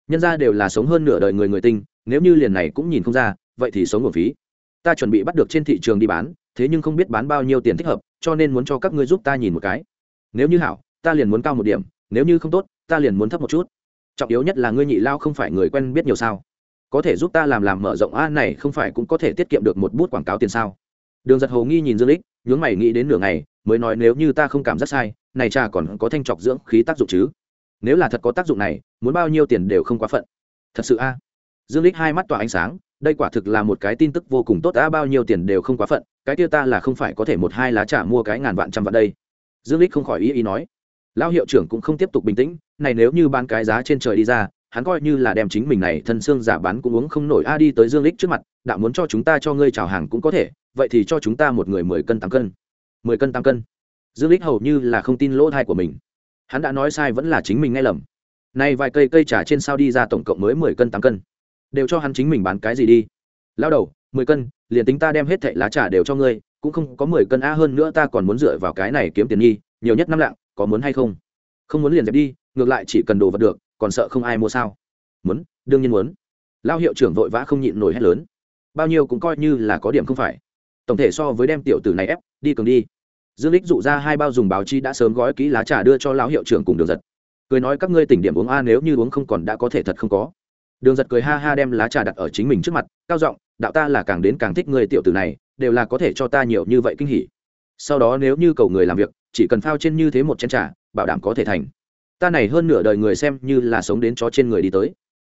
Nhân ra đều là sống hơn nửa đời người người tinh, nếu như liền này cũng nhìn không ra, vậy thì sống ở phí. Ta chuẩn bị bắt được trên thị trường đi bán, thế nhưng không biết bán bao nhiêu tiền thích hợp, cho nên muốn cho các ngươi giúp ta nhìn một cái. Nếu như hảo, ta liền muốn cao một điểm, nếu như không tốt, ta liền muốn thấp một chút trọng yếu nhất là ngươi nhị lao không phải người quen biết nhiều sao? Có thể giúp ta làm làm mở rộng a, này không phải cũng có thể tiết kiệm được một bút quảng cáo tiền sao? Đường giật hồ nghi nhìn dương lích, nhướng mày nghĩ đến nửa ngày, mới nói nếu như ta không cảm giác sai, này trà còn có thanh trọc dưỡng khí tác dụng chứ? Nếu là thật có tác dụng này, muốn bao nhiêu tiền đều không quá phận. Thật sự a? Dương lích hai mắt tỏa ánh sáng, đây quả thực là một cái tin tức vô cùng tốt đã bao nhiêu tiền đều không quá phận, cái kia ta là không phải có thể một hai lá trà mua cái ngàn vạn trăm vạn đây. Dương lích không khỏi ý ý nói lão hiệu trưởng cũng không tiếp tục bình tĩnh, này nếu như bán cái giá trên trời đi ra, hắn coi như là đem chính mình này thân xương giả bán cũng uống không nổi a, đi tới dương lích trước mặt, đạo muốn cho chúng ta cho ngươi chào hàng cũng có thể, vậy thì cho chúng ta một người mười cân tám cân. Mười cân tám cân. Dương lích hầu như là không tin lỗ thai của mình. Hắn đã nói sai vẫn là chính mình nghe lầm. Nay vài cây cây trà trên sao đi ra tổng cộng mới mười cân tám cân. Đều cho hắn chính mình bán cái gì đi. Lao đầu, mười cân, liền tính ta đem hết thệ lá trà đều cho ngươi, cũng không có mười cân a, hơn nữa ta còn muốn dựa vào cái này kiếm tiền nghi, nhiều nhất năm lạng có muốn hay không? Không muốn liền dẹp đi, ngược lại chỉ cần đồ vật được, còn sợ không ai mua sao? Muốn, đương nhiên muốn. Lao hiệu trưởng vội vã không nhịn nổi hét lớn. Bao nhiêu cũng coi như là có điểm không phải. Tổng thể so với đem tiểu tử này ép, đi cường đi. Dương lích dụ ra hai bao dùng báo chi đã sớm gói kỹ lá trà đưa cho lão hiệu trưởng cùng đường giật. Cười nói các ngươi tỉnh điểm uống a, nếu như uống không còn đã có thể thật không có. Đường giật cười ha ha đem lá trà đặt ở chính mình trước mặt, cao giọng, đạo ta là càng đến càng thích người tiểu tử này, đều là có thể cho ta nhiều như vậy kinh hỉ. Sau đó nếu như cầu người làm việc chỉ cần phao trên như thế một chén trà, bảo đảm có thể thành. Ta này hơn nửa đời người xem như là sống đến chó trên người đi tới.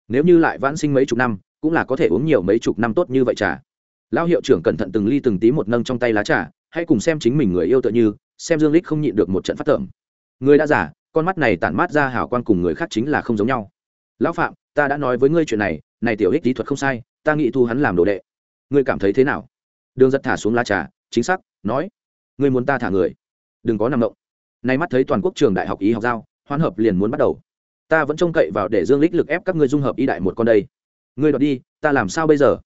Nếu như lại vãn sinh mấy chục năm, cũng là có thể uống nhiều mấy chục năm tốt như vậy trà. Lão hiệu trưởng cẩn thận từng ly từng tí một nâng trong tay lá trà, hãy cùng xem chính mình người yêu tựa như, xem dương lích không nhịn được một trận phát tởm. Người đã giả con mắt này tản mát ra hào quang cùng người khác chính là không giống nhau. Lão phạm, ta đã nói với ngươi chuyện này này tiểu ích lý thuật không sai, ta nghĩ thu hắn làm đồ đệ. Ngươi cảm thấy thế nào? Đường giật thả xuống lá trà, chính xác, nói. Ngươi muốn ta thả người? Đừng có nằm động. Nay mắt thấy toàn quốc trường đại học y học giao hoán hợp liền muốn bắt đầu. Ta vẫn trông cậy vào để dương lích lực ép các ngươi dung hợp y đại một con đây. Ngươi đoạt đi, ta làm sao bây giờ?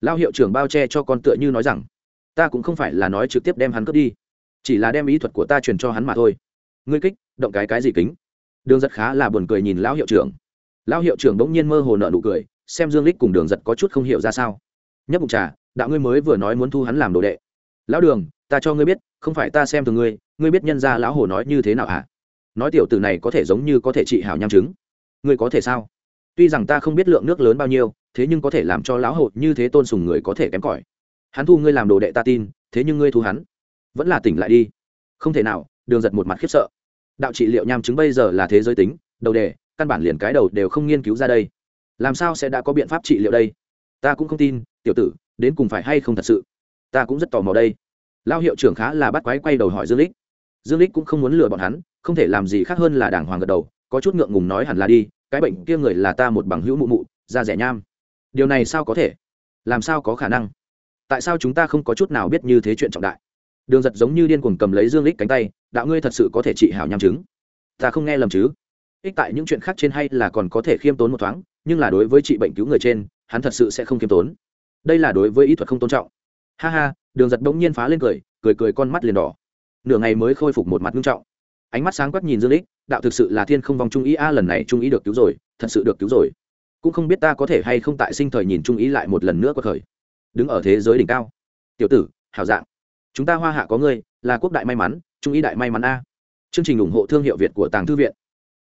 Lao hiệu trưởng bao che cho con tựa như nói rằng, ta cũng không phải là nói trực tiếp đem hắn cướp đi, chỉ là đem ý thuật của ta truyền cho hắn mà thôi. Ngươi kích, động cái cái gì kính? Đường giật khá là buồn cười nhìn lão hiệu trưởng. Lão hiệu trưởng bỗng nhiên mơ hồ nợ nụ cười, xem dương lích cùng đường giật có chút không hiểu ra sao. Nhấp bụng trà, đạo ngươi mới vừa nói muốn thu hắn làm đồ đệ. Lão đường, ta cho ngươi biết, không phải ta xem thường ngươi ngươi biết nhân ra lão hồ nói như thế nào hả? Nói tiểu tử này có thể giống như có thể trị hảo nham chứng ngươi có thể sao? Tuy rằng ta không biết lượng nước lớn bao nhiêu, thế nhưng có thể làm cho lão hồ như thế tôn sùng người có thể kém cỏi. Hắn thu ngươi làm đồ đệ ta tin, thế nhưng ngươi thu hắn. Vẫn là tỉnh lại đi. Không thể nào, đường giật một mặt khiếp sợ. Đạo trị liệu nham chứng bây giờ là thế giới tính, đầu đề, căn bản liền cái đầu đều không nghiên cứu ra đây. Làm sao sẽ đã có biện pháp trị liệu đây? Ta cũng không tin, tiểu tử, đến cùng phải hay không thật sự? Ta cũng rất tò mò đây. Lao hiệu trưởng khá là bắt quái quay đầu hỏi dương lích dương lích cũng không muốn lừa bọn hắn, không thể làm gì khác hơn là đàng hoàng gật đầu, có chút ngượng ngùng nói hẳn là đi, cái bệnh kia người là ta một bằng hữu mụ mụ, da rẻ nham. Điều này sao có thể? Làm sao có khả năng? Tại sao chúng ta không có chút nào biết như thế chuyện trọng đại? Đường giật giống như điên cuồng cầm lấy dương lích cánh tay, đạo ngươi thật sự có thể trị hảo nham chứng? Ta không nghe lầm chứ? Ích tại những chuyện khác trên hay là còn có thể khiêm tốn một thoáng, nhưng là đối với trị bệnh cứu người trên, hắn thật sự sẽ không khiêm tốn. Đây là đối với ý thuật không tôn trọng. Ha ha, đường giật bỗng nhiên phá lên cười cười cười con mắt liền đỏ nửa ngày mới khôi phục một mặt nghiêm trọng. Ánh mắt sáng quắc nhìn dương lích, đạo thực sự là thiên không vòng trung ý a, lần này trung ý được cứu rồi, thật sự được cứu rồi. Cũng không biết ta có thể hay không tại sinh thời nhìn trung ý lại một lần nữa quật khởi. Đứng ở thế giới đỉnh cao. Tiểu tử, hảo dạng. Chúng ta hoa hạ có ngươi, là quốc đại may mắn, trung ý đại may mắn a. Chương trình ủng hộ thương hiệu việt của tàng thư viện.